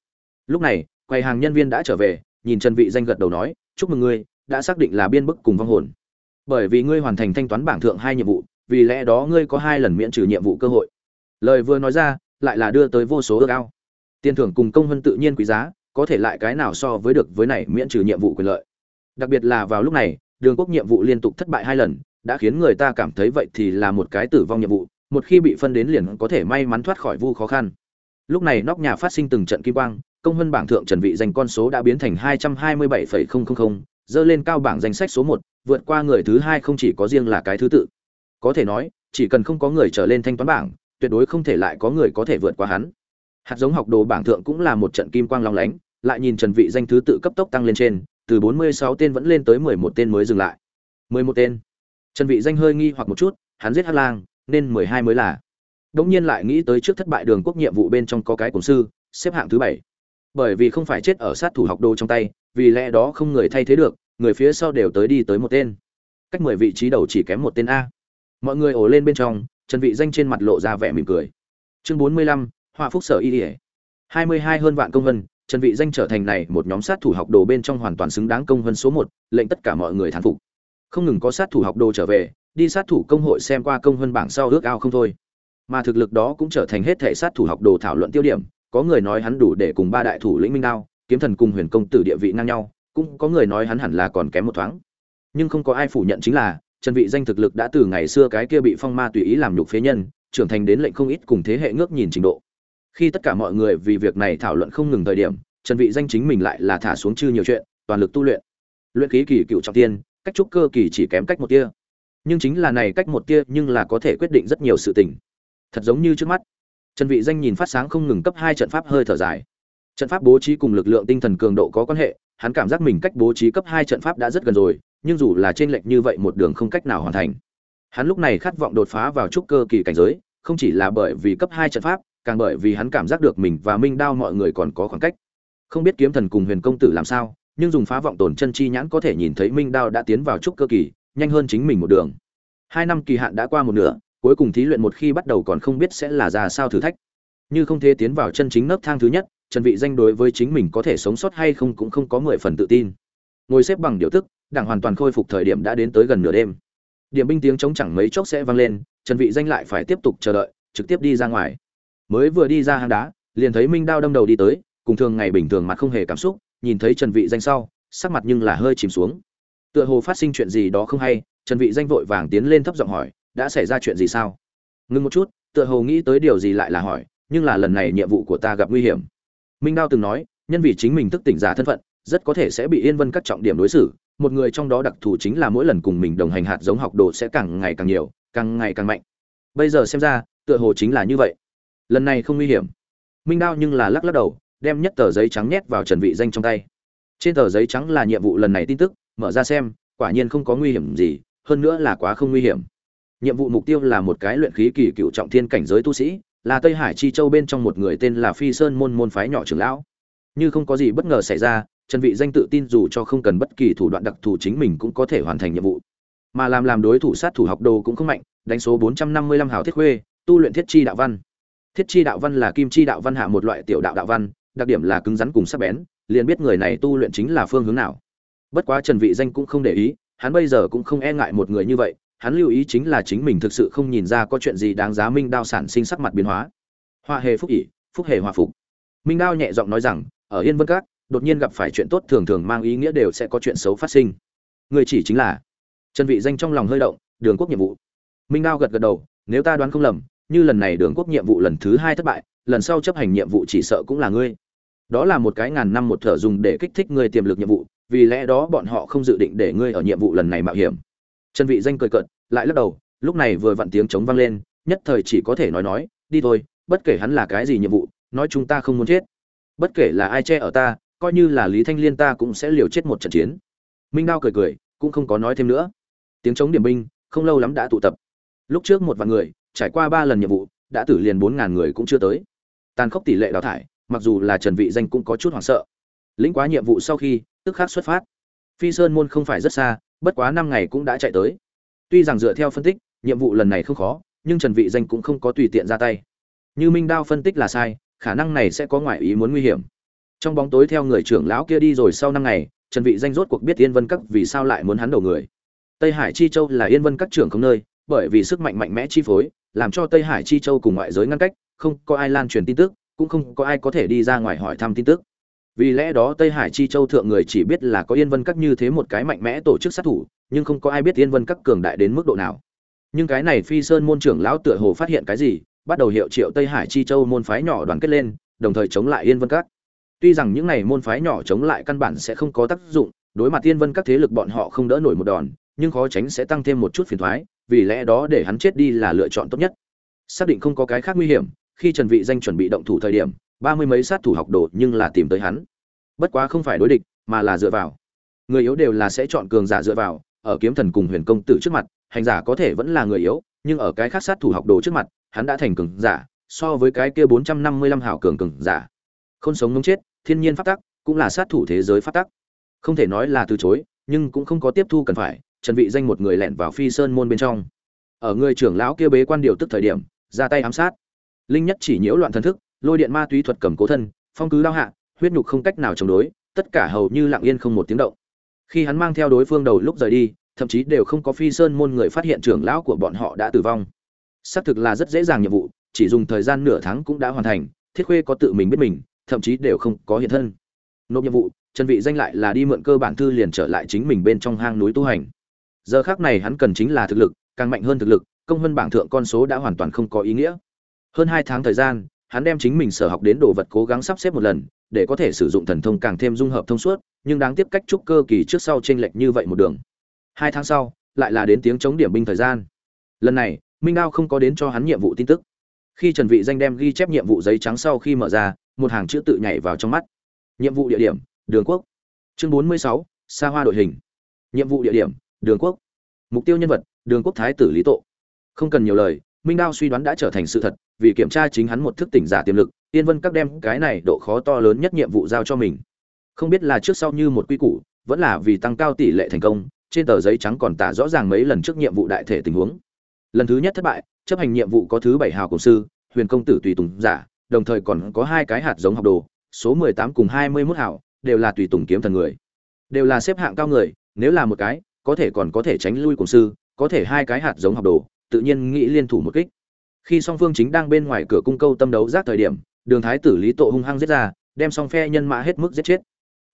Lúc này, quầy hàng nhân viên đã trở về, nhìn trần vị danh gật đầu nói, chúc mừng ngươi, đã xác định là biên bức cùng vong hồn. Bởi vì ngươi hoàn thành thanh toán bảng thượng hai nhiệm vụ, vì lẽ đó ngươi có hai lần miễn trừ nhiệm vụ cơ hội. Lời vừa nói ra, lại là đưa tới vô số ước ao. Tiền thưởng cùng công hơn tự nhiên quý giá, có thể lại cái nào so với được với này miễn trừ nhiệm vụ quyền lợi. Đặc biệt là vào lúc này, đường quốc nhiệm vụ liên tục thất bại hai lần đã khiến người ta cảm thấy vậy thì là một cái tử vong nhiệm vụ một khi bị phân đến liền có thể may mắn thoát khỏi vu khó khăn. Lúc này nóc nhà phát sinh từng trận kim quang công hơn bảng thượng trần vị danh con số đã biến thành 227,000, dơ lên cao bảng danh sách số một, vượt qua người thứ hai không chỉ có riêng là cái thứ tự. Có thể nói chỉ cần không có người trở lên thanh toán bảng tuyệt đối không thể lại có người có thể vượt qua hắn. Hạt giống học đồ bảng thượng cũng là một trận kim quang long lánh lại nhìn trần vị danh thứ tự cấp tốc tăng lên trên từ 46 tên vẫn lên tới 11 tên mới dừng lại. 11 tên trần vị danh hơi nghi hoặc một chút hắn giết hắc lang nên 12 mới là. Đống nhiên lại nghĩ tới trước thất bại đường quốc nhiệm vụ bên trong có cái cổng sư xếp hạng thứ bảy. Bởi vì không phải chết ở sát thủ học đồ trong tay vì lẽ đó không người thay thế được người phía sau đều tới đi tới một tên. Cách mười vị trí đầu chỉ kém một tên a. Mọi người ồ lên bên trong trần vị danh trên mặt lộ ra vẻ mỉm cười. Chương 45, họa phúc sở y Điệp. hai mươi hai hơn vạn công văn, trần vị danh trở thành này một nhóm sát thủ học đồ bên trong hoàn toàn xứng đáng công văn số một lệnh tất cả mọi người thán phục không ngừng có sát thủ học đồ trở về, đi sát thủ công hội xem qua công hơn bảng sau ước ao không thôi. Mà thực lực đó cũng trở thành hết thể sát thủ học đồ thảo luận tiêu điểm, có người nói hắn đủ để cùng ba đại thủ lĩnh minh đao, kiếm thần cùng huyền công tử địa vị ngang nhau, cũng có người nói hắn hẳn là còn kém một thoáng. Nhưng không có ai phủ nhận chính là, trần vị danh thực lực đã từ ngày xưa cái kia bị phong ma tùy ý làm nhục phế nhân, trưởng thành đến lệnh không ít cùng thế hệ ngước nhìn trình độ. Khi tất cả mọi người vì việc này thảo luận không ngừng thời điểm, trần vị danh chính mình lại là thả xuống chư nhiều chuyện, toàn lực tu luyện. Luyện khí kỳ cựu trọng tiên cách trúc cơ kỳ chỉ kém cách một tia. Nhưng chính là này cách một tia nhưng là có thể quyết định rất nhiều sự tình. Thật giống như trước mắt. Trần vị danh nhìn phát sáng không ngừng cấp hai trận pháp hơi thở dài. Trận pháp bố trí cùng lực lượng tinh thần cường độ có quan hệ, hắn cảm giác mình cách bố trí cấp hai trận pháp đã rất gần rồi, nhưng dù là trên lệch như vậy một đường không cách nào hoàn thành. Hắn lúc này khát vọng đột phá vào trúc cơ kỳ cảnh giới, không chỉ là bởi vì cấp hai trận pháp, càng bởi vì hắn cảm giác được mình và minh đao mọi người còn có khoảng cách. Không biết kiếm thần cùng huyền công tử làm sao nhưng dùng phá vọng tổn chân chi nhãn có thể nhìn thấy minh đao đã tiến vào trúc cơ kỳ, nhanh hơn chính mình một đường. Hai năm kỳ hạn đã qua một nửa, cuối cùng thí luyện một khi bắt đầu còn không biết sẽ là ra sao thử thách. Như không thể tiến vào chân chính nấc thang thứ nhất, trần vị danh đối với chính mình có thể sống sót hay không cũng không có mười phần tự tin. Ngồi xếp bằng điều tức, đảng hoàn toàn khôi phục thời điểm đã đến tới gần nửa đêm. Điểm binh tiếng chống chẳng mấy chốc sẽ vang lên, trần vị danh lại phải tiếp tục chờ đợi, trực tiếp đi ra ngoài. Mới vừa đi ra hang đá, liền thấy minh đao đâm đầu đi tới, cùng thường ngày bình thường mặt không hề cảm xúc nhìn thấy trần vị danh sau, sắc mặt nhưng là hơi chìm xuống. Tựa hồ phát sinh chuyện gì đó không hay, trần vị danh vội vàng tiến lên thấp giọng hỏi, đã xảy ra chuyện gì sao? Ngưng một chút, tựa hồ nghĩ tới điều gì lại là hỏi, nhưng là lần này nhiệm vụ của ta gặp nguy hiểm. Minh đao từng nói, nhân vì chính mình thức tỉnh giả thân phận, rất có thể sẽ bị yên vân các trọng điểm đối xử. Một người trong đó đặc thù chính là mỗi lần cùng mình đồng hành hạt giống học đồ sẽ càng ngày càng nhiều, càng ngày càng mạnh. Bây giờ xem ra, tựa hồ chính là như vậy. Lần này không nguy hiểm. Minh đao nhưng là lắc lắc đầu đem nhất tờ giấy trắng nhét vào trần vị danh trong tay. Trên tờ giấy trắng là nhiệm vụ lần này tin tức, mở ra xem, quả nhiên không có nguy hiểm gì, hơn nữa là quá không nguy hiểm. Nhiệm vụ mục tiêu là một cái luyện khí kỳ cựu trọng thiên cảnh giới tu sĩ, là tây hải chi châu bên trong một người tên là phi sơn môn môn phái nhỏ trưởng lão. Như không có gì bất ngờ xảy ra, trần vị danh tự tin dù cho không cần bất kỳ thủ đoạn đặc thù chính mình cũng có thể hoàn thành nhiệm vụ. Mà làm làm đối thủ sát thủ học đồ cũng không mạnh, đánh số 455 hào thiết khuê, tu luyện thiết chi đạo văn. Thiết chi đạo văn là kim chi đạo văn hạ một loại tiểu đạo đạo văn đặc điểm là cứng rắn cùng sắc bén, liền biết người này tu luyện chính là phương hướng nào. Bất quá trần vị danh cũng không để ý, hắn bây giờ cũng không e ngại một người như vậy, hắn lưu ý chính là chính mình thực sự không nhìn ra có chuyện gì đáng giá minh đao sản sinh sắc mặt biến hóa. Hoa hề phúc ỉ phúc hề hòa phục. Minh đao nhẹ giọng nói rằng, ở yên vân các, đột nhiên gặp phải chuyện tốt thường thường mang ý nghĩa đều sẽ có chuyện xấu phát sinh. Người chỉ chính là trần vị danh trong lòng hơi động, đường quốc nhiệm vụ. Minh đao gật gật đầu, nếu ta đoán không lầm, như lần này đường quốc nhiệm vụ lần thứ hai thất bại, lần sau chấp hành nhiệm vụ chỉ sợ cũng là ngươi đó là một cái ngàn năm một thở dùng để kích thích ngươi tiềm lực nhiệm vụ, vì lẽ đó bọn họ không dự định để ngươi ở nhiệm vụ lần này mạo hiểm. Trần vị danh cười cợt, lại lắc đầu, lúc này vừa vặn tiếng chống vang lên, nhất thời chỉ có thể nói nói, đi thôi, bất kể hắn là cái gì nhiệm vụ, nói chúng ta không muốn chết. Bất kể là ai che ở ta, coi như là lý thanh liên ta cũng sẽ liều chết một trận chiến. Minh đao cười cười, cũng không có nói thêm nữa. Tiếng chống điểm binh, không lâu lắm đã tụ tập. Lúc trước một vạn người, trải qua ba lần nhiệm vụ, đã tử liền bốn ngàn người cũng chưa tới. Tàn khốc tỷ lệ đào thải mặc dù là trần vị danh cũng có chút hoảng sợ. Lĩnh quá nhiệm vụ sau khi, tức khắc xuất phát. Phi sơn môn không phải rất xa, bất quá năm ngày cũng đã chạy tới. Tuy rằng dựa theo phân tích, nhiệm vụ lần này không khó, nhưng trần vị danh cũng không có tùy tiện ra tay. Như minh đao phân tích là sai, khả năng này sẽ có ngoại ý muốn nguy hiểm. Trong bóng tối theo người trưởng lão kia đi rồi sau năm ngày, trần vị danh rốt cuộc biết yên vân các vì sao lại muốn hắn đầu người. Tây hải chi châu là yên vân các trưởng không nơi, bởi vì sức mạnh mạnh mẽ chi phối, làm cho tây hải chi châu cùng ngoại giới ngăn cách, không có ai lan truyền tin tức cũng không có ai có thể đi ra ngoài hỏi thăm tin tức. Vì lẽ đó tây hải chi châu thượng người chỉ biết là có yên vân các như thế một cái mạnh mẽ tổ chức sát thủ, nhưng không có ai biết yên vân các cường đại đến mức độ nào. Nhưng cái này phi sơn môn trưởng lão tựa hồ phát hiện cái gì, bắt đầu hiệu triệu tây hải chi châu môn phái nhỏ đoàn kết lên, đồng thời chống lại yên vân các. Tuy rằng những này môn phái nhỏ chống lại căn bản sẽ không có tác dụng, đối mặt yên vân các thế lực bọn họ không đỡ nổi một đòn, nhưng khó tránh sẽ tăng thêm một chút phiền thoái, vì lẽ đó để hắn chết đi là lựa chọn tốt nhất. Xác định không có cái khác nguy hiểm khi trần vị danh chuẩn bị động thủ thời điểm, ba mươi mấy sát thủ học đồ nhưng là tìm tới hắn. Bất quá không phải đối địch, mà là dựa vào. Người yếu đều là sẽ chọn cường giả dựa vào, ở kiếm thần cùng huyền công tử trước mặt, hành giả có thể vẫn là người yếu, nhưng ở cái khác sát thủ học đồ trước mặt, hắn đã thành cường giả, so với cái kia bốn trăm năm mươi lăm hảo cường cường giả. Không sống không chết, thiên nhiên pháp tắc, cũng là sát thủ thế giới pháp tắc. Không thể nói là từ chối, nhưng cũng không có tiếp thu cần phải, trần vị danh một người lẻn vào phi sơn môn bên trong. Ở người trưởng lão kia bế quan điều tức thời điểm, ra tay ám sát linh nhất chỉ nhiễu loạn thần thức, lôi điện ma túy thuật cầm cố thân, phong cứ lao hạ, huyết nhục không cách nào chống đối, tất cả hầu như lặng yên không một tiếng động. Khi hắn mang theo đối phương đầu lúc rời đi, thậm chí đều không có phi sơn môn người phát hiện trưởng lão của bọn họ đã tử vong. Xác thực là rất dễ dàng nhiệm vụ, chỉ dùng thời gian nửa tháng cũng đã hoàn thành, thiết khuê có tự mình biết mình, thậm chí đều không có hiện thân. Nộp nhiệm vụ, trần vị danh lại là đi mượn cơ bản thư liền trở lại chính mình bên trong hang núi tu hành. Giờ khắc này hắn cần chính là thực lực, càng mạnh hơn thực lực, công hơn bảng thượng con số đã hoàn toàn không có ý nghĩa hơn hai tháng thời gian hắn đem chính mình sở học đến đồ vật cố gắng sắp xếp một lần để có thể sử dụng thần thông càng thêm dung hợp thông suốt nhưng đáng tiếc cách trúc cơ kỳ trước sau chênh lệch như vậy một đường. Hai tháng sau lại là đến tiếng chống điểm binh thời gian. Lần này minh đao không có đến cho hắn nhiệm vụ tin tức. Khi trần vị danh đem ghi chép nhiệm vụ giấy trắng sau khi mở ra một hàng chữ tự nhảy vào trong mắt. Nhiệm vụ địa điểm đường quốc. Chương 46, xa hoa đội hình. Nhiệm vụ địa điểm đường quốc. Mục tiêu nhân vật đường quốc thái tử lý tộ không cần nhiều lời minh đao suy đoán đã trở thành sự thật, vì kiểm tra chính hắn một thức tỉnh giả tiềm lực, yên vân các đem cái này độ khó to lớn nhất nhiệm vụ giao cho mình. Không biết là trước sau như một quy củ, vẫn là vì tăng cao tỷ lệ thành công, trên tờ giấy trắng còn tả rõ ràng mấy lần trước nhiệm vụ đại thể tình huống. Lần thứ nhất thất bại, chấp hành nhiệm vụ có thứ bảy hào cổ sư, huyền công tử tùy tùng giả, đồng thời còn có hai cái hạt giống học đồ, số mười tám cùng hai mươi 21 hảo đều là tùy tùng kiếm thần người. Đều là xếp hạng cao người, nếu là một cái, có thể còn có thể tránh lui cổ sư, có thể hai cái hạt giống học đồ tự nhiên nghĩ liên thủ một kích. Khi song phương chính đang bên ngoài cửa cung câu tâm đấu giác thời điểm, đường thái tử lý tộ hung hăng giết ra, đem song phe nhân mã hết mức giết chết.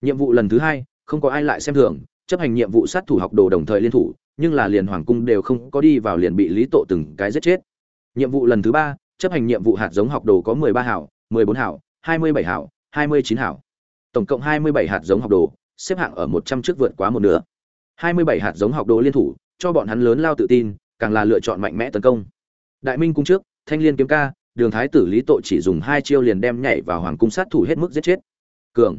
Nhiệm vụ lần thứ hai, không có ai lại xem thường, chấp hành nhiệm vụ sát thủ học đồ đồng thời liên thủ, nhưng là liền hoàng cung đều không có đi vào liền bị lý tộ từng cái giết chết. Nhiệm vụ lần thứ ba, chấp hành nhiệm vụ hạt giống học đồ có mười ba hảo, mười bốn hảo, hai mươi bảy hảo, hai mươi chín hảo. Tổng cộng hai mươi bảy hạt giống học đồ, xếp hạng ở một trăm trước vượt quá một nửa. hai mươi bảy hạt giống học đồ liên thủ, cho bọn hắn lớn lao tự tin càng là lựa chọn mạnh mẽ tấn công. Đại minh cung trước, thanh liên kiếm ca, đường thái tử lý tội chỉ dùng hai chiêu liền đem nhảy vào hoàng cung sát thủ hết mức giết chết. Cường.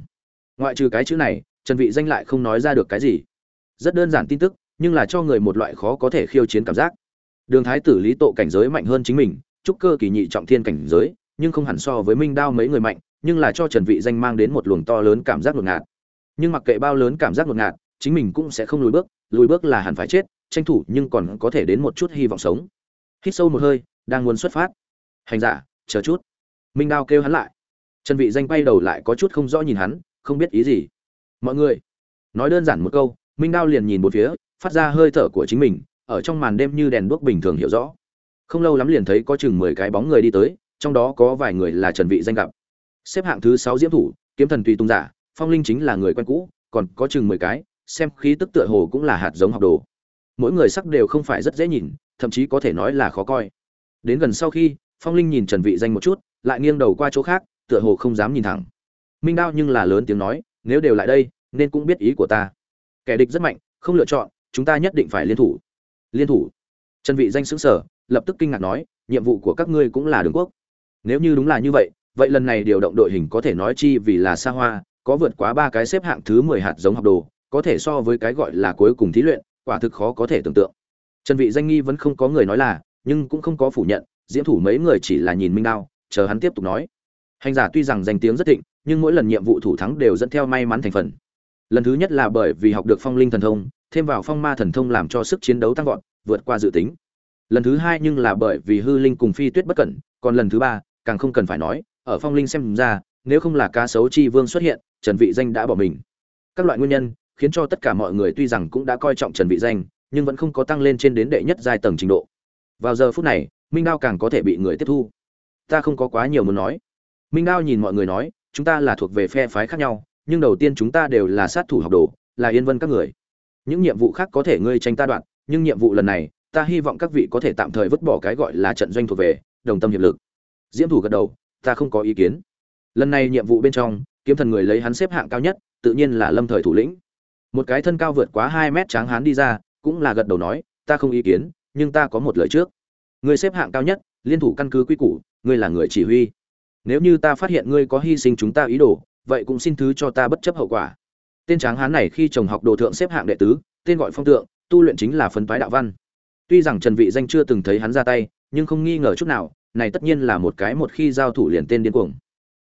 Ngoại trừ cái chữ này, trần vị danh lại không nói ra được cái gì. Rất đơn giản tin tức, nhưng là cho người một loại khó có thể khiêu chiến cảm giác. Đường thái tử lý tộ cảnh giới mạnh hơn chính mình, trúc cơ kỳ nhị trọng thiên cảnh giới, nhưng không hẳn so với minh đao mấy người mạnh, nhưng là cho trần vị danh mang đến một luồng to lớn cảm giác ngột ngạt. Nhưng mặc kệ bao lớn cảm giác ngột ngạt, chính mình cũng sẽ không lùi bước lùi bước là hẳn phải chết tranh thủ nhưng còn có thể đến một chút hy vọng sống. Hít sâu một hơi, đang muốn xuất phát. Hành giả, chờ chút. Minh đao kêu hắn lại. Trần vị danh quay đầu lại có chút không rõ nhìn hắn, không biết ý gì. Mọi người, nói đơn giản một câu, minh đao liền nhìn một phía, phát ra hơi thở của chính mình, ở trong màn đêm như đèn đuốc bình thường hiểu rõ. Không lâu lắm liền thấy có chừng mười cái bóng người đi tới, trong đó có vài người là trần vị danh gặp. Xếp hạng thứ sáu diễm thủ, kiếm thần tùy tung giả, phong linh chính là người quen cũ, còn có chừng mười cái, xem khí tức tựa hồ cũng là hạt giống học đồ mỗi người sắc đều không phải rất dễ nhìn, thậm chí có thể nói là khó coi. Đến gần sau khi, phong linh nhìn trần vị danh một chút, lại nghiêng đầu qua chỗ khác, tựa hồ không dám nhìn thẳng. Minh đao nhưng là lớn tiếng nói, nếu đều lại đây, nên cũng biết ý của ta. Kẻ địch rất mạnh, không lựa chọn, chúng ta nhất định phải liên thủ. Liên thủ. Trần vị danh sững sờ, lập tức kinh ngạc nói, nhiệm vụ của các ngươi cũng là đường quốc. Nếu như đúng là như vậy vậy lần này điều động đội hình có thể nói chi vì là xa hoa, có vượt quá ba cái xếp hạng thứ 10 hạt giống học đồ, có thể so với cái gọi là cuối cùng thí luyện quả thực khó có thể tưởng tượng. Trần vị danh nghi vẫn không có người nói là, nhưng cũng không có phủ nhận, diễm thủ mấy người chỉ là nhìn minh đao, chờ hắn tiếp tục nói. Hành giả tuy rằng danh tiếng rất thịnh, nhưng mỗi lần nhiệm vụ thủ thắng đều dẫn theo may mắn thành phần. Lần thứ nhất là bởi vì học được phong linh thần thông, thêm vào phong ma thần thông làm cho sức chiến đấu tăng vọt, vượt qua dự tính. Lần thứ hai nhưng là bởi vì hư linh cùng phi tuyết bất cẩn, còn lần thứ ba, càng không cần phải nói, ở phong linh xem ra, nếu không là cá sấu chi vương xuất hiện, trần vị danh đã bỏ mình. Các loại nguyên nhân khiến cho tất cả mọi người tuy rằng cũng đã coi trọng trần vị danh, nhưng vẫn không có tăng lên trên đến đệ nhất giai tầng trình độ. Vào giờ phút này, minh đao càng có thể bị người tiếp thu. Ta không có quá nhiều muốn nói. Minh đao nhìn mọi người nói, chúng ta là thuộc về phe phái khác nhau, nhưng đầu tiên chúng ta đều là sát thủ học đồ, là yên vân các người. Những nhiệm vụ khác có thể ngươi tranh ta đoạn nhưng nhiệm vụ lần này, ta hy vọng các vị có thể tạm thời vứt bỏ cái gọi là trận doanh thuộc về, đồng tâm hiệp lực. Diễm thủ gật đầu, ta không có ý kiến. Lần này nhiệm vụ bên trong, kiếm thần người lấy hắn xếp hạng cao nhất, tự nhiên là lâm thời thủ lĩnh một cái thân cao vượt quá hai mét tráng hán đi ra, cũng là gật đầu nói, ta không ý kiến, nhưng ta có một lời trước. Người xếp hạng cao nhất, liên thủ căn cứ quy củ, ngươi là người chỉ huy. Nếu như ta phát hiện ngươi có hy sinh chúng ta ý đồ, vậy cũng xin thứ cho ta bất chấp hậu quả. Tên tráng hán này khi chồng học đồ thượng xếp hạng đệ tứ, tên gọi phong tượng, tu luyện chính là phân phái đạo văn. Tuy rằng trần vị danh chưa từng thấy hắn ra tay, nhưng không nghi ngờ chút nào, này tất nhiên là một cái một khi giao thủ liền tên điên cuồng.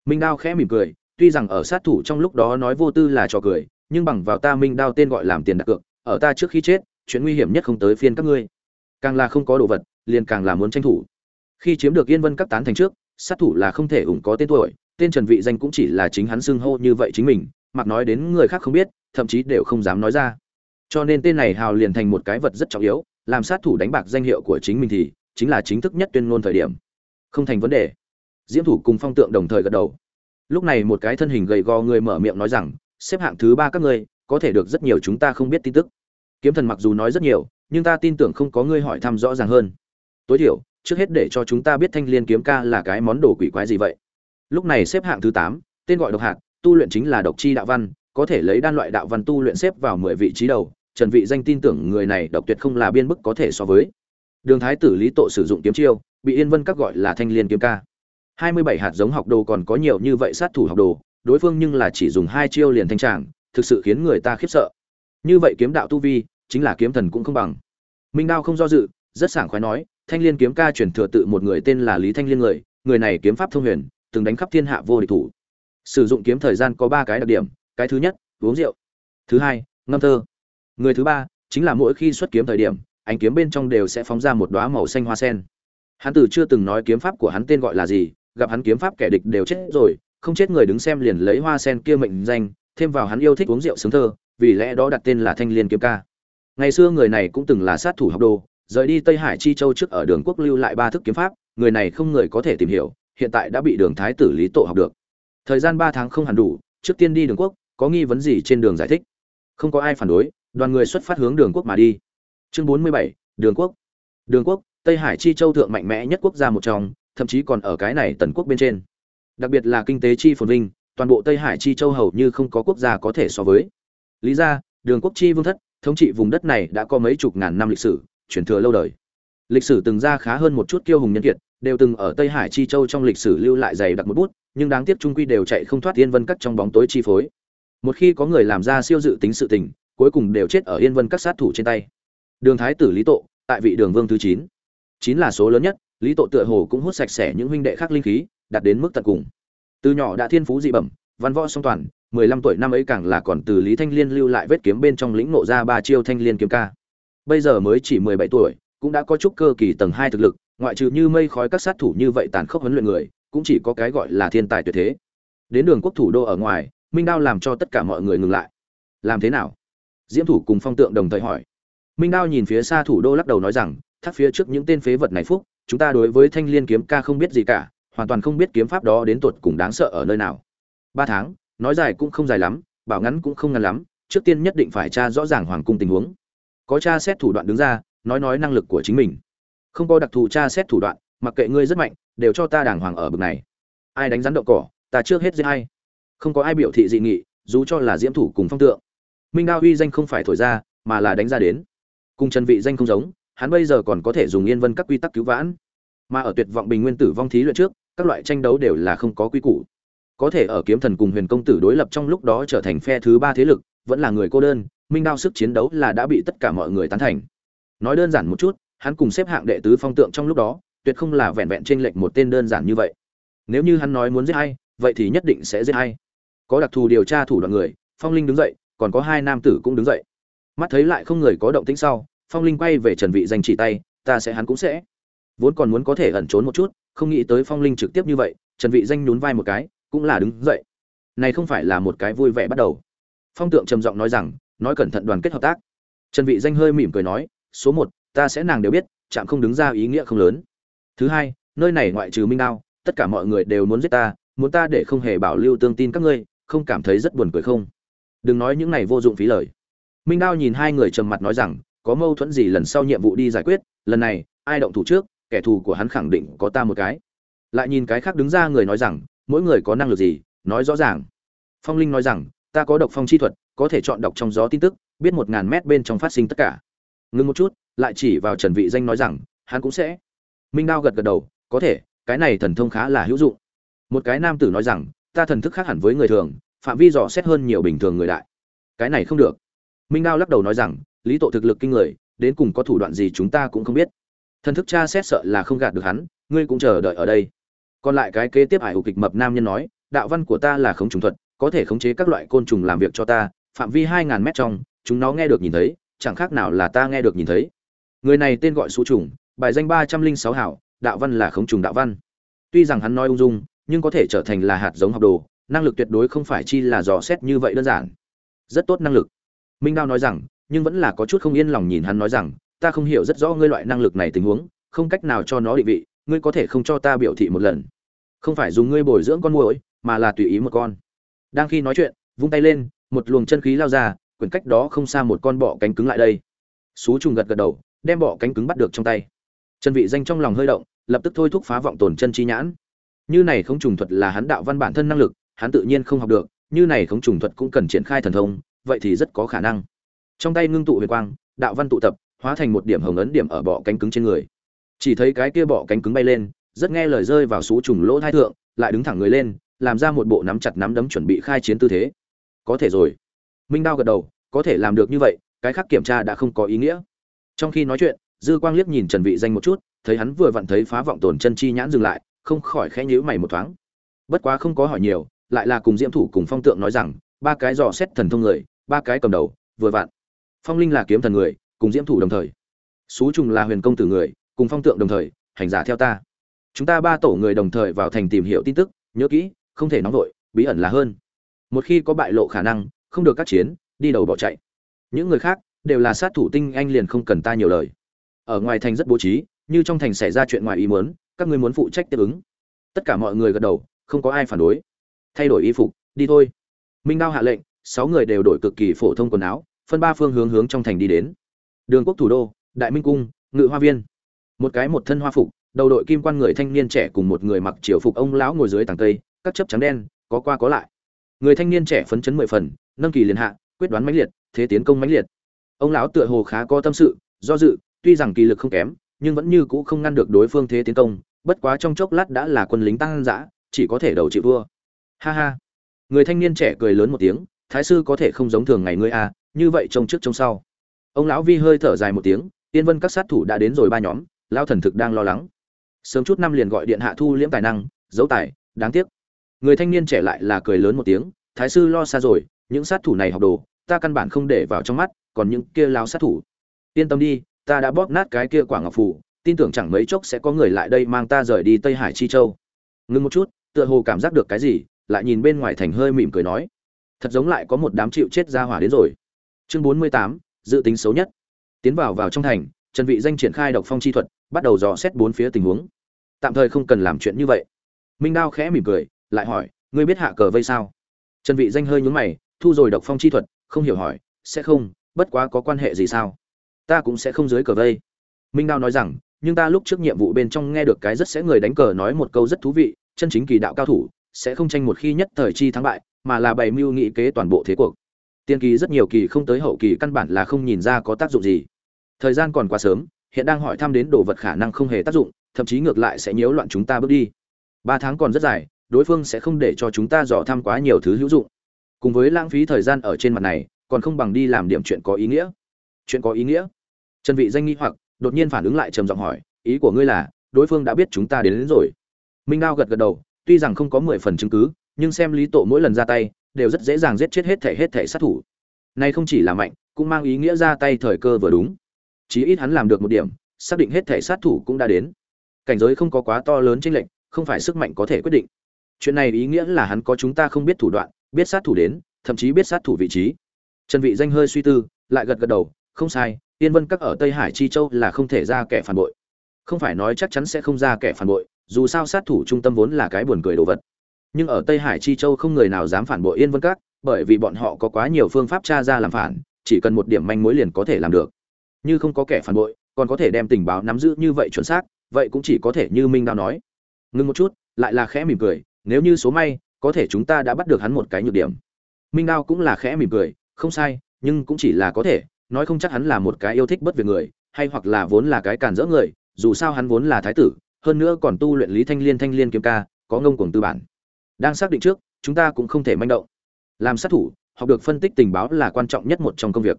Minh đao khẽ mỉm cười, tuy rằng ở sát thủ trong lúc đó nói vô tư là trò cười nhưng bằng vào ta minh đao tên gọi làm tiền đặt cược, ở ta trước khi chết, chuyện nguy hiểm nhất không tới phiên các ngươi. Càng là không có đồ vật, liền càng là muốn tranh thủ. Khi chiếm được yên vân các tán thành trước, sát thủ là không thể ủng có tên tuổi, tên trần vị danh cũng chỉ là chính hắn xưng hô như vậy chính mình, mặc nói đến người khác không biết, thậm chí đều không dám nói ra. Cho nên tên này hào liền thành một cái vật rất trọng yếu, làm sát thủ đánh bạc danh hiệu của chính mình thì, chính là chính thức nhất tuyên ngôn thời điểm. Không thành vấn đề. Diễm thủ cùng phong tượng đồng thời gật đầu. Lúc này một cái thân hình gầy gò người mở miệng nói rằng xếp hạng thứ ba các ngươi, có thể được rất nhiều chúng ta không biết tin tức. Kiếm thần mặc dù nói rất nhiều, nhưng ta tin tưởng không có ngươi hỏi thăm rõ ràng hơn. Tối thiểu, trước hết để cho chúng ta biết thanh liên kiếm ca là cái món đồ quỷ quái gì vậy. Lúc này xếp hạng thứ tám, tên gọi độc hạt tu luyện chính là độc chi đạo văn, có thể lấy đan loại đạo văn tu luyện xếp vào mười vị trí đầu. Trần vị danh tin tưởng người này độc tuyệt không là biên bức có thể so với. Đường thái tử lý tộ sử dụng kiếm chiêu, bị yên vân các gọi là thanh liên kiếm ca. Hai mươi bảy hạt giống học đồ còn có nhiều như vậy sát thủ học đồ đối phương nhưng là chỉ dùng hai chiêu liền thanh tràng, thực sự khiến người ta khiếp sợ. Như vậy kiếm đạo tu vi, chính là kiếm thần cũng không bằng. Minh đao không do dự, rất sảng khoái nói, thanh liên kiếm ca truyền thừa tự một người tên là lý thanh liên người người này kiếm pháp thông huyền, từng đánh khắp thiên hạ vô địch thủ. Sử dụng kiếm thời gian có ba cái đặc điểm, cái thứ nhất, uống rượu. Thứ hai, ngâm thơ. Người thứ ba, chính là mỗi khi xuất kiếm thời điểm, ánh kiếm bên trong đều sẽ phóng ra một đóa màu xanh hoa sen. Hắn từ chưa từng nói kiếm pháp của hắn tên gọi là gì, gặp hắn kiếm pháp kẻ địch đều chết rồi không chết người đứng xem liền lấy hoa sen kia mệnh danh, thêm vào hắn yêu thích uống rượu sướng thơ, vì lẽ đó đặt tên là thanh liên kiếm ca. Ngày xưa người này cũng từng là sát thủ học đồ, rời đi tây hải chi châu trước ở đường quốc lưu lại ba thức kiếm pháp, người này không người có thể tìm hiểu, hiện tại đã bị đường thái tử lý tổ học được. Thời gian ba tháng không hẳn đủ, trước tiên đi đường quốc, có nghi vấn gì trên đường giải thích? Không có ai phản đối, đoàn người xuất phát hướng đường quốc mà đi. Chương bốn mươi bảy, đường quốc. Đường quốc, tây hải chi châu thượng mạnh mẽ nhất quốc gia một trong, thậm chí còn ở cái này tần quốc bên trên đặc biệt là kinh tế chi phồn vinh, toàn bộ tây hải chi châu hầu như không có quốc gia có thể so với. Lý ra, đường quốc chi vương thất, thống trị vùng đất này đã có mấy chục ngàn năm lịch sử, truyền thừa lâu đời. Lịch sử từng ra khá hơn một chút kiêu hùng nhân kiệt, đều từng ở tây hải chi châu trong lịch sử lưu lại dày đặc một bút, nhưng đáng tiếc trung quy đều chạy không thoát tiên vân cắt trong bóng tối chi phối. Một khi có người làm ra siêu dự tính sự tình, cuối cùng đều chết ở yên vân các sát thủ trên tay. Đường thái tử lý tộ, tại vị đường vương thứ chín. Chín là số lớn nhất, lý tộ tựa hồ cũng hút sạch sẽ những huynh đệ khác linh khí đạt đến mức tận cùng. Từ nhỏ đã thiên phú dị bẩm, văn võ song toàn, mười lăm tuổi năm ấy càng là còn từ lý thanh liên lưu lại vết kiếm bên trong lĩnh nộ ra ba chiêu thanh liên kiếm ca. Bây giờ mới chỉ mười bảy tuổi, cũng đã có chút cơ kỳ tầng hai thực lực, ngoại trừ như mây khói các sát thủ như vậy tàn khốc huấn luyện người, cũng chỉ có cái gọi là thiên tài tuyệt thế. Đến đường quốc thủ đô ở ngoài, minh đao làm cho tất cả mọi người ngừng lại. Làm thế nào? Diễm thủ cùng phong tượng đồng thời hỏi. Minh đao nhìn phía xa thủ đô lắc đầu nói rằng, thác phía trước những tên phế vật này phúc, chúng ta đối với thanh liên kiếm ca không biết gì cả hoàn toàn không biết kiếm pháp đó đến tột cùng đáng sợ ở nơi nào. Ba tháng, nói dài cũng không dài lắm, bảo ngắn cũng không ngắn lắm, trước tiên nhất định phải tra rõ ràng hoàng cung tình huống. Có tra xét thủ đoạn đứng ra, nói nói năng lực của chính mình. Không có đặc thù tra xét thủ đoạn, mặc kệ ngươi rất mạnh, đều cho ta đàng hoàng ở bực này. Ai đánh rắn đậu cỏ, ta trước hết giết hay không có ai biểu thị dị nghị, dù cho là diễm thủ cùng phong tượng. Minh đao uy danh không phải thổi ra, mà là đánh ra đến. Cùng trần vị danh không giống, hắn bây giờ còn có thể dùng yên vân các quy tắc cứu vãn. Mà ở tuyệt vọng bình nguyên tử vong thí luyện trước các loại tranh đấu đều là không có quy củ. Có thể ở kiếm thần cùng huyền công tử đối lập trong lúc đó trở thành phe thứ ba thế lực, vẫn là người cô đơn, minh đao sức chiến đấu là đã bị tất cả mọi người tán thành. Nói đơn giản một chút, hắn cùng xếp hạng đệ tứ phong tượng trong lúc đó, tuyệt không là vẹn vẹn trên lệch một tên đơn giản như vậy. Nếu như hắn nói muốn giết hay vậy thì nhất định sẽ giết hay có đặc thù điều tra thủ đoạn người, phong linh đứng dậy, còn có hai nam tử cũng đứng dậy. Mắt thấy lại không người có động tĩnh sau, phong linh quay về trần vị danh chỉ tay, ta sẽ, hắn cũng sẽ. Vốn còn muốn có thể ẩn trốn một chút không nghĩ tới phong linh trực tiếp như vậy, trần vị danh nhún vai một cái, cũng là đứng dậy. Này không phải là một cái vui vẻ bắt đầu. Phong tượng trầm giọng nói rằng, nói cẩn thận đoàn kết hợp tác. Trần vị danh hơi mỉm cười nói, số một, ta sẽ nàng đều biết, chạm không đứng ra ý nghĩa không lớn. Thứ hai, nơi này ngoại trừ minh đao, tất cả mọi người đều muốn giết ta, muốn ta để không hề bảo lưu tương tin các ngươi, không cảm thấy rất buồn cười không? Đừng nói những này vô dụng phí lời. Minh đao nhìn hai người trầm mặt nói rằng, có mâu thuẫn gì lần sau nhiệm vụ đi giải quyết, lần này, ai động thủ trước? Kẻ thù của hắn khẳng định có ta một cái. Lại nhìn cái khác đứng ra người nói rằng, mỗi người có năng lực gì, nói rõ ràng. Phong linh nói rằng, ta có độc phong chi thuật, có thể chọn đọc trong gió tin tức, biết một ngàn mét bên trong phát sinh tất cả. Ngưng một chút, lại chỉ vào trần vị danh nói rằng, hắn cũng sẽ. Minh đao gật gật đầu, có thể, cái này thần thông khá là hữu dụng. Một cái nam tử nói rằng, ta thần thức khác hẳn với người thường, phạm vi dò xét hơn nhiều bình thường người đại. Cái này không được. Minh đao lắc đầu nói rằng, lý tộ thực lực kinh người, đến cùng có thủ đoạn gì chúng ta cũng không biết thần thức cha xét sợ là không gạt được hắn, ngươi cũng chờ đợi ở đây. Còn lại cái kế tiếp ải hụ kịch mập nam nhân nói, đạo văn của ta là khống trùng thuật, có thể khống chế các loại côn trùng làm việc cho ta, phạm vi hai ngàn mét trong, chúng nó nghe được nhìn thấy, chẳng khác nào là ta nghe được nhìn thấy. Người này tên gọi số trùng, bài danh ba trăm linh sáu hảo, đạo văn là khống trùng đạo văn. Tuy rằng hắn nói ung dung, nhưng có thể trở thành là hạt giống học đồ, năng lực tuyệt đối không phải chi là dò xét như vậy đơn giản. Rất tốt năng lực. Minh đao nói rằng, nhưng vẫn là có chút không yên lòng nhìn hắn nói rằng ta không hiểu rất rõ ngươi loại năng lực này tình huống, không cách nào cho nó định vị, ngươi có thể không cho ta biểu thị một lần. Không phải dùng ngươi bồi dưỡng con muỗi, mà là tùy ý một con. Đang khi nói chuyện, vung tay lên, một luồng chân khí lao ra, quyển cách đó không xa một con bọ cánh cứng lại đây. Xú trùng gật gật đầu, đem bọ cánh cứng bắt được trong tay. Chân vị danh trong lòng hơi động, lập tức thôi thúc phá vọng tổn chân chi nhãn. Như này không trùng thuật là hắn đạo văn bản thân năng lực, hắn tự nhiên không học được, như này không trùng thuật cũng cần triển khai thần thông, vậy thì rất có khả năng. Trong tay ngưng tụ huyền quang, đạo văn tụ tập hóa thành một điểm hồng ấn điểm ở bọ cánh cứng trên người. Chỉ thấy cái kia bọ cánh cứng bay lên, rất nghe lời rơi vào sú trùng lỗ thai thượng, lại đứng thẳng người lên, làm ra một bộ nắm chặt nắm đấm chuẩn bị khai chiến tư thế. Có thể rồi. Minh đao gật đầu, có thể làm được như vậy, cái khác kiểm tra đã không có ý nghĩa. Trong khi nói chuyện, dư quang liếc nhìn trần vị danh một chút, thấy hắn vừa vặn thấy phá vọng tổn chân chi nhãn dừng lại, không khỏi khẽ nhíu mày một thoáng. Bất quá không có hỏi nhiều, lại là cùng diễm thủ cùng phong tượng nói rằng, ba cái dò xét thần thông người, ba cái cầm đầu, vừa vặn. Phong linh là kiếm thần người cùng diễm thủ đồng thời. Xú trùng là huyền công tử người, cùng phong tượng đồng thời, hành giả theo ta. Chúng ta ba tổ người đồng thời vào thành tìm hiểu tin tức, nhớ kỹ, không thể nóng vội, bí ẩn là hơn. Một khi có bại lộ khả năng, không được các chiến, đi đầu bỏ chạy. Những người khác, đều là sát thủ tinh, anh liền không cần ta nhiều lời. Ở ngoài thành rất bố trí, như trong thành xảy ra chuyện ngoài ý muốn, các ngươi muốn phụ trách tiếp ứng. Tất cả mọi người gật đầu, không có ai phản đối. Thay đổi y phục, đi thôi. Minh đao hạ lệnh, sáu người đều đổi cực kỳ phổ thông quần áo, phân ba phương hướng hướng trong thành đi đến đường quốc thủ đô, đại minh cung, ngự hoa viên. Một cái một thân hoa phục, đầu đội kim quan người thanh niên trẻ cùng một người mặc triều phục ông lão ngồi dưới tàng cây, các chấp trắng đen, có qua có lại. Người thanh niên trẻ phấn chấn mười phần, nâng kỳ liền hạ, quyết đoán mãnh liệt, thế tiến công mãnh liệt. Ông lão tựa hồ khá có tâm sự, do dự, tuy rằng kỳ lực không kém, nhưng vẫn như cũ không ngăn được đối phương thế tiến công, bất quá trong chốc lát đã là quân lính tăng dã, chỉ có thể đầu chịu vua ha ha. Người thanh niên trẻ cười lớn một tiếng, thái sư có thể không giống thường ngày ngươi à như vậy trông trước trông sau ông lão vi hơi thở dài một tiếng, tiên vân các sát thủ đã đến rồi ba nhóm lao thần thực đang lo lắng. Sớm chút năm liền gọi điện hạ thu liễm tài năng dấu tài, đáng tiếc. Người thanh niên trẻ lại là cười lớn một tiếng, thái sư lo xa rồi, những sát thủ này học đồ, ta căn bản không để vào trong mắt, còn những kia lao sát thủ. Yên tâm đi, ta đã bóp nát cái kia quả ngọc phủ tin tưởng chẳng mấy chốc sẽ có người lại đây mang ta rời đi tây hải chi châu. Ngưng một chút, tựa hồ cảm giác được cái gì, lại nhìn bên ngoài thành hơi mỉm cười nói, thật giống lại có một đám chịu chết ra hỏa đến rồi. Chương bốn mươi tám dự tính xấu nhất. Tiến vào vào trong thành, trần vị danh triển khai độc phong chi thuật, bắt đầu dò xét bốn phía tình huống. Tạm thời không cần làm chuyện như vậy. Minh đao khẽ mỉm cười, lại hỏi, ngươi biết hạ cờ vây sao? Trần vị danh hơi nhướng mày, thu rồi độc phong chi thuật, không hiểu hỏi, sẽ không, bất quá có quan hệ gì sao? Ta cũng sẽ không dưới cờ vây. Minh đao nói rằng, nhưng ta lúc trước nhiệm vụ bên trong nghe được cái rất sẽ người đánh cờ nói một câu rất thú vị, chân chính kỳ đạo cao thủ, sẽ không tranh một khi nhất thời chi thắng bại, mà là bày mưu nghị kế toàn bộ thế cuộc tiên kỳ rất nhiều kỳ không tới hậu kỳ căn bản là không nhìn ra có tác dụng gì. Thời gian còn quá sớm hiện đang hỏi thăm đến đồ vật khả năng không hề tác dụng thậm chí ngược lại sẽ nhiễu loạn chúng ta bước đi. Ba tháng còn rất dài đối phương sẽ không để cho chúng ta dò thăm quá nhiều thứ hữu dụng. Cùng với lãng phí thời gian ở trên mặt này còn không bằng đi làm điểm chuyện có ý nghĩa. Chuyện có ý nghĩa? Trần vị danh nghi hoặc đột nhiên phản ứng lại trầm giọng hỏi ý của ngươi là đối phương đã biết chúng ta đến, đến rồi. Minh đao gật gật đầu tuy rằng không có mười phần chứng cứ nhưng xem lý tổ mỗi lần ra tay đều rất dễ dàng giết chết hết thể hết thể sát thủ. Nay không chỉ là mạnh, cũng mang ý nghĩa ra tay thời cơ vừa đúng. Chí ít hắn làm được một điểm, xác định hết thể sát thủ cũng đã đến. Cảnh giới không có quá to lớn chênh lệnh không phải sức mạnh có thể quyết định. Chuyện này ý nghĩa là hắn có chúng ta không biết thủ đoạn, biết sát thủ đến, thậm chí biết sát thủ vị trí. Trần vị danh hơi suy tư, lại gật gật đầu, không sai tiên vân các ở tây hải chi châu là không thể ra kẻ phản bội. Không phải nói chắc chắn sẽ không ra kẻ phản bội, dù sao sát thủ trung tâm vốn là cái buồn cười đồ vật nhưng ở tây hải chi châu không người nào dám phản bội yên vân các, bởi vì bọn họ có quá nhiều phương pháp tra ra làm phản, chỉ cần một điểm manh mối liền có thể làm được. Như không có kẻ phản bội, còn có thể đem tình báo nắm giữ như vậy chuẩn xác, vậy cũng chỉ có thể như minh đao nói. Ngưng một chút, lại là khẽ mỉm cười, nếu như số may, có thể chúng ta đã bắt được hắn một cái nhược điểm. Minh đao cũng là khẽ mỉm cười, không sai, nhưng cũng chỉ là có thể, nói không chắc hắn là một cái yêu thích bất việc người, hay hoặc là vốn là cái càn rỡ người, dù sao hắn vốn là thái tử, hơn nữa còn tu luyện lý thanh liên thanh liên kiếm ca, có ngông cuồng tư bản đang xác định trước, chúng ta cũng không thể manh động. Làm sát thủ, học được phân tích tình báo là quan trọng nhất một trong công việc.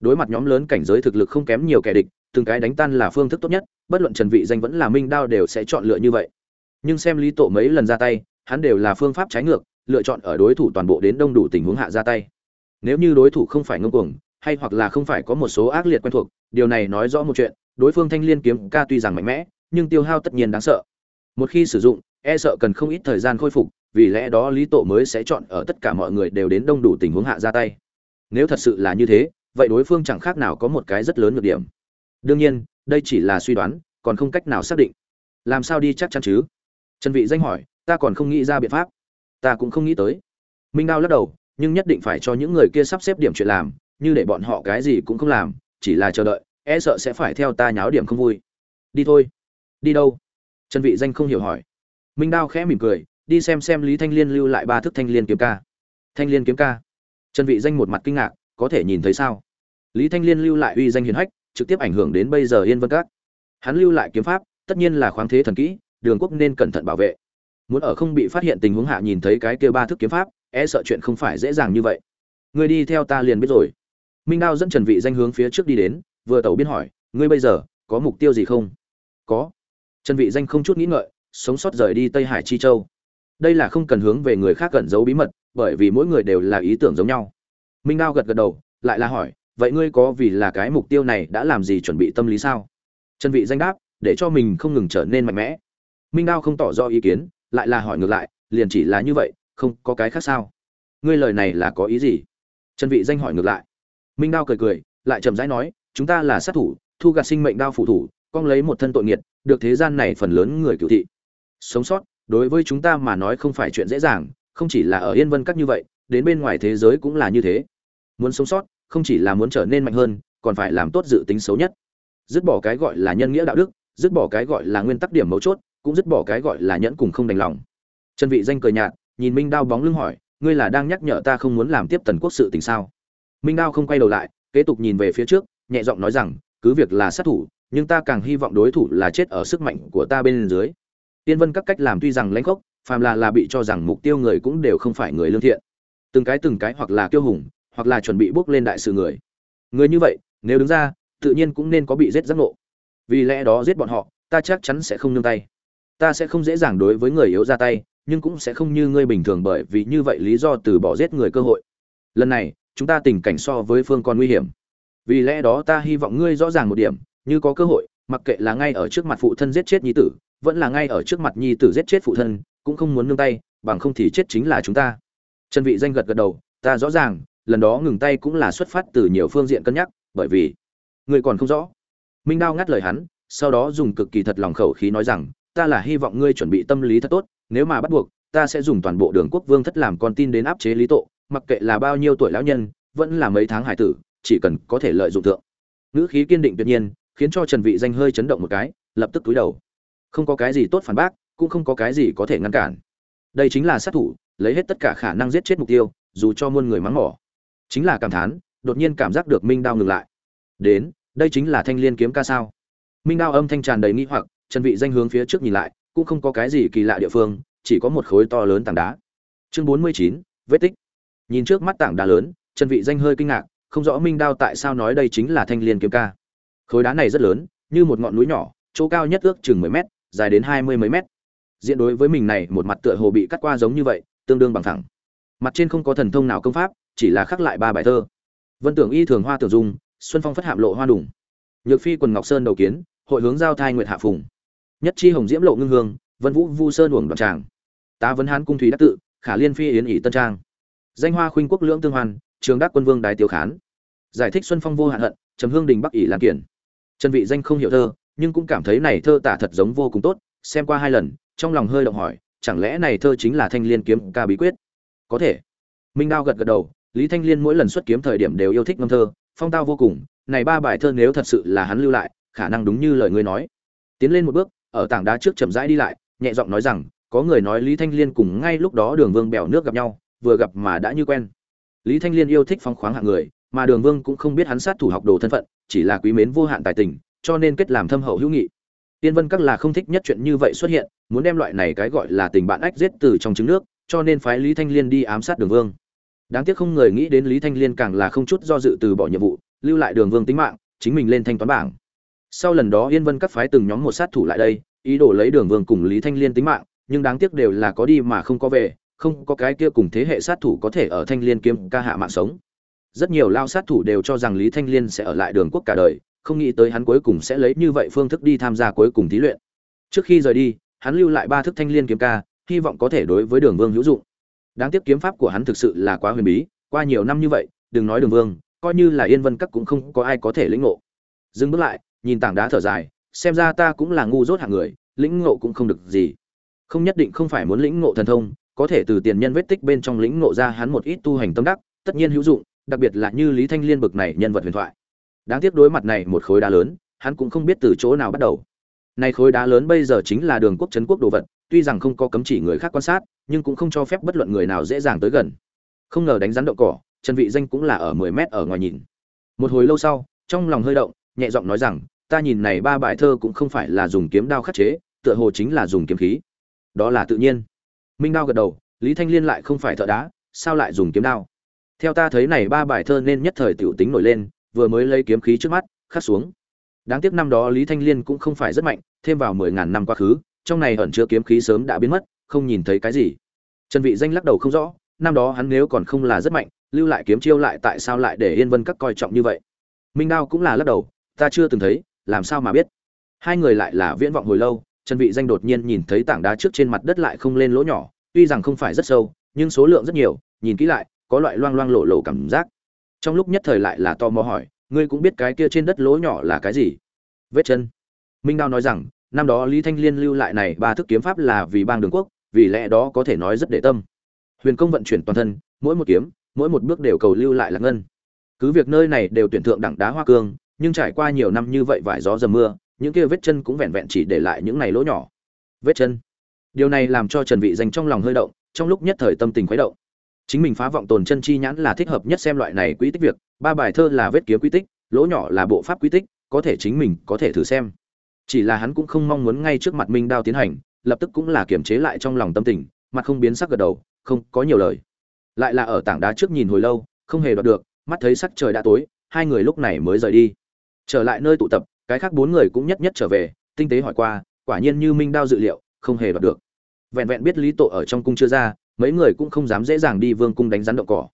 Đối mặt nhóm lớn cảnh giới thực lực không kém nhiều kẻ địch, từng cái đánh tan là phương thức tốt nhất, bất luận trần vị danh vẫn là minh đao đều sẽ chọn lựa như vậy. Nhưng xem lý tổ mấy lần ra tay, hắn đều là phương pháp trái ngược, lựa chọn ở đối thủ toàn bộ đến đông đủ tình huống hạ ra tay. Nếu như đối thủ không phải ngông cuồng, hay hoặc là không phải có một số ác liệt quen thuộc, điều này nói rõ một chuyện, đối phương thanh liên kiếm ca tuy rằng mạnh mẽ, nhưng tiêu hao tất nhiên đáng sợ. Một khi sử dụng e sợ cần không ít thời gian khôi phục vì lẽ đó lý tổ mới sẽ chọn ở tất cả mọi người đều đến đông đủ tình huống hạ ra tay. Nếu thật sự là như thế, vậy đối phương chẳng khác nào có một cái rất lớn nhược điểm. Đương nhiên, đây chỉ là suy đoán, còn không cách nào xác định. Làm sao đi chắc chắn chứ? Trần vị danh hỏi, ta còn không nghĩ ra biện pháp. Ta cũng không nghĩ tới. Minh đao lắc đầu, nhưng nhất định phải cho những người kia sắp xếp điểm chuyện làm, như để bọn họ cái gì cũng không làm, chỉ là chờ đợi e sợ sẽ phải theo ta nháo điểm không vui. Đi thôi. Đi đâu? Trần vị danh không hiểu hỏi. Minh đao khẽ mỉm cười đi xem xem lý thanh liên lưu lại ba thức thanh liên kiếm ca. Thanh liên kiếm ca. Trần vị danh một mặt kinh ngạc, có thể nhìn thấy sao? Lý thanh liên lưu lại uy danh hiển hách, trực tiếp ảnh hưởng đến bây giờ yên vân các. Hắn lưu lại kiếm pháp, tất nhiên là khoáng thế thần kỹ, đường quốc nên cẩn thận bảo vệ. Muốn ở không bị phát hiện tình huống hạ nhìn thấy cái kia ba thức kiếm pháp e sợ chuyện không phải dễ dàng như vậy. Người đi theo ta liền biết rồi. Minh đao dẫn trần vị danh hướng phía trước đi đến, vừa tẩu biên hỏi, ngươi bây giờ, có mục tiêu gì không? Có. Trần vị danh không chút nghĩ ngợi, sống sót rời đi tây hải chi châu đây là không cần hướng về người khác cẩn giấu bí mật, bởi vì mỗi người đều là ý tưởng giống nhau. Minh đao gật gật đầu, lại là hỏi, vậy ngươi có vì là cái mục tiêu này đã làm gì chuẩn bị tâm lý sao? Trần vị danh đáp, để cho mình không ngừng trở nên mạnh mẽ. Minh đao không tỏ rõ ý kiến, lại là hỏi ngược lại, liền chỉ là như vậy, không có cái khác sao? Ngươi lời này là có ý gì? Trần vị danh hỏi ngược lại. Minh đao cười cười, lại chậm rãi nói, chúng ta là sát thủ, thu gặt sinh mệnh đao phụ thủ, con lấy một thân tội nghiệt, được thế gian này phần lớn người cựu thị. Sống sót đối với chúng ta mà nói không phải chuyện dễ dàng, không chỉ là ở yên vân các như vậy, đến bên ngoài thế giới cũng là như thế. Muốn sống sót, không chỉ là muốn trở nên mạnh hơn, còn phải làm tốt dự tính xấu nhất. Dứt bỏ cái gọi là nhân nghĩa đạo đức, dứt bỏ cái gọi là nguyên tắc điểm mấu chốt, cũng dứt bỏ cái gọi là nhẫn cùng không đành lòng. Trần vị danh cười nhạt, nhìn minh đao bóng lưng hỏi, ngươi là đang nhắc nhở ta không muốn làm tiếp tần quốc sự tình sao? Minh đao không quay đầu lại, kế tục nhìn về phía trước, nhẹ giọng nói rằng, cứ việc là sát thủ, nhưng ta càng hy vọng đối thủ là chết ở sức mạnh của ta bên dưới tiên vân các cách làm tuy rằng lãnh khốc, phàm là là bị cho rằng mục tiêu người cũng đều không phải người lương thiện. Từng cái từng cái hoặc là kiêu hùng, hoặc là chuẩn bị bước lên đại sự người. Người như vậy, nếu đứng ra, tự nhiên cũng nên có bị giết giác ngộ. Vì lẽ đó giết bọn họ, ta chắc chắn sẽ không nương tay. Ta sẽ không dễ dàng đối với người yếu ra tay, nhưng cũng sẽ không như ngươi bình thường bởi vì như vậy lý do từ bỏ giết người cơ hội. Lần này, chúng ta tình cảnh so với phương còn nguy hiểm. Vì lẽ đó ta hy vọng ngươi rõ ràng một điểm, như có cơ hội, mặc kệ là ngay ở trước mặt phụ thân giết chết nhi tử vẫn là ngay ở trước mặt nhi tử giết chết phụ thân, cũng không muốn nương tay, bằng không thì chết chính là chúng ta. Trần vị danh gật gật đầu, ta rõ ràng, lần đó ngừng tay cũng là xuất phát từ nhiều phương diện cân nhắc, bởi vì người còn không rõ. Minh đao ngắt lời hắn, sau đó dùng cực kỳ thật lòng khẩu khí nói rằng, ta là hy vọng ngươi chuẩn bị tâm lý thật tốt, nếu mà bắt buộc, ta sẽ dùng toàn bộ đường quốc vương thất làm con tin đến áp chế lý tộ mặc kệ là bao nhiêu tuổi lão nhân, vẫn là mấy tháng hải tử, chỉ cần có thể lợi dụng thượng. Ngữ khí kiên định tuyệt nhiên, khiến cho trần vị danh hơi chấn động một cái, lập tức túi đầu không có cái gì tốt phản bác cũng không có cái gì có thể ngăn cản. Đây chính là sát thủ lấy hết tất cả khả năng giết chết mục tiêu dù cho muôn người mắng mỏ. Chính là cảm thán đột nhiên cảm giác được minh đao ngừng lại. Đến đây chính là thanh liên kiếm ca sao? Minh đao âm thanh tràn đầy nghi hoặc trần vị danh hướng phía trước nhìn lại cũng không có cái gì kỳ lạ địa phương chỉ có một khối to lớn tảng đá. Chương 49, vết tích. Nhìn trước mắt tảng đá lớn trần vị danh hơi kinh ngạc không rõ minh đao tại sao nói đây chính là thanh liên kiếm ca. Khối đá này rất lớn như một ngọn núi nhỏ chỗ cao nhất ước chừng 10 mét dài đến hai mươi mấy mét. Diện đối với mình này, một mặt tựa hồ bị cắt qua giống như vậy, tương đương bằng thẳng. Mặt trên không có thần thông nào công pháp, chỉ là khắc lại ba bài thơ. Vân tưởng y thường hoa tưởng dung, xuân phong phất hạm lộ hoa đủng nhược phi quần ngọc sơn đầu kiến, hội hướng giao thai nguyệt hạ phùng. Nhất chi hồng diễm lộ ngưng hương, vân vũ vu sơn uổng đoạn tràng. Tá vấn hán cung thủy đắc tự, khả liên phi yến ỷ tân trang. Danh hoa khuynh quốc lưỡng tương hoàn trường đắc quân vương đái tiêu khán. Giải thích xuân phong vô hạn hận, trầm hương đình bắc ỷ làm kiển. Trần vị danh không hiểu thơ nhưng cũng cảm thấy này thơ tả thật giống vô cùng tốt, xem qua hai lần, trong lòng hơi động hỏi, chẳng lẽ này thơ chính là thanh liên kiếm ca bí quyết? Có thể. Minh đao gật gật đầu, lý thanh liên mỗi lần xuất kiếm thời điểm đều yêu thích ngâm thơ, phong tao vô cùng, này ba bài thơ nếu thật sự là hắn lưu lại, khả năng đúng như lời ngươi nói. Tiến lên một bước, ở tảng đá trước chậm rãi đi lại, nhẹ giọng nói rằng, có người nói lý thanh liên cùng ngay lúc đó đường vương bèo nước gặp nhau, vừa gặp mà đã như quen. Lý thanh liên yêu thích phong khoáng hạng người, mà đường vương cũng không biết hắn sát thủ học đồ thân phận, chỉ là quý mến vô hạn tài tình cho nên kết làm thâm hậu hữu nghị. Tiên vân các là không thích nhất chuyện như vậy xuất hiện, muốn đem loại này cái gọi là tình bạn ách giết từ trong trứng nước, cho nên phái lý thanh liên đi ám sát đường vương. Đáng tiếc không người nghĩ đến lý thanh liên càng là không chút do dự từ bỏ nhiệm vụ, lưu lại đường vương tính mạng, chính mình lên thanh toán bảng. Sau lần đó yên vân các phái từng nhóm một sát thủ lại đây, ý đồ lấy đường vương cùng lý thanh liên tính mạng, nhưng đáng tiếc đều là có đi mà không có về, không có cái kia cùng thế hệ sát thủ có thể ở thanh liên kiếm ca hạ mạng sống. Rất nhiều lao sát thủ đều cho rằng lý thanh liên sẽ ở lại đường quốc cả đời không nghĩ tới hắn cuối cùng sẽ lấy như vậy phương thức đi tham gia cuối cùng thí luyện. Trước khi rời đi, hắn lưu lại ba thức thanh liên kiếm ca, hy vọng có thể đối với đường vương hữu dụng. Đáng tiếc kiếm pháp của hắn thực sự là quá huyền bí, qua nhiều năm như vậy, đừng nói đường vương, coi như là yên vân các cũng không có ai có thể lĩnh ngộ. Dừng bước lại, nhìn tảng đá thở dài, xem ra ta cũng là ngu dốt hạng người, lĩnh ngộ cũng không được gì. Không nhất định không phải muốn lĩnh ngộ thần thông, có thể từ tiền nhân vết tích bên trong lĩnh ngộ ra hắn một ít tu hành tâm đắc, tất nhiên hữu dụng, đặc biệt là như lý thanh liên bực này nhân vật huyền thoại đáng tiếc đối mặt này một khối đá lớn, hắn cũng không biết từ chỗ nào bắt đầu. Này khối đá lớn bây giờ chính là đường quốc trấn quốc đồ vật, tuy rằng không có cấm chỉ người khác quan sát, nhưng cũng không cho phép bất luận người nào dễ dàng tới gần. Không ngờ đánh rắn động cỏ, trần vị danh cũng là ở 10 mét ở ngoài nhìn. Một hồi lâu sau, trong lòng hơi động, nhẹ giọng nói rằng, ta nhìn này ba bài thơ cũng không phải là dùng kiếm đao khắc chế, tựa hồ chính là dùng kiếm khí. Đó là tự nhiên. Minh đao gật đầu, lý thanh liên lại không phải thợ đá, sao lại dùng kiếm đao? Theo ta thấy này ba bài thơ nên nhất thời tiểu tính nổi lên vừa mới lấy kiếm khí trước mắt, khắc xuống. Đáng tiếc năm đó lý thanh liên cũng không phải rất mạnh, thêm vào mười ngàn năm quá khứ, trong này ẩn chứa kiếm khí sớm đã biến mất, không nhìn thấy cái gì. Trần vị danh lắc đầu không rõ, năm đó hắn nếu còn không là rất mạnh, lưu lại kiếm chiêu lại tại sao lại để yên vân các coi trọng như vậy? Minh đao cũng là lắc đầu, ta chưa từng thấy, làm sao mà biết? Hai người lại là viễn vọng hồi lâu, trần vị danh đột nhiên nhìn thấy tảng đá trước trên mặt đất lại không lên lỗ nhỏ, tuy rằng không phải rất sâu, nhưng số lượng rất nhiều, nhìn kỹ lại, có loại loang loang lộ lộ cảm giác trong lúc nhất thời lại là to mò hỏi, ngươi cũng biết cái kia trên đất lỗ nhỏ là cái gì? Vết chân. Minh đao nói rằng, năm đó lý thanh liên lưu lại này ba thức kiếm pháp là vì bang đường quốc, vì lẽ đó có thể nói rất để tâm. Huyền công vận chuyển toàn thân, mỗi một kiếm, mỗi một bước đều cầu lưu lại là ngân. Cứ việc nơi này đều tuyển thượng đẳng đá hoa cương, nhưng trải qua nhiều năm như vậy vải gió dầm mưa, những kia vết chân cũng vẹn vẹn chỉ để lại những này lỗ nhỏ. Vết chân. Điều này làm cho trần vị dành trong lòng hơi động, trong lúc nhất thời tâm tình khuấy động chính mình phá vọng tồn chân chi nhãn là thích hợp nhất xem loại này quỹ tích việc, ba bài thơ là vết kiếm quy tích, lỗ nhỏ là bộ pháp quy tích, có thể chính mình có thể thử xem. Chỉ là hắn cũng không mong muốn ngay trước mặt minh đao tiến hành, lập tức cũng là kiềm chế lại trong lòng tâm tình, mặt không biến sắc gật đầu, không có nhiều lời. Lại là ở tảng đá trước nhìn hồi lâu, không hề đoạt được, mắt thấy sắc trời đã tối, hai người lúc này mới rời đi. Trở lại nơi tụ tập, cái khác bốn người cũng nhất nhất trở về, tinh tế hỏi qua, quả nhiên như minh đao dự liệu, không hề đoạt được. Vẹn vẹn biết lý tổ ở trong cung chưa ra mấy người cũng không dám dễ dàng đi vương cung đánh rắn động cỏ.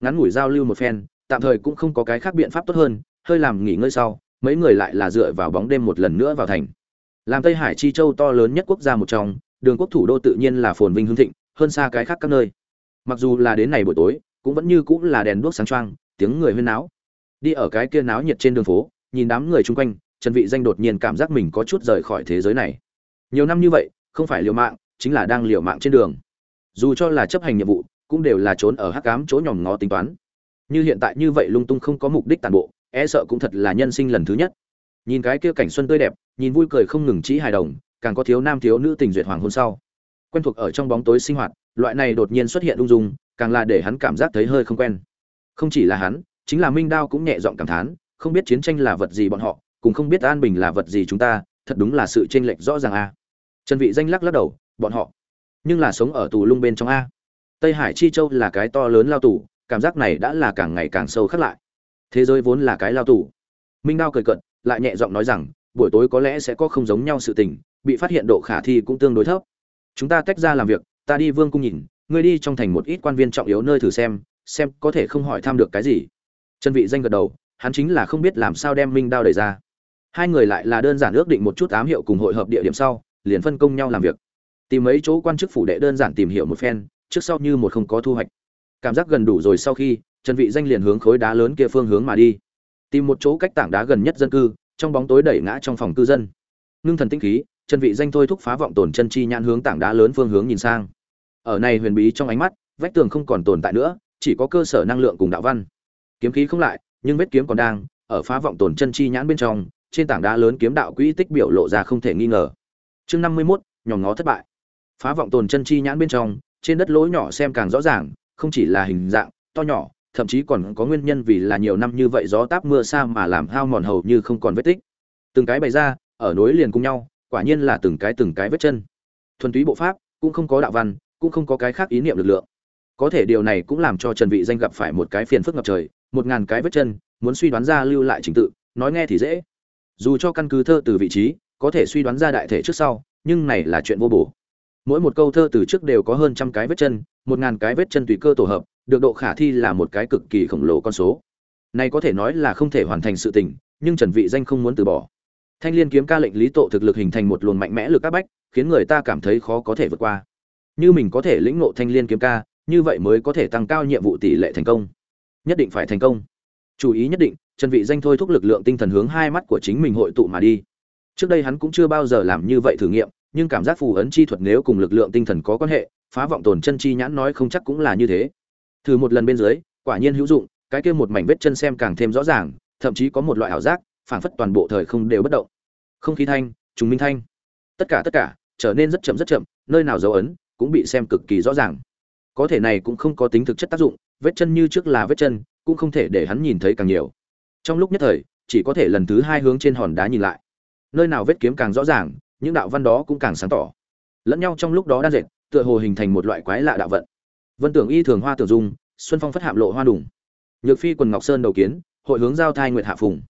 Ngắn ngủi giao lưu một phen, tạm thời cũng không có cái khác biện pháp tốt hơn, hơi làm nghỉ ngơi sau, mấy người lại là dựa vào bóng đêm một lần nữa vào thành. Làm tây hải chi châu to lớn nhất quốc gia một trong, đường quốc thủ đô tự nhiên là phồn vinh hưng thịnh, hơn xa cái khác các nơi. Mặc dù là đến này buổi tối, cũng vẫn như cũng là đèn đuốc sáng trăng tiếng người huyên náo. Đi ở cái kia náo nhiệt trên đường phố, nhìn đám người chung quanh, trần vị danh đột nhiên cảm giác mình có chút rời khỏi thế giới này. Nhiều năm như vậy, không phải liều mạng, chính là đang liều mạng trên đường dù cho là chấp hành nhiệm vụ, cũng đều là trốn ở hắc ám chỗ nhòm ngó tính toán. Như hiện tại như vậy lung tung không có mục đích tàn bộ e sợ cũng thật là nhân sinh lần thứ nhất. Nhìn cái kia cảnh xuân tươi đẹp, nhìn vui cười không ngừng chỉ hài đồng, càng có thiếu nam thiếu nữ tình duyệt hoàng hôn sau. Quen thuộc ở trong bóng tối sinh hoạt, loại này đột nhiên xuất hiện ung dung, càng là để hắn cảm giác thấy hơi không quen. Không chỉ là hắn, chính là minh đao cũng nhẹ giọng cảm thán, không biết chiến tranh là vật gì bọn họ, cũng không biết an bình là vật gì chúng ta, thật đúng là sự chênh lệch rõ ràng a trần vị danh lắc lắc đầu, bọn họ nhưng là sống ở tù lung bên trong a. Tây hải chi châu là cái to lớn lao tù, cảm giác này đã là càng ngày càng sâu khắc lại. Thế giới vốn là cái lao tù. Minh đao cười cận lại nhẹ giọng nói rằng, buổi tối có lẽ sẽ có không giống nhau sự tình, bị phát hiện độ khả thi cũng tương đối thấp. Chúng ta tách ra làm việc, ta đi vương cung nhìn, ngươi đi trong thành một ít quan viên trọng yếu nơi thử xem xem có thể không hỏi thăm được cái gì. Trần vị danh gật đầu, hắn chính là không biết làm sao đem minh đao đẩy ra. Hai người lại là đơn giản ước định một chút ám hiệu cùng hội hợp địa điểm sau, liền phân công nhau làm việc tìm mấy chỗ quan chức phủ đệ đơn giản tìm hiểu một phen trước sau như một không có thu hoạch. Cảm giác gần đủ rồi sau khi trần vị danh liền hướng khối đá lớn kia phương hướng mà đi. Tìm một chỗ cách tảng đá gần nhất dân cư trong bóng tối đẩy ngã trong phòng cư dân. Ngưng thần tinh khí trần vị danh thôi thúc phá vọng tổn chân chi nhãn hướng tảng đá lớn phương hướng nhìn sang. Ở này huyền bí trong ánh mắt vách tường không còn tồn tại nữa chỉ có cơ sở năng lượng cùng đạo văn. Kiếm khí không lại nhưng vết kiếm còn đang ở phá vọng tổn chân chi nhãn bên trong trên tảng đá lớn kiếm đạo quỹ tích biểu lộ ra không thể nghi ngờ. Chương 51, nhòm ngó thất bại phá vọng tồn chân chi nhãn bên trong, trên đất lỗ nhỏ xem càng rõ ràng, không chỉ là hình dạng to nhỏ, thậm chí còn có nguyên nhân vì là nhiều năm như vậy gió táp mưa xa mà làm hao mòn hầu như không còn vết tích. Từng cái bày ra, ở nối liền cùng nhau, quả nhiên là từng cái từng cái vết chân. Thuần túy bộ pháp, cũng không có đạo văn, cũng không có cái khác ý niệm lực lượng. Có thể điều này cũng làm cho trần vị danh gặp phải một cái phiền phức ngập trời, một ngàn cái vết chân, muốn suy đoán ra lưu lại trình tự, nói nghe thì dễ. Dù cho căn cứ thơ từ vị trí, có thể suy đoán ra đại thể trước sau, nhưng này là chuyện vô bổ mỗi một câu thơ từ trước đều có hơn trăm cái vết chân, một ngàn cái vết chân tùy cơ tổ hợp, được độ khả thi là một cái cực kỳ khổng lồ con số. Này có thể nói là không thể hoàn thành sự tình, nhưng trần vị danh không muốn từ bỏ. Thanh liên kiếm ca lệnh lý tộ thực lực hình thành một luồng mạnh mẽ lực áp bách, khiến người ta cảm thấy khó có thể vượt qua. Như mình có thể lĩnh ngộ thanh liên kiếm ca, như vậy mới có thể tăng cao nhiệm vụ tỷ lệ thành công. Nhất định phải thành công. Chú ý nhất định, trần vị danh thôi thúc lực lượng tinh thần hướng hai mắt của chính mình hội tụ mà đi. Trước đây hắn cũng chưa bao giờ làm như vậy thử nghiệm nhưng cảm giác phù ấn chi thuật nếu cùng lực lượng tinh thần có quan hệ, phá vọng tồn chân chi nhãn nói không chắc cũng là như thế. Thử một lần bên dưới, quả nhiên hữu dụng, cái kia một mảnh vết chân xem càng thêm rõ ràng, thậm chí có một loại ảo giác, phảng phất toàn bộ thời không đều bất động. Không khí thanh, trùng minh thanh. Tất cả tất cả, trở nên rất chậm rất chậm, nơi nào dấu ấn cũng bị xem cực kỳ rõ ràng. Có thể này cũng không có tính thực chất tác dụng, vết chân như trước là vết chân, cũng không thể để hắn nhìn thấy càng nhiều. Trong lúc nhất thời, chỉ có thể lần thứ hai hướng trên hòn đá nhìn lại. Nơi nào vết kiếm càng rõ ràng những đạo văn đó cũng càng sáng tỏ. Lẫn nhau trong lúc đó đan dệt, tựa hồ hình thành một loại quái lạ đạo vận. Vân tưởng y thường hoa tưởng dung, xuân phong phất hạm lộ hoa đủng nhược phi quần ngọc sơn đầu kiến, hội hướng giao thai nguyệt hạ phùng.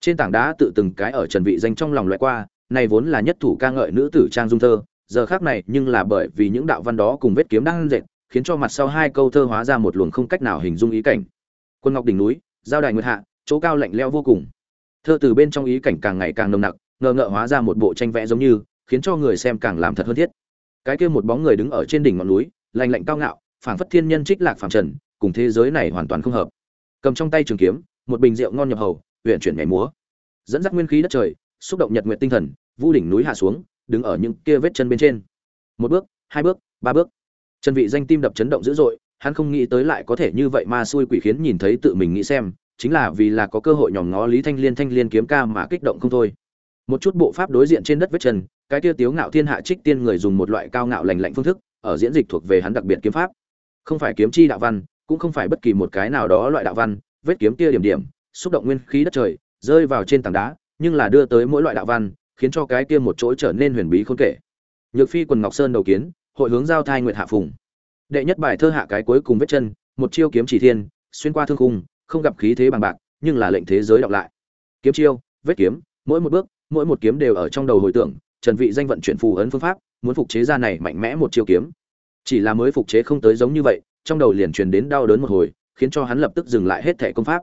Trên tảng đá tự từng cái ở trần vị danh trong lòng loại qua, này vốn là nhất thủ ca ngợi nữ tử trang dung thơ, giờ khác này nhưng là bởi vì những đạo văn đó cùng vết kiếm đang dệt, khiến cho mặt sau hai câu thơ hóa ra một luồng không cách nào hình dung ý cảnh. Quân ngọc đỉnh núi, giao đài nguyệt hạ, chỗ cao lạnh lẽo vô cùng. Thơ từ bên trong ý cảnh càng ngày càng nồng nặc ngờ ngợ hóa ra một bộ tranh vẽ giống như, khiến cho người xem càng làm thật hơn thiết. Cái kia một bóng người đứng ở trên đỉnh ngọn núi, lạnh lạnh cao ngạo, phảng phất thiên nhân trích lạc phảng trần, cùng thế giới này hoàn toàn không hợp. Cầm trong tay trường kiếm, một bình rượu ngon nhập hầu huyện chuyển nhảy múa. Dẫn dắt nguyên khí đất trời, xúc động nhật nguyện tinh thần, vu đỉnh núi hạ xuống, đứng ở những kia vết chân bên trên. Một bước, hai bước, ba bước. Trần vị danh tim đập chấn động dữ dội, hắn không nghĩ tới lại có thể như vậy mà xui quỷ khiến nhìn thấy tự mình nghĩ xem, chính là vì là có cơ hội nhòm ngó lý thanh liên thanh liên kiếm ca mà kích động không thôi một chút bộ pháp đối diện trên đất vết chân, cái kia tiếu ngạo thiên hạ trích tiên người dùng một loại cao ngạo lành lạnh phương thức, ở diễn dịch thuộc về hắn đặc biệt kiếm pháp. Không phải kiếm chi đạo văn, cũng không phải bất kỳ một cái nào đó loại đạo văn, vết kiếm kia điểm điểm, xúc động nguyên khí đất trời, rơi vào trên tảng đá, nhưng là đưa tới mỗi loại đạo văn, khiến cho cái kia một chỗ trở nên huyền bí không kể. Nhược phi quần ngọc sơn đầu kiến, hội hướng giao thai nguyệt hạ phùng. Đệ nhất bài thơ hạ cái cuối cùng vết chân, một chiêu kiếm chỉ thiên, xuyên qua thương khung, không gặp khí thế bằng bạc, nhưng là lệnh thế giới đọc lại. Kiếm chiêu, vết kiếm, mỗi một bước mỗi một kiếm đều ở trong đầu hồi tưởng, trần vị danh vận chuyển phù ấn phương pháp, muốn phục chế ra này mạnh mẽ một chiêu kiếm. Chỉ là mới phục chế không tới giống như vậy, trong đầu liền truyền đến đau đớn một hồi, khiến cho hắn lập tức dừng lại hết thể công pháp.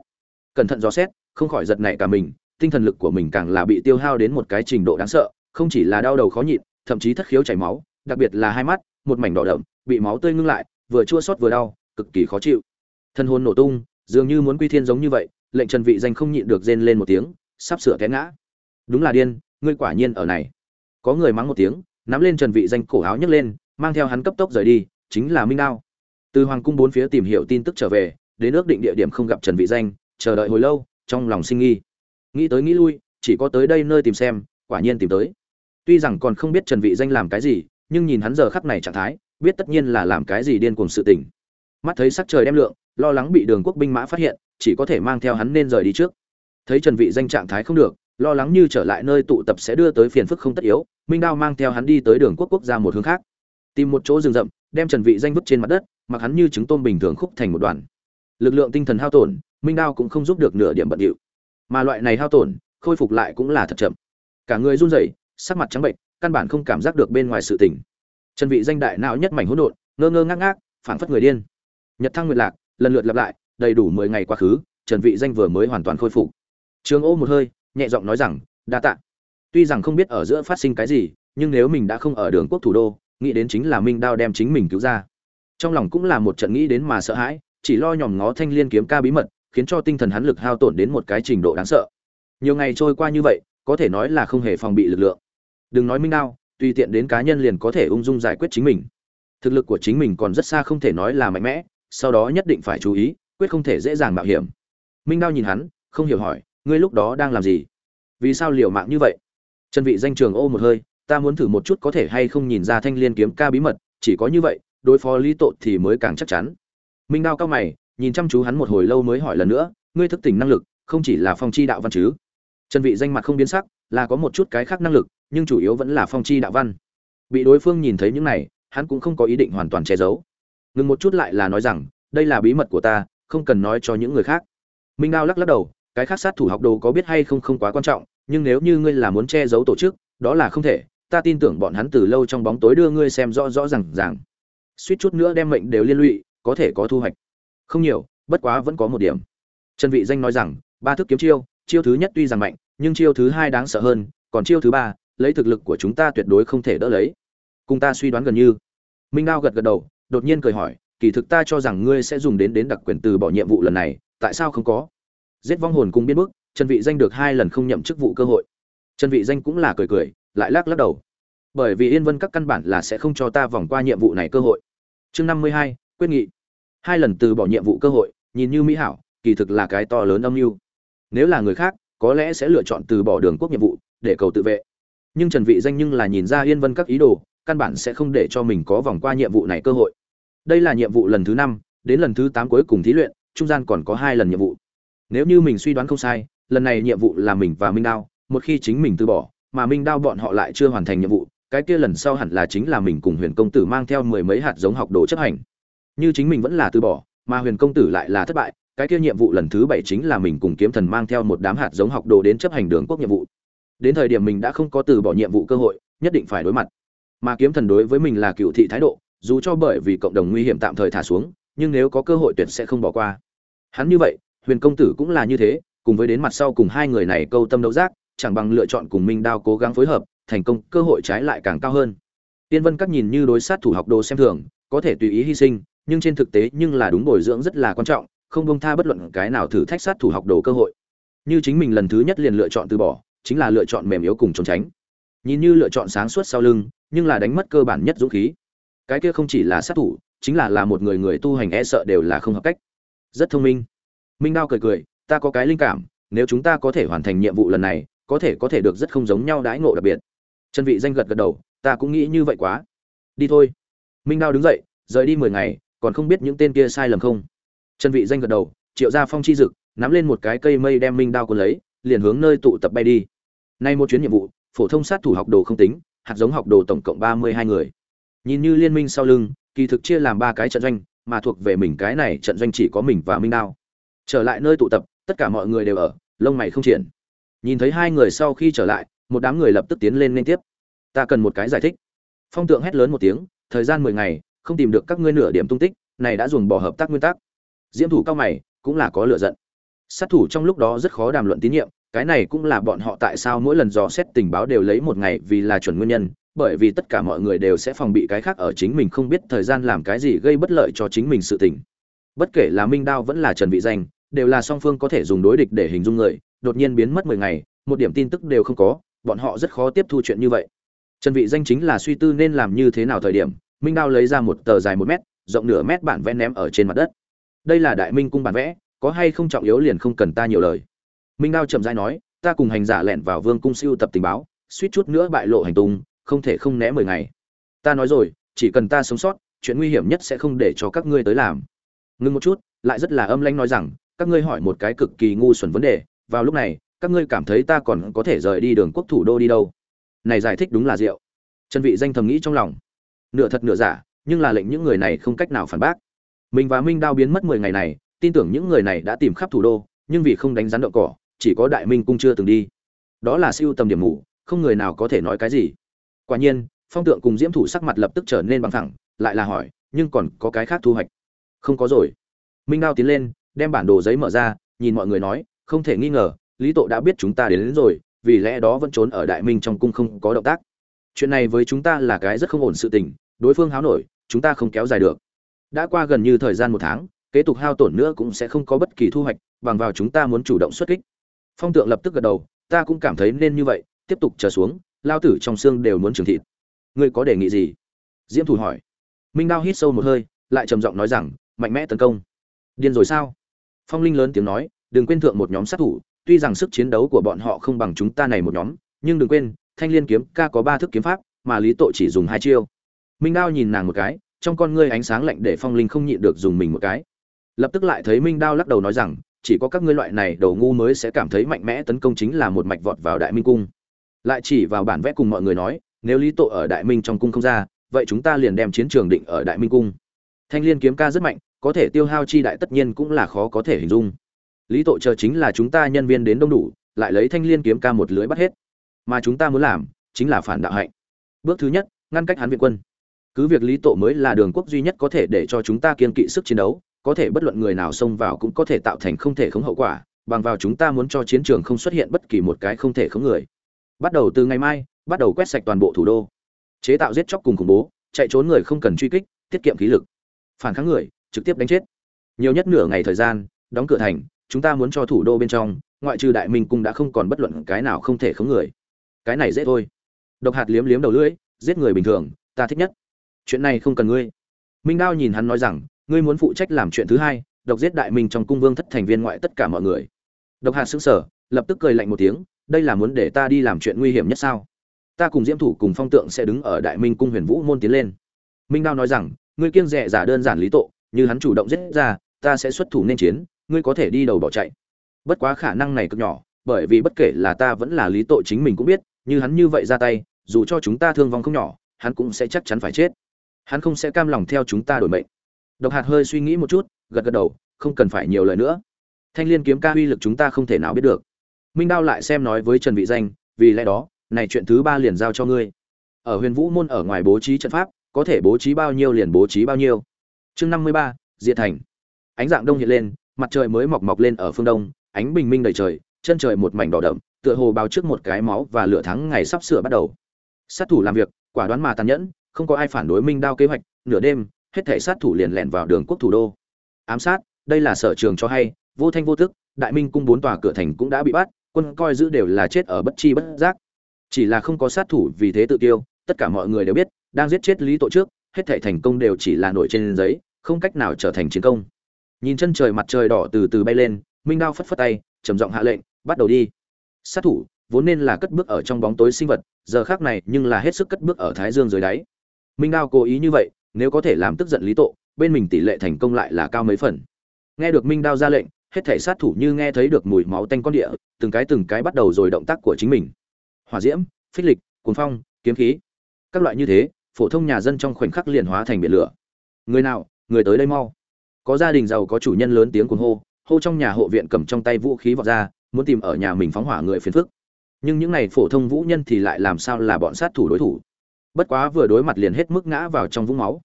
Cẩn thận dò xét, không khỏi giật nảy cả mình, tinh thần lực của mình càng là bị tiêu hao đến một cái trình độ đáng sợ, không chỉ là đau đầu khó nhịn, thậm chí thất khiếu chảy máu, đặc biệt là hai mắt, một mảnh đỏ đậm, bị máu tươi ngưng lại, vừa chua xót vừa đau, cực kỳ khó chịu. Thân hồn nổ tung, dường như muốn quy thiên giống như vậy, lệnh trần vị danh không nhịn được rên lên một tiếng, sắp sửa té ngã đúng là điên, ngươi quả nhiên ở này. Có người mắng một tiếng, nắm lên trần vị danh cổ áo nhấc lên, mang theo hắn cấp tốc rời đi, chính là minh đao. Từ hoàng cung bốn phía tìm hiểu tin tức trở về, đến ước định địa điểm không gặp trần vị danh, chờ đợi hồi lâu, trong lòng sinh nghi. Nghĩ tới nghĩ lui, chỉ có tới đây nơi tìm xem, quả nhiên tìm tới. Tuy rằng còn không biết trần vị danh làm cái gì, nhưng nhìn hắn giờ khắc này trạng thái, biết tất nhiên là làm cái gì điên cuồng sự tình. Mắt thấy sắc trời đem lượng, lo lắng bị đường quốc binh mã phát hiện, chỉ có thể mang theo hắn nên rời đi trước. Thấy trần vị danh trạng thái không được lo lắng như trở lại nơi tụ tập sẽ đưa tới phiền phức không tất yếu, minh đao mang theo hắn đi tới đường quốc quốc ra một hướng khác. Tìm một chỗ rừng rậm, đem trần vị danh vứt trên mặt đất, mặc hắn như trứng tôm bình thường khúc thành một đoàn. Lực lượng tinh thần hao tổn, minh đao cũng không giúp được nửa điểm bận điệu. Mà loại này hao tổn, khôi phục lại cũng là thật chậm. Cả người run rẩy, sắc mặt trắng bệnh căn bản không cảm giác được bên ngoài sự tỉnh trần vị danh đại não nhất mảnh hỗn độn, ngơ ngơ ngác ngác phản phất người điên. Nhật thăng nguyệt lạc, lần lượt lặp lại, đầy đủ 10 ngày quá khứ, trần vị danh vừa mới hoàn toàn khôi phục. Trường ô một hơi nhẹ giọng nói rằng, đa tạ. Tuy rằng không biết ở giữa phát sinh cái gì, nhưng nếu mình đã không ở đường quốc thủ đô, nghĩ đến chính là minh đao đem chính mình cứu ra. Trong lòng cũng là một trận nghĩ đến mà sợ hãi, chỉ lo nhòm ngó thanh liên kiếm ca bí mật, khiến cho tinh thần hắn lực hao tổn đến một cái trình độ đáng sợ. Nhiều ngày trôi qua như vậy, có thể nói là không hề phòng bị lực lượng. Đừng nói minh đao, tùy tiện đến cá nhân liền có thể ung dung giải quyết chính mình. Thực lực của chính mình còn rất xa không thể nói là mạnh mẽ, sau đó nhất định phải chú ý, quyết không thể dễ dàng mạo hiểm. Minh đao nhìn hắn, không hiểu hỏi ngươi lúc đó đang làm gì? Vì sao liều mạng như vậy? Trần vị danh trường ô một hơi, ta muốn thử một chút có thể hay không nhìn ra thanh liên kiếm ca bí mật, chỉ có như vậy, đối phó lý tội thì mới càng chắc chắn. Minh đao cao mày, nhìn chăm chú hắn một hồi lâu mới hỏi lần nữa, ngươi thức tỉnh năng lực, không chỉ là phong chi đạo văn chứ? Trần vị danh mặt không biến sắc, là có một chút cái khác năng lực, nhưng chủ yếu vẫn là phong chi đạo văn. Bị đối phương nhìn thấy những này, hắn cũng không có ý định hoàn toàn che giấu. Ngừng một chút lại là nói rằng, đây là bí mật của ta, không cần nói cho những người khác. Minh đao lắc lắc đầu cái khác sát thủ học đồ có biết hay không không quá quan trọng, nhưng nếu như ngươi là muốn che giấu tổ chức, đó là không thể, ta tin tưởng bọn hắn từ lâu trong bóng tối đưa ngươi xem rõ rõ rằng ràng. Suýt chút nữa đem mệnh đều liên lụy, có thể có thu hoạch. Không nhiều, bất quá vẫn có một điểm. Trần vị danh nói rằng, ba thức kiếm chiêu chiêu thứ nhất tuy rằng mạnh, nhưng chiêu thứ hai đáng sợ hơn, còn chiêu thứ ba, lấy thực lực của chúng ta tuyệt đối không thể đỡ lấy. Cùng ta suy đoán gần như. Minh đao gật gật đầu, đột nhiên cười hỏi, kỳ thực ta cho rằng ngươi sẽ dùng đến đến đặc quyền từ bỏ nhiệm vụ lần này, tại sao không có? Giết vong hồn cung biên bước trần vị danh được hai lần không nhậm chức vụ cơ hội. Trần vị danh cũng là cười cười, lại lắc lắc đầu. Bởi vì yên vân các căn bản là sẽ không cho ta vòng qua nhiệm vụ này cơ hội. Chương năm mươi hai, quyết nghị. Hai lần từ bỏ nhiệm vụ cơ hội, nhìn như mỹ hảo, kỳ thực là cái to lớn âm mưu. Nếu là người khác, có lẽ sẽ lựa chọn từ bỏ đường quốc nhiệm vụ, để cầu tự vệ. Nhưng trần vị danh nhưng là nhìn ra yên vân các ý đồ, căn bản sẽ không để cho mình có vòng qua nhiệm vụ này cơ hội. Đây là nhiệm vụ lần thứ năm, đến lần thứ tám cuối cùng thí luyện, trung gian còn có hai lần nhiệm vụ nếu như mình suy đoán không sai, lần này nhiệm vụ là mình và minh đao, một khi chính mình từ bỏ, mà minh đao bọn họ lại chưa hoàn thành nhiệm vụ, cái kia lần sau hẳn là chính là mình cùng huyền công tử mang theo mười mấy hạt giống học đồ chấp hành. Như chính mình vẫn là từ bỏ, mà huyền công tử lại là thất bại, cái kia nhiệm vụ lần thứ bảy chính là mình cùng kiếm thần mang theo một đám hạt giống học đồ đến chấp hành đường quốc nhiệm vụ. Đến thời điểm mình đã không có từ bỏ nhiệm vụ cơ hội, nhất định phải đối mặt. Mà kiếm thần đối với mình là cựu thị thái độ, dù cho bởi vì cộng đồng nguy hiểm tạm thời thả xuống, nhưng nếu có cơ hội tuyệt sẽ không bỏ qua. Hắn như vậy huyền công tử cũng là như thế, cùng với đến mặt sau cùng hai người này câu tâm đấu giác, chẳng bằng lựa chọn cùng minh đao cố gắng phối hợp, thành công, cơ hội trái lại càng cao hơn. Tiên vân các nhìn như đối sát thủ học đồ xem thường, có thể tùy ý hy sinh, nhưng trên thực tế nhưng là đúng bồi dưỡng rất là quan trọng, không bông tha bất luận cái nào thử thách sát thủ học đồ cơ hội. Như chính mình lần thứ nhất liền lựa chọn từ bỏ, chính là lựa chọn mềm yếu cùng trốn tránh. Nhìn như lựa chọn sáng suốt sau lưng, nhưng là đánh mất cơ bản nhất dũng khí. Cái kia không chỉ là sát thủ, chính là là một người người tu hành e sợ đều là không hợp cách. Rất thông minh minh đao cười cười, ta có cái linh cảm, nếu chúng ta có thể hoàn thành nhiệm vụ lần này, có thể có thể được rất không giống nhau đãi ngộ đặc biệt. Trần vị danh gật gật đầu, ta cũng nghĩ như vậy quá. Đi thôi. Minh đao đứng dậy, rời đi mười ngày, còn không biết những tên kia sai lầm không? Trần vị danh gật đầu, triệu gia phong chi dực, nắm lên một cái cây mây đem minh đao cuốn lấy, liền hướng nơi tụ tập bay đi. Nay một chuyến nhiệm vụ, phổ thông sát thủ học đồ không tính, hạt giống học đồ tổng cộng ba mươi hai người. Nhìn như liên minh sau lưng, kỳ thực chia làm ba cái trận doanh, mà thuộc về mình cái này trận doanh chỉ có mình và minh đao trở lại nơi tụ tập, tất cả mọi người đều ở, lông mày không triển. Nhìn thấy hai người sau khi trở lại, một đám người lập tức tiến lên liên tiếp. Ta cần một cái giải thích. Phong tượng hét lớn một tiếng, thời gian mười ngày, không tìm được các ngươi nửa điểm tung tích, này đã dùng bỏ hợp tác nguyên tắc. Diễm thủ cao mày, cũng là có lựa giận. Sát thủ trong lúc đó rất khó đàm luận tín nhiệm, cái này cũng là bọn họ tại sao mỗi lần dò xét tình báo đều lấy một ngày vì là chuẩn nguyên nhân, bởi vì tất cả mọi người đều sẽ phòng bị cái khác ở chính mình không biết thời gian làm cái gì gây bất lợi cho chính mình sự tình bất kể là minh đao vẫn là trần vị danh, đều là song phương có thể dùng đối địch để hình dung người, đột nhiên biến mất 10 ngày, một điểm tin tức đều không có, bọn họ rất khó tiếp thu chuyện như vậy. Trần vị danh chính là suy tư nên làm như thế nào thời điểm, minh đao lấy ra một tờ dài một mét, rộng nửa mét bản vẽ ném ở trên mặt đất. Đây là đại minh cung bản vẽ, có hay không trọng yếu liền không cần ta nhiều lời. Minh đao chậm rãi nói, ta cùng hành giả lẻn vào vương cung siêu tập tình báo, suýt chút nữa bại lộ hành tung, không thể không né mười ngày. Ta nói rồi, chỉ cần ta sống sót, chuyện nguy hiểm nhất sẽ không để cho các ngươi tới làm ngưng một chút, lại rất là âm lãnh nói rằng, các ngươi hỏi một cái cực kỳ ngu xuẩn vấn đề, vào lúc này, các ngươi cảm thấy ta còn có thể rời đi đường quốc thủ đô đi đâu? Này giải thích đúng là rượu. Chân vị danh thầm nghĩ trong lòng. Nửa thật nửa giả, nhưng là lệnh những người này không cách nào phản bác. Mình và minh đao biến mất mười ngày này, tin tưởng những người này đã tìm khắp thủ đô, nhưng vì không đánh rắn đậu cỏ, chỉ có đại minh cung chưa từng đi. Đó là siêu tầm điểm mù, không người nào có thể nói cái gì. Quả nhiên, phong tượng cùng diễm thủ sắc mặt lập tức trở nên bằng thẳng, lại là hỏi, nhưng còn có cái khác thu hoạch không có rồi. Minh đao tiến lên đem bản đồ giấy mở ra nhìn mọi người nói không thể nghi ngờ lý tộ đã biết chúng ta đến, đến rồi vì lẽ đó vẫn trốn ở đại minh trong cung không có động tác. Chuyện này với chúng ta là cái rất không ổn sự tình đối phương háo nổi chúng ta không kéo dài được. Đã qua gần như thời gian một tháng kế tục hao tổn nữa cũng sẽ không có bất kỳ thu hoạch bằng vào chúng ta muốn chủ động xuất kích. Phong tượng lập tức gật đầu ta cũng cảm thấy nên như vậy tiếp tục chờ xuống lao tử trong xương đều muốn trường thịt. Ngươi có đề nghị gì? Diễm thủ hỏi. Minh đao hít sâu một hơi lại trầm giọng nói rằng mạnh mẽ tấn công. Điên rồi sao? Phong linh lớn tiếng nói, đừng quên thượng một nhóm sát thủ, tuy rằng sức chiến đấu của bọn họ không bằng chúng ta này một nhóm, nhưng đừng quên, thanh liên kiếm ca có ba thức kiếm pháp, mà lý tội chỉ dùng hai chiêu. Minh đao nhìn nàng một cái, trong con ngươi ánh sáng lạnh để phong linh không nhịn được dùng mình một cái. Lập tức lại thấy minh đao lắc đầu nói rằng, chỉ có các ngươi loại này đầu ngu mới sẽ cảm thấy mạnh mẽ tấn công chính là một mạch vọt vào đại minh cung. Lại chỉ vào bản vẽ cùng mọi người nói, nếu lý tội ở đại minh trong cung không ra, vậy chúng ta liền đem chiến trường định ở đại minh cung. Thanh liên kiếm ca rất mạnh có thể tiêu hao chi đại tất nhiên cũng là khó có thể hình dung. Lý tội chờ chính là chúng ta nhân viên đến đông đủ, lại lấy thanh liên kiếm ca một lưới bắt hết. Mà chúng ta muốn làm, chính là phản đạo hạnh. Bước thứ nhất, ngăn cách hắn viện quân. Cứ việc lý tổ mới là đường quốc duy nhất có thể để cho chúng ta kiên kỵ sức chiến đấu, có thể bất luận người nào xông vào cũng có thể tạo thành không thể không hậu quả, bằng vào chúng ta muốn cho chiến trường không xuất hiện bất kỳ một cái không thể không người. Bắt đầu từ ngày mai, bắt đầu quét sạch toàn bộ thủ đô. Chế tạo giết chóc cùng khủng bố, chạy trốn người không cần truy kích, tiết kiệm khí lực. Phản kháng người trực tiếp đánh chết. Nhiều nhất nửa ngày thời gian, đóng cửa thành, chúng ta muốn cho thủ đô bên trong, ngoại trừ đại minh cung đã không còn bất luận cái nào không thể khống người. Cái này dễ thôi. Độc hạt liếm liếm đầu lưỡi, giết người bình thường, ta thích nhất. Chuyện này không cần ngươi. Minh đao nhìn hắn nói rằng, ngươi muốn phụ trách làm chuyện thứ hai, độc giết đại minh trong cung vương thất thành viên ngoại tất cả mọi người. Độc hạt xứng sở lập tức cười lạnh một tiếng, đây là muốn để ta đi làm chuyện nguy hiểm nhất sao? Ta cùng diễm thủ cùng phong tượng sẽ đứng ở đại minh cung huyền vũ môn tiến lên. Minh đao nói rằng, ngươi kiêng rẻ giả đơn giản lý tộ như hắn chủ động giết ra, ta sẽ xuất thủ nên chiến, ngươi có thể đi đầu bỏ chạy. Bất quá khả năng này cực nhỏ, bởi vì bất kể là ta vẫn là lý tội chính mình cũng biết, như hắn như vậy ra tay, dù cho chúng ta thương vong không nhỏ, hắn cũng sẽ chắc chắn phải chết. Hắn không sẽ cam lòng theo chúng ta đổi mệnh. Độc hạt hơi suy nghĩ một chút, gật gật đầu, không cần phải nhiều lời nữa. Thanh liên kiếm ca uy lực chúng ta không thể nào biết được. Minh đao lại xem nói với trần vị danh, vì lẽ đó, này chuyện thứ ba liền giao cho ngươi. Ở huyền vũ môn ở ngoài bố trí trận pháp, có thể bố trí bao nhiêu liền bố trí bao nhiêu chương năm mươi ba, diệt thành. Ánh dạng đông hiện lên, mặt trời mới mọc mọc lên ở phương đông, ánh bình minh đầy trời, chân trời một mảnh đỏ đậm, tựa hồ báo trước một cái máu và lửa thắng ngày sắp sửa bắt đầu. Sát thủ làm việc, quả đoán mà tàn nhẫn, không có ai phản đối minh đao kế hoạch, nửa đêm, hết thể sát thủ liền lẻn vào đường quốc thủ đô. Ám sát, đây là sở trường cho hay, vô thanh vô tức, đại minh cung bốn tòa cửa thành cũng đã bị bắt, quân coi giữ đều là chết ở bất chi bất giác. Chỉ là không có sát thủ vì thế tự tiêu, tất cả mọi người đều biết, đang giết chết lý tội trước hết thể thành công đều chỉ là nổi trên giấy, không cách nào trở thành chiến công. Nhìn chân trời mặt trời đỏ từ từ bay lên, minh đao phất phất tay, trầm giọng hạ lệnh, bắt đầu đi. Sát thủ, vốn nên là cất bước ở trong bóng tối sinh vật, giờ khác này nhưng là hết sức cất bước ở thái dương dưới đáy. Minh đao cố ý như vậy, nếu có thể làm tức giận lý tộ, bên mình tỷ lệ thành công lại là cao mấy phần. Nghe được minh đao ra lệnh, hết thể sát thủ như nghe thấy được mùi máu tanh con địa, từng cái từng cái bắt đầu rồi động tác của chính mình. Hỏa diễm, phích lịch, cuồng phong, kiếm khí. Các loại như thế phổ thông nhà dân trong khoảnh khắc liền hóa thành biển lửa. Người nào, người tới đây mau. Có gia đình giàu có chủ nhân lớn tiếng cuồng hô hô trong nhà hộ viện cầm trong tay vũ khí vọt ra, muốn tìm ở nhà mình phóng hỏa người phiền phức. Nhưng những này phổ thông vũ nhân thì lại làm sao là bọn sát thủ đối thủ? Bất quá vừa đối mặt liền hết mức ngã vào trong vũng máu.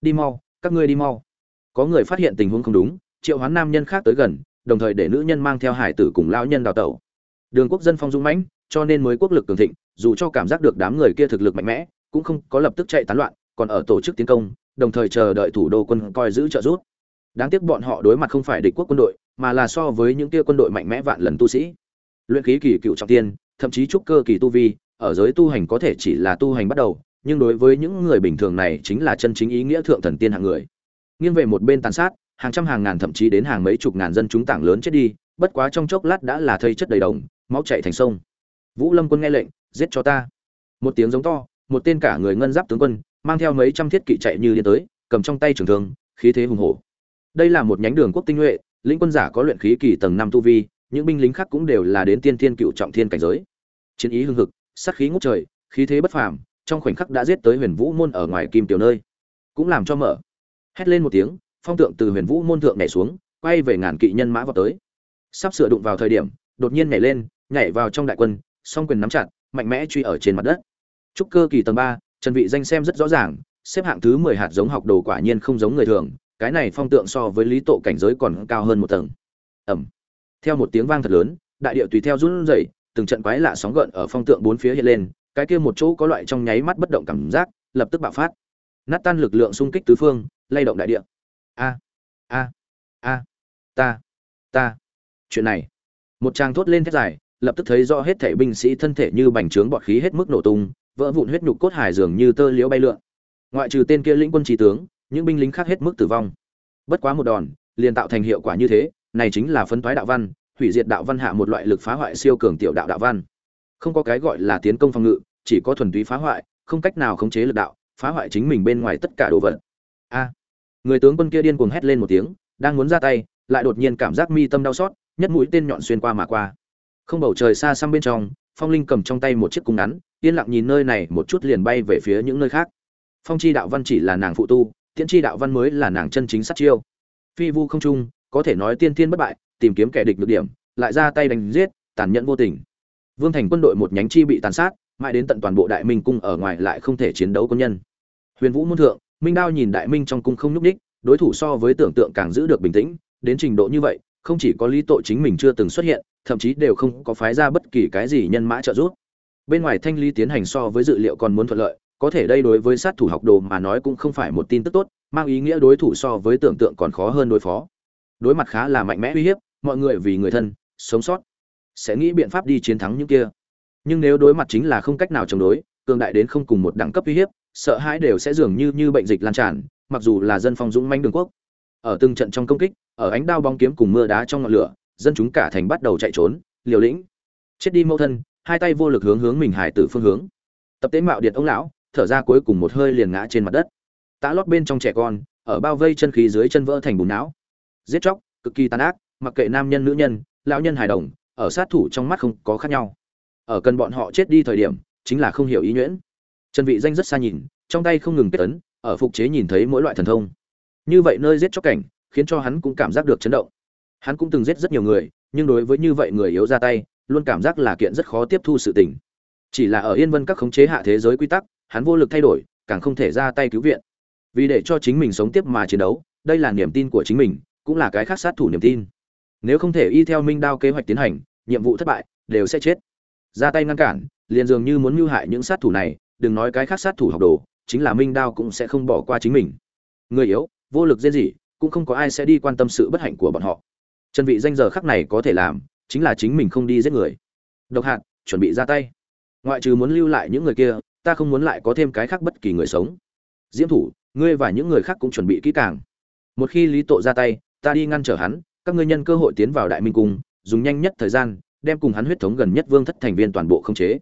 Đi mau, các ngươi đi mau. Có người phát hiện tình huống không đúng, triệu hoán nam nhân khác tới gần, đồng thời để nữ nhân mang theo hải tử cùng lão nhân đào tẩu. Đường quốc dân phong dũng mãnh, cho nên mới quốc lực cường thịnh, dù cho cảm giác được đám người kia thực lực mạnh mẽ cũng không có lập tức chạy tán loạn, còn ở tổ chức tiến công, đồng thời chờ đợi thủ đô quân coi giữ trợ giúp. Đáng tiếc bọn họ đối mặt không phải địch quốc quân đội, mà là so với những kia quân đội mạnh mẽ vạn lần tu sĩ. Luyện khí kỳ cựu trọng tiên, thậm chí trúc cơ kỳ tu vi, ở giới tu hành có thể chỉ là tu hành bắt đầu, nhưng đối với những người bình thường này chính là chân chính ý nghĩa thượng thần tiên hạng người. Nghiêng về một bên tàn sát, hàng trăm hàng ngàn thậm chí đến hàng mấy chục ngàn dân chúng tảng lớn chết đi, bất quá trong chốc lát đã là thây chất đầy đồng, máu chảy thành sông. Vũ lâm quân nghe lệnh, giết cho ta. Một tiếng giống to một tên cả người ngân giáp tướng quân, mang theo mấy trăm thiết kỵ chạy như điên tới, cầm trong tay trường thương, khí thế hùng hổ. Đây là một nhánh đường quốc tinh nhuệ, lĩnh quân giả có luyện khí kỳ tầng năm tu vi, những binh lính khác cũng đều là đến tiên thiên cựu trọng thiên cảnh giới. Chiến ý hưng hực, sát khí ngút trời, khí thế bất phàm, trong khoảnh khắc đã giết tới huyền vũ môn ở ngoài kim tiểu nơi. Cũng làm cho mở. Hét lên một tiếng, phong tượng từ huyền vũ môn thượng nhảy xuống, quay về ngàn kỵ nhân mã vào tới. Sắp sửa đụng vào thời điểm, đột nhiên nhảy lên, nhảy vào trong đại quân, song quyền nắm chặt, mạnh mẽ truy ở trên mặt đất trúc cơ kỳ tầng ba, trần vị danh xem rất rõ ràng, xếp hạng thứ mười hạt giống học đồ quả nhiên không giống người thường, cái này phong tượng so với lý tộ cảnh giới còn cao hơn một tầng. Ẩm. Theo một tiếng vang thật lớn, đại địa tùy theo run rẩy, từng trận quái lạ sóng gợn ở phong tượng bốn phía hiện lên, cái kia một chỗ có loại trong nháy mắt bất động cảm giác, lập tức bạo phát. Nát tan lực lượng xung kích tứ phương, lay động đại địa. A a a, ta ta. Chuyện này. Một tràng thốt lên thét dài, lập tức thấy rõ hết thể binh sĩ thân thể như bành trướng bọt khí hết mức nổ tung vỡ vụn huyết nhục cốt hải dường như tơ liễu bay lượn. Ngoại trừ tên kia lĩnh quân trí tướng, những binh lính khác hết mức tử vong. Bất quá một đòn, liền tạo thành hiệu quả như thế, này chính là phấn toái đạo văn, hủy diệt đạo văn hạ một loại lực phá hoại siêu cường tiểu đạo đạo văn. Không có cái gọi là tiến công phòng ngự, chỉ có thuần túy phá hoại, không cách nào khống chế lực đạo, phá hoại chính mình bên ngoài tất cả đồ vật. A. À, người tướng quân kia điên cuồng hét lên một tiếng, đang muốn ra tay, lại đột nhiên cảm giác mi tâm đau xót, nhất mũi tên nhọn xuyên qua mà qua. Không bầu trời xa xăm bên trong, phong linh cầm trong tay một chiếc cung ngắn yên lặng nhìn nơi này một chút liền bay về phía những nơi khác. Phong chi đạo văn chỉ là nàng phụ tu, tiễn chi đạo văn mới là nàng chân chính sát chiêu. Phi vu không trung, có thể nói tiên tiên bất bại, tìm kiếm kẻ địch được điểm, lại ra tay đánh giết, tàn nhẫn vô tình. Vương thành quân đội một nhánh chi bị tàn sát, mãi đến tận toàn bộ đại minh cung ở ngoài lại không thể chiến đấu quân nhân. Huyền vũ môn thượng, minh đao nhìn đại minh trong cung không nhúc ních đối thủ so với tưởng tượng càng giữ được bình tĩnh, đến trình độ như vậy, không chỉ có lý tội chính mình chưa từng xuất hiện, thậm chí đều không có phái ra bất kỳ cái gì nhân mã trợ giúp bên ngoài thanh lý tiến hành so với dự liệu còn muốn thuận lợi, có thể đây đối với sát thủ học đồ mà nói cũng không phải một tin tức tốt, mang ý nghĩa đối thủ so với tưởng tượng còn khó hơn đối phó. Đối mặt khá là mạnh mẽ uy hiếp, mọi người vì người thân, sống sót, sẽ nghĩ biện pháp đi chiến thắng những kia. Nhưng nếu đối mặt chính là không cách nào chống đối, cường đại đến không cùng một đẳng cấp uy hiếp, sợ hãi đều sẽ dường như như bệnh dịch lan tràn, mặc dù là dân phong dũng manh đường quốc. Ở từng trận trong công kích, ở ánh đao bóng kiếm cùng mưa đá trong ngọn lửa, dân chúng cả thành bắt đầu chạy trốn, liều lĩnh. Chết đi mâu thân hai tay vô lực hướng hướng mình hải tử phương hướng. Tập tế mạo điện ông lão, thở ra cuối cùng một hơi liền ngã trên mặt đất. Tá lót bên trong trẻ con, ở bao vây chân khí dưới chân vỡ thành bùn não. Giết chóc, cực kỳ tàn ác, mặc kệ nam nhân nữ nhân, lão nhân hài đồng, ở sát thủ trong mắt không có khác nhau. Ở cần bọn họ chết đi thời điểm, chính là không hiểu ý nhuyễn. Trần vị danh rất xa nhìn, trong tay không ngừng kết tấn ở phục chế nhìn thấy mỗi loại thần thông. Như vậy nơi giết chóc cảnh, khiến cho hắn cũng cảm giác được chấn động. Hắn cũng từng giết rất nhiều người, nhưng đối với như vậy người yếu ra tay luôn cảm giác là kiện rất khó tiếp thu sự tình. Chỉ là ở yên vân các khống chế hạ thế giới quy tắc, hắn vô lực thay đổi, càng không thể ra tay cứu viện. Vì để cho chính mình sống tiếp mà chiến đấu, đây là niềm tin của chính mình, cũng là cái khác sát thủ niềm tin. Nếu không thể y theo minh đao kế hoạch tiến hành, nhiệm vụ thất bại, đều sẽ chết. Ra tay ngăn cản, liền dường như muốn mưu hại những sát thủ này, đừng nói cái khác sát thủ học đồ, chính là minh đao cũng sẽ không bỏ qua chính mình. Người yếu, vô lực dễ gì cũng không có ai sẽ đi quan tâm sự bất hạnh của bọn họ. Trần vị danh giờ khắc này có thể làm chính là chính mình không đi giết người. Độc hạt chuẩn bị ra tay. Ngoại trừ muốn lưu lại những người kia, ta không muốn lại có thêm cái khác bất kỳ người sống. Diễm thủ, ngươi và những người khác cũng chuẩn bị kỹ càng. Một khi lý tộ ra tay, ta đi ngăn trở hắn, các ngươi nhân cơ hội tiến vào đại minh cung, dùng nhanh nhất thời gian, đem cùng hắn huyết thống gần nhất vương thất thành viên toàn bộ không chế.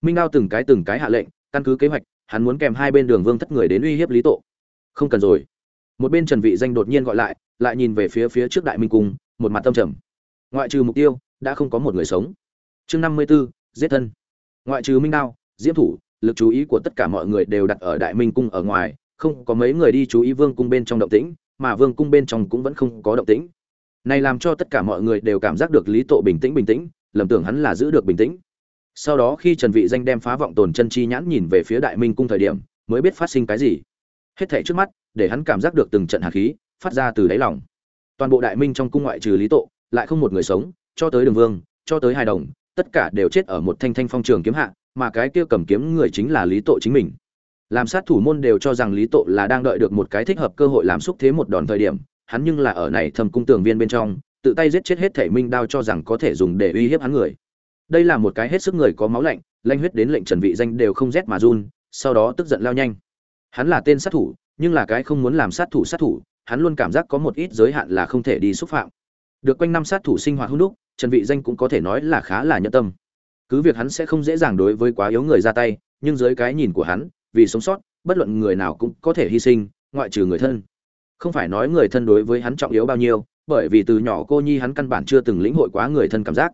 Minh đao từng cái từng cái hạ lệnh, căn cứ kế hoạch, hắn muốn kèm hai bên đường vương thất người đến uy hiếp lý tộ. Không cần rồi. Một bên trần vị danh đột nhiên gọi lại lại nhìn về phía phía trước đại minh cung, một mặt tâm trầm. Ngoại trừ mục tiêu đã không có một người sống. Chương 54, giết thân. Ngoại trừ minh đao diễm thủ lực chú ý của tất cả mọi người đều đặt ở đại minh cung ở ngoài không có mấy người đi chú ý vương cung bên trong động tĩnh mà vương cung bên trong cũng vẫn không có động tĩnh. Này làm cho tất cả mọi người đều cảm giác được lý tộ bình tĩnh bình tĩnh lầm tưởng hắn là giữ được bình tĩnh. Sau đó khi trần vị danh đem phá vọng tồn chân chi nhãn nhìn về phía đại minh cung thời điểm mới biết phát sinh cái gì. Hết thảy trước mắt để hắn cảm giác được từng trận hạt khí phát ra từ đáy lòng. Toàn bộ đại minh trong cung ngoại trừ lý tộ lại không một người sống cho tới đường vương, cho tới hai đồng, tất cả đều chết ở một thanh thanh phong trường kiếm hạ, mà cái kia cầm kiếm người chính là lý tộ chính mình. Làm sát thủ môn đều cho rằng lý tộ là đang đợi được một cái thích hợp cơ hội làm xúc thế một đòn thời điểm, hắn nhưng là ở này thầm cung tường viên bên trong, tự tay giết chết hết thể minh đao cho rằng có thể dùng để uy hiếp hắn người. Đây là một cái hết sức người có máu lạnh, lanh huyết đến lệnh trần vị danh đều không rét mà run, sau đó tức giận lao nhanh. Hắn là tên sát thủ, nhưng là cái không muốn làm sát thủ sát thủ, hắn luôn cảm giác có một ít giới hạn là không thể đi xúc phạm. Được quanh năm sát thủ sinh hoạt hung đúc trần vị danh cũng có thể nói là khá là nhẫn tâm. Cứ việc hắn sẽ không dễ dàng đối với quá yếu người ra tay, nhưng dưới cái nhìn của hắn, vì sống sót, bất luận người nào cũng có thể hy sinh, ngoại trừ người thân. Không phải nói người thân đối với hắn trọng yếu bao nhiêu, bởi vì từ nhỏ cô nhi hắn căn bản chưa từng lĩnh hội quá người thân cảm giác.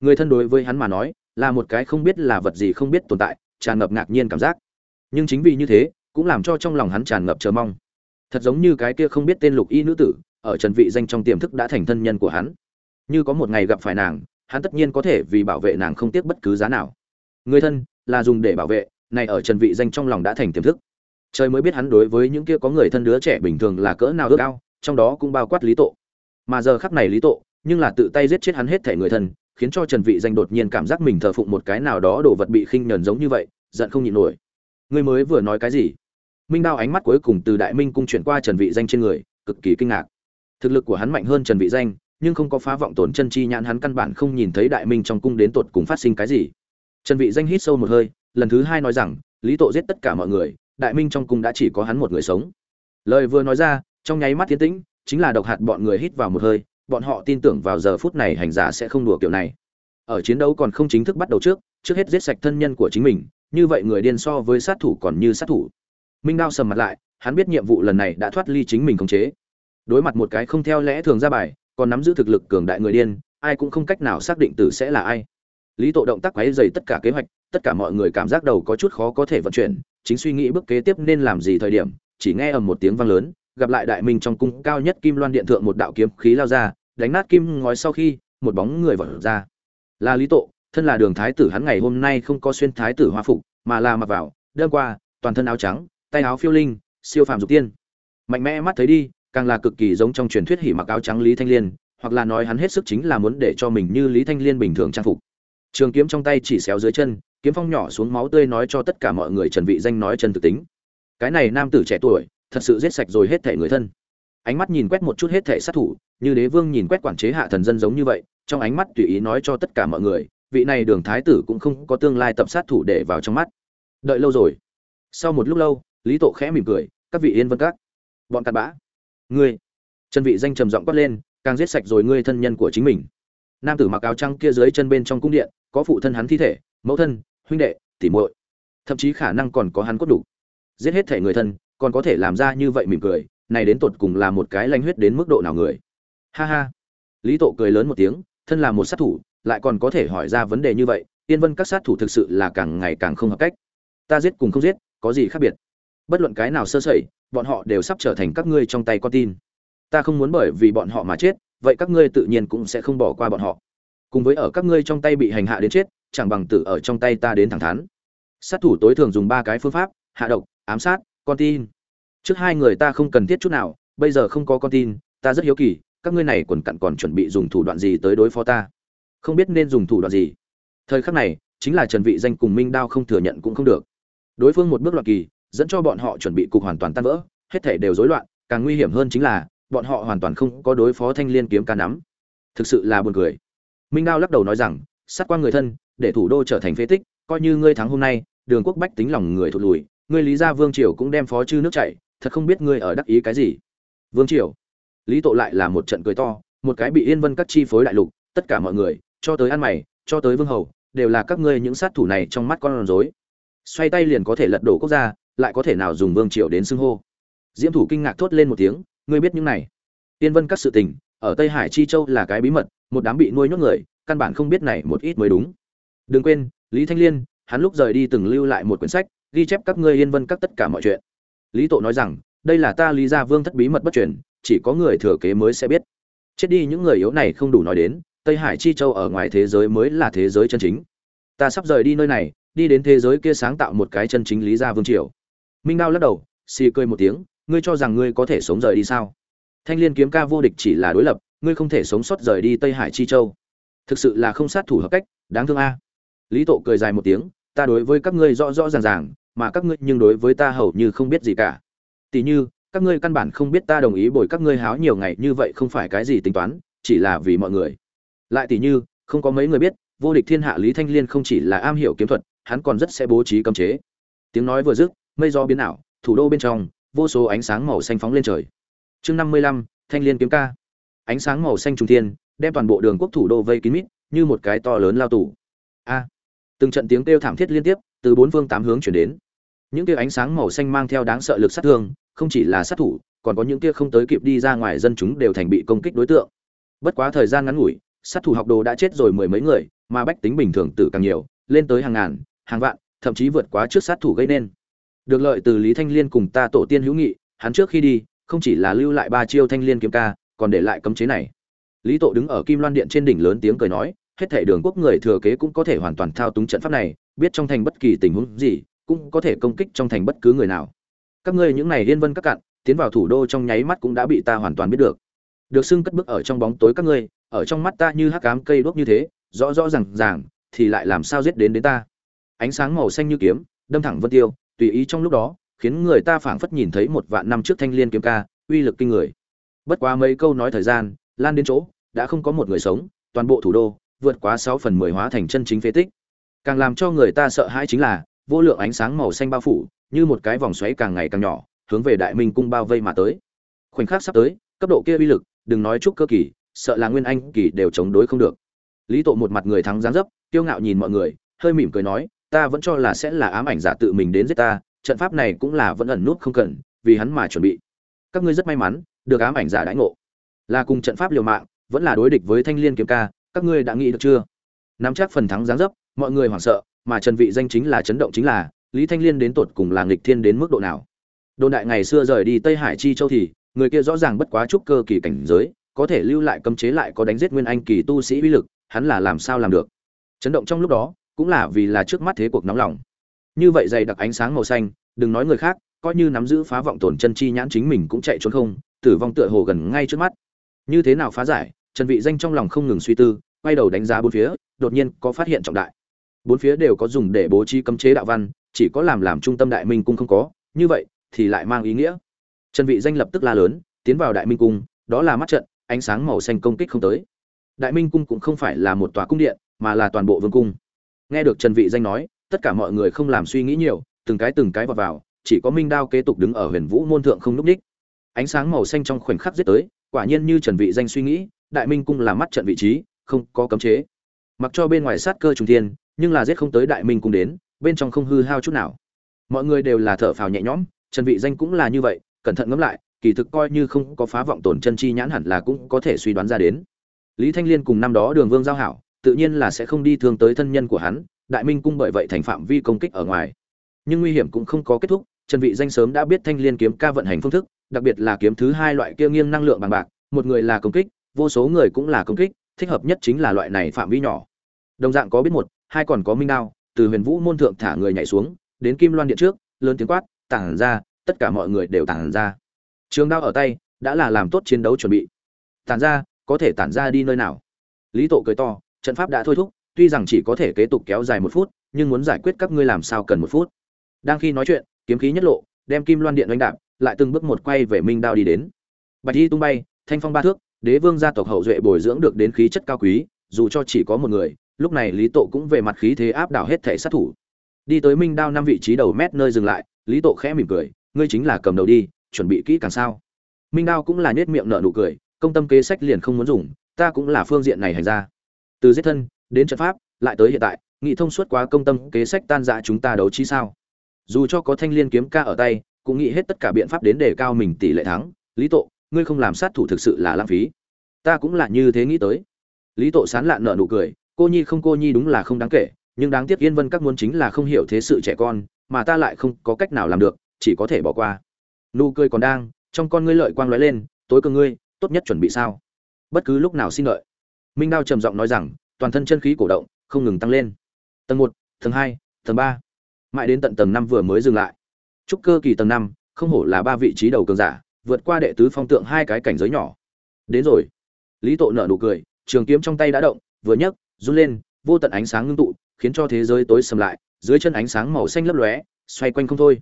Người thân đối với hắn mà nói, là một cái không biết là vật gì không biết tồn tại, tràn ngập ngạc nhiên cảm giác. Nhưng chính vì như thế, cũng làm cho trong lòng hắn tràn ngập chờ mong. Thật giống như cái kia không biết tên lục y nữ tử, ở trần vị danh trong tiềm thức đã thành thân nhân của hắn như có một ngày gặp phải nàng, hắn tất nhiên có thể vì bảo vệ nàng không tiếc bất cứ giá nào. Người thân là dùng để bảo vệ, này ở trần vị danh trong lòng đã thành tiềm thức. Trời mới biết hắn đối với những kia có người thân đứa trẻ bình thường là cỡ nào ước ao, trong đó cũng bao quát lý tộ mà giờ khắc này lý tộ nhưng là tự tay giết chết hắn hết thể người thân, khiến cho trần vị danh đột nhiên cảm giác mình thờ phụng một cái nào đó đồ vật bị khinh nhẫn giống như vậy, giận không nhịn nổi. Ngươi mới vừa nói cái gì? Minh đao ánh mắt cuối cùng từ đại minh cung chuyển qua trần vị danh trên người, cực kỳ kinh ngạc. Thực lực của hắn mạnh hơn trần vị danh nhưng không có phá vọng tổn chân chi nhãn, hắn căn bản không nhìn thấy đại minh trong cung đến tột cùng phát sinh cái gì. Trần vị danh hít sâu một hơi, lần thứ hai nói rằng, lý tộ giết tất cả mọi người, đại minh trong cung đã chỉ có hắn một người sống. Lời vừa nói ra, trong nháy mắt tiến tĩnh, chính là độc hạt bọn người hít vào một hơi, bọn họ tin tưởng vào giờ phút này hành giả sẽ không đùa kiểu này. Ở chiến đấu còn không chính thức bắt đầu trước trước hết giết sạch thân nhân của chính mình, như vậy người điên so với sát thủ còn như sát thủ. Minh đao sầm mặt lại, hắn biết nhiệm vụ lần này đã thoát ly chính mình khống chế. Đối mặt một cái không theo lẽ thường ra bài còn nắm giữ thực lực cường đại người điên, ai cũng không cách nào xác định tử sẽ là ai. Lý tộ động tác quấy dày tất cả kế hoạch, tất cả mọi người cảm giác đầu có chút khó có thể vận chuyển, chính suy nghĩ bước kế tiếp nên làm gì thời điểm, chỉ nghe ầm một tiếng vang lớn, gặp lại đại minh trong cung cao nhất kim loan điện thượng một đạo kiếm khí lao ra, đánh nát kim ngói sau khi, một bóng người vọt ra. Là lý tộ thân là đường thái tử hắn ngày hôm nay không có xuyên thái tử hoa phục, mà là mặc vào đêm qua, toàn thân áo trắng, tay áo phiêu linh, siêu phàm dục tiên. Mạnh mẽ mắt thấy đi càng là cực kỳ giống trong truyền thuyết hỉ mặc áo trắng lý thanh liên, hoặc là nói hắn hết sức chính là muốn để cho mình như lý thanh liên bình thường trang phục. Trường kiếm trong tay chỉ xéo dưới chân, kiếm phong nhỏ xuống máu tươi nói cho tất cả mọi người trần vị danh nói chân thực tính. Cái này nam tử trẻ tuổi, thật sự giết sạch rồi hết thể người thân. Ánh mắt nhìn quét một chút hết thể sát thủ, như đế vương nhìn quét quản chế hạ thần dân giống như vậy, trong ánh mắt tùy ý nói cho tất cả mọi người, vị này đường thái tử cũng không có tương lai tập sát thủ để vào trong mắt. Đợi lâu rồi. Sau một lúc lâu, lý tộ khẽ mỉm cười, các vị yên vân các. Bọn cặn bã ngươi. Chân vị danh trầm giọng quát lên, càng giết sạch rồi ngươi thân nhân của chính mình. Nam tử mặc áo trắng kia dưới chân bên trong cung điện, có phụ thân hắn thi thể, mẫu thân, huynh đệ, tỉ muội. Thậm chí khả năng còn có hắn cốt đủ. Giết hết thể người thân, còn có thể làm ra như vậy mỉm cười, này đến tột cùng là một cái lanh huyết đến mức độ nào người? Ha ha. Lý tộ cười lớn một tiếng, thân là một sát thủ, lại còn có thể hỏi ra vấn đề như vậy tiên vân các sát thủ thực sự là càng ngày càng không hợp cách. Ta giết cùng không giết, có gì khác biệt? Bất luận cái nào sơ sẩy bọn họ đều sắp trở thành các ngươi trong tay con tin. Ta không muốn bởi vì bọn họ mà chết, vậy các ngươi tự nhiên cũng sẽ không bỏ qua bọn họ. Cùng với ở các ngươi trong tay bị hành hạ đến chết, chẳng bằng tự ở trong tay ta đến thẳng thắn. Sát thủ tối thường dùng ba cái phương pháp, hạ độc, ám sát, con tin. Trước hai người ta không cần thiết chút nào, bây giờ không có con tin, ta rất hiếu kỳ, các ngươi này quần cặn còn chuẩn bị dùng thủ đoạn gì tới đối phó ta? Không biết nên dùng thủ đoạn gì. Thời khắc này, chính là trần vị danh cùng minh đao không thừa nhận cũng không được. Đối phương một bước loạn kỳ dẫn cho bọn họ chuẩn bị cục hoàn toàn tan vỡ, hết thể đều rối loạn, càng nguy hiểm hơn chính là, bọn họ hoàn toàn không có đối phó thanh liên kiếm ca nắm. Thực sự là buồn cười. Minh đao lắc đầu nói rằng, sát qua người thân, để thủ đô trở thành phế tích, coi như ngươi thắng hôm nay, đường quốc bách tính lòng người thụt lùi, ngươi lý gia vương triều cũng đem phó chư nước chảy, thật không biết ngươi ở đắc ý cái gì. Vương triều. Lý tộ lại là một trận cười to, một cái bị yên vân các chi phối đại lục, tất cả mọi người, cho tới ăn mày, cho tới vương hầu, đều là các ngươi những sát thủ này trong mắt con rối. Xoay tay liền có thể lật đổ quốc gia lại có thể nào dùng vương triều đến xưng hô. Diễm thủ kinh ngạc thốt lên một tiếng, ngươi biết những này. Tiên vân các sự tình, ở tây hải chi châu là cái bí mật, một đám bị nuôi nhốt người, căn bản không biết này một ít mới đúng. Đừng quên, lý thanh liên, hắn lúc rời đi từng lưu lại một quyển sách, ghi chép các ngươi yên vân các tất cả mọi chuyện. Lý tộ nói rằng, đây là ta lý gia vương thất bí mật bất truyền, chỉ có người thừa kế mới sẽ biết. Chết đi những người yếu này không đủ nói đến, tây hải chi châu ở ngoài thế giới mới là thế giới chân chính. Ta sắp rời đi nơi này, đi đến thế giới kia sáng tạo một cái chân chính lý gia vương triều minh đao lắc đầu, xì cười một tiếng, ngươi cho rằng ngươi có thể sống rời đi sao? Thanh liên kiếm ca vô địch chỉ là đối lập, ngươi không thể sống sót rời đi tây hải chi châu. Thực sự là không sát thủ hợp cách, đáng thương a. Lý tộ cười dài một tiếng, ta đối với các ngươi rõ rõ ràng ràng, mà các ngươi nhưng đối với ta hầu như không biết gì cả. Tỷ như, các ngươi căn bản không biết ta đồng ý bồi các ngươi háo nhiều ngày như vậy không phải cái gì tính toán, chỉ là vì mọi người. Lại tỷ như, không có mấy người biết, vô địch thiên hạ lý thanh liên không chỉ là am hiểu kiếm thuật, hắn còn rất sẽ bố trí cấm chế. Tiếng nói vừa dứt mây gió biến ảo, thủ đô bên trong, vô số ánh sáng màu xanh phóng lên trời. Chương năm mươi lăm, thanh liên kiếm ca. Ánh sáng màu xanh trung thiên, đem toàn bộ đường quốc thủ đô vây kín mít, như một cái to lớn lao tù. A. Từng trận tiếng kêu thảm thiết liên tiếp, từ bốn phương tám hướng chuyển đến. Những tia ánh sáng màu xanh mang theo đáng sợ lực sát thương, không chỉ là sát thủ, còn có những tia không tới kịp đi ra ngoài dân chúng đều thành bị công kích đối tượng. Bất quá thời gian ngắn ngủi, sát thủ học đồ đã chết rồi mười mấy người, mà bách tính bình thường tử càng nhiều, lên tới hàng ngàn, hàng vạn, thậm chí vượt quá trước sát thủ gây nên được lợi từ lý thanh liên cùng ta tổ tiên hữu nghị, hắn trước khi đi, không chỉ là lưu lại ba chiêu thanh liên kiếm ca, còn để lại cấm chế này. Lý tộ đứng ở kim loan điện trên đỉnh lớn tiếng cười nói, hết thể đường quốc người thừa kế cũng có thể hoàn toàn thao túng trận pháp này, biết trong thành bất kỳ tình huống gì, cũng có thể công kích trong thành bất cứ người nào. Các ngươi những này liên vân các cạn, tiến vào thủ đô trong nháy mắt cũng đã bị ta hoàn toàn biết được. Được xưng cất bước ở trong bóng tối các ngươi, ở trong mắt ta như hắc ám cây đuốc như thế, rõ rõ ràng ràng, thì lại làm sao giết đến đến ta? Ánh sáng màu xanh như kiếm, đâm thẳng vân tiêu tùy ý trong lúc đó, khiến người ta phảng phất nhìn thấy một vạn năm trước thanh liên kiếm ca, uy lực kinh người. Bất quá mấy câu nói thời gian, lan đến chỗ, đã không có một người sống, toàn bộ thủ đô, vượt quá sáu phần mười hóa thành chân chính phế tích. Càng làm cho người ta sợ hãi chính là, vô lượng ánh sáng màu xanh bao phủ, như một cái vòng xoáy càng ngày càng nhỏ, hướng về đại minh cung bao vây mà tới. Khoảnh khắc sắp tới, cấp độ kia uy lực, đừng nói chúc cơ kỳ, sợ là nguyên anh kỳ đều chống đối không được. Lý tộ một mặt người thắng giáng dấp, kiêu ngạo nhìn mọi người, hơi mỉm cười nói ta vẫn cho là sẽ là ám ảnh giả tự mình đến giết ta, trận pháp này cũng là vẫn ẩn nút không cần, vì hắn mà chuẩn bị. Các ngươi rất may mắn, được ám ảnh giả đãi ngộ. Là cùng trận pháp liều mạng, vẫn là đối địch với thanh liên kiếm ca, các ngươi đã nghĩ được chưa? Nắm chắc phần thắng giáng dấp, mọi người hoảng sợ, mà trần vị danh chính là chấn động chính là, lý thanh liên đến tột cùng là nghịch thiên đến mức độ nào? Đồn đại ngày xưa rời đi tây hải chi châu thì, người kia rõ ràng bất quá chút cơ kỳ cảnh giới, có thể lưu lại cấm chế lại có đánh giết nguyên anh kỳ tu sĩ uy lực, hắn là làm sao làm được? Chấn động trong lúc đó cũng là vì là trước mắt thế cuộc nóng lòng. Như vậy dày đặc ánh sáng màu xanh, đừng nói người khác, coi như nắm giữ phá vọng tổn chân chi nhãn chính mình cũng chạy trốn không, tử vong tựa hồ gần ngay trước mắt. Như thế nào phá giải, trần vị danh trong lòng không ngừng suy tư, quay đầu đánh giá bốn phía, đột nhiên có phát hiện trọng đại. Bốn phía đều có dùng để bố trí cấm chế đạo văn, chỉ có làm làm trung tâm đại minh cung không có, như vậy thì lại mang ý nghĩa. Trần vị danh lập tức la lớn, tiến vào đại minh cung, đó là mắt trận, ánh sáng màu xanh công kích không tới. Đại minh cung cũng không phải là một tòa cung điện, mà là toàn bộ vương cung nghe được trần vị danh nói, tất cả mọi người không làm suy nghĩ nhiều, từng cái từng cái vào vào, chỉ có minh đao kế tục đứng ở huyền vũ môn thượng không núp đích. Ánh sáng màu xanh trong khoảnh khắc giết tới, quả nhiên như trần vị danh suy nghĩ, đại minh cung là mắt trận vị trí, không có cấm chế. Mặc cho bên ngoài sát cơ trùng thiên, nhưng là giết không tới đại minh cung đến, bên trong không hư hao chút nào. Mọi người đều là thở phào nhẹ nhõm, trần vị danh cũng là như vậy, cẩn thận ngẫm lại, kỳ thực coi như không có phá vọng tổn chân chi nhãn hẳn là cũng có thể suy đoán ra đến. Lý thanh liên cùng năm đó đường vương giao hảo tự nhiên là sẽ không đi thương tới thân nhân của hắn, đại minh cung bởi vậy thành phạm vi công kích ở ngoài. Nhưng nguy hiểm cũng không có kết thúc, trần vị danh sớm đã biết thanh liên kiếm ca vận hành phương thức, đặc biệt là kiếm thứ hai loại kia nghiêng năng lượng bằng bạc, một người là công kích, vô số người cũng là công kích, thích hợp nhất chính là loại này phạm vi nhỏ. Đồng dạng có biết một, hai còn có minh đao, từ huyền vũ môn thượng thả người nhảy xuống, đến kim loan điện trước, lớn tiếng quát, tản ra, tất cả mọi người đều tản ra. Trường đao ở tay, đã là làm tốt chiến đấu chuẩn bị. Tản ra, có thể tản ra đi nơi nào? Lý tổ cười to trận pháp đã thôi thúc, tuy rằng chỉ có thể kế tục kéo dài một phút, nhưng muốn giải quyết các ngươi làm sao cần một phút. Đang khi nói chuyện, kiếm khí nhất lộ, đem kim loan điện đánh đạp, lại từng bước một quay về minh đao đi đến. Bạch y tung bay, thanh phong ba thước, đế vương gia tộc hậu duệ bồi dưỡng được đến khí chất cao quý, dù cho chỉ có một người, lúc này lý tộ cũng về mặt khí thế áp đảo hết thể sát thủ. Đi tới minh đao năm vị trí đầu mét nơi dừng lại, lý tộ khẽ mỉm cười, ngươi chính là cầm đầu đi, chuẩn bị kỹ càng sao? Minh đao cũng là nhếch miệng nở nụ cười, công tâm kế sách liền không muốn dùng, ta cũng là phương diện này hành ra từ giết thân, đến trận pháp, lại tới hiện tại, nghị thông suốt quá công tâm, kế sách tan dã chúng ta đấu chi sao? Dù cho có thanh liên kiếm ca ở tay, cũng nghĩ hết tất cả biện pháp đến để cao mình tỷ lệ thắng. Lý tộ ngươi không làm sát thủ thực sự là lãng phí. Ta cũng là như thế nghĩ tới. Lý tộ sán lạn nợ nụ cười, cô nhi không cô nhi đúng là không đáng kể, nhưng đáng tiếc yên vân các muốn chính là không hiểu thế sự trẻ con, mà ta lại không có cách nào làm được, chỉ có thể bỏ qua. Nụ cười còn đang, trong con ngươi lợi quang lóe lên, tối cơ ngươi, tốt nhất chuẩn bị sao? Bất cứ lúc nào xin lợi minh đao trầm giọng nói rằng, toàn thân chân khí cổ động, không ngừng tăng lên. Tầng một, tầng hai, tầng ba. Mãi đến tận tầng năm vừa mới dừng lại. Trúc cơ kỳ tầng năm, không hổ là ba vị trí đầu cường giả, vượt qua đệ tứ phong tượng hai cái cảnh giới nhỏ. Đến rồi. Lý tộ nở nụ cười, trường kiếm trong tay đã động, vừa nhấc, run lên, vô tận ánh sáng ngưng tụ, khiến cho thế giới tối sầm lại, dưới chân ánh sáng màu xanh lấp lóe, xoay quanh không thôi.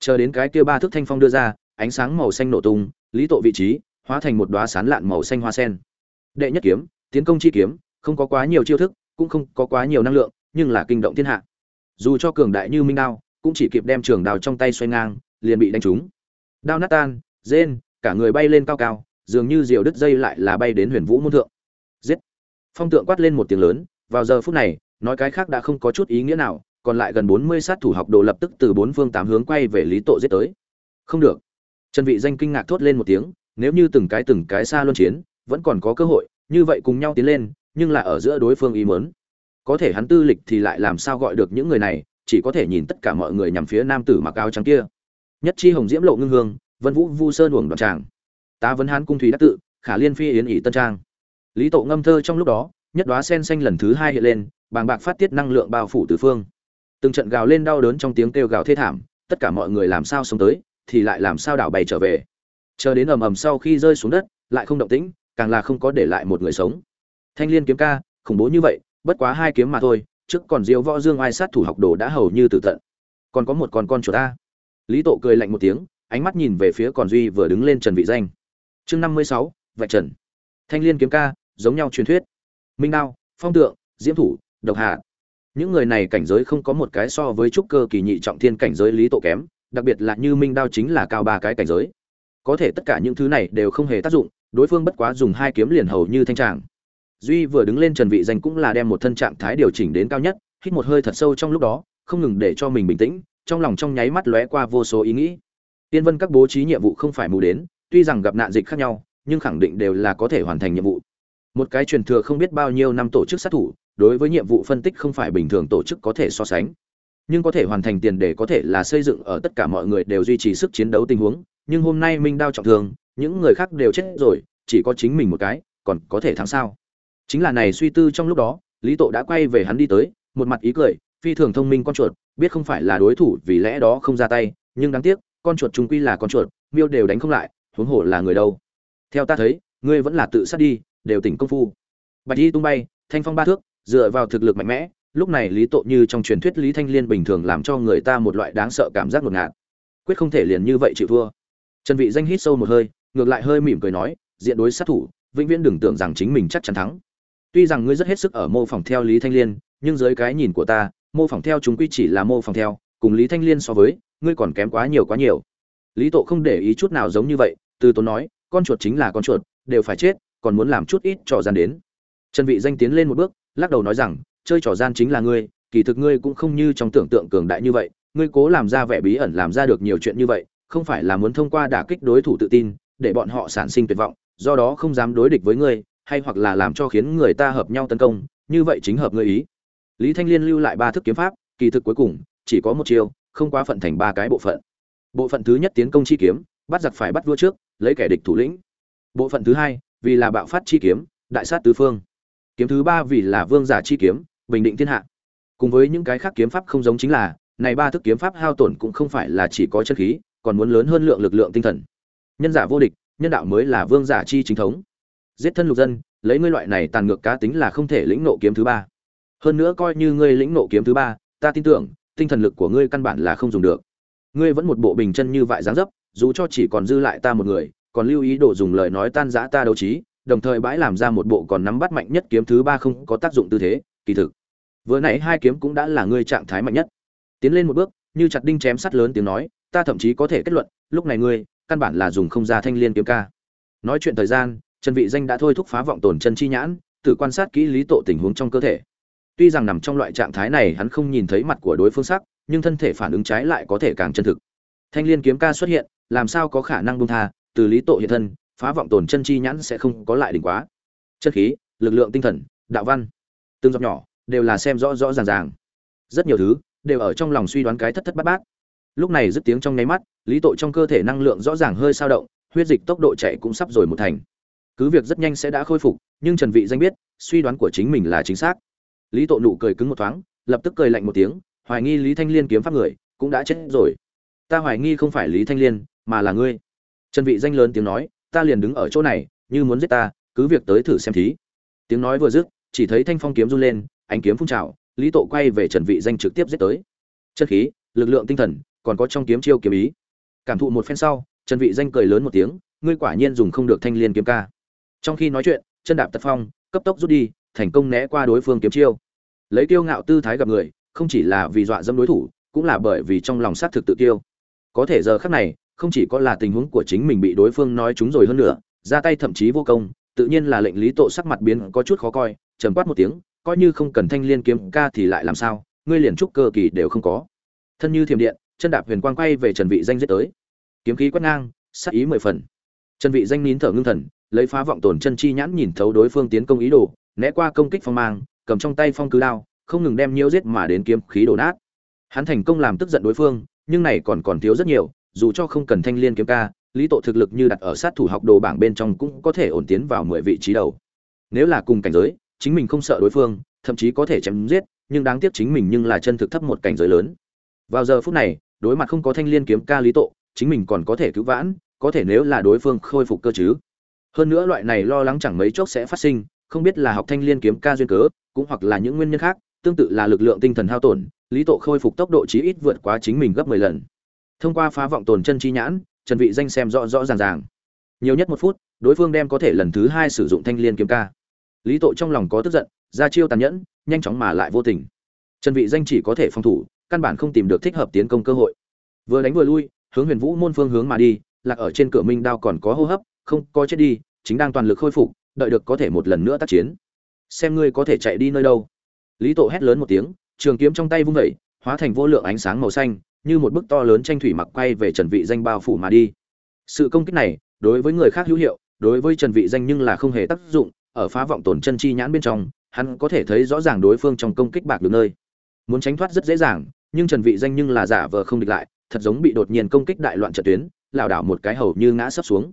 Chờ đến cái kia ba thước thanh phong đưa ra, ánh sáng màu xanh nổ tung, lý tộ vị trí hóa thành một đóa sán lạn màu xanh hoa sen. Đệ nhất kiếm tiến công chi kiếm, không có quá nhiều chiêu thức, cũng không có quá nhiều năng lượng, nhưng là kinh động thiên hạ. Dù cho cường đại như minh đao, cũng chỉ kịp đem trường đào trong tay xoay ngang, liền bị đánh trúng. Đao nát tan, rên, cả người bay lên cao cao, dường như diều đứt dây lại là bay đến huyền vũ môn thượng. Giết! Phong tượng quát lên một tiếng lớn, vào giờ phút này, nói cái khác đã không có chút ý nghĩa nào, còn lại gần bốn mươi sát thủ học đồ lập tức từ bốn phương tám hướng quay về lý tộ giết tới. Không được. Trần vị danh kinh ngạc thốt lên một tiếng, nếu như từng cái từng cái xa luân chiến, vẫn còn có cơ hội như vậy cùng nhau tiến lên, nhưng là ở giữa đối phương ý mớn có thể hắn tư lịch thì lại làm sao gọi được những người này, chỉ có thể nhìn tất cả mọi người nhằm phía nam tử mặc áo trắng kia. Nhất chi hồng diễm lộ ngưng hương, vân vũ vu sơn uổng đoạn tràng. Ta vấn hán cung thủy đắc tự, khả liên phi yến ỷ tân trang. Lý tộ ngâm thơ trong lúc đó, nhất đoá sen xanh lần thứ hai hiện lên, bàng bạc phát tiết năng lượng bao phủ tứ phương. Từng trận gào lên đau đớn trong tiếng kêu gào thê thảm, tất cả mọi người làm sao sống tới, thì lại làm sao đảo bày trở về. Chờ đến ầm ầm sau khi rơi xuống đất, lại không động tĩnh càng là không có để lại một người sống. Thanh liên kiếm ca, khủng bố như vậy, bất quá hai kiếm mà thôi, trước còn diêu võ dương ai sát thủ học đồ đã hầu như tử tận. Còn có một con con chuột ta. Lý tộ cười lạnh một tiếng, ánh mắt nhìn về phía còn duy vừa đứng lên trần vị danh. Chương năm mươi sáu, vạch trần. Thanh liên kiếm ca, giống nhau truyền thuyết. Minh đao, phong tượng, diễm thủ, độc hạ. Những người này cảnh giới không có một cái so với trúc cơ kỳ nhị trọng thiên cảnh giới lý tộ kém, đặc biệt là như minh đao chính là cao ba cái cảnh giới. Có thể tất cả những thứ này đều không hề tác dụng đối phương bất quá dùng hai kiếm liền hầu như thanh trạng. duy vừa đứng lên trần vị danh cũng là đem một thân trạng thái điều chỉnh đến cao nhất, hít một hơi thật sâu trong lúc đó, không ngừng để cho mình bình tĩnh, trong lòng trong nháy mắt lóe qua vô số ý nghĩ. Tiên vân các bố trí nhiệm vụ không phải mù đến, tuy rằng gặp nạn dịch khác nhau, nhưng khẳng định đều là có thể hoàn thành nhiệm vụ. Một cái truyền thừa không biết bao nhiêu năm tổ chức sát thủ, đối với nhiệm vụ phân tích không phải bình thường tổ chức có thể so sánh. Nhưng có thể hoàn thành tiền để có thể là xây dựng ở tất cả mọi người đều duy trì sức chiến đấu tình huống, nhưng hôm nay minh đao trọng thương những người khác đều chết rồi, chỉ có chính mình một cái, còn có thể thắng sao? Chính là này suy tư trong lúc đó, lý tộ đã quay về hắn đi tới, một mặt ý cười, phi thường thông minh con chuột, biết không phải là đối thủ vì lẽ đó không ra tay, nhưng đáng tiếc, con chuột chúng quy là con chuột, miêu đều đánh không lại, huống hồ là người đâu. Theo ta thấy, ngươi vẫn là tự sát đi, đều tỉnh công phu. Bạch y tung bay, thanh phong ba thước, dựa vào thực lực mạnh mẽ, lúc này lý tộ như trong truyền thuyết lý thanh liên bình thường làm cho người ta một loại đáng sợ cảm giác ngột ngạt. Quyết không thể liền như vậy chịu thua. Trần vị danh hít sâu một hơi ngược lại hơi mỉm cười nói, diện đối sát thủ, vĩnh viễn đừng tưởng rằng chính mình chắc chắn thắng. Tuy rằng ngươi rất hết sức ở mô phỏng theo lý thanh liên, nhưng dưới cái nhìn của ta, mô phỏng theo chúng quy chỉ là mô phỏng theo, cùng lý thanh liên so với, ngươi còn kém quá nhiều quá nhiều. Lý tộ không để ý chút nào giống như vậy, từ tốn nói, con chuột chính là con chuột, đều phải chết, còn muốn làm chút ít trò gian đến. Trần vị danh tiến lên một bước, lắc đầu nói rằng, chơi trò gian chính là ngươi, kỳ thực ngươi cũng không như trong tưởng tượng cường đại như vậy, ngươi cố làm ra vẻ bí ẩn làm ra được nhiều chuyện như vậy, không phải là muốn thông qua đả kích đối thủ tự tin để bọn họ sản sinh tuyệt vọng, do đó không dám đối địch với ngươi, hay hoặc là làm cho khiến người ta hợp nhau tấn công, như vậy chính hợp ngươi ý. Lý thanh liên lưu lại ba thức kiếm pháp, kỳ thực cuối cùng, chỉ có một chiêu, không quá phận thành ba cái bộ phận. Bộ phận thứ nhất tiến công chi kiếm, bắt giặc phải bắt vua trước, lấy kẻ địch thủ lĩnh. Bộ phận thứ hai, vì là bạo phát chi kiếm, đại sát tứ phương. Kiếm thứ ba vì là vương giả chi kiếm, bình định thiên hạ. Cùng với những cái khác kiếm pháp không giống chính là, này ba thức kiếm pháp hao tổn cũng không phải là chỉ có chân khí, còn muốn lớn hơn lượng lực lượng tinh thần nhân giả vô địch, nhân đạo mới là vương giả chi chính thống. Giết thân lục dân, lấy ngươi loại này tàn ngược cá tính là không thể lĩnh nộ kiếm thứ ba. Hơn nữa coi như ngươi lĩnh nộ kiếm thứ ba, ta tin tưởng, tinh thần lực của ngươi căn bản là không dùng được. Ngươi vẫn một bộ bình chân như vại dáng dấp, dù cho chỉ còn dư lại ta một người, còn lưu ý đồ dùng lời nói tan giã ta đấu trí, đồng thời bãi làm ra một bộ còn nắm bắt mạnh nhất kiếm thứ ba không có tác dụng tư thế, kỳ thực. Vừa nãy hai kiếm cũng đã là ngươi trạng thái mạnh nhất. Tiến lên một bước, như chặt đinh chém sắt lớn tiếng nói, ta thậm chí có thể kết luận, lúc này ngươi căn bản là dùng không ra thanh liên kiếm ca. Nói chuyện thời gian, trần vị danh đã thôi thúc phá vọng tổn chân chi nhãn, tự quan sát kỹ lý tộ tình huống trong cơ thể. Tuy rằng nằm trong loại trạng thái này hắn không nhìn thấy mặt của đối phương sắc, nhưng thân thể phản ứng trái lại có thể càng chân thực. Thanh liên kiếm ca xuất hiện, làm sao có khả năng buông tha, từ lý tộ hiện thân, phá vọng tổn chân chi nhãn sẽ không có lại đỉnh quá. Chất khí, lực lượng tinh thần, đạo văn, từng giọt nhỏ, đều là xem rõ rõ ràng ràng. Rất nhiều thứ, đều ở trong lòng suy đoán cái thất thất bát bát lúc này dứt tiếng trong nháy mắt, lý tội trong cơ thể năng lượng rõ ràng hơi sao động, huyết dịch tốc độ chạy cũng sắp rồi một thành. Cứ việc rất nhanh sẽ đã khôi phục, nhưng trần vị danh biết, suy đoán của chính mình là chính xác. Lý tội nụ cười cứng một thoáng, lập tức cười lạnh một tiếng, hoài nghi lý thanh liên kiếm pháp người, cũng đã chết rồi. Ta hoài nghi không phải lý thanh liên, mà là ngươi. Trần vị danh lớn tiếng nói, ta liền đứng ở chỗ này, như muốn giết ta, cứ việc tới thử xem thí. Tiếng nói vừa dứt, chỉ thấy thanh phong kiếm run lên, ánh kiếm phun trào, lý tộ quay về trần vị danh trực tiếp giết tới. Chất khí, lực lượng tinh thần còn có trong kiếm chiêu kiếm ý. Cảm thụ một phen sau, trần vị danh cười lớn một tiếng, ngươi quả nhiên dùng không được thanh liên kiếm ca. Trong khi nói chuyện, chân đạp tật phong, cấp tốc rút đi, thành công né qua đối phương kiếm chiêu. Lấy tiêu ngạo tư thái gặp người, không chỉ là vì dọa dẫm đối thủ, cũng là bởi vì trong lòng sát thực tự tiêu có thể giờ khắc này, không chỉ có là tình huống của chính mình bị đối phương nói trúng rồi hơn nữa, ra tay thậm chí vô công, tự nhiên là lệnh lý tộ sắc mặt biến có chút khó coi, trầm quát một tiếng, coi như không cần thanh liên kiếm ca thì lại làm sao, ngươi liền trúc cơ kỳ đều không có. Thân như thiềm điện chân đạp huyền quang quay về trần vị danh giết tới. Kiếm khí quét ngang, sát ý mười phần. Trần vị danh nín thở ngưng thần, lấy phá vọng tổn chân chi nhãn nhìn thấu đối phương tiến công ý đồ, né qua công kích phong mang, cầm trong tay phong cứ đao, không ngừng đem nhiễu giết mà đến kiếm khí đổ nát. Hắn thành công làm tức giận đối phương, nhưng này còn còn thiếu rất nhiều, dù cho không cần thanh liên kiếm ca, lý tổ thực lực như đặt ở sát thủ học đồ bảng bên trong cũng có thể ổn tiến vào mười vị trí đầu. Nếu là cùng cảnh giới, chính mình không sợ đối phương, thậm chí có thể chém giết, nhưng đáng tiếc chính mình nhưng là chân thực thấp một cảnh giới lớn. Vào giờ phút này đối mặt không có thanh liên kiếm ca lý tộ chính mình còn có thể cứu vãn, có thể nếu là đối phương khôi phục cơ chứ. Hơn nữa loại này lo lắng chẳng mấy chốc sẽ phát sinh, không biết là học thanh liên kiếm ca duyên cớ, cũng hoặc là những nguyên nhân khác, tương tự là lực lượng tinh thần hao tổn, lý tộ khôi phục tốc độ chí ít vượt quá chính mình gấp mười lần. Thông qua phá vọng tồn chân chi nhãn, trần vị danh xem rõ rõ ràng ràng. Nhiều nhất một phút, đối phương đem có thể lần thứ hai sử dụng thanh liên kiếm ca. Lý tộ trong lòng có tức giận, ra chiêu tàn nhẫn, nhanh chóng mà lại vô tình. Trần vị danh chỉ có thể phòng thủ căn bản không tìm được thích hợp tiến công cơ hội. Vừa đánh vừa lui, hướng huyền vũ môn phương hướng mà đi, lạc ở trên cửa minh đao còn có hô hấp, không, có chết đi, chính đang toàn lực khôi phục, đợi được có thể một lần nữa tác chiến. Xem ngươi có thể chạy đi nơi đâu. Lý tộ hét lớn một tiếng, trường kiếm trong tay vung vẩy hóa thành vô lượng ánh sáng màu xanh, như một bức to lớn tranh thủy mặc quay về trần vị danh bao phủ mà đi. Sự công kích này, đối với người khác hữu hiệu, đối với trần vị danh nhưng là không hề tác dụng, ở phá vọng tổn chân chi nhãn bên trong, hắn có thể thấy rõ ràng đối phương trong công kích bạc được nơi. Muốn tránh thoát rất dễ dàng nhưng trần vị danh nhưng là giả vờ không địch lại, thật giống bị đột nhiên công kích đại loạn trận tuyến, lảo đảo một cái hầu như ngã sấp xuống.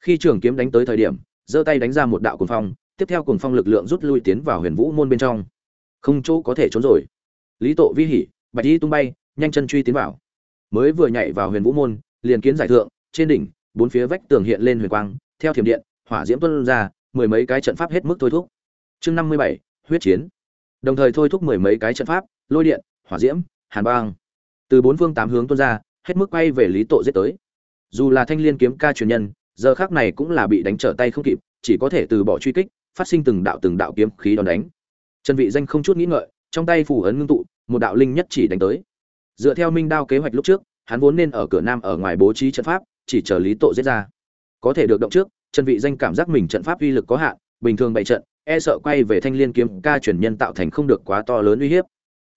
Khi trường kiếm đánh tới thời điểm, giơ tay đánh ra một đạo cuồng phong, tiếp theo cuồng phong lực lượng rút lui tiến vào huyền vũ môn bên trong. Không chỗ có thể trốn rồi. Lý tộ vi hỉ, bạch y tung bay, nhanh chân truy tiến vào. Mới vừa nhảy vào huyền vũ môn, liền kiến giải thượng, trên đỉnh, bốn phía vách tường hiện lên huyền quang, theo thiểm điện, hỏa diễm tuôn ra, mười mấy cái trận pháp hết mức thôi thúc. Chương năm mươi bảy, huyết chiến. Đồng thời thôi thúc mười mấy cái trận pháp, lôi điện, hỏa diễm hàn băng từ bốn phương tám hướng tuôn ra, hết mức quay về lý tộ giết tới. Dù là thanh liên kiếm ca truyền nhân, giờ khác này cũng là bị đánh trở tay không kịp, chỉ có thể từ bỏ truy kích, phát sinh từng đạo từng đạo kiếm khí đòn đánh. Trần vị danh không chút nghĩ ngợi, trong tay phủ ấn ngưng tụ, một đạo linh nhất chỉ đánh tới. Dựa theo minh đao kế hoạch lúc trước, hắn vốn nên ở cửa nam ở ngoài bố trí trận pháp, chỉ chờ lý tộ giết ra. Có thể được động trước, trần vị danh cảm giác mình trận pháp uy lực có hạn, bình thường bày trận e sợ quay về thanh liên kiếm ca truyền nhân tạo thành không được quá to lớn uy hiếp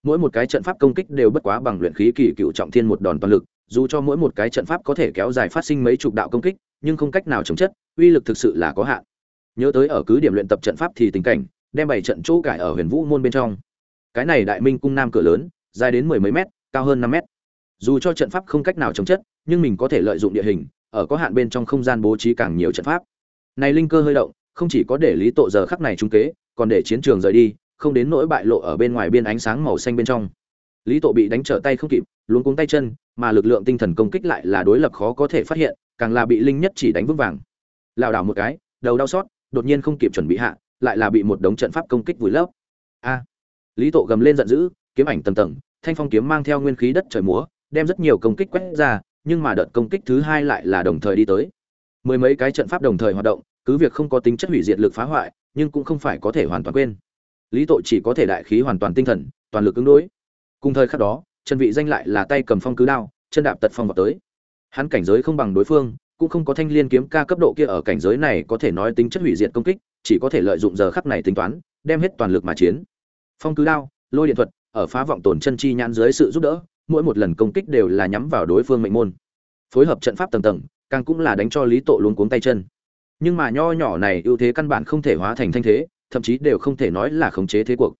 mỗi một cái trận pháp công kích đều bất quá bằng luyện khí kỳ cựu trọng thiên một đòn toàn lực, dù cho mỗi một cái trận pháp có thể kéo dài phát sinh mấy chục đạo công kích, nhưng không cách nào chống chất, uy lực thực sự là có hạn. Nhớ tới ở cứ điểm luyện tập trận pháp thì tình cảnh, đem bảy trận chỗ cải ở huyền vũ môn bên trong. Cái này đại minh cung nam cửa lớn, dài đến mười mấy mét, cao hơn năm mét. Dù cho trận pháp không cách nào chống chất, nhưng mình có thể lợi dụng địa hình, ở có hạn bên trong không gian bố trí càng nhiều trận pháp. Này linh cơ hơi động, không chỉ có để lý tộ giờ khắc này trung kế, còn để chiến trường rời đi không đến nỗi bại lộ ở bên ngoài biên ánh sáng màu xanh bên trong. Lý Tộ bị đánh trở tay không kịp, luống cuống tay chân, mà lực lượng tinh thần công kích lại là đối lập khó có thể phát hiện, càng là bị linh nhất chỉ đánh vững vàng. Lảo đảo một cái, đầu đau xót, đột nhiên không kịp chuẩn bị hạ, lại là bị một đống trận pháp công kích vùi lấp. A! Lý Tộ gầm lên giận dữ, kiếm ảnh tầm tầng, thanh phong kiếm mang theo nguyên khí đất trời múa, đem rất nhiều công kích quét ra, nhưng mà đợt công kích thứ hai lại là đồng thời đi tới. Mười mấy cái trận pháp đồng thời hoạt động, cứ việc không có tính chất hủy diệt lực phá hoại, nhưng cũng không phải có thể hoàn toàn quên lý tội chỉ có thể đại khí hoàn toàn tinh thần, toàn lực ứng đối. Cùng thời khắc đó, trần vị danh lại là tay cầm phong cứ đao, chân đạp tật phong vào tới. Hắn cảnh giới không bằng đối phương, cũng không có thanh liên kiếm ca cấp độ kia ở cảnh giới này có thể nói tính chất hủy diệt công kích, chỉ có thể lợi dụng giờ khắc này tính toán, đem hết toàn lực mà chiến. Phong cứ đao, lôi điện thuật, ở phá vọng tổn chân chi nhãn dưới sự giúp đỡ, mỗi một lần công kích đều là nhắm vào đối phương mệnh môn. Phối hợp trận pháp tầng tầng, càng cũng là đánh cho lý tội luống cuống tay chân. Nhưng mà nho nhỏ này ưu thế căn bản không thể hóa thành thanh thế thậm chí đều không thể nói là khống chế thế cuộc.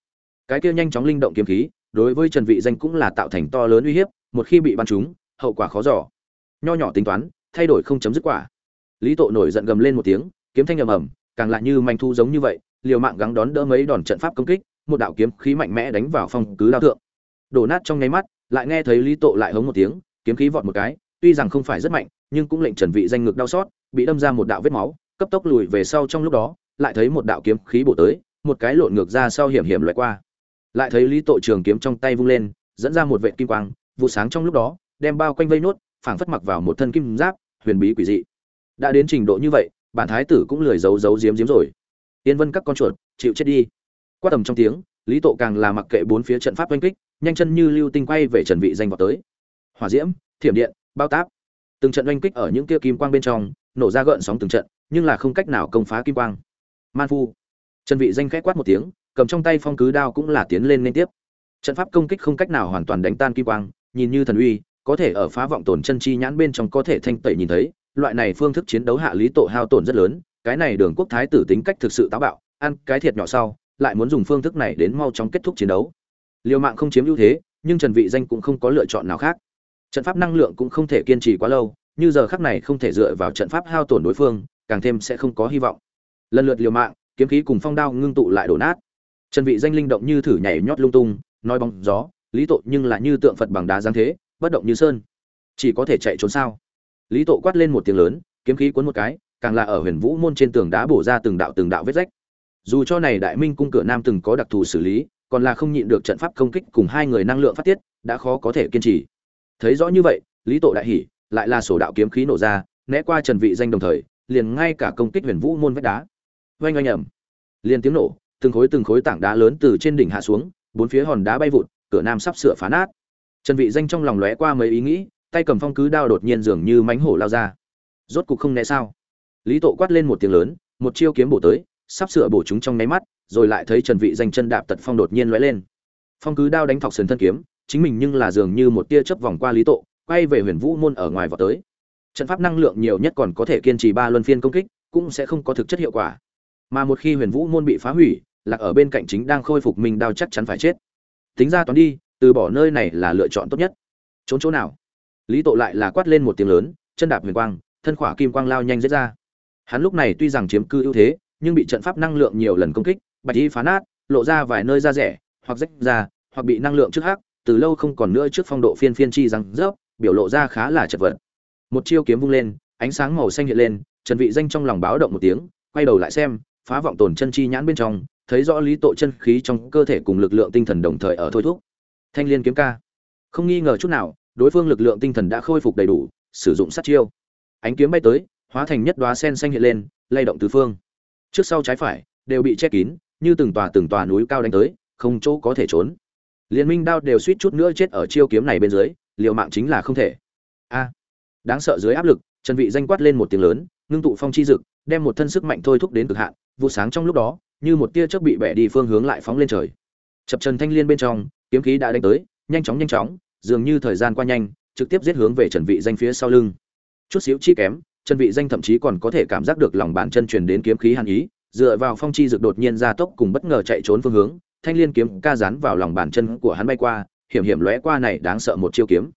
Cái kia nhanh chóng linh động kiếm khí, đối với trần vị danh cũng là tạo thành to lớn uy hiếp, một khi bị bắn trúng, hậu quả khó dò. Nho nhỏ tính toán, thay đổi không chấm dứt quả. Lý Tộ nổi giận gầm lên một tiếng, kiếm thanh ầm ầm, càng lại như manh thu giống như vậy, liều mạng gắng đón đỡ mấy đòn trận pháp công kích, một đạo kiếm khí mạnh mẽ đánh vào phong cứ đao thượng. Đổ nát trong nháy mắt, lại nghe thấy lý Tộ lại hống một tiếng, kiếm khí vọt một cái, tuy rằng không phải rất mạnh, nhưng cũng lệnh trần vị danh ngực đau xót, bị đâm ra một đạo vết máu, cấp tốc lùi về sau trong lúc đó lại thấy một đạo kiếm khí bổ tới, một cái lộn ngược ra sau hiểm hiểm lướt qua. Lại thấy lý tội trường kiếm trong tay vung lên, dẫn ra một vệt kim quang, vụ sáng trong lúc đó, đem bao quanh vây nốt, phảng phất mặc vào một thân kim giáp, huyền bí quỷ dị. Đã đến trình độ như vậy, bản thái tử cũng lười giấu giấu giếm giếm rồi. Tiên vân các con chuột, chịu chết đi. Qua tầm trong tiếng, lý tộ càng là mặc kệ bốn phía trận pháp oanh kích, nhanh chân như lưu tinh quay về trần vị danh vào tới. Hỏa diễm, thiểm điện, bao táp. Từng trận oanh kích ở những kia kim quang bên trong, nổ ra gợn sóng từng trận, nhưng là không cách nào công phá kim quang man phu. Trần vị danh khẽ quát một tiếng, cầm trong tay phong cứ đao cũng là tiến lên liên tiếp. Trận pháp công kích không cách nào hoàn toàn đánh tan kim quang, nhìn như thần uy, có thể ở phá vọng tổn chân chi nhãn bên trong có thể thanh tẩy nhìn thấy, loại này phương thức chiến đấu hạ lý tổ hao tổn rất lớn, cái này đường quốc thái tử tính cách thực sự táo bạo, ăn cái thiệt nhỏ sau, lại muốn dùng phương thức này đến mau chóng kết thúc chiến đấu. Liều mạng không chiếm ưu thế, nhưng trần vị danh cũng không có lựa chọn nào khác. Trận pháp năng lượng cũng không thể kiên trì quá lâu, như giờ khắc này không thể dựa vào trận pháp hao tổn đối phương, càng thêm sẽ không có hy vọng lần lượt liều mạng, kiếm khí cùng phong đao ngưng tụ lại đổ nát. Trần vị danh linh động như thử nhảy nhót lung tung, nói bóng gió, lý tộ nhưng là như tượng phật bằng đá giáng thế, bất động như sơn. Chỉ có thể chạy trốn sao? Lý tộ quát lên một tiếng lớn, kiếm khí cuốn một cái, càng là ở huyền vũ môn trên tường đá bổ ra từng đạo từng đạo vết rách. Dù cho này đại minh cung cửa nam từng có đặc thù xử lý, còn là không nhịn được trận pháp công kích cùng hai người năng lượng phát tiết, đã khó có thể kiên trì. Thấy rõ như vậy, lý tộ đại hỉ, lại là sổ đạo kiếm khí nổ ra, né qua trần vị danh đồng thời, liền ngay cả công kích huyền vũ môn vách đá oanh oanh ẩm liền tiếng nổ, từng khối từng khối tảng đá lớn từ trên đỉnh hạ xuống, bốn phía hòn đá bay vụt, cửa nam sắp sửa phá nát. Trần vị danh trong lòng lóe qua mấy ý nghĩ, tay cầm phong cứ đao đột nhiên dường như mánh hổ lao ra. Rốt cục không né sao? Lý tộ quát lên một tiếng lớn, một chiêu kiếm bổ tới, sắp sửa bổ chúng trong nháy mắt, rồi lại thấy trần vị danh chân đạp tật phong đột nhiên lóe lên. Phong cứ đao đánh thọc sườn thân kiếm, chính mình nhưng là dường như một tia chớp vòng qua lý tộ quay về huyền vũ môn ở ngoài vào tới. Trận pháp năng lượng nhiều nhất còn có thể kiên trì ba luân phiên công kích, cũng sẽ không có thực chất hiệu quả mà một khi huyền vũ môn bị phá hủy, lạc ở bên cạnh chính đang khôi phục mình đao chắc chắn phải chết. Tính ra toán đi, từ bỏ nơi này là lựa chọn tốt nhất. Trốn chỗ nào? Lý tộ lại là quát lên một tiếng lớn, chân đạp huyền quang, thân khỏa kim quang lao nhanh dễ ra. Hắn lúc này tuy rằng chiếm cư ưu thế, nhưng bị trận pháp năng lượng nhiều lần công kích, bạch y phá nát, lộ ra vài nơi da rẻ, hoặc rách ra, hoặc bị năng lượng trước hắc, từ lâu không còn nữa trước phong độ phiên phiên chi răng rớp, biểu lộ ra khá là chật vật. Một chiêu kiếm vung lên, ánh sáng màu xanh hiện lên, trần vị danh trong lòng báo động một tiếng, quay đầu lại xem phá vọng tổn chân chi nhãn bên trong, thấy rõ lý tội chân khí trong cơ thể cùng lực lượng tinh thần đồng thời ở thôi thúc. Thanh liên kiếm ca. Không nghi ngờ chút nào, đối phương lực lượng tinh thần đã khôi phục đầy đủ, sử dụng sát chiêu. Ánh kiếm bay tới, hóa thành nhất đóa sen xanh hiện lên, lay động tứ phương. Trước sau trái phải, đều bị che kín, như từng tòa từng tòa núi cao đánh tới, không chỗ có thể trốn. Liên minh đao đều suýt chút nữa chết ở chiêu kiếm này bên dưới, liều mạng chính là không thể. A. Đáng sợ dưới áp lực, trần vị danh quát lên một tiếng lớn, ngưng tụ phong chi dực đem một thân sức mạnh thôi thúc đến cực hạn, vụ sáng trong lúc đó, như một tia chớp bị bẻ đi phương hướng lại phóng lên trời. Chập trần thanh liên bên trong, kiếm khí đã đánh tới, nhanh chóng nhanh chóng, dường như thời gian qua nhanh, trực tiếp giết hướng về trần vị danh phía sau lưng. Chút xíu chi kém, trần vị danh thậm chí còn có thể cảm giác được lòng bàn chân truyền đến kiếm khí hàn ý, dựa vào phong chi dược đột nhiên ra tốc cùng bất ngờ chạy trốn phương hướng, thanh liên kiếm ca dán vào lòng bàn chân của hắn bay qua, hiểm hiểm lóe qua này đáng sợ một chiêu kiếm.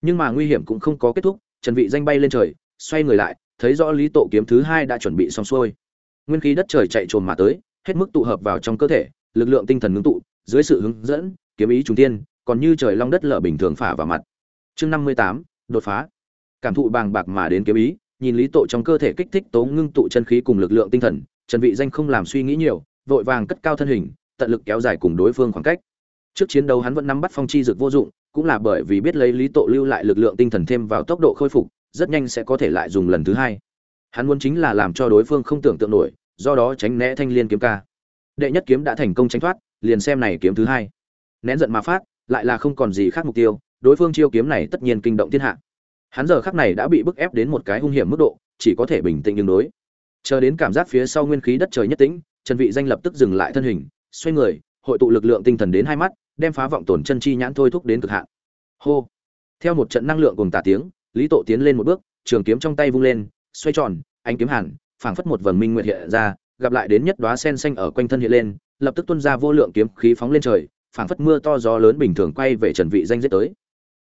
Nhưng mà nguy hiểm cũng không có kết thúc, trần vị danh bay lên trời, xoay người lại thấy rõ lý tổ kiếm thứ hai đã chuẩn bị xong xuôi. Nguyên khí đất trời chạy trồn mà tới, hết mức tụ hợp vào trong cơ thể, lực lượng tinh thần ngưng tụ, dưới sự hướng dẫn, kiếm ý trùng tiên còn như trời long đất lở bình thường phả vào mặt. Chương năm mươi tám, đột phá. Cảm thụ bàng bạc mà đến kiếm ý, nhìn lý tổ trong cơ thể kích thích tố ngưng tụ chân khí cùng lực lượng tinh thần, trần vị danh không làm suy nghĩ nhiều, vội vàng cất cao thân hình, tận lực kéo dài cùng đối phương khoảng cách. Trước chiến đấu hắn vẫn nắm bắt phong chi dược vô dụng, cũng là bởi vì biết lấy lý tổ lưu lại lực lượng tinh thần thêm vào tốc độ khôi phục rất nhanh sẽ có thể lại dùng lần thứ hai. Hắn muốn chính là làm cho đối phương không tưởng tượng nổi, do đó tránh né thanh liên kiếm ca. Đệ nhất kiếm đã thành công tránh thoát, liền xem này kiếm thứ hai. Nén giận mà phát, lại là không còn gì khác mục tiêu, đối phương chiêu kiếm này tất nhiên kinh động thiên hạ. Hắn giờ khắc này đã bị bức ép đến một cái hung hiểm mức độ, chỉ có thể bình tĩnh đương đối. Chờ đến cảm giác phía sau nguyên khí đất trời nhất tĩnh, trần vị danh lập tức dừng lại thân hình, xoay người, hội tụ lực lượng tinh thần đến hai mắt, đem phá vọng tổn chân chi nhãn thôi thúc đến cực hạn. Hô. Theo một trận năng lượng cùng tả tiếng lý tộ tiến lên một bước, trường kiếm trong tay vung lên, xoay tròn, ánh kiếm hàn, phảng phất một vầng minh nguyệt hiện ra, gặp lại đến nhất đóa sen xanh ở quanh thân hiện lên, lập tức tuôn ra vô lượng kiếm khí phóng lên trời, phảng phất mưa to gió lớn bình thường quay về trần vị danh giết tới.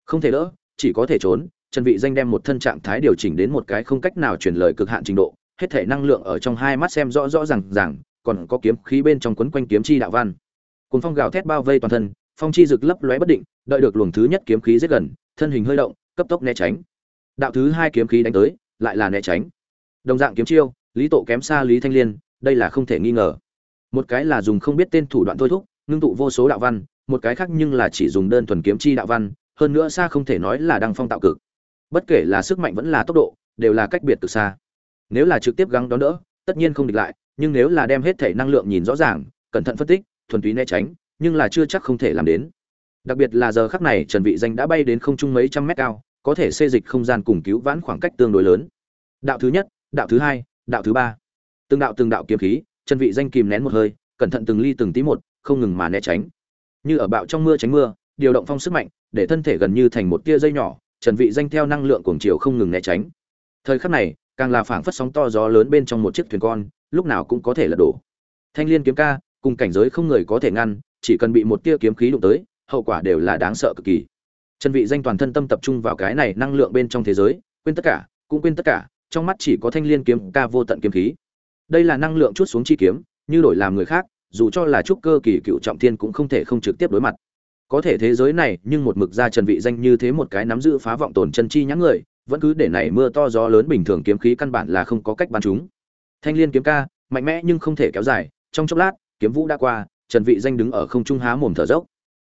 Không thể đỡ, chỉ có thể trốn, trần vị danh đem một thân trạng thái điều chỉnh đến một cái không cách nào truyền lời cực hạn trình độ, hết thể năng lượng ở trong hai mắt xem rõ rõ ràng ràng, còn có kiếm khí bên trong quấn quanh kiếm chi đạo văn. Cuốn phong gào thét bao vây toàn thân, phong chi rực lấp lóe bất định, đợi được luồng thứ nhất kiếm khí rất gần, thân hình hơi động, cấp tốc né tránh đạo thứ hai kiếm khí đánh tới, lại là né tránh. Đồng dạng kiếm chiêu, lý tổ kém xa lý thanh liên, đây là không thể nghi ngờ. Một cái là dùng không biết tên thủ đoạn thôi thúc, ngưng tụ vô số đạo văn, một cái khác nhưng là chỉ dùng đơn thuần kiếm chi đạo văn, hơn nữa xa không thể nói là đăng phong tạo cực. Bất kể là sức mạnh vẫn là tốc độ, đều là cách biệt từ xa. Nếu là trực tiếp gắng đón đỡ, tất nhiên không địch lại, nhưng nếu là đem hết thể năng lượng nhìn rõ ràng, cẩn thận phân tích, thuần túy né tránh, nhưng là chưa chắc không thể làm đến. Đặc biệt là giờ khắc này trần vị danh đã bay đến không trung mấy trăm mét cao có thể xê dịch không gian cùng cứu vãn khoảng cách tương đối lớn. Đạo thứ nhất, đạo thứ hai, đạo thứ ba. Từng đạo từng đạo kiếm khí, chân vị danh kìm nén một hơi, cẩn thận từng ly từng tí một, không ngừng mà né tránh. Như ở bạo trong mưa tránh mưa, điều động phong sức mạnh, để thân thể gần như thành một tia dây nhỏ trần vị danh theo năng lượng cuồng chiều không ngừng né tránh. Thời khắc này, càng là phảng phất sóng to gió lớn bên trong một chiếc thuyền con, lúc nào cũng có thể lật đổ. Thanh liên kiếm ca, cùng cảnh giới không người có thể ngăn, chỉ cần bị một tia kiếm khí đụng tới, hậu quả đều là đáng sợ cực kỳ trần vị danh toàn thân tâm tập trung vào cái này năng lượng bên trong thế giới, quên tất cả, cũng quên tất cả, trong mắt chỉ có thanh liên kiếm, ca vô tận kiếm khí. Đây là năng lượng chút xuống chi kiếm, như đổi làm người khác, dù cho là trúc cơ kỳ cựu trọng thiên cũng không thể không trực tiếp đối mặt. Có thể thế giới này, nhưng một mực ra trần vị danh như thế một cái nắm giữ phá vọng tổn chân chi nhãn người, vẫn cứ để này mưa to gió lớn bình thường kiếm khí căn bản là không có cách bắn chúng. Thanh liên kiếm ca, mạnh mẽ nhưng không thể kéo dài, trong chốc lát, kiếm vũ đã qua trần vị danh đứng ở không trung há mồm thở dốc.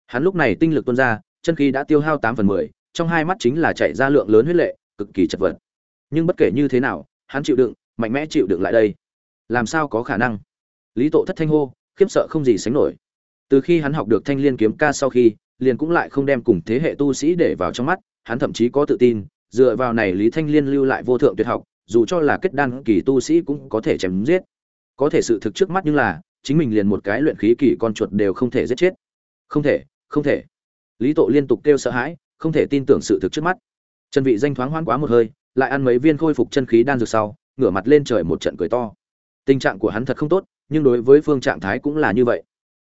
Hắn lúc này tinh lực tuôn ra chân khí đã tiêu hao 8 phần 10, trong hai mắt chính là chảy ra lượng lớn huyết lệ cực kỳ chật vật. Nhưng bất kể như thế nào hắn chịu đựng mạnh mẽ chịu đựng lại đây. Làm sao có khả năng? Lý tộ thất thanh hô khiếp sợ không gì sánh nổi. Từ khi hắn học được thanh liên kiếm ca sau khi liền cũng lại không đem cùng thế hệ tu sĩ để vào trong mắt hắn thậm chí có tự tin dựa vào này lý thanh liên lưu lại vô thượng tuyệt học dù cho là kết đan kỳ tu sĩ cũng có thể chém giết. Có thể sự thực trước mắt nhưng là chính mình liền một cái luyện khí kỳ con chuột đều không thể giết chết. Không thể không thể lý tộ liên tục kêu sợ hãi, không thể tin tưởng sự thực trước mắt. Trần vị danh thoáng hoan quá một hơi, lại ăn mấy viên khôi phục chân khí đan dược sau, ngửa mặt lên trời một trận cười to. Tình trạng của hắn thật không tốt, nhưng đối với phương trạng thái cũng là như vậy.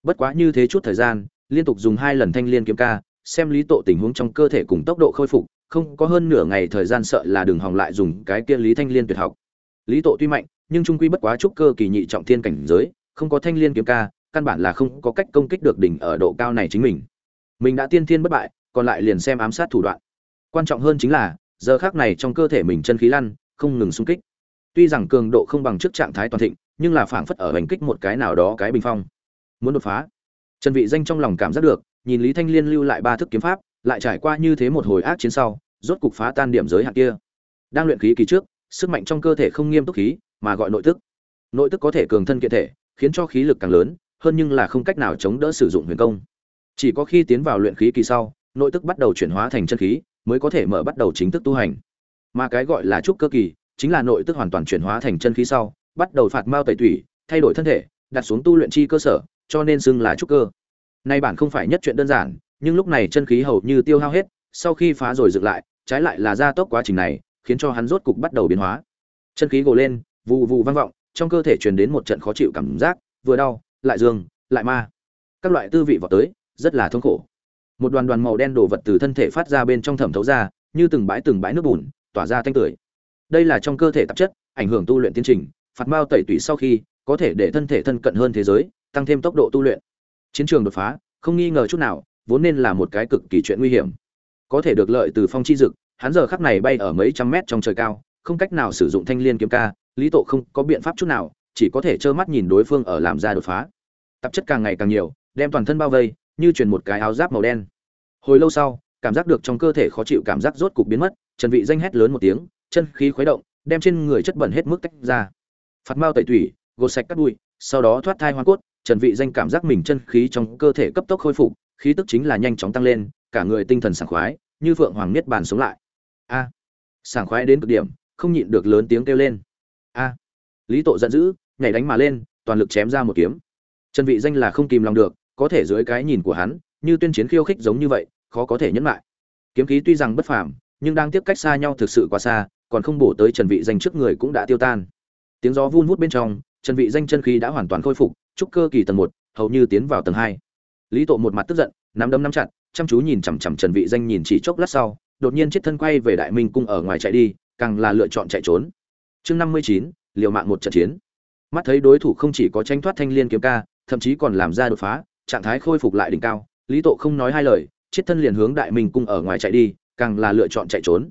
Bất quá như thế chút thời gian, liên tục dùng hai lần thanh liên kiếm ca, xem lý tộ tình huống trong cơ thể cùng tốc độ khôi phục, không có hơn nửa ngày thời gian sợ là Đường hòng lại dùng cái kia lý thanh liên tuyệt học. Lý tộ tuy mạnh, nhưng trung quy bất quá trúc cơ kỳ nhị trọng thiên cảnh giới, không có thanh liên kiếm ca, căn bản là không có cách công kích được đỉnh ở độ cao này chính mình mình đã tiên thiên bất bại, còn lại liền xem ám sát thủ đoạn. Quan trọng hơn chính là, giờ khác này trong cơ thể mình chân khí lăn, không ngừng xung kích. Tuy rằng cường độ không bằng trước trạng thái toàn thịnh, nhưng là phảng phất ở hành kích một cái nào đó cái bình phong. Muốn đột phá. Trần vị danh trong lòng cảm giác được, nhìn lý thanh liên lưu lại ba thức kiếm pháp, lại trải qua như thế một hồi ác chiến sau, rốt cục phá tan điểm giới hạn kia. Đang luyện khí kỳ trước, sức mạnh trong cơ thể không nghiêm túc khí, mà gọi nội tức. Nội tức có thể cường thân kiện thể, khiến cho khí lực càng lớn, hơn nhưng là không cách nào chống đỡ sử dụng huyền công chỉ có khi tiến vào luyện khí kỳ sau, nội tức bắt đầu chuyển hóa thành chân khí, mới có thể mở bắt đầu chính thức tu hành. Mà cái gọi là trúc cơ kỳ, chính là nội tức hoàn toàn chuyển hóa thành chân khí sau, bắt đầu phạt mao tẩy tủy, thay đổi thân thể, đặt xuống tu luyện chi cơ sở, cho nên xưng là trúc cơ. Nay bản không phải nhất chuyện đơn giản, nhưng lúc này chân khí hầu như tiêu hao hết, sau khi phá rồi dựng lại, trái lại là gia tốc quá trình này, khiến cho hắn rốt cục bắt đầu biến hóa. Chân khí gồ lên vụ vụ vang vọng, trong cơ thể truyền đến một trận khó chịu cảm giác, vừa đau, lại dương, lại ma. Các loại tư vị vào tới rất là thống khổ. Một đoàn đoàn màu đen đổ vật từ thân thể phát ra bên trong thẩm thấu ra, như từng bãi từng bãi nước bùn, tỏa ra thanh tưởi đây là trong cơ thể tạp chất, ảnh hưởng tu luyện tiến trình, phạt mao tẩy tủy sau khi, có thể để thân thể thân cận hơn thế giới, tăng thêm tốc độ tu luyện. Chiến trường đột phá, không nghi ngờ chút nào, vốn nên là một cái cực kỳ chuyện nguy hiểm. Có thể được lợi từ phong chi dực, hắn giờ khắc này bay ở mấy trăm mét trong trời cao, không cách nào sử dụng thanh liên kiếm ca, lý tổ không có biện pháp chút nào, chỉ có thể trơ mắt nhìn đối phương ở làm ra đột phá. Tạp chất càng ngày càng nhiều, đem toàn thân bao vây như truyền một cái áo giáp màu đen. Hồi lâu sau, cảm giác được trong cơ thể khó chịu cảm giác rốt cục biến mất, trần vị danh hét lớn một tiếng, chân khí khuấy động, đem trên người chất bẩn hết mức tách ra. Phạt mao tẩy thủy gột sạch cắt bụi, sau đó thoát thai hoa cốt, trần vị danh cảm giác mình chân khí trong cơ thể cấp tốc khôi phục, khí tức chính là nhanh chóng tăng lên, cả người tinh thần sảng khoái, như phượng hoàng niết bàn sống lại. A! Sảng khoái đến cực điểm, không nhịn được lớn tiếng kêu lên. A! Lý tộ giận dữ, nhảy đánh mà lên, toàn lực chém ra một kiếm. Trần vị danh là không kìm lòng được có thể dưới cái nhìn của hắn như tuyên chiến khiêu khích giống như vậy khó có thể nhẫn lại. Kiếm khí tuy rằng bất phàm nhưng đang tiếp cách xa nhau thực sự quá xa còn không bổ tới trần vị danh trước người cũng đã tiêu tan. Tiếng gió vun vút bên trong trần vị danh chân khí đã hoàn toàn khôi phục trúc cơ kỳ tầng một hầu như tiến vào tầng hai. Lý tộ một mặt tức giận nắm đấm nắm chặt chăm chú nhìn chằm chằm trần vị danh nhìn chỉ chốc lát sau đột nhiên chết thân quay về đại minh cung ở ngoài chạy đi càng là lựa chọn chạy trốn. Chương 59, liều mạng một trận chiến. Mắt thấy đối thủ không chỉ có tranh thoát thanh liên kiếm ca thậm chí còn làm ra đột phá trạng thái khôi phục lại đỉnh cao, lý tộ không nói hai lời chiết thân liền hướng đại minh cung ở ngoài chạy đi, càng là lựa chọn chạy trốn.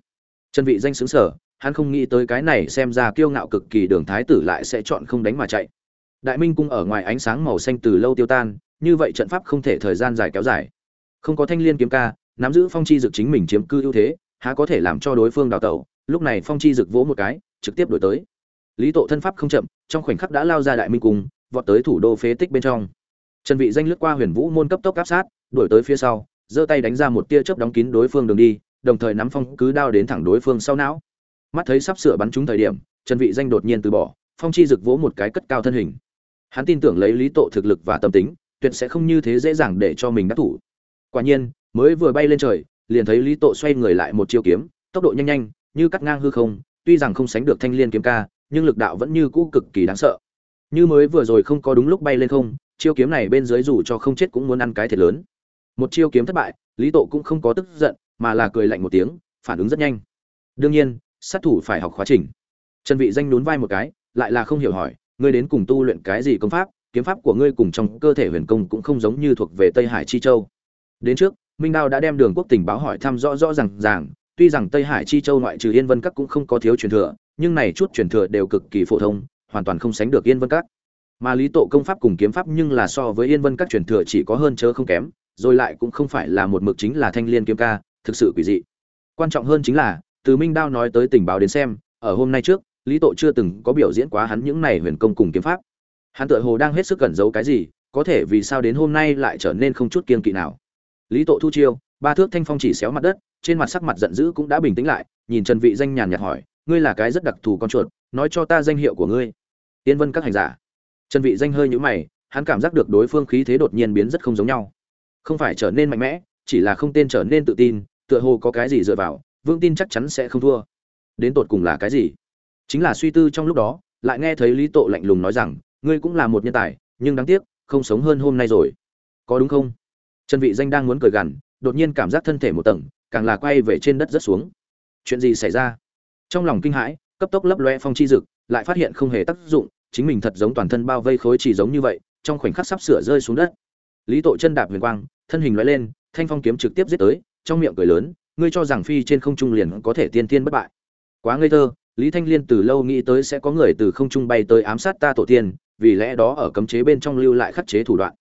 Trần vị danh sướng sở, hắn không nghĩ tới cái này xem ra kiêu ngạo cực kỳ đường thái tử lại sẽ chọn không đánh mà chạy. Đại minh cung ở ngoài ánh sáng màu xanh từ lâu tiêu tan, như vậy trận pháp không thể thời gian dài kéo dài. Không có thanh liên kiếm ca, nắm giữ phong chi dực chính mình chiếm cư ưu thế, há có thể làm cho đối phương đào tẩu, lúc này phong chi dực vỗ một cái, trực tiếp đổi tới. Lý tộ thân pháp không chậm, trong khoảnh khắc đã lao ra đại minh cung, vọt tới thủ đô phế tích bên trong trần vị danh lướt qua huyền vũ môn cấp tốc áp sát, đuổi tới phía sau, giơ tay đánh ra một tia chớp đóng kín đối phương đường đi, đồng thời nắm phong cứ đao đến thẳng đối phương sau não. Mắt thấy sắp sửa bắn trúng thời điểm, trần vị danh đột nhiên từ bỏ, phong chi rực vỗ một cái cất cao thân hình. Hắn tin tưởng lấy lý tộ thực lực và tâm tính, tuyệt sẽ không như thế dễ dàng để cho mình đắc thủ. Quả nhiên, mới vừa bay lên trời, liền thấy lý tộ xoay người lại một chiêu kiếm, tốc độ nhanh nhanh, như cắt ngang hư không, tuy rằng không sánh được thanh liên kiếm ca, nhưng lực đạo vẫn như cũ cực kỳ đáng sợ. Như mới vừa rồi không có đúng lúc bay lên không chiêu kiếm này bên dưới dù cho không chết cũng muốn ăn cái thiệt lớn. Một chiêu kiếm thất bại, lý tộ cũng không có tức giận, mà là cười lạnh một tiếng, phản ứng rất nhanh. Đương nhiên, sát thủ phải học khóa trình. Trần vị danh nhún vai một cái, lại là không hiểu hỏi, ngươi đến cùng tu luyện cái gì công pháp? Kiếm pháp của ngươi cùng trong cơ thể huyền công cũng không giống như thuộc về tây hải chi châu. Đến trước, minh đao đã đem đường quốc tình báo hỏi thăm rõ rõ ràng ràng, tuy rằng tây hải chi châu ngoại trừ yên vân các cũng không có thiếu truyền thừa, nhưng này chút truyền thừa đều cực kỳ phổ thông, hoàn toàn không sánh được yên vân các mà lý tộ công pháp cùng kiếm pháp nhưng là so với yên vân các truyền thừa chỉ có hơn chớ không kém, rồi lại cũng không phải là một mực chính là thanh liên kiếm ca, thực sự quỷ dị. Quan trọng hơn chính là, từ minh đao nói tới tình báo đến xem, ở hôm nay trước, lý tộ chưa từng có biểu diễn quá hắn những này huyền công cùng kiếm pháp. Hắn tựa hồ đang hết sức cẩn giấu cái gì, có thể vì sao đến hôm nay lại trở nên không chút kiên kỵ nào. Lý tộ thu chiêu, ba thước thanh phong chỉ xéo mặt đất, trên mặt sắc mặt giận dữ cũng đã bình tĩnh lại, nhìn trần vị danh nhàn nhạt hỏi, ngươi là cái rất đặc thù con chuột, nói cho ta danh hiệu của ngươi. Tiên vân các hành giả trần vị danh hơi nhíu mày, hắn cảm giác được đối phương khí thế đột nhiên biến rất không giống nhau. Không phải trở nên mạnh mẽ, chỉ là không tên trở nên tự tin, tựa hồ có cái gì dựa vào, vương tin chắc chắn sẽ không thua. Đến tột cùng là cái gì? Chính là suy tư trong lúc đó, lại nghe thấy lý tộ lạnh lùng nói rằng, ngươi cũng là một nhân tài, nhưng đáng tiếc, không sống hơn hôm nay rồi. Có đúng không? Trần vị danh đang muốn cười gằn, đột nhiên cảm giác thân thể một tầng, càng là quay về trên đất rất xuống. Chuyện gì xảy ra? Trong lòng kinh hãi, cấp tốc lấp loe phong chi dực, lại phát hiện không hề tác dụng chính mình thật giống toàn thân bao vây khối chỉ giống như vậy, trong khoảnh khắc sắp sửa rơi xuống đất. Lý tộ chân đạp huyền quang, thân hình lóe lên, thanh phong kiếm trực tiếp giết tới, trong miệng cười lớn, ngươi cho rằng phi trên không trung liền có thể tiên tiên bất bại. Quá ngây thơ, lý thanh liên từ lâu nghĩ tới sẽ có người từ không trung bay tới ám sát ta tổ tiên, vì lẽ đó ở cấm chế bên trong lưu lại khắc chế thủ đoạn.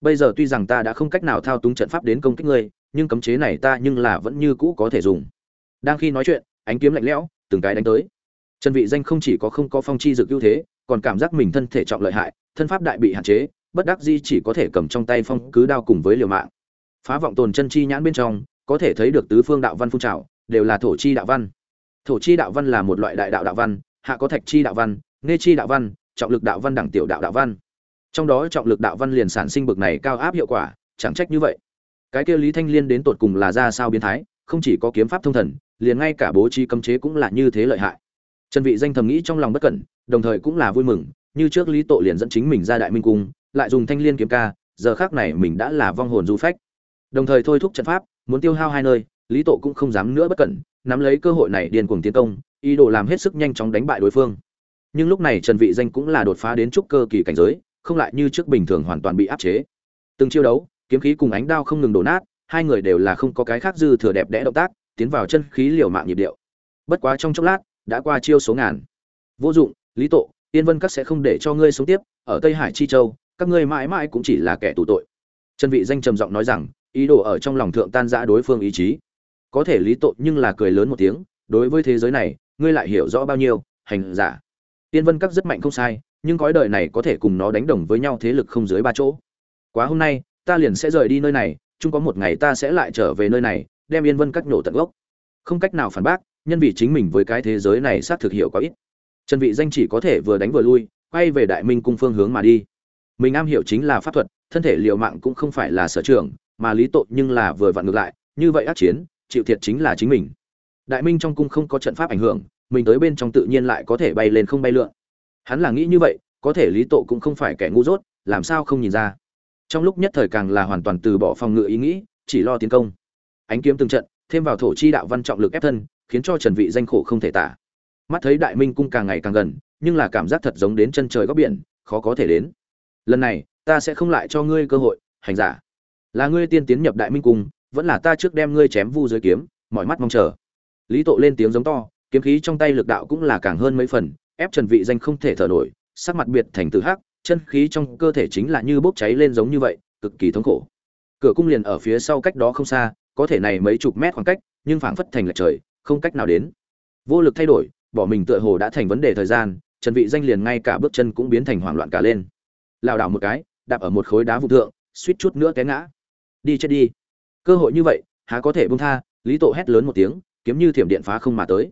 Bây giờ tuy rằng ta đã không cách nào thao túng trận pháp đến công kích ngươi, nhưng cấm chế này ta nhưng là vẫn như cũ có thể dùng. Đang khi nói chuyện, ánh kiếm lạnh lẽo, từng cái đánh tới. Trần vị danh không chỉ có không có phong chi dược ưu thế còn cảm giác mình thân thể trọng lợi hại, thân pháp đại bị hạn chế, bất đắc di chỉ có thể cầm trong tay phong cứ đao cùng với liều mạng. Phá vọng tồn chân chi nhãn bên trong, có thể thấy được tứ phương đạo văn phun trào, đều là thổ chi đạo văn. Thổ chi đạo văn là một loại đại đạo đạo văn, hạ có thạch chi đạo văn nghe chi đạo văn, trọng lực đạo văn đẳng tiểu đạo đạo văn. Trong đó trọng lực đạo văn liền sản sinh bực này cao áp hiệu quả, chẳng trách như vậy. Cái kia lý thanh liên đến tột cùng là ra sao biến thái, không chỉ có kiếm pháp thông thần, liền ngay cả bố trí cấm chế cũng là như thế lợi hại. Trần vị danh thầm nghĩ trong lòng bất cẩn đồng thời cũng là vui mừng, như trước lý tộ liền dẫn chính mình ra đại minh cung, lại dùng thanh liên kiếm ca, giờ khác này mình đã là vong hồn du phách. Đồng thời thôi thúc trận pháp, muốn tiêu hao hai nơi, lý tộ cũng không dám nữa bất cẩn, nắm lấy cơ hội này điên cuồng tiến công, ý đồ làm hết sức nhanh chóng đánh bại đối phương. Nhưng lúc này trần vị danh cũng là đột phá đến trúc cơ kỳ cảnh giới, không lại như trước bình thường hoàn toàn bị áp chế. Từng chiêu đấu, kiếm khí cùng ánh đao không ngừng đổ nát, hai người đều là không có cái khác dư thừa đẹp đẽ động tác, tiến vào chân khí liều mạng nhịp điệu. Bất quá trong chốc lát, đã qua chiêu số ngàn. Vô dụng lý tộ yên vân các sẽ không để cho ngươi sống tiếp, ở tây hải chi châu, các ngươi mãi mãi cũng chỉ là kẻ tù tội. Trần vị danh trầm giọng nói rằng, ý đồ ở trong lòng thượng tan rã đối phương ý chí. Có thể lý tộ nhưng là cười lớn một tiếng, đối với thế giới này, ngươi lại hiểu rõ bao nhiêu, hành giả? Tiên vân các rất mạnh không sai, nhưng cõi đời này có thể cùng nó đánh đồng với nhau thế lực không dưới ba chỗ. Quá hôm nay, ta liền sẽ rời đi nơi này, chung có một ngày ta sẽ lại trở về nơi này, đem yên vân các nổ tận gốc. Không cách nào phản bác, nhân vì chính mình với cái thế giới này xác thực hiểu quá ít trần vị danh chỉ có thể vừa đánh vừa lui, quay về đại minh cung phương hướng mà đi. Mình am hiểu chính là pháp thuật, thân thể liều mạng cũng không phải là sở trường, mà lý tội nhưng là vừa vặn ngược lại, như vậy ác chiến, chịu thiệt chính là chính mình. Đại minh trong cung không có trận pháp ảnh hưởng, mình tới bên trong tự nhiên lại có thể bay lên không bay lượn. Hắn là nghĩ như vậy, có thể lý Tội cũng không phải kẻ ngu dốt, làm sao không nhìn ra. Trong lúc nhất thời càng là hoàn toàn từ bỏ phòng ngự ý nghĩ, chỉ lo tiến công. Ánh kiếm từng trận, thêm vào thổ chi đạo văn trọng lực ép thân, khiến cho trần vị danh khổ không thể tả mắt thấy đại minh cung càng ngày càng gần, nhưng là cảm giác thật giống đến chân trời góc biển, khó có thể đến. Lần này, ta sẽ không lại cho ngươi cơ hội, hành giả. Là ngươi tiên tiến nhập đại minh cung, vẫn là ta trước đem ngươi chém vu dưới kiếm, mọi mắt mong chờ. Lý tộ lên tiếng giống to, kiếm khí trong tay lực đạo cũng là càng hơn mấy phần, ép trần vị danh không thể thở nổi, sắc mặt biệt thành từ hắc, chân khí trong cơ thể chính là như bốc cháy lên giống như vậy, cực kỳ thống khổ. Cửa cung liền ở phía sau cách đó không xa, có thể này mấy chục mét khoảng cách, nhưng phảng phất thành là trời, không cách nào đến. Vô lực thay đổi bỏ mình tựa hồ đã thành vấn đề thời gian, trần vị danh liền ngay cả bước chân cũng biến thành hoảng loạn cả lên. Lảo đảo một cái, đạp ở một khối đá vụ thượng, suýt chút nữa té ngã. Đi chết đi. Cơ hội như vậy, há có thể buông tha, lý tổ hét lớn một tiếng, kiếm như thiểm điện phá không mà tới.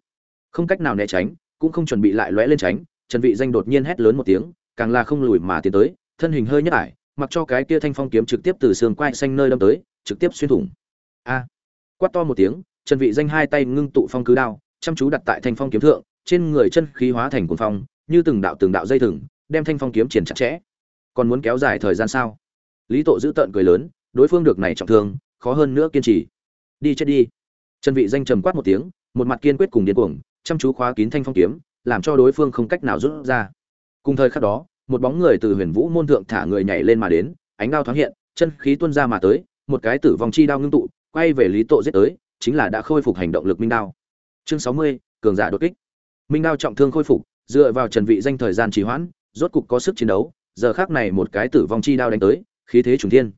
Không cách nào né tránh, cũng không chuẩn bị lại lóe lên tránh, trần vị danh đột nhiên hét lớn một tiếng, càng là không lùi mà tiến tới, thân hình hơi nhất ải, mặc cho cái kia thanh phong kiếm trực tiếp từ xương quai xanh nơi đâm tới, trực tiếp xuyên thủng. A. Quát to một tiếng, trần vị danh hai tay ngưng tụ phong cứ đao, chăm chú đặt tại thanh phong kiếm thượng trên người chân khí hóa thành cuồng phong như từng đạo từng đạo dây thừng đem thanh phong kiếm triển chặt chẽ. Còn muốn kéo dài thời gian sao? Lý tộ giữ tận cười lớn đối phương được này trọng thương khó hơn nữa kiên trì. Đi chết đi. Trần vị danh trầm quát một tiếng một mặt kiên quyết cùng điên cuồng chăm chú khóa kín thanh phong kiếm làm cho đối phương không cách nào rút ra. Cùng thời khắc đó một bóng người từ huyền vũ môn thượng thả người nhảy lên mà đến ánh đao thoáng hiện chân khí tuôn ra mà tới một cái tử vong chi đao ngưng tụ quay về lý tộ giết tới chính là đã khôi phục hành động lực minh đao. Chương 60, cường giả đột kích minh đao trọng thương khôi phục, dựa vào trần vị danh thời gian trì hoãn, rốt cục có sức chiến đấu, giờ khắc này một cái tử vong chi đao đánh tới, khí thế trùng thiên.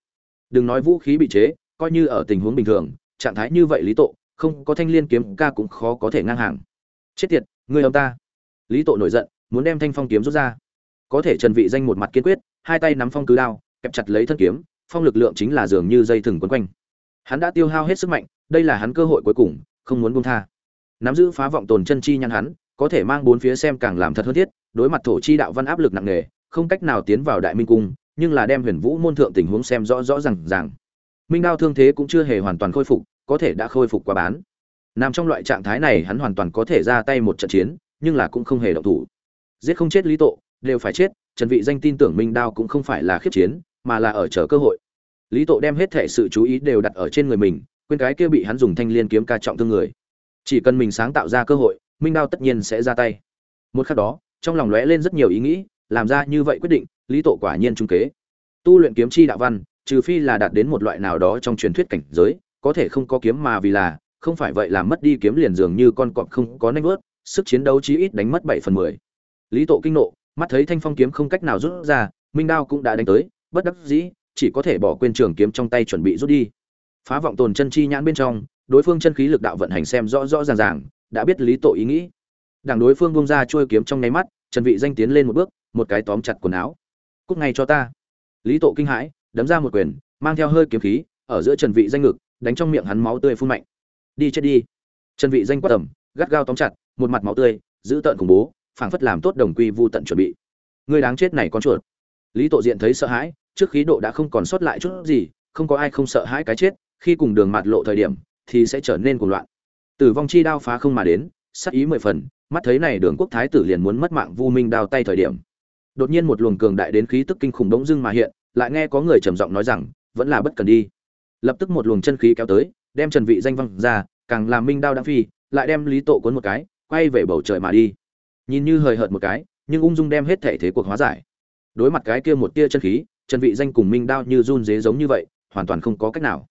Đừng nói vũ khí bị chế, coi như ở tình huống bình thường, trạng thái như vậy lý tộ không có thanh liên kiếm ca cũng khó có thể ngang hàng. Chết tiệt ngươi ông ta. Lý tộ nổi giận, muốn đem thanh phong kiếm rút ra. Có thể trần vị danh một mặt kiên quyết, hai tay nắm phong cứ đao, kẹp chặt lấy thân kiếm, phong lực lượng chính là dường như dây thừng quấn quanh. Hắn đã tiêu hao hết sức mạnh, đây là hắn cơ hội cuối cùng, không muốn buông tha. Nắm giữ phá vọng tồn chân chi nhăn hắn có thể mang bốn phía xem càng làm thật hơn thiết, đối mặt thổ chi đạo văn áp lực nặng nề, không cách nào tiến vào đại minh cung, nhưng là đem huyền vũ môn thượng tình huống xem rõ rõ ràng ràng. Minh đao thương thế cũng chưa hề hoàn toàn khôi phục, có thể đã khôi phục qua bán. Nằm trong loại trạng thái này, hắn hoàn toàn có thể ra tay một trận chiến, nhưng là cũng không hề động thủ. Giết không chết lý tộ đều phải chết, trần vị danh tin tưởng minh đao cũng không phải là khiếp chiến, mà là ở chờ cơ hội. Lý tộ đem hết thể sự chú ý đều đặt ở trên người mình, quên cái kia bị hắn dùng thanh liên kiếm ca trọng thương người. Chỉ cần mình sáng tạo ra cơ hội minh đao tất nhiên sẽ ra tay. Một khắc đó, trong lòng lóe lên rất nhiều ý nghĩ, làm ra như vậy quyết định, lý tộ quả nhiên trung kế. Tu luyện kiếm chi đạo văn, trừ phi là đạt đến một loại nào đó trong truyền thuyết cảnh giới, có thể không có kiếm mà vì là, không phải vậy làm mất đi kiếm liền dường như con cọp không có nanh vớt, sức chiến đấu chí ít đánh mất bảy phần mười. Lý tộ kinh nộ, mắt thấy thanh phong kiếm không cách nào rút ra, minh đao cũng đã đánh tới, bất đắc dĩ, chỉ có thể bỏ quên trường kiếm trong tay chuẩn bị rút đi. Phá vọng tồn chân chi nhãn bên trong, đối phương chân khí lực đạo vận hành xem rõ rõ ràng ràng đã biết lý tộ ý nghĩ. Đảng đối phương bông ra trôi kiếm trong nháy mắt, trần vị danh tiến lên một bước, một cái tóm chặt quần áo. Cút ngay cho ta. Lý tộ kinh hãi, đấm ra một quyền, mang theo hơi kiếm khí, ở giữa trần vị danh ngực, đánh trong miệng hắn máu tươi phun mạnh. Đi chết đi. Trần vị danh quát tầm, gắt gao tóm chặt, một mặt máu tươi, giữ tận khủng bố, phảng phất làm tốt đồng quy vu tận chuẩn bị. Người đáng chết này con chuột. Lý tộ diện thấy sợ hãi, trước khí độ đã không còn sót lại chút gì, không có ai không sợ hãi cái chết, khi cùng đường mặt lộ thời điểm, thì sẽ trở nên cuồng loạn tử vong chi đao phá không mà đến, sắc ý mười phần, mắt thấy này đường quốc thái tử liền muốn mất mạng vu minh đao tay thời điểm. Đột nhiên một luồng cường đại đến khí tức kinh khủng đống dưng mà hiện, lại nghe có người trầm giọng nói rằng, vẫn là bất cần đi. Lập tức một luồng chân khí kéo tới, đem trần vị danh văng ra, càng làm minh đao đang phi, lại đem lý tộ cuốn một cái, quay về bầu trời mà đi. Nhìn như hời hợt một cái, nhưng ung dung đem hết thể thế cuộc hóa giải. Đối mặt cái kia một tia chân khí, trần vị danh cùng minh đao như run rế giống như vậy, hoàn toàn không có cách nào.